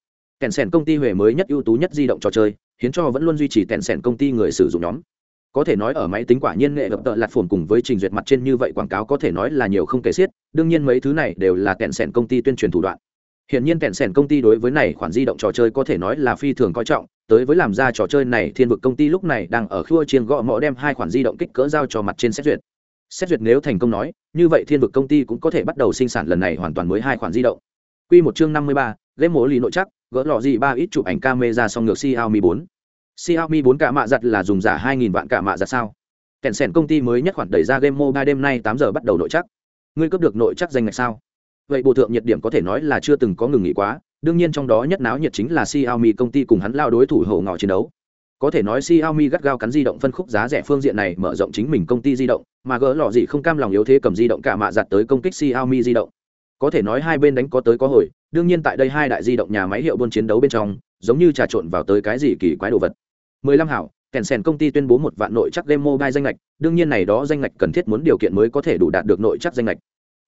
kèn sèn công ty huệ mới nhất ưu tú nhất di động trò chơi khiến cho vẫn luôn duy trì kèn sèn công ty người sử dụng nhóm. Có thể nói ở máy tính quả nhiên nghệ gập tợ lạt phồn cùng với trình duyệt mặt trên như vậy quảng cáo có thể nói là nhiều không kể xiết đương nhiên mấy thứ này đều là kèn sèn công ty tuyên truyền thủ đoạn. Hiện nhiên kèn sèn công ty đối với này khoản di động trò chơi có thể nói là phi thường coi trọng tới với làm ra trò chơi này thiên vực công ty lúc này đang ở khua chiên gõ mõ đem hai khoản di động kích cỡ giao cho mặt trên xét duyệt. Xét duyệt nếu thành công nói như vậy thiên vực công ty cũng có thể bắt đầu sinh sản lần này hoàn toàn mới hai khoản di động. Quy một chương năm mươi ba, game mổ lì nội chắc gỡ lọ gì ba ít chụp ảnh camera song ngược Xiaomi 4 Xiaomi 4 cả mạ giặt là dùng giả 2000 vạn cả mạ giặt sao? Kèn sèn công ty mới nhất khoản đẩy ra game mobile đêm nay 8 giờ bắt đầu nội chắc. Ngươi cấp được nội chắc danh ngạch sao? Vậy bộ thượng nhiệt điểm có thể nói là chưa từng có ngừng nghỉ quá, đương nhiên trong đó nhất náo nhiệt chính là Xiaomi công ty cùng hắn lao đối thủ hổ ngọ chiến đấu. Có thể nói Xiaomi gắt gao cắn di động phân khúc giá rẻ phương diện này mở rộng chính mình công ty di động, mà gỡ lọ gì không cam lòng yếu thế cầm di động cả mạ giặt tới công kích Xiaomi di động. Có thể nói hai bên đánh có tới có hồi, đương nhiên tại đây hai đại di động nhà máy hiệu buôn chiến đấu bên trong, giống như trà trộn vào tới cái gì kỳ quái đồ vật. 15 hảo, kèn sèn công ty tuyên bố một vạn nội chắc game mobile danh lệch, đương nhiên này đó danh lệch cần thiết muốn điều kiện mới có thể đủ đạt được nội chắc danh lệch.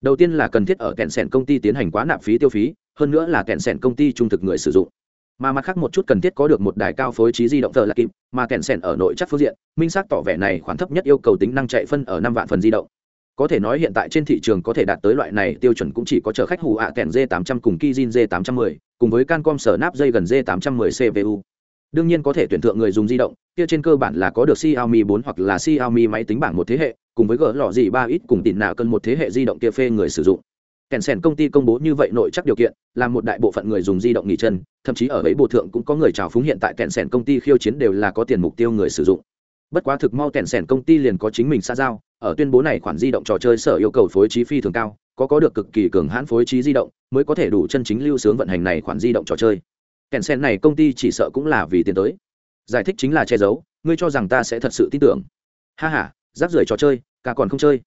Đầu tiên là cần thiết ở kèn sèn công ty tiến hành quá nạp phí tiêu phí, hơn nữa là kèn sèn công ty trung thực người sử dụng. Mà mặt khác một chút cần thiết có được một đài cao phối trí di động thờ là kịp, mà kèn sèn ở nội chắc phương diện, minh xác tỏ vẻ này khoản thấp nhất yêu cầu tính năng chạy phân ở năm vạn phần di động. Có thể nói hiện tại trên thị trường có thể đạt tới loại này tiêu chuẩn cũng chỉ có chở khách hù ạ kèn D800 cùng Kijin D810, cùng với Cancom sở nắp dây gần D810 CPU đương nhiên có thể tuyển thượng người dùng di động kia trên cơ bản là có được Xiaomi 4 hoặc là Xiaomi máy tính bảng một thế hệ cùng với gỡ lọ gì ba ít cùng tỉn nào cân một thế hệ di động kia phê người sử dụng. Kèn sèn công ty công bố như vậy nội chắc điều kiện làm một đại bộ phận người dùng di động nghỉ chân thậm chí ở ấy bộ thượng cũng có người trào phúng hiện tại kèn sèn công ty khiêu chiến đều là có tiền mục tiêu người sử dụng. Bất quá thực mau kèn sèn công ty liền có chính mình xa giao ở tuyên bố này khoản di động trò chơi sở yêu cầu phối trí phi thường cao, có có được cực kỳ cường hãn phối trí di động mới có thể đủ chân chính lưu sướng vận hành này khoản di động trò chơi. Kèn sen này công ty chỉ sợ cũng là vì tiền tới. Giải thích chính là che giấu, ngươi cho rằng ta sẽ thật sự tin tưởng. Ha h a rác rưởi trò chơi, cả còn không chơi.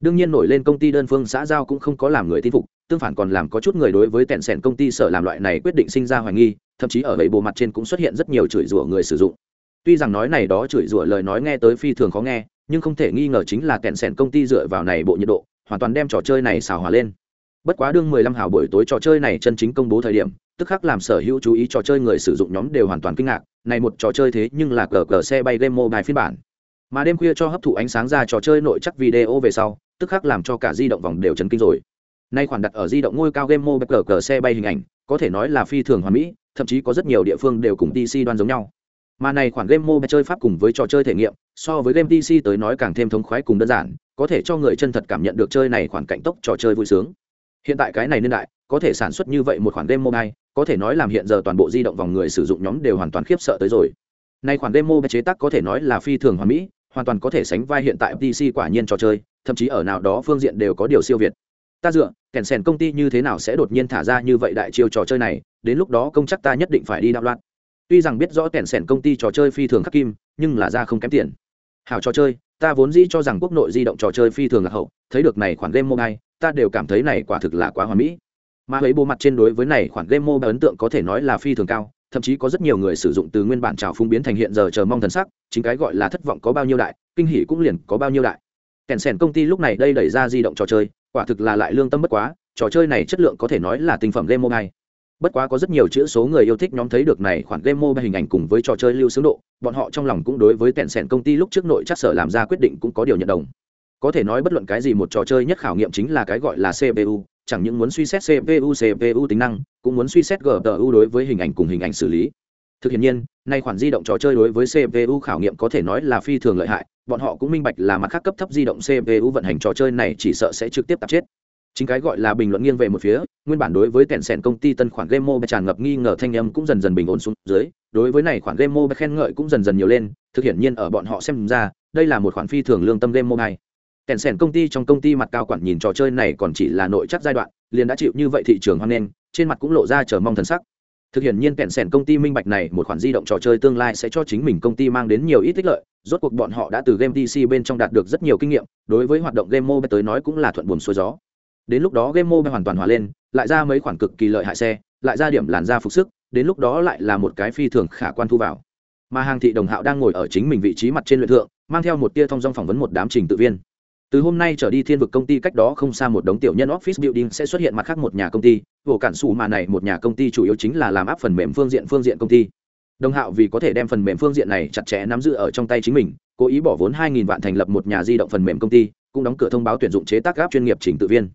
Đương nhiên nổi lên công ty đơn phương xã giao cũng không có làm người tin phục, tương phản còn làm có chút người đối với tẹn sẻn công ty sở làm loại này quyết định sinh ra hoài nghi, thậm chí ở bảy bộ mặt trên cũng xuất hiện rất nhiều chửi rủa người sử dụng. Tuy rằng nói này đó chửi rủa lời nói nghe tới phi thường khó nghe nhưng không thể nghi ngờ chính là kẹn sẻn công ty dựa vào này bộ nhiệt độ, hoàn toàn đem trò chơi này xào hòa lên. Bất quá đương mười lăm hào buổi tối trò chơi này chân chính công bố thời điểm, tức khắc làm sở hữu chú ý trò chơi người sử dụng nhóm đều hoàn toàn kinh ngạc, này một trò chơi thế nhưng là cờ cờ xe bay game mobile phiên bản. Mà đêm khuya cho hấp thụ ánh sáng ra trò chơi nội chắc video về sau, tức khắc làm cho cả di động vòng đều chấn kinh rồi. Nay khoản đặt ở di động ngôi cao game mobile cờ cờ xe bay hình ảnh, có thể nói là phi thường hoàn mỹ, thậm chí có rất nhiều địa phương đều cùng dc đoan giống nhau mà này khoản game mobile chơi pháp cùng với trò chơi thể nghiệm, so với game pc tới nói càng thêm thống khoái cùng đơn giản, có thể cho người chân thật cảm nhận được chơi này khoản cạnh tốc trò chơi vui sướng. Hiện tại cái này niên đại, có thể sản xuất như vậy một khoản game mobile, có thể nói làm hiện giờ toàn bộ di động vòng người sử dụng nhóm đều hoàn toàn khiếp sợ tới rồi. Nay khoản game mobile chế tác có thể nói là phi thường hoàn mỹ, hoàn toàn có thể sánh vai hiện tại pc quả nhiên trò chơi, thậm chí ở nào đó phương diện đều có điều siêu việt. Ta dựa, kèn sèn công ty như thế nào sẽ đột nhiên thả ra như vậy đại chiêu trò chơi này, đến lúc đó công chắc ta nhất định phải đi đạo loạn tuy rằng biết rõ kèn sẻn công ty trò chơi phi thường khắc kim, nhưng là ra không kém tiền. Hảo trò chơi, ta vốn dĩ cho rằng quốc nội di động trò chơi phi thường là hậu, thấy được này khoản game mobile, ta đều cảm thấy này quả thực là quá hoàn mỹ. Mà ấy bộ mặt trên đối với này khoản game mobile ấn tượng có thể nói là phi thường cao, thậm chí có rất nhiều người sử dụng từ nguyên bản trào phung biến thành hiện giờ chờ mong thần sắc, chính cái gọi là thất vọng có bao nhiêu đại, kinh hỉ cũng liền có bao nhiêu đại. Kèn sèn công ty lúc này đây đẩy ra di động trò chơi, quả thực là lại lương tâm bất quá, trò chơi này chất lượng có thể nói là tinh phẩm game mobile bất quá có rất nhiều chữ số người yêu thích nhóm thấy được này khoản game mobile hình ảnh cùng với trò chơi lưu xướng độ, bọn họ trong lòng cũng đối với tẹn sẻn công ty lúc trước nội chắc sở làm ra quyết định cũng có điều nhận đồng. Có thể nói bất luận cái gì một trò chơi nhất khảo nghiệm chính là cái gọi là cpu chẳng những muốn suy xét cpu cpu tính năng, cũng muốn suy xét gpu đối với hình ảnh cùng hình ảnh xử lý. Thực hiện nhiên, nay khoản di động trò chơi đối với cpu khảo nghiệm có thể nói là phi thường lợi hại, bọn họ cũng minh bạch là mặt khác cấp thấp di động cpu vận hành trò chơi này chỉ sợ sẽ trực tiếp tạp chết chính cái gọi là bình luận nghiêng về một phía, nguyên bản đối với tẹn sẻn công ty tân khoản game mobile tràn ngập nghi ngờ thanh âm cũng dần dần bình ổn xuống dưới, đối với này khoản game mobile khen ngợi cũng dần dần nhiều lên, thực hiện nhiên ở bọn họ xem ra, đây là một khoản phi thường lương tâm game mobile. Tẹn sẻn công ty trong công ty mặt cao quản nhìn trò chơi này còn chỉ là nội chắc giai đoạn, liền đã chịu như vậy thị trường hoan nghênh, trên mặt cũng lộ ra chờ mong thần sắc. Thực hiện nhiên kẹn sẻn công ty minh bạch này, một khoản di động trò chơi tương lai sẽ cho chính mình công ty mang đến nhiều ít ích lợi, rốt cuộc bọn họ đã từ game pc bên trong đạt được rất nhiều kinh nghiệm, đối với hoạt động game mobile tới nói cũng là thuận buồm xuôi gió đến lúc đó game mobile hoàn toàn hòa lên, lại ra mấy khoản cực kỳ lợi hại xe, lại ra điểm làn da phục sức, đến lúc đó lại là một cái phi thường khả quan thu vào. Mà hàng thị đồng hạo đang ngồi ở chính mình vị trí mặt trên luyện thượng, mang theo một tia thông dong phỏng vấn một đám trình tự viên. Từ hôm nay trở đi thiên vực công ty cách đó không xa một đống tiểu nhân office building sẽ xuất hiện mặt khác một nhà công ty vụ cản xù mà này một nhà công ty chủ yếu chính là làm áp phần mềm phương diện phương diện công ty. Đồng hạo vì có thể đem phần mềm phương diện này chặt chẽ nắm giữ ở trong tay chính mình, cố ý bỏ vốn 2.000 vạn thành lập một nhà di động phần mềm công ty, cũng đóng cửa thông báo tuyển dụng chế tác áp chuyên nghiệp trình tự viên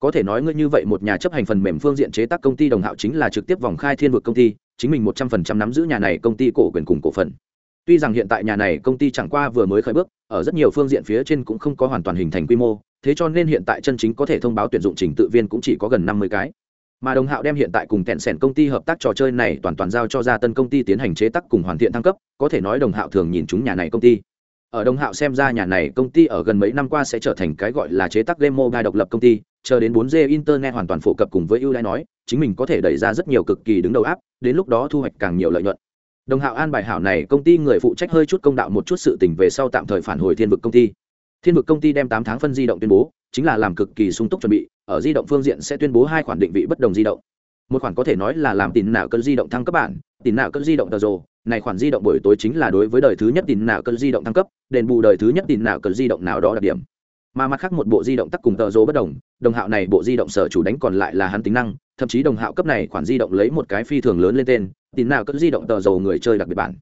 có thể nói ngươi như vậy một nhà chấp hành phần mềm phương diện chế tác công ty đồng hạo chính là trực tiếp vòng khai thiên vực công ty, chính mình một trăm phần trăm nắm giữ nhà này công ty cổ quyền cùng cổ phần. Tuy rằng hiện tại nhà này công ty chẳng qua vừa mới khởi bước, ở rất nhiều phương diện phía trên cũng không có hoàn toàn hình thành quy mô, thế cho nên hiện tại chân chính có thể thông báo tuyển dụng trình tự viên cũng chỉ có gần năm mươi cái. Mà đồng hạo đem hiện tại cùng tẹn sẻn công ty hợp tác trò chơi này toàn toàn giao cho gia tân công ty tiến hành chế tác cùng hoàn thiện thăng cấp, có thể nói đồng hạo thường nhìn chúng nhà này công ty ở đồng hạo xem ra nhà này công ty ở gần mấy năm qua sẽ trở thành cái gọi là chế tác game mobile độc lập công ty, chờ đến 4G internet hoàn toàn phổ cập cùng với ưu đãi nói, chính mình có thể đẩy ra rất nhiều cực kỳ đứng đầu áp đến lúc đó thu hoạch càng nhiều lợi nhuận. Đồng hạo an bài hảo này, công ty người phụ trách hơi chút công đạo một chút sự tình về sau tạm thời phản hồi thiên vực công ty. Thiên vực công ty đem tám tháng phân di động tuyên bố, chính là làm cực kỳ sung túc chuẩn bị, ở di động phương diện sẽ tuyên bố hai khoản định vị bất đồng di động một khoản có thể nói là làm tín nào cân di động thăng cấp bản tín nào cân di động tờ rồ. Này khoản di động buổi tối chính là đối với đời thứ nhất tín nào cân di động thăng cấp, đền bù đời thứ nhất tín nào cân di động nào đó đặc điểm. Mà mặt khác một bộ di động tắc cùng tờ rồ bất đồng đồng hạo này bộ di động sở chủ đánh còn lại là hắn tính năng, thậm chí đồng hạo cấp này khoản di động lấy một cái phi thường lớn lên tên tín nào cân di động tờ rồ người chơi đặc biệt bản.